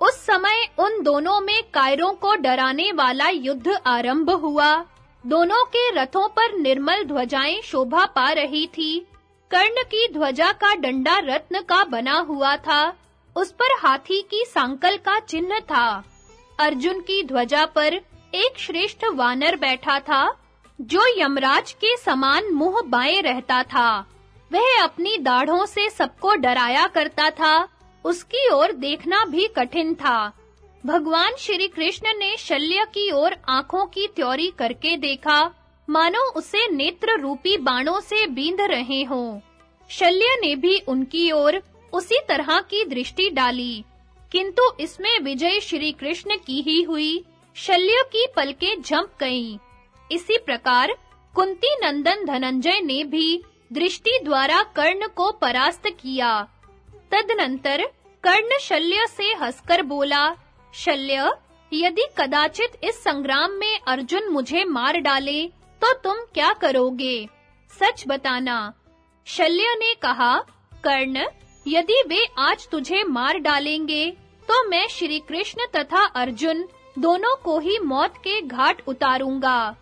उस समय उन दोनों में कायरों को डराने वाला युद्ध आरंभ हुआ। दोनों के रथों पर निर्मल ध्वजाएँ शोभा पा रही थी। कर्ण की ध्वजा का डंडा रत्न का बना हुआ था। उस पर हाथी की सांकल का चिन्ह था। अर्जुन की ध्वजा पर एक श्रेष्ठ वानर बैठा था। जो यमराज के समान मुँह बाएँ रहता था, वह अपनी दाढ़ों से सबको डराया करता था, उसकी ओर देखना भी कठिन था। भगवान श्री कृष्ण ने शल्य की ओर आँखों की त्योरी करके देखा, मानो उसे नेत्र रूपी बाणों से बींध रहे हों। शल्य ने भी उनकी ओर उसी तरह की दृष्टि डाली, किंतु इसमें विजय श्री कृष्ण की ही हुई, शल्य की पलकें झंप गईं। इसी प्रकार कुंती नंदन धनंजय ने भी दृष्टि द्वारा कर्ण को परास्त किया। तदनंतर कर्ण शल्य से हंसकर बोला, शल्य, यदि कदाचित इस संग्राम में अर्जुन मुझे मार डाले तो तुम क्या करोगे? सच बताना। शल्य ने कहा, कर्ण, यदि वे आज तुझे मार डालेंगे तो मैं श्री कृष्ण तथा अर्जुन दोनों को ही मौत के घाट उतारूँगा।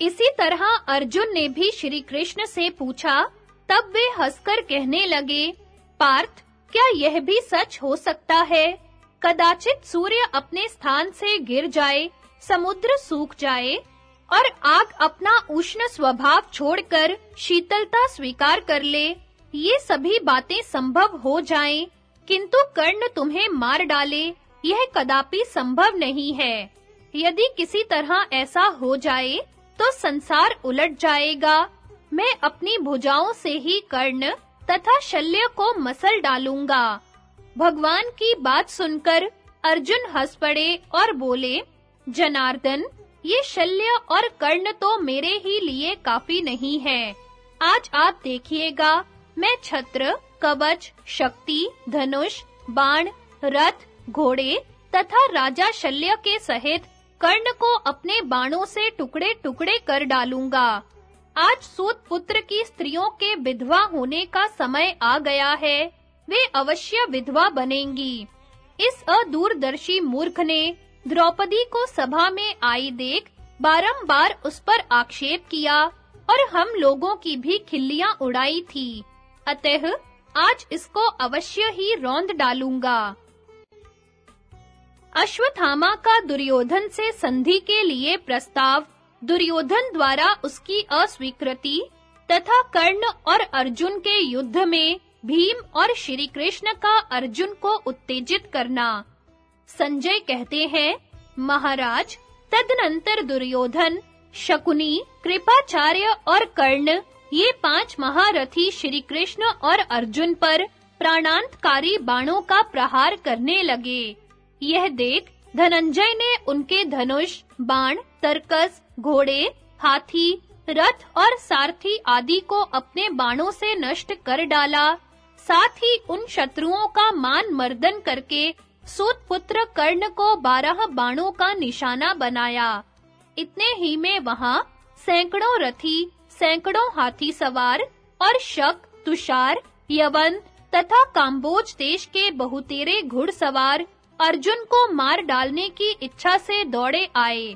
इसी तरह अर्जुन ने भी श्री कृष्ण से पूछा, तब वे हंसकर कहने लगे, पार्थ, क्या यह भी सच हो सकता है? कदाचित सूर्य अपने स्थान से गिर जाए, समुद्र सूख जाए, और आग अपना उष्ण स्वभाव छोड़कर शीतलता स्वीकार कर ले। ये सभी बातें संभव हो जाएँ, किंतु कर्ण तुम्हें मार डाले, यह कदापि संभव नहीं है। यदि किसी तरह ऐसा हो जाए तो संसार उलट जाएगा। मैं अपनी भुजाओं से ही कर्ण तथा शल्य को मसल डालूँगा। भगवान की बात सुनकर अर्जुन हंस पड़े और बोले, जनार्दन, ये शल्य और कर्ण तो मेरे ही लिए काफ़ी नहीं है। आज आप देखिएगा, मैं छत्र, कवच, शक्ति, धनुष, बाण, रथ, घोड़े तथा राजा शल्य के सहित कर्ण को अपने बाणों से टुकड़े-टुकड़े कर डालूँगा। आज सूत पुत्र की स्त्रियों के विधवा होने का समय आ गया है। वे अवश्य विधवा बनेंगी। इस अदूरदर्शी मूर्ख ने द्रौपदी को सभा में आई देख बारंबार उस पर आक्षेप किया और हम लोगों की भी खिल्लियाँ उड़ाई थी। अतः आज इसको अवश्य ही रौंद डालूँगा। अश्वत्थामा का दुर्योधन से संधि के लिए प्रस्ताव, दुर्योधन द्वारा उसकी अस्वीकृति तथा कर्ण और अर्जुन के युद्ध में भीम और श्री कृष्ण का अर्जुन को उत्तेजित करना। संजय कहते हैं, महाराज, तदनंतर दुर्योधन, शकुनी, कृपाचार्य और कर्ण, ये पाँच महारथी श्री कृष्ण और अर्जुन पर प्राणांतकारी बाणों का प्रहार करने लगे। यह देख धनंजय ने उनके धनुष, बाण तरकस घोड़े, हाथी, रथ और सारथी आदि को अपने बाणों से नष्ट कर डाला। साथ ही उन शत्रुओं का मान मर्दन करके सूत पुत्र कर्ण को बारह बाणों का निशाना बनाया। इतने ही में वहाँ सैकड़ों रथी, सैकड़ों हाथी सवार और शक, तुषार, यवन तथा काम्बोज देश के बहुतेरे घुड़सवार अर्जुन को मार डालने की इच्छा से दौड़े आए,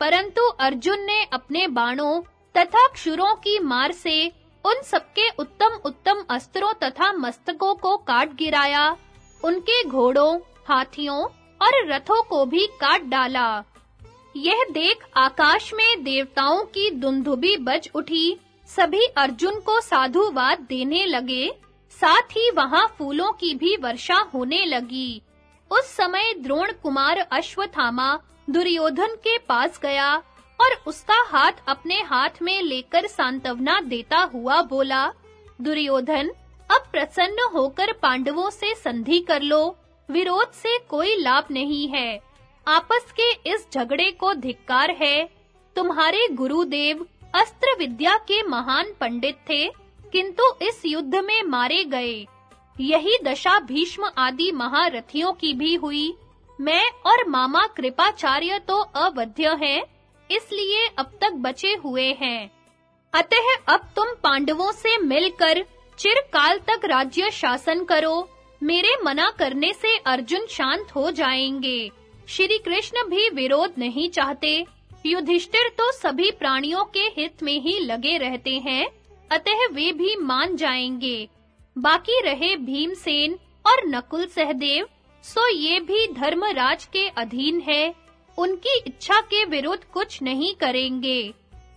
परंतु अर्जुन ने अपने बाणों तथा क्षुरों की मार से उन सबके उत्तम उत्तम अस्त्रों तथा मस्तकों को काट गिराया। उनके घोड़ों, हाथियों और रथों को भी काट डाला। यह देख आकाश में देवताओं की दुंदुबी बज उठी। सभी अर्जुन को साधुवाद देने लगे। साथ ही वहाँ फूलों की भी वर्षा होने लगी। उस समय द्रोण कुमार अश्वत्थामा दुर्योधन के पास गया और उसका हाथ अपने हाथ में लेकर सांत्वना देता हुआ बोला, दुर्योधन, अब प्रसन्न होकर पांडवों से संधि कर लो। विरोध से कोई लाभ नहीं है। आपस के इस झगड़े को धिक्कार है। तुम्हारे गुरुदेव अस्त्र विद्या के महान पंडित थे, किंतु इस युद्ध में मारे गए। यही दशा भीष्म आदि महारथियों की भी हुई। मैं और मामा कृपाचार्य तो अवध्य हैं, इसलिए अब तक बचे हुए हैं। अतः अब तुम पांडवों से मिलकर चिरकाल तक राज्य शासन करो। मेरे मना करने से अर्जुन शांत हो जाएँगे। श्री कृष्ण भी विरोध नहीं चाहते। युधिष्ठिर तो सभी प्राणियों के हित में ही लगे रहते हैं। अतः वे भी मान जाएँगे। बाकी रहे भीमसेन और नकुल सहदेव, सो ये भी धर्मराज के अधीन है। उनकी इच्छा के विरुद्ध कुछ नहीं करेंगे।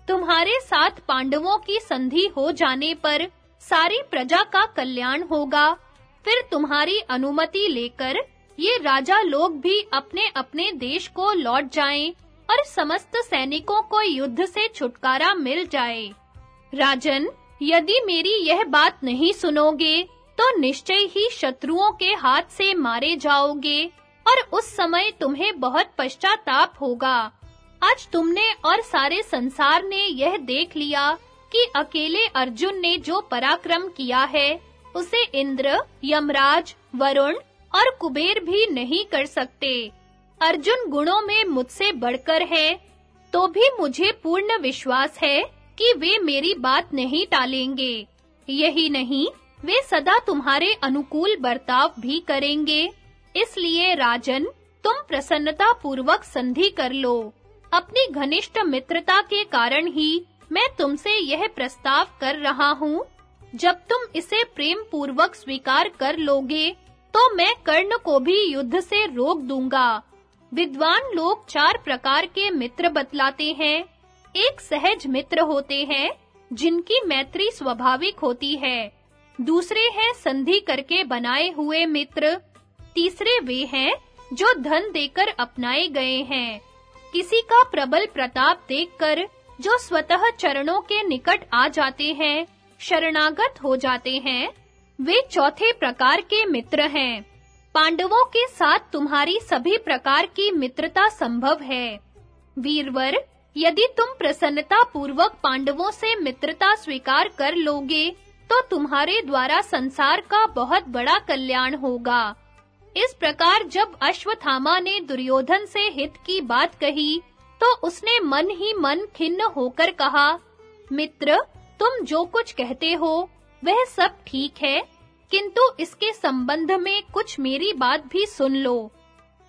तुम्हारे साथ पांडवों की संधि हो जाने पर सारी प्रजा का कल्याण होगा। फिर तुम्हारी अनुमति लेकर ये राजा लोग भी अपने-अपने देश को लौट जाएँ और समस्त सैनिकों को युद्ध से छुटकारा मिल जाए। राजन यदि मेरी यह बात नहीं सुनोगे तो निश्चय ही शत्रुओं के हाथ से मारे जाओगे, और उस समय तुम्हें बहुत पश्चाताप होगा। आज तुमने और सारे संसार ने यह देख लिया कि अकेले अर्जुन ने जो पराक्रम किया है, उसे इंद्र, यमराज, वरुण और कुबेर भी नहीं कर सकते। अर्जुन गुणों में मुझसे बढ़कर है तो भी मुझे पूर्ण विश्वास है कि वे मेरी बात नहीं टालेंगे। यही नहीं, वे सदा तुम्हारे अनुकूल बर्ताव भी करेंगे। इसलिए राजन, तुम प्रसन्नता पूर्वक संधि कर लो। अपनी घनिष्ठ मित्रता के कारण ही मैं तुमसे यह प्रस्ताव कर रहा हूँ। जब तुम इसे प्रेम पूर्वक स्वीकार कर लोगे तो मैं कर्ण को भी युद्ध से रोक दूँगा। विद्वान लोग चार प्रकार के मित्र बतलाते हैं। एक सहज मित्र होते हैं, जिनकी मैत्री स्वाभाविक होती है। दूसरे हैं संधि करके बनाए हुए मित्र। तीसरे वे हैं जो धन देकर अपनाए गए हैं। किसी का प्रबल प्रताप देखकर जो स्वतः चरणों के निकट आ जाते हैं, शरणागत हो जाते हैं, वे चौथे प्रकार के मित्र हैं। पांडवों के साथ तुम्हारी सभी प्रकार की मित्रता संभव है। वीरवर यदि तुम प्रसन्नता पूर्वक पांडवों से मित्रता स्वीकार कर लोगे तो तुम्हारे द्वारा संसार का बहुत बड़ा कल्याण होगा। इस प्रकार जब अश्वत्थामा ने दुर्योधन से हित की बात कही तो उसने मन ही मन खिन्न होकर कहा, मित्र, तुम जो कुछ कहते हो, वह सब ठीक है, किंतु इसके संबंध में कुछ मेरी बात भी सुन लो।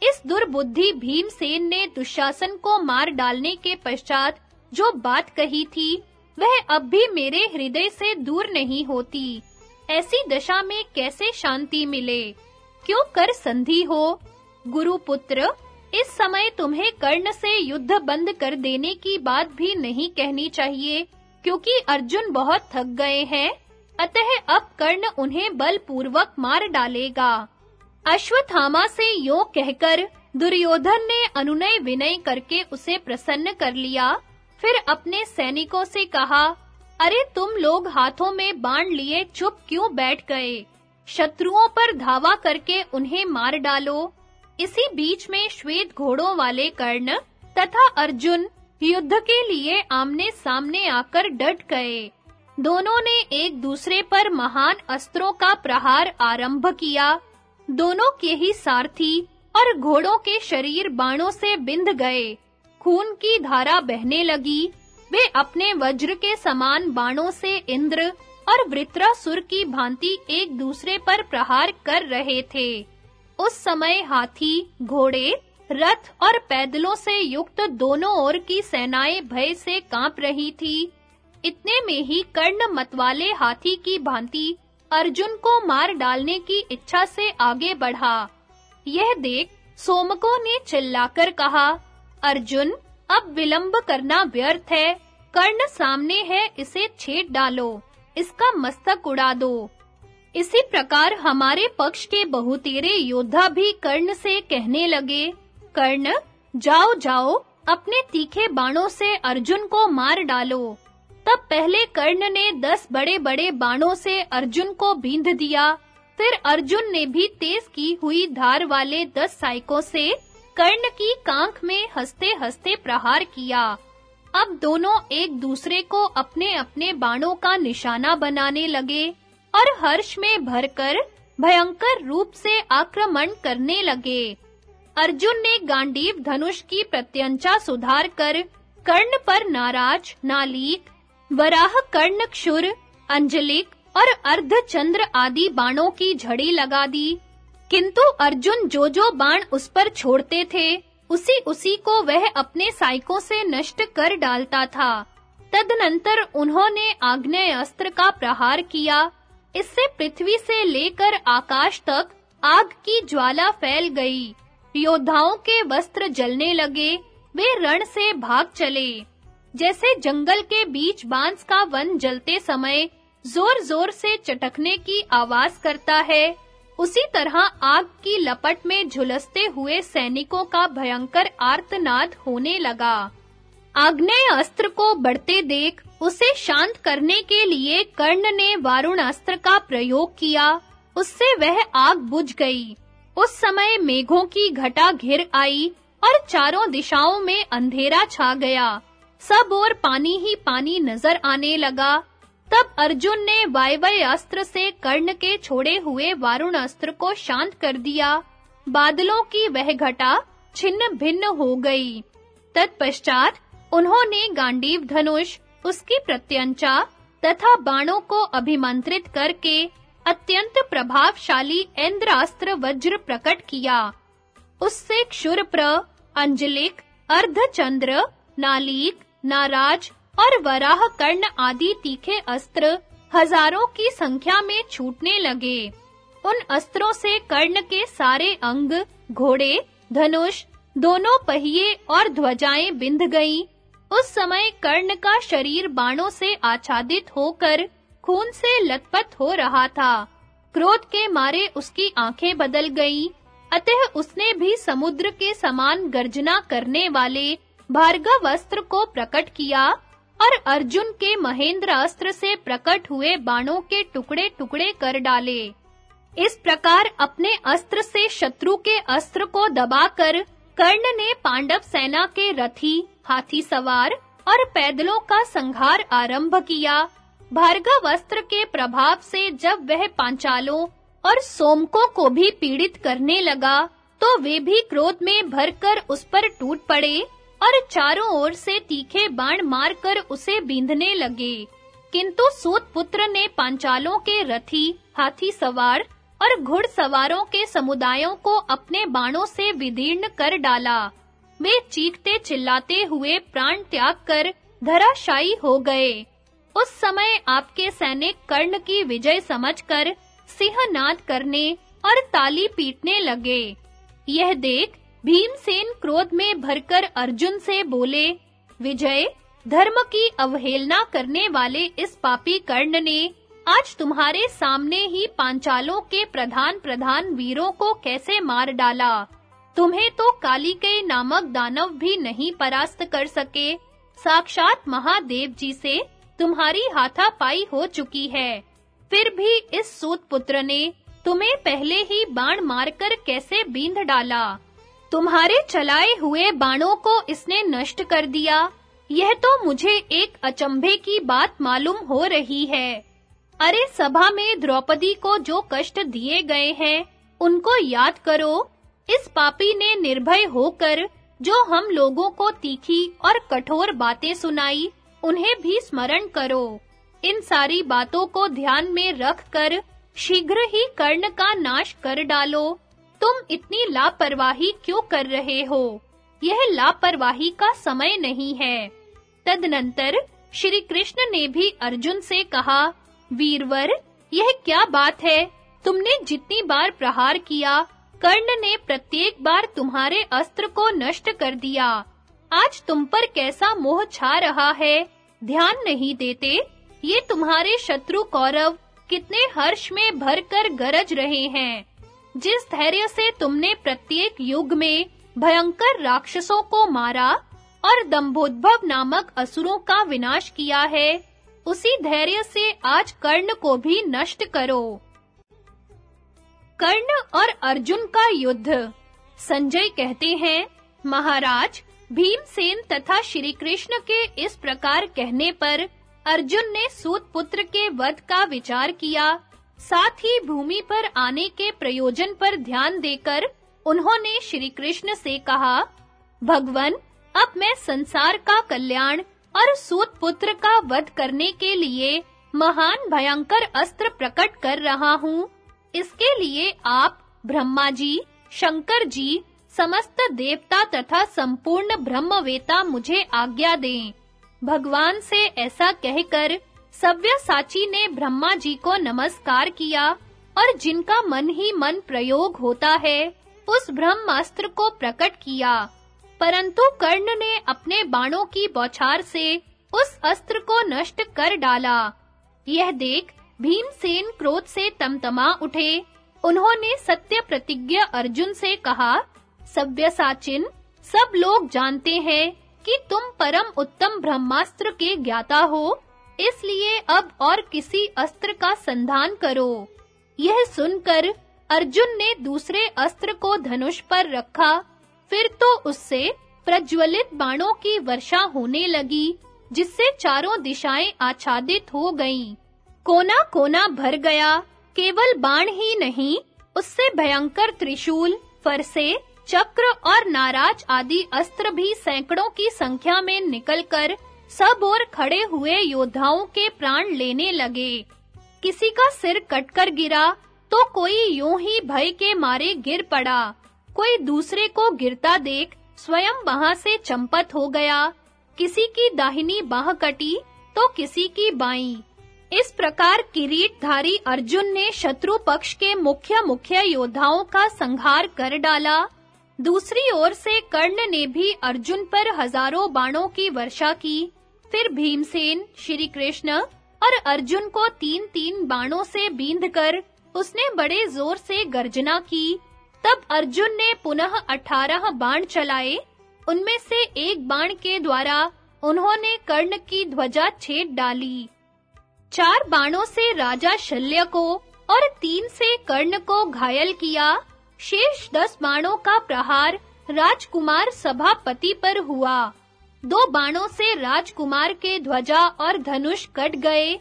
इस दुर्बुद्धि भीमसेन ने दुशासन को मार डालने के पश्चात जो बात कही थी, वह अब भी मेरे हृदय से दूर नहीं होती। ऐसी दशा में कैसे शांति मिले? क्यों कर संधि हो? गुरु पुत्र इस समय तुम्हें कर्ण से युद्ध बंद कर देने की बात भी नहीं कहनी चाहिए, क्योंकि अर्जुन बहुत थक गए हैं। अतः अब कर्ण उन्हें बलपूर्वक मार डालेगा। अश्वत्थामा से यो कहकर दुर्योधन ने अनुनय विनय करके उसे प्रसन्न कर लिया। फिर अपने सैनिकों से कहा, अरे तुम लोग हाथों में बाण लिए चुप क्यों बैठ गए? शत्रुओं पर धावा करके उन्हें मार डालो। इसी बीच में श्वेत घोड़ों वाले कर्ण तथा अर्जुन युद्ध के लिए आमने सामने आकर डट गए। दोनों ने एक दूसरे पर महान अस्त्रों का प्रहार आरंभ किया। दोनों के ही सारथी और घोड़ों के शरीर बाणों से बिंध गए। खून की धारा बहने लगी। वे अपने वज्र के समान बाणों से इंद्र और वृत्रासुर की भांति एक दूसरे पर प्रहार कर रहे थे। उस समय हाथी, घोड़े, रथ और पैदलों से युक्त दोनों ओर की सेनाएँ भय से काँप रही थी। इतने में ही कर्ण मतवाले हाथी की भांति अर्जुन को मार डालने की इच्छा से आगे बढ़ा। यह देख सोमको ने चिल्लाकर कहा, अर्जुन, अब विलंब करना व्यर्थ है। कर्ण सामने है, इसे छेद डालो, इसका मस्तक उड़ा दो। इसी प्रकार हमारे पक्ष के बहुतेरे योद्धा भी कर्ण से कहने लगे, कर्ण, जाओ जाओ, अपने तीखे बाणों से अर्जुन को मार डालो। तब पहले कर्ण ने दस बड़े-बड़े बाणों से अर्जुन को बींध दिया। फिर अर्जुन ने भी तेज की हुई धार वाले दस साइकों से कर्ण की कांख में हंसते-हंसते प्रहार किया। अब दोनों एक दूसरे को अपने-अपने बाणों का निशाना बनाने लगे और हर्ष में भरकर भयंकर रूप से आक्रमण करने लगे। अर्जुन ने गांडीव धनुष की प्रत्यंचा सुधार कर कर्ण पर नाराज़, नालीक वराह कर्ण, क्षुर, अंजलिक और अर्धचंद्र आदि बाणों की झड़ी लगा दी। किंतु अर्जुन जो जो बाण उस पर छोड़ते थे, उसी उसी को वह अपने साइकों से नष्ट कर डालता था। तदनंतर उन्होंने आग्नेय अस्त्र का प्रहार किया। इससे पृथ्वी से लेकर आकाश तक आग की ज्वाला फैल गई। योद्धाओं के वस्त्र जलने लगे। वे रण से भाग चले। जैसे जंगल के बीच बाँस का वन जलते समय जोर-जोर से चटकने की आवाज़ करता है, उसी तरह आग की लपट में झुलसते हुए सैनिकों का भयंकर आर्तनाद होने लगा। आग्नेय अस्त्र को बढ़ते देख, उसे शांत करने के लिए कर्ण ने वारुण अस्त्र का प्रयोग किया, उससे वह आग बुझ गई। उस समय मेघों की घटा घिर आई और चारों दिशाओं में अंधेरा छा गया। सब और पानी ही पानी नज़र आने लगा। तब अर्जुन ने वायवय अस्त्र से कर्ण के छोड़े हुए वारुण अस्त्र को शांत कर दिया। बादलों की वह घटा छिन्न भिन्न हो गई। तत्पश्चात उन्होंने गांडीव धनुष, उसकी प्रत्यंचा तथा बाणों को अभिमंत्रित करके अत्यंत प्रभावशाली इंद्रास्त्र वज्र प्रकट किया। उससे क्षुरप्र, अंजलिक, अर्धचंद्र, नालीक नाराज़ और वराह कर्ण आदि तीखे अस्त्र हज़ारों की संख्या में छूटने लगे। उन अस्त्रों से कर्ण के सारे अंग, घोड़े, धनुष, दोनों पहिए और ध्वजाएँ बिंध गईं। उस समय कर्ण का शरीर बाणों से आच्छादित होकर खून से लथपथ हो रहा था। क्रोध के मारे उसकी आँखें बदल गईं। अतः उसने भी समुद्र के समान गर्जना करने वाले भार्गव अस्त्र को प्रकट किया और अर्जुन के महेंद्र अस्त्र से प्रकट हुए बाणों के टुकड़े-टुकड़े कर डाले। इस प्रकार अपने अस्त्र से शत्रु के अस्त्र को दबाकर कर्ण ने पांडव सेना के रथी, हाथी सवार और पैदलों का संहार आरंभ किया। भार्गव अस्त्र के प्रभाव से जब वह पांचालों और सोमकों को भी पीड़ित करने लगा तो वे भी क्रोध में भरकर उस पर टूट पड़े। और चारों ओर से तीखे बाण मारकर उसे बींधने लगे। किंतु सूत पुत्र ने पांचालों के रथी, हाथी सवार और घुड़सवारों के समुदायों को अपने बाणों से विदीर्ण कर डाला। वे चीखते चिल्लाते हुए प्राण त्याग कर धराशायी हो गए। उस समय आपके सैनिक कर्ण की विजय समझकर सिंहनाद करने और ताली पीटने लगे। यह देख भीमसेन क्रोध में भरकर अर्जुन से बोले, विजय, धर्म की अवहेलना करने वाले इस पापी कर्ण ने आज तुम्हारे सामने ही पांचालों के प्रधान प्रधान वीरों को कैसे मार डाला? तुम्हें तो कालिकेय नामक दानव भी नहीं परास्त कर सके। साक्षात महादेव जी से तुम्हारी हाथापाई हो चुकी है। फिर भी इस सूत पुत्र ने तुम्हें पहले ही बाण मारकर कैसे बींध डाला? तुम्हारे चलाए हुए बाणों को इसने नष्ट कर दिया। यह तो मुझे एक अचंभे की बात मालूम हो रही है। अरे सभा में द्रौपदी को जो कष्ट दिए गए हैं, उनको याद करो। इस पापी ने निर्भय होकर जो हम लोगों को तीखी और कठोर बातें सुनाई, उन्हें भी स्मरण करो। इन सारी बातों को ध्यान में रखकर शीघ्र ही कर्ण का नाश कर डालो। तुम इतनी लापरवाही क्यों कर रहे हो? यह लापरवाही का समय नहीं है। तदनंतर श्री कृष्ण ने भी अर्जुन से कहा, वीरवर, यह क्या बात है? तुमने जितनी बार प्रहार किया, कर्ण ने प्रत्येक बार तुम्हारे अस्त्र को नष्ट कर दिया। आज तुम पर कैसा मोह छा रहा है? ध्यान नहीं देते? ये तुम्हारे शत्रु कौरव कितने हर्ष में भरकर गरज रहे हैं। जिस धैर्य से तुमने प्रत्येक युग में भयंकर राक्षसों को मारा और दंभोद्भव नामक असुरों का विनाश किया है, उसी धैर्य से आज कर्ण को भी नष्ट करो। कर्ण और अर्जुन का युद्ध। संजय कहते हैं, महाराज, भीमसेन तथा श्री कृष्ण के इस प्रकार कहने पर अर्जुन ने सूत पुत्र के वध का विचार किया। साथ ही भूमि पर आने के प्रयोजन पर ध्यान देकर उन्होंने श्री कृष्ण से कहा, भगवन, अब मैं संसार का कल्याण और सूत पुत्र का वध करने के लिए महान भयंकर अस्त्र प्रकट कर रहा हूँ। इसके लिए आप, ब्रह्मा जी, शंकर जी, समस्त देवता तथा संपूर्ण ब्रह्मवेता मुझे आज्ञा दें। भगवान से ऐसा कहकर सव्यसाची ने ब्रह्मा जी को नमस्कार किया और जिनका मन ही मन प्रयोग होता है, उस ब्रह्मास्त्र को प्रकट किया। परंतु कर्ण ने अपने बाणों की बौछार से उस अस्त्र को नष्ट कर डाला। यह देख भीमसेन क्रोध से तमतमा उठे। उन्होंने सत्य प्रतिज्ञा अर्जुन से कहा सव्यसाचिन सब लोग जानते हैं कि तुम परम उत्तम ब्रह्मास्त्र के ज्ञाता हो। इसलिए अब और किसी अस्त्र का संधान करो। यह सुनकर अर्जुन ने दूसरे अस्त्र को धनुष पर रखा, फिर तो उससे प्रज्वलित बाणों की वर्षा होने लगी, जिससे चारों दिशाएँ आच्छादित हो गईं। कोना कोना भर गया, केवल बाण ही नहीं, उससे भयंकर त्रिशूल, फरसे, चक्र और नाराज़ आदि अस्त्र भी सैकड़ों की संख्या में निकलकर सब और खड़े हुए योद्धाओं के प्राण लेने लगे। किसी का सिर कटकर गिरा तो कोई यूँ ही भय के मारे गिर पड़ा। कोई दूसरे को गिरता देख स्वयं वहाँ से चंपत हो गया। किसी की दाहिनी बाह कटी तो किसी की बाईं। इस प्रकार किरीटधारी अर्जुन ने शत्रु पक्ष के मुख्य मुख्य योद्धाओं का संहार कर डाला। दूसरी ओर से कर्ण ने भी अर्जुन पर हज़ारों बाणों की वर्षा की। फिर भीमसेन श्री कृष्ण और अर्जुन को तीन-तीन बाणों से बींधकर उसने बड़े ज़ोर से गर्जना की। तब अर्जुन ने पुनः अठारह बाण चलाए। उनमें से एक बाण के द्वारा उन्होंने कर्ण की ध्वजा छेद डाली। चार बाणों से राजा शल्य को और तीन से कर्ण को घायल किया। शेष दस बाणों का प्रहार राजकुमार सभापति पर हुआ। दो बाणों से राजकुमार के ध्वजा और धनुष कट गए,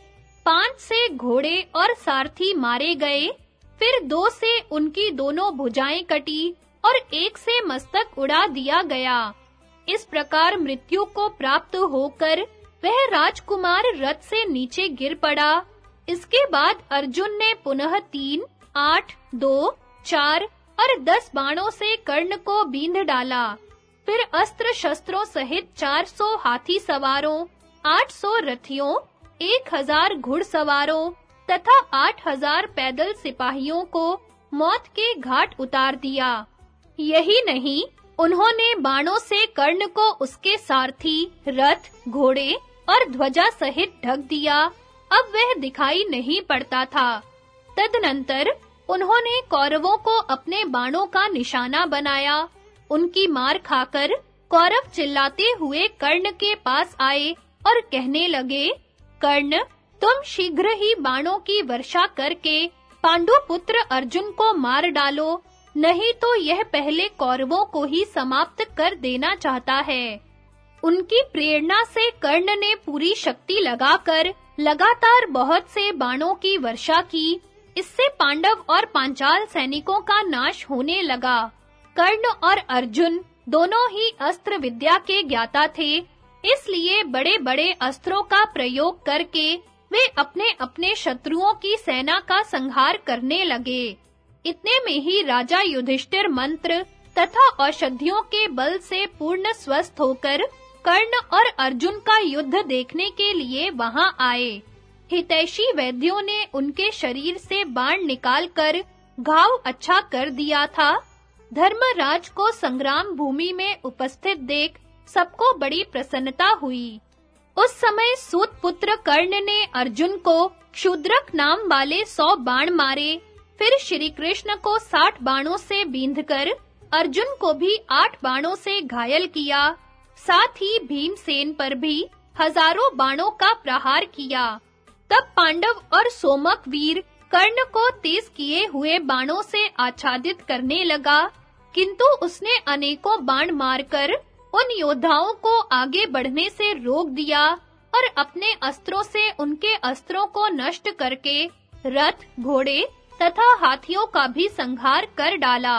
पाँच से घोड़े और सारथी मारे गए, फिर दो से उनकी दोनों भुजाएँ कटी और एक से मस्तक उड़ा दिया गया। इस प्रकार मृत्यु को प्राप्त होकर वह राजकुमार रथ से नीचे गिर पड़ा। इसके बाद अर्जुन ने पुनः तीन, आठ, दो, चार और दस बाणों से कर्ण को बींध डाला। फिर अस्त्र शस्त्रों सहित 400 हाथी सवारों 800 रथियों 1000 घुड़सवारों तथा आठ हज़ार पैदल सिपाहियों को मौत के घाट उतार दिया। यही नहीं, उन्होंने बाणों से कर्ण को उसके सारथी, रथ, घोड़े और ध्वजा सहित ढक दिया। अब वह दिखाई नहीं पड़ता था। तदनंतर उन्होंने कौरवों को अपने बाणों का निशाना बनाया। उनकी मार खाकर कौरव चिल्लाते हुए कर्ण के पास आए और कहने लगे, कर्ण, तुम शीघ्र ही बाणों की वर्षा करके पांडु पुत्र अर्जुन को मार डालो, नहीं तो यह पहले कौरवों को ही समाप्त कर देना चाहता है। उनकी प्रेरणा से कर्ण ने पूरी शक्ति लगाकर लगातार बहुत से बाणों की वर्षा की, इससे पांडव और पांचाल सैनिकों का नाश होने लगा। कर्ण और अर्जुन दोनों ही अस्त्र विद्या के ज्ञाता थे, इसलिए बड़े-बड़े अस्त्रों का प्रयोग करके वे अपने-अपने शत्रुओं की सेना का संहार करने लगे। इतने में ही राजा युधिष्ठिर मंत्र तथा औषधियों के बल से पूर्ण स्वस्थ होकर कर्ण और अर्जुन का युद्ध देखने के लिए वहाँ आए। हितैषी वैद्यों ने उनके शरीर से बाण निकालकर घाव अच्छा कर दिया था। धर्मराज को संग्राम भूमि में उपस्थित देख सबको बड़ी प्रसन्नता हुई। उस समय सूत पुत्र कर्ण ने अर्जुन को क्षुद्रक नाम वाले सौ बाण मारे, फिर श्री कृष्ण को साठ बाणों से बींधकर अर्जुन को भी आठ बाणों से घायल किया। साथ ही भीमसेन पर भी हज़ारों बाणों का प्रहार किया। तब पांडव और सोमक वीर कर्ण को तेज किए हुए बाणों से आच्छादित करने लगा, किंतु उसने अनेकों बाण मारकर उन योद्धाओं को आगे बढ़ने से रोक दिया और अपने अस्त्रों से उनके अस्त्रों को नष्ट करके रथ, घोड़े तथा हाथियों का भी संहार कर डाला।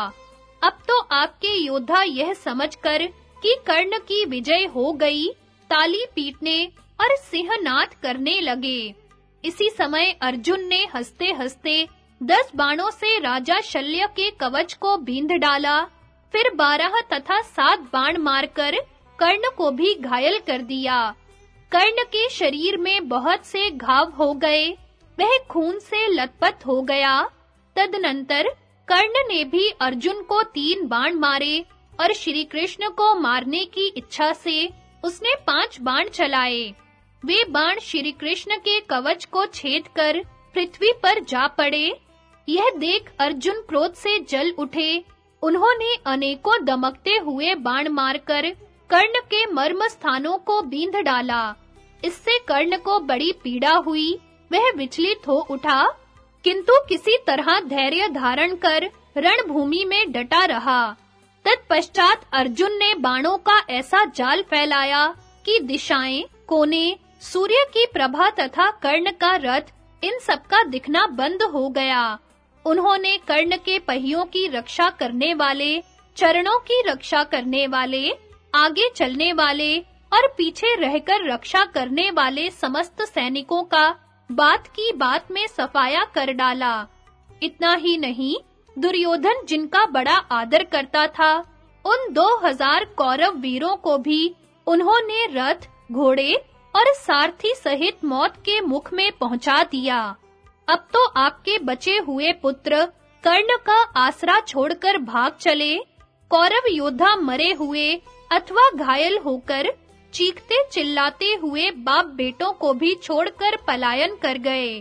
अब तो आपके योद्धा यह समझकर कि कर्ण की विजय हो गई, ताली पीटने और सिंहनाद करने लगे। इसी समय अर्जुन ने हंसते-हंसते दस बाणों से राजा शल्य के कवच को बींध डाला। फिर बारह तथा सात बाण मारकर कर्ण को भी घायल कर दिया। कर्ण के शरीर में बहुत से घाव हो गए। वह खून से लथपथ हो गया। तदनंतर कर्ण ने भी अर्जुन को तीन बाण मारे और श्री कृष्ण को मारने की इच्छा से उसने पाँच बाण चलाए। वे बाण श्री कृष्ण के कवच को छेद कर पृथ्वी पर जा पड़े। यह देख अर्जुन क्रोध से जल उठे। उन्होंने अनेकों दमकते हुए बाण मारकर कर्ण के मर्म स्थानों को बींध डाला। इससे कर्ण को बड़ी पीड़ा हुई, वह विचलित हो उठा। किंतु किसी तरह धैर्य धारण कर रणभूमि में डटा रहा। तत्पश्चात अर्जुन ने बाणों का ऐसा जाल फैलाया कि दिशाएँ, कोने सूर्य की प्रभा तथा कर्ण का रथ, इन सब का दिखना बंद हो गया। उन्होंने कर्ण के पहियों की रक्षा करने वाले, चरणों की रक्षा करने वाले, आगे चलने वाले और पीछे रहकर रक्षा करने वाले समस्त सैनिकों का बात की बात में सफाया कर डाला। इतना ही नहीं, दुर्योधन जिनका बड़ा आदर करता था, उन दो हज़ार कौरव वीरों को भी उन्होंने रथ, घोड़े और सारथी सहित मौत के मुख में पहुँचा दिया। अब तो आपके बचे हुए पुत्र कर्ण का आसरा छोड़कर भाग चले। कौरव योद्धा मरे हुए अथवा घायल होकर चीखते चिल्लाते हुए बाप बेटों को भी छोड़कर पलायन कर गए।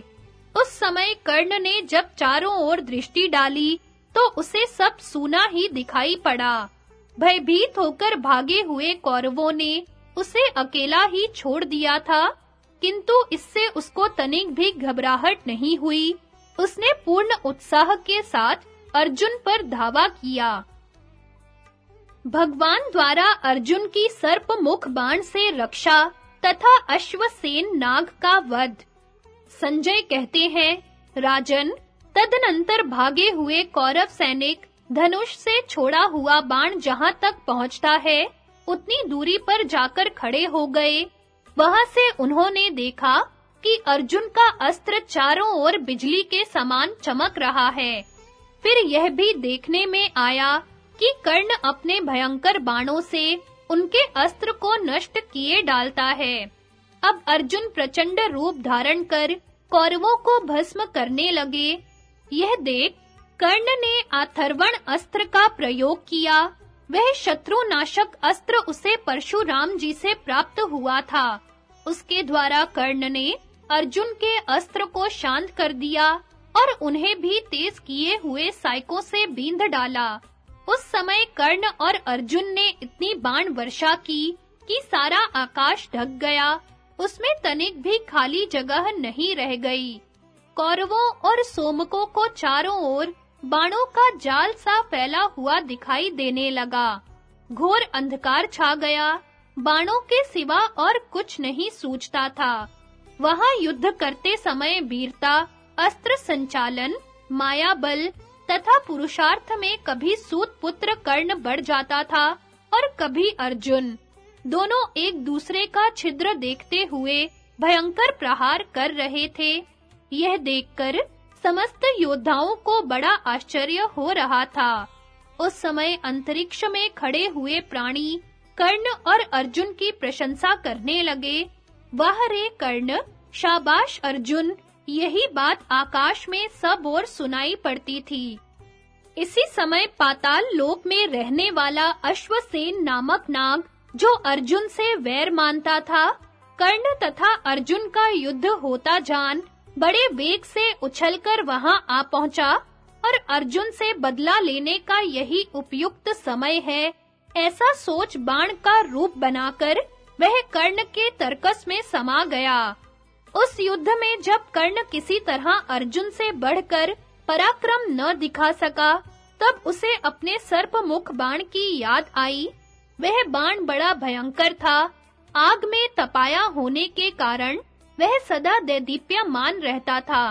उस समय कर्ण ने जब चारों ओर दृष्टि डाली तो उसे सब सूना ही दिखाई पड़ा। भयभीत होकर भागे हुए कौरवों ने उसे अकेला ही छोड़ दिया था, किंतु इससे उसको तनिक भी घबराहट नहीं हुई। उसने पूर्ण उत्साह के साथ अर्जुन पर धावा किया। भगवान द्वारा अर्जुन की सर्प मुख बाण से रक्षा तथा अश्वसेन नाग का वध। संजय कहते हैं, राजन, तदनंतर भागे हुए कौरव सैनिक धनुष से छोड़ा हुआ बाण जहाँ तक पहुँचता है उतनी दूरी पर जाकर खड़े हो गए। वहाँ से उन्होंने देखा कि अर्जुन का अस्त्र चारों ओर बिजली के समान चमक रहा है। फिर यह भी देखने में आया कि कर्ण अपने भयंकर बाणों से उनके अस्त्र को नष्ट किए डालता है। अब अर्जुन प्रचंड रूप धारण कर कौरवों को भस्म करने लगे। यह देख कर्ण ने अथर्वण अस्त्र का प्रयोग किया। वह शत्रुनाशक अस्त्र उसे परशुराम जी से प्राप्त हुआ था। उसके द्वारा कर्ण ने अर्जुन के अस्त्र को शांत कर दिया और उन्हें भी तेज किए हुए साइकों से बींध डाला। उस समय कर्ण और अर्जुन ने इतनी बाण वर्षा की कि सारा आकाश ढक गया। उसमें तनिक भी खाली जगह नहीं रह गई। कौरवों और सोमकों को चारों ओर बाणों का जाल सा फैला हुआ दिखाई देने लगा। घोर अंधकार छा गया। बाणों के सिवा और कुछ नहीं सूझता था। वहाँ युद्ध करते समय वीरता, अस्त्र संचालन माया बल तथा पुरुषार्थ में कभी सूत पुत्र कर्ण बढ़ जाता था और कभी अर्जुन। दोनों एक दूसरे का छिद्र देखते हुए भयंकर प्रहार कर रहे थे। यह देखकर समस्त योद्धाओं को बड़ा आश्चर्य हो रहा था। उस समय अंतरिक्ष में खड़े हुए प्राणी कर्ण और अर्जुन की प्रशंसा करने लगे। वाह रे कर्ण, शाबाश अर्जुन, यही बात आकाश में सब और सुनाई पड़ती थी। इसी समय पाताल लोक में रहने वाला अश्वसेन नामक नाग, जो अर्जुन से वैर मानता था, कर्ण तथा अर्जुन का युद्ध होता जान बड़े वेग से उछलकर वहाँ आ पहुँचा और अर्जुन से बदला लेने का यही उपयुक्त समय है। ऐसा सोच बाण का रूप बनाकर वह कर्ण के तर्कस में समा गया। उस युद्ध में जब कर्ण किसी तरह अर्जुन से बढ़कर पराक्रम न दिखा सका, तब उसे अपने सर्पमुख बाण की याद आई। वह बाण बड़ा भयंकर था। आग में तपाया होने के कारण वह सदा दैदीप्यमान रहता था।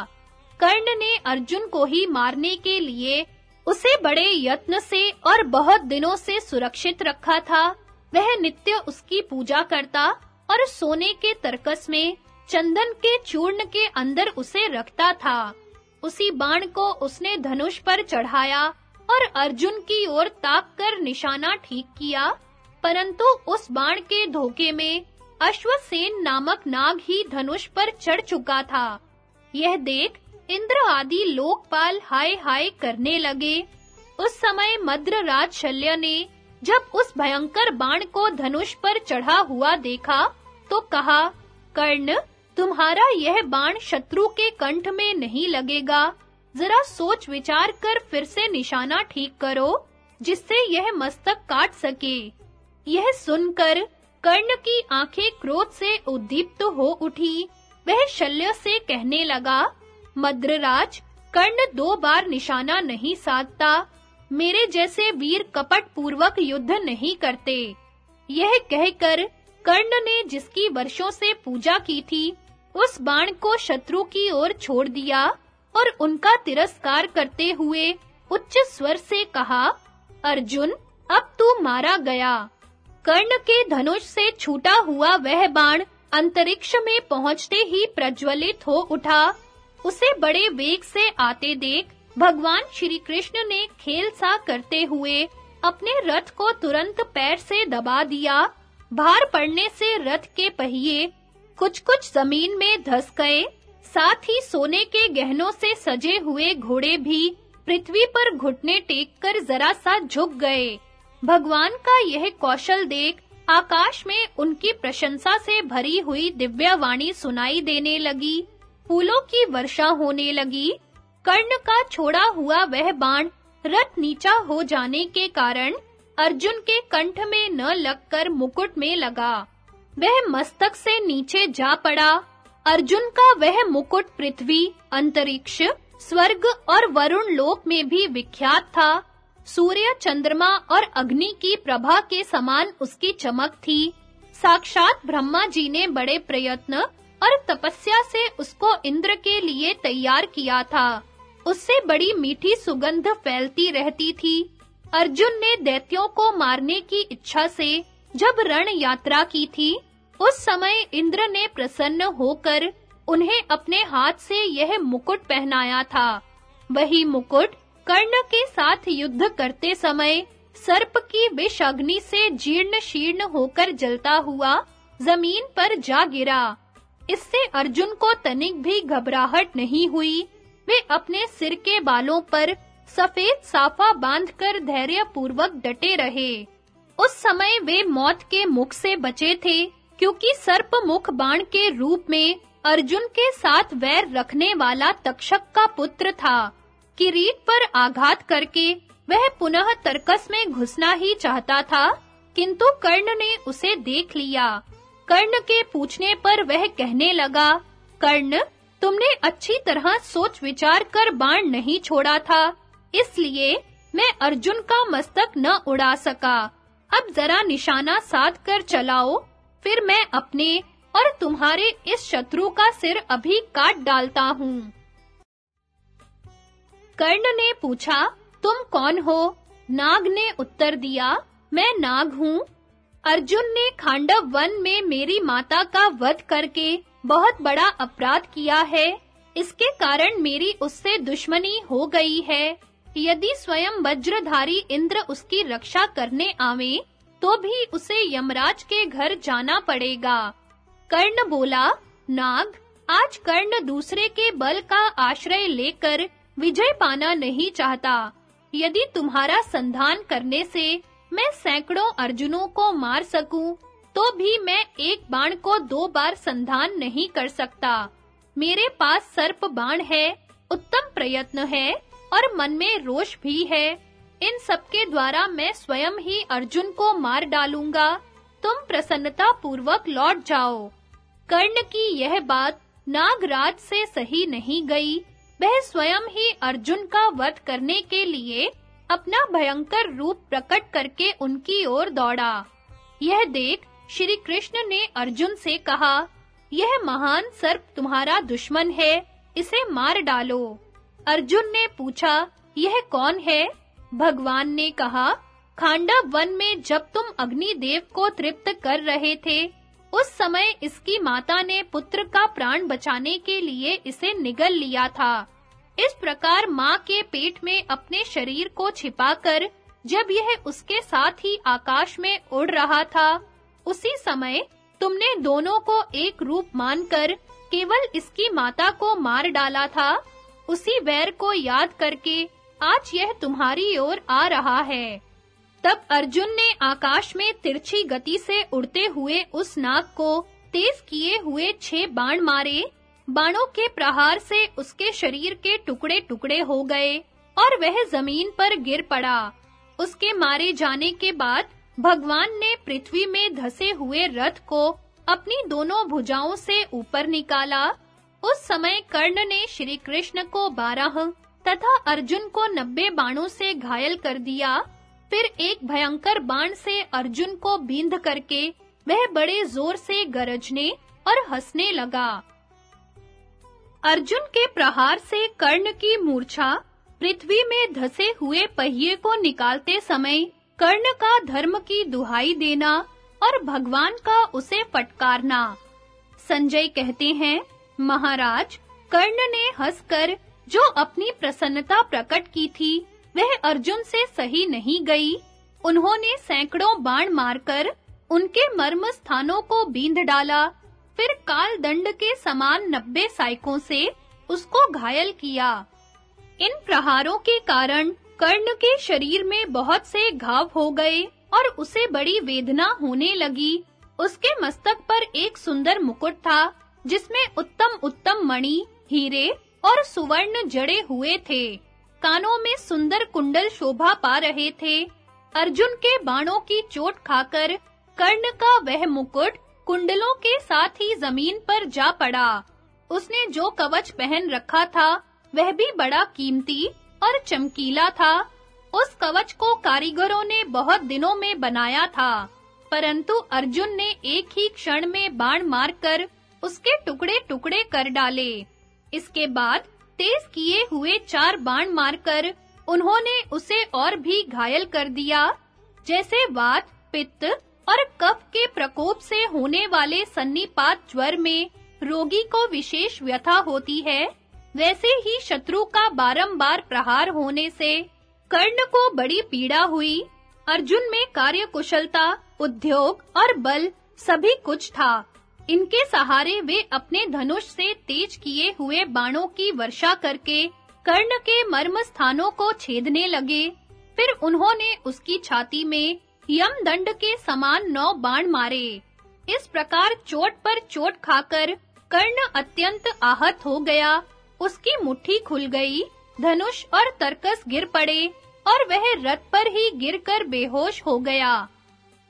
कर्ण ने अर्जुन को ही मारने के लिए उसे बड़े यत्न से और बहुत दिनों से सुरक्षित रखा था। वह नित्य उसकी पूजा करता और सोने के तरकस में चंदन के चूर्ण के अंदर उसे रखता था। उसी बाण को उसने धनुष पर चढ़ाया और अर्जुन की ओर ताक कर निशाना ठीक किया, परंतु उस बाण के धोखे में अश्वसेन नामक नाग ही धनुष पर चढ़ चुका था। यह देख इंद्र आदि लोकपाल हाय हाय करने लगे। उस समय मद्रराज शल्य ने जब उस भयंकर बाण को धनुष पर चढ़ा हुआ देखा तो कहा, कर्ण, तुम्हारा यह बाण शत्रु के कंठ में नहीं लगेगा। जरा सोच विचार कर फिर से निशाना ठीक करो, जिससे यह मस्तक काट सके। यह सुनकर कर्ण की आँखें क्रोध से उद्दीप्त हो उठी। वह शल्य से कहने लगा, मद्रराज, कर्ण दो बार निशाना नहीं साधता। मेरे जैसे वीर कपट पूर्वक युद्ध नहीं करते। यह कहकर कर्ण ने जिसकी वर्षों से पूजा की थी, उस बाण को शत्रु की ओर छोड़ दिया और उनका तिरस्कार करते हुए उच्च स्वर से कहा, अर्जुन, अब तू मारा गया। कर्ण के धनुष से छूटा हुआ वह बाण अंतरिक्ष में पहुँचते ही प्रज्वलित हो उठा। उसे बड़े वेग से आते देख भगवान श्री कृष्ण ने खेल सा करते हुए अपने रथ को तुरंत पैर से दबा दिया। भार पड़ने से रथ के पहिए कुछ-कुछ ज़मीन में धस गए। साथ ही सोने के गहनों से सजे हुए घोड़े भी पृथ्वी पर घुटने टेक कर जरा सा झुक गए। भगवान का यह कौशल देख आकाश में उनकी प्रशंसा से भरी हुई दिव्य वाणी सुनाई देने लगी, फूलों की वर्षा होने लगी। कर्ण का छोड़ा हुआ वह बाण रथ नीचा हो जाने के कारण अर्जुन के कंठ में न लगकर मुकुट में लगा। वह मस्तक से नीचे जा पड़ा। अर्जुन का वह मुकुट पृथ्वी, अंतरिक्ष, स्वर्ग और वरुण लोक में भी विख्यात था। सूर्य चंद्रमा और अग्नि की प्रभा के समान उसकी चमक थी। साक्षात ब्रह्मा जी ने बड़े प्रयत्न और तपस्या से उसको इंद्र के लिए तैयार किया था। उससे बड़ी मीठी सुगंध फैलती रहती थी। अर्जुन ने दैत्यों को मारने की इच्छा से जब रण यात्रा की थी, उस समय इंद्र ने प्रसन्न होकर उन्हें अपने हाथ से यह मुकुट पहनाया था। वही मुकुट कर्ण के साथ युद्ध करते समय सर्प की विष अग्नि से जीर्ण शीर्ण होकर जलता हुआ ज़मीन पर जा गिरा। इससे अर्जुन को तनिक भी घबराहट नहीं हुई। वे अपने सिर के बालों पर सफ़ेद साफा बांधकर धैर्य पूर्वक डटे रहे। उस समय वे मौत के मुख से बचे थे, क्योंकि सर्प मुख बाण के रूप में अर्जुन के साथ वैर रखने वाला तक्षक का पुत्र था। किरीट पर आघात करके वह पुनः तर्कस में घुसना ही चाहता था, किंतु कर्ण ने उसे देख लिया। कर्ण के पूछने पर वह कहने लगा, कर्ण, तुमने अच्छी तरह सोच विचार कर बाण नहीं छोड़ा था, इसलिए मैं अर्जुन का मस्तक न उड़ा सका। अब जरा निशाना साध कर चलाओ, फिर मैं अपने और तुम्हारे इस शत्रु का सिर अभी काट डालता हूँ। कर्ण ने पूछा, तुम कौन हो? नाग ने उत्तर दिया, मैं नाग हूँ। अर्जुन ने खांडव वन में मेरी माता का वध करके बहुत बड़ा अपराध किया है। इसके कारण मेरी उससे दुश्मनी हो गई है। यदि स्वयं वज्रधारी इंद्र उसकी रक्षा करने आवे तो भी उसे यमराज के घर जाना पड़ेगा। कर्ण बोला, नाग, आज कर्ण दूसरे के बल का आश्रय लेकर विजय पाना नहीं चाहता। यदि तुम्हारा संधान करने से मैं सैकड़ों अर्जुनों को मार सकूँ तो भी मैं एक बाण को दो बार संधान नहीं कर सकता। मेरे पास सर्प बाण है, उत्तम प्रयत्न है और मन में रोष भी है। इन सब के द्वारा मैं स्वयं ही अर्जुन को मार डालूँगा। तुम प्रसन्नता पूर्वक लौट जाओ। कर्ण की यह बात नागराज से सही नहीं गई। वह स्वयं ही अर्जुन का वध करने के लिए अपना भयंकर रूप प्रकट करके उनकी ओर दौड़ा। यह देख श्री कृष्ण ने अर्जुन से कहा, यह महान सर्प तुम्हारा दुश्मन है, इसे मार डालो। अर्जुन ने पूछा, यह कौन है? भगवान ने कहा, खांडव वन में जब तुम अग्निदेव को तृप्त कर रहे थे उस समय इसकी माता ने पुत्र का प्राण बचाने के लिए इसे निगल लिया था। इस प्रकार माँ के पेट में अपने शरीर को छिपाकर जब यह उसके साथ ही आकाश में उड़ रहा था, उसी समय तुमने दोनों को एक रूप मानकर केवल इसकी माता को मार डाला था। उसी वैर को याद करके आज यह तुम्हारी ओर आ रहा है। तब अर्जुन ने आकाश में तिरछी गति से उड़ते हुए उस नाग को तेज किए हुए छह बाण मारे। बाणों के प्रहार से उसके शरीर के टुकड़े-टुकड़े हो गए और वह ज़मीन पर गिर पड़ा। उसके मारे जाने के बाद भगवान ने पृथ्वी में धसे हुए रथ को अपनी दोनों भुजाओं से ऊपर निकाला। उस समय कर्ण ने श्री कृष्ण को बारह तथा अर्जुन को नब्बे बाणों से घायल कर दिया। फिर एक भयंकर बाण से अर्जुन को बींध करके वह बड़े ज़ोर से गरजने और हंसने लगा। अर्जुन के प्रहार से कर्ण की मूर्छा पृथ्वी में धसे हुए पहिए को निकालते समय कर्ण का धर्म की दुहाई देना और भगवान का उसे फटकारना। संजय कहते हैं, महाराज, कर्ण ने हंसकर जो अपनी प्रसन्नता प्रकट की थी वह अर्जुन से सही नहीं गई। उन्होंने सैकड़ों बाण मारकर उनके मर्म स्थानों को बींध डाला। फिर काल दंड के समान नब्बे साइकों से उसको घायल किया। इन प्रहारों के कारण कर्ण के शरीर में बहुत से घाव हो गए और उसे बड़ी वेदना होने लगी। उसके मस्तक पर एक सुंदर मुकुट था, जिसमें उत्तम उत्तम मणि, हीरे और सुवर्ण जड़े हुए थे। कानों में सुंदर कुंडल शोभा पा रहे थे। अर्जुन के बाणों की चोट खाकर कर्ण का वह मुकुट कुंडलों के साथ ही ज़मीन पर जा पड़ा। उसने जो कवच पहन रखा था, वह भी बड़ा कीमती और चमकीला था। उस कवच को कारीगरों ने बहुत दिनों में बनाया था, परंतु अर्जुन ने एक ही क्षण में बाण मारकर उसके टुकड़े-टुकड़े कर डाले। इसके बाद तेज किए हुए चार बाण मारकर उन्होंने उसे और भी घायल कर दिया। जैसे वात, पित्त और कफ के प्रकोप से होने वाले सन्निपात ज्वर में रोगी को विशेष व्यथा होती है। वैसे ही शत्रु का बारंबार प्रहार होने से कर्ण को बड़ी पीड़ा हुई। अर्जुन में कार्यकुशलता, उद्योग और बल सभी कुछ था। इनके सहारे वे अपने धनुष से तेज किए हुए बाणों की वर्षा करके कर्ण के मर्म स्थानों को छेदने लगे। फिर उन्होंने उसकी छाती में यम दंड के समान नौ बाण मारे। इस प्रकार चोट पर चोट खाकर कर्ण अत्यंत आहत हो गया। उसकी मुट्ठी खुल गई, धनुष और तरकस गिर पड़े और वह रथ पर ही गिरकर बेहोश हो गया।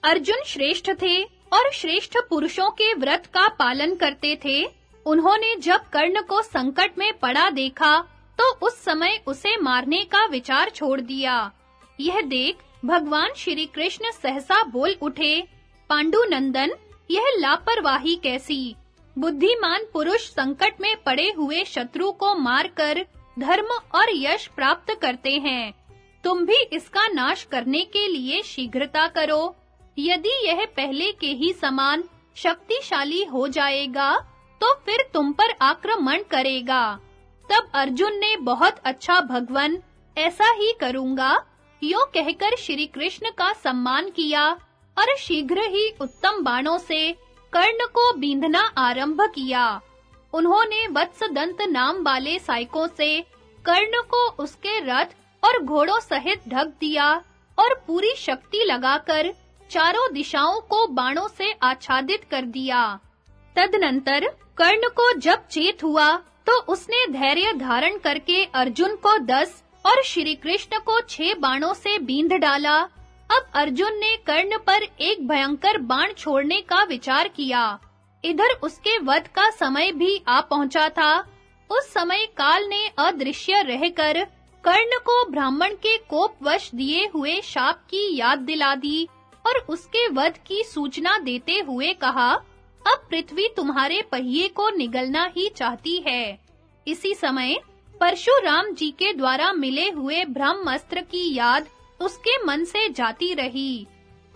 अर्जुन श्रेष्ठ थे। और श्रेष्ठ पुरुषों के व्रत का पालन करते थे। उन्होंने जब कर्ण को संकट में पड़ा देखा तो उस समय उसे मारने का विचार छोड़ दिया। यह देख भगवान श्री कृष्ण सहसा बोल उठे, पांडुनंदन, यह लापरवाही कैसी? बुद्धिमान पुरुष संकट में पड़े हुए शत्रु को मारकर धर्म और यश प्राप्त करते हैं। तुम भी इसका नाश करने के लिए शीघ्रता करो। यदि यह पहले के ही समान शक्तिशाली हो जाएगा तो फिर तुम पर आक्रमण करेगा। तब अर्जुन ने बहुत अच्छा भगवन, ऐसा ही करूँगा, यो कहकर श्री कृष्ण का सम्मान किया, और शीघ्र ही उत्तम बाणों से कर्ण को बींधना आरंभ किया। उन्होंने वत्सदंत नाम वाले साइकों से कर्ण को उसके रथ और घोड़ों सहित ढक दिया, और पूरी शक्ति लगाकर चारों दिशाओं को बाणों से आच्छादित कर दिया। तदनंतर कर्ण को जब चेत हुआ तो उसने धैर्य धारण करके अर्जुन को दस और श्री कृष्ण को छह बाणों से बींध डाला। अब अर्जुन ने कर्ण पर एक भयंकर बाण छोड़ने का विचार किया। इधर उसके वध का समय भी आ पहुँचा था। उस समय काल ने अदृश्य रहकर कर्ण को ब्राह्मण के कोपवश दिए हुए शाप की याद दिला दी। और उसके वध की सूचना देते हुए कहा, अब पृथ्वी तुम्हारे पहिए को निगलना ही चाहती है। इसी समय परशुराम जी के द्वारा मिले हुए ब्रह्मास्त्र की याद उसके मन से जाती रही।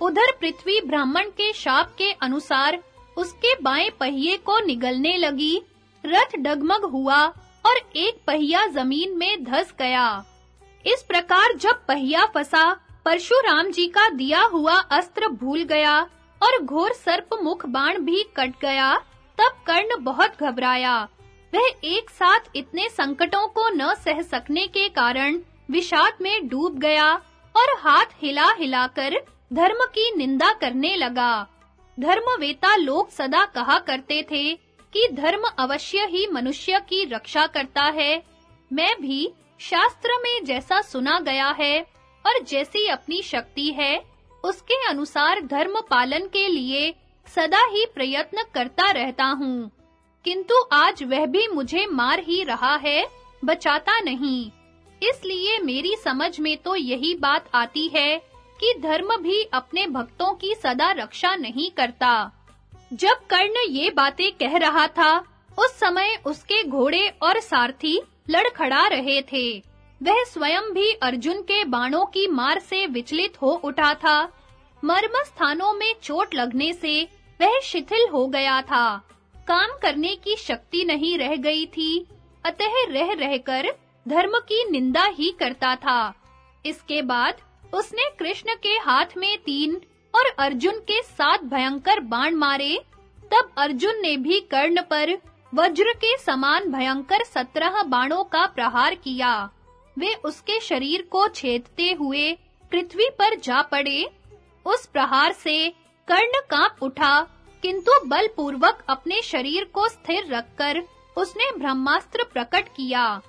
उधर पृथ्वी ब्राह्मण के शाप के अनुसार उसके बाएँ पहिए को निगलने लगी, रथ डगमग हुआ और एक पहिया ज़मीन में धस गया। इस प्रकार जब पहिया फंसा परशुराम जी का दिया हुआ अस्त्र भूल गया और घोर सर्प मुख बाण भी कट गया। तब कर्ण बहुत घबराया। वह एक साथ इतने संकटों को न सह सकने के कारण विषाद में डूब गया और हाथ हिला-हिलाकर धर्म की निंदा करने लगा। धर्मवेता लोग सदा कहा करते थे कि धर्म अवश्य ही मनुष्य की रक्षा करता है। मैं भी शास्त्र में जैसा सुना गया है और जैसी अपनी शक्ति है, उसके अनुसार धर्म पालन के लिए सदा ही प्रयत्न करता रहता हूँ। किंतु आज वह भी मुझे मार ही रहा है, बचाता नहीं। इसलिए मेरी समझ में तो यही बात आती है कि धर्म भी अपने भक्तों की सदा रक्षा नहीं करता। जब कर्ण ये बातें कह रहा था, उस समय उसके घोड़े और सारथी लड़खड़ा रहे थे। वह स्वयं भी अर्जुन के बाणों की मार से विचलित हो उठा था। मर्म स्थानों में चोट लगने से वह शिथिल हो गया था। काम करने की शक्ति नहीं रह गई थी। अतः रह रहकर धर्म की निंदा ही करता था। इसके बाद उसने कृष्ण के हाथ में तीन और अर्जुन के सात भयंकर बाण मारे। तब अर्जुन ने भी कर्ण पर वज्र के समान भयंकर सत्रह बाणों का प्रहार किया। वे उसके शरीर को छेदते हुए पृथ्वी पर जा पड़े। उस प्रहार से कर्ण काँप उठा, किंतु बलपूर्वक अपने शरीर को स्थिर रखकर उसने ब्रह्मास्त्र प्रकट किया।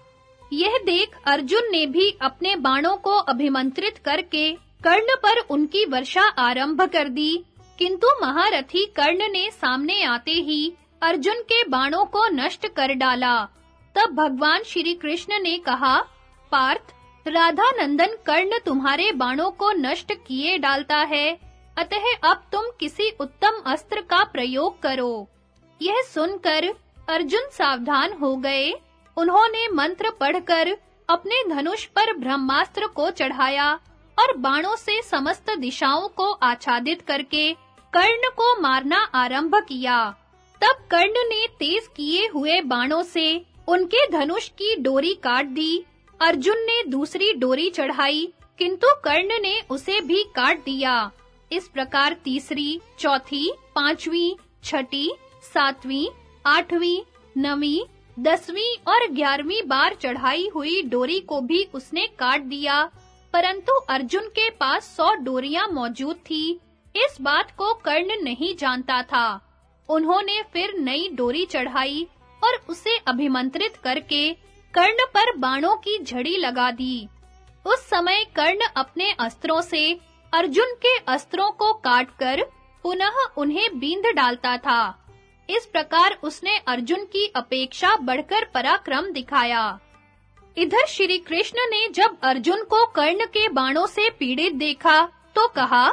यह देख अर्जुन ने भी अपने बाणों को अभिमंत्रित करके कर्ण पर उनकी वर्षा आरंभ कर दी। किंतु महारथी कर्ण ने सामने आते ही अर्जुन के बाणों को नष्ट कर डाला। तब भगवान श्री कृष्ण ने कहा पार्थ राधा नंदन कर्ण तुम्हारे बाणों को नष्ट किए डालता है। अतः अब तुम किसी उत्तम अस्त्र का प्रयोग करो। यह सुनकर अर्जुन सावधान हो गए। उन्होंने मंत्र पढ़कर अपने धनुष पर ब्रह्मास्त्र को चढ़ाया और बाणों से समस्त दिशाओं को आच्छादित करके कर्ण को मारना आरंभ किया। तब कर्ण ने तेज किए हुए बाणों से उनके धनुष की डोरी काट दी अर्जुन ने दूसरी डोरी चढ़ाई, किंतु कर्ण ने उसे भी काट दिया। इस प्रकार तीसरी, चौथी, पांचवी, छठी, सातवीं, आठवीं, नवीं, दसवीं और ग्यारहवीं बार चढ़ाई हुई डोरी को भी उसने काट दिया, परंतु अर्जुन के पास सौ डोरियाँ मौजूद थी। इस बात को कर्ण नहीं जानता था। उन्होंने फिर नई डोरी चढ़ाई और उसे अभिमंत्रित करके कर्ण पर बाणों की झड़ी लगा दी। उस समय कर्ण अपने अस्त्रों से अर्जुन के अस्त्रों को काटकर पुनः उन्हें बींध डालता था। इस प्रकार उसने अर्जुन की अपेक्षा बढ़कर पराक्रम दिखाया। इधर श्री कृष्ण ने जब अर्जुन को कर्ण के बाणों से पीड़ित देखा तो कहा,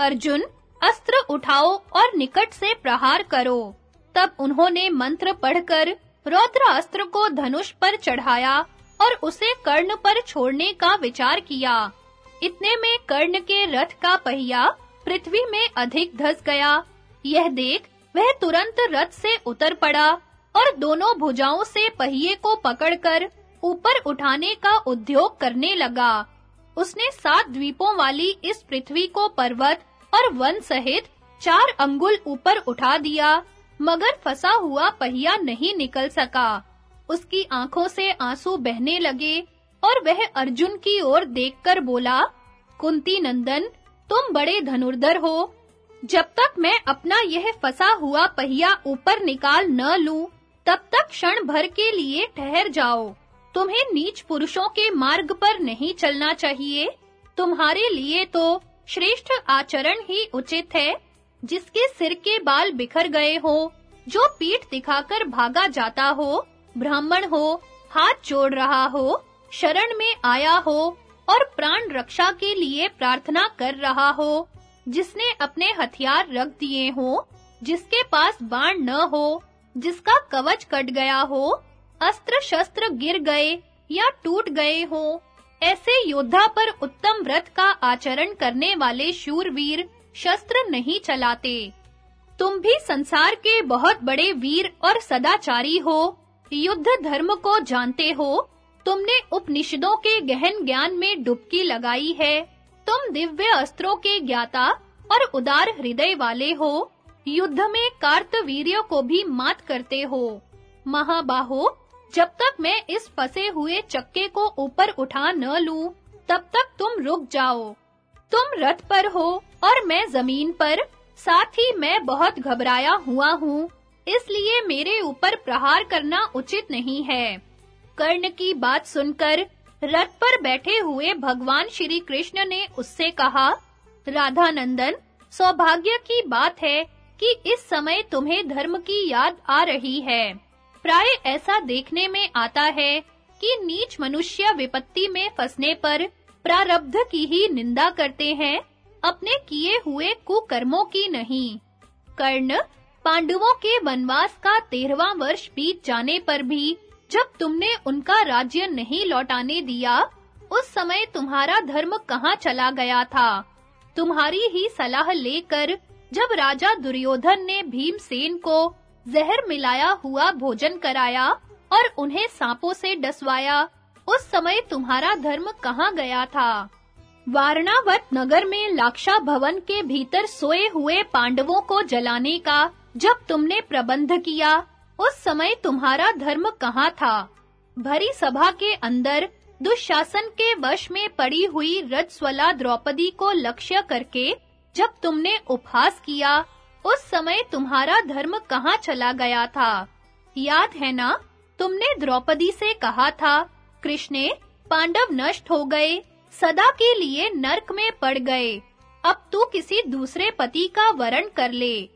अर्जुन, अस्त्र उठाओ और निकट से प्रहार करो। तब उन्होंने मंत्र पढ़कर रौद्र अस्त्र को धनुष पर चढ़ाया और उसे कर्ण पर छोड़ने का विचार किया। इतने में कर्ण के रथ का पहिया पृथ्वी में अधिक धस गया। यह देख वह तुरंत रथ से उतर पड़ा और दोनों भुजाओं से पहिए को पकड़कर ऊपर उठाने का उद्योग करने लगा। उसने सात द्वीपों वाली इस पृथ्वी को पर्वत और वन सहित चार अंगुल ऊपर उठा दिया। मगर फंसा हुआ पहिया नहीं निकल सका उसकी आँखों से आँसू बहने लगे और वह अर्जुन की ओर देखकर बोला कुंती नंदन तुम बड़े धनुर्धर हो जब तक मैं अपना यह फंसा हुआ पहिया ऊपर निकाल न लूँ, तब तक क्षण भर के लिए ठहर जाओ। तुम्हें नीच पुरुषों के मार्ग पर नहीं चलना चाहिए। तुम्हारे लिए तो श्रेष्ठ आचरण ही उचित है, जिसके सिर के बाल बिखर गए हो, जो पीठ दिखाकर भागा जाता हो, ब्राह्मण हो, हाथ जोड़ रहा हो, शरण में आया हो और प्राण रक्षा के लिए प्रार्थना कर रहा हो जिसने अपने हथियार रख दिए हो जिसके पास बाण न हो जिसका कवच कट गया हो अस्त्र शस्त्र गिर गए या टूट गए हो ऐसे योद्धा पर उत्तम व्रत का आचरण करने वाले शूरवीर शस्त्र नहीं चलाते। तुम भी संसार के बहुत बड़े वीर और सदाचारी हो, युद्ध धर्म को जानते हो, तुमने उपनिषदों के गहन ज्ञान में डुबकी लगाई है, तुम दिव्य अस्त्रों के ज्ञाता और उदार हृदय वाले हो, युद्ध में कार्तवीर्य को भी मात करते हो। महाबाहो, जब तक मैं इस फंसे हुए चक्के को ऊपर उठा न लूँ, तब तक तुम रुक जाओ। तुम रथ पर हो और मैं ज़मीन पर, साथ ही मैं बहुत घबराया हुआ हूँ, इसलिए मेरे ऊपर प्रहार करना उचित नहीं है। कर्ण की बात सुनकर, रथ पर बैठे हुए भगवान श्री कृष्ण ने उससे कहा राधा नंदन सौभाग्य की बात है कि इस समय तुम्हें धर्म की याद आ रही है। प्राय ऐसा देखने में आता है कि नीच मनुष्य विपत्ति में फंसने पर प्रारब्ध की ही निंदा करते हैं। अपने किए हुए कुकर्मों की नहीं। कर्ण पांडवों के वनवास का तेरहवां वर्ष बीत जाने पर भी, जब तुमने उनका राज्य नहीं लौटाने दिया, उस समय तुम्हारा धर्म कहाँ चला गया था? तुम्हारी ही सलाह लेकर, जब राजा दुर्योधन ने भीमसेन को जहर मिलाया हुआ भोजन कराया और उन्हें सांपों से डसवाया, उस समय तुम्हारा धर्म कहाँ गया था? वारणावत नगर में लाक्षा भवन के भीतर सोए हुए पांडवों को जलाने का जब तुमने प्रबंध किया, उस समय तुम्हारा धर्म कहाँ था? भरी सभा के अंदर, दुशासन के वश में पड़ी हुई रजस्वला द्रौपदी को लक्ष्य करके जब तुमने उपहास किया, उस समय तुम्हारा धर्म कहाँ चला गया था? याद है ना, तुमने द्रौपदी से कहा था, कृष्णे, पांडव नष्ट हो गए सदा के लिए नरक में पड़ गए। अब तू किसी दूसरे पति का वरण कर ले।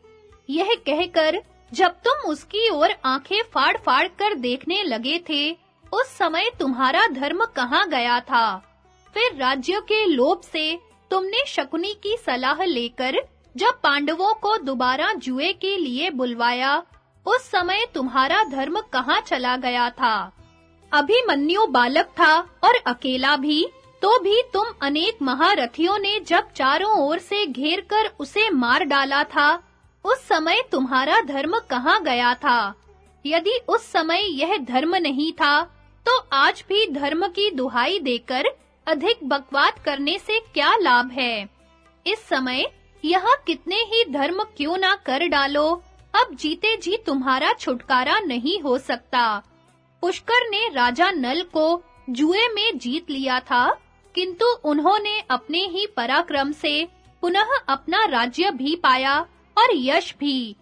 यह कहकर, जब तुम उसकी ओर आँखें फाड़-फाड़ कर देखने लगे थे, उस समय तुम्हारा धर्म कहाँ गया था? फिर राज्य के लोभ से तुमने शकुनी की सलाह लेकर, जब पांडवों को दोबारा जुए के लिए बुलवाया, उस समय तुम्हारा धर्म कहाँ चला गया था? अभिमन्यु बालक था और अकेला भी तो भी तुम अनेक महारथियों ने जब चारों ओर से घेर कर उसे मार डाला था, उस समय तुम्हारा धर्म कहाँ गया था? यदि उस समय यह धर्म नहीं था तो आज भी धर्म की दुहाई देकर अधिक बकवाद करने से क्या लाभ है? इस समय यहाँ कितने ही धर्म क्यों ना कर डालो, अब जीते जी तुम्हारा छुटकारा नहीं हो सकता। पुष्कर ने राजा नल को जुए में जीत लिया था किंतु उन्होंने अपने ही पराक्रम से पुनः अपना राज्य भी पाया और यश भी।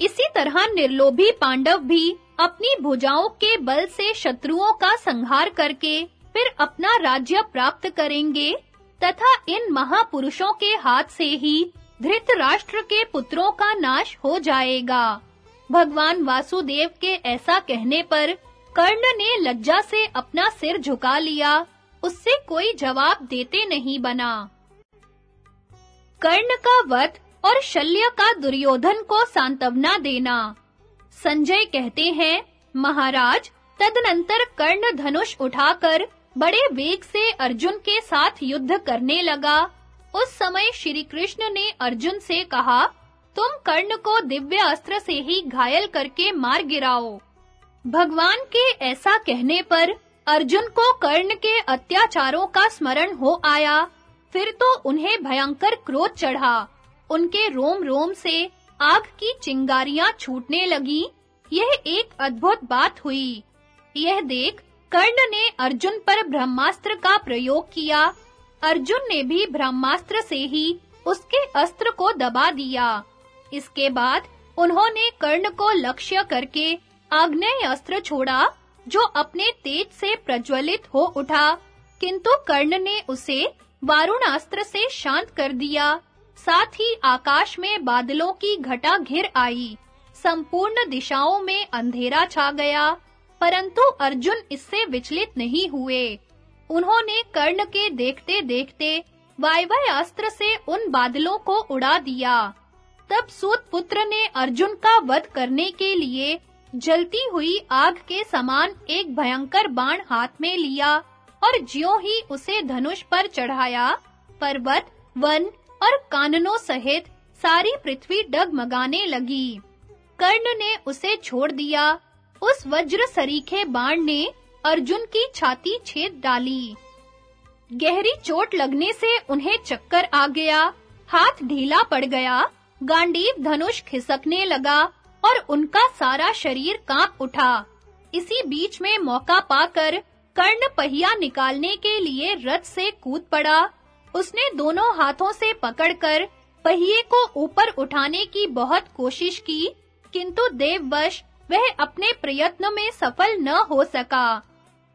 इसी तरह निर्लोभी पांडव भी अपनी भुजाओं के बल से शत्रुओं का संहार करके फिर अपना राज्य प्राप्त करेंगे तथा इन महापुरुषों के हाथ से ही धृतराष्ट्र के पुत्रों का नाश हो जाएगा। भगवान वासुदेव के ऐसा कहने पर कर्ण ने लज्जा से अपना सिर झुका लिया उससे कोई जवाब देते नहीं बना। कर्ण का वध और शल्य का दुर्योधन को सांत्वना देना। संजय कहते हैं, महाराज, तदनंतर कर्ण धनुष उठाकर बड़े वेग से अर्जुन के साथ युद्ध करने लगा। उस समय श्री कृष्ण ने अर्जुन से कहा, तुम कर्ण को दिव्य अस्त्र से ही घायल करके मार गिराओ। भगवान के ऐसा कहने पर अर्जुन को कर्ण के अत्याचारों का स्मरण हो आया। फिर तो उन्हें भयंकर क्रोध चढ़ा। उनके रोम-रोम से आग की चिंगारियाँ छूटने लगी। यह एक अद्भुत बात हुई। यह देख कर्ण ने अर्जुन पर ब्रह्मास्त्र का प्रयोग किया। अर्जुन ने भी ब्रह्मास्त्र से ही उसके अस्त्र को दबा दिया। इसके बाद उन्होंने कर्ण को लक्ष्य करके आग्नेय अस्त्र छोड़ा। जो अपने तेज से प्रज्वलित हो उठा, किंतु कर्ण ने उसे वारुण अस्त्र से शांत कर दिया। साथ ही आकाश में बादलों की घटा घिर आई। संपूर्ण दिशाओं में अंधेरा छा गया, परंतु अर्जुन इससे विचलित नहीं हुए। उन्होंने कर्ण के देखते-देखते वायवय अस्त्र से उन बादलों को उड़ा दिया। तब सूत पुत्र ने अर्जुन का वध करने के लिए जलती हुई आग के समान एक भयंकर बाण हाथ में लिया और ज्यों ही उसे धनुष पर चढ़ाया, पर्वत, वन और काननों सहित सारी पृथ्वी डगमगाने लगी। कर्ण ने उसे छोड़ दिया। उस वज्र सरीखे बाण ने अर्जुन की छाती छेद डाली। गहरी चोट लगने से उन्हें चक्कर आ गया। हाथ ढीला पड़ गया। गांडीव धनुष खिसकने लगा। और उनका सारा शरीर काँप उठा। इसी बीच में मौका पाकर कर्ण पहिया निकालने के लिए रथ से कूद पड़ा। उसने दोनों हाथों से पकड़कर पहिए को ऊपर उठाने की बहुत कोशिश की, किंतु देववश वह अपने प्रयत्न में सफल न हो सका।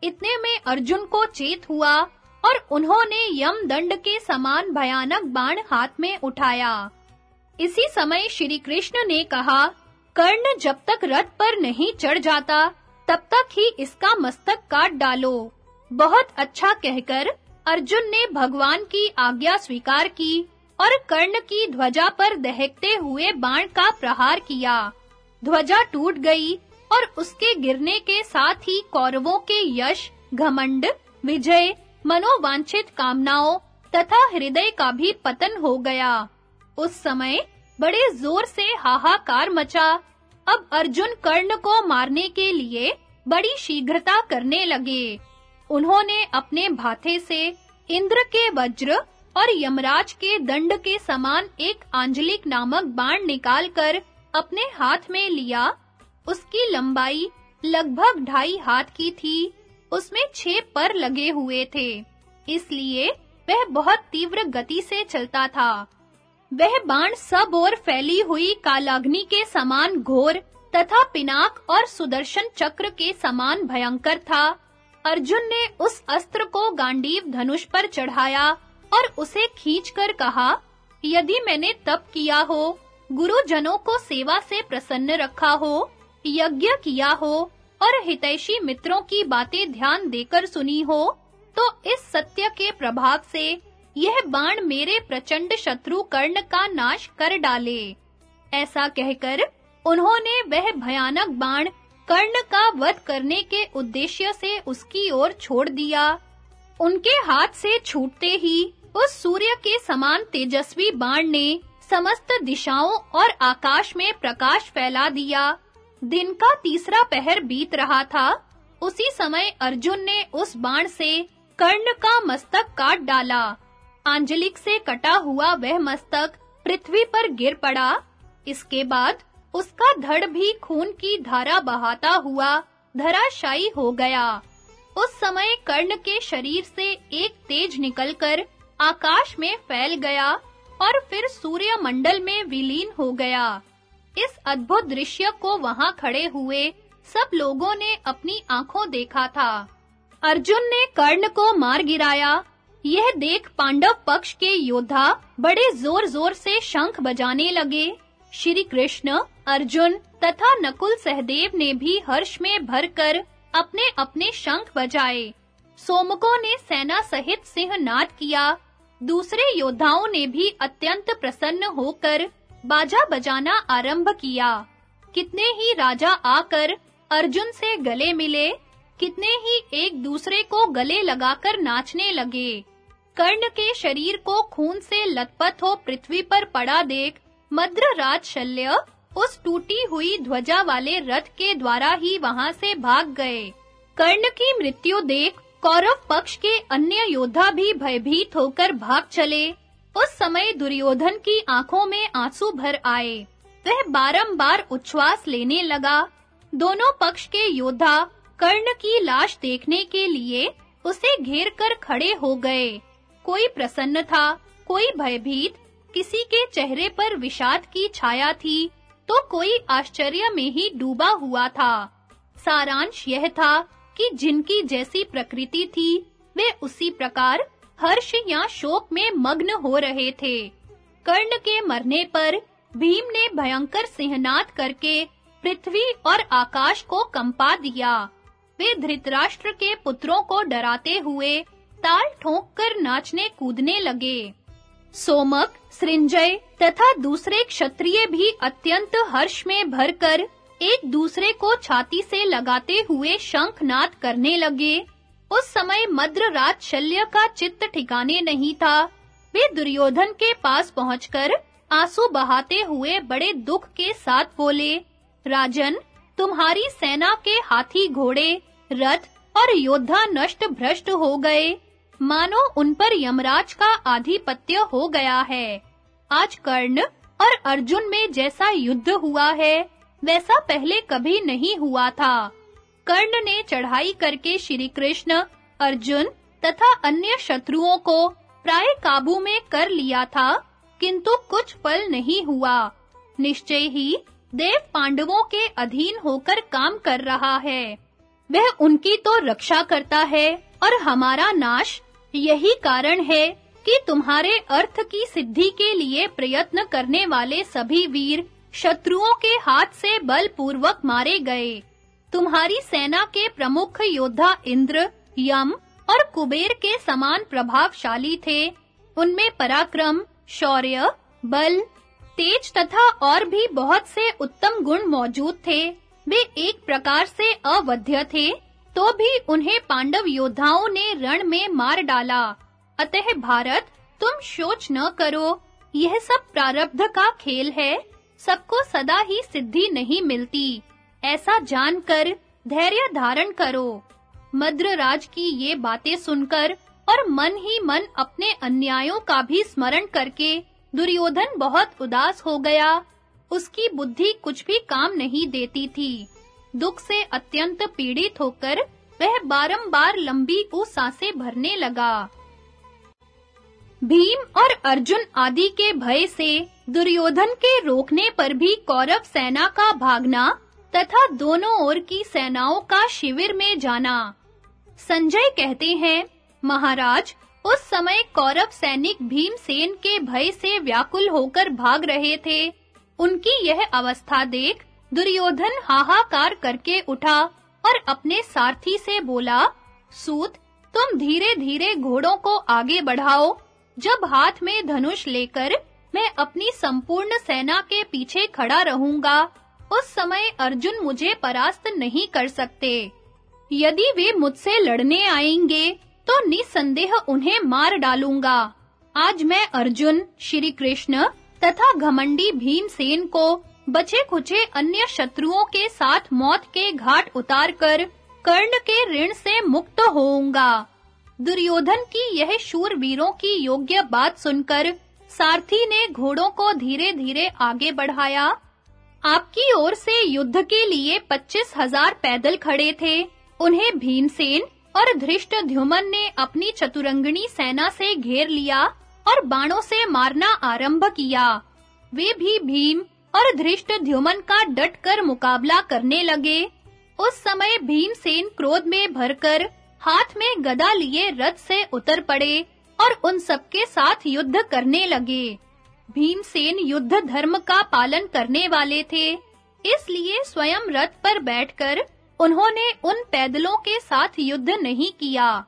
इतने में अर्जुन को चेत हुआ और उन्होंने यम दंड के समान भयानक बाण हाथ में उठाया। इसी समय श्री कृष्ण ने कहा कर्ण जब तक रथ पर नहीं चढ़ जाता, तब तक ही इसका मस्तक काट डालो। बहुत अच्छा कहकर अर्जुन ने भगवान की आज्ञा स्वीकार की और कर्ण की ध्वजा पर दहकते हुए बाण का प्रहार किया। ध्वजा टूट गई और उसके गिरने के साथ ही कौरवों के यश, घमंड, विजय, मनोवांछित कामनाओं तथा हृदय का भी पतन हो गया। उस समय बड़े ज़ोर से हाहाकार मचा। अब अर्जुन कर्ण को मारने के लिए बड़ी शीघ्रता करने लगे। उन्होंने अपने भाथे से इंद्र के वज्र और यमराज के दंड के समान एक आंजलिक नामक बाण निकालकर अपने हाथ में लिया। उसकी लंबाई लगभग ढाई हाथ की थी। उसमें छह पर लगे हुए थे। इसलिए वह बहुत तीव्र गति से चलता था। वह बाण सब ओर फैली हुई कालाग्नि के समान घोर तथा पिनाक और सुदर्शन चक्र के समान भयंकर था। अर्जुन ने उस अस्त्र को गांडीव धनुष पर चढ़ाया और उसे खींचकर कहा, यदि मैंने तप किया हो, गुरुजनों को सेवा से प्रसन्न रखा हो, यज्ञ किया हो और हितैषी मित्रों की बातें ध्यान देकर सुनी हो तो इस सत्य के प्रभाव से यह बाण मेरे प्रचंड शत्रु कर्ण का नाश कर डाले। ऐसा कहकर उन्होंने वह भयानक बाण कर्ण का वध करने के उद्देश्य से उसकी ओर छोड़ दिया। उनके हाथ से छूटते ही उस सूर्य के समान तेजस्वी बाण ने समस्त दिशाओं और आकाश में प्रकाश फैला दिया। दिन का तीसरा पहर बीत रहा था। उसी समय अर्जुन ने उस बाण से कर्ण का मस्तक काट डाला। आंजलिक से कटा हुआ वह मस्तक पृथ्वी पर गिर पड़ा। इसके बाद उसका धड़ भी खून की धारा बहाता हुआ धराशायी हो गया। उस समय कर्ण के शरीर से एक तेज निकलकर आकाश में फैल गया और फिर सूर्य मंडल में विलीन हो गया। इस अद्भुत दृश्य को वहाँ खड़े हुए सब लोगों ने अपनी आँखों देखा था। अर्जुन ने कर्ण को मार गिराया यह देख पांडव पक्ष के योद्धा बड़े जोर-जोर से शंख बजाने लगे। श्री कृष्ण, अर्जुन तथा नकुल सहदेव ने भी हर्ष में भरकर अपने-अपने शंख बजाए। सोमकों ने सेना सहित सिंह नाद किया। दूसरे योद्धाओं ने भी अत्यंत प्रसन्न होकर बाजा बजाना आरंभ किया। कितने ही राजा आकर अर्जुन से गले मिले, कितने ही एक दूसरे को गले लगाकर नाचने लगे। कर्ण के शरीर को खून से लथपथ हो पृथ्वी पर पड़ा देख मद्रराज शल्य उस टूटी हुई ध्वजा वाले रथ के द्वारा ही वहाँ से भाग गए। कर्ण की मृत्यु देख कौरव पक्ष के अन्य योद्धा भी भयभीत होकर भाग चले। उस समय दुर्योधन की आँखों में आँसू भर आए। वह बारंबार उच्छ्वास लेने लगा। दोनों पक्ष के योद्धा कर्ण की लाश देखने के लिए उसे घेर कर खड़े हो गए। कोई प्रसन्न था, कोई भयभीत, किसी के चेहरे पर विषाद की छाया थी तो कोई आश्चर्य में ही डूबा हुआ था। सारांश यह था कि जिनकी जैसी प्रकृति थी, वे उसी प्रकार हर्ष या शोक में मग्न हो रहे थे। कर्ण के मरने पर भीम ने भयंकर सिंहनाद करके पृथ्वी और आकाश को कंपा दिया। वे धृतराष्ट्र के पुत्रों को डराते हुए ताल ठोंक कर नाचने कूदने लगे। सोमक, सृंजय तथा दूसरे क्षत्रिय भी अत्यंत हर्ष में भरकर एक दूसरे को छाती से लगाते हुए शंखनाद करने लगे। उस समय मद्रराज शल्य का चित्त ठिकाने नहीं था। वे दुर्योधन के पास पहुंचकर आँसू बहाते हुए बड़े दुख के साथ बोले, राजन, तुम्हारी सेना के हाथी घोड़े, रथ और योद्धा नष्ट भ्रष्ट हो गए। मानो उन पर यमराज का आधिपत्य हो गया है। आज कर्ण और अर्जुन में जैसा युद्ध हुआ है, वैसा पहले कभी नहीं हुआ था। कर्ण ने चढ़ाई करके श्री कृष्ण, अर्जुन तथा अन्य शत्रुओं को प्राय काबू में कर लिया था, किंतु कुछ फल नहीं हुआ। निश्चय ही देव पांडवों के अधीन होकर काम कर रहा है। वह उनकी तो रक्षा करता है और हमारा नाश यही कारण है कि तुम्हारे अर्थ की सिद्धि के लिए प्रयत्न करने वाले सभी वीर शत्रुओं के हाथ से बलपूर्वक मारे गए। तुम्हारी सेना के प्रमुख योद्धा इंद्र, यम और कुबेर के समान प्रभावशाली थे। उनमें पराक्रम, शौर्य, बल, तेज तथा और भी बहुत से उत्तम गुण मौजूद थे। वे एक प्रकार से अवध्य थे। तो भी उन्हें पांडव योद्धाओं ने रण में मार डाला। अतः भारत, तुम सोच न करो। यह सब प्रारब्ध का खेल है। सबको सदा ही सिद्धि नहीं मिलती। ऐसा जानकर धैर्य धारण करो। मद्रराज की ये बातें सुनकर और मन ही मन अपने अन्यायों का भी स्मरण करके दुर्योधन बहुत उदास हो गया। उसकी बुद्धि कुछ भी काम नहीं देती थी। दुख से अत्यंत पीड़ित होकर वह बारंबार लंबी ऊ साँसें भरने लगा। भीम और अर्जुन आदि के भय से दुर्योधन के रोकने पर भी कौरव सेना का भागना तथा दोनों ओर की सेनाओं का शिविर में जाना। संजय कहते हैं, महाराज, उस समय कौरव सैनिक भीमसेन के भय से व्याकुल होकर भाग रहे थे। उनकी यह अवस्था देख दुर्योधन हाहाकार करके उठा और अपने सारथी से बोला, सूत, तुम धीरे-धीरे घोड़ों को आगे बढ़ाओ। जब हाथ में धनुष लेकर मैं अपनी संपूर्ण सेना के पीछे खड़ा रहूँगा, उस समय अर्जुन मुझे परास्त नहीं कर सकते। यदि वे मुझसे लड़ने आएँगे तो निसंदेह उन्हें मार डालूँगा। आज मैं अर्जुन, श्री कृष्ण तथा घमंडी भीमसेन को बचे खुचे अन्य शत्रुओं के साथ मौत के घाट उतारकर कर्ण के ऋण से मुक्त होऊँगा। दुर्योधन की यह शूर वीरों की योग्य बात सुनकर सारथी ने घोड़ों को धीरे-धीरे आगे बढ़ाया। आपकी ओर से युद्ध के लिए पच्चीस हज़ार पैदल खड़े थे। उन्हें भीमसेन और धृष्टद्युमन ने अपनी चतुरंगनी सेना से घेर लिया और बाणों से मारना आरंभ किया। वे भी भीम और धृष्टद्युमन का डटकर मुकाबला करने लगे। उस समय भीमसेन क्रोध में भरकर हाथ में गदा लिए रथ से उतर पड़े और उन सबके साथ युद्ध करने लगे। भीमसेन युद्ध धर्म का पालन करने वाले थे, इसलिए स्वयं रथ पर बैठकर उन्होंने उन पैदलों के साथ युद्ध नहीं किया।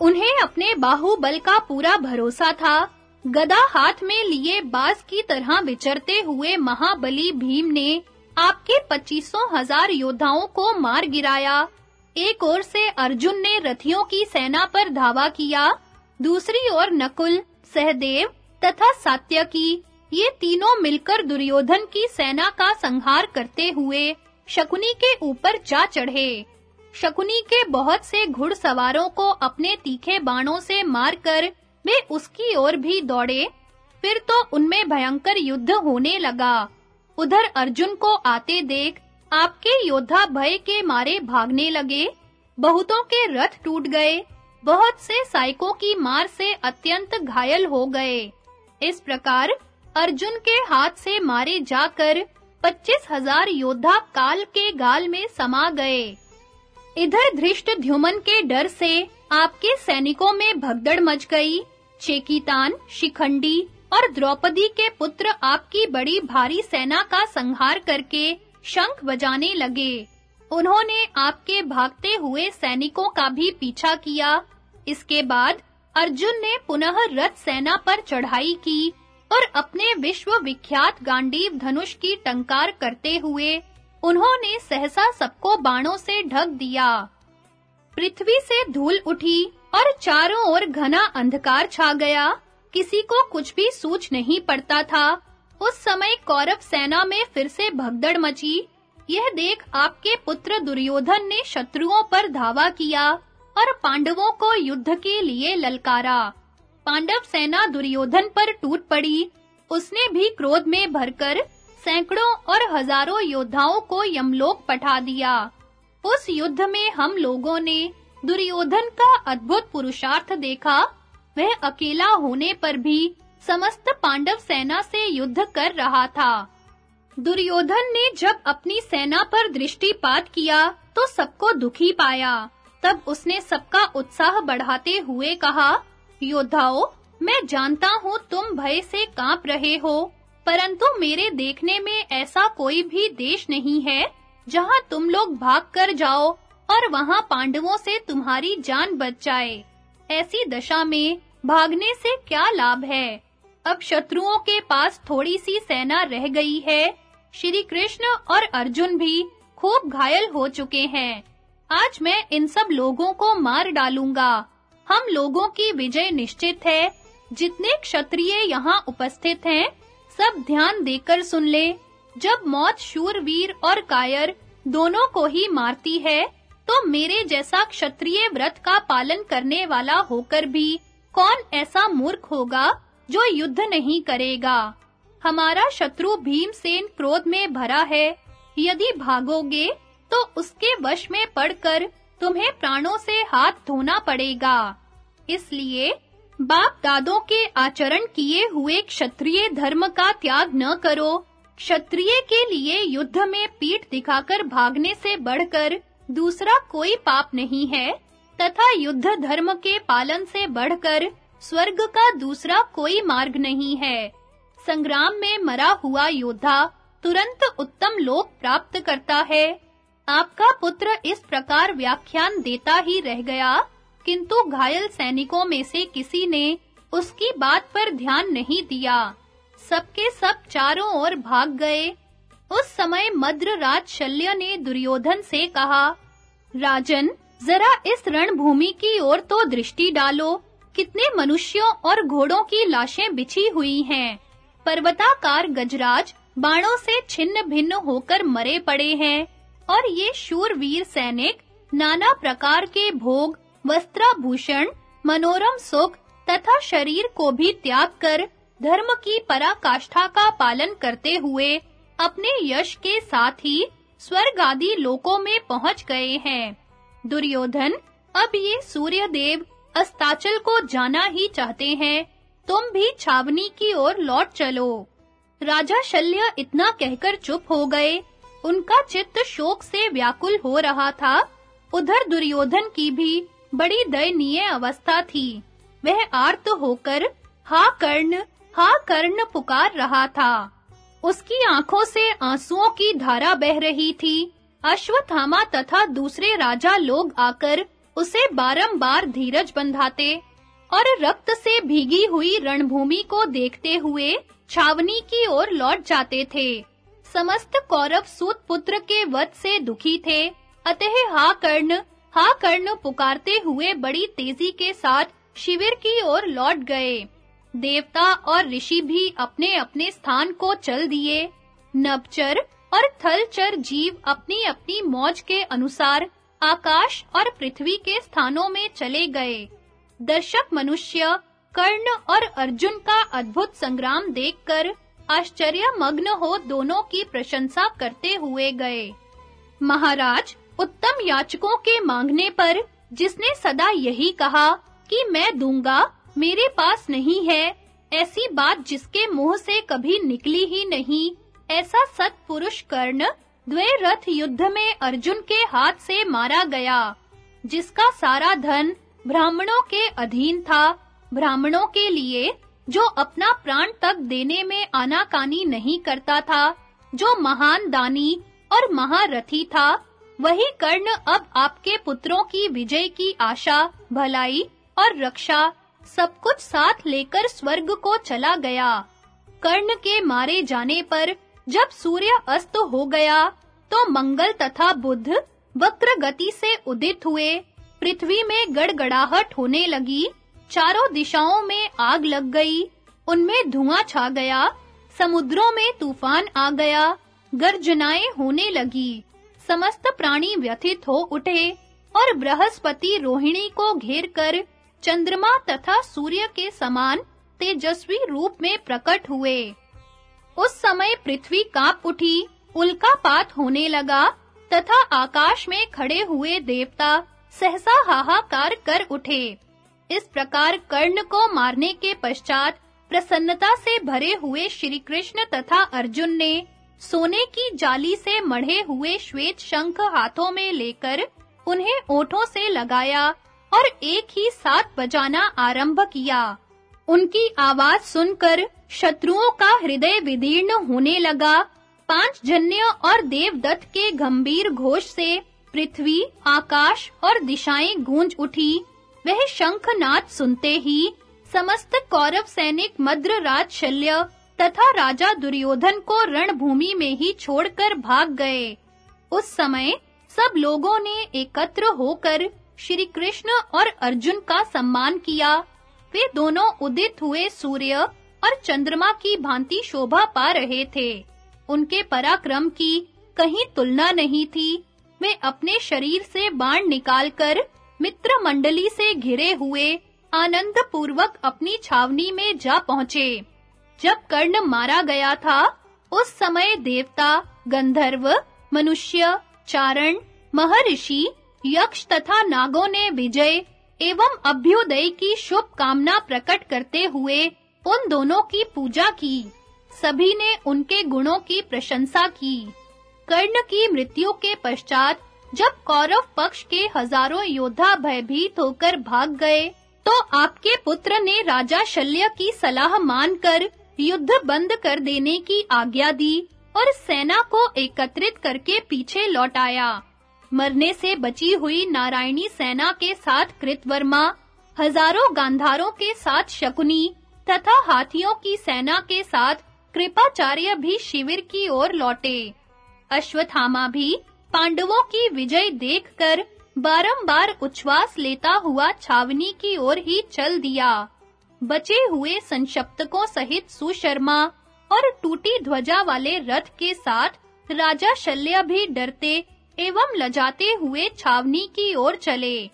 उन्हें अपने बाहुबल का पूरा भरोसा था गदा हाथ में लिए बाज की तरह विचरते हुए महाबली भीम ने आपके पच्चीसों हज़ार योद्धाओं को मार गिराया। एक ओर से अर्जुन ने रथियों की सेना पर धावा किया, दूसरी ओर नकुल, सहदेव तथा सात्यकी, ये तीनों मिलकर दुर्योधन की सेना का संहार करते हुए शकुनी के ऊपर जा चढ़े। शकुनी के बहुत से घुड़सवारों को अपने तीखे बाणों से मारकर वे उसकी ओर भी दौड़े। फिर तो उनमें भयंकर युद्ध होने लगा। उधर अर्जुन को आते देख आपके योद्धा भय के मारे भागने लगे। बहुतों के रथ टूट गए। बहुत से साइकों की मार से अत्यंत घायल हो गए। इस प्रकार अर्जुन के हाथ से मारे जाकर पच्चीस हज़ार योद्धा काल के गाल में समा गए। इधर धृष्ट ध्युमन के डर से आपके सैनिकों में भगदड़ मच गई। चेकीतान, शिखंडी और द्रौपदी के पुत्र आपकी बड़ी भारी सेना का संहार करके शंख बजाने लगे। उन्होंने आपके भागते हुए सैनिकों का भी पीछा किया। इसके बाद अर्जुन ने पुनः रथ सेना पर चढ़ाई की और अपने विश्व विख्यात गांडीव धनुष की टंकार करते हुए उन्होंने सहसा सबको बाणों से ढक दिया। पृथ्वी से धूल उठी और चारों ओर घना अंधकार छा गया। किसी को कुछ भी सूझ नहीं पड़ता था। उस समय कौरव सेना में फिर से भगदड़ मची। यह देख आपके पुत्र दुर्योधन ने शत्रुओं पर धावा किया और पांडवों को युद्ध के लिए ललकारा। पांडव सेना दुर्योधन पर टूट पड़ी। उसने भी क्रोध में भरकर सैकड़ों और हज़ारों योद्धाओं को यमलोक पठा दिया। उस युद्ध में हम लोगों ने दुर्योधन का अद्भुत पुरुषार्थ देखा। वह अकेला होने पर भी समस्त पांडव सेना से युद्ध कर रहा था। दुर्योधन ने जब अपनी सेना पर दृष्टिपात किया तो सबको दुखी पाया। तब उसने सबका उत्साह बढ़ाते हुए कहा, योद्धाओं, मैं जानता हूँ तुम भय से काँप रहे हो, परंतु मेरे देखने में ऐसा कोई भी देश नहीं है। जहाँ तुम लोग भाग कर जाओ और वहाँ पांडवों से तुम्हारी जान बच जाए। ऐसी दशा में भागने से क्या लाभ है? अब शत्रुओं के पास थोड़ी सी सेना रह गई है। श्री कृष्ण और अर्जुन भी खूब घायल हो चुके हैं। आज मैं इन सब लोगों को मार डालूँगा। हम लोगों की विजय निश्चित है। जितने क्षत्रिय यहाँ उपस्थित हैं, सब ध्यान देकर सुन ले। जब मौत शूरवीर और कायर दोनों को ही मारती है तो मेरे जैसा क्षत्रिय व्रत का पालन करने वाला होकर भी कौन ऐसा मूर्ख होगा जो युद्ध नहीं करेगा? हमारा शत्रु भीमसेन क्रोध में भरा है। यदि भागोगे तो उसके वश में पड़कर तुम्हें प्राणों से हाथ धोना पड़ेगा। इसलिए बाप दादों के आचरण किए हुए क्षत्रिय धर्म का त्याग न करो। क्षत्रिय के लिए युद्ध में पीठ दिखाकर भागने से बढ़कर दूसरा कोई पाप नहीं है, तथा युद्ध धर्म के पालन से बढ़कर स्वर्ग का दूसरा कोई मार्ग नहीं है। संग्राम में मरा हुआ योद्धा तुरंत उत्तम लोक प्राप्त करता है। आपका पुत्र इस प्रकार व्याख्यान देता ही रह गया, किंतु घायल सैनिकों में से किसी ने उसकी बात पर ध्यान नहीं दिया। सबके सब चारों ओर भाग गए। उस समय मद्रराज शल्य ने दुर्योधन से कहा, राजन, जरा इस रणभूमि की ओर तो दृष्टि डालो। कितने मनुष्यों और घोड़ों की लाशें बिछी हुई हैं। पर्वताकार गजराज बाणों से छिन्न भिन्न होकर मरे पड़े हैं। और ये शूरवीर सैनिक नाना प्रकार के भोग, वस्त्राभूषण, मनोरम सुख तथा शरीर को भी त्याग कर धर्म की पराकाष्ठा का पालन करते हुए अपने यश के साथ ही स्वर्ग आदि लोकों में पहुँच गए हैं। दुर्योधन, अब ये सूर्य देव अस्ताचल को जाना ही चाहते हैं, तुम भी छावनी की ओर लौट चलो। राजा शल्य इतना कहकर चुप हो गए, उनका चित्त शोक से व्याकुल हो रहा था। उधर दुर्योधन की भी बड़ी दयनीय अवस्था थी। वह आर्त होकर, हा कर्ण हा कर्ण पुकार रहा था। उसकी आँखों से आंसुओं की धारा बह रही थी। अश्वत्थामा तथा दूसरे राजा लोग आकर उसे बारंबार धीरज बंधाते और रक्त से भीगी हुई रणभूमि को देखते हुए छावनी की ओर लौट जाते थे। समस्त कौरव सूत पुत्र के वध से दुखी थे। अतः हा कर्ण हा कर्ण पुकारते हुए बड़ी तेज़ी के साथ शिविर की ओर लौट गए। देवता और ऋषि भी अपने-अपने स्थान को चल दिए। नभचर और थलचर जीव अपनी-अपनी मौज के अनुसार आकाश और पृथ्वी के स्थानों में चले गए। दर्शक मनुष्य, कर्ण और अर्जुन का अद्भुत संग्राम देखकर आश्चर्य मग्न हो दोनों की प्रशंसा करते हुए गए। महाराज, उत्तम याचकों के मांगने पर जिसने सदा यही कहा कि मैं दूँगा मेरे पास नहीं है। ऐसी बात जिसके मुँह से कभी निकली ही नहीं। ऐसा सत्पुरुष कर्ण द्वैरथ युद्ध में अर्जुन के हाथ से मारा गया जिसका सारा धन ब्राह्मणों के अधीन था। ब्राह्मणों के लिए जो अपना प्राण तक देने में आनाकानी नहीं करता था जो महान दानी और महारथी था वही कर्ण अब आपके पुत्रों की विजय की आशा, भलाई और रक्षा सब कुछ साथ लेकर स्वर्ग को चला गया। कर्ण के मारे जाने पर जब सूर्य अस्त हो गया, तो मंगल तथा बुध वक्र गति से उदित हुए। पृथ्वी में गड़गड़ाहट होने लगी, चारों दिशाओं में आग लग गई, उनमें धुआँ छा गया, समुद्रों में तूफ़ान आ गया, गर्जनाएँ होने लगी। समस्त प्राणी व्यथित हो उठे और बृहस्पति रोहिणी को घेरकर चंद्रमा तथा सूर्य के समान तेजस्वी रूप में प्रकट हुए। उस समय पृथ्वी काँप उठी उल्कापात होने लगा, तथा आकाश में खड़े हुए देवता सहसा हाहाकार कर उठे। इस प्रकार कर्ण को मारने के पश्चात प्रसन्नता से भरे हुए श्री कृष्ण तथा अर्जुन ने सोने की जाली से मढ़े हुए श्वेत शंख हाथों में लेकर उन्हें ओठों से लगाया और एक ही साथ बजाना आरंभ किया। उनकी आवाज़ सुनकर शत्रुओं का हृदय विदीर्ण होने लगा। पाँच जन्य और देवदत्त के गंभीर घोष से पृथ्वी, आकाश और दिशाएँ गूंज उठी। वह शंखनाद सुनते ही समस्त कौरव सैनिक मद्रराज शल्य तथा राजा दुर्योधन को रणभूमि में ही छोड़कर भाग गए। उस समय सब लोगों ने एकत्र होकर श्री कृष्ण और अर्जुन का सम्मान किया। वे दोनों उदित हुए सूर्य और चंद्रमा की भांति शोभा पा रहे थे। उनके पराक्रम की कहीं तुलना नहीं थी। वे अपने शरीर से बाण निकालकर मित्र मंडली से घिरे हुए आनंद पूर्वक अपनी छावनी में जा पहुँचे। जब कर्ण मारा गया था, उस समय देवता, गंधर्व, मनुष्य, चारण, महर्षि यक्ष तथा नागों ने विजय एवं अभ्युदय की शुभ कामना प्रकट करते हुए उन दोनों की पूजा की। सभी ने उनके गुणों की प्रशंसा की। कर्ण की मृत्यु के पश्चात जब कौरव पक्ष के हज़ारों योद्धा भयभीत होकर भाग गए तो आपके पुत्र ने राजा शल्य की सलाह मानकर युद्ध बंद कर देने की आज्ञा दी और सेना को एकत्रित करके पीछे लौट आया। मरने से बची हुई नारायणी सेना के साथ कृतवर्मा, हज़ारों गांधारों के साथ शकुनी तथा हाथियों की सेना के साथ कृपाचार्य भी शिविर की ओर लौटे। अश्वत्थामा भी पांडवों की विजय देखकर बारंबार उच्छ्वास लेता हुआ छावनी की ओर ही चल दिया। बचे हुए संशप्तकों सहित सुशर्मा और टूटी ध्वजा वाले रथ के साथ राजा शल्य भी डरते एवं लजाते हुए छावनी की ओर चले।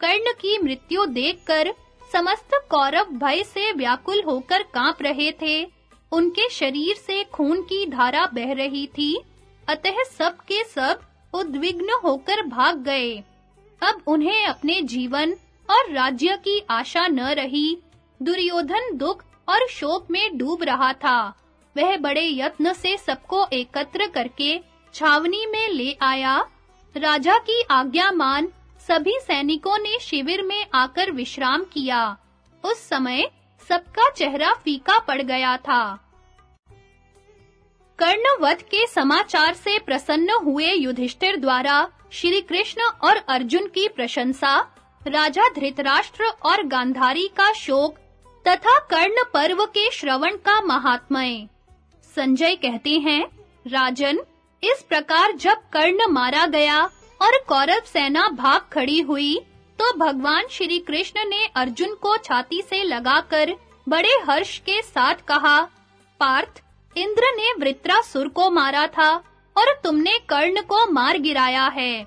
कर्ण की मृत्यु देखकर समस्त कौरव भय से व्याकुल होकर काँप रहे थे। उनके शरीर से खून की धारा बह रही थी। अतः सब के सब उद्विग्न होकर भाग गए। अब उन्हें अपने जीवन और राज्य की आशा न रही। दुर्योधन दुख और शोक में डूब रहा था। वह बड़े यत्न से सबको एकत्र करके छावनी में ले आया। राजा की आज्ञा मान सभी सैनिकों ने शिविर में आकर विश्राम किया। उस समय सबका चेहरा फीका पड़ गया था। कर्णवध के समाचार से प्रसन्न हुए युधिष्ठिर द्वारा श्री कृष्ण और अर्जुन की प्रशंसा, राजा धृतराष्ट्र और गांधारी का शोक तथा कर्ण पर्व के श्रवण का महात्मय। संजय कहते हैं, राजन इस प्रकार जब कर्ण मारा गया और कौरव सेना भाग खड़ी हुई तो भगवान श्री कृष्ण ने अर्जुन को छाती से लगाकर बड़े हर्ष के साथ कहा, पार्थ, इंद्र ने वृत्रासुर को मारा था और तुमने कर्ण को मार गिराया है।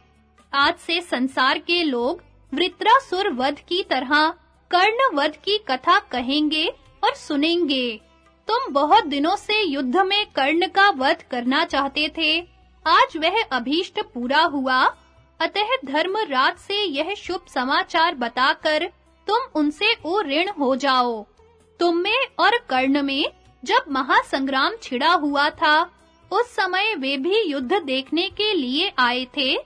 आज से संसार के लोग वृत्रासुर वध की तरह कर्ण वध की कथा कहेंगे और सुनेंगे। तुम बहुत दिनों से युद्ध में कर्ण का वध करना चाहते थे। आज वह अभीष्ट पूरा हुआ। अतः धर्म धर्मराज से यह शुभ समाचार बताकर तुम उनसे ओ ऋण हो जाओ। तुम में और कर्ण में जब महासंग्राम छिड़ा हुआ था, उस समय वे भी युद्ध देखने के लिए आए थे,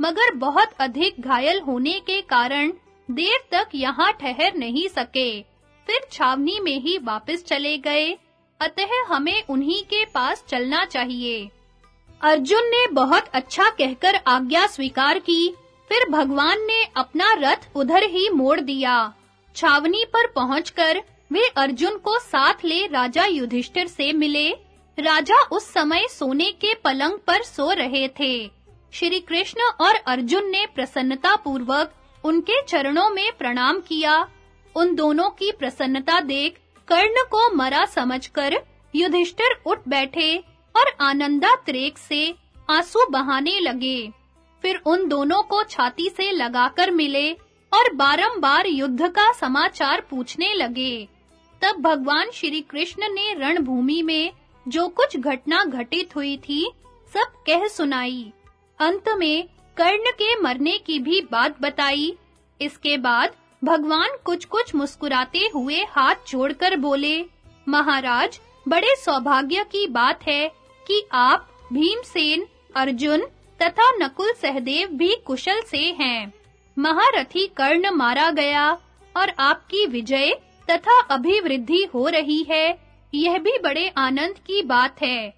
मगर बहुत अधिक घायल होने के कारण देर तक यहाँ ठहर नहीं सके। फिर छावनी में ही वापस चले गए। अतः हमें उन्हीं के पास चलना चाहिए। अर्जुन ने बहुत अच्छा कहकर आज्ञा स्वीकार की, फिर भगवान ने अपना रथ उधर ही मोड़ दिया। छावनी पर पहुंचकर वे अर्जुन को साथ ले राजा युधिष्ठिर से मिले। राजा उस समय सोने के पलंग पर सो रहे थे। श्री कृष्ण और अर्जुन ने प्रसन्नता पूर्वक उनके चरणों में प्रणाम किया। उन दोनों की प्रसन्नता देख कर्ण को मरा समझकर युधिष्ठिर उठ बैठे और आनंदा त्रेक से आँसू बहाने लगे। फिर उन दोनों को छाती से लगाकर मिले और बारंबार युद्ध का समाचार पूछने लगे। तब भगवान श्री कृष्ण ने रणभूमि में जो कुछ घटना घटित हुई थी, सब कह सुनाई। अंत में कर्ण के मरने की भी बात बताई। इसके बाद भगवान कुछ-कुछ मुस्कुराते हुए हाथ जोड़कर बोले, महाराज, बड़े सौभाग्य की बात है कि आप भीमसेन, अर्जुन तथा नकुल सहदेव भी कुशल से हैं। महारथी कर्ण मारा गया और आपकी विजय तथा अभिवृद्धि हो रही है। यह भी बड़े आनंद की बात है।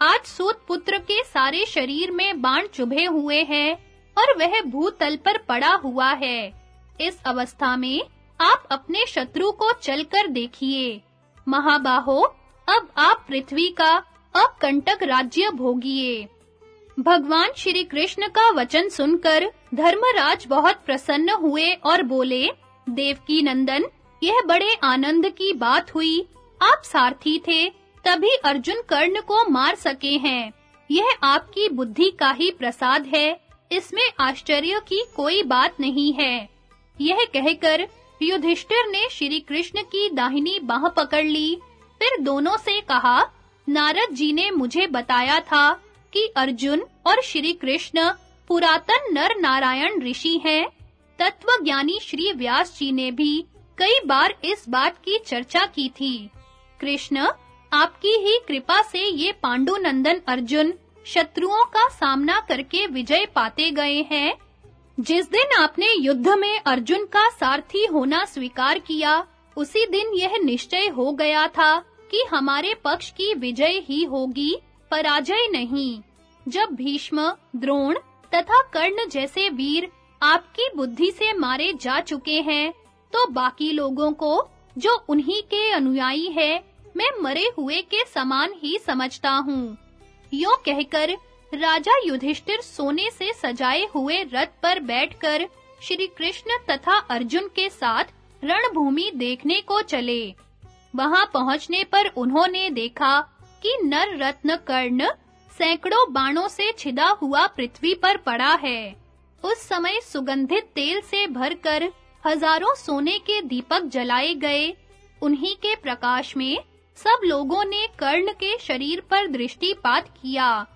आज सूत पुत्र के सारे शरीर में बाण चुभे हुए हैं और वह भूतल पर पड़ा हुआ है। इस अवस्था में आप अपने शत्रु को चलकर देखिए। महाबाहो, अब आप पृथ्वी का अकंटक राज्य भोगिए। भगवान श्री कृष्ण का वचन सुनकर धर्मराज बहुत प्रसन्न हुए और बोले देवकी नंदन यह बड़े आनंद की बात हुई। आप सारथी थे, तभी अर्जुन कर्ण को मार सके हैं। यह आपकी बुद्धि का ही प्रसाद है, इसमें आश्चर्य की कोई बात नहीं है। यह कहकर युधिष्ठिर ने श्री कृष्ण की दाहिनी बाह पकड़ ली। फिर दोनों से कहा, नारद जी ने मुझे बताया था कि अर्जुन और श्री कृष्ण पुरातन नर नारायण ऋषि हैं। तत्वज्ञानी श्री व्यास जी ने भी कई बार इस बात की चर्चा की थी। कृष्ण, आपकी ही कृपा से ये पांडु नंदन अर्जुन शत्रुओं का सामना करके विजय पाते गए हैं। जिस दिन आपने युद्ध में अर्जुन का सारथी होना स्वीकार किया, उसी दिन यह निश्चय हो गया था कि हमारे पक्ष की विजय ही होगी, पराजय नहीं। जब भीष्म, द्रोण तथा कर्ण जैसे वीर आपकी बुद्धि से मारे जा चुके हैं तो बाकी लोगों को, जो उन्हीं के अनुयायी है, मैं मरे हुए के समान ही समझता हूँ। यो कहकर राजा युधिष्ठिर सोने से सजाए हुए रथ पर बैठकर श्री कृष्ण तथा अर्जुन के साथ रणभूमि देखने को चले। वहाँ पहुँचने पर उन्होंने देखा कि नर रत्न कर्ण सैकड़ों बाणों से छिदा हुआ पृथ्वी पर पड़ा है। उस समय सुगंधित तेल से भरकर हज़ारों सोने के दीपक जलाए गए। उन्हीं के प्रकाश में सब लोगों ने कर्ण के शरीर पर दृष्टिपात किया।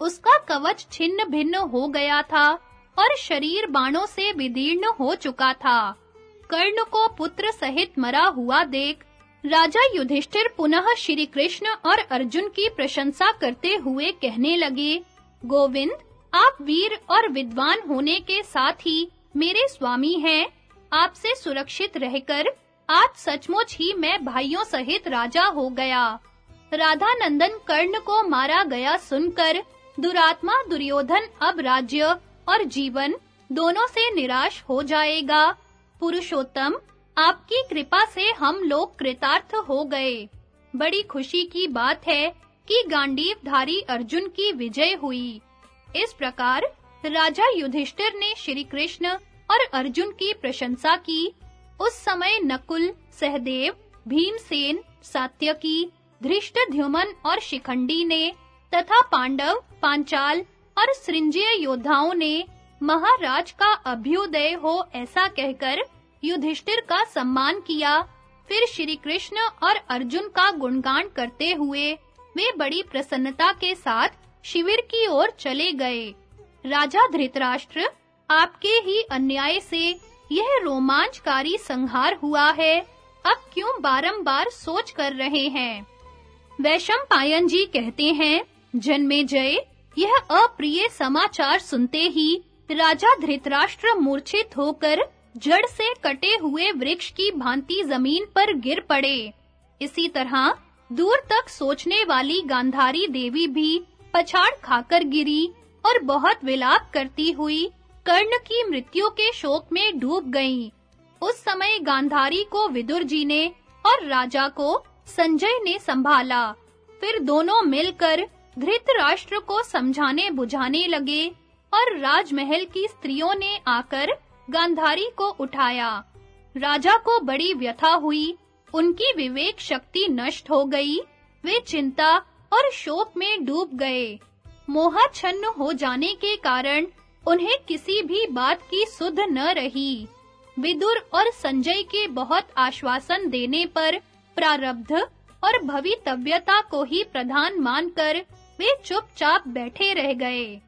उसका कवच छिन्न भिन्न हो गया था और शरीर बाणों से विदीर्ण हो चुका था। कर्ण को पुत्र सहित मरा हुआ देख राजा युधिष्ठिर पुनः श्री कृष्ण और अर्जुन की प्रशंसा करते हुए कहने लगे, गोविंद, आप वीर और विद्वान होने के साथ ही मेरे स्वामी हैं। आपसे सुरक्षित रहकर आज सचमुच ही मैं भाइयों सहित राजा हो गया। राधा नंदन कर्ण को मारा गया सुनकर दुरात्मा, दुर्योधन, अब राज्य और जीवन दोनों से निराश हो जाएगा। पुरुषोत्तम, आपकी कृपा से हम लोग कृतार्थ हो गए। बड़ी खुशी की बात है कि गांडीवधारी अर्जुन की विजय हुई। इस प्रकार राजा युधिष्ठिर ने श्री कृष्ण और अर्जुन की प्रशंसा की। उस समय नकुल, सहदेव, भीमसेन, सात्यकी धृष्टद्युमन और शिखंडी ने तथा पांडव, पांचाल और सृंजय योद्धाओं ने महाराज का अभ्युदय हो ऐसा कहकर युधिष्ठिर का सम्मान किया। फिर श्री कृष्ण और अर्जुन का गुणगान करते हुए वे बड़ी प्रसन्नता के साथ शिविर की ओर चले गए। राजा धृतराष्ट्र, आपके ही अन्याय से यह रोमांचकारी संहार हुआ है। अब क्यों बारंबार सोच कर रहे हैं? वैशम पायन जी कहते हैं जन्मे जय, यह अप्रिय समाचार सुनते ही राजा धृतराष्ट्र मूर्छित होकर जड़ से कटे हुए वृक्ष की भांति ज़मीन पर गिर पड़े। इसी तरह दूर तक सोचने वाली गांधारी देवी भी पछाड़ खाकर गिरी और बहुत विलाप करती हुई कर्ण की मृत्यु के शोक में डूब गईं। उस समय गांधारी को विदुर जी ने और राजा को संजय ने संभाला। फिर दोनों मिलकर धृतराष्ट्र को समझाने बुझाने लगे और राजमहल की स्त्रियों ने आकर गांधारी को उठाया। राजा को बड़ी व्यथा हुई, उनकी विवेक शक्ति नष्ट हो गई, वे चिंता और शोक में डूब गए। मोहाच्छन्न हो जाने के कारण उन्हें किसी भी बात की सुध न रही। विदुर और संजय के बहुत आश्वासन देने पर प्रारब्ध और भवितव्यता को ही प्रधान मानकर वे चुपचाप बैठे रह गए।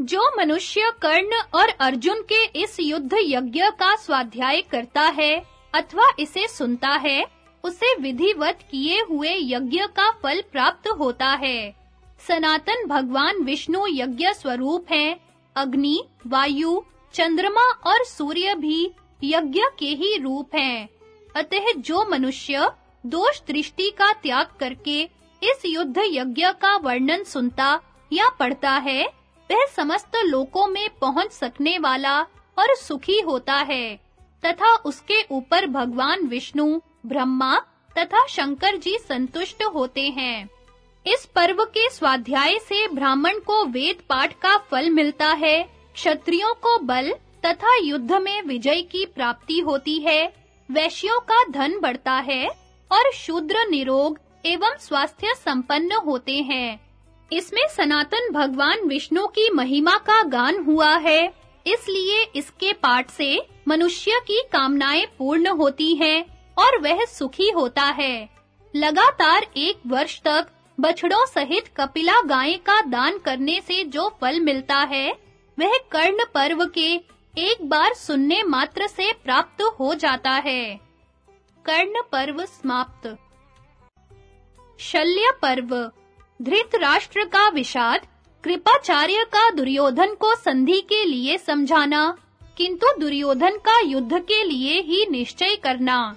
जो मनुष्य कर्ण और अर्जुन के इस युद्ध यज्ञ का स्वाध्याय करता है अथवा इसे सुनता है, उसे विधिवत किए हुए यज्ञ का फल प्राप्त होता है। सनातन भगवान विष्णु यज्ञ स्वरूप हैं। अग्नि, वायु, चंद्रमा और सूर्य भी यज्ञ के ही रूप हैं। अतः जो मनुष्य दोष दृष्टि का त्याग करके इस युद्ध यज्ञ का वर्णन सुनता या पढ़ता है, वह समस्त लोकों में पहुँच सकने वाला और सुखी होता है, तथा उसके ऊपर भगवान विष्णु, ब्रह्मा तथा शंकर जी संतुष्ट होते हैं। इस पर्व के स्वाध्याय से ब्राह्मण को वेद पाठ का फल मिलता है, क्षत्रियों को बल तथा युद्ध में विजय की प्राप्ति होती है, वैश्यों का धन बढ़ता है और शूद्र निरोग एवं स्वास्थ्य संपन्न होते हैं। इसमें सनातन भगवान विष्णु की महिमा का गान हुआ है। इसलिए इसके पाठ से मनुष्य की कामनाएँ पूर्ण होती हैं और वह सुखी होता है। लगातार एक वर्ष तक बछड़ों सहित कपिला गाय का दान करने से जो फल मिलता है, वह कर्ण पर्व के एक बार सुनने मात्र से प्राप्त हो जाता है। कर्ण पर्व समाप्त। शल्य पर्व धृतराष्ट्र का विषाद, कृपाचार्य का दुर्योधन को संधि के लिए समझाना, किंतु दुर्योधन का युद्ध के लिए ही निश्चय करना।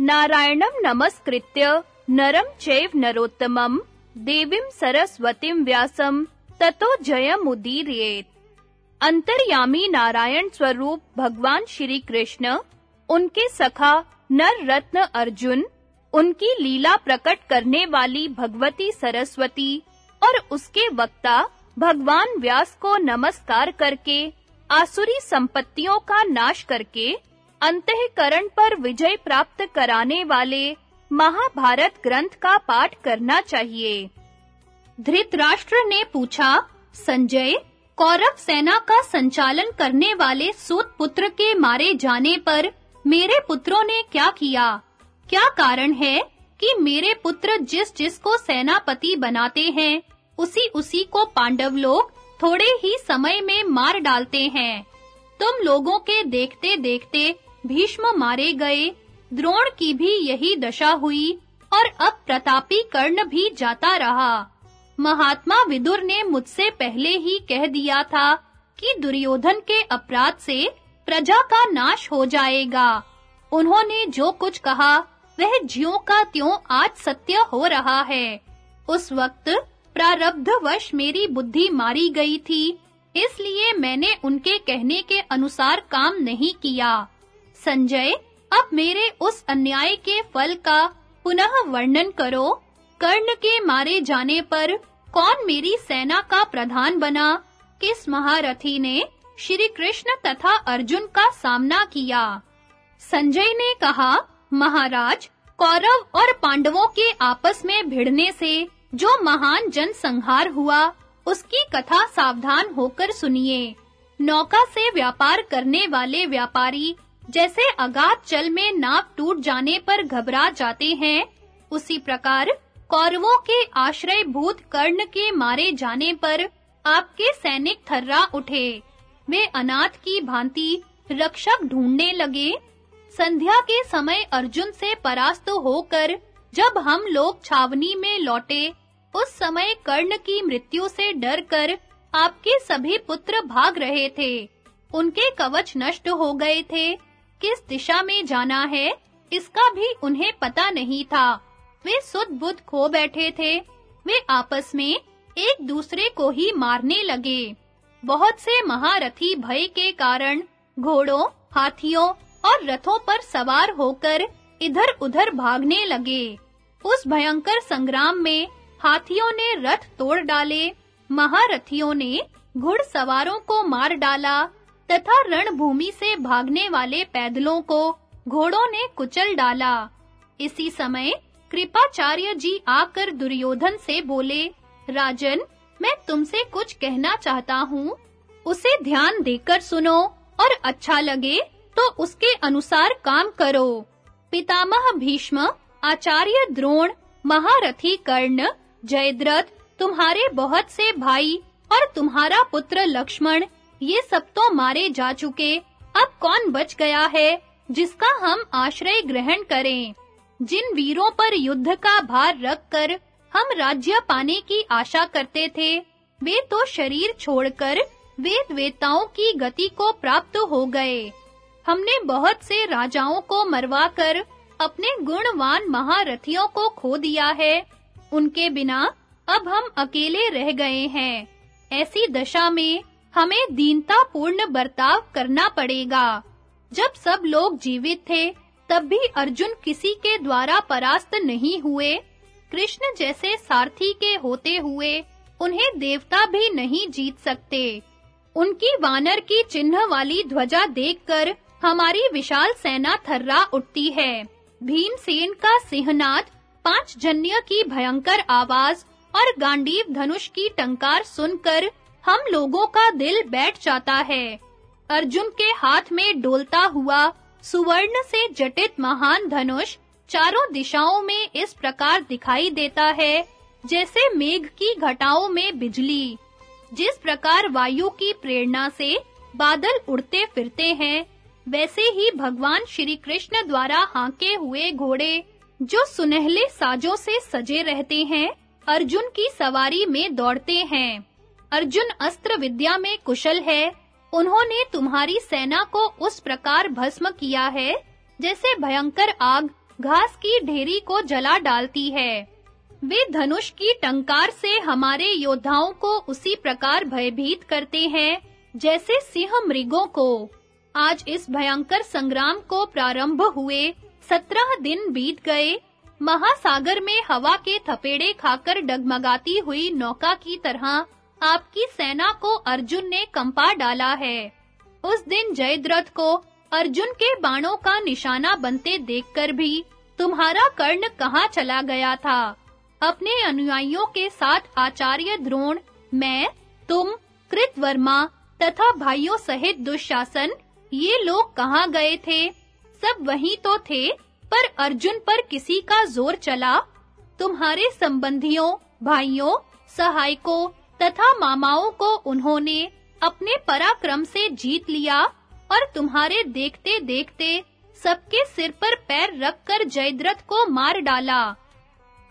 नारायणं नमस्कृत्य, नरं चैव नरोत्तमं, देवीं सरस्वतीं व्यासं, ततो जयमुदीरयेत्। अंतर्यामी नारायण स्वरूप भगवान श्री कृष्ण उनके सखा नर रत्न अर्जुन उनकी लीला प्रकट करने वाली भगवती सरस्वती और उसके वक्ता भगवान व्यास को नमस्कार करके, आसुरी संपत्तियों का नाश करके, अंतःकरण पर विजय प्राप्त कराने वाले महाभारत ग्रंथ का पाठ करना चाहिए। धृतराष्ट्र ने पूछा, संजय, कौरव सेना का संचालन करने वाले सूत पुत्र के मारे जाने पर मेरे पुत्रों ने क्या किया? क्या कारण है कि मेरे पुत्र जिस जिस को सेनापति बनाते हैं, उसी उसी को पांडव लोग थोड़े ही समय में मार डालते हैं। तुम लोगों के देखते-देखते भीष्म मारे गए, द्रोण की भी यही दशा हुई और अब प्रतापी कर्ण भी जाता रहा। महात्मा विदुर ने मुझसे पहले ही कह दिया था कि दुर्योधन के अपराध से प्रजा का नाश हो जाएगा। उन्होंने जो कुछ कहा वह ज्यों का त्यों आज सत्य हो रहा है। उस वक्त प्रारब्धवश मेरी बुद्धि मारी गई थी, इसलिए मैंने उनके कहने के अनुसार काम नहीं किया। संजय, अब मेरे उस अन्याय के फल का पुनः वर्णन करो। कर्ण के मारे जाने पर कौन मेरी सेना का प्रधान बना? किस महारथी ने श्री कृष्ण तथा अर्जुन का सामना किया? संजय ने कहा महाराज, कौरव और पांडवों के आपस में भिड़ने से जो महान जन संहार हुआ, उसकी कथा सावधान होकर सुनिए। नौका से व्यापार करने वाले व्यापारी जैसे अगाध जल में नाव टूट जाने पर घबरा जाते हैं, उसी प्रकार कौरवों के आश्रय भूत कर्ण के मारे जाने पर आपके सैनिक थर्रा उठे। वे अनाथ की भांति रक्षक ढूँढने लगे। संध्या के समय अर्जुन से परास्त होकर, जब हम लोग छावनी में लौटे, उस समय कर्ण की मृत्यु से डरकर आपके सभी पुत्र भाग रहे थे। उनके कवच नष्ट हो गए थे। किस दिशा में जाना है, इसका भी उन्हें पता नहीं था। वे सुध खो बैठे थे। वे आपस में एक दूसरे को ही मारने लगे। बहुत से महारथी भय के कारण, घोड़ों, हाथियों और रथों पर सवार होकर इधर-उधर भागने लगे। उस भयंकर संग्राम में हाथियों ने रथ तोड़ डाले, महारथियों ने घुड़सवारों को मार डाला तथा रणभूमि से भागने वाले पैदलों को घोड़ों ने कुचल डाला। इसी समय कृपाचार्य जी आकर दुर्योधन से बोले, राजन, मैं तुमसे कुछ कहना चाहता हूँ। उसे ध्यान देकर सुनो और अच्छा लगे तो उसके अनुसार काम करो। पितामह भीष्म, आचार्य द्रोण, महारथी कर्ण, जयद्रथ, तुम्हारे बहुत से भाई और तुम्हारा पुत्र लक्ष्मण, ये सब तो मारे जा चुके। अब कौन बच गया है जिसका हम आश्रय ग्रहण करें? जिन वीरों पर युद्ध का भार रखकर हम राज्य पाने की आशा करते थे, वे तो शरीर छोड़कर वेद वेताओं की गति को प्राप्त हो गए। हमने बहुत से राजाओं को मरवाकर अपने गुणवान महारथियों को खो दिया है। उनके बिना अब हम अकेले रह गए हैं। ऐसी दशा में हमें दीनता पूर्ण बर्ताव करना पड़ेगा। जब सब लोग जीवित थे, तब भी अर्जुन किसी के द्वारा परास्त नहीं हुए। कृष्ण जैसे सारथी के होते हुए उन्हें देवता भी नहीं जीत सकते। उनकी वानर की चिन्ह वाली ध्वजा देखकर हमारी विशाल सेना थर्रा उठती है। भीमसेन का सिंहनाद पाँच जन्य की भयंकर आवाज़ और गांडीव धनुष की टंकार सुनकर हम लोगों का दिल बैठ जाता है। अर्जुन के हाथ में डोलता हुआ सुवर्ण से जटित महान धनुष चारों दिशाओं में इस प्रकार दिखाई देता है, जैसे मेघ की घटाओं में बिजली। जिस प्रकार वायु की प्रेरणा से बादल उड़ते फिरते हैं वैसे ही भगवान श्री कृष्ण द्वारा हांके हुए घोड़े, जो सुनहले साजों से सजे रहते हैं, अर्जुन की सवारी में दौड़ते हैं। अर्जुन अस्त्र विद्या में कुशल है। उन्होंने तुम्हारी सेना को उस प्रकार भस्म किया है, जैसे भयंकर आग घास की ढेरी को जला डालती है। वे धनुष की टंकार से हमारे योद्धाओं को उसी प्रकार भयभीत करते हैं, जैसे सिंह मृगों को। आज इस भयंकर संग्राम को प्रारंभ हुए। सत्रह दिन बीत गए। महासागर में हवा के थपेड़े खाकर डगमगाती हुई नौका की तरह आपकी सेना को अर्जुन ने कंपा डाला है। उस दिन जयद्रथ को अर्जुन के बाणों का निशाना बनते देखकर भी तुम्हारा कर्ण कहाँ चला गया था? अपने अनुयायियों के साथ आचार्य द्रोण, मैं, तुम, कृतवर्मा तथा भाइयों सहित दुशासन ये लोग कहाँ गए थे? सब वहीं तो थे, पर अर्जुन पर किसी का ज़ोर चला। तुम्हारे संबंधियों, भाइयों, सहायकों तथा मामाओं को उन्होंने अपने पराक्रम से जीत लिया और तुम्हारे देखते-देखते सबके सिर पर पैर रखकर जयद्रथ को मार डाला।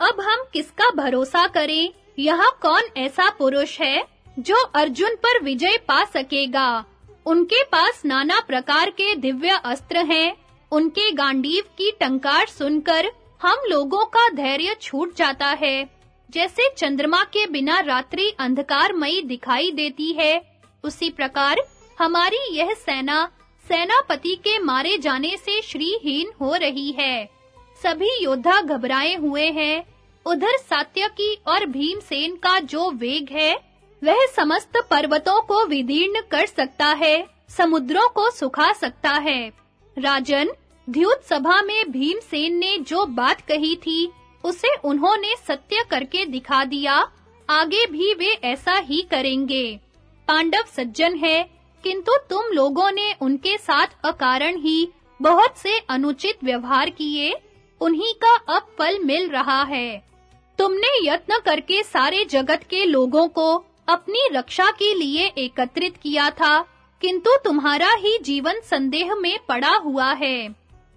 अब हम किसका भरोसा करें? यहाँ कौन ऐसा पुरुष है जो अर्जुन पर विजय पा सकेगा? उनके पास नाना प्रकार के दिव्य अस्त्र हैं। उनके गांडीव की टंकार सुनकर हम लोगों का धैर्य छूट जाता है। जैसे चंद्रमा के बिना रात्रि अंधकारमयी दिखाई देती है, उसी प्रकार हमारी यह सेना, सेनापति के मारे जाने से श्रीहीन हो रही है। सभी योद्धा घबराए हुए हैं। उधर सात्यकी और भीमसेन का जो वेग है वह समस्त पर्वतों को विदीर्ण कर सकता है, समुद्रों को सुखा सकता है। राजन, द्युत सभा में भीमसेन ने जो बात कही थी, उसे उन्होंने सत्य करके दिखा दिया। आगे भी वे ऐसा ही करेंगे। पांडव सज्जन है, किंतु तुम लोगों ने उनके साथ अकारण ही बहुत से अनुचित व्यवहार किए। उन्हीं का अब फल मिल रहा है। तुमने यत्न करके सारे जगत के लोगों को अपनी रक्षा के लिए एकत्रित किया था, किंतु तुम्हारा ही जीवन संदेह में पड़ा हुआ है।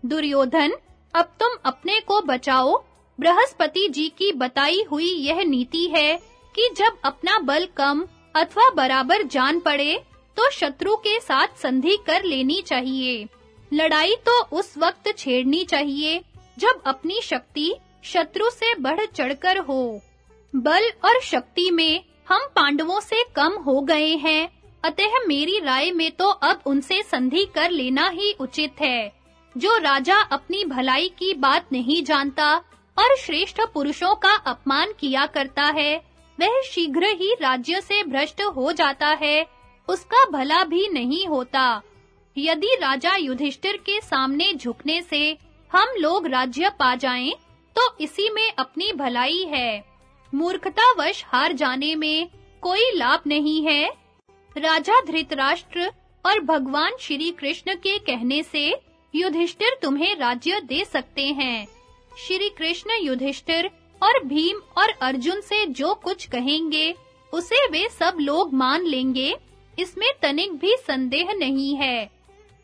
दुर्योधन, अब तुम अपने को बचाओ। बृहस्पति जी की बताई हुई यह नीति है कि जब अपना बल कम अथवा बराबर जान पड़े तो शत्रु के साथ संधि कर लेनी चाहिए। लड़ाई तो उस वक्त छेड़नी चाहिए, जब अपनी शक्ति शत्रु से बढ़ चढ़कर हो। बल और शक्ति में हम पांडवों से कम हो गए हैं। अतः मेरी राय में तो अब उनसे संधि कर लेना ही उचित है। जो राजा अपनी भलाई की बात नहीं जानता और श्रेष्ठ पुरुषों का अपमान किया करता है, वह शीघ्र ही राज्य से भ्रष्ट हो जाता है। उसका भला भी नहीं होता। यदि राजा युधिष्ठिर के सामने झुकने से हम लोग राज्य पा जाएँ तो इसी में अपनी भलाई है। मूर्खतावश हार जाने में कोई लाभ नहीं है। राजा धृतराष्ट्र और भगवान श्री कृष्ण के कहने से युधिष्ठिर तुम्हें राज्य दे सकते हैं। श्री कृष्ण युधिष्ठिर और भीम और अर्जुन से जो कुछ कहेंगे, उसे वे सब लोग मान लेंगे। इसमें तनिक भी संदेह नहीं है।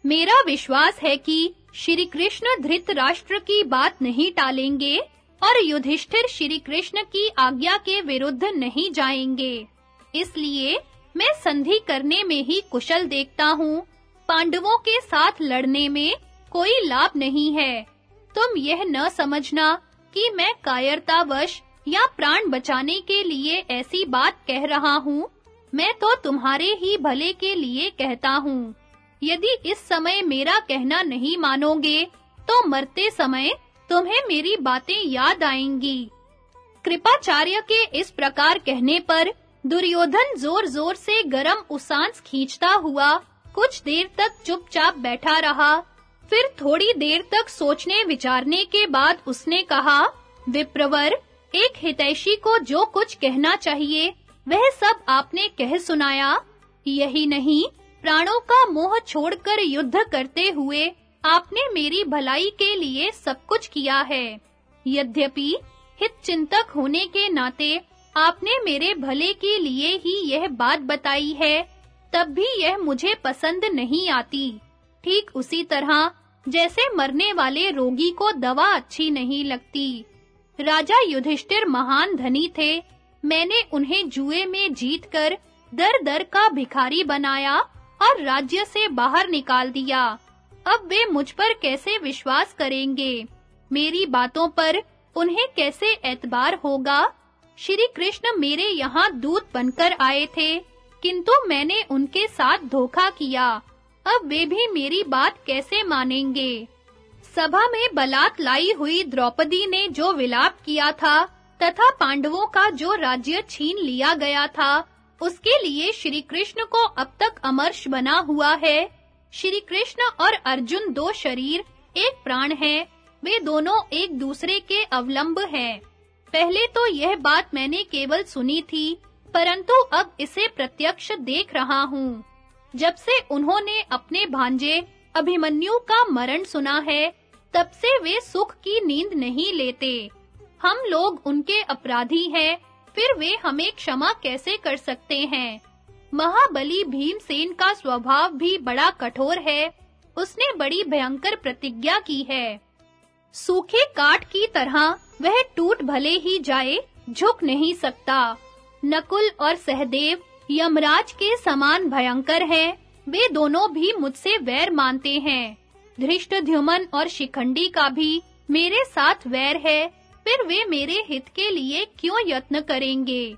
मेरा विश्वास है कि श्री कृष्ण धृतराष्ट्र की बात नहीं टालेंगे। और युधिष्ठिर श्री कृष्ण की आज्ञा के विरुद्ध नहीं जाएँगे। इसलिए मैं संधि करने में ही कुशल देखता हूँ। पांडवों के साथ लड़ने में कोई लाभ नहीं है। तुम यह न समझना कि मैं कायरतावश या प्राण बचाने के लिए ऐसी बात कह रहा हूँ। मैं तो तुम्हारे ही भले के लिए कहता हूँ। यदि इस समय मेरा कहना नहीं मानोगे तो मरते समय तुम्हें मेरी बातें याद आएँगी। कृपाचार्य के इस प्रकार कहने पर दुर्योधन जोर-जोर से गरम उसांस खींचता हुआ कुछ देर तक चुपचाप बैठा रहा। फिर थोड़ी देर तक सोचने विचारने के बाद उसने कहा, विप्रवर, एक हितैषी को जो कुछ कहना चाहिए, वह सब आपने कह सुनाया। यही नहीं, प्राणों का मोह छोड़कर युद्ध करते हुए आपने मेरी भलाई के लिए सब कुछ किया है। यद्यपि हित चिंतक होने के नाते आपने मेरे भले के लिए ही यह बात बताई है, तब भी यह मुझे पसंद नहीं आती। ठीक उसी तरह, जैसे मरने वाले रोगी को दवा अच्छी नहीं लगती। राजा युधिष्ठिर महान धनी थे। मैंने उन्हें जुए में जीतकर दर-दर का भिखारी बनाया और राज्य से बाहर निकाल दिया। अब वे मुझ पर कैसे विश्वास करेंगे? मेरी बातों पर उन्हें कैसे एतबार होगा? श्री कृष्ण मेरे यहाँ दूत बनकर आए थे, किंतु मैंने उनके साथ धोखा किया। अब वे भी मेरी बात कैसे मानेंगे? सभा में बलात् लाई हुई द्रौपदी ने जो विलाप किया था, तथा पांडवों का जो राज्य छीन लिया गया था, उसके लिए श्री कृष्ण को अब तक अमर्ष बना हुआ है। श्री कृष्ण और अर्जुन दो शरीर, एक प्राण है। वे दोनों एक दूसरे के अवलंब हैं। पहले तो यह बात मैंने केवल सुनी थी, परंतु अब इसे प्रत्यक्ष देख रहा हूँ। जब से उन्होंने अपने भांजे अभिमन्यु का मरण सुना है, तब से वे सुख की नींद नहीं लेते। हम लोग उनके अपराधी हैं, फिर वे हमें क्षमा कैसे कर सकते हैं? महाबली भीमसेन का स्वभाव भी बड़ा कठोर है। उसने बड़ी भयंकर प्रतिज्ञा की है। सूखे काट की तरह वह टूट भले ही जाए, झुक नहीं सकता। नकुल और सहदेव यमराज के समान भयंकर हैं। वे दोनों भी मुझसे वैर मानते हैं। धृष्टद्युमन और शिखंडी का भी मेरे साथ वैर है, फिर वे मेरे हित के लिए क्यों यत्न करेंगे?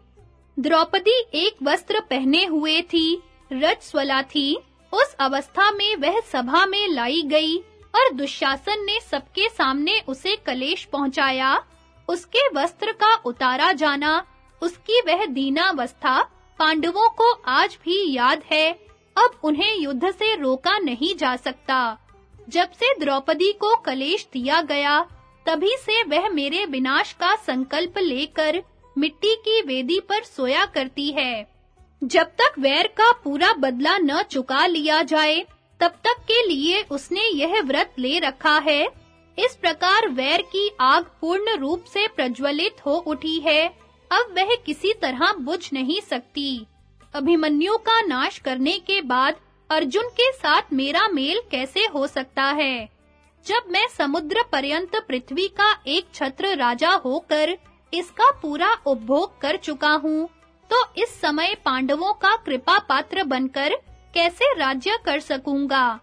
द्रौपदी एक वस्त्र पहने हुए थी, रजस्वला थी। उस अवस्था में वह सभा में लाई गई और दुशासन ने सबके सामने उसे कलेश पहुँचाया। उसके वस्त्र का उतारा जाना, उसकी वह दीनावस्था पांडवों को आज भी याद है। अब उन्हें युद्ध से रोका नहीं जा सकता। जब से द्रौपदी को कलेश दिया गया, तभी से वह मेरे विनाश का संकल्प लेकर मिट्टी की वेदी पर सोया करती है। जब तक वैर का पूरा बदला न चुका लिया जाए, तब तक के लिए उसने यह व्रत ले रखा है। इस प्रकार वैर की आग पूर्ण रूप से प्रज्वलित हो उठी है। अब वह किसी तरह बुझ नहीं सकती। अभिमन्यु का नाश करने के बाद अर्जुन के साथ मेरा मेल कैसे हो सकता है? जब मैं समुद्र पर्यंत पृथ्वी का एक छत्र राजा होकर इसका पूरा उपभोग कर चुका हूँ। तो इस समय पांडवों का कृपा पात्र बनकर कैसे राज्य कर सकूँगा?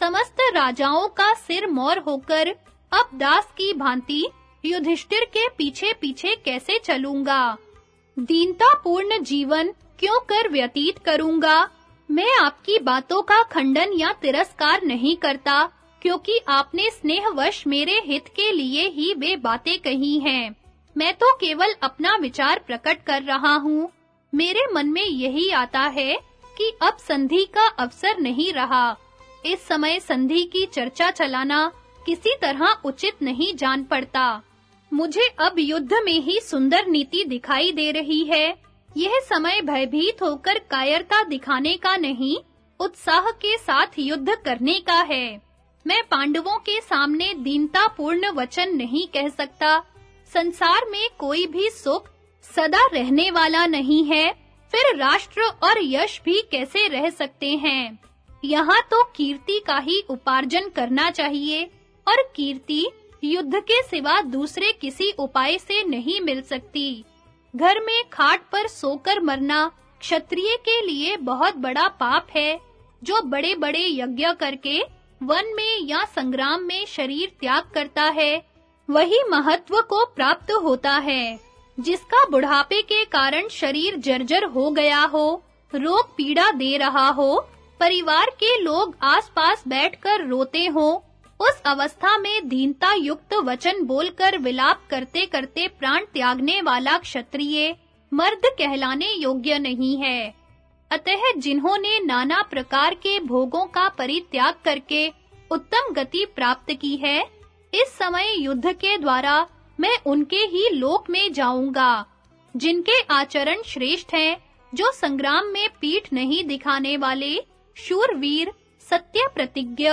समस्त राजाओं का सिर मोर होकर अब दास की भांति युधिष्ठिर के पीछे-पीछे कैसे चलूँगा? दीनता पूर्ण जीवन क्यों कर व्यतीत करूँगा? मैं आपकी बातों का खंडन या तिरस्कार नहीं करता, क्योंकि आपने स्नेहवश मेरे हित के लिए ही वे बातें कही हैं। मैं तो केवल अपना विचार प्रकट कर रहा हूँ। मेरे मन में यही आता है कि अब संधि का अवसर नहीं रहा। इस समय संधि की चर्चा चलाना किसी तरह उचित नहीं जान पड़ता। मुझे अब युद्ध में ही सुंदर नीति दिखाई दे रही है। यह समय भयभीत होकर कायरता दिखाने का नहीं, उत्साह के साथ युद्ध करने का है। मैं पांडवों के सामने दीनता पूर्ण वचन नहीं कह सकता। संसार में कोई भी सुख सदा रहने वाला नहीं है। फिर राष्ट्र और यश भी कैसे रह सकते हैं? यहाँ तो कीर्ति का ही उपार्जन करना चाहिए और कीर्ति युद्ध के सिवा दूसरे किसी उपाय से नहीं मिल सकती। घर में खाट पर सोकर मरना क्षत्रिय के लिए बहुत बड़ा पाप है, जो बड़े-बड़े यज्ञ करके वन में या संग्राम में शरीर त्याग करता है। वही महत्व को प्राप्त होता है, जिसका बुढ़ापे के कारण शरीर जर्जर हो गया हो, रोग पीड़ा दे रहा हो, परिवार के लोग आसपास बैठकर रोते हो, उस अवस्था में दीनता युक्त वचन बोलकर विलाप करते-करते प्राण त्यागने वाला क्षत्रिय मर्द कहलाने योग्य नहीं है। अतः जिन्होंने नाना प्रकार के भोगों का परित्याग करके उत्तम गति प्राप्त की है इस समय युद्ध के द्वारा मैं उनके ही लोक में जाऊँगा, जिनके आचरण श्रेष्ठ हैं, जो संग्राम में पीठ नहीं दिखाने वाले शूरवीर, सत्य प्रतिज्ञ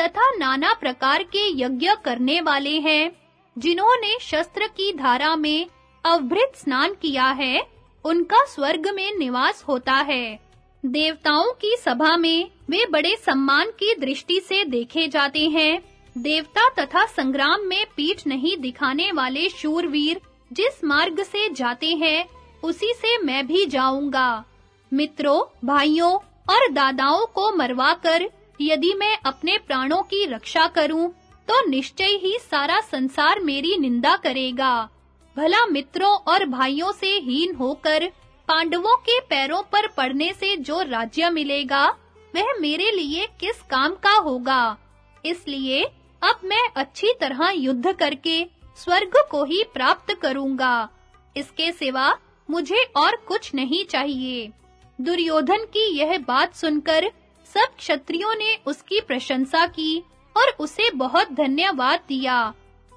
तथा नाना प्रकार के यज्ञ करने वाले हैं, जिन्होंने शस्त्र की धारा में अवभृत स्नान किया है, उनका स्वर्ग में निवास होता है। देवताओं की सभा में वे बड़े सम्मान की दृष्टि से देखे जाते हैं। देवता तथा संग्राम में पीठ नहीं दिखाने वाले शूरवीर जिस मार्ग से जाते हैं, उसी से मैं भी जाऊँगा। मित्रों, भाइयों और दादाओं को मरवाकर यदि मैं अपने प्राणों की रक्षा करूँ तो निश्चय ही सारा संसार मेरी निंदा करेगा। भला मित्रों और भाइयों से हीन होकर पांडवों के पैरों पर पड़ने से जो राज्य मिलेगा, वह मेरे लिए किस काम का होगा? इसलिए अब मैं अच्छी तरह युद्ध करके स्वर्ग को ही प्राप्त करूँगा। इसके सिवा मुझे और कुछ नहीं चाहिए। दुर्योधन की यह बात सुनकर सब क्षत्रियों ने उसकी प्रशंसा की और उसे बहुत धन्यवाद दिया।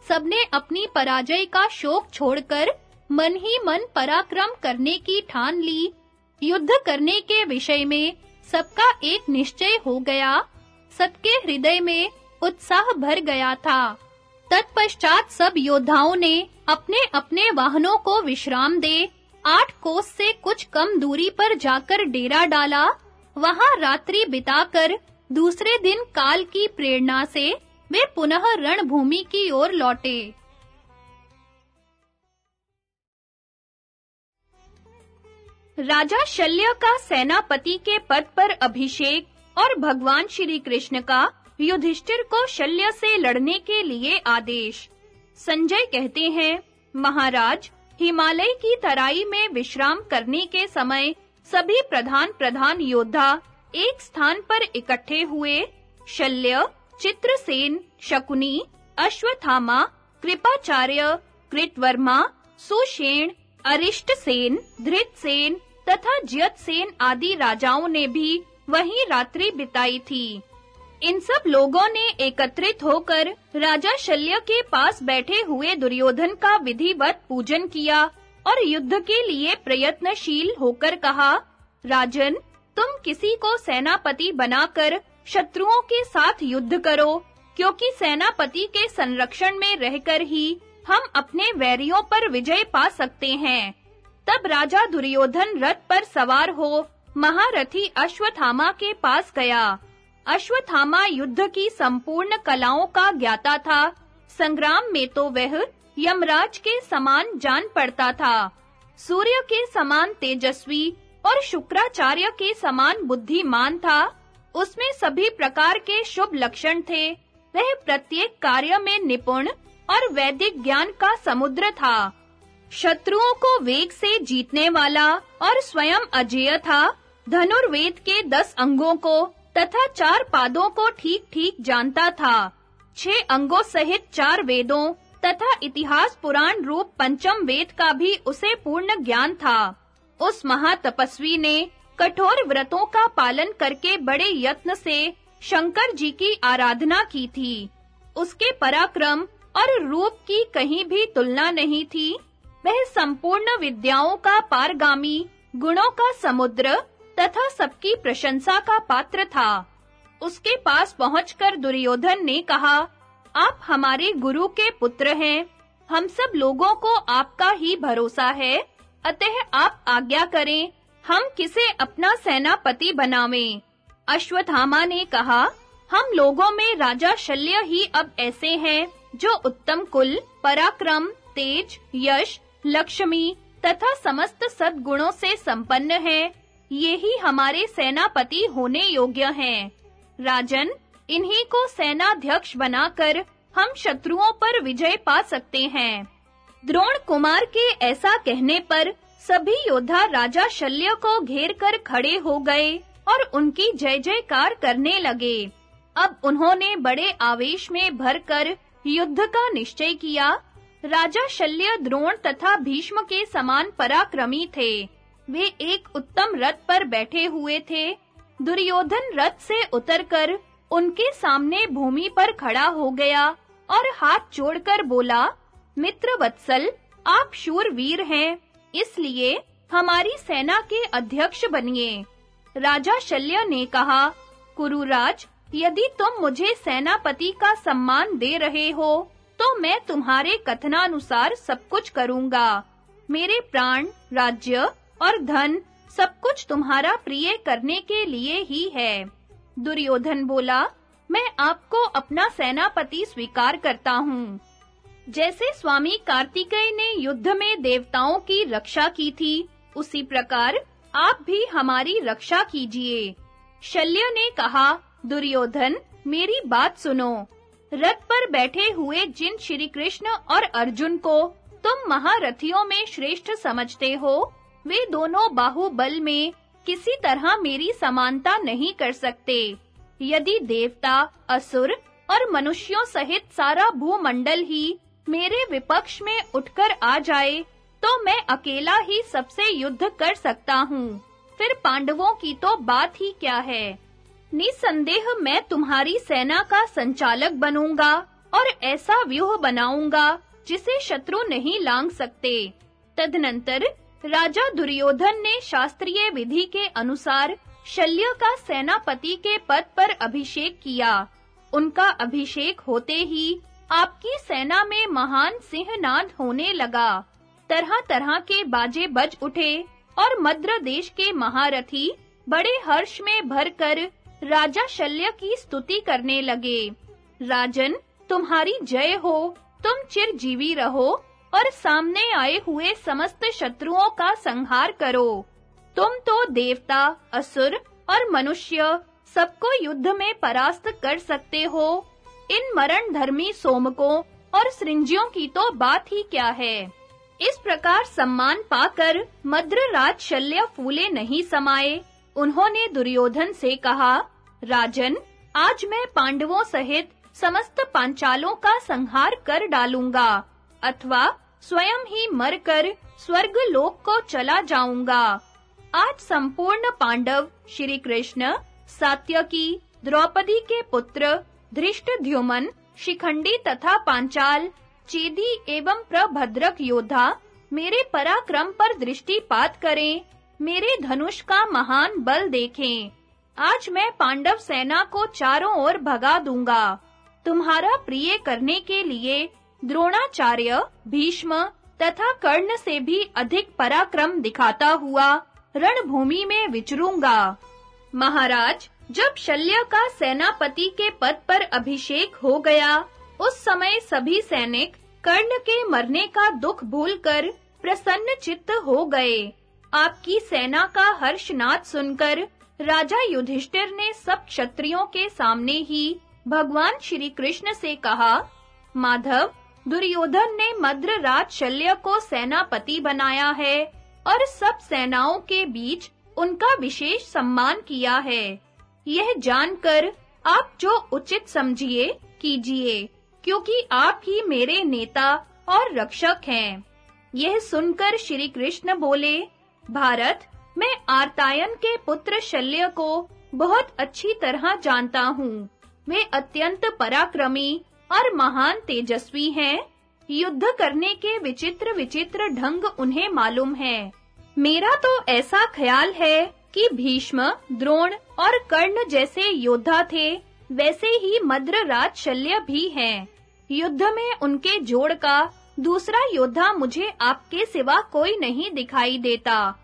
सबने अपनी पराजय का शोक छोड़कर मन ही मन पराक्रम करने की ठान ली। युद्ध करने के विषय में सबका एक निश्चय हो गया। सबके हृदय में उत्साह भर गया था। तत्पश्चात सब योद्धाओं ने अपने-अपने वाहनों को विश्राम दे, आठ कोस से कुछ कम दूरी पर जाकर डेरा डाला। वहाँ रात्रि बिताकर दूसरे दिन काल की प्रेरणा से वे पुनः रणभूमि की ओर लौटे। राजा शल्य का सेनापति के पद पर अभिषेक और भगवान श्री कृष्ण का युधिष्ठिर को शल्य से लड़ने के लिए आदेश। संजय कहते हैं, महाराज, हिमालय की तराई में विश्राम करने के समय सभी प्रधान प्रधान योद्धा एक स्थान पर इकट्ठे हुए, शल्य, चित्रसेन, शकुनी, अश्वत्थामा, कृपाचार्य, कृतवर्मा, सुषेण, अरिष्टसेन, धृतसेन तथा जयतसेन आदि राजाओं ने भी वहीं रात्रि बिताई थी। इन सब लोगों ने एकत्रित होकर राजा शल्य के पास बैठे हुए दुर्योधन का विधिवत पूजन किया और युद्ध के लिए प्रयत्नशील होकर कहा, राजन, तुम किसी को सेनापति बनाकर शत्रुओं के साथ युद्ध करो, क्योंकि सेनापति के संरक्षण में रहकर ही हम अपने वैरियों पर विजय पा सकते हैं। तब राजा दुर्योधन रथ पर सवार हो महारथी अश्वत्थामा के पास गया। अश्वत्थामा युद्ध की संपूर्ण कलाओं का ज्ञाता था। संग्राम में तो वह यमराज के समान जान पड़ता था। सूर्य के समान तेजस्वी और शुक्राचार्य के समान बुद्धिमान था। उसमें सभी प्रकार के शुभ लक्षण थे। वह प्रत्येक कार्य में निपुण और वैदिक ज्ञान का समुद्र था। शत्रुओं को वेग से जीतने वाला और स्वयं अजेय था। धनुर्वेद के दस अंगों को तथा चार पादों को ठीक-ठीक जानता था। छह अंगों सहित चार वेदों तथा इतिहास पुराण रूप पंचम वेद का भी उसे पूर्ण ज्ञान था। उस महातपस्वी ने कठोर व्रतों का पालन करके बड़े यत्न से शंकर जी की आराधना की थी। उसके पराक्रम और रूप की कहीं भी तुलना नहीं थी। वह संपूर्ण विद्याओं का पारगामी गुणों का समुद्र तथा सबकी प्रशंसा का पात्र था। उसके पास पहुंचकर दुर्योधन ने कहा, आप हमारे गुरु के पुत्र हैं। हम सब लोगों को आपका ही भरोसा है। अतः आप आज्ञा करें, हम किसे अपना सेनापति बनावें? अश्वत्थामा ने कहा, हम लोगों में राजा शल्य ही अब ऐसे हैं, जो उत्तम कुल, पराक्रम, तेज, यश, लक्ष्मी तथा समस्त सद्गुणों से संपन्न हैं। यही हमारे सेनापति होने योग्य हैं। राजन, इन्हीं को सेनाध्यक्ष बनाकर हम शत्रुओं पर विजय पा सकते हैं। द्रोण कुमार के ऐसा कहने पर सभी योद्धा राजा शल्य को घेर कर खड़े हो गए और उनकी जय जयकार करने लगे। अब उन्होंने बड़े आवेश में भरकर युद्ध का निश्चय किया। राजा शल्य द्रोण तथा भीष्म के समान पराक्रमी थे। वे एक उत्तम रथ पर बैठे हुए थे। दुर्योधन रथ से उतरकर उनके सामने भूमि पर खड़ा हो गया और हाथ जोड़कर बोला, मित्र वत्सल, आप शूर वीर हैं, इसलिए हमारी सेना के अध्यक्ष बनिए। राजा शल्य ने कहा, कुरुराज, यदि तुम मुझे सेनापति का सम्मान दे रहे हो तो मैं तुम्हारे कथनानुसार सब कुछ करूँगा। मेरे प्राण, राज्य और धन सब कुछ तुम्हारा प्रिय करने के लिए ही है। दुर्योधन बोला, मैं आपको अपना सेनापति स्वीकार करता हूँ। जैसे स्वामी कार्तिकेय ने युद्ध में देवताओं की रक्षा की थी, उसी प्रकार आप भी हमारी रक्षा कीजिए। शल्य ने कहा, दुर्योधन, मेरी बात सुनो। रथ पर बैठे हुए जिन श्री कृष्ण और अर्जुन को तुम महारथियों में श्रेष्ठ समझते हो वे दोनों बाहुबल में किसी तरह मेरी समानता नहीं कर सकते। यदि देवता, असुर और मनुष्यों सहित सारा भूमंडल ही मेरे विपक्ष में उठकर आ जाए तो मैं अकेला ही सबसे युद्ध कर सकता हूँ। फिर पांडवों की तो बात ही क्या है? निसंदेह मैं तुम्हारी सेना का संचालक बनूँगा और ऐसा व्यूह बनाऊँगा जिसे शत्रु नहीं लांग सकते। तदनंतर राजा दुर्योधन ने शास्त्रीय विधि के अनुसार शल्य का सेनापति के पद पर अभिषेक किया। उनका अभिषेक होते ही आपकी सेना में महान सिंहनाद होने लगा। तरह-तरह के बाजे बज उठे और मद्र देश के महारथी बड़े हर्ष में भरकर राजा शल्य की स्तुति करने लगे। राजन, तुम्हारी जय हो, तुम चिरजीवी रहो। और सामने आए हुए समस्त शत्रुओं का संहार करो। तुम तो देवता, असुर और मनुष्य सबको युद्ध में परास्त कर सकते हो। इन मरण धर्मी सोमकों और सृंजियों की तो बात ही क्या है? इस प्रकार सम्मान पाकर मद्रराज शल्य फूले नहीं समाये। उन्होंने दुर्योधन से कहा, राजन, आज मैं पांडवों सहित समस्त पांचालों का संहार कर डालूँगा। अथवा स्वयं ही मरकर स्वर्ग लोक को चला जाऊँगा। आज संपूर्ण पांडव श्री कृष्ण सात्यकी, द्रौपदी के पुत्र धृष्टद्युमन शिखंडी तथा पांचाल, चेदी एवं प्रभद्रक योद्धा, मेरे पराक्रम पर दृष्टिपात करें, मेरे धनुष का महान बल देखें। आज मैं पांडव सेना को चारों ओर भगा दूँगा। तुम्हारा प्रिय करने के लिए द्रोणाचार्य भीष्म तथा कर्ण से भी अधिक पराक्रम दिखाता हुआ रणभूमि में विचरूँगा। महाराज, जब शल्य का सेनापति के पद पर अभिषेक हो गया, उस समय सभी सैनिक कर्ण के मरने का दुख भूलकर प्रसन्न चित्त हो गए। आपकी सेना का हर्षनाद सुनकर राजा युधिष्ठिर ने सब क्षत्रियों के सामने ही भगवान श्री कृष्ण से कहा, माधव दुर्योधन ने मद्रराज शल्य को सेनापति बनाया है और सब सेनाओं के बीच उनका विशेष सम्मान किया है। यह जानकर आप जो उचित समझिए, कीजिए, क्योंकि आप ही मेरे नेता और रक्षक हैं। यह सुनकर श्री कृष्ण बोले, भारत, मैं आर्तायन के पुत्र शल्य को बहुत अच्छी तरह जानता हूँ। वे अत्यंत पराक्रमी और महान तेजस्वी हैं। युद्ध करने के विचित्र विचित्र ढंग उन्हें मालूम है। मेरा तो ऐसा ख्याल है कि भीष्म, द्रोण और कर्ण जैसे योद्धा थे, वैसे ही मद्रराज शल्य भी हैं। युद्ध में उनके जोड़ का दूसरा योद्धा मुझे आपके सिवा कोई नहीं दिखाई देता।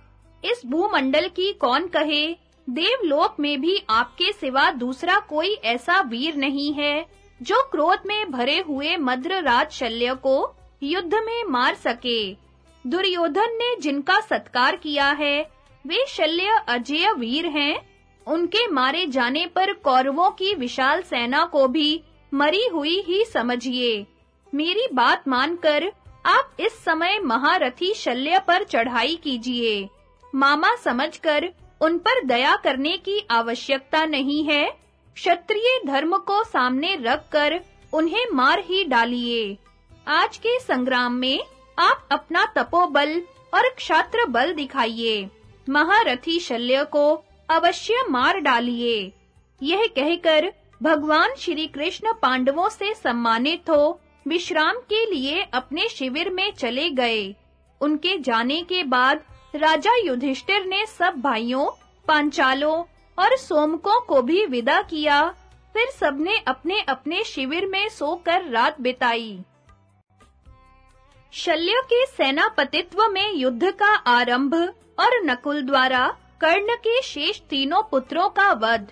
इस भूमंडल की कौन कहे? देवलोक में भी आपके सिवा दूसरा कोई ऐसा वीर नहीं है। जो क्रोध में भरे हुए मद्रराज शल्य को युद्ध में मार सके। दुर्योधन ने जिनका सत्कार किया है, वे शल्य अजय वीर हैं। उनके मारे जाने पर कौरवों की विशाल सेना को भी मरी हुई ही समझिए। मेरी बात मानकर आप इस समय महारथी शल्य पर चढ़ाई कीजिए। मामा समझकर उन पर दया करने की आवश्यकता नहीं है। क्षत्रिय धर्म को सामने रखकर उन्हें मार ही डालिए। आज के संग्राम में आप अपना तपोबल और क्षात्र बल दिखाइए। महारथी शल्य को अवश्य मार डालिए। यह कहकर भगवान श्री कृष्ण पांडवों से सम्मानित हो विश्राम के लिए अपने शिविर में चले गए। उनके जाने के बाद राजा युधिष्ठिर ने सब भाइयों, पांचालों और सोमकों को भी विदा किया। फिर सबने अपने-अपने शिविर में सोकर रात बिताई। शल्य के सेनापतित्व में युद्ध का आरंभ और नकुल द्वारा कर्ण के शेष तीनों पुत्रों का वध।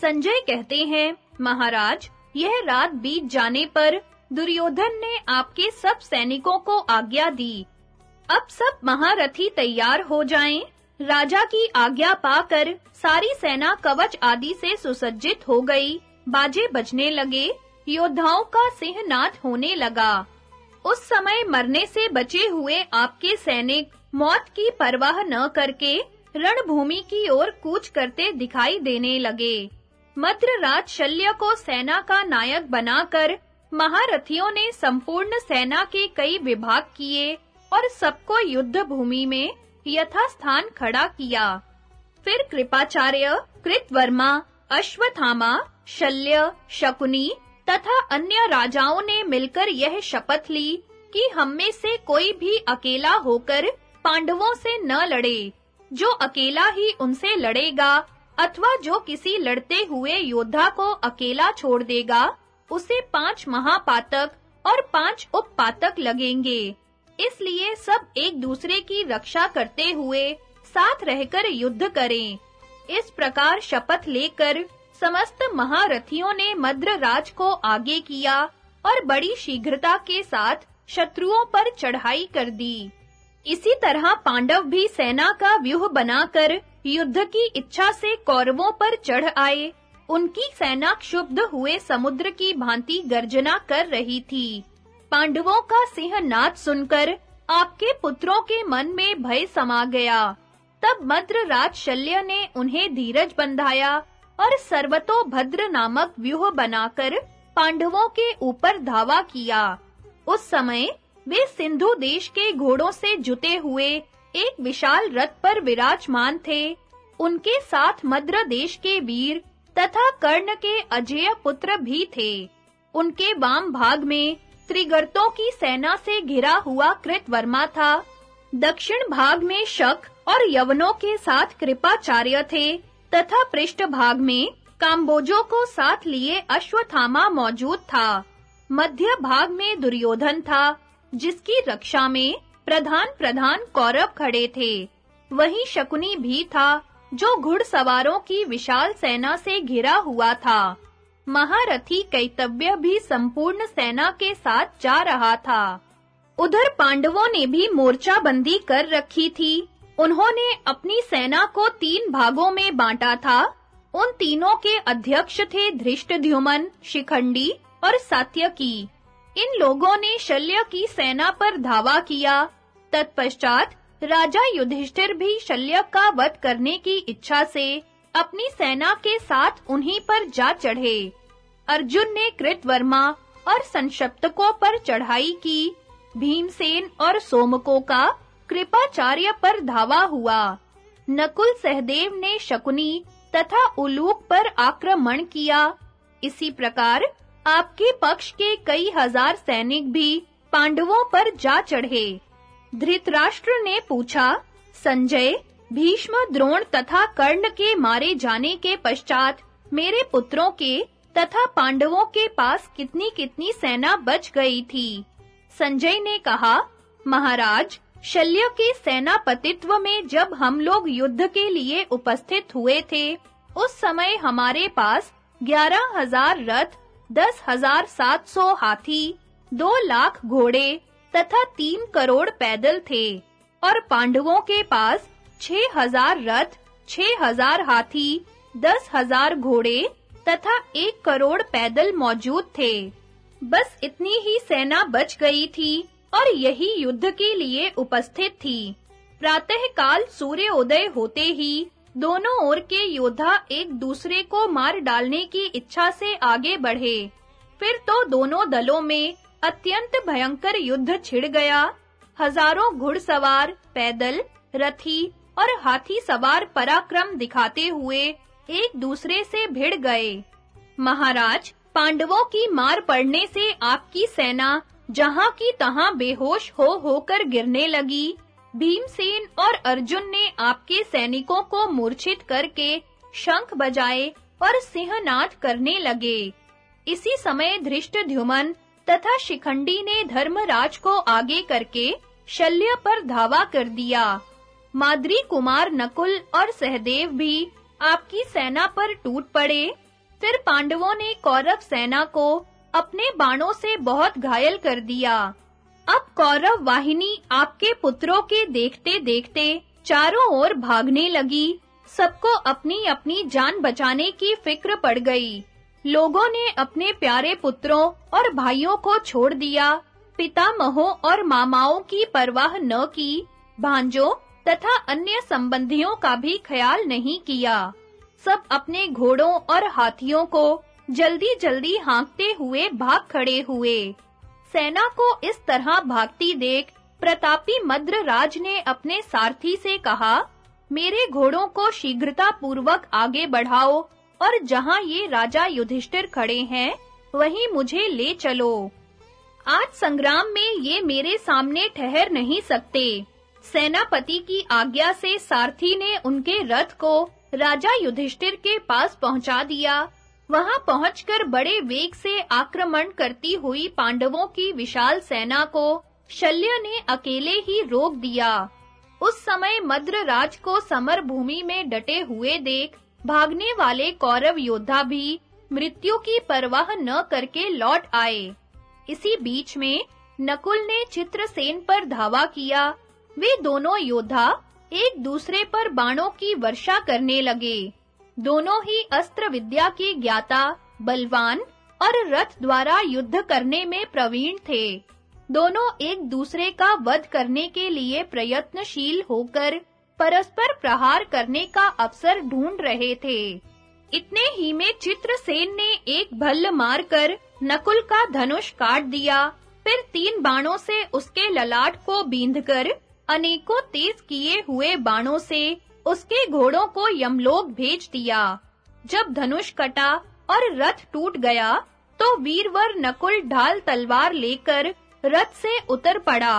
संजय कहते हैं, महाराज, यह रात बीत जाने पर दुर्योधन ने आपके सब सैनिकों को आज्ञा दी। अब सब महारथी तैयार हो जाएँ। राजा की आज्ञा पाकर सारी सेना कवच आदि से सुसज्जित हो गई। बाजे बजने लगे। योद्धाओं का सिंहनाद होने लगा। उस समय मरने से बचे हुए आपके सैनिक मौत की परवाह न करके रणभूमि की ओर कूच करते दिखाई देने लगे। मद्रराज शल्य को सेना का नायक बनाकर महारथियों ने संपूर्ण सेना के कई विभाग किए और सबको युद्ध भूमि में यथास्थान खड़ा किया। फिर कृपाचार्य, कृतवर्मा, अश्वत्थामा, शल्य, शकुनी तथा अन्य राजाओं ने मिलकर यह शपथ ली कि हम में से कोई भी अकेला होकर पांडवों से न लड़े। जो अकेला ही उनसे लड़ेगा अथवा जो किसी लड़ते हुए योद्धा को अकेला छोड़ देगा, उसे पाँच महापातक और पाँच उपपातक लगेंगे। इसलिए सब एक दूसरे की रक्षा करते हुए साथ रहकर युद्ध करें। इस प्रकार शपथ लेकर समस्त महारथियों ने मद्रराज को आगे किया और बड़ी शीघ्रता के साथ शत्रुओं पर चढ़ाई कर दी। इसी तरह पांडव भी सेना का व्यूह बनाकर युद्ध की इच्छा से कौरवों पर चढ़ आए। उनकी सेना क्षुब्ध हुए समुद्र की भांति गर्जना कर रही थी। पांडवों का सिंहनाद सुनकर आपके पुत्रों के मन में भय समा गया। तब मद्र राज शल्य ने उन्हें धीरज बंधाया और सर्वतो भद्र नामक व्यूह बनाकर पांडवों के ऊपर धावा किया। उस समय वे सिंधु देश के घोड़ों से जुते हुए एक विशाल रथ पर विराजमान थे। उनके साथ मद्र देश के वीर तथा कर्ण के अजय पुत्र भी थे। उनके वाम भाग में त्रिगर्तों की सेना से घिरा हुआ कृतवर्मा था। दक्षिण भाग में शक और यवनों के साथ कृपाचार्य थे, तथा पृष्ठ भाग में काम्बोजों को साथ लिए अश्वत्थामा मौजूद था। मध्य भाग में दुर्योधन था, जिसकी रक्षा में प्रधान प्रधान कौरव खड़े थे। वहीं शकुनी भी था, जो घुड़सवारों की विशाल सेना से घिरा हुआ था। महारथी कैतव्य भी संपूर्ण सेना के साथ जा रहा था। उधर पांडवों ने भी मोर्चा बंदी कर रखी थी। उन्होंने अपनी सेना को तीन भागों में बांटा था। उन तीनों के अध्यक्ष थे धृष्टद्युमन, शिखंडी और सात्यकी। इन लोगों ने शल्य की सेना पर धावा किया। तत्पश्चात राजा युधिष्ठिर भी शल्य का वध करने की इच्छा से अपनी सेना के साथ उन्हीं पर जा चढ़े। अर्जुन ने कृतवर्मा और संशप्तकों पर चढ़ाई की। भीमसेन और सोमको का कृपाचार्य पर धावा हुआ। नकुल सहदेव ने शकुनी तथा उलूक पर आक्रमण किया। इसी प्रकार आपके पक्ष के कई हज़ार सैनिक भी पांडवों पर जा चढ़े। धृतराष्ट्र ने पूछा, संजय भीष्म द्रोण तथा कर्ण के मारे जाने के पश्चात मेरे पुत्रों के तथा पांडवों के पास कितनी-कितनी सेना बच गई थी। संजय ने कहा, महाराज, शल्य के सेनापतित्व में जब हम लोग युद्ध के लिए उपस्थित हुए थे, उस समय हमारे पास ग्यारह हज़ार रथ, दस हज़ार सात सौ हाथी, दो लाख घोड़े तथा तीन करोड़ पैदल थे और पांडवों के पास छह हज़ार रथ, छह हज़ार हाथी, दस हज़ार घोड़े तथा एक करोड़ पैदल मौजूद थे। बस इतनी ही सेना बच गई थी और यही युद्ध के लिए उपस्थित थी। प्रातः काल सूर्य उदय होते ही दोनों ओर के योद्धा एक दूसरे को मार डालने की इच्छा से आगे बढ़े। फिर तो दोनों दलों में अत्यंत भयंकर युद्ध छिड़ गया। हज़ारों घुड़सवार, पैदल, रथी और हाथी सवार पराक्रम दिखाते हुए एक दूसरे से भिड़ गए। महाराज, पांडवों की मार पड़ने से आपकी सेना, जहाँ की तहां बेहोश हो होकर गिरने लगी, भीमसेन और अर्जुन ने आपके सैनिकों को मूर्छित करके शंख बजाए और सिंहनाद करने लगे। इसी समय धृष्टद्युमन तथा शिखंडी ने धर्मराज को आगे करके शल्य पर धावा कर दिया। माद्री कुमार, नकुल और सहदेव भी आपकी सेना पर टूट पड़े। फिर पांडवों ने कौरव सेना को अपने बाणों से बहुत घायल कर दिया। अब कौरव वाहिनी आपके पुत्रों के देखते-देखते चारों ओर भागने लगी। सबको अपनी-अपनी जान बचाने की फ़िक्र पड़ गई। लोगों ने अपने प्यारे पुत्रों और भाइयों को छोड़ दिया। पितामहों और मामाओं की परवाह न की। भांजों तथा अन्य संबंधियों का भी ख्याल नहीं किया। सब अपने घोड़ों और हाथियों को जल्दी-जल्दी हाँकते हुए भाग खड़े हुए। सेना को इस तरह भागती देख प्रतापी मद्रराज ने अपने सारथी से कहा, मेरे घोड़ों को शीघ्रता पूर्वक आगे बढ़ाओ और जहाँ ये राजा युधिष्ठिर खड़े हैं, वहीं मुझे ले चलो। आज संग्राम में ये मेरे सामने ठहर नहीं सकते। सेनापति की आज्ञा से सारथी ने उनके रथ को राजा युधिष्ठिर के पास पहुँचा दिया। वहाँ पहुंचकर बड़े वेग से आक्रमण करती हुई पांडवों की विशाल सेना को शल्य ने अकेले ही रोक दिया। उस समय मद्रराज को समर भूमि में डटे हुए देख भागने वाले कौरव योद्धा भी मृत्यु की परवाह न करके लौट आए। इसी बीच में नकुल ने चित्रसेन पर धावा किया। वे दोनों योद्धा एक दूसरे पर बाणों की वर्षा करने लगे। दोनों ही अस्त्र विद्या के ज्ञाता, बलवान और रथ द्वारा युद्ध करने में प्रवीण थे। दोनों एक दूसरे का वध करने के लिए प्रयत्नशील होकर परस्पर प्रहार करने का अवसर ढूंढ रहे थे। इतने ही में चित्रसेन ने एक भल्ल मारकर नकुल का धनुष काट दिया, फिर तीन बाणों से उसके ललाट को बींधकर अनेकों तेज किए हुए बाणों से उसके घोड़ों को यमलोक भेज दिया। जब धनुष कटा और रथ टूट गया तो वीरवर नकुल ढाल तलवार लेकर रथ से उतर पड़ा।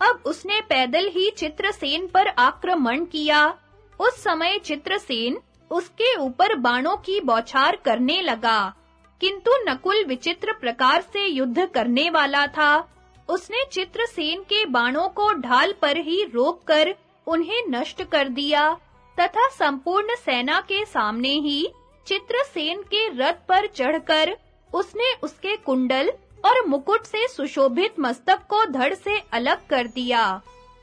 अब उसने पैदल ही चित्रसेन पर आक्रमण किया। उस समय चित्रसेन उसके ऊपर बाणों की बौछार करने लगा, किंतु नकुल विचित्र प्रकार से युद्ध करने वाला था। उसने चित्रसेन के बाणों को ढाल पर ही रोककर उन्हें नष्ट कर दिया, तथा संपूर्ण सेना के सामने ही चित्रसेन के रथ पर चढ़कर उसने उसके कुंडल और मुकुट से सुशोभित मस्तक को धड़ से अलग कर दिया।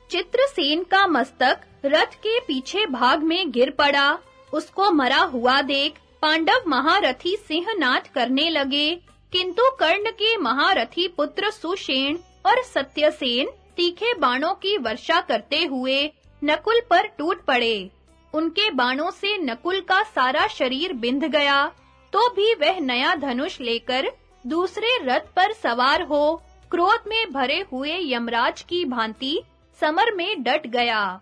चित्रसेन का मस्तक रथ के पीछे भाग में गिर पड़ा। उसको मरा हुआ देख पांडव महारथी सिंहनाद करने लगे, किंतु कर्ण के महारथी पुत्र सुषेण और सत्यसेन तीखे बाणों की वर्षा करते हुए नकुल पर टूट पड़े। उनके बाणों से नकुल का सारा शरीर बिंध गया तो भी वह नया धनुष लेकर दूसरे रथ पर सवार हो, क्रोध में भरे हुए यमराज की भांति समर में डट गया।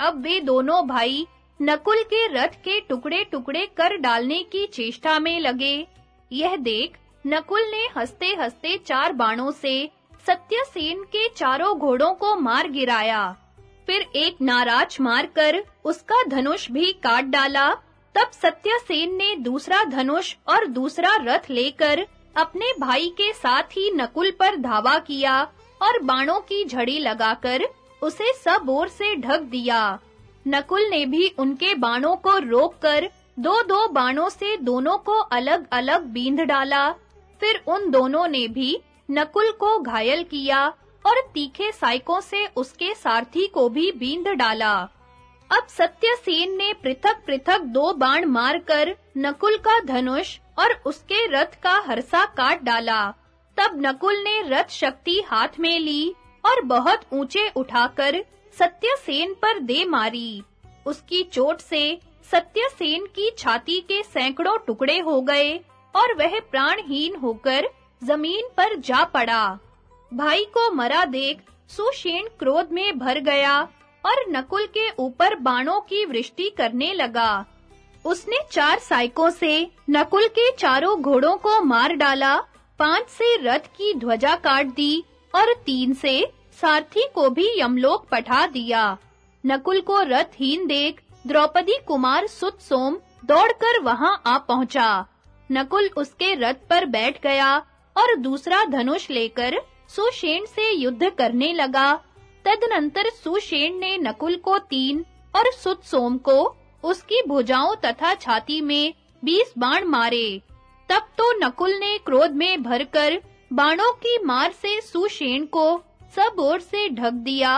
अब वे दोनों भाई नकुल के रथ के टुकड़े-टुकड़े कर डालने की चेष्टा में लगे। यह देख नकुल ने हंसते-हंसते चार बाणों से सत्यसेन के चारों घोड़ों को मार गिराया। फिर एक नाराज़ मारकर उसका धनुष भी काट डाला। तब सत्यसेन ने दूसरा धनुष और दूसरा रथ लेकर अपने भाई के साथ ही नकुल पर धावा किया और बाणों की झड़ी लगाकर उसे सब ओर से ढक दिया। नकुल ने भी उनके बाणों को रोककर दो-दो बाणों से दोनों को अलग-अलग बींध डाला। फिर उन दोनों ने भी नकुल को घायल किया और तीखे साइकों से उसके सारथी को भी बींद डाला। अब सत्यसेन ने पृथक-पृथक दो बाण मारकर नकुल का धनुष और उसके रथ का हरसा काट डाला। तब नकुल ने रथ शक्ति हाथ में ली और बहुत ऊँचे उठाकर सत्यसेन पर दे मारी। उसकी चोट से सत्यसेन की छाती के सैकड़ों टुकड़े हो गए और वह प्राणहीन होकर ज़मीन पर जा पड़ा। भाई को मरा देख सुषेण क्रोध में भर गया और नकुल के ऊपर बाणों की वृष्टि करने लगा। उसने चार साइकों से नकुल के चारों घोड़ों को मार डाला, पाँच से रथ की ध्वजा काट दी और तीन से सारथी को भी यमलोक पठा दिया। नकुल को रथहीन देख द्रौपदी कुमार सुत सोम दौड़कर वहाँ आ पहुँचा। नकुल उसके रथ पर बैठ गया और दूसरा धनुष लेकर सुषेण से युद्ध करने लगा। तदनंतर सुषेण ने नकुल को तीन और सुत सोम को उसकी भुजाओं तथा छाती में बीस बाण मारे। तब तो नकुल ने क्रोध में भरकर बाणों की मार से सुषेण को सब ओर से ढक दिया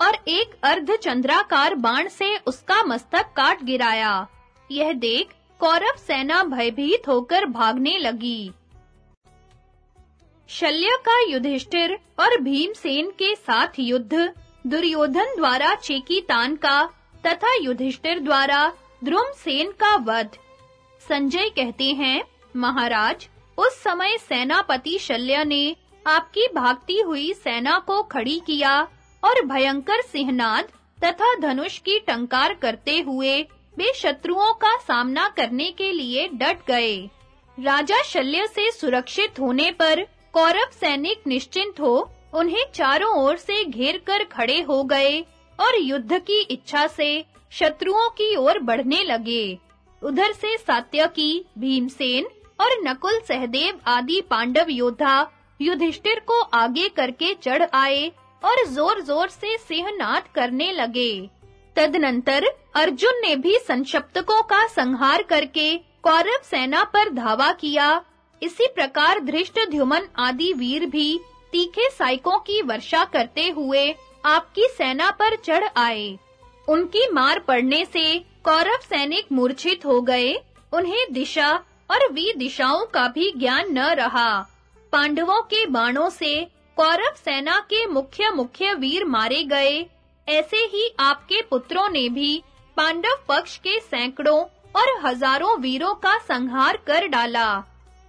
और एक अर्ध चंद्राकार बाण से उसका मस्तक काट गिराया। यह देख कौरव सेना भयभीत होकर भागने लगी। शल्य का युधिष्ठिर और भीमसेन के साथ युद्ध, दुर्योधन द्वारा चेकीतान का तथा युधिष्ठिर द्वारा द्रुमसेन का वध। संजय कहते हैं, महाराज, उस समय सेनापति शल्य ने आपकी भागती हुई सेना को खड़ी किया और भयंकर सिंहनाद तथा धनुष की टंकार करते हुए वे शत्रुओं का सामना करने के लिए डट गए। राजा शल्य से सुरक्षित होने पर कौरव सैनिक निश्चिंत हो, उन्हें चारों ओर से घेर कर खड़े हो गए और युद्ध की इच्छा से शत्रुओं की ओर बढ़ने लगे। उधर से सात्यकी, भीमसेन और नकुल सहदेव आदि पांडव योद्धा युधिष्ठिर को आगे करके चढ़ आए और जोर-जोर से सिंहनाद करने लगे। तदनंतर अर्जुन ने भी संक्षप्तकों का संहार करके कौरव सेना पर धावा किया इसी प्रकार धृष्टद्युमन आदि वीर भी तीखे साइकों की वर्षा करते हुए आपकी सेना पर चढ़ आए। उनकी मार पड़ने से कौरव सैनिक मूर्छित हो गए। उन्हें दिशा और वी दिशाओं का भी ज्ञान न रहा। पांडवों के बाणों से कौरव सेना के मुख्य मुख्य वीर मारे गए। ऐसे ही आपके पुत्रों ने भी पांडव पक्ष के सैकड़ों और हज़ारों वीरों का संहार कर डाला।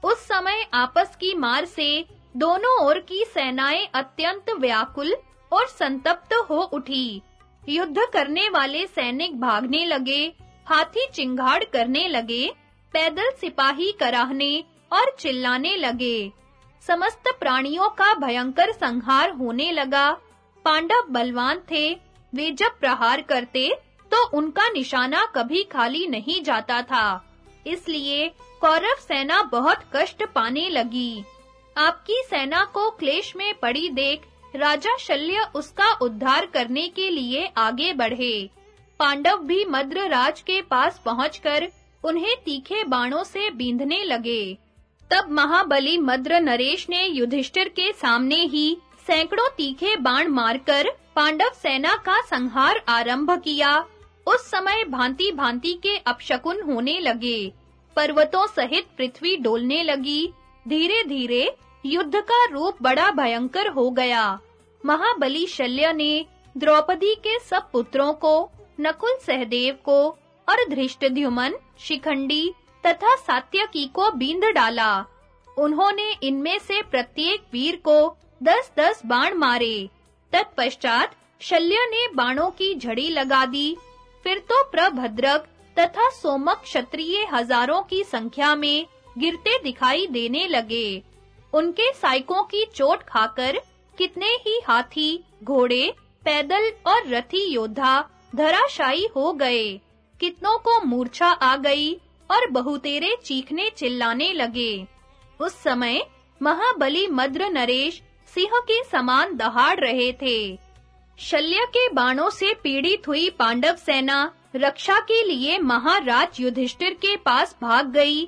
उस समय आपस की मार से दोनों ओर की सेनाएँ अत्यंत व्याकुल और संतप्त हो उठी। युद्ध करने वाले सैनिक भागने लगे, हाथी चिंगाड़ करने लगे, पैदल सिपाही कराहने और चिल्लाने लगे। समस्त प्राणियों का भयंकर संहार होने लगा। पांडव बलवान थे, वे जब प्रहार करते तो उनका निशाना कभी खाली नहीं जाता था। इसलिए कौरव सेना बहुत कष्ट पाने लगी। आपकी सेना को क्लेश में पड़ी देख राजा शल्य उसका उद्धार करने के लिए आगे बढ़े। पांडव भी मद्रराज के पास पहुंचकर उन्हें तीखे बाणों से बींधने लगे। तब महाबली मद्र नरेश ने युधिष्ठिर के सामने ही सैकड़ों तीखे बाण मारकर पांडव सेना का संहार आरंभ किया। उस समय भांति-भांति के अपशकुन होने लगे। पर्वतों सहित पृथ्वी डोलने लगी। धीरे-धीरे युद्ध का रूप बड़ा भयंकर हो गया। महाबली शल्य ने द्रौपदी के सब पुत्रों को, नकुल सहदेव को और धृष्टद्युमन, शिखंडी तथा सात्यकी को बींद डाला। उन्होंने इनमें से प्रत्येक वीर को दस-दस बाण मारे। तत्पश्चात शल्य ने बाणों की झड़ी लगा दी। फिर तो प्रभद्रक तथा सोमक क्षत्रिय हज़ारों की संख्या में गिरते दिखाई देने लगे। उनके साइकों की चोट खाकर कितने ही हाथी, घोड़े, पैदल और रथी योद्धा धराशायी हो गए। कितनों को मूर्छा आ गई और बहुतेरे चीखने चिल्लाने लगे। उस समय महाबली मद्र नरेश सिंह के समान दहाड़ रहे थे। शल्य के बाणों से पीड़ित हुई पांडव सेना रक्षा के लिए महाराज युधिष्ठिर के पास भाग गई।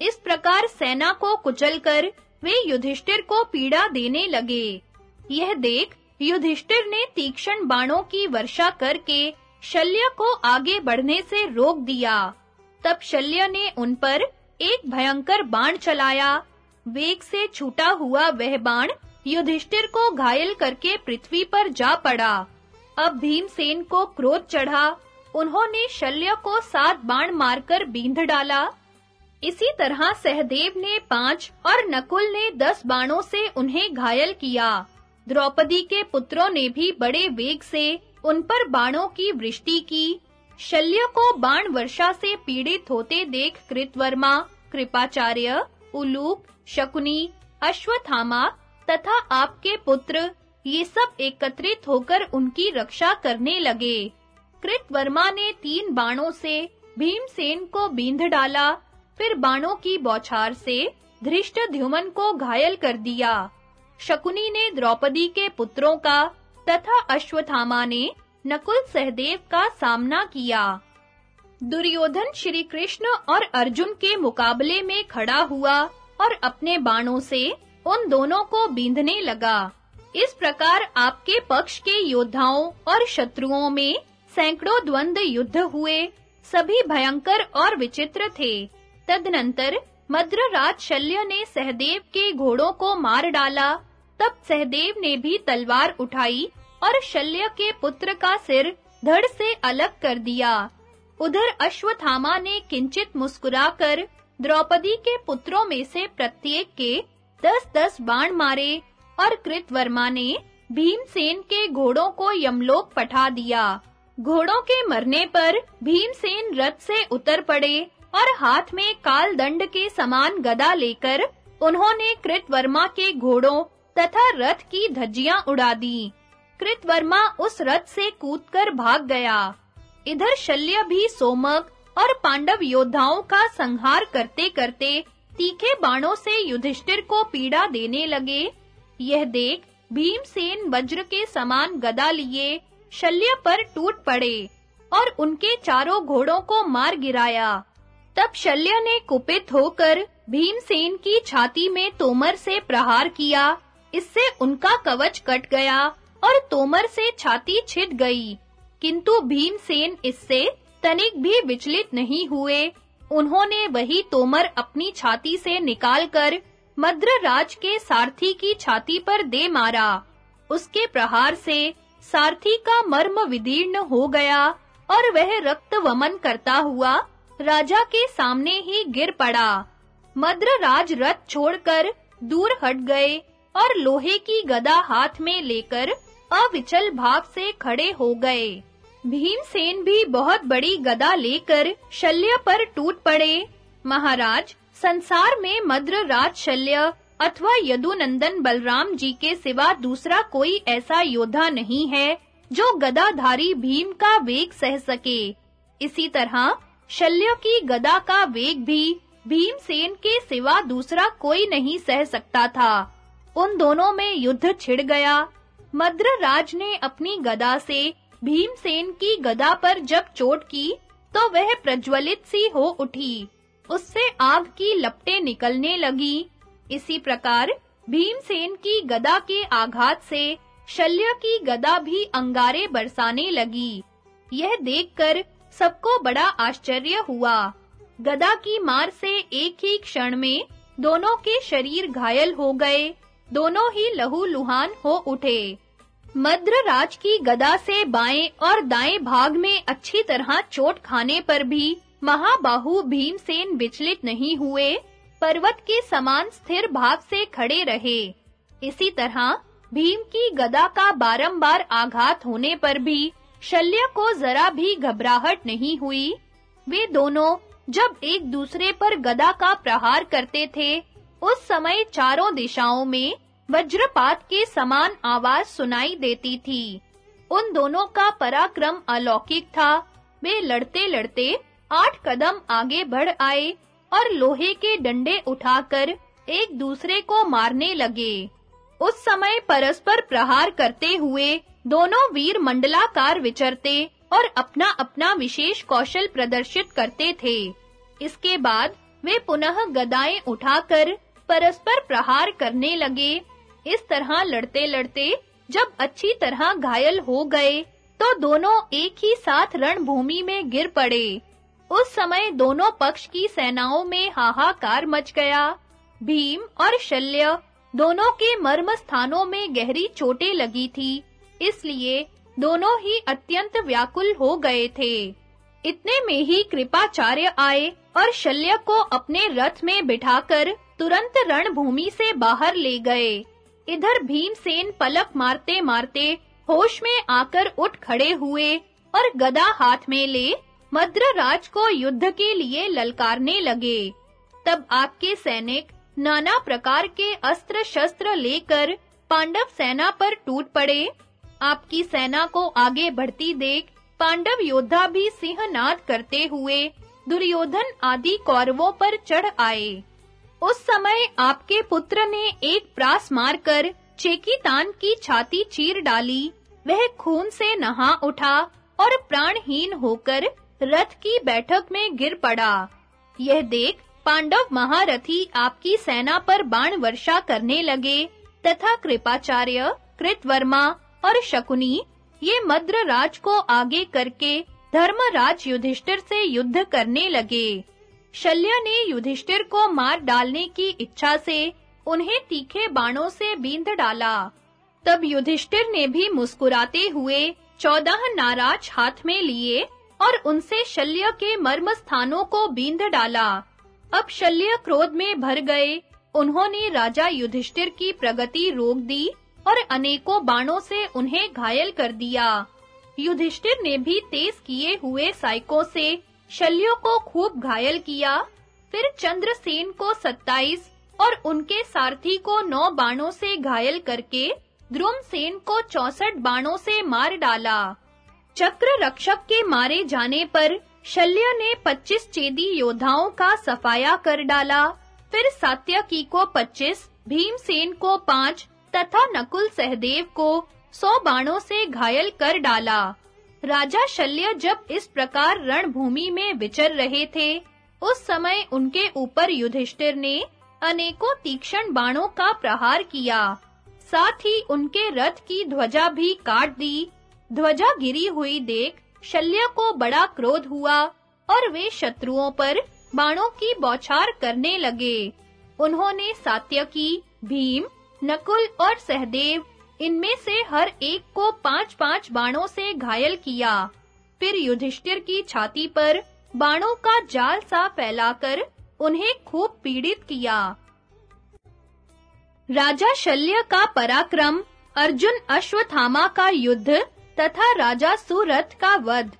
इस प्रकार सेना को कुचलकर वे युधिष्ठिर को पीड़ा देने लगे। यह देख युधिष्ठिर ने तीक्ष्ण बाणों की वर्षा करके शल्य को आगे बढ़ने से रोक दिया। तब शल्य ने उन पर एक भयंकर बाण चलाया। वेग से छूटा हुआ वह बाण युधिष्ठिर को घायल करके पृथ्वी पर जा पड़ा। अब भीमसेन को क्रोध चढ़ा। उन्होंने शल्य को सात बाण मारकर बींध डाला। इसी तरह सहदेव ने पाँच और नकुल ने दस बाणों से उन्हें घायल किया। द्रौपदी के पुत्रों ने भी बड़े वेग से उन पर बाणों की वृष्टि की। शल्य को बाण वर्षा से पीड़ित होते देख कृतवर्मा, कृपाचार्य उलूक शकुनी, अश्वत्थामा तथा आपके पुत्र ये सब एकत्रित होकर उनकी रक्षा करने लगे। कृतवर्मा ने तीन बाणों से भीमसेन को बींध डाला, फिर बाणों की बौछार से धृष्टद्युमन को घायल कर दिया। शकुनी ने द्रौपदी के पुत्रों का तथा अश्वत्थामा ने नकुल सहदेव का सामना किया। दुर्योधन श्री कृष्ण और अर्जुन के मुकाबले में खड़ा हुआ और अपने बाणों से उन दोनों को बींधने लगा। इस प्रकार आपके पक्ष के योद्धाओं और शत्रुओं में सैकड़ों द्वंद युद्ध हुए। सभी भयंकर और विचित्र थे। तदनंतर मद्रराज शल्य ने सहदेव के घोड़ों को मार डाला। तब सहदेव ने भी तलवार उठाई और शल्य के पुत्र का सिर धड़ से अलग कर दिया। उधर अश्वत्थामा ने किंचित मुस्कुराकर द्रौपदी के पुत्रों में से प्रत्येक के दस-दस बाण मारे और कृतवर्मा ने भीमसेन के घोड़ों को यमलोक पठा दिया। घोड़ों के मरने पर भीमसेन रथ से उतर पड़े और हाथ में काल दंड के समान गदा लेकर उन्होंने कृतवर्मा के घोड़ों तथा रथ की धज्जियाँ उड़ा दी। कृतवर्मा उस रथ से कूदकर भाग गया। इधर शल्य भी सोमक और पांडव योद्धाओं का संहार करते-करते तीखे बाणों से युधिष्ठिर को पीड़ा देने लगे। यह देख भीमसेन वज्र के समान गदा लिए शल्य पर टूट पड़े और उनके चारों घोड़ों को मार गिराया। तब शल्य ने कुपित होकर भीमसेन की छाती में तोमर से प्रहार किया। इससे उनका कवच कट गया और तोमर से छाती छिद गई। किंतु भीमसेन इससे तनिक भी विचलित नहीं हुए। उन्होंने वही तोमर अपनी छाती से निकालकर मद्रराज के सारथी की छाती पर दे मारा। उसके प्रहार से सारथी का मर्म विदीर्ण हो गया और वह रक्त वमन करता हुआ राजा के सामने ही गिर पड़ा। मद्रराज रथ छोड़कर दूर हट गए और लोहे की गदा हाथ में लेकर अविचल भाव से खड़े हो गए। भीमसेन भी बहुत बड़ी गदा लेकर शल्य पर टूट पड़े। महाराज, संसार में मद्रराज शल्य अथवा यदुनंदन बलराम जी के सिवा दूसरा कोई ऐसा योद्धा नहीं है, जो गदाधारी भीम का वेग सह सके। इसी तरह, शल्य की गदा का वेग भी भीमसेन के सिवा दूसरा कोई नहीं सह सकता था। उन दोनों में युद्ध छिड़ गया। मद्रराज ने अपनी गदा से भीमसेन की गदा पर जब चोट की तो वह प्रज्वलित सी हो उठी। उससे आग की लपटें निकलने लगी। इसी प्रकार भीमसेन की गदा के आघात से शल्य की गदा भी अंगारे बरसाने लगी। यह देखकर सबको बड़ा आश्चर्य हुआ। गदा की मार से एक ही क्षण में दोनों के शरीर घायल हो गए। दोनों ही लहू लुहान हो उठे। मद्रराज की गदा से बाएँ और दाएँ भाग में अच्छी तरह चोट खाने पर भी महाबाहु भीमसेन विचलित नहीं हुए। पर्वत के समान स्थिर भाव से खड़े रहे। इसी तरह भीम की गदा का बारंबार आघात होने पर भी शल्य को जरा भी घबराहट नहीं हुई। वे दोनों जब एक दूसरे पर गदा का प्रहार करते थे, उस समय चारों दिशाओं में वज्रपात के समान आवाज़ सुनाई देती थी। उन दोनों का पराक्रम अलौकिक था। वे लड़ते-लड़ते आठ कदम आगे बढ़ आए और लोहे के डंडे उठाकर एक दूसरे को मारने लगे। उस समय परस्पर प्रहार करते हुए दोनों वीर मंडलाकार विचरते और अपना-अपना विशेष कौशल प्रदर्शित करते थे। इसके बाद वे पुनः गदाएँ उठाकर परस्पर प्रहार करने लगे। इस तरह लड़ते-लड़ते जब अच्छी तरह घायल हो गए तो दोनों एक ही साथ रणभूमि में गिर पड़े। उस समय दोनों पक्ष की सेनाओं में हाहाकार मच गया। भीम और शल्य दोनों के मर्म स्थानों में गहरी चोटें लगी थी, इसलिए दोनों ही अत्यंत व्याकुल हो गए थे। इतने में ही कृपाचार्य आए और शल्य को अपने रथ में बिठाकर तुरंत रणभूमि से बाहर ले गए। इधर भीमसेन पलक मारते-मारते होश में आकर उठ खड़े हुए और गदा हाथ में ले मद्रराज को युद्ध के लिए ललकारने लगे। तब आपके सैनिक नाना प्रकार के अस्त्र शस्त्र लेकर पांडव सेना पर टूट पड़े। आपकी सेना को आगे बढ़ती देख पांडव योद्धा भी सिंहनाद करते हुए दुर्योधन आदि कौरवों पर चढ़ आए। उस समय आपके पुत्र ने एक प्रास मारकर चेकीतान की छाती चीर डाली। वह खून से नहा उठा और प्राणहीन होकर रथ की बैठक में गिर पड़ा। यह देख पांडव महारथी आपकी सेना पर बाण वर्षा करने लगे। तथा कृपाचार्य, कृतवर्मा और शकुनी ये मद्रराज को आगे करके धर्मराज युधिष्ठिर से युद्ध करने लगे। शल्य ने युधिष्ठिर को मार डालने की इच्छा से उन्हें तीखे बाणों से बींध डाला। तब युधिष्ठिर ने भी मुस्कुराते हुए चौदह नाराज़ हाथ में लिए और उनसे शल्य के मर्म स्थानों को बींध डाला। अब शल्य क्रोध में भर गए। उन्होंने राजा युधिष्ठिर की प्रगति रोक दी और अनेकों बाणों से उन्हें घायल कर दिया। युधिष्ठिर ने भी तेज किए हुए साइकों से शल्यों को खूब घायल किया। फिर चंद्रसेन को 27 और उनके सारथी को 9 बाणों से घायल करके द्रुमसेन को 64 बाणों से मार डाला। चक्र रक्षक के मारे जाने पर शल्य ने 25 चेदी योद्धाओं का सफाया कर डाला। फिर सात्यकी को 25 भीमसेन को 5 तथा नकुल सहदेव को 100 बाणों से घायल कर डाला। राजा शल्य जब इस प्रकार रणभूमि में विचर रहे थे, उस समय उनके ऊपर युधिष्ठिर ने अनेकों तीक्ष्ण बाणों का प्रहार किया। साथ ही उनके रथ की ध्वजा भी काट दी। ध्वजा गिरी हुई देख शल्य को बड़ा क्रोध हुआ और वे शत्रुओं पर बाणों की बौछार करने लगे। उन्होंने सात्यकी, भीम, नकुल और सहदेव इनमें से हर एक को पांच-पांच बाणों से घायल किया। फिर युधिष्ठिर की छाती पर बाणों का जाल सा फैलाकर उन्हें खूब पीड़ित किया। राजा शल्य का पराक्रम, अर्जुन अश्वत्थामा का युद्ध तथा राजा सुरथ का वध।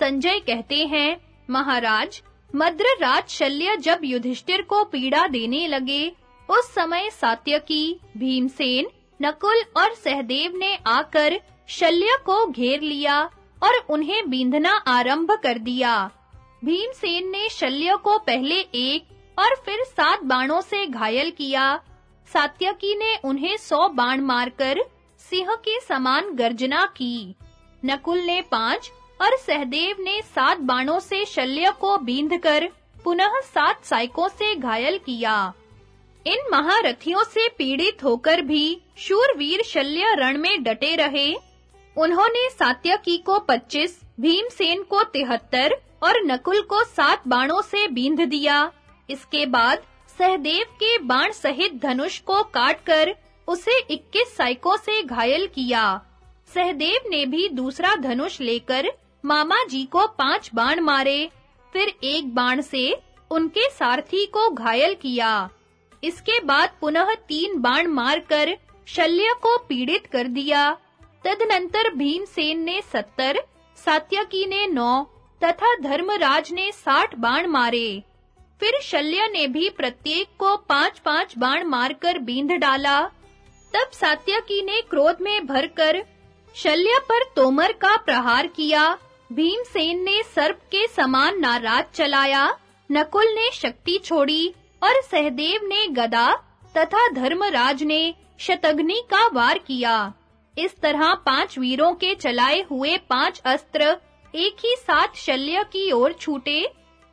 संजय कहते हैं, महाराज, मद्रराज शल्य जब युधिष्ठिर को पीड़ा देने लगे, उस समय सात्यकी, भीमसेन, नकुल और सहदेव ने आकर शल्य को घेर लिया और उन्हें बींधना आरंभ कर दिया। भीमसेन ने शल्य को पहले एक और फिर सात बाणों से घायल किया। सात्यकी ने उन्हें सौ बाण मारकर सिंह के समान गर्जना की। नकुल ने पाँच और सहदेव ने सात बाणों से शल्य को बींधकर पुनः सात साइकों से घायल किया। इन महारथियों से पीड़ित होकर भी शूरवीर शल्य रण में डटे रहे। उन्होंने सात्यकी को 25 भीमसेन को 73 और नकुल को सात बाणों से बींध दिया। इसके बाद सहदेव के बाण सहित धनुष को काटकर उसे 21 साइकों से घायल किया। सहदेव ने भी दूसरा धनुष लेकर मामा जी को पाँच बाण मारे, फिर एक बाण से उनके सारथी को घायल किया। इसके बाद पुनः तीन बाण मारकर शल्य को पीड़ित कर दिया। तदनंतर भीमसेन ने सत्तर, सात्यकी ने नौ तथा धर्मराज ने साठ बाण मारे। फिर शल्य ने भी प्रत्येक को पांच-पांच बाण मारकर बींध डाला। तब सात्यकी ने क्रोध में भरकर शल्य पर तोमर का प्रहार किया। भीमसेन ने सर्प के समान नाराज़ चलाया। नकुल ने शक्ति छोड़ी और सहदेव ने गदा तथा धर्मराज ने शतग्नि का वार किया। इस तरह पाँच वीरों के चलाए हुए पाँच अस्त्र एक ही साथ शल्य की ओर छूटे।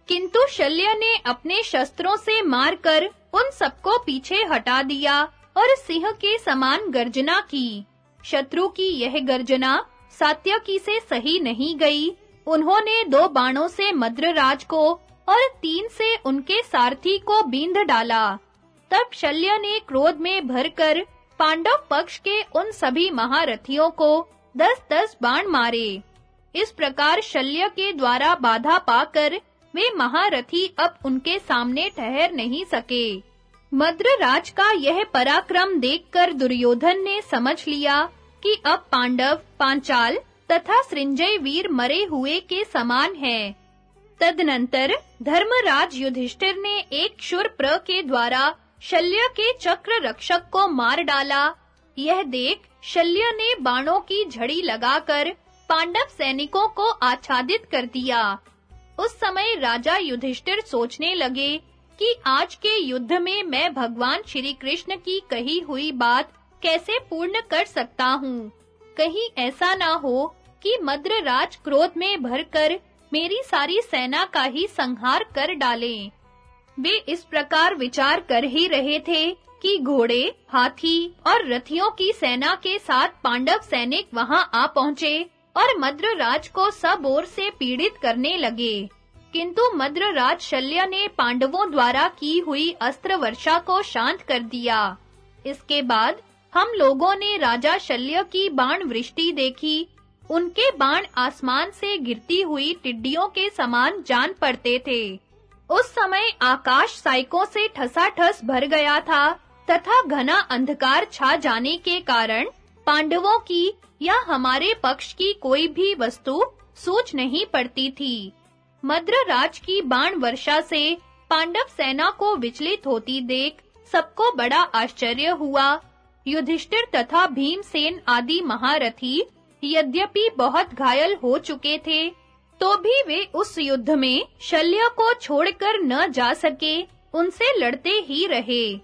किंतु शल्य ने अपने शस्त्रों से मारकर उन सबको पीछे हटा दिया। और सिंह के समान गर्जना की। शत्रु की यह गर्जना सात्यकी से सही नहीं गई। उन्होंने दो बाणों से मद्रराज को और तीन से उनके सारथी को बींध डाला। तब शल्य ने क्रोध में भरकर पांडव पक्ष के उन सभी महारथियों को दस-दस बाण मारे। इस प्रकार शल्य के द्वारा बाधा पाकर वे महारथी अब उनके सामने ठहर नहीं सके। मद्रराज का यह पराक्रम देखकर दुर्योधन ने समझ लिया कि अब पांडव, पांचाल तथा सृंजय वीर मरे हुए के समान हैं। तदनंतर धर्मराज युधिष्ठिर ने एक शूरप्र के द्वारा शल्य के चक्र रक्षक को मार डाला। यह देख शल्य ने बाणों की झड़ी लगाकर पांडव सैनिकों को आच्छादित कर दिया। उस समय राजा युधिष्ठिर सोचने लगे कि आज के युद्ध में मैं भगवान श्री कृष्ण की कही हुई बात कैसे पूर्ण कर सकता हूँ? कहीं ऐसा ना हो कि मद्रराज क्रोध में भरकर मेरी सारी सेना का ही संहार कर डालें। वे इस प्रकार विचार कर ही रहे थे कि घोड़े, हाथी और रथियों की सेना के साथ पांडव सैनिक वहाँ आ पहुँचे और मद्रराज को सब ओर से पीड़ित करने लगे। किंतु मद्रराज शल्य ने पांडवों द्वारा की हुई अस्त्र वर्षा को शांत कर दिया। इसके बाद हम लोगों ने राजा शल्य की बाण वृष्टि देखी। उनके बाण आसमान से गिरती हुई टिड्डियों के समान जान पड़ते थे। उस समय आकाश साइकों से ठसाठस भर गया था तथा घना अंधकार छा जाने के कारण पांडवों की या हमारे पक्ष की कोई भी वस्तु सूझ नहीं पड़ती थी। मद्रराज की बाण वर्षा से पांडव सेना को विचलित होती देख सबको बड़ा आश्चर्य हुआ। युधिष्ठिर तथा भीमसेन आदि महारथी यद्यपि बहुत घायल हो चुके थे तो भी वे उस युद्ध में शल्य को छोड़कर न जा सके, उनसे लड़ते ही रहे।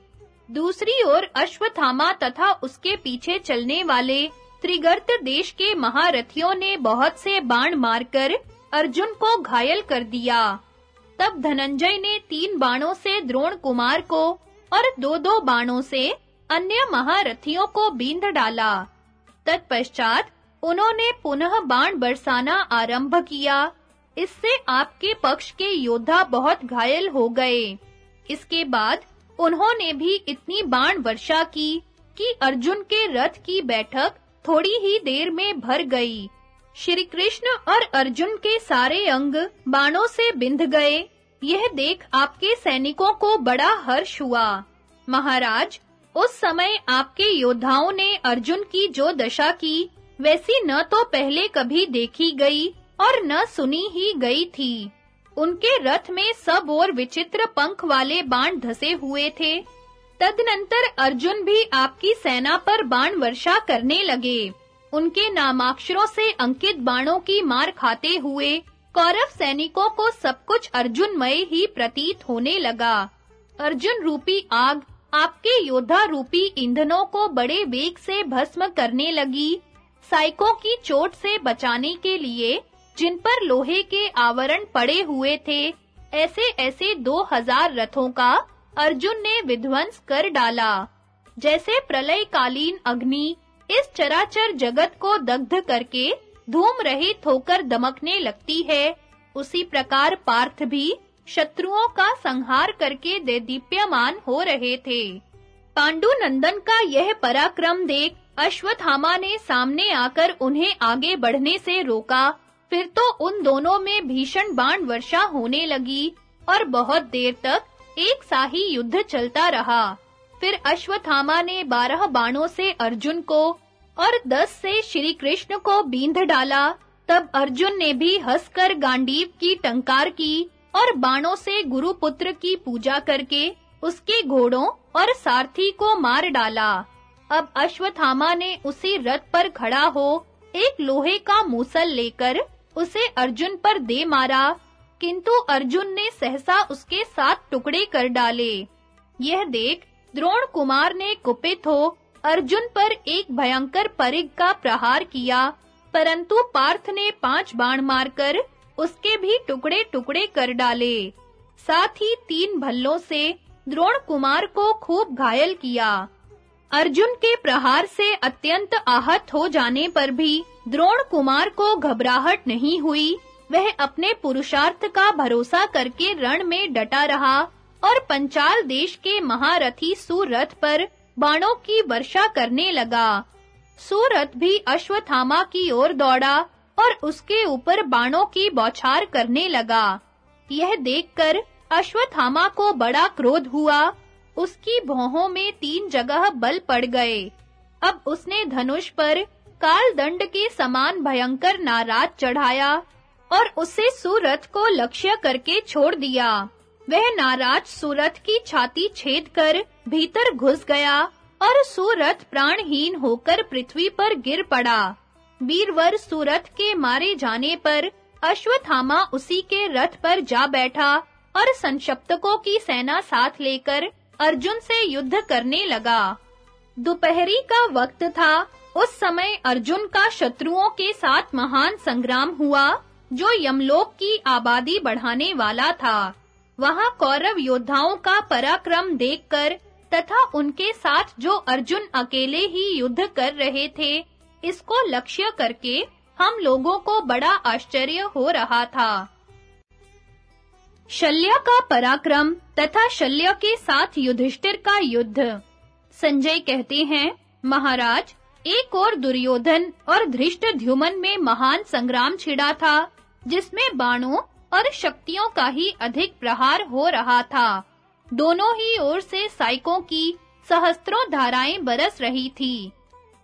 दूसरी ओर अश्वत्थामा तथा उसके पीछे चलने वाले त्रिगर्त देश के महारथियों ने बहुत से बाण मारकर अर्जुन को घायल कर दिया। तब धनंजय ने तीन बाणों से द्रोण कुमार को और दो-दो बाणों से अन्य महारथियों को बींध डाला। तत्पश्चात उन्होंने पुनः बाण बरसाना आरंभ किया। इससे आपके पक्ष के योद्धा बहुत घायल हो गए। इसके बाद उन्होंने भी इतनी बाण वर्षा की कि अर्जुन के रथ की बैठक थोड़ी ही देर में भर गई। श्री कृष्ण और अर्जुन के सारे अंग बाणों से बिंध गए। यह देख आपके सैनिकों को बड़ा हर्ष हुआ। महाराज, उस समय आपके योद्धाओं ने अर्जुन की जो दशा की, वैसी न तो पहले कभी देखी गई और न सुनी ही गई थी। उनके रथ में सब और विचित्र पंख वाले बाण धसे हुए थे। तदनंतर अर्जुन भी आपकी सेना पर बाण वर्षा करने लगे। उनके नामाक्षरों से अंकित बाणों की मार खाते हुए कौरव सैनिकों को सब कुछ अर्जुनमय ही प्रतीत होने लगा। अर्जुन रूपी आग आपके योद्धा रूपी ईंधनों को बड़े वेग से भस्म करने लगी। साइकों की चोट से बचाने के लिए जिन पर लोहे के आवरण पड़े हुए थे, ऐसे ऐसे दो हज़ार रथों का अर्जुन ने विध्वंस कर डाला। जैसे प्रलयकालीन अग्नि इस चराचर जगत को दग्ध करके धूम रहित होकर दमकने लगती है। उसी प्रकार पार्थ भी शत्रुओं का संहार करके दे दीप्यमान हो रहे थे। पांडु नंदन का यह पराक्रम देख अश्वत्थामा ने सामने आकर उन्हें आगे बढ़ने से रोका। फिर तो उन दोनों में भीषण बाण वर्षा होने लगी और बहुत देर तक एक साही युद्ध चलता रहा। फिर अश्वत्थामा ने बारह बाणों से अर्जुन को और दस से श्री कृष्ण को बींध डाला। तब अर्जुन ने भी हंसकर गांडीव की टंकार की और बाणों से गुरुपुत्र की पूजा करके उसके घोड़ों और सारथी को मार डाला। अब अश्वत्थामा ने उसी रथ पर खड़ा हो एक लोहे का मूसल लेकर उसे अर्जुन पर दे मारा। किंतु अर्जुन ने सहसा उसके साथ टुकड़े कर डाले। यह देख द्रोण कुमार ने कुपित हो अर्जुन पर एक भयंकर परिग का प्रहार किया, परंतु पार्थ ने पाँच बाण मारकर उसके भी टुकड़े-टुकड़े कर डाले। साथ ही तीन भल्लों से द्रोण कुमार को खूब घायल किया। अर्जुन के प्रहार से अत्यंत आहत हो जाने पर भी द्रोण कुमार को घबराहट नहीं हुई। वह अपने पुरुषार्थ का भरोसा करके रण में डटा रहा और पंचाल देश के महारथी सुरथ पर बाणों की वर्षा करने लगा। सुरथ भी अश्वत्थामा की ओर दौड़ा और उसके ऊपर बाणों की बौछार करने लगा। यह देखकर अश्वत्थामा को बड़ा क्रोध हुआ। उसकी भौहों में तीन जगह बल पड़ गए। अब उसने धनुष पर काल दंड के समान भयंकर नाराज़ चढ़ाया और उसे सूरत को लक्ष्य करके छोड़ दिया। वह नाराज़ सूरत की छाती छेद कर भीतर घुस गया और सूरत प्राणहीन होकर पृथ्वी पर गिर पड़ा। वीरवर सूरत के मारे जाने पर अश्वत्थामा उसी के रथ पर जा बैठा और संशप्तकों की सेना साथ लेकर अर्जुन से युद्ध करने लगा। दोपहरी का वक्त था। उस समय अर्जुन का शत्रुओं के साथ महान संग्राम हुआ, जो यमलोक की आबादी बढ़ाने वाला था। वहाँ कौरव योद्धाओं का पराक्रम देखकर तथा उनके साथ जो अर्जुन अकेले ही युद्ध कर रहे थे, इसको लक्ष्य करके हम लोगों को बड़ा आश्चर्य हो रहा था। शल्य का पराक्रम तथा शल्य के साथ युधिष्ठिर का युद्ध। संजय कहते हैं, महाराज, एक और दुर्योधन और धृष्टद्युमन में महान संग्राम छिड़ा था, जिसमें बाणों और शक्तियों का ही अधिक प्रहार हो रहा था। दोनों ही ओर से साइकों की सहस्त्रों धाराएँ बरस रही थी।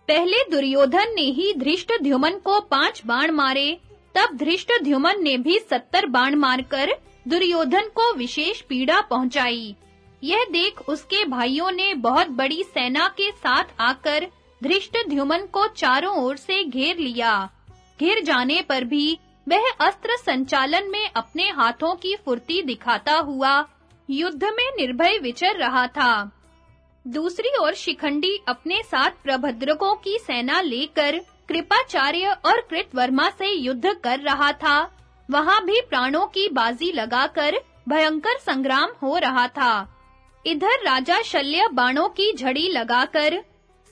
पहले दुर्योधन ने ही धृष्टद्युमन को पाँच बाण मारे, तब धृष्टद्युमन ने भी सत्तर बाण मारकर दुर्योधन को विशेष पीड़ा पहुंचाई। यह देख उसके भाइयों ने बहुत बड़ी सेना के साथ आकर धृष्टद्युमन को चारों ओर से घेर लिया। घेर जाने पर भी वह अस्त्र संचालन में अपने हाथों की फुर्ती दिखाता हुआ युद्ध में निर्भय विचर रहा था। दूसरी ओर शिखंडी अपने साथ प्रभद्रकों की सेना लेकर कृपाचार्य और कृतवर्मा से युद्ध कर रहा था। वहाँ भी प्राणों की बाजी लगाकर भयंकर संग्राम हो रहा था। इधर राजा शल्य बाणों की झड़ी लगाकर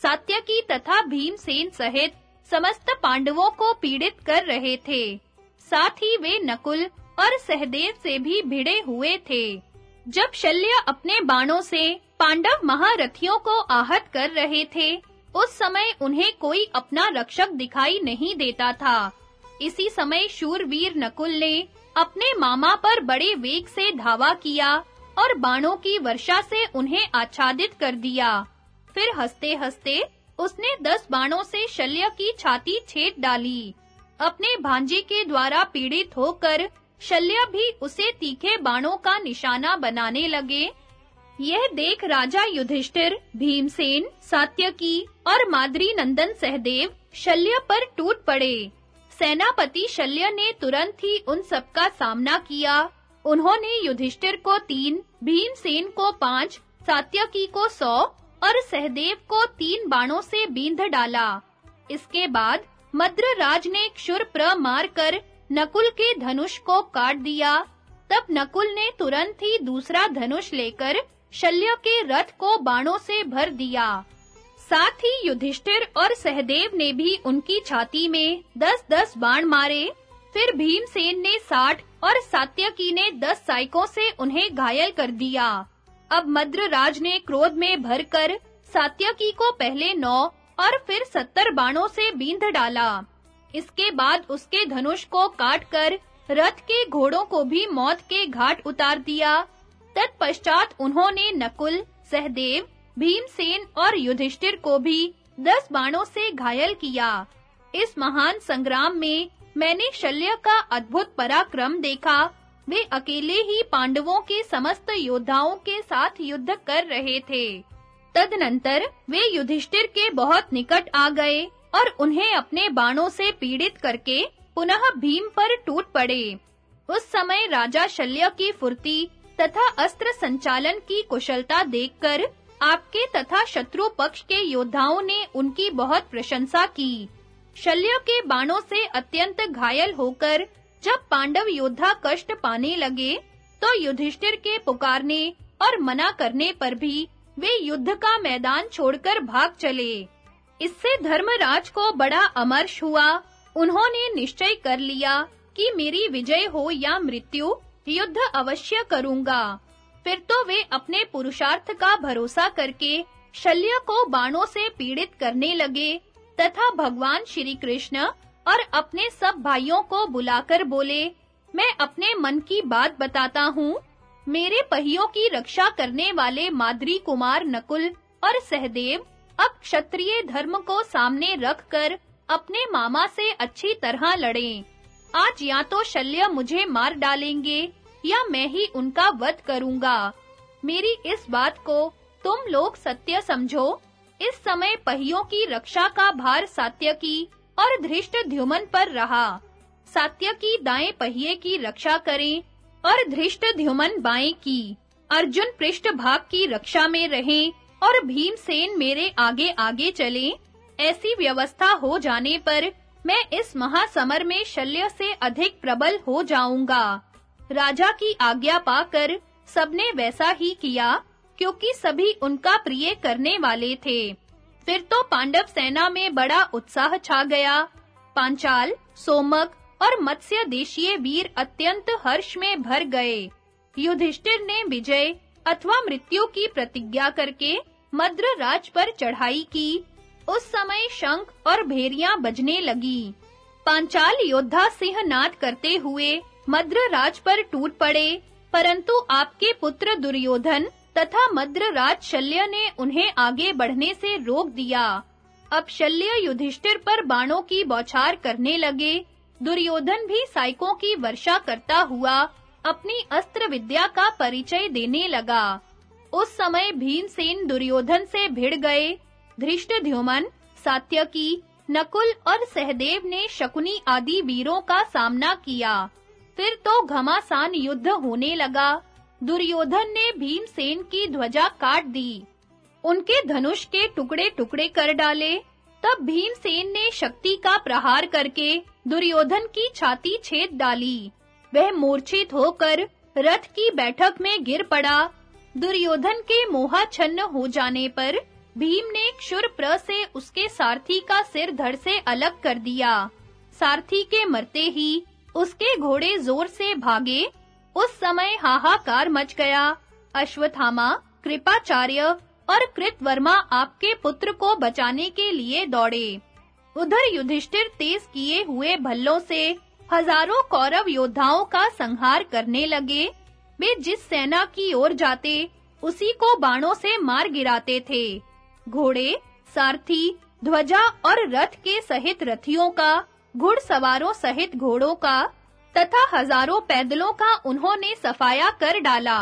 सात्यकी तथा भीमसेन सहित समस्त पांडवों को पीड़ित कर रहे थे। साथ ही वे नकुल और सहदेव से भी भिड़े हुए थे। जब शल्य अपने बाणों से पांडव महारथियों को आहत कर रहे थे, उस समय उन्हें कोई अपना रक्षक दिखाई नहीं देता था। इसी समय शूरवीर नकुल ने अपने मामा पर बड़े वेग से धावा किया और बाणों की वर्षा से उन्हें आच्छादित कर दिया। फिर हंसते-हंसते उसने दस बाणों से शल्य की छाती छेद डाली। अपने भांजे के द्वारा पीड़ित होकर शल्य भी उसे तीखे बाणों का निशाना बनाने लगे। यह देख राजा युधिष्ठिर, भीमसेन, सात्यकी और माद्री नंदन सहदेव शल्य पर टूट पड़े। सेनापति शल्य ने तुरंत ही उन सबका सामना किया। उन्होंने युधिष्ठिर को तीन, भीमसेन को पाँच, सात्यकी को सौ और सहदेव को तीन बाणों से बींध डाला। इसके बाद मद्रराज ने क्षुरप्र मारकर नकुल के धनुष को काट दिया। तब नकुल ने तुरंत ही दूसरा धनुष लेकर शल्य के रथ को बाणों से भर दिया। साथ ही युधिष्ठिर और सहदेव ने भी उनकी छाती में दस-दस बाण मारे। फिर भीमसेन ने साठ और सात्यकी ने दस साइकों से उन्हें घायल कर दिया। अब मद्रराज ने क्रोध में भरकर सात्यकी को पहले नौ और फिर सत्तर बाणों से बींध डाला। इसके बाद उसके धनुष को काटकर रथ के घोड़ों को भी मौत के घाट उतार दिया। तत्पश्चात उन्होंने नकुल, सहदेव, भीमसेन और युधिष्ठिर को भी दस बाणों से घायल किया। इस महान संग्राम में मैंने शल्य का अद्भुत पराक्रम देखा। वे अकेले ही पांडवों के समस्त योद्धाओं के साथ युद्ध कर रहे थे। तदनंतर वे युधिष्ठिर के बहुत निकट आ गए और उन्हें अपने बाणों से पीड़ित करके पुनः भीम पर टूट पड़े। उस समय राजा शल्य की फुर्ती तथा अस्त्र संचालन की कुशलता देखकर आपके तथा शत्रु पक्ष के योद्धाओं ने उनकी बहुत प्रशंसा की। शल्य के बाणों से अत्यंत घायल होकर जब पांडव योद्धा कष्ट पाने लगे तो युधिष्ठिर के पुकारने और मना करने पर भी वे युद्ध का मैदान छोड़कर भाग चले। इससे धर्मराज को बड़ा अमर्ष हुआ। उन्होंने निश्चय कर लिया कि मेरी विजय हो या मृत्यु, युद्ध अवश्य करूँगा। फिर तो वे अपने पुरुषार्थ का भरोसा करके शल्य को बाणों से पीड़ित करने लगे, तथा भगवान श्री कृष्ण और अपने सब भाइयों को बुलाकर बोले, मैं अपने मन की बात बताता हूँ। मेरे पहियों की रक्षा करने वाले माद्री कुमार नकुल और सहदेव अब क्षत्रिय धर्म को सामने रखकर अपने मामा से अच्छी तरह लड़ें। आज या तो शल्य मुझे मार डालेंगे, या मैं ही उनका वध करूँगा। मेरी इस बात को तुम लोग सत्य समझो। इस समय पहियों की रक्षा का भार सात्यकी और धृष्ट ध्युमन पर रहा। सात्यकी दाएँ पहिए की रक्षा करें और धृष्ट ध्युमन बाएँ की। अर्जुन पृष्ठ भाग की रक्षा में रहें और भीमसेन मेरे आगे आगे चलें। ऐसी व्यवस्था हो जाने पर मैं इस महासमर में शल्य से अधिक प्रबल हो जाऊँगा। राजा की आज्ञा पाकर सबने वैसा ही किया, क्योंकि सभी उनका प्रिय करने वाले थे। फिर तो पांडव सेना में बड़ा उत्साह छा गया। पांचाल, सोमक और मत्स्य देशीय वीर अत्यंत हर्ष में भर गए। युधिष्ठिर ने विजय अथवा मृत्यु की प्रतिज्ञा करके मद्र राज पर चढ़ाई की। उस समय शंख और भेरियाँ बजने लगी। पांचाल योद्धा सिंहनाद करते हुए मद्र राज पर टूट पड़े, परंतु आपके पुत्र दुर्योधन तथा मद्र राज शल्य ने उन्हें आगे बढ़ने से रोक दिया। अब शल्य युधिष्ठिर पर बाणों की बौछार करने लगे। दुर्योधन भी साइकों की वर्षा करता हुआ अपनी अस्त्र विद्या का परिचय देने लगा। उस समय भीमसेन दुर्योधन से भिड़ गए। धृष्टद्युमन सात्यकी, नकुल और सहदेव ने शकुनी आदि वीरों का सामना किया। फिर तो घमासान युद्ध होने लगा। दुर्योधन ने भीमसेन की ध्वजा काट दी। उनके धनुष के टुकड़े-टुकड़े कर डाले। तब भीमसेन ने शक्ति का प्रहार करके दुर्योधन की छाती छेद डाली। वह मूर्छित होकर रथ की बैठक में गिर पड़ा। दुर्योधन के मोहाछन्न हो जाने पर भीम ने क्षुरप्र से उसके सारथी का सिर धड़ से अलग कर दिया। सारथी के मरते ही उसके घोड़े ज़ोर से भागे। उस समय हाहाकार मच गया। अश्वत्थामा, कृपाचार्य और कृतवर्मा आपके पुत्र को बचाने के लिए दौड़े। उधर युधिष्ठिर तेज किए हुए भल्लों से हज़ारों कौरव योद्धाओं का संहार करने लगे। वे जिस सेना की ओर जाते, उसी को बाणों से मार गिराते थे। घोड़े, सारथी, ध्वजा और रथ के सहित रथियों का घुड़सवारों सहित घोड़ों का, तथा हज़ारों पैदलों का उन्होंने सफाया कर डाला।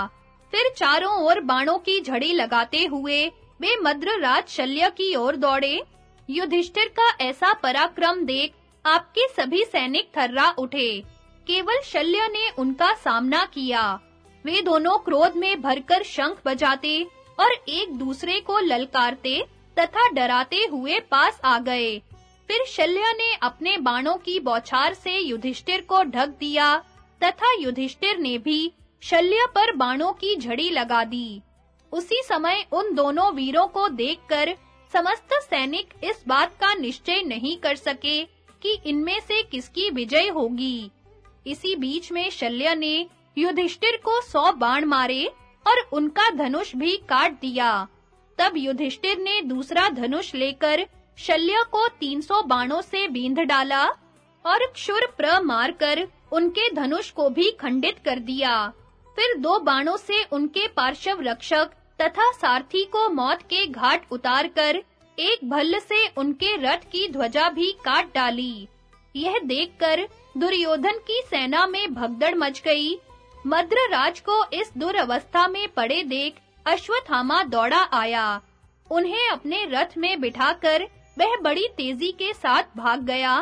फिर चारों ओर बाणों की झड़ी लगाते हुए वे मद्रराज शल्य की ओर दौड़े। युधिष्ठिर का ऐसा पराक्रम देख आपके सभी सैनिक थर्रा उठे। केवल शल्य ने उनका सामना किया। वे दोनों क्रोध में भरकर शंख बजाते और एक दूसरे को ललकारते तथा डराते हुए पास आ गए। फिर शल्य ने अपने बाणों की बौछार से युधिष्ठिर को ढक दिया तथा युधिष्ठिर ने भी शल्य पर बाणों की झड़ी लगा दी। उसी समय उन दोनों वीरों को देखकर समस्त सैनिक इस बात का निश्चय नहीं कर सके कि इनमें से किसकी विजय होगी। इसी बीच में शल्य ने युधिष्ठिर को सौ बाण मारे और उनका धनुष भी काट दिया। तब युधिष्ठिर ने दूसरा धनुष लेकर शल्य को 300 बाणों से बींध डाला और क्षुर प्र मारकर उनके धनुष को भी खंडित कर दिया। फिर दो बाणों से उनके पार्श्व रक्षक तथा सारथी को मौत के घाट उतारकर एक भल्ल से उनके रथ की ध्वजा भी काट डाली। यह देखकर दुर्योधन की सेना में भगदड़ मच गई। मद्रराज को इस दुर्अवस्था में पड़े देख अश्वत्थामा दौड़ा आया। उन्हें अपने रथ में बिठाकर वह बड़ी तेज़ी के साथ भाग गया।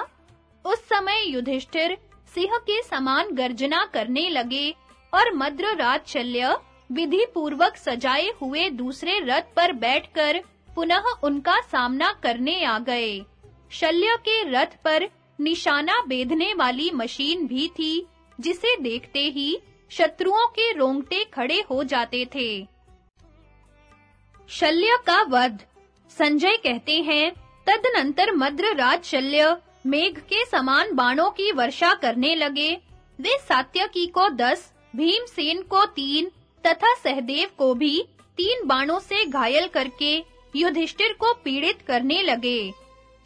उस समय युधिष्ठिर सिंह के समान गर्जना करने लगे और मद्रराज शल्य विधि पूर्वक सजाए हुए दूसरे रथ पर बैठकर पुनः उनका सामना करने आ गए। शल्य के रथ पर निशाना बेधने वाली मशीन भी थी, जिसे देखते ही शत्रुओं के रोंगटे खड़े हो जाते थे। शल्य का वध। संजय कहते हैं, तदनंतर मद्रराज शल्य मेघ के समान बाणों की वर्षा करने लगे। वे सात्यकी को दस, भीमसेन को तीन तथा सहदेव को भी तीन बाणों से घायल करके युधिष्ठिर को पीड़ित करने लगे।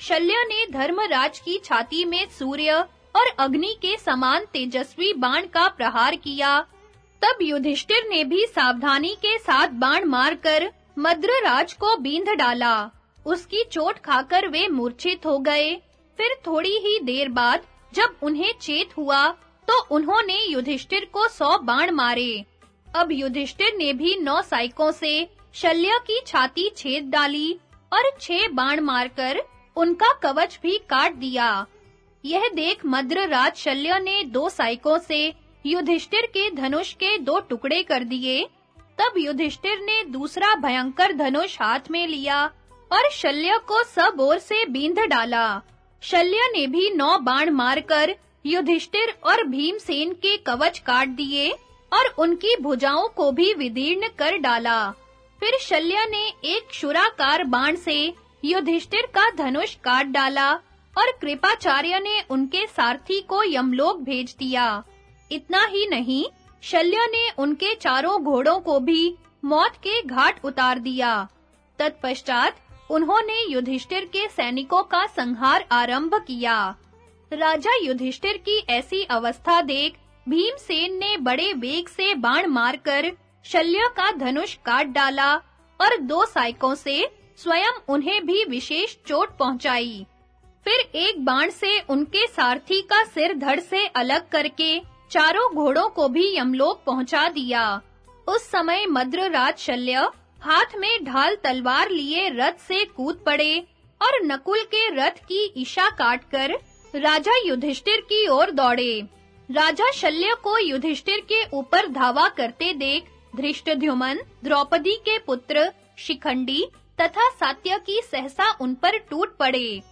शल्य ने धर्मराज की छाती में सूर्य और अग्नि के समान तेजस्वी बाण का प्रहार किया। तब युधिष्ठिर ने भी सावधानी के साथ बाण मारकर मद्रराज को बींध डाला। उसकी चोट खाकर वे मूर्छित हो गए। फिर थोड़ी ही देर बाद जब उन्हें चेत हुआ तो उन्होंने युधिष्ठिर को सौ बाण मारे। अब युधिष्ठिर ने भी नौ साइकों से शल्य की छाती छेद डाली और छह बाण मारकर उनका कवच भी काट दिया। यह देख मद्रराज शल्य ने दो साइकों से युधिष्ठिर के धनुष के दो टुकड़े कर दिए। तब युधिष्ठिर ने दूसरा भयंकर धनुष हाथ में लिया और शल्य को सब ओर से बींध डाला। शल्य ने भी नौ बाण मारकर युधिष्ठिर और भीमसेन के कवच काट दिए। और उनकी भुजाओं को भी विदीर्ण कर डाला। फिर शल्य ने एक शुराकार बाण से युधिष्ठिर का धनुष काट डाला और कृपाचार्य ने उनके सारथी को यमलोक भेज दिया। इतना ही नहीं, शल्य ने उनके चारों घोड़ों को भी मौत के घाट उतार दिया। तत्पश्चात उन्होंने युधिष्ठिर के सैनिकों का संहार आरंभ किया। राजा युधिष्ठिर की ऐसी अवस्था देख भीमसेन ने बड़े वेग से बाण मारकर शल्य का धनुष काट डाला और दो साइकों से स्वयं उन्हें भी विशेष चोट पहुंचाई। फिर एक बाण से उनके सारथी का सिर धड़ से अलग करके चारों घोड़ों को भी यमलोक पहुँचा दिया। उस समय मद्रराज शल्य हाथ में ढाल तलवार लिए रथ से कूद पड़े और नकुल के रथ की ईशा काटकर राजा युधिष्ठिर की ओर दौड़े। राजा शल्य को युधिष्ठिर के ऊपर धावा करते देख धृष्टद्युमन, द्रौपदी के पुत्र शिखंडी तथा सात्यकी सहसा उन पर टूट पड़े।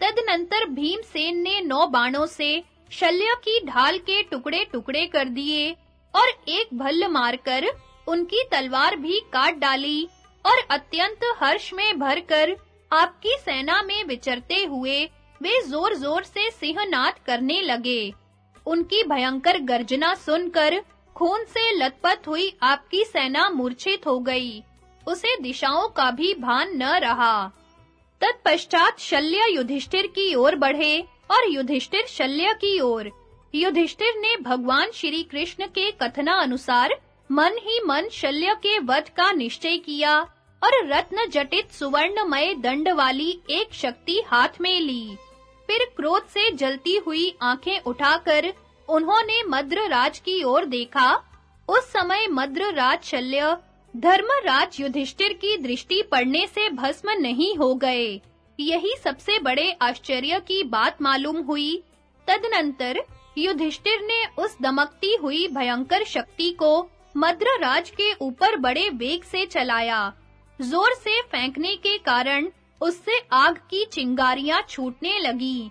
तदनंतर भीमसेन ने नौ बाणों से शल्य की ढाल के टुकड़े-टुकड़े कर दिए और एक भल्ल मारकर उनकी तलवार भी काट डाली और अत्यंत हर्ष में भरकर आपकी सेना में विचरते हुए वे जोर-जोर से सिंहनाद करने लगे। उनकी भयंकर गर्जना सुनकर खून से लथपथ हुई आपकी सेना मूर्छित हो गई। उसे दिशाओं का भी भान न रहा। तत्पश्चात शल्य युधिष्ठिर की ओर बढ़े और युधिष्ठिर शल्य की ओर। युधिष्ठिर ने भगवान श्री कृष्ण के कथना अनुसार मन ही मन शल्य के वध का निश्चय किया और रत्न जटित सुवर्णमय दंड वाली एक शक्ति हाथ में ली। फिर क्रोध से जलती हुई आँखें उठाकर उन्होंने मद्रराज की ओर देखा। उस समय मद्रराज शल्य धर्मराज युधिष्ठिर की दृष्टि पड़ने से भस्म नहीं हो गए। यही सबसे बड़े आश्चर्य की बात मालूम हुई। तदनंतर युधिष्ठिर ने उस दमकती हुई भयंकर शक्ति को मद्रराज के ऊपर बड़े वेग से चलाया। ज़ोर से फेंकने के कारण उससे आग की चिंगारियाँ छूटने लगी।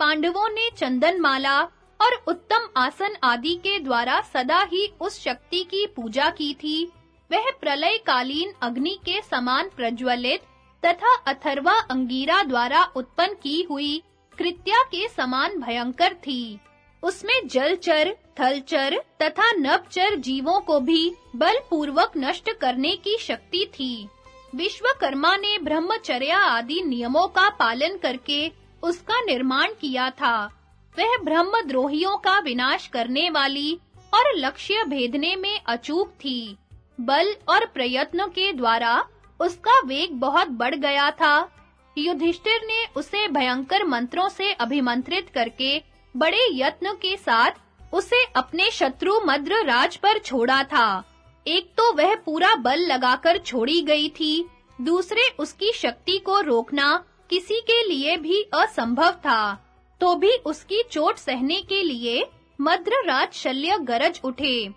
पांडवों ने चंदन माला और उत्तम आसन आदि के द्वारा सदा ही उस शक्ति की पूजा की थी। वह प्रलय कालीन अग्नि के समान प्रज्वलित तथा अथर्वा अंगीरा द्वारा उत्पन्न की हुई कृत्या के समान भयंकर थी। उसमें जलचर, थलचर तथा नभचर जीवों को भी बलपूर्वक नष्ट करने की शक्ति थी। विश्वकर्मा ने ब्रह्मचर्या आदि नियमों का पालन करके उसका निर्माण किया था। वह ब्रह्मद्रोहियों का विनाश करने वाली और लक्ष्य भेदने में अचूक थी। बल और प्रयत्न के द्वारा उसका वेग बहुत बढ़ गया था। युधिष्ठिर ने उसे भयंकर मंत्रों से अभिमंत्रित करके बड़े यत्न के साथ उसे अपने शत्रु मद्र राज पर छोड़ा था। एक तो वह पूरा बल लगाकर छोड़ी गई थी, दूसरे उसकी शक्ति को रोकना किसी के लिए भी असंभव था। तो भी उसकी चोट सहने के लिए मद्रराज शल्य गरज उठे,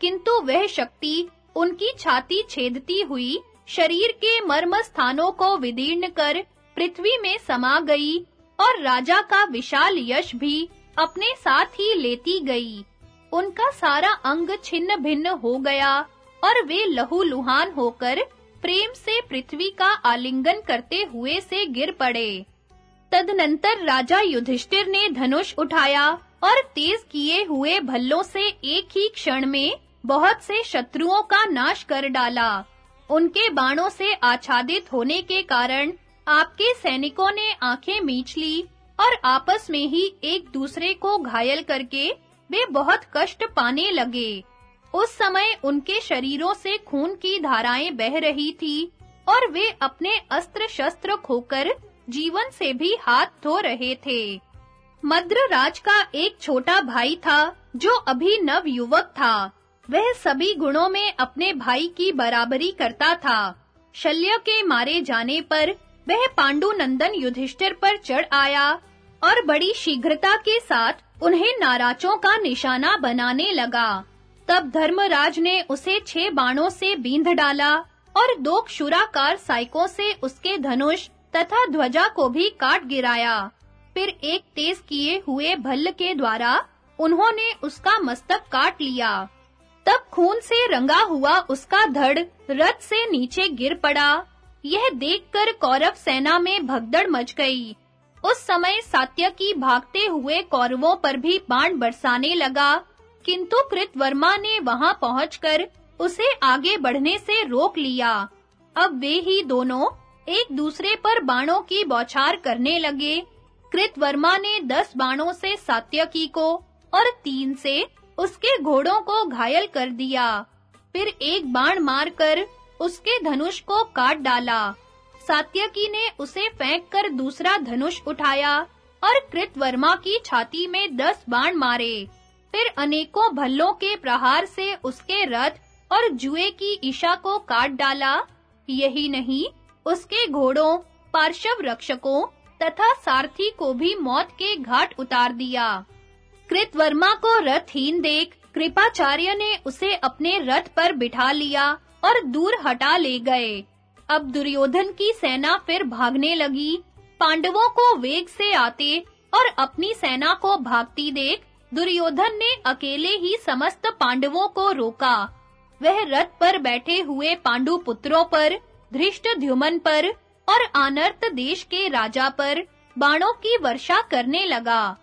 किंतु वह शक्ति उनकी छाती छेदती हुई शरीर के मर्म स्थानों को विदीर्ण कर पृथ्वी में समा गई और राजा का विशाल यश भी अपने साथ ही लेती गई। उनका सारा अंग छिन्न भिन्न हो गया और वे लहूलुहान होकर प्रेम से पृथ्वी का आलिंगन करते हुए से गिर पड़े। तदनंतर राजा युधिष्ठिर ने धनुष उठाया और तेज किए हुए भल्लों से एक ही क्षण में बहुत से शत्रुओं का नाश कर डाला। उनके बाणों से आच्छादित होने के कारण आपके सैनिकों ने आँखें मीच ली और आपस में ही एक दूसरे को घायल करके वे बहुत कष्ट पाने लगे। उस समय उनके शरीरों से खून की धाराएँ बह रही थी और वे अपने अस्त्र शस्त्र खोकर जीवन से भी हाथ धो रहे थे। मद्र राज का एक छोटा भाई था, जो अभी नव युवक था। वह सभी गुणों में अपने भाई की बराबरी करता था। शल्य के मारे जाने पर वह पांडु नंदन युधिष्ठिर पर चढ़ आया और बड़ी शीघ्रता के साथ उन्हें नाराजों का निशाना बनाने लगा। तब धर्मराज ने उसे छह बाणों से बींध डाला और दो क्षुराकार साइकों से उसके धनुष तथा ध्वजा को भी काट गिराया। फिर एक तेज किए हुए भल्ल के द्वारा उन्होंने उसका मस्तक काट लिया। तब खून से रंगा हुआ उसका धड़ रथ से नीचे गिर पड़ा। यह देखकर कौरव सेना में भगदड़ मच गई। उस समय सात्यकी भागते हुए कौरवों पर भी बाण बरसाने लगा। किंतु कृतवर्मा ने वहाँ पहुंचकर उसे आगे बढ़ने से रोक लिया। अब वे ही दोनों एक दूसरे पर बाणों की बौछार करने लगे। कृतवर्मा ने दस बाणों से सात्यकी को और तीन से उसके घोड़ों को घायल कर दिया। फिर एक बाण मारकर उसके धनुष को काट डाला। सात्यकी ने उसे फेंककर दूसरा धनुष उठाया और कृतवर्मा की छाती में दस बाण मारे। फिर अनेकों भल्लों के प्रहार से उसके रथ और जुए की ईशा को काट डाला। यही नहीं, उसके घोड़ों, पार्श्व रक्षकों तथा सारथी को भी मौत के घाट उतार दिया। कृतवर्मा को रथहीन देख कृपाचार्य ने उसे अपने रथ पर बिठा लिया और दूर हटा ले गए। अब दुर्योधन की सेना फिर भागने लगी। पांडवों को वेग से आते और अपनी सेना को भागती देख दुर्योधन ने अकेले ही समस्त पांडवों को रोका। वह रथ पर बैठे हुए पांडु पुत्रों पर धृष्टद्युमन पर और आनर्त देश के राजा पर बाणों की वर्षा करने लगा।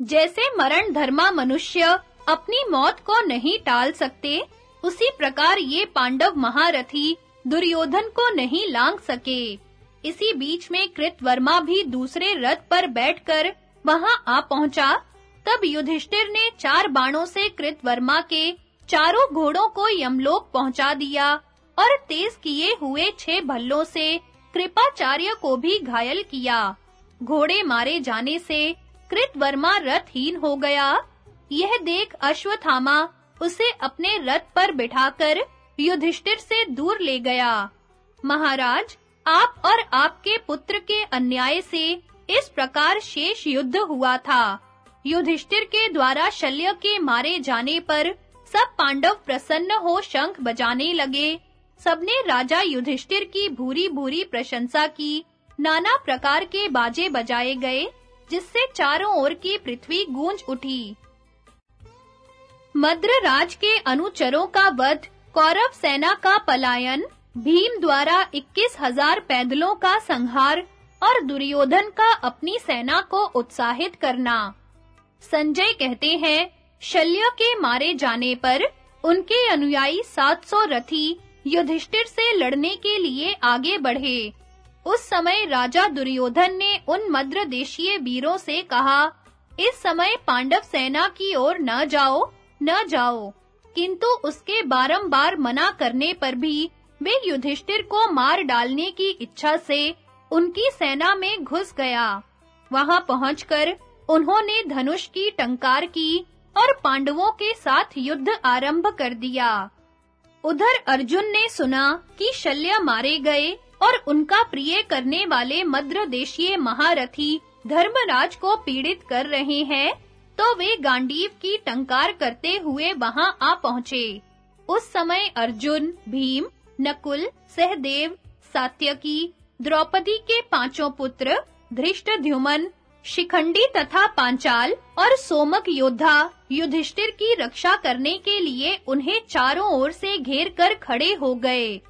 जैसे मरण धर्मा मनुष्य अपनी मौत को नहीं टाल सकते, उसी प्रकार ये पांडव महारथी दुर्योधन को नहीं लांग सके। इसी बीच में कृतवर्मा भी दूसरे रथ पर बैठकर वहाँ आ पहुँचा। तब युधिष्ठिर ने चार बाणों से कृतवर्मा के चारों घोड़ों को यमलोक पहुँचा दिया और तेज किए हुए छह भल्लों से कृपाचार्य को भी घायल किया। घोड़े मारे जाने से कृतवर्मा रथहीन हो गया। यह देख अश्वत्थामा उसे अपने रथ पर बिठाकर युधिष्ठिर से दूर ले गया। महाराज, आप और आपके पुत्र के अन्याय से इस प्रकार शेष युद्ध हुआ था। युधिष्ठिर के द्वारा शल्य के मारे जाने पर सब पांडव प्रसन्न हो शंख बजाने लगे। सबने राजा युधिष्ठिर की भूरी-भूरी प्रशंसा की। नाना प्रकार के बाजे बजाए गए, जिससे चारों ओर की पृथ्वी गूंज उठी। मद्र राज के अनुचरों का वध कौरव सेना का पलायन भीम द्वारा 21,000 पैदलों का संहार और दुर्योधन का अपनी सेना को उत्साहित करना। संजय कहते हैं शल्य के मारे जाने पर उनके अनुयायी 700 रथी युधिष्ठिर से लड़ने के लिए आगे बढ़े। उस समय राजा दुर्योधन ने उन मद्र देशीय वीरों से कहा इस समय पांडव सेना की ओर न जाओ न जाओ। किंतु उसके बारंबार मना करने पर भी वे युधिष्ठिर को मार डालने की इच्छा से उनकी सेना में घुस गया। वहाँ पहुंचकर उन्होंने धनुष की टंकार की और पांडवों के साथ युद्ध आरंभ कर दिया। उधर अर्जुन ने सुना कि शल्य मारे गए और उनका प्रिय करने वाले मद्र देशीय महारथी धर्मराज को पीड़ित कर रहे हैं तो वे गांडीव की टंकार करते हुए वहाँ आ पहुँचे। उस समय अर्जुन, भीम, नकुल, सहदेव, सात्यकी, द्रौपदी के पाँचों पुत्र, धृष्टद्युमन, शिखंडी तथा पांचाल और सोमक योद्धा, युधिष्ठिर की रक्षा करने के लिए उन्हें चारों ओर से घेर कर खड़े हो गए।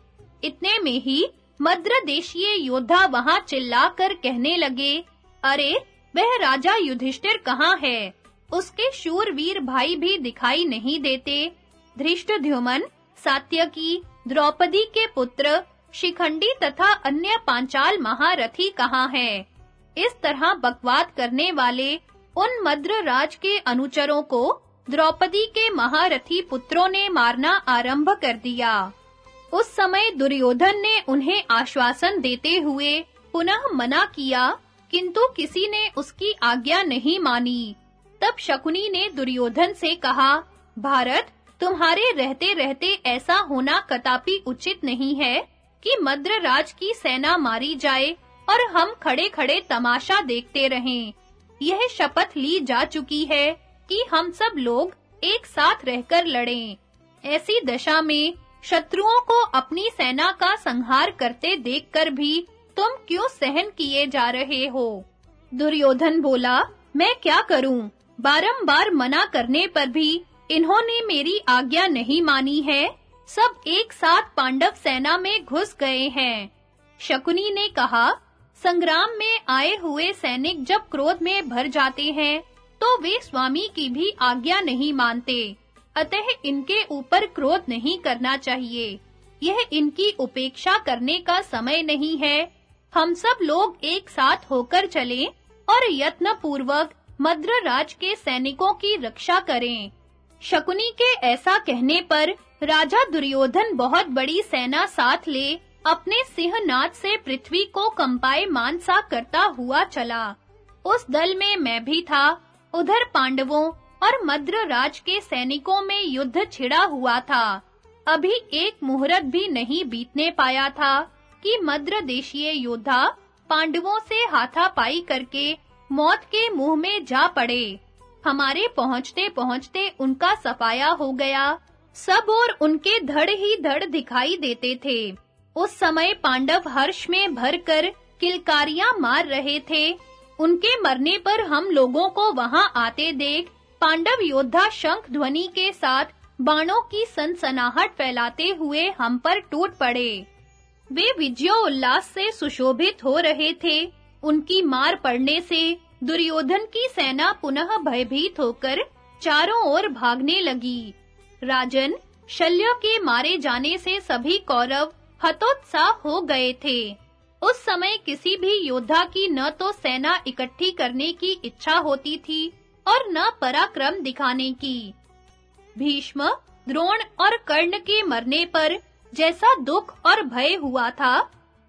इतने में ही मद्रदेशीय योद्धा वहाँ चिल्लाकर कहने लगे, अरे, वह राजा युधिष्ठिर कहाँ है? उसके शूरवीर भाई भी दिखाई नहीं देते। धृष्टद्युमन, सात्यकी, द्रौपदी के पुत्र, शिखंडी तथा अन्य पांचाल महारथी कहाँ हैं? इस तरह बकवाद करने वाले उन मद्र राज के अनुचरों को द्रौपदी के महारथी पुत्रों ने मारना आरंभ कर दिया। उस समय दुर्योधन ने उन्हें आश्वासन देते हुए पुनः मना किया, किंतु किसी ने उसकी आज्ञा नहीं मानी। तब शकुनी ने दुर्योधन से कहा, भारत, तुम्हारे रहते रहते ऐसा होना कदापि उचित नहीं है कि मद्र राज की सेना मारी जाए और हम खड़े-खड़े तमाशा देखते रहें। यह शपथ ली जा चुकी है कि हम सब लोग एक साथ रहकर लड़ें। ऐसी दशा में शत्रुओं को अपनी सेना का संहार करते देखकर भी तुम क्यों सहन किए जा रहे हो? दुर्योधन बोला, मैं क्या करूँ? बारंबार मना करने पर भी इन्होंने मेरी आज्ञा नहीं मानी है। सब एक साथ पांडव सेना में घुस गए हैं। शकुनी ने कहा, संग्राम में आए हुए सैनिक जब क्रोध में भर जाते हैं तो वे स्वामी की भी आज्ञा नहीं मानते। अतः इनके ऊपर क्रोध नहीं करना चाहिए। यह इनकी उपेक्षा करने का समय नहीं है। हम सब लोग एक साथ होकर चलें और यत्न पूर्वक मद्र राज के सैनिकों की रक्षा करें। शकुनी के ऐसा कहने पर राजा दुर्योधन बहुत बड़ी सेना साथ ले अपने सिंहनाद से पृथ्वी को कंपाए मानसा करता हुआ चला। उस दल में मैं भी था। उधर पांडवों और मद्र राज के सैनिकों में युद्ध छिड़ा हुआ था। अभी एक मुहूर्त भी नहीं बीतने पाया था कि मद्र देशीय योद्धा पांडवों से हाथापाई करके मौत के मुँह में जा पड़े। हमारे पहुँचते पहुँचते उनका सफाया हो गया। सब और उनके धड़ ही धड़ दिखाई देते थे। उस समय पांडव हर्ष में भरकर किलकारियाँ मार रहे थे। उनके मरने पर हम लोगों को वहाँ आते देख पांडव योद्धा शंख ध्वनि के साथ बाणों की सनसनाहट फैलाते हुए हम पर टूट पड़े। वे विजयो उल्लास से सुशोभित हो रहे थे। उनकी मार पड़ने से दुर्योधन की सेना पुनः भयभीत होकर चारों ओर भागने लगी। राजन शल्य के मारे जाने से सभी कौरव हतोत्साह हो गए थे। उस समय किसी भी योद्धा की न तो सेना इकट्ठी करने की इच्छा होती थी और न पराक्रम दिखाने की। भीष्म, द्रोण और कर्ण के मरने पर जैसा दुख और भय हुआ था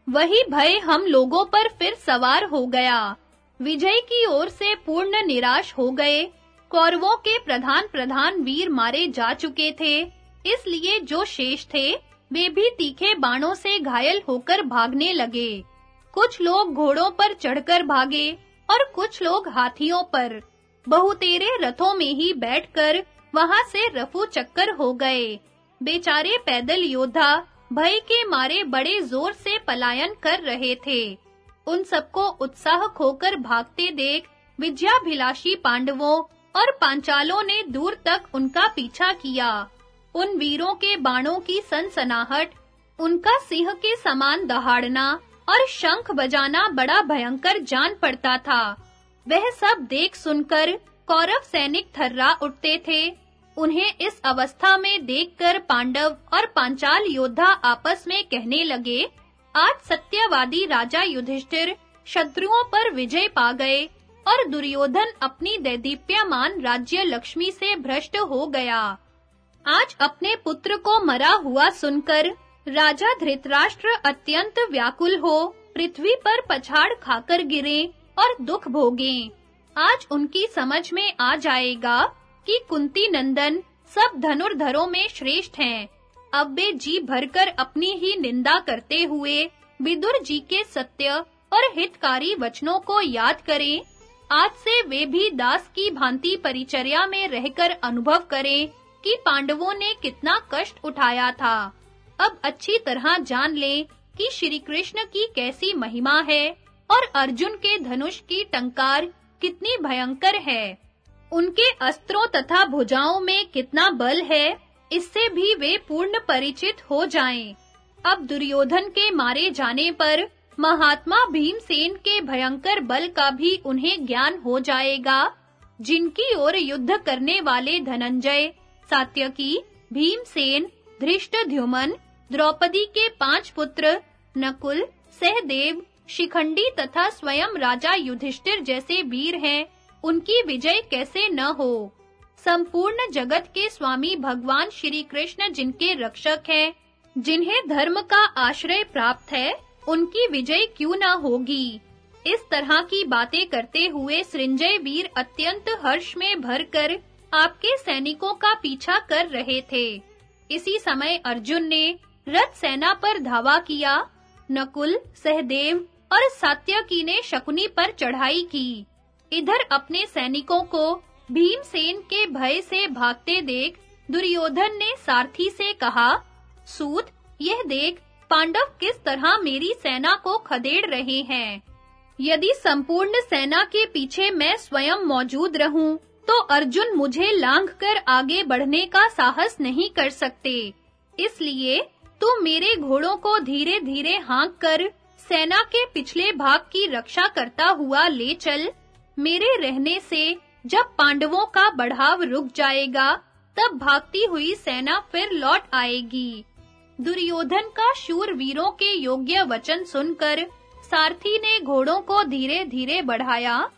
वही भय हम लोगों पर फिर सवार हो गया। विजय की ओर से पूर्ण निराश हो गए। कौरवों के प्रधान प्रधान वीर मारे जा चुके थे। इसलिए जो शेष थे, वे भी तीखे बाणों से घायल होकर भागने लगे। कुछ लोग घोड़ों पर चढ़कर भागे और कुछ लोग हाथियों पर। बहुतेरे रथों में ही बैठकर वहाँ से रफू चक्कर हो गए। बेचारे पैदल योद्धा भय के मारे बड़े ज़ोर से पलायन कर रहे थे। उन सबको उत्साह खोकर भागते देख विद्याभिलाषी पांडवों और पांचालों ने दूर तक उनका पीछा किया। उन वीरों के बाणों की सनसनाहट, उनका सिंह के समान दहाड़ना और शंख बजाना बड़ा भयंकर जान पड़ता था। वह सब देख सुनकर कौरव सैनिक थर्रा उठते थे उन्हें इस अवस्था में देखकर पांडव और पांचाल योद्धा आपस में कहने लगे, आज सत्यवादी राजा युधिष्ठिर शत्रुओं पर विजय पा गए और दुर्योधन अपनी दैदीप्यमान राज्य लक्ष्मी से भ्रष्ट हो गया। आज अपने पुत्र को मरा हुआ सुनकर राजा धृतराष्ट्र अत्यंत व्याकुल हो, पृथ्वी पर पछाड़ खाकर गिरे और दुख भोगें। आज उनकी समझ में आ जाएगा कि कुंती नंदन सब धनुर्धरों में श्रेष्ठ हैं। अब वे जी भरकर अपनी ही निंदा करते हुए विदुर जी के सत्य और हितकारी वचनों को याद करें। आज से वे भी दास की भांति परिचर्या में रहकर अनुभव करें कि पांडवों ने कितना कष्ट उठाया था। अब अच्छी तरह जान ले कि श्री कृष्ण की कैसी महिमा है और अर्जुन के धनुष की टंकार कितनी भयंकर है। उनके अस्त्रों तथा भुजाओं में कितना बल है, इससे भी वे पूर्ण परिचित हो जाएँ। अब दुर्योधन के मारे जाने पर महात्मा भीमसेन के भयंकर बल का भी उन्हें ज्ञान हो जाएगा। जिनकी ओर युद्ध करने वाले धनंजय, सात्यकी, भीमसेन धृष्टद्युमन द्रौपदी के पाँच पुत्र, नकुल, सहदेव, शिखंडी तथा स्वयं राजा युधिष्ठिर जैसे वीर हैं। उनकी विजय कैसे न हो। संपूर्ण जगत के स्वामी भगवान श्री कृष्ण जिनके रक्षक हैं, जिन्हें धर्म का आश्रय प्राप्त है, उनकी विजय क्यों न होगी? इस तरह की बातें करते हुए सृंजय वीर अत्यंत हर्ष में भरकर आपके सैनिकों का पीछा कर रहे थे। इसी समय अर्जुन ने रथ सेना पर धावा किया, नकुल, सहदेव और सात्यकी ने शकुनी पर चढ़ाई की। इधर अपने सैनिकों को भीमसेन के भय से भागते देख दुर्योधन ने सारथी से कहा, सूत, यह देख, पांडव किस तरह मेरी सेना को खदेड़ रहे हैं? यदि संपूर्ण सेना के पीछे मैं स्वयं मौजूद रहूँ तो अर्जुन मुझे लांघकर आगे बढ़ने का साहस नहीं कर सकते। इसलिए तू मेरे घोड़ों को धीरे-धीरे हाँक कर सेना के पिछले भाग की रक्षा करता हुआ ले चल। मेरे रहने से जब पांडवों का बढ़ाव रुक जाएगा तब भागती हुई सेना फिर लौट आएगी। दुर्योधन का शूर वीरों के योग्य वचन सुनकर सारथी ने घोड़ों को धीरे-धीरे बढ़ाया।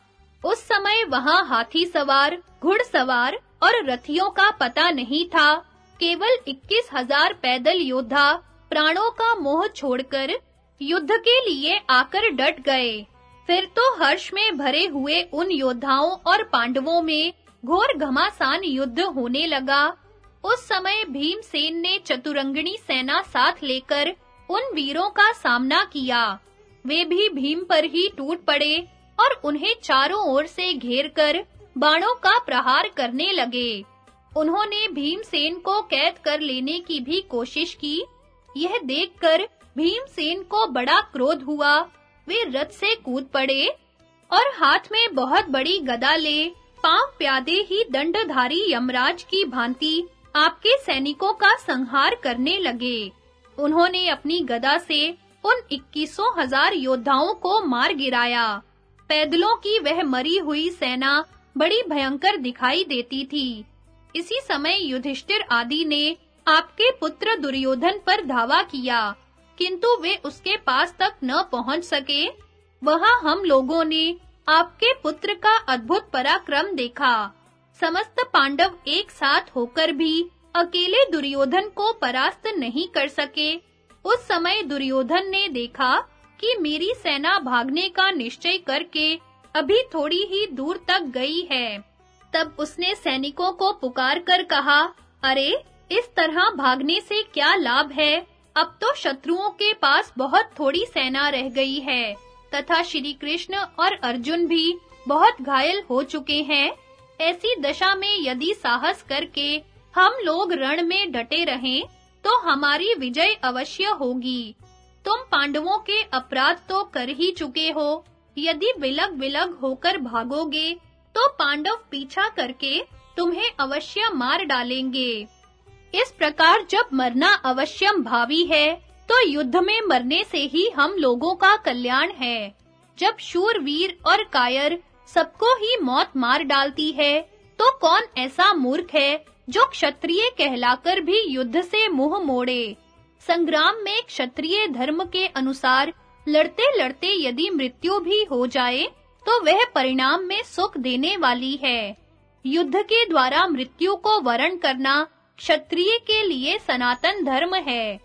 उस समय वहाँ हाथी सवार घुड़सवार और रथियों का पता नहीं था। केवल 21,000 पैदल योद्धा प्राणों का मोह छोड़कर युद्ध के लिए आकर डट गए। फिर तो हर्ष में भरे हुए उन योद्धाओं और पांडवों में घोर घमासान युद्ध होने लगा। उस समय भीमसेन ने चतुरंगणी सेना साथ लेकर उन वीरों का सामना किया। वे भी भीम पर ही टूट पड़े और उन्हें चारों ओर से घेरकर बाणों का प्रहार करने लगे। उन्होंने भीमसेन को कैद कर लेने की भी कोशिश की। यह देखकर भीमसेन को बड़ा क्रोध हुआ। वे रथ से कूद पड़े और हाथ में बहुत बड़ी गदा ले, पाँव प्यादे ही दंडधारी यमराज की भांति आपके सैनिकों का संहार करने लगे। उन्होंने अपनी गदा से उन इक्कीसों हज़ार योद्धाओं को मार गिराया। पैदलों की वह मरी हुई सेना बड़ी भयंकर दिखाई देती थी। इसी समय युधिष्ठिर आदि ने आपके पुत्र दुर्योधन पर धावा किया किंतु वे उसके पास तक न पहुँच सके। वहाँ हम लोगों ने आपके पुत्र का अद्भुत पराक्रम देखा। समस्त पांडव एक साथ होकर भी अकेले दुर्योधन को परास्त नहीं कर सके। उस समय दुर्योधन ने देखा कि मेरी सेना भागने का निश्चय करके अभी थोड़ी ही दूर तक गई है। तब उसने सैनिकों को पुकार कर कहा, अरे, इस तरह भागने से क्या लाभ है? अब तो शत्रुओं के पास बहुत थोड़ी सेना रह गई है, तथा श्री कृष्ण और अर्जुन भी बहुत घायल हो चुके हैं। ऐसी दशा में यदि साहस करके हम लोग रण में डटे रहें तो हमारी विजय अवश्य होगी। तुम पांडवों के अपराध तो कर ही चुके हो, यदि विलग विलग होकर भागोगे तो पांडव पीछा करके तुम्हें अवश्य मार डालेंगे। इस प्रकार जब मरना अवश्यम भावी है तो युद्ध में मरने से ही हम लोगों का कल्याण है। जब शूरवीर और कायर सबको ही मौत मार डालती है तो कौन ऐसा मूर्ख है जो क्षत्रिय कहलाकर भी युद्ध से मुँह मोड़े? संग्राम में क्षत्रिय धर्म के अनुसार लड़ते-लड़ते यदि मृत्यु भी हो जाए तो वह परिणाम में सुख देने वाली है। युद्ध के द्वारा मृत्यु को वरण करना क्षत्रिय के लिए सनातन धर्म है।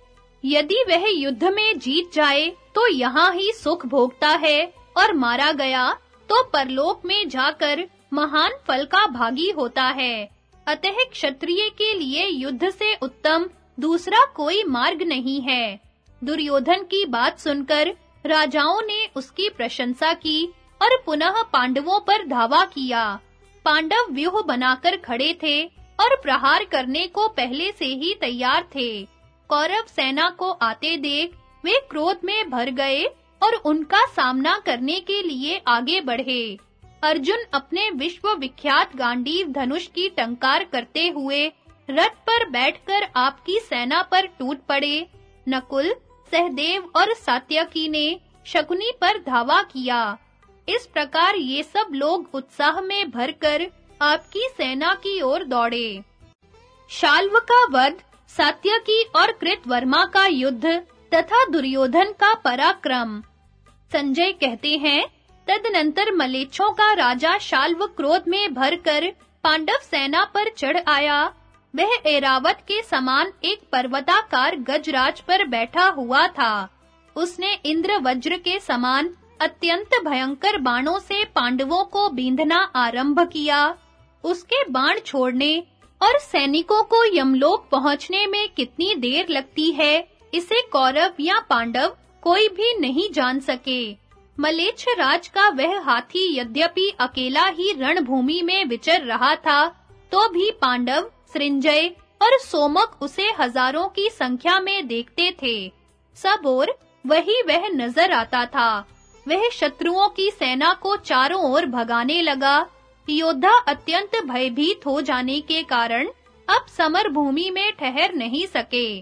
यदि वह युद्ध में जीत जाए तो यहाँ ही सुख भोगता है, और मारा गया तो परलोक में जाकर महान फल का भागी होता है। अतः क्षत्रिय के लिए युद्ध से उत्तम दूसरा कोई मार्ग नहीं है। दुर्योधन की बात सुनकर राजाओं ने उसकी प्रशंसा की, और पुनः पांडवों पर धावा किया। पांडव व्यूह बनाकर खड़े थे और प्रहार करने को पहले से ही तैयार थे। कौरव सेना को आते देख वे क्रोध में भर गए और उनका सामना करने के लिए आगे बढ़े। अर्जुन अपने विश्व विख्यात गांडीव धनुष की टंकार करते हुए रथ पर बैठकर आपकी सेना पर टूट पड़े। नकुल, सहदेव और सात्यकी ने शकुनी पर धावा किया। इस प्रकार ये सब लोग उत्साह में भरकर आपकी सेना की ओर दौड़े। शाल्व का वध, सात्यकी और कृतवर्मा का युद्ध तथा दुर्योधन का पराक्रम। संजय कहते हैं, तदनंतर मलेच्छों का राजा शाल्व क्रोध में भरकर पांडव सेना पर चढ़ आया। वह एरावत के समान एक पर्वताकार गजराज पर बैठा हुआ था। उसने इंद्र वज्र के समान अत्यंत भयंकर बाणों से पांडवों को बींधना आरंभ किया। उसके बाण छोड़ने और सैनिकों को यमलोक पहुँचने में कितनी देर लगती है, इसे कौरव या पांडव कोई भी नहीं जान सके। मलेच्छ राज का वह हाथी यद्यपि अकेला ही रणभूमि में विचर रहा था तो भी पांडव, सृंजय और सोमक उसे हज़ारों की संख्या में देखते थे। सब और वही वह नज़र आता था। वह शत्रुओं की सेना को चारों ओर भगाने लगा योद्धा अत्यंत भयभीत हो जाने के कारण अब समर भूमि में ठहर नहीं सके।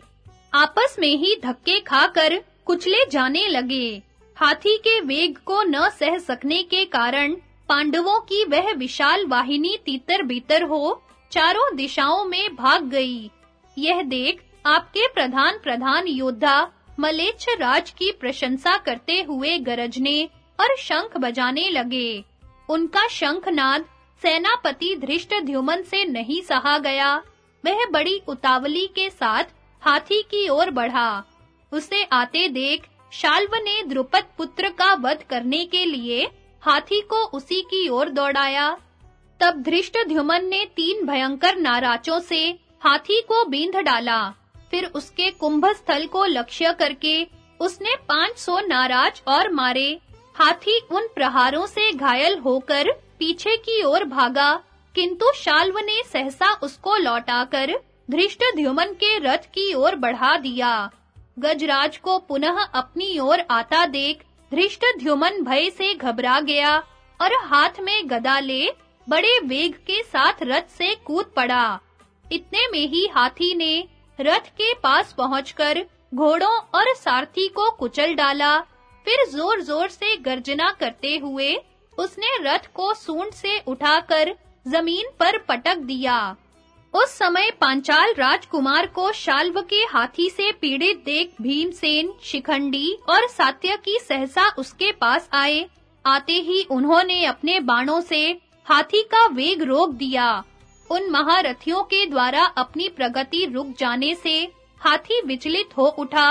आपस में ही धक्के खाकर कुचले जाने लगे। हाथी के वेग को न सह सकने के कारण पांडवों की वह विशाल वाहिनी तीतर-बीतर हो चारों दिशाओं में भाग गई। यह देख आपके प्रधान प्रधान योद्धा मलेच्छ राज की प्रशंसा करते हुए गरजने और शंख बजाने लगे। उनका शंखनाद सेनापति धृष्टद्युमन से नहीं सहा गया। वह बड़ी उतावली के साथ हाथी की ओर बढ़ा। उसे आते देख शाल्व ने द्रुपद पुत्र का वध करने के लिए हाथी को उसी की ओर दौड़ाया। तब धृष्टद्युमन ने तीन भयंकर नाराचों से हाथी को बींध डाला। फिर उसके कुंभस्थल को लक्ष्य करके उसने 500 नाराज़ और मारे। हाथी उन प्रहारों से घायल होकर पीछे की ओर भागा, किंतु शाल्व ने सहसा उसको लौटाकर धृष्टद्युमन के रथ की ओर बढ़ा दिया। गजराज को पुनः अपनी ओर आता देख धृष्टद्युमन भय से घबरा गया और हाथ में गदा ले बड़े वेग के साथ रथ से कूद पड़ा। इतने में ही हाथी ने रथ के पास पहुंचकर घोड़ों और सारथी को कुचल डाला, फिर जोर-जोर से गर्जना करते हुए उसने रथ को सूंड से उठाकर ज़मीन पर पटक दिया। उस समय पांचाल राजकुमार को शाल्व के हाथी से पीड़ित देख भीमसेन, शिखंडी और सात्यकी सहसा उसके पास आए। आते ही उन्होंने अपने बाणों से हाथी का वेग रोक दिया। उन महारथियों के द्वारा अपनी प्रगति रुक जाने से हाथी विचलित हो उठा।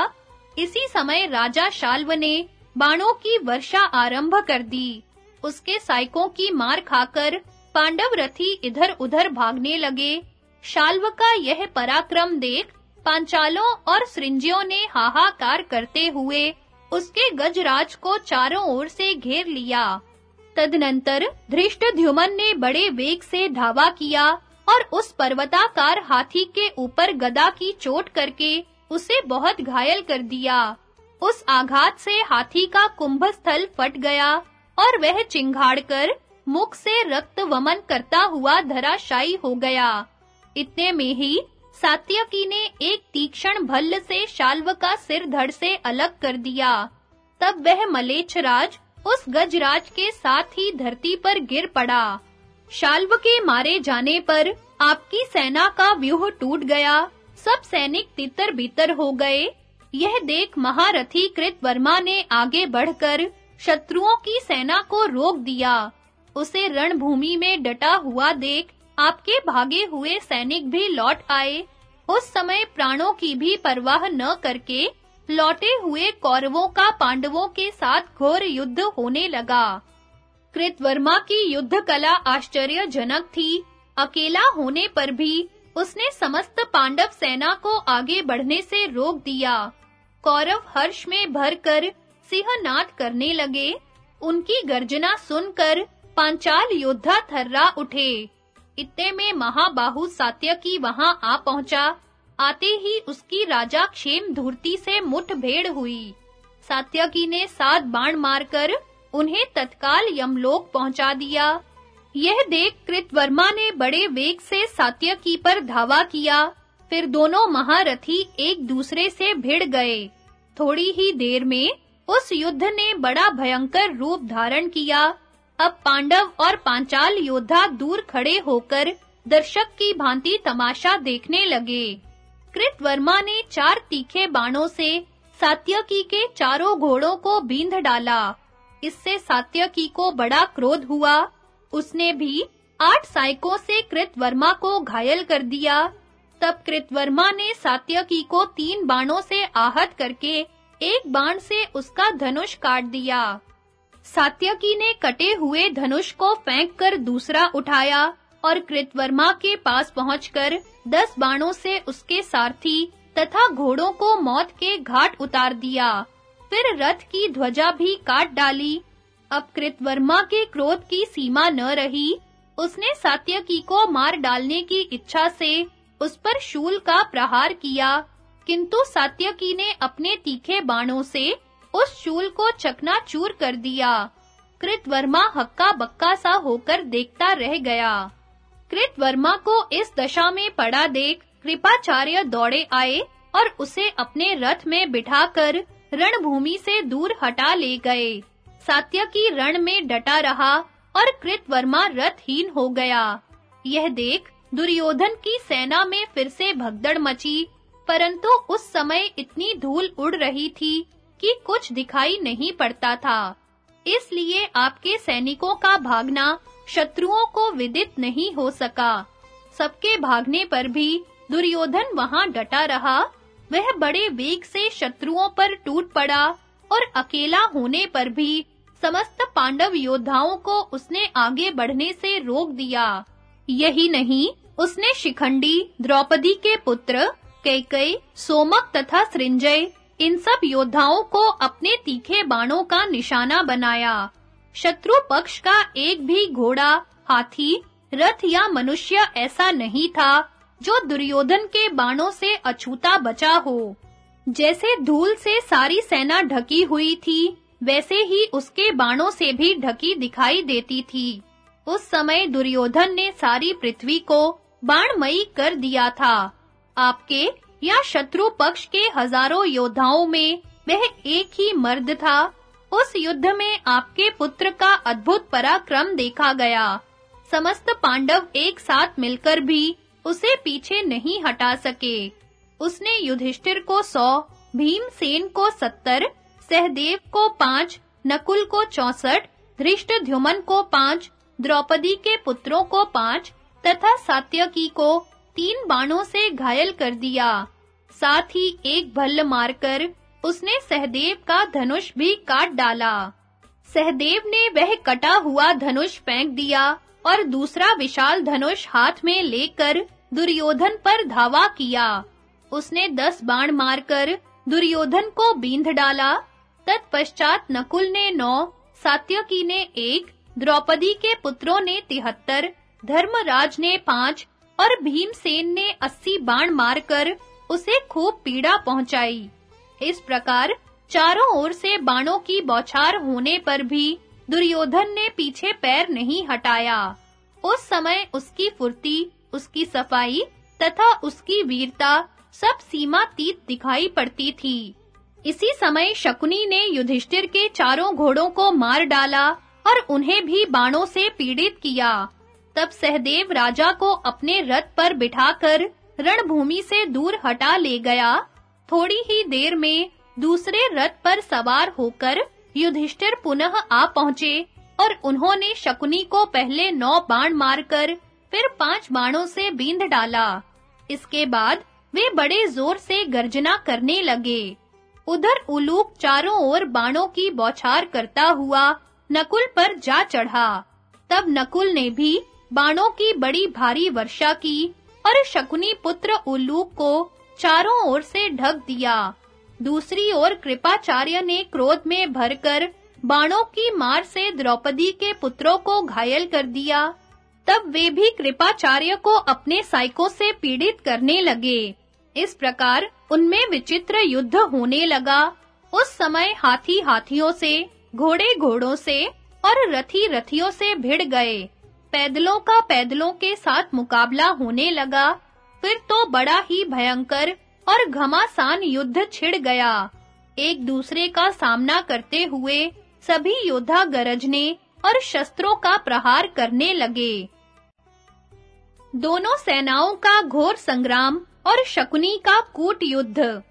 इसी समय राजा शाल्व ने बाणों की वर्षा आरंभ कर दी। उसके साइकों की मार खाकर पांडव रथी इधर-उधर भागने लगे। शाल्व का यह पराक्रम देख पांचालों और सृंजियों ने हाहाकार करते हुए उसके गजराज को चारों ओर से घेर लिया। तदनंतर धृष्टद्युमन ने बड़े वेग से धावा किया और उस पर्वताकार हाथी के ऊपर गदा की चोट करके उसे बहुत घायल कर दिया। उस आघात से हाथी का कुंभस्थल फट गया। और वह चिंगाड़कर मुख से रक्त वमन करता हुआ धराशायी हो गया। इतने में ही सात्यकी ने एक तीक्ष्ण भल्ल से शाल्व का सिर धड़ से अलग कर दिया। तब वह मलेच्छराज उस गजराज के साथ ही धरती पर गिर पड़ा। शाल्व के मारे जाने पर आपकी सेना का व्यूह टूट गया। सब सैनिक तितर-बितर हो गए। यह देख महारथी कृतवर्मा ने आगे बढ़कर शत्रुओं की सेना को रोक दिया। उसे रणभूमि में डटा हुआ देख आपके भागे हुए सैनिक भी लौट आए। उस समय प्राणों की भी परवाह न करके लौटे हुए कौरवों का पांडवों के साथ घोर युद्ध होने लगा। कृतवर्मा की युद्ध कला आश्चर्यजनक थी। अकेला होने पर भी उसने समस्त पांडव सेना को आगे बढ़ने से रोक दिया। कौरव हर्ष में भरकर सिंहनाद करने लगे। उनकी गर्जना सुनकर पांचाल योद्धा थर्रा उठे। इतने में महाबाहु सात्यकी वहाँ आ पहुँचा। आते ही उसकी राजा क्षेम धूर्ति से मुठभेड़ हुई। सात्यकी ने सात बाण मारकर उन्हें तत्काल यमलोक पहुँचा दिया। यह देख कृतवर्मा ने बड़े वेग से सात्यकी पर धावा किया। फिर दोनों महारथी एक दूसरे से भिड़ गए। थोड़ी ही देर में उस युद्ध ने बड़ा भयंकर रूप धारण किया। अब पांडव और पांचाल योद्धा दूर खड़े होकर दर्शक की भांति तमाशा देखने लगे। कृतवर्मा ने चार तीखे बाणों से सात्यकी के चारों घोड़ों को बींध डाला। इससे सात्यकी को बड़ा क्रोध हुआ। उसने भी आठ साइकों से कृतवर्मा को घायल कर दिया। तब कृतवर्मा ने सात्यकी को तीन बाणों से आहत करके एक बाण से उसका धनुष काट दिया। सात्यकी ने कटे हुए धनुष को फेंक कर दूसरा उठाया और कृतवर्मा के पास पहुंचकर दस बाणों से उसके सारथी तथा घोड़ों को मौत के घाट उतार दिया। फिर रथ की ध्वजा भी काट डाली। अब कृतवर्मा के क्रोध की सीमा न रही। उसने सात्यकी को मार डालने की इच्छा से उस पर शूल का प्रहार किया। किंतु सात्यकी ने अपने तीखे बाणों से उस शूल को चकनाचूर कर दिया। कृतवर्मा हक्का बक्का सा होकर देखता रह गया। कृतवर्मा को इस दशा में पड़ा देख कृपाचार्य दौड़े आए और उसे अपने रथ में बिठाकर रणभूमि से दूर हटा ले गए। सात्यकी रण में डटा रहा और कृतवर्मा रथहीन हो गया। यह देख दुर्योधन की सेना में फिर से भगदड़ मची परंतु उस समय इतनी धूल उड़ रही थी कि कुछ दिखाई नहीं पड़ता था। इसलिए आपके सैनिकों का भागना शत्रुओं को विदित नहीं हो सका। सबके भागने पर भी दुर्योधन वहाँ डटा रहा। वह बड़े वेग से शत्रुओं पर टूट पड़ा और अकेला होने पर भी समस्त पांडव योद्धाओं को उसने आगे बढ़ने से रोक दिया। यही नहीं, उसने शिखंडी द्रौपदी के पुत्र कैकई, सोमक तथा सृंजय, इन सब योद्धाओं को अपने तीखे बाणों का निशाना बनाया। शत्रु पक्ष का एक भी घोड़ा, हाथी, रथ या मनुष्य ऐसा नहीं था, जो दुर्योधन के बाणों से अछूता बचा हो। जैसे धूल से सारी सेना ढकी हुई थी, वैसे ही उसके बाणों से भी ढकी दिखाई देती थी। उस समय दुर्योधन ने सारी पृथ्वी को बाणमयी कर दिया था। आपके या शत्रु पक्ष के हज़ारों योद्धाओं में वह एक ही मर्द था। उस युद्ध में आपके पुत्र का अद्भुत पराक्रम देखा गया। समस्त पांडव एक साथ मिलकर भी उसे पीछे नहीं हटा सके। उसने युधिष्ठिर को सौ, भीमसेन को सत्तर, सहदेव को पाँच, नकुल को चौसठ धृष्टद्युमन को पाँच, द्रौपदी के पुत्रों को पाँच तथा सात्यकी को तीन बाणों से घायल कर दिया। साथ ही एक भल्ल मारकर उसने सहदेव का धनुष भी काट डाला। सहदेव ने वह कटा हुआ धनुष फेंक दिया और दूसरा विशाल धनुष हाथ में लेकर दुर्योधन पर धावा किया। उसने दस बाण मारकर दुर्योधन को बींध डाला। तत्पश्चात नकुल ने नौ, सात्यकी ने एक, द्रौपदी के पुत्रों ने तिहत्तर, धर्मराज ने पाँच और भीमसेन ने अस्सी बाण मारकर उसे खूब पीड़ा पहुंचाई। इस प्रकार चारों ओर से बाणों की बौछार होने पर भी दुर्योधन ने पीछे पैर नहीं हटाया। उस समय उसकी फुर्ती, उसकी सफ़ाई तथा उसकी वीरता सब सीमातीत दिखाई पड़ती थी। इसी समय शकुनी ने युधिष्ठिर के चारों घोड़ों को मार डाला और उन्हें भी बाणों से पीड़ित किया। तब सहदेव राजा को अपने रथ पर बिठाकर रणभूमि से दूर हटा ले गया। थोड़ी ही देर में दूसरे रथ पर सवार होकर युधिष्ठिर पुनः आ पहुँचे और उन्होंने शकुनी को पहले नौ बाण मारकर फिर पाँच बाणों से बींध डाला। इसके बाद वे बड़े ज़ोर से गर्जना करने लगे। उधर उलूक चारों ओर बाणों की बौछार करता हुआ नकुल पर जा चढ़ा। तब नकुल ने भी बाणों की बड़ी भारी वर्षा की और शकुनी पुत्र उलूक को चारों ओर से ढक दिया। दूसरी ओर कृपाचार्य ने क्रोध में भरकर बाणों की मार से द्रौपदी के पुत्रों को घायल कर दिया। तब वे भी कृपाचार्य को अपने साइकों से पीड़ित करने लगे। इस प्रकार उनमें विचित्र युद्ध होने लगा। उस समय हाथी हाथियों से, घोड़े घोड़ों से और रथी रथियों से भिड़ गए। पैदलों का पैदलों के साथ मुकाबला होने लगा। फिर तो बड़ा ही भयंकर और घमासान युद्ध छिड़ गया। एक दूसरे का सामना करते हुए सभी योद्धा गरजने और शस्त्रों का प्रहार करने लगे। दोनों सेनाओं का घोर संग्राम और शकुनी का कूट युद्ध।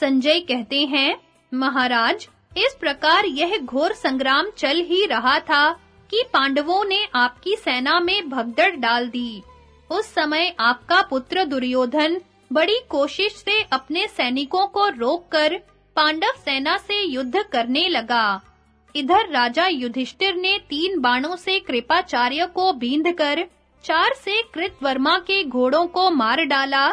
संजय कहते हैं, महाराज, इस प्रकार यह घोर संग्राम चल ही रहा था। कि पांडवों ने आपकी सेना में भगदड़ डाल दी। उस समय आपका पुत्र दुर्योधन बड़ी कोशिश से अपने सैनिकों को रोककर पांडव सेना से युद्ध करने लगा। इधर राजा युधिष्ठिर ने तीन बाणों से कृपाचार्य को बींधकर चार से कृतवर्मा के घोड़ों को मार डाला।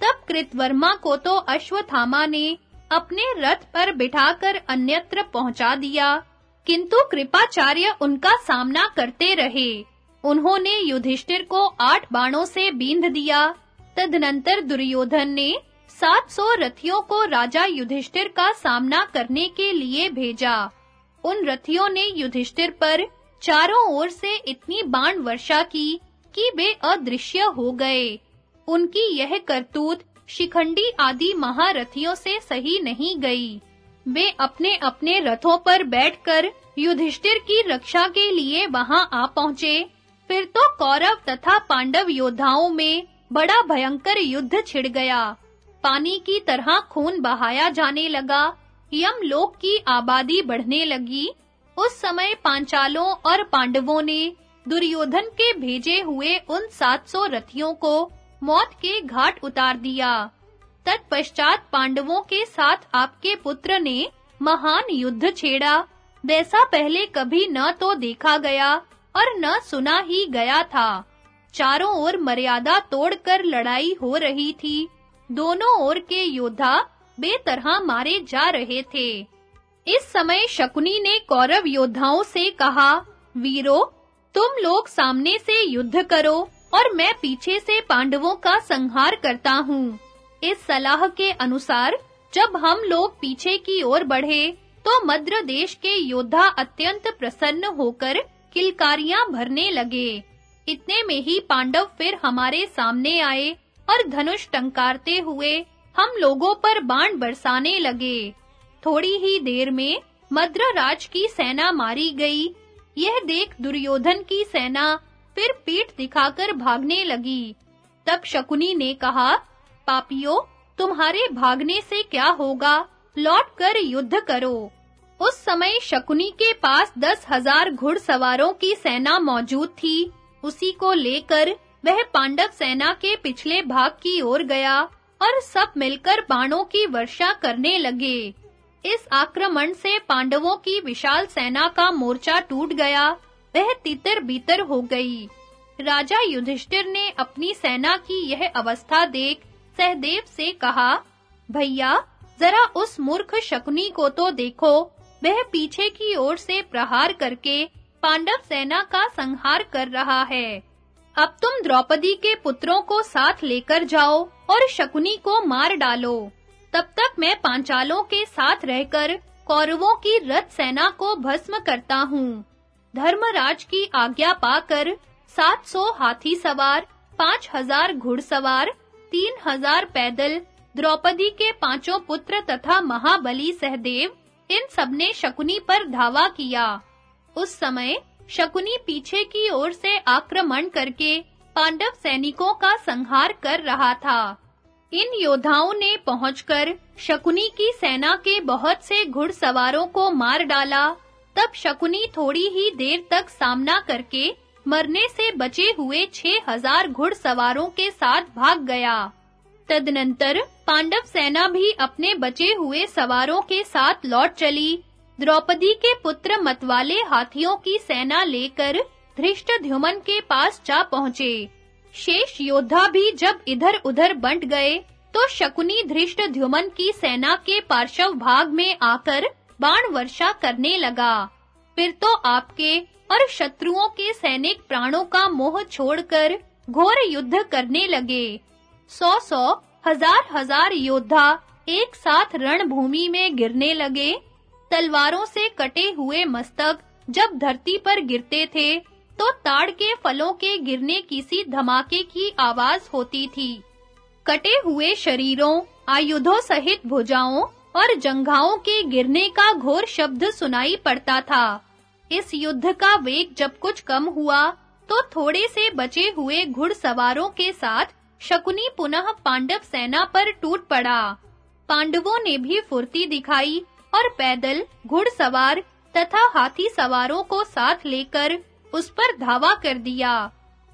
तब कृतवर्मा को तो अश्वत्थामा ने अपने रथ पर बिठाकर अन्यत्र पहुँचा दिया। किंतु कृपाचार्य उनका सामना करते रहे। उन्होंने युधिष्ठिर को आठ बाणों से बींध दिया। तदनंतर दुर्योधन ने 700 रथियों को राजा युधिष्ठिर का सामना करने के लिए भेजा। उन रथियों ने युधिष्ठिर पर चारों ओर से इतनी बाण वर्षा की कि वे अदृश्य हो गए। उनकी यह करतूत शिखंडी आदि महारथियों से सही नहीं गई। वे अपने-अपने रथों पर बैठकर युधिष्ठिर की रक्षा के लिए वहाँ आ पहुँचे। फिर तो कौरव तथा पांडव योद्धाओं में बड़ा भयंकर युद्ध छिड़ गया। पानी की तरह खून बहाया जाने लगा, यमलोक की आबादी बढ़ने लगी। उस समय पांचालों और पांडवों ने दुर्योधन के भेजे हुए उन 700 रथियों को मौत के घाट उतार दिया। तत्पश्चात पांडवों के साथ आपके पुत्र ने महान युद्ध छेड़ा। वैसा पहले कभी न तो देखा गया और न सुना ही गया था। चारों ओर मर्यादा तोड़कर लड़ाई हो रही थी। दोनों ओर के योद्धा बेतरह मारे जा रहे थे। इस समय शकुनी ने कौरव योद्धाओं से कहा, वीरो, तुम लोग सामने से युद्ध करो और मैं पीछे से पांडवों का संहार करता हूँ। इस सलाह के अनुसार, जब हम लोग पीछे की ओर बढ़े तो मद्र देश के योद्धा अत्यंत प्रसन्न होकर किलकारियाँ भरने लगे। इतने में ही पांडव फिर हमारे सामने आए और धनुष टंकारते हुए हम लोगों पर बाण बरसाने लगे। थोड़ी ही देर में मद्र राज की सेना मारी गई। यह देख दुर्योधन की सेना फिर पीठ दिखाकर भागने लगी। तब शकुनी ने कहा पापियों, तुम्हारे भागने से क्या होगा? लौट कर युद्ध करो। उस समय शकुनी के पास दस हज़ार घुड़सवारों की सेना मौजूद थी। उसी को लेकर वह पांडव सेना के पिछले भाग की ओर गया और सब मिलकर बाणों की वर्षा करने लगे। इस आक्रमण से पांडवों की विशाल सेना का मोर्चा टूट गया। वह तितर-बितर हो गई। राजा युधिष्ठिर ने अपनी सेना की यह अवस्था देख सहदेव से कहा, भैया, जरा उस मूर्ख शकुनी को तो देखो। वह पीछे की ओर से प्रहार करके पांडव सेना का संहार कर रहा है। अब तुम द्रौपदी के पुत्रों को साथ लेकर जाओ और शकुनी को मार डालो। तब तक मैं पांचालों के साथ रहकर कौरवों की रथ सेना को भस्म करता हूँ। धर्मराज की आज्ञा पाकर 700 हाथी सवार 5000 घुड़सवार 3000 पैदल द्रौपदी के पाँचों पुत्र तथा महाबली सहदेव, इन सबने शकुनी पर धावा किया। उस समय शकुनी पीछे की ओर से आक्रमण करके पांडव सैनिकों का संहार कर रहा था। इन योद्धाओं ने पहुंचकर शकुनी की सेना के बहुत से घुड़सवारों को मार डाला। तब शकुनी थोड़ी ही देर तक सामना करके मरने से बचे हुए छह हज़ार घुड़सवारों के साथ भाग गया। तदनंतर पांडव सेना भी अपने बचे हुए सवारों के साथ लौट चली। द्रौपदी के पुत्र मतवाले हाथियों की सेना लेकर धृष्टद्युमन के पास जा पहुँचे। शेष योद्धा भी जब इधर-उधर बंट गए तो शकुनी धृष्टद्युमन की सेना के पार्श्व भाग में आकर बाण वर्षा करने लगा। फिर तो आपके और शत्रुओं के सैनिक प्राणों का मोह छोड़कर घोर युद्ध करने लगे। सौ सौ हज़ार हज़ार योद्धा एक साथ रणभूमि में गिरने लगे। तलवारों से कटे हुए मस्तक जब धरती पर गिरते थे तो ताड़ के फलों के गिरने की सी धमाके की आवाज़ होती थी। कटे हुए शरीरों, आयुधों सहित भुजाओं और जंघाओं के गिरने का घोर शब्द सुनाई पड़ता था। इस युद्ध का वेग जब कुछ कम हुआ तो थोड़े से बचे हुए घुड़सवारों के साथ शकुनी पुनः पांडव सेना पर टूट पड़ा। पांडवों ने भी फुर्ती दिखाई और पैदल घुड़सवार तथा हाथी सवारों को साथ लेकर उस पर धावा कर दिया।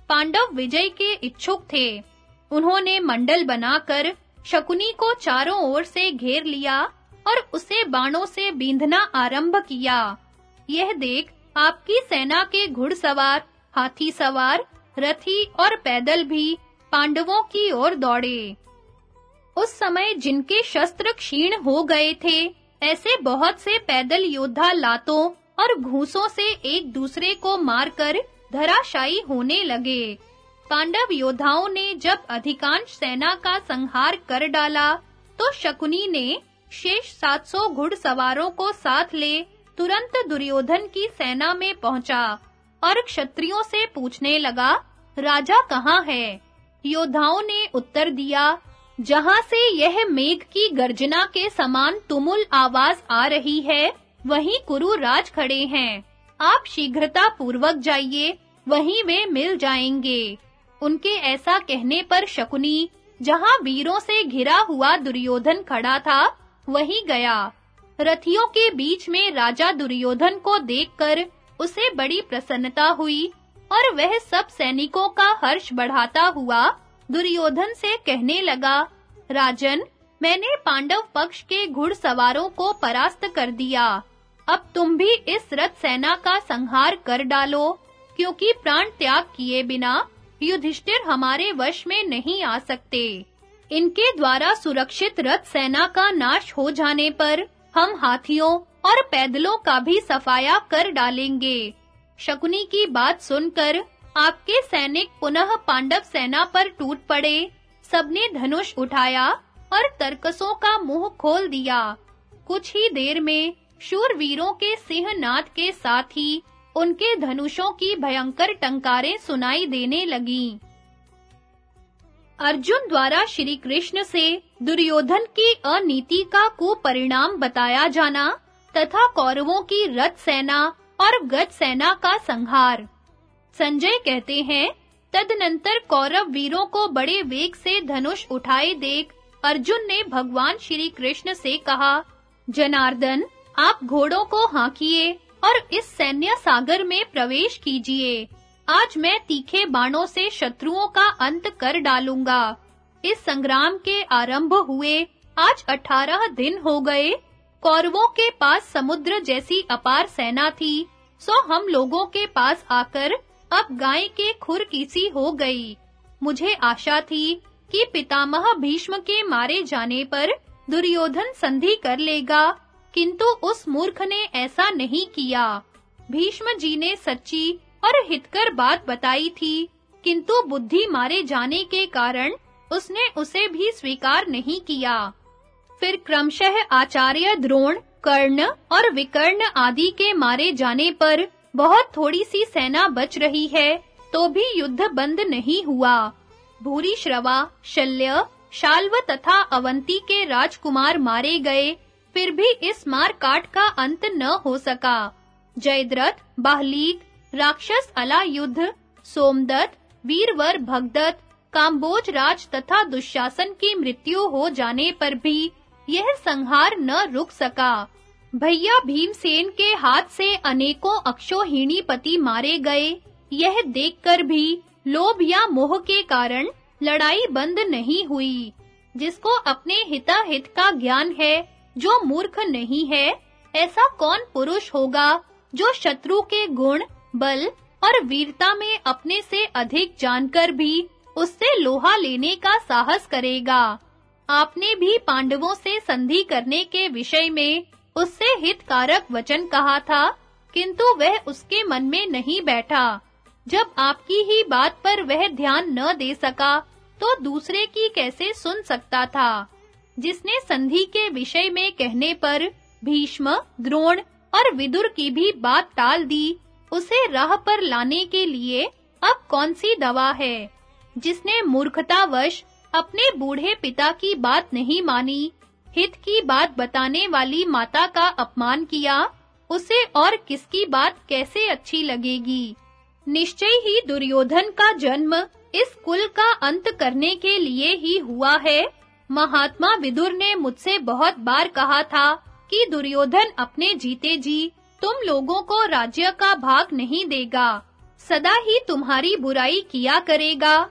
पांडव विजय के इच्छुक थे। उन्होंने मंडल बनाकर शकुनी को चारों ओर से घेर लिया और उसे बाणों से बींधना आरंभ किया। यह देख आपकी सेना के घुड़सवार हाथी सवार रथी और पैदल भी पांडवों की ओर दौड़े। उस समय जिनके शस्त्र क्षीण हो गए थे, ऐसे बहुत से पैदल योद्धा लातों और घूसों से एक दूसरे को मारकर धराशायी होने लगे। पांडव योद्धाओं ने जब अधिकांश सेना का संहार कर डाला तो शकुनी ने शेष 700 घुड़सवारों को साथ ले तुरंत दुर्योधन की सेना में पहुँचा और क्षत्रियों से पूछने लगा, राजा कहाँ है? योद्धाओं ने उत्तर दिया, जहाँ से यह मेघ की गर्जना के समान तुमुल आवाज़ आ रही है, वहीं कुरु राज खड़े हैं। आप शीघ्रता पूर्वक जाइए, वहीं वे मिल जाएँगे। उनके ऐसा कहने पर शकुनी, जहाँ वीरों से घिरा हुआ दुर्योधन खड़ा था, वहीं गया। रथियों के बीच में राजा दुर्योधन को देखकर उसे बड़ी प्रसन्नता हुई और वह सब सैनिकों का हर्ष बढ़ाता हुआ दुर्योधन से कहने लगा, राजन, मैंने पांडव पक्ष के घुड़सवारों को परास्त कर दिया। अब तुम भी इस रथ सेना का संहार कर डालो, क्योंकि प्राण त्याग किए बिना युधिष्ठिर हमारे वश में नहीं आ सकते। इनके द्वारा सुरक्षित रथ सेना का नाश हो जाने पर हम हाथियों और पैदलों का भी सफाया कर डालेंगे। शकुनी की बात सुनकर आपके सैनिक पुनः पांडव सेना पर टूट पड़े। सबने धनुष उठाया और तरकसों का मुँह खोल दिया। कुछ ही देर में शूरवीरों के सिंहनाद के साथ ही उनके धनुषों की भयंकर टंकारें सुनाई देने लगीं। अर्जुन द्वारा श्री कृष्ण से दुर्योधन की अनीति का कुपरिणाम बताया जाना तथा कौरवों की रथ सेना और गज सेना का संहार। संजय कहते हैं, तदनंतर कौरव वीरों को बड़े वेग से धनुष उठाए देख अर्जुन ने भगवान श्री कृष्ण से कहा, जनार्दन, आप घोड़ों को हांकिए और इस सैन्य सागर में प्रवेश कीजिए। आज मैं तीखे बाणों से शत्रुओं का अंत कर डालूँगा। इस संग्राम के आरंभ हुए, आज 18 दिन हो गए। कौरवों के पास समुद्र जैसी अपार सेना थी, सो हम लोगों के पास आकर अब गाय के खुर सी हो गई। मुझे आशा थी कि पितामह भीष्म के मारे जाने पर दुर्योधन संधि कर लेगा, किंतु उस मूर्ख ने ऐसा नहीं किया। भीष्म जी ने सच्ची और हितकर बात बताई थी, किंतु बुद्धि मारे जाने के कारण उसने उसे भी स्वीकार नहीं किया। फिर क्रमशः आचार्य द्रोण, कर्ण और विकर्ण आदि के मारे जाने पर बहुत थोड़ी सी सेना बच रही है तो भी युद्ध बंद नहीं हुआ। भूरी श्रवा, शल्य, शाल्व तथा अवंती के राजकुमार मारे गए, फिर भी इस मार काट का अंत न हो सका। जयद्रथ बाहलीक राक्षस अला युद्ध सोमदत्त, वीरवर भगदत्त, काम्बोज राज तथा दुशासन की मृत्यु हो जाने पर भी यह संहार न रुक सका। भैया भीमसेन के हाथ से अनेकों अक्षोहिणी पति मारे गए। यह देखकर भी लोभ या मोह के कारण लड़ाई बंद नहीं हुई। जिसको अपने हिताहित का ज्ञान है, जो मूर्ख नहीं है, ऐसा कौन पुरुष होगा जो शत्रु के गुण बल और वीरता में अपने से अधिक जानकर भी उससे लोहा लेने का साहस करेगा। आपने भी पांडवों से संधि करने के विषय में उससे हितकारक वचन कहा था, किंतु वह उसके मन में नहीं बैठा। जब आपकी ही बात पर वह ध्यान न दे सका तो दूसरे की कैसे सुन सकता था? जिसने संधि के विषय में कहने पर भीष्म, द्रोण और विदुर की भी बात टाल दी उसे राह पर लाने के लिए अब कौन सी दवा है? जिसने मूर्खतावश अपने बूढ़े पिता की बात नहीं मानी, हित की बात बताने वाली माता का अपमान किया, उसे और किसकी बात कैसे अच्छी लगेगी? निश्चय ही दुर्योधन का जन्म इस कुल का अंत करने के लिए ही हुआ है। महात्मा विदुर ने मुझसे बहुत बार कहा था कि दुर्योधन अपने जीते जी तुम लोगों को राज्य का भाग नहीं देगा। सदा ही तुम्हारी बुराई किया करेगा।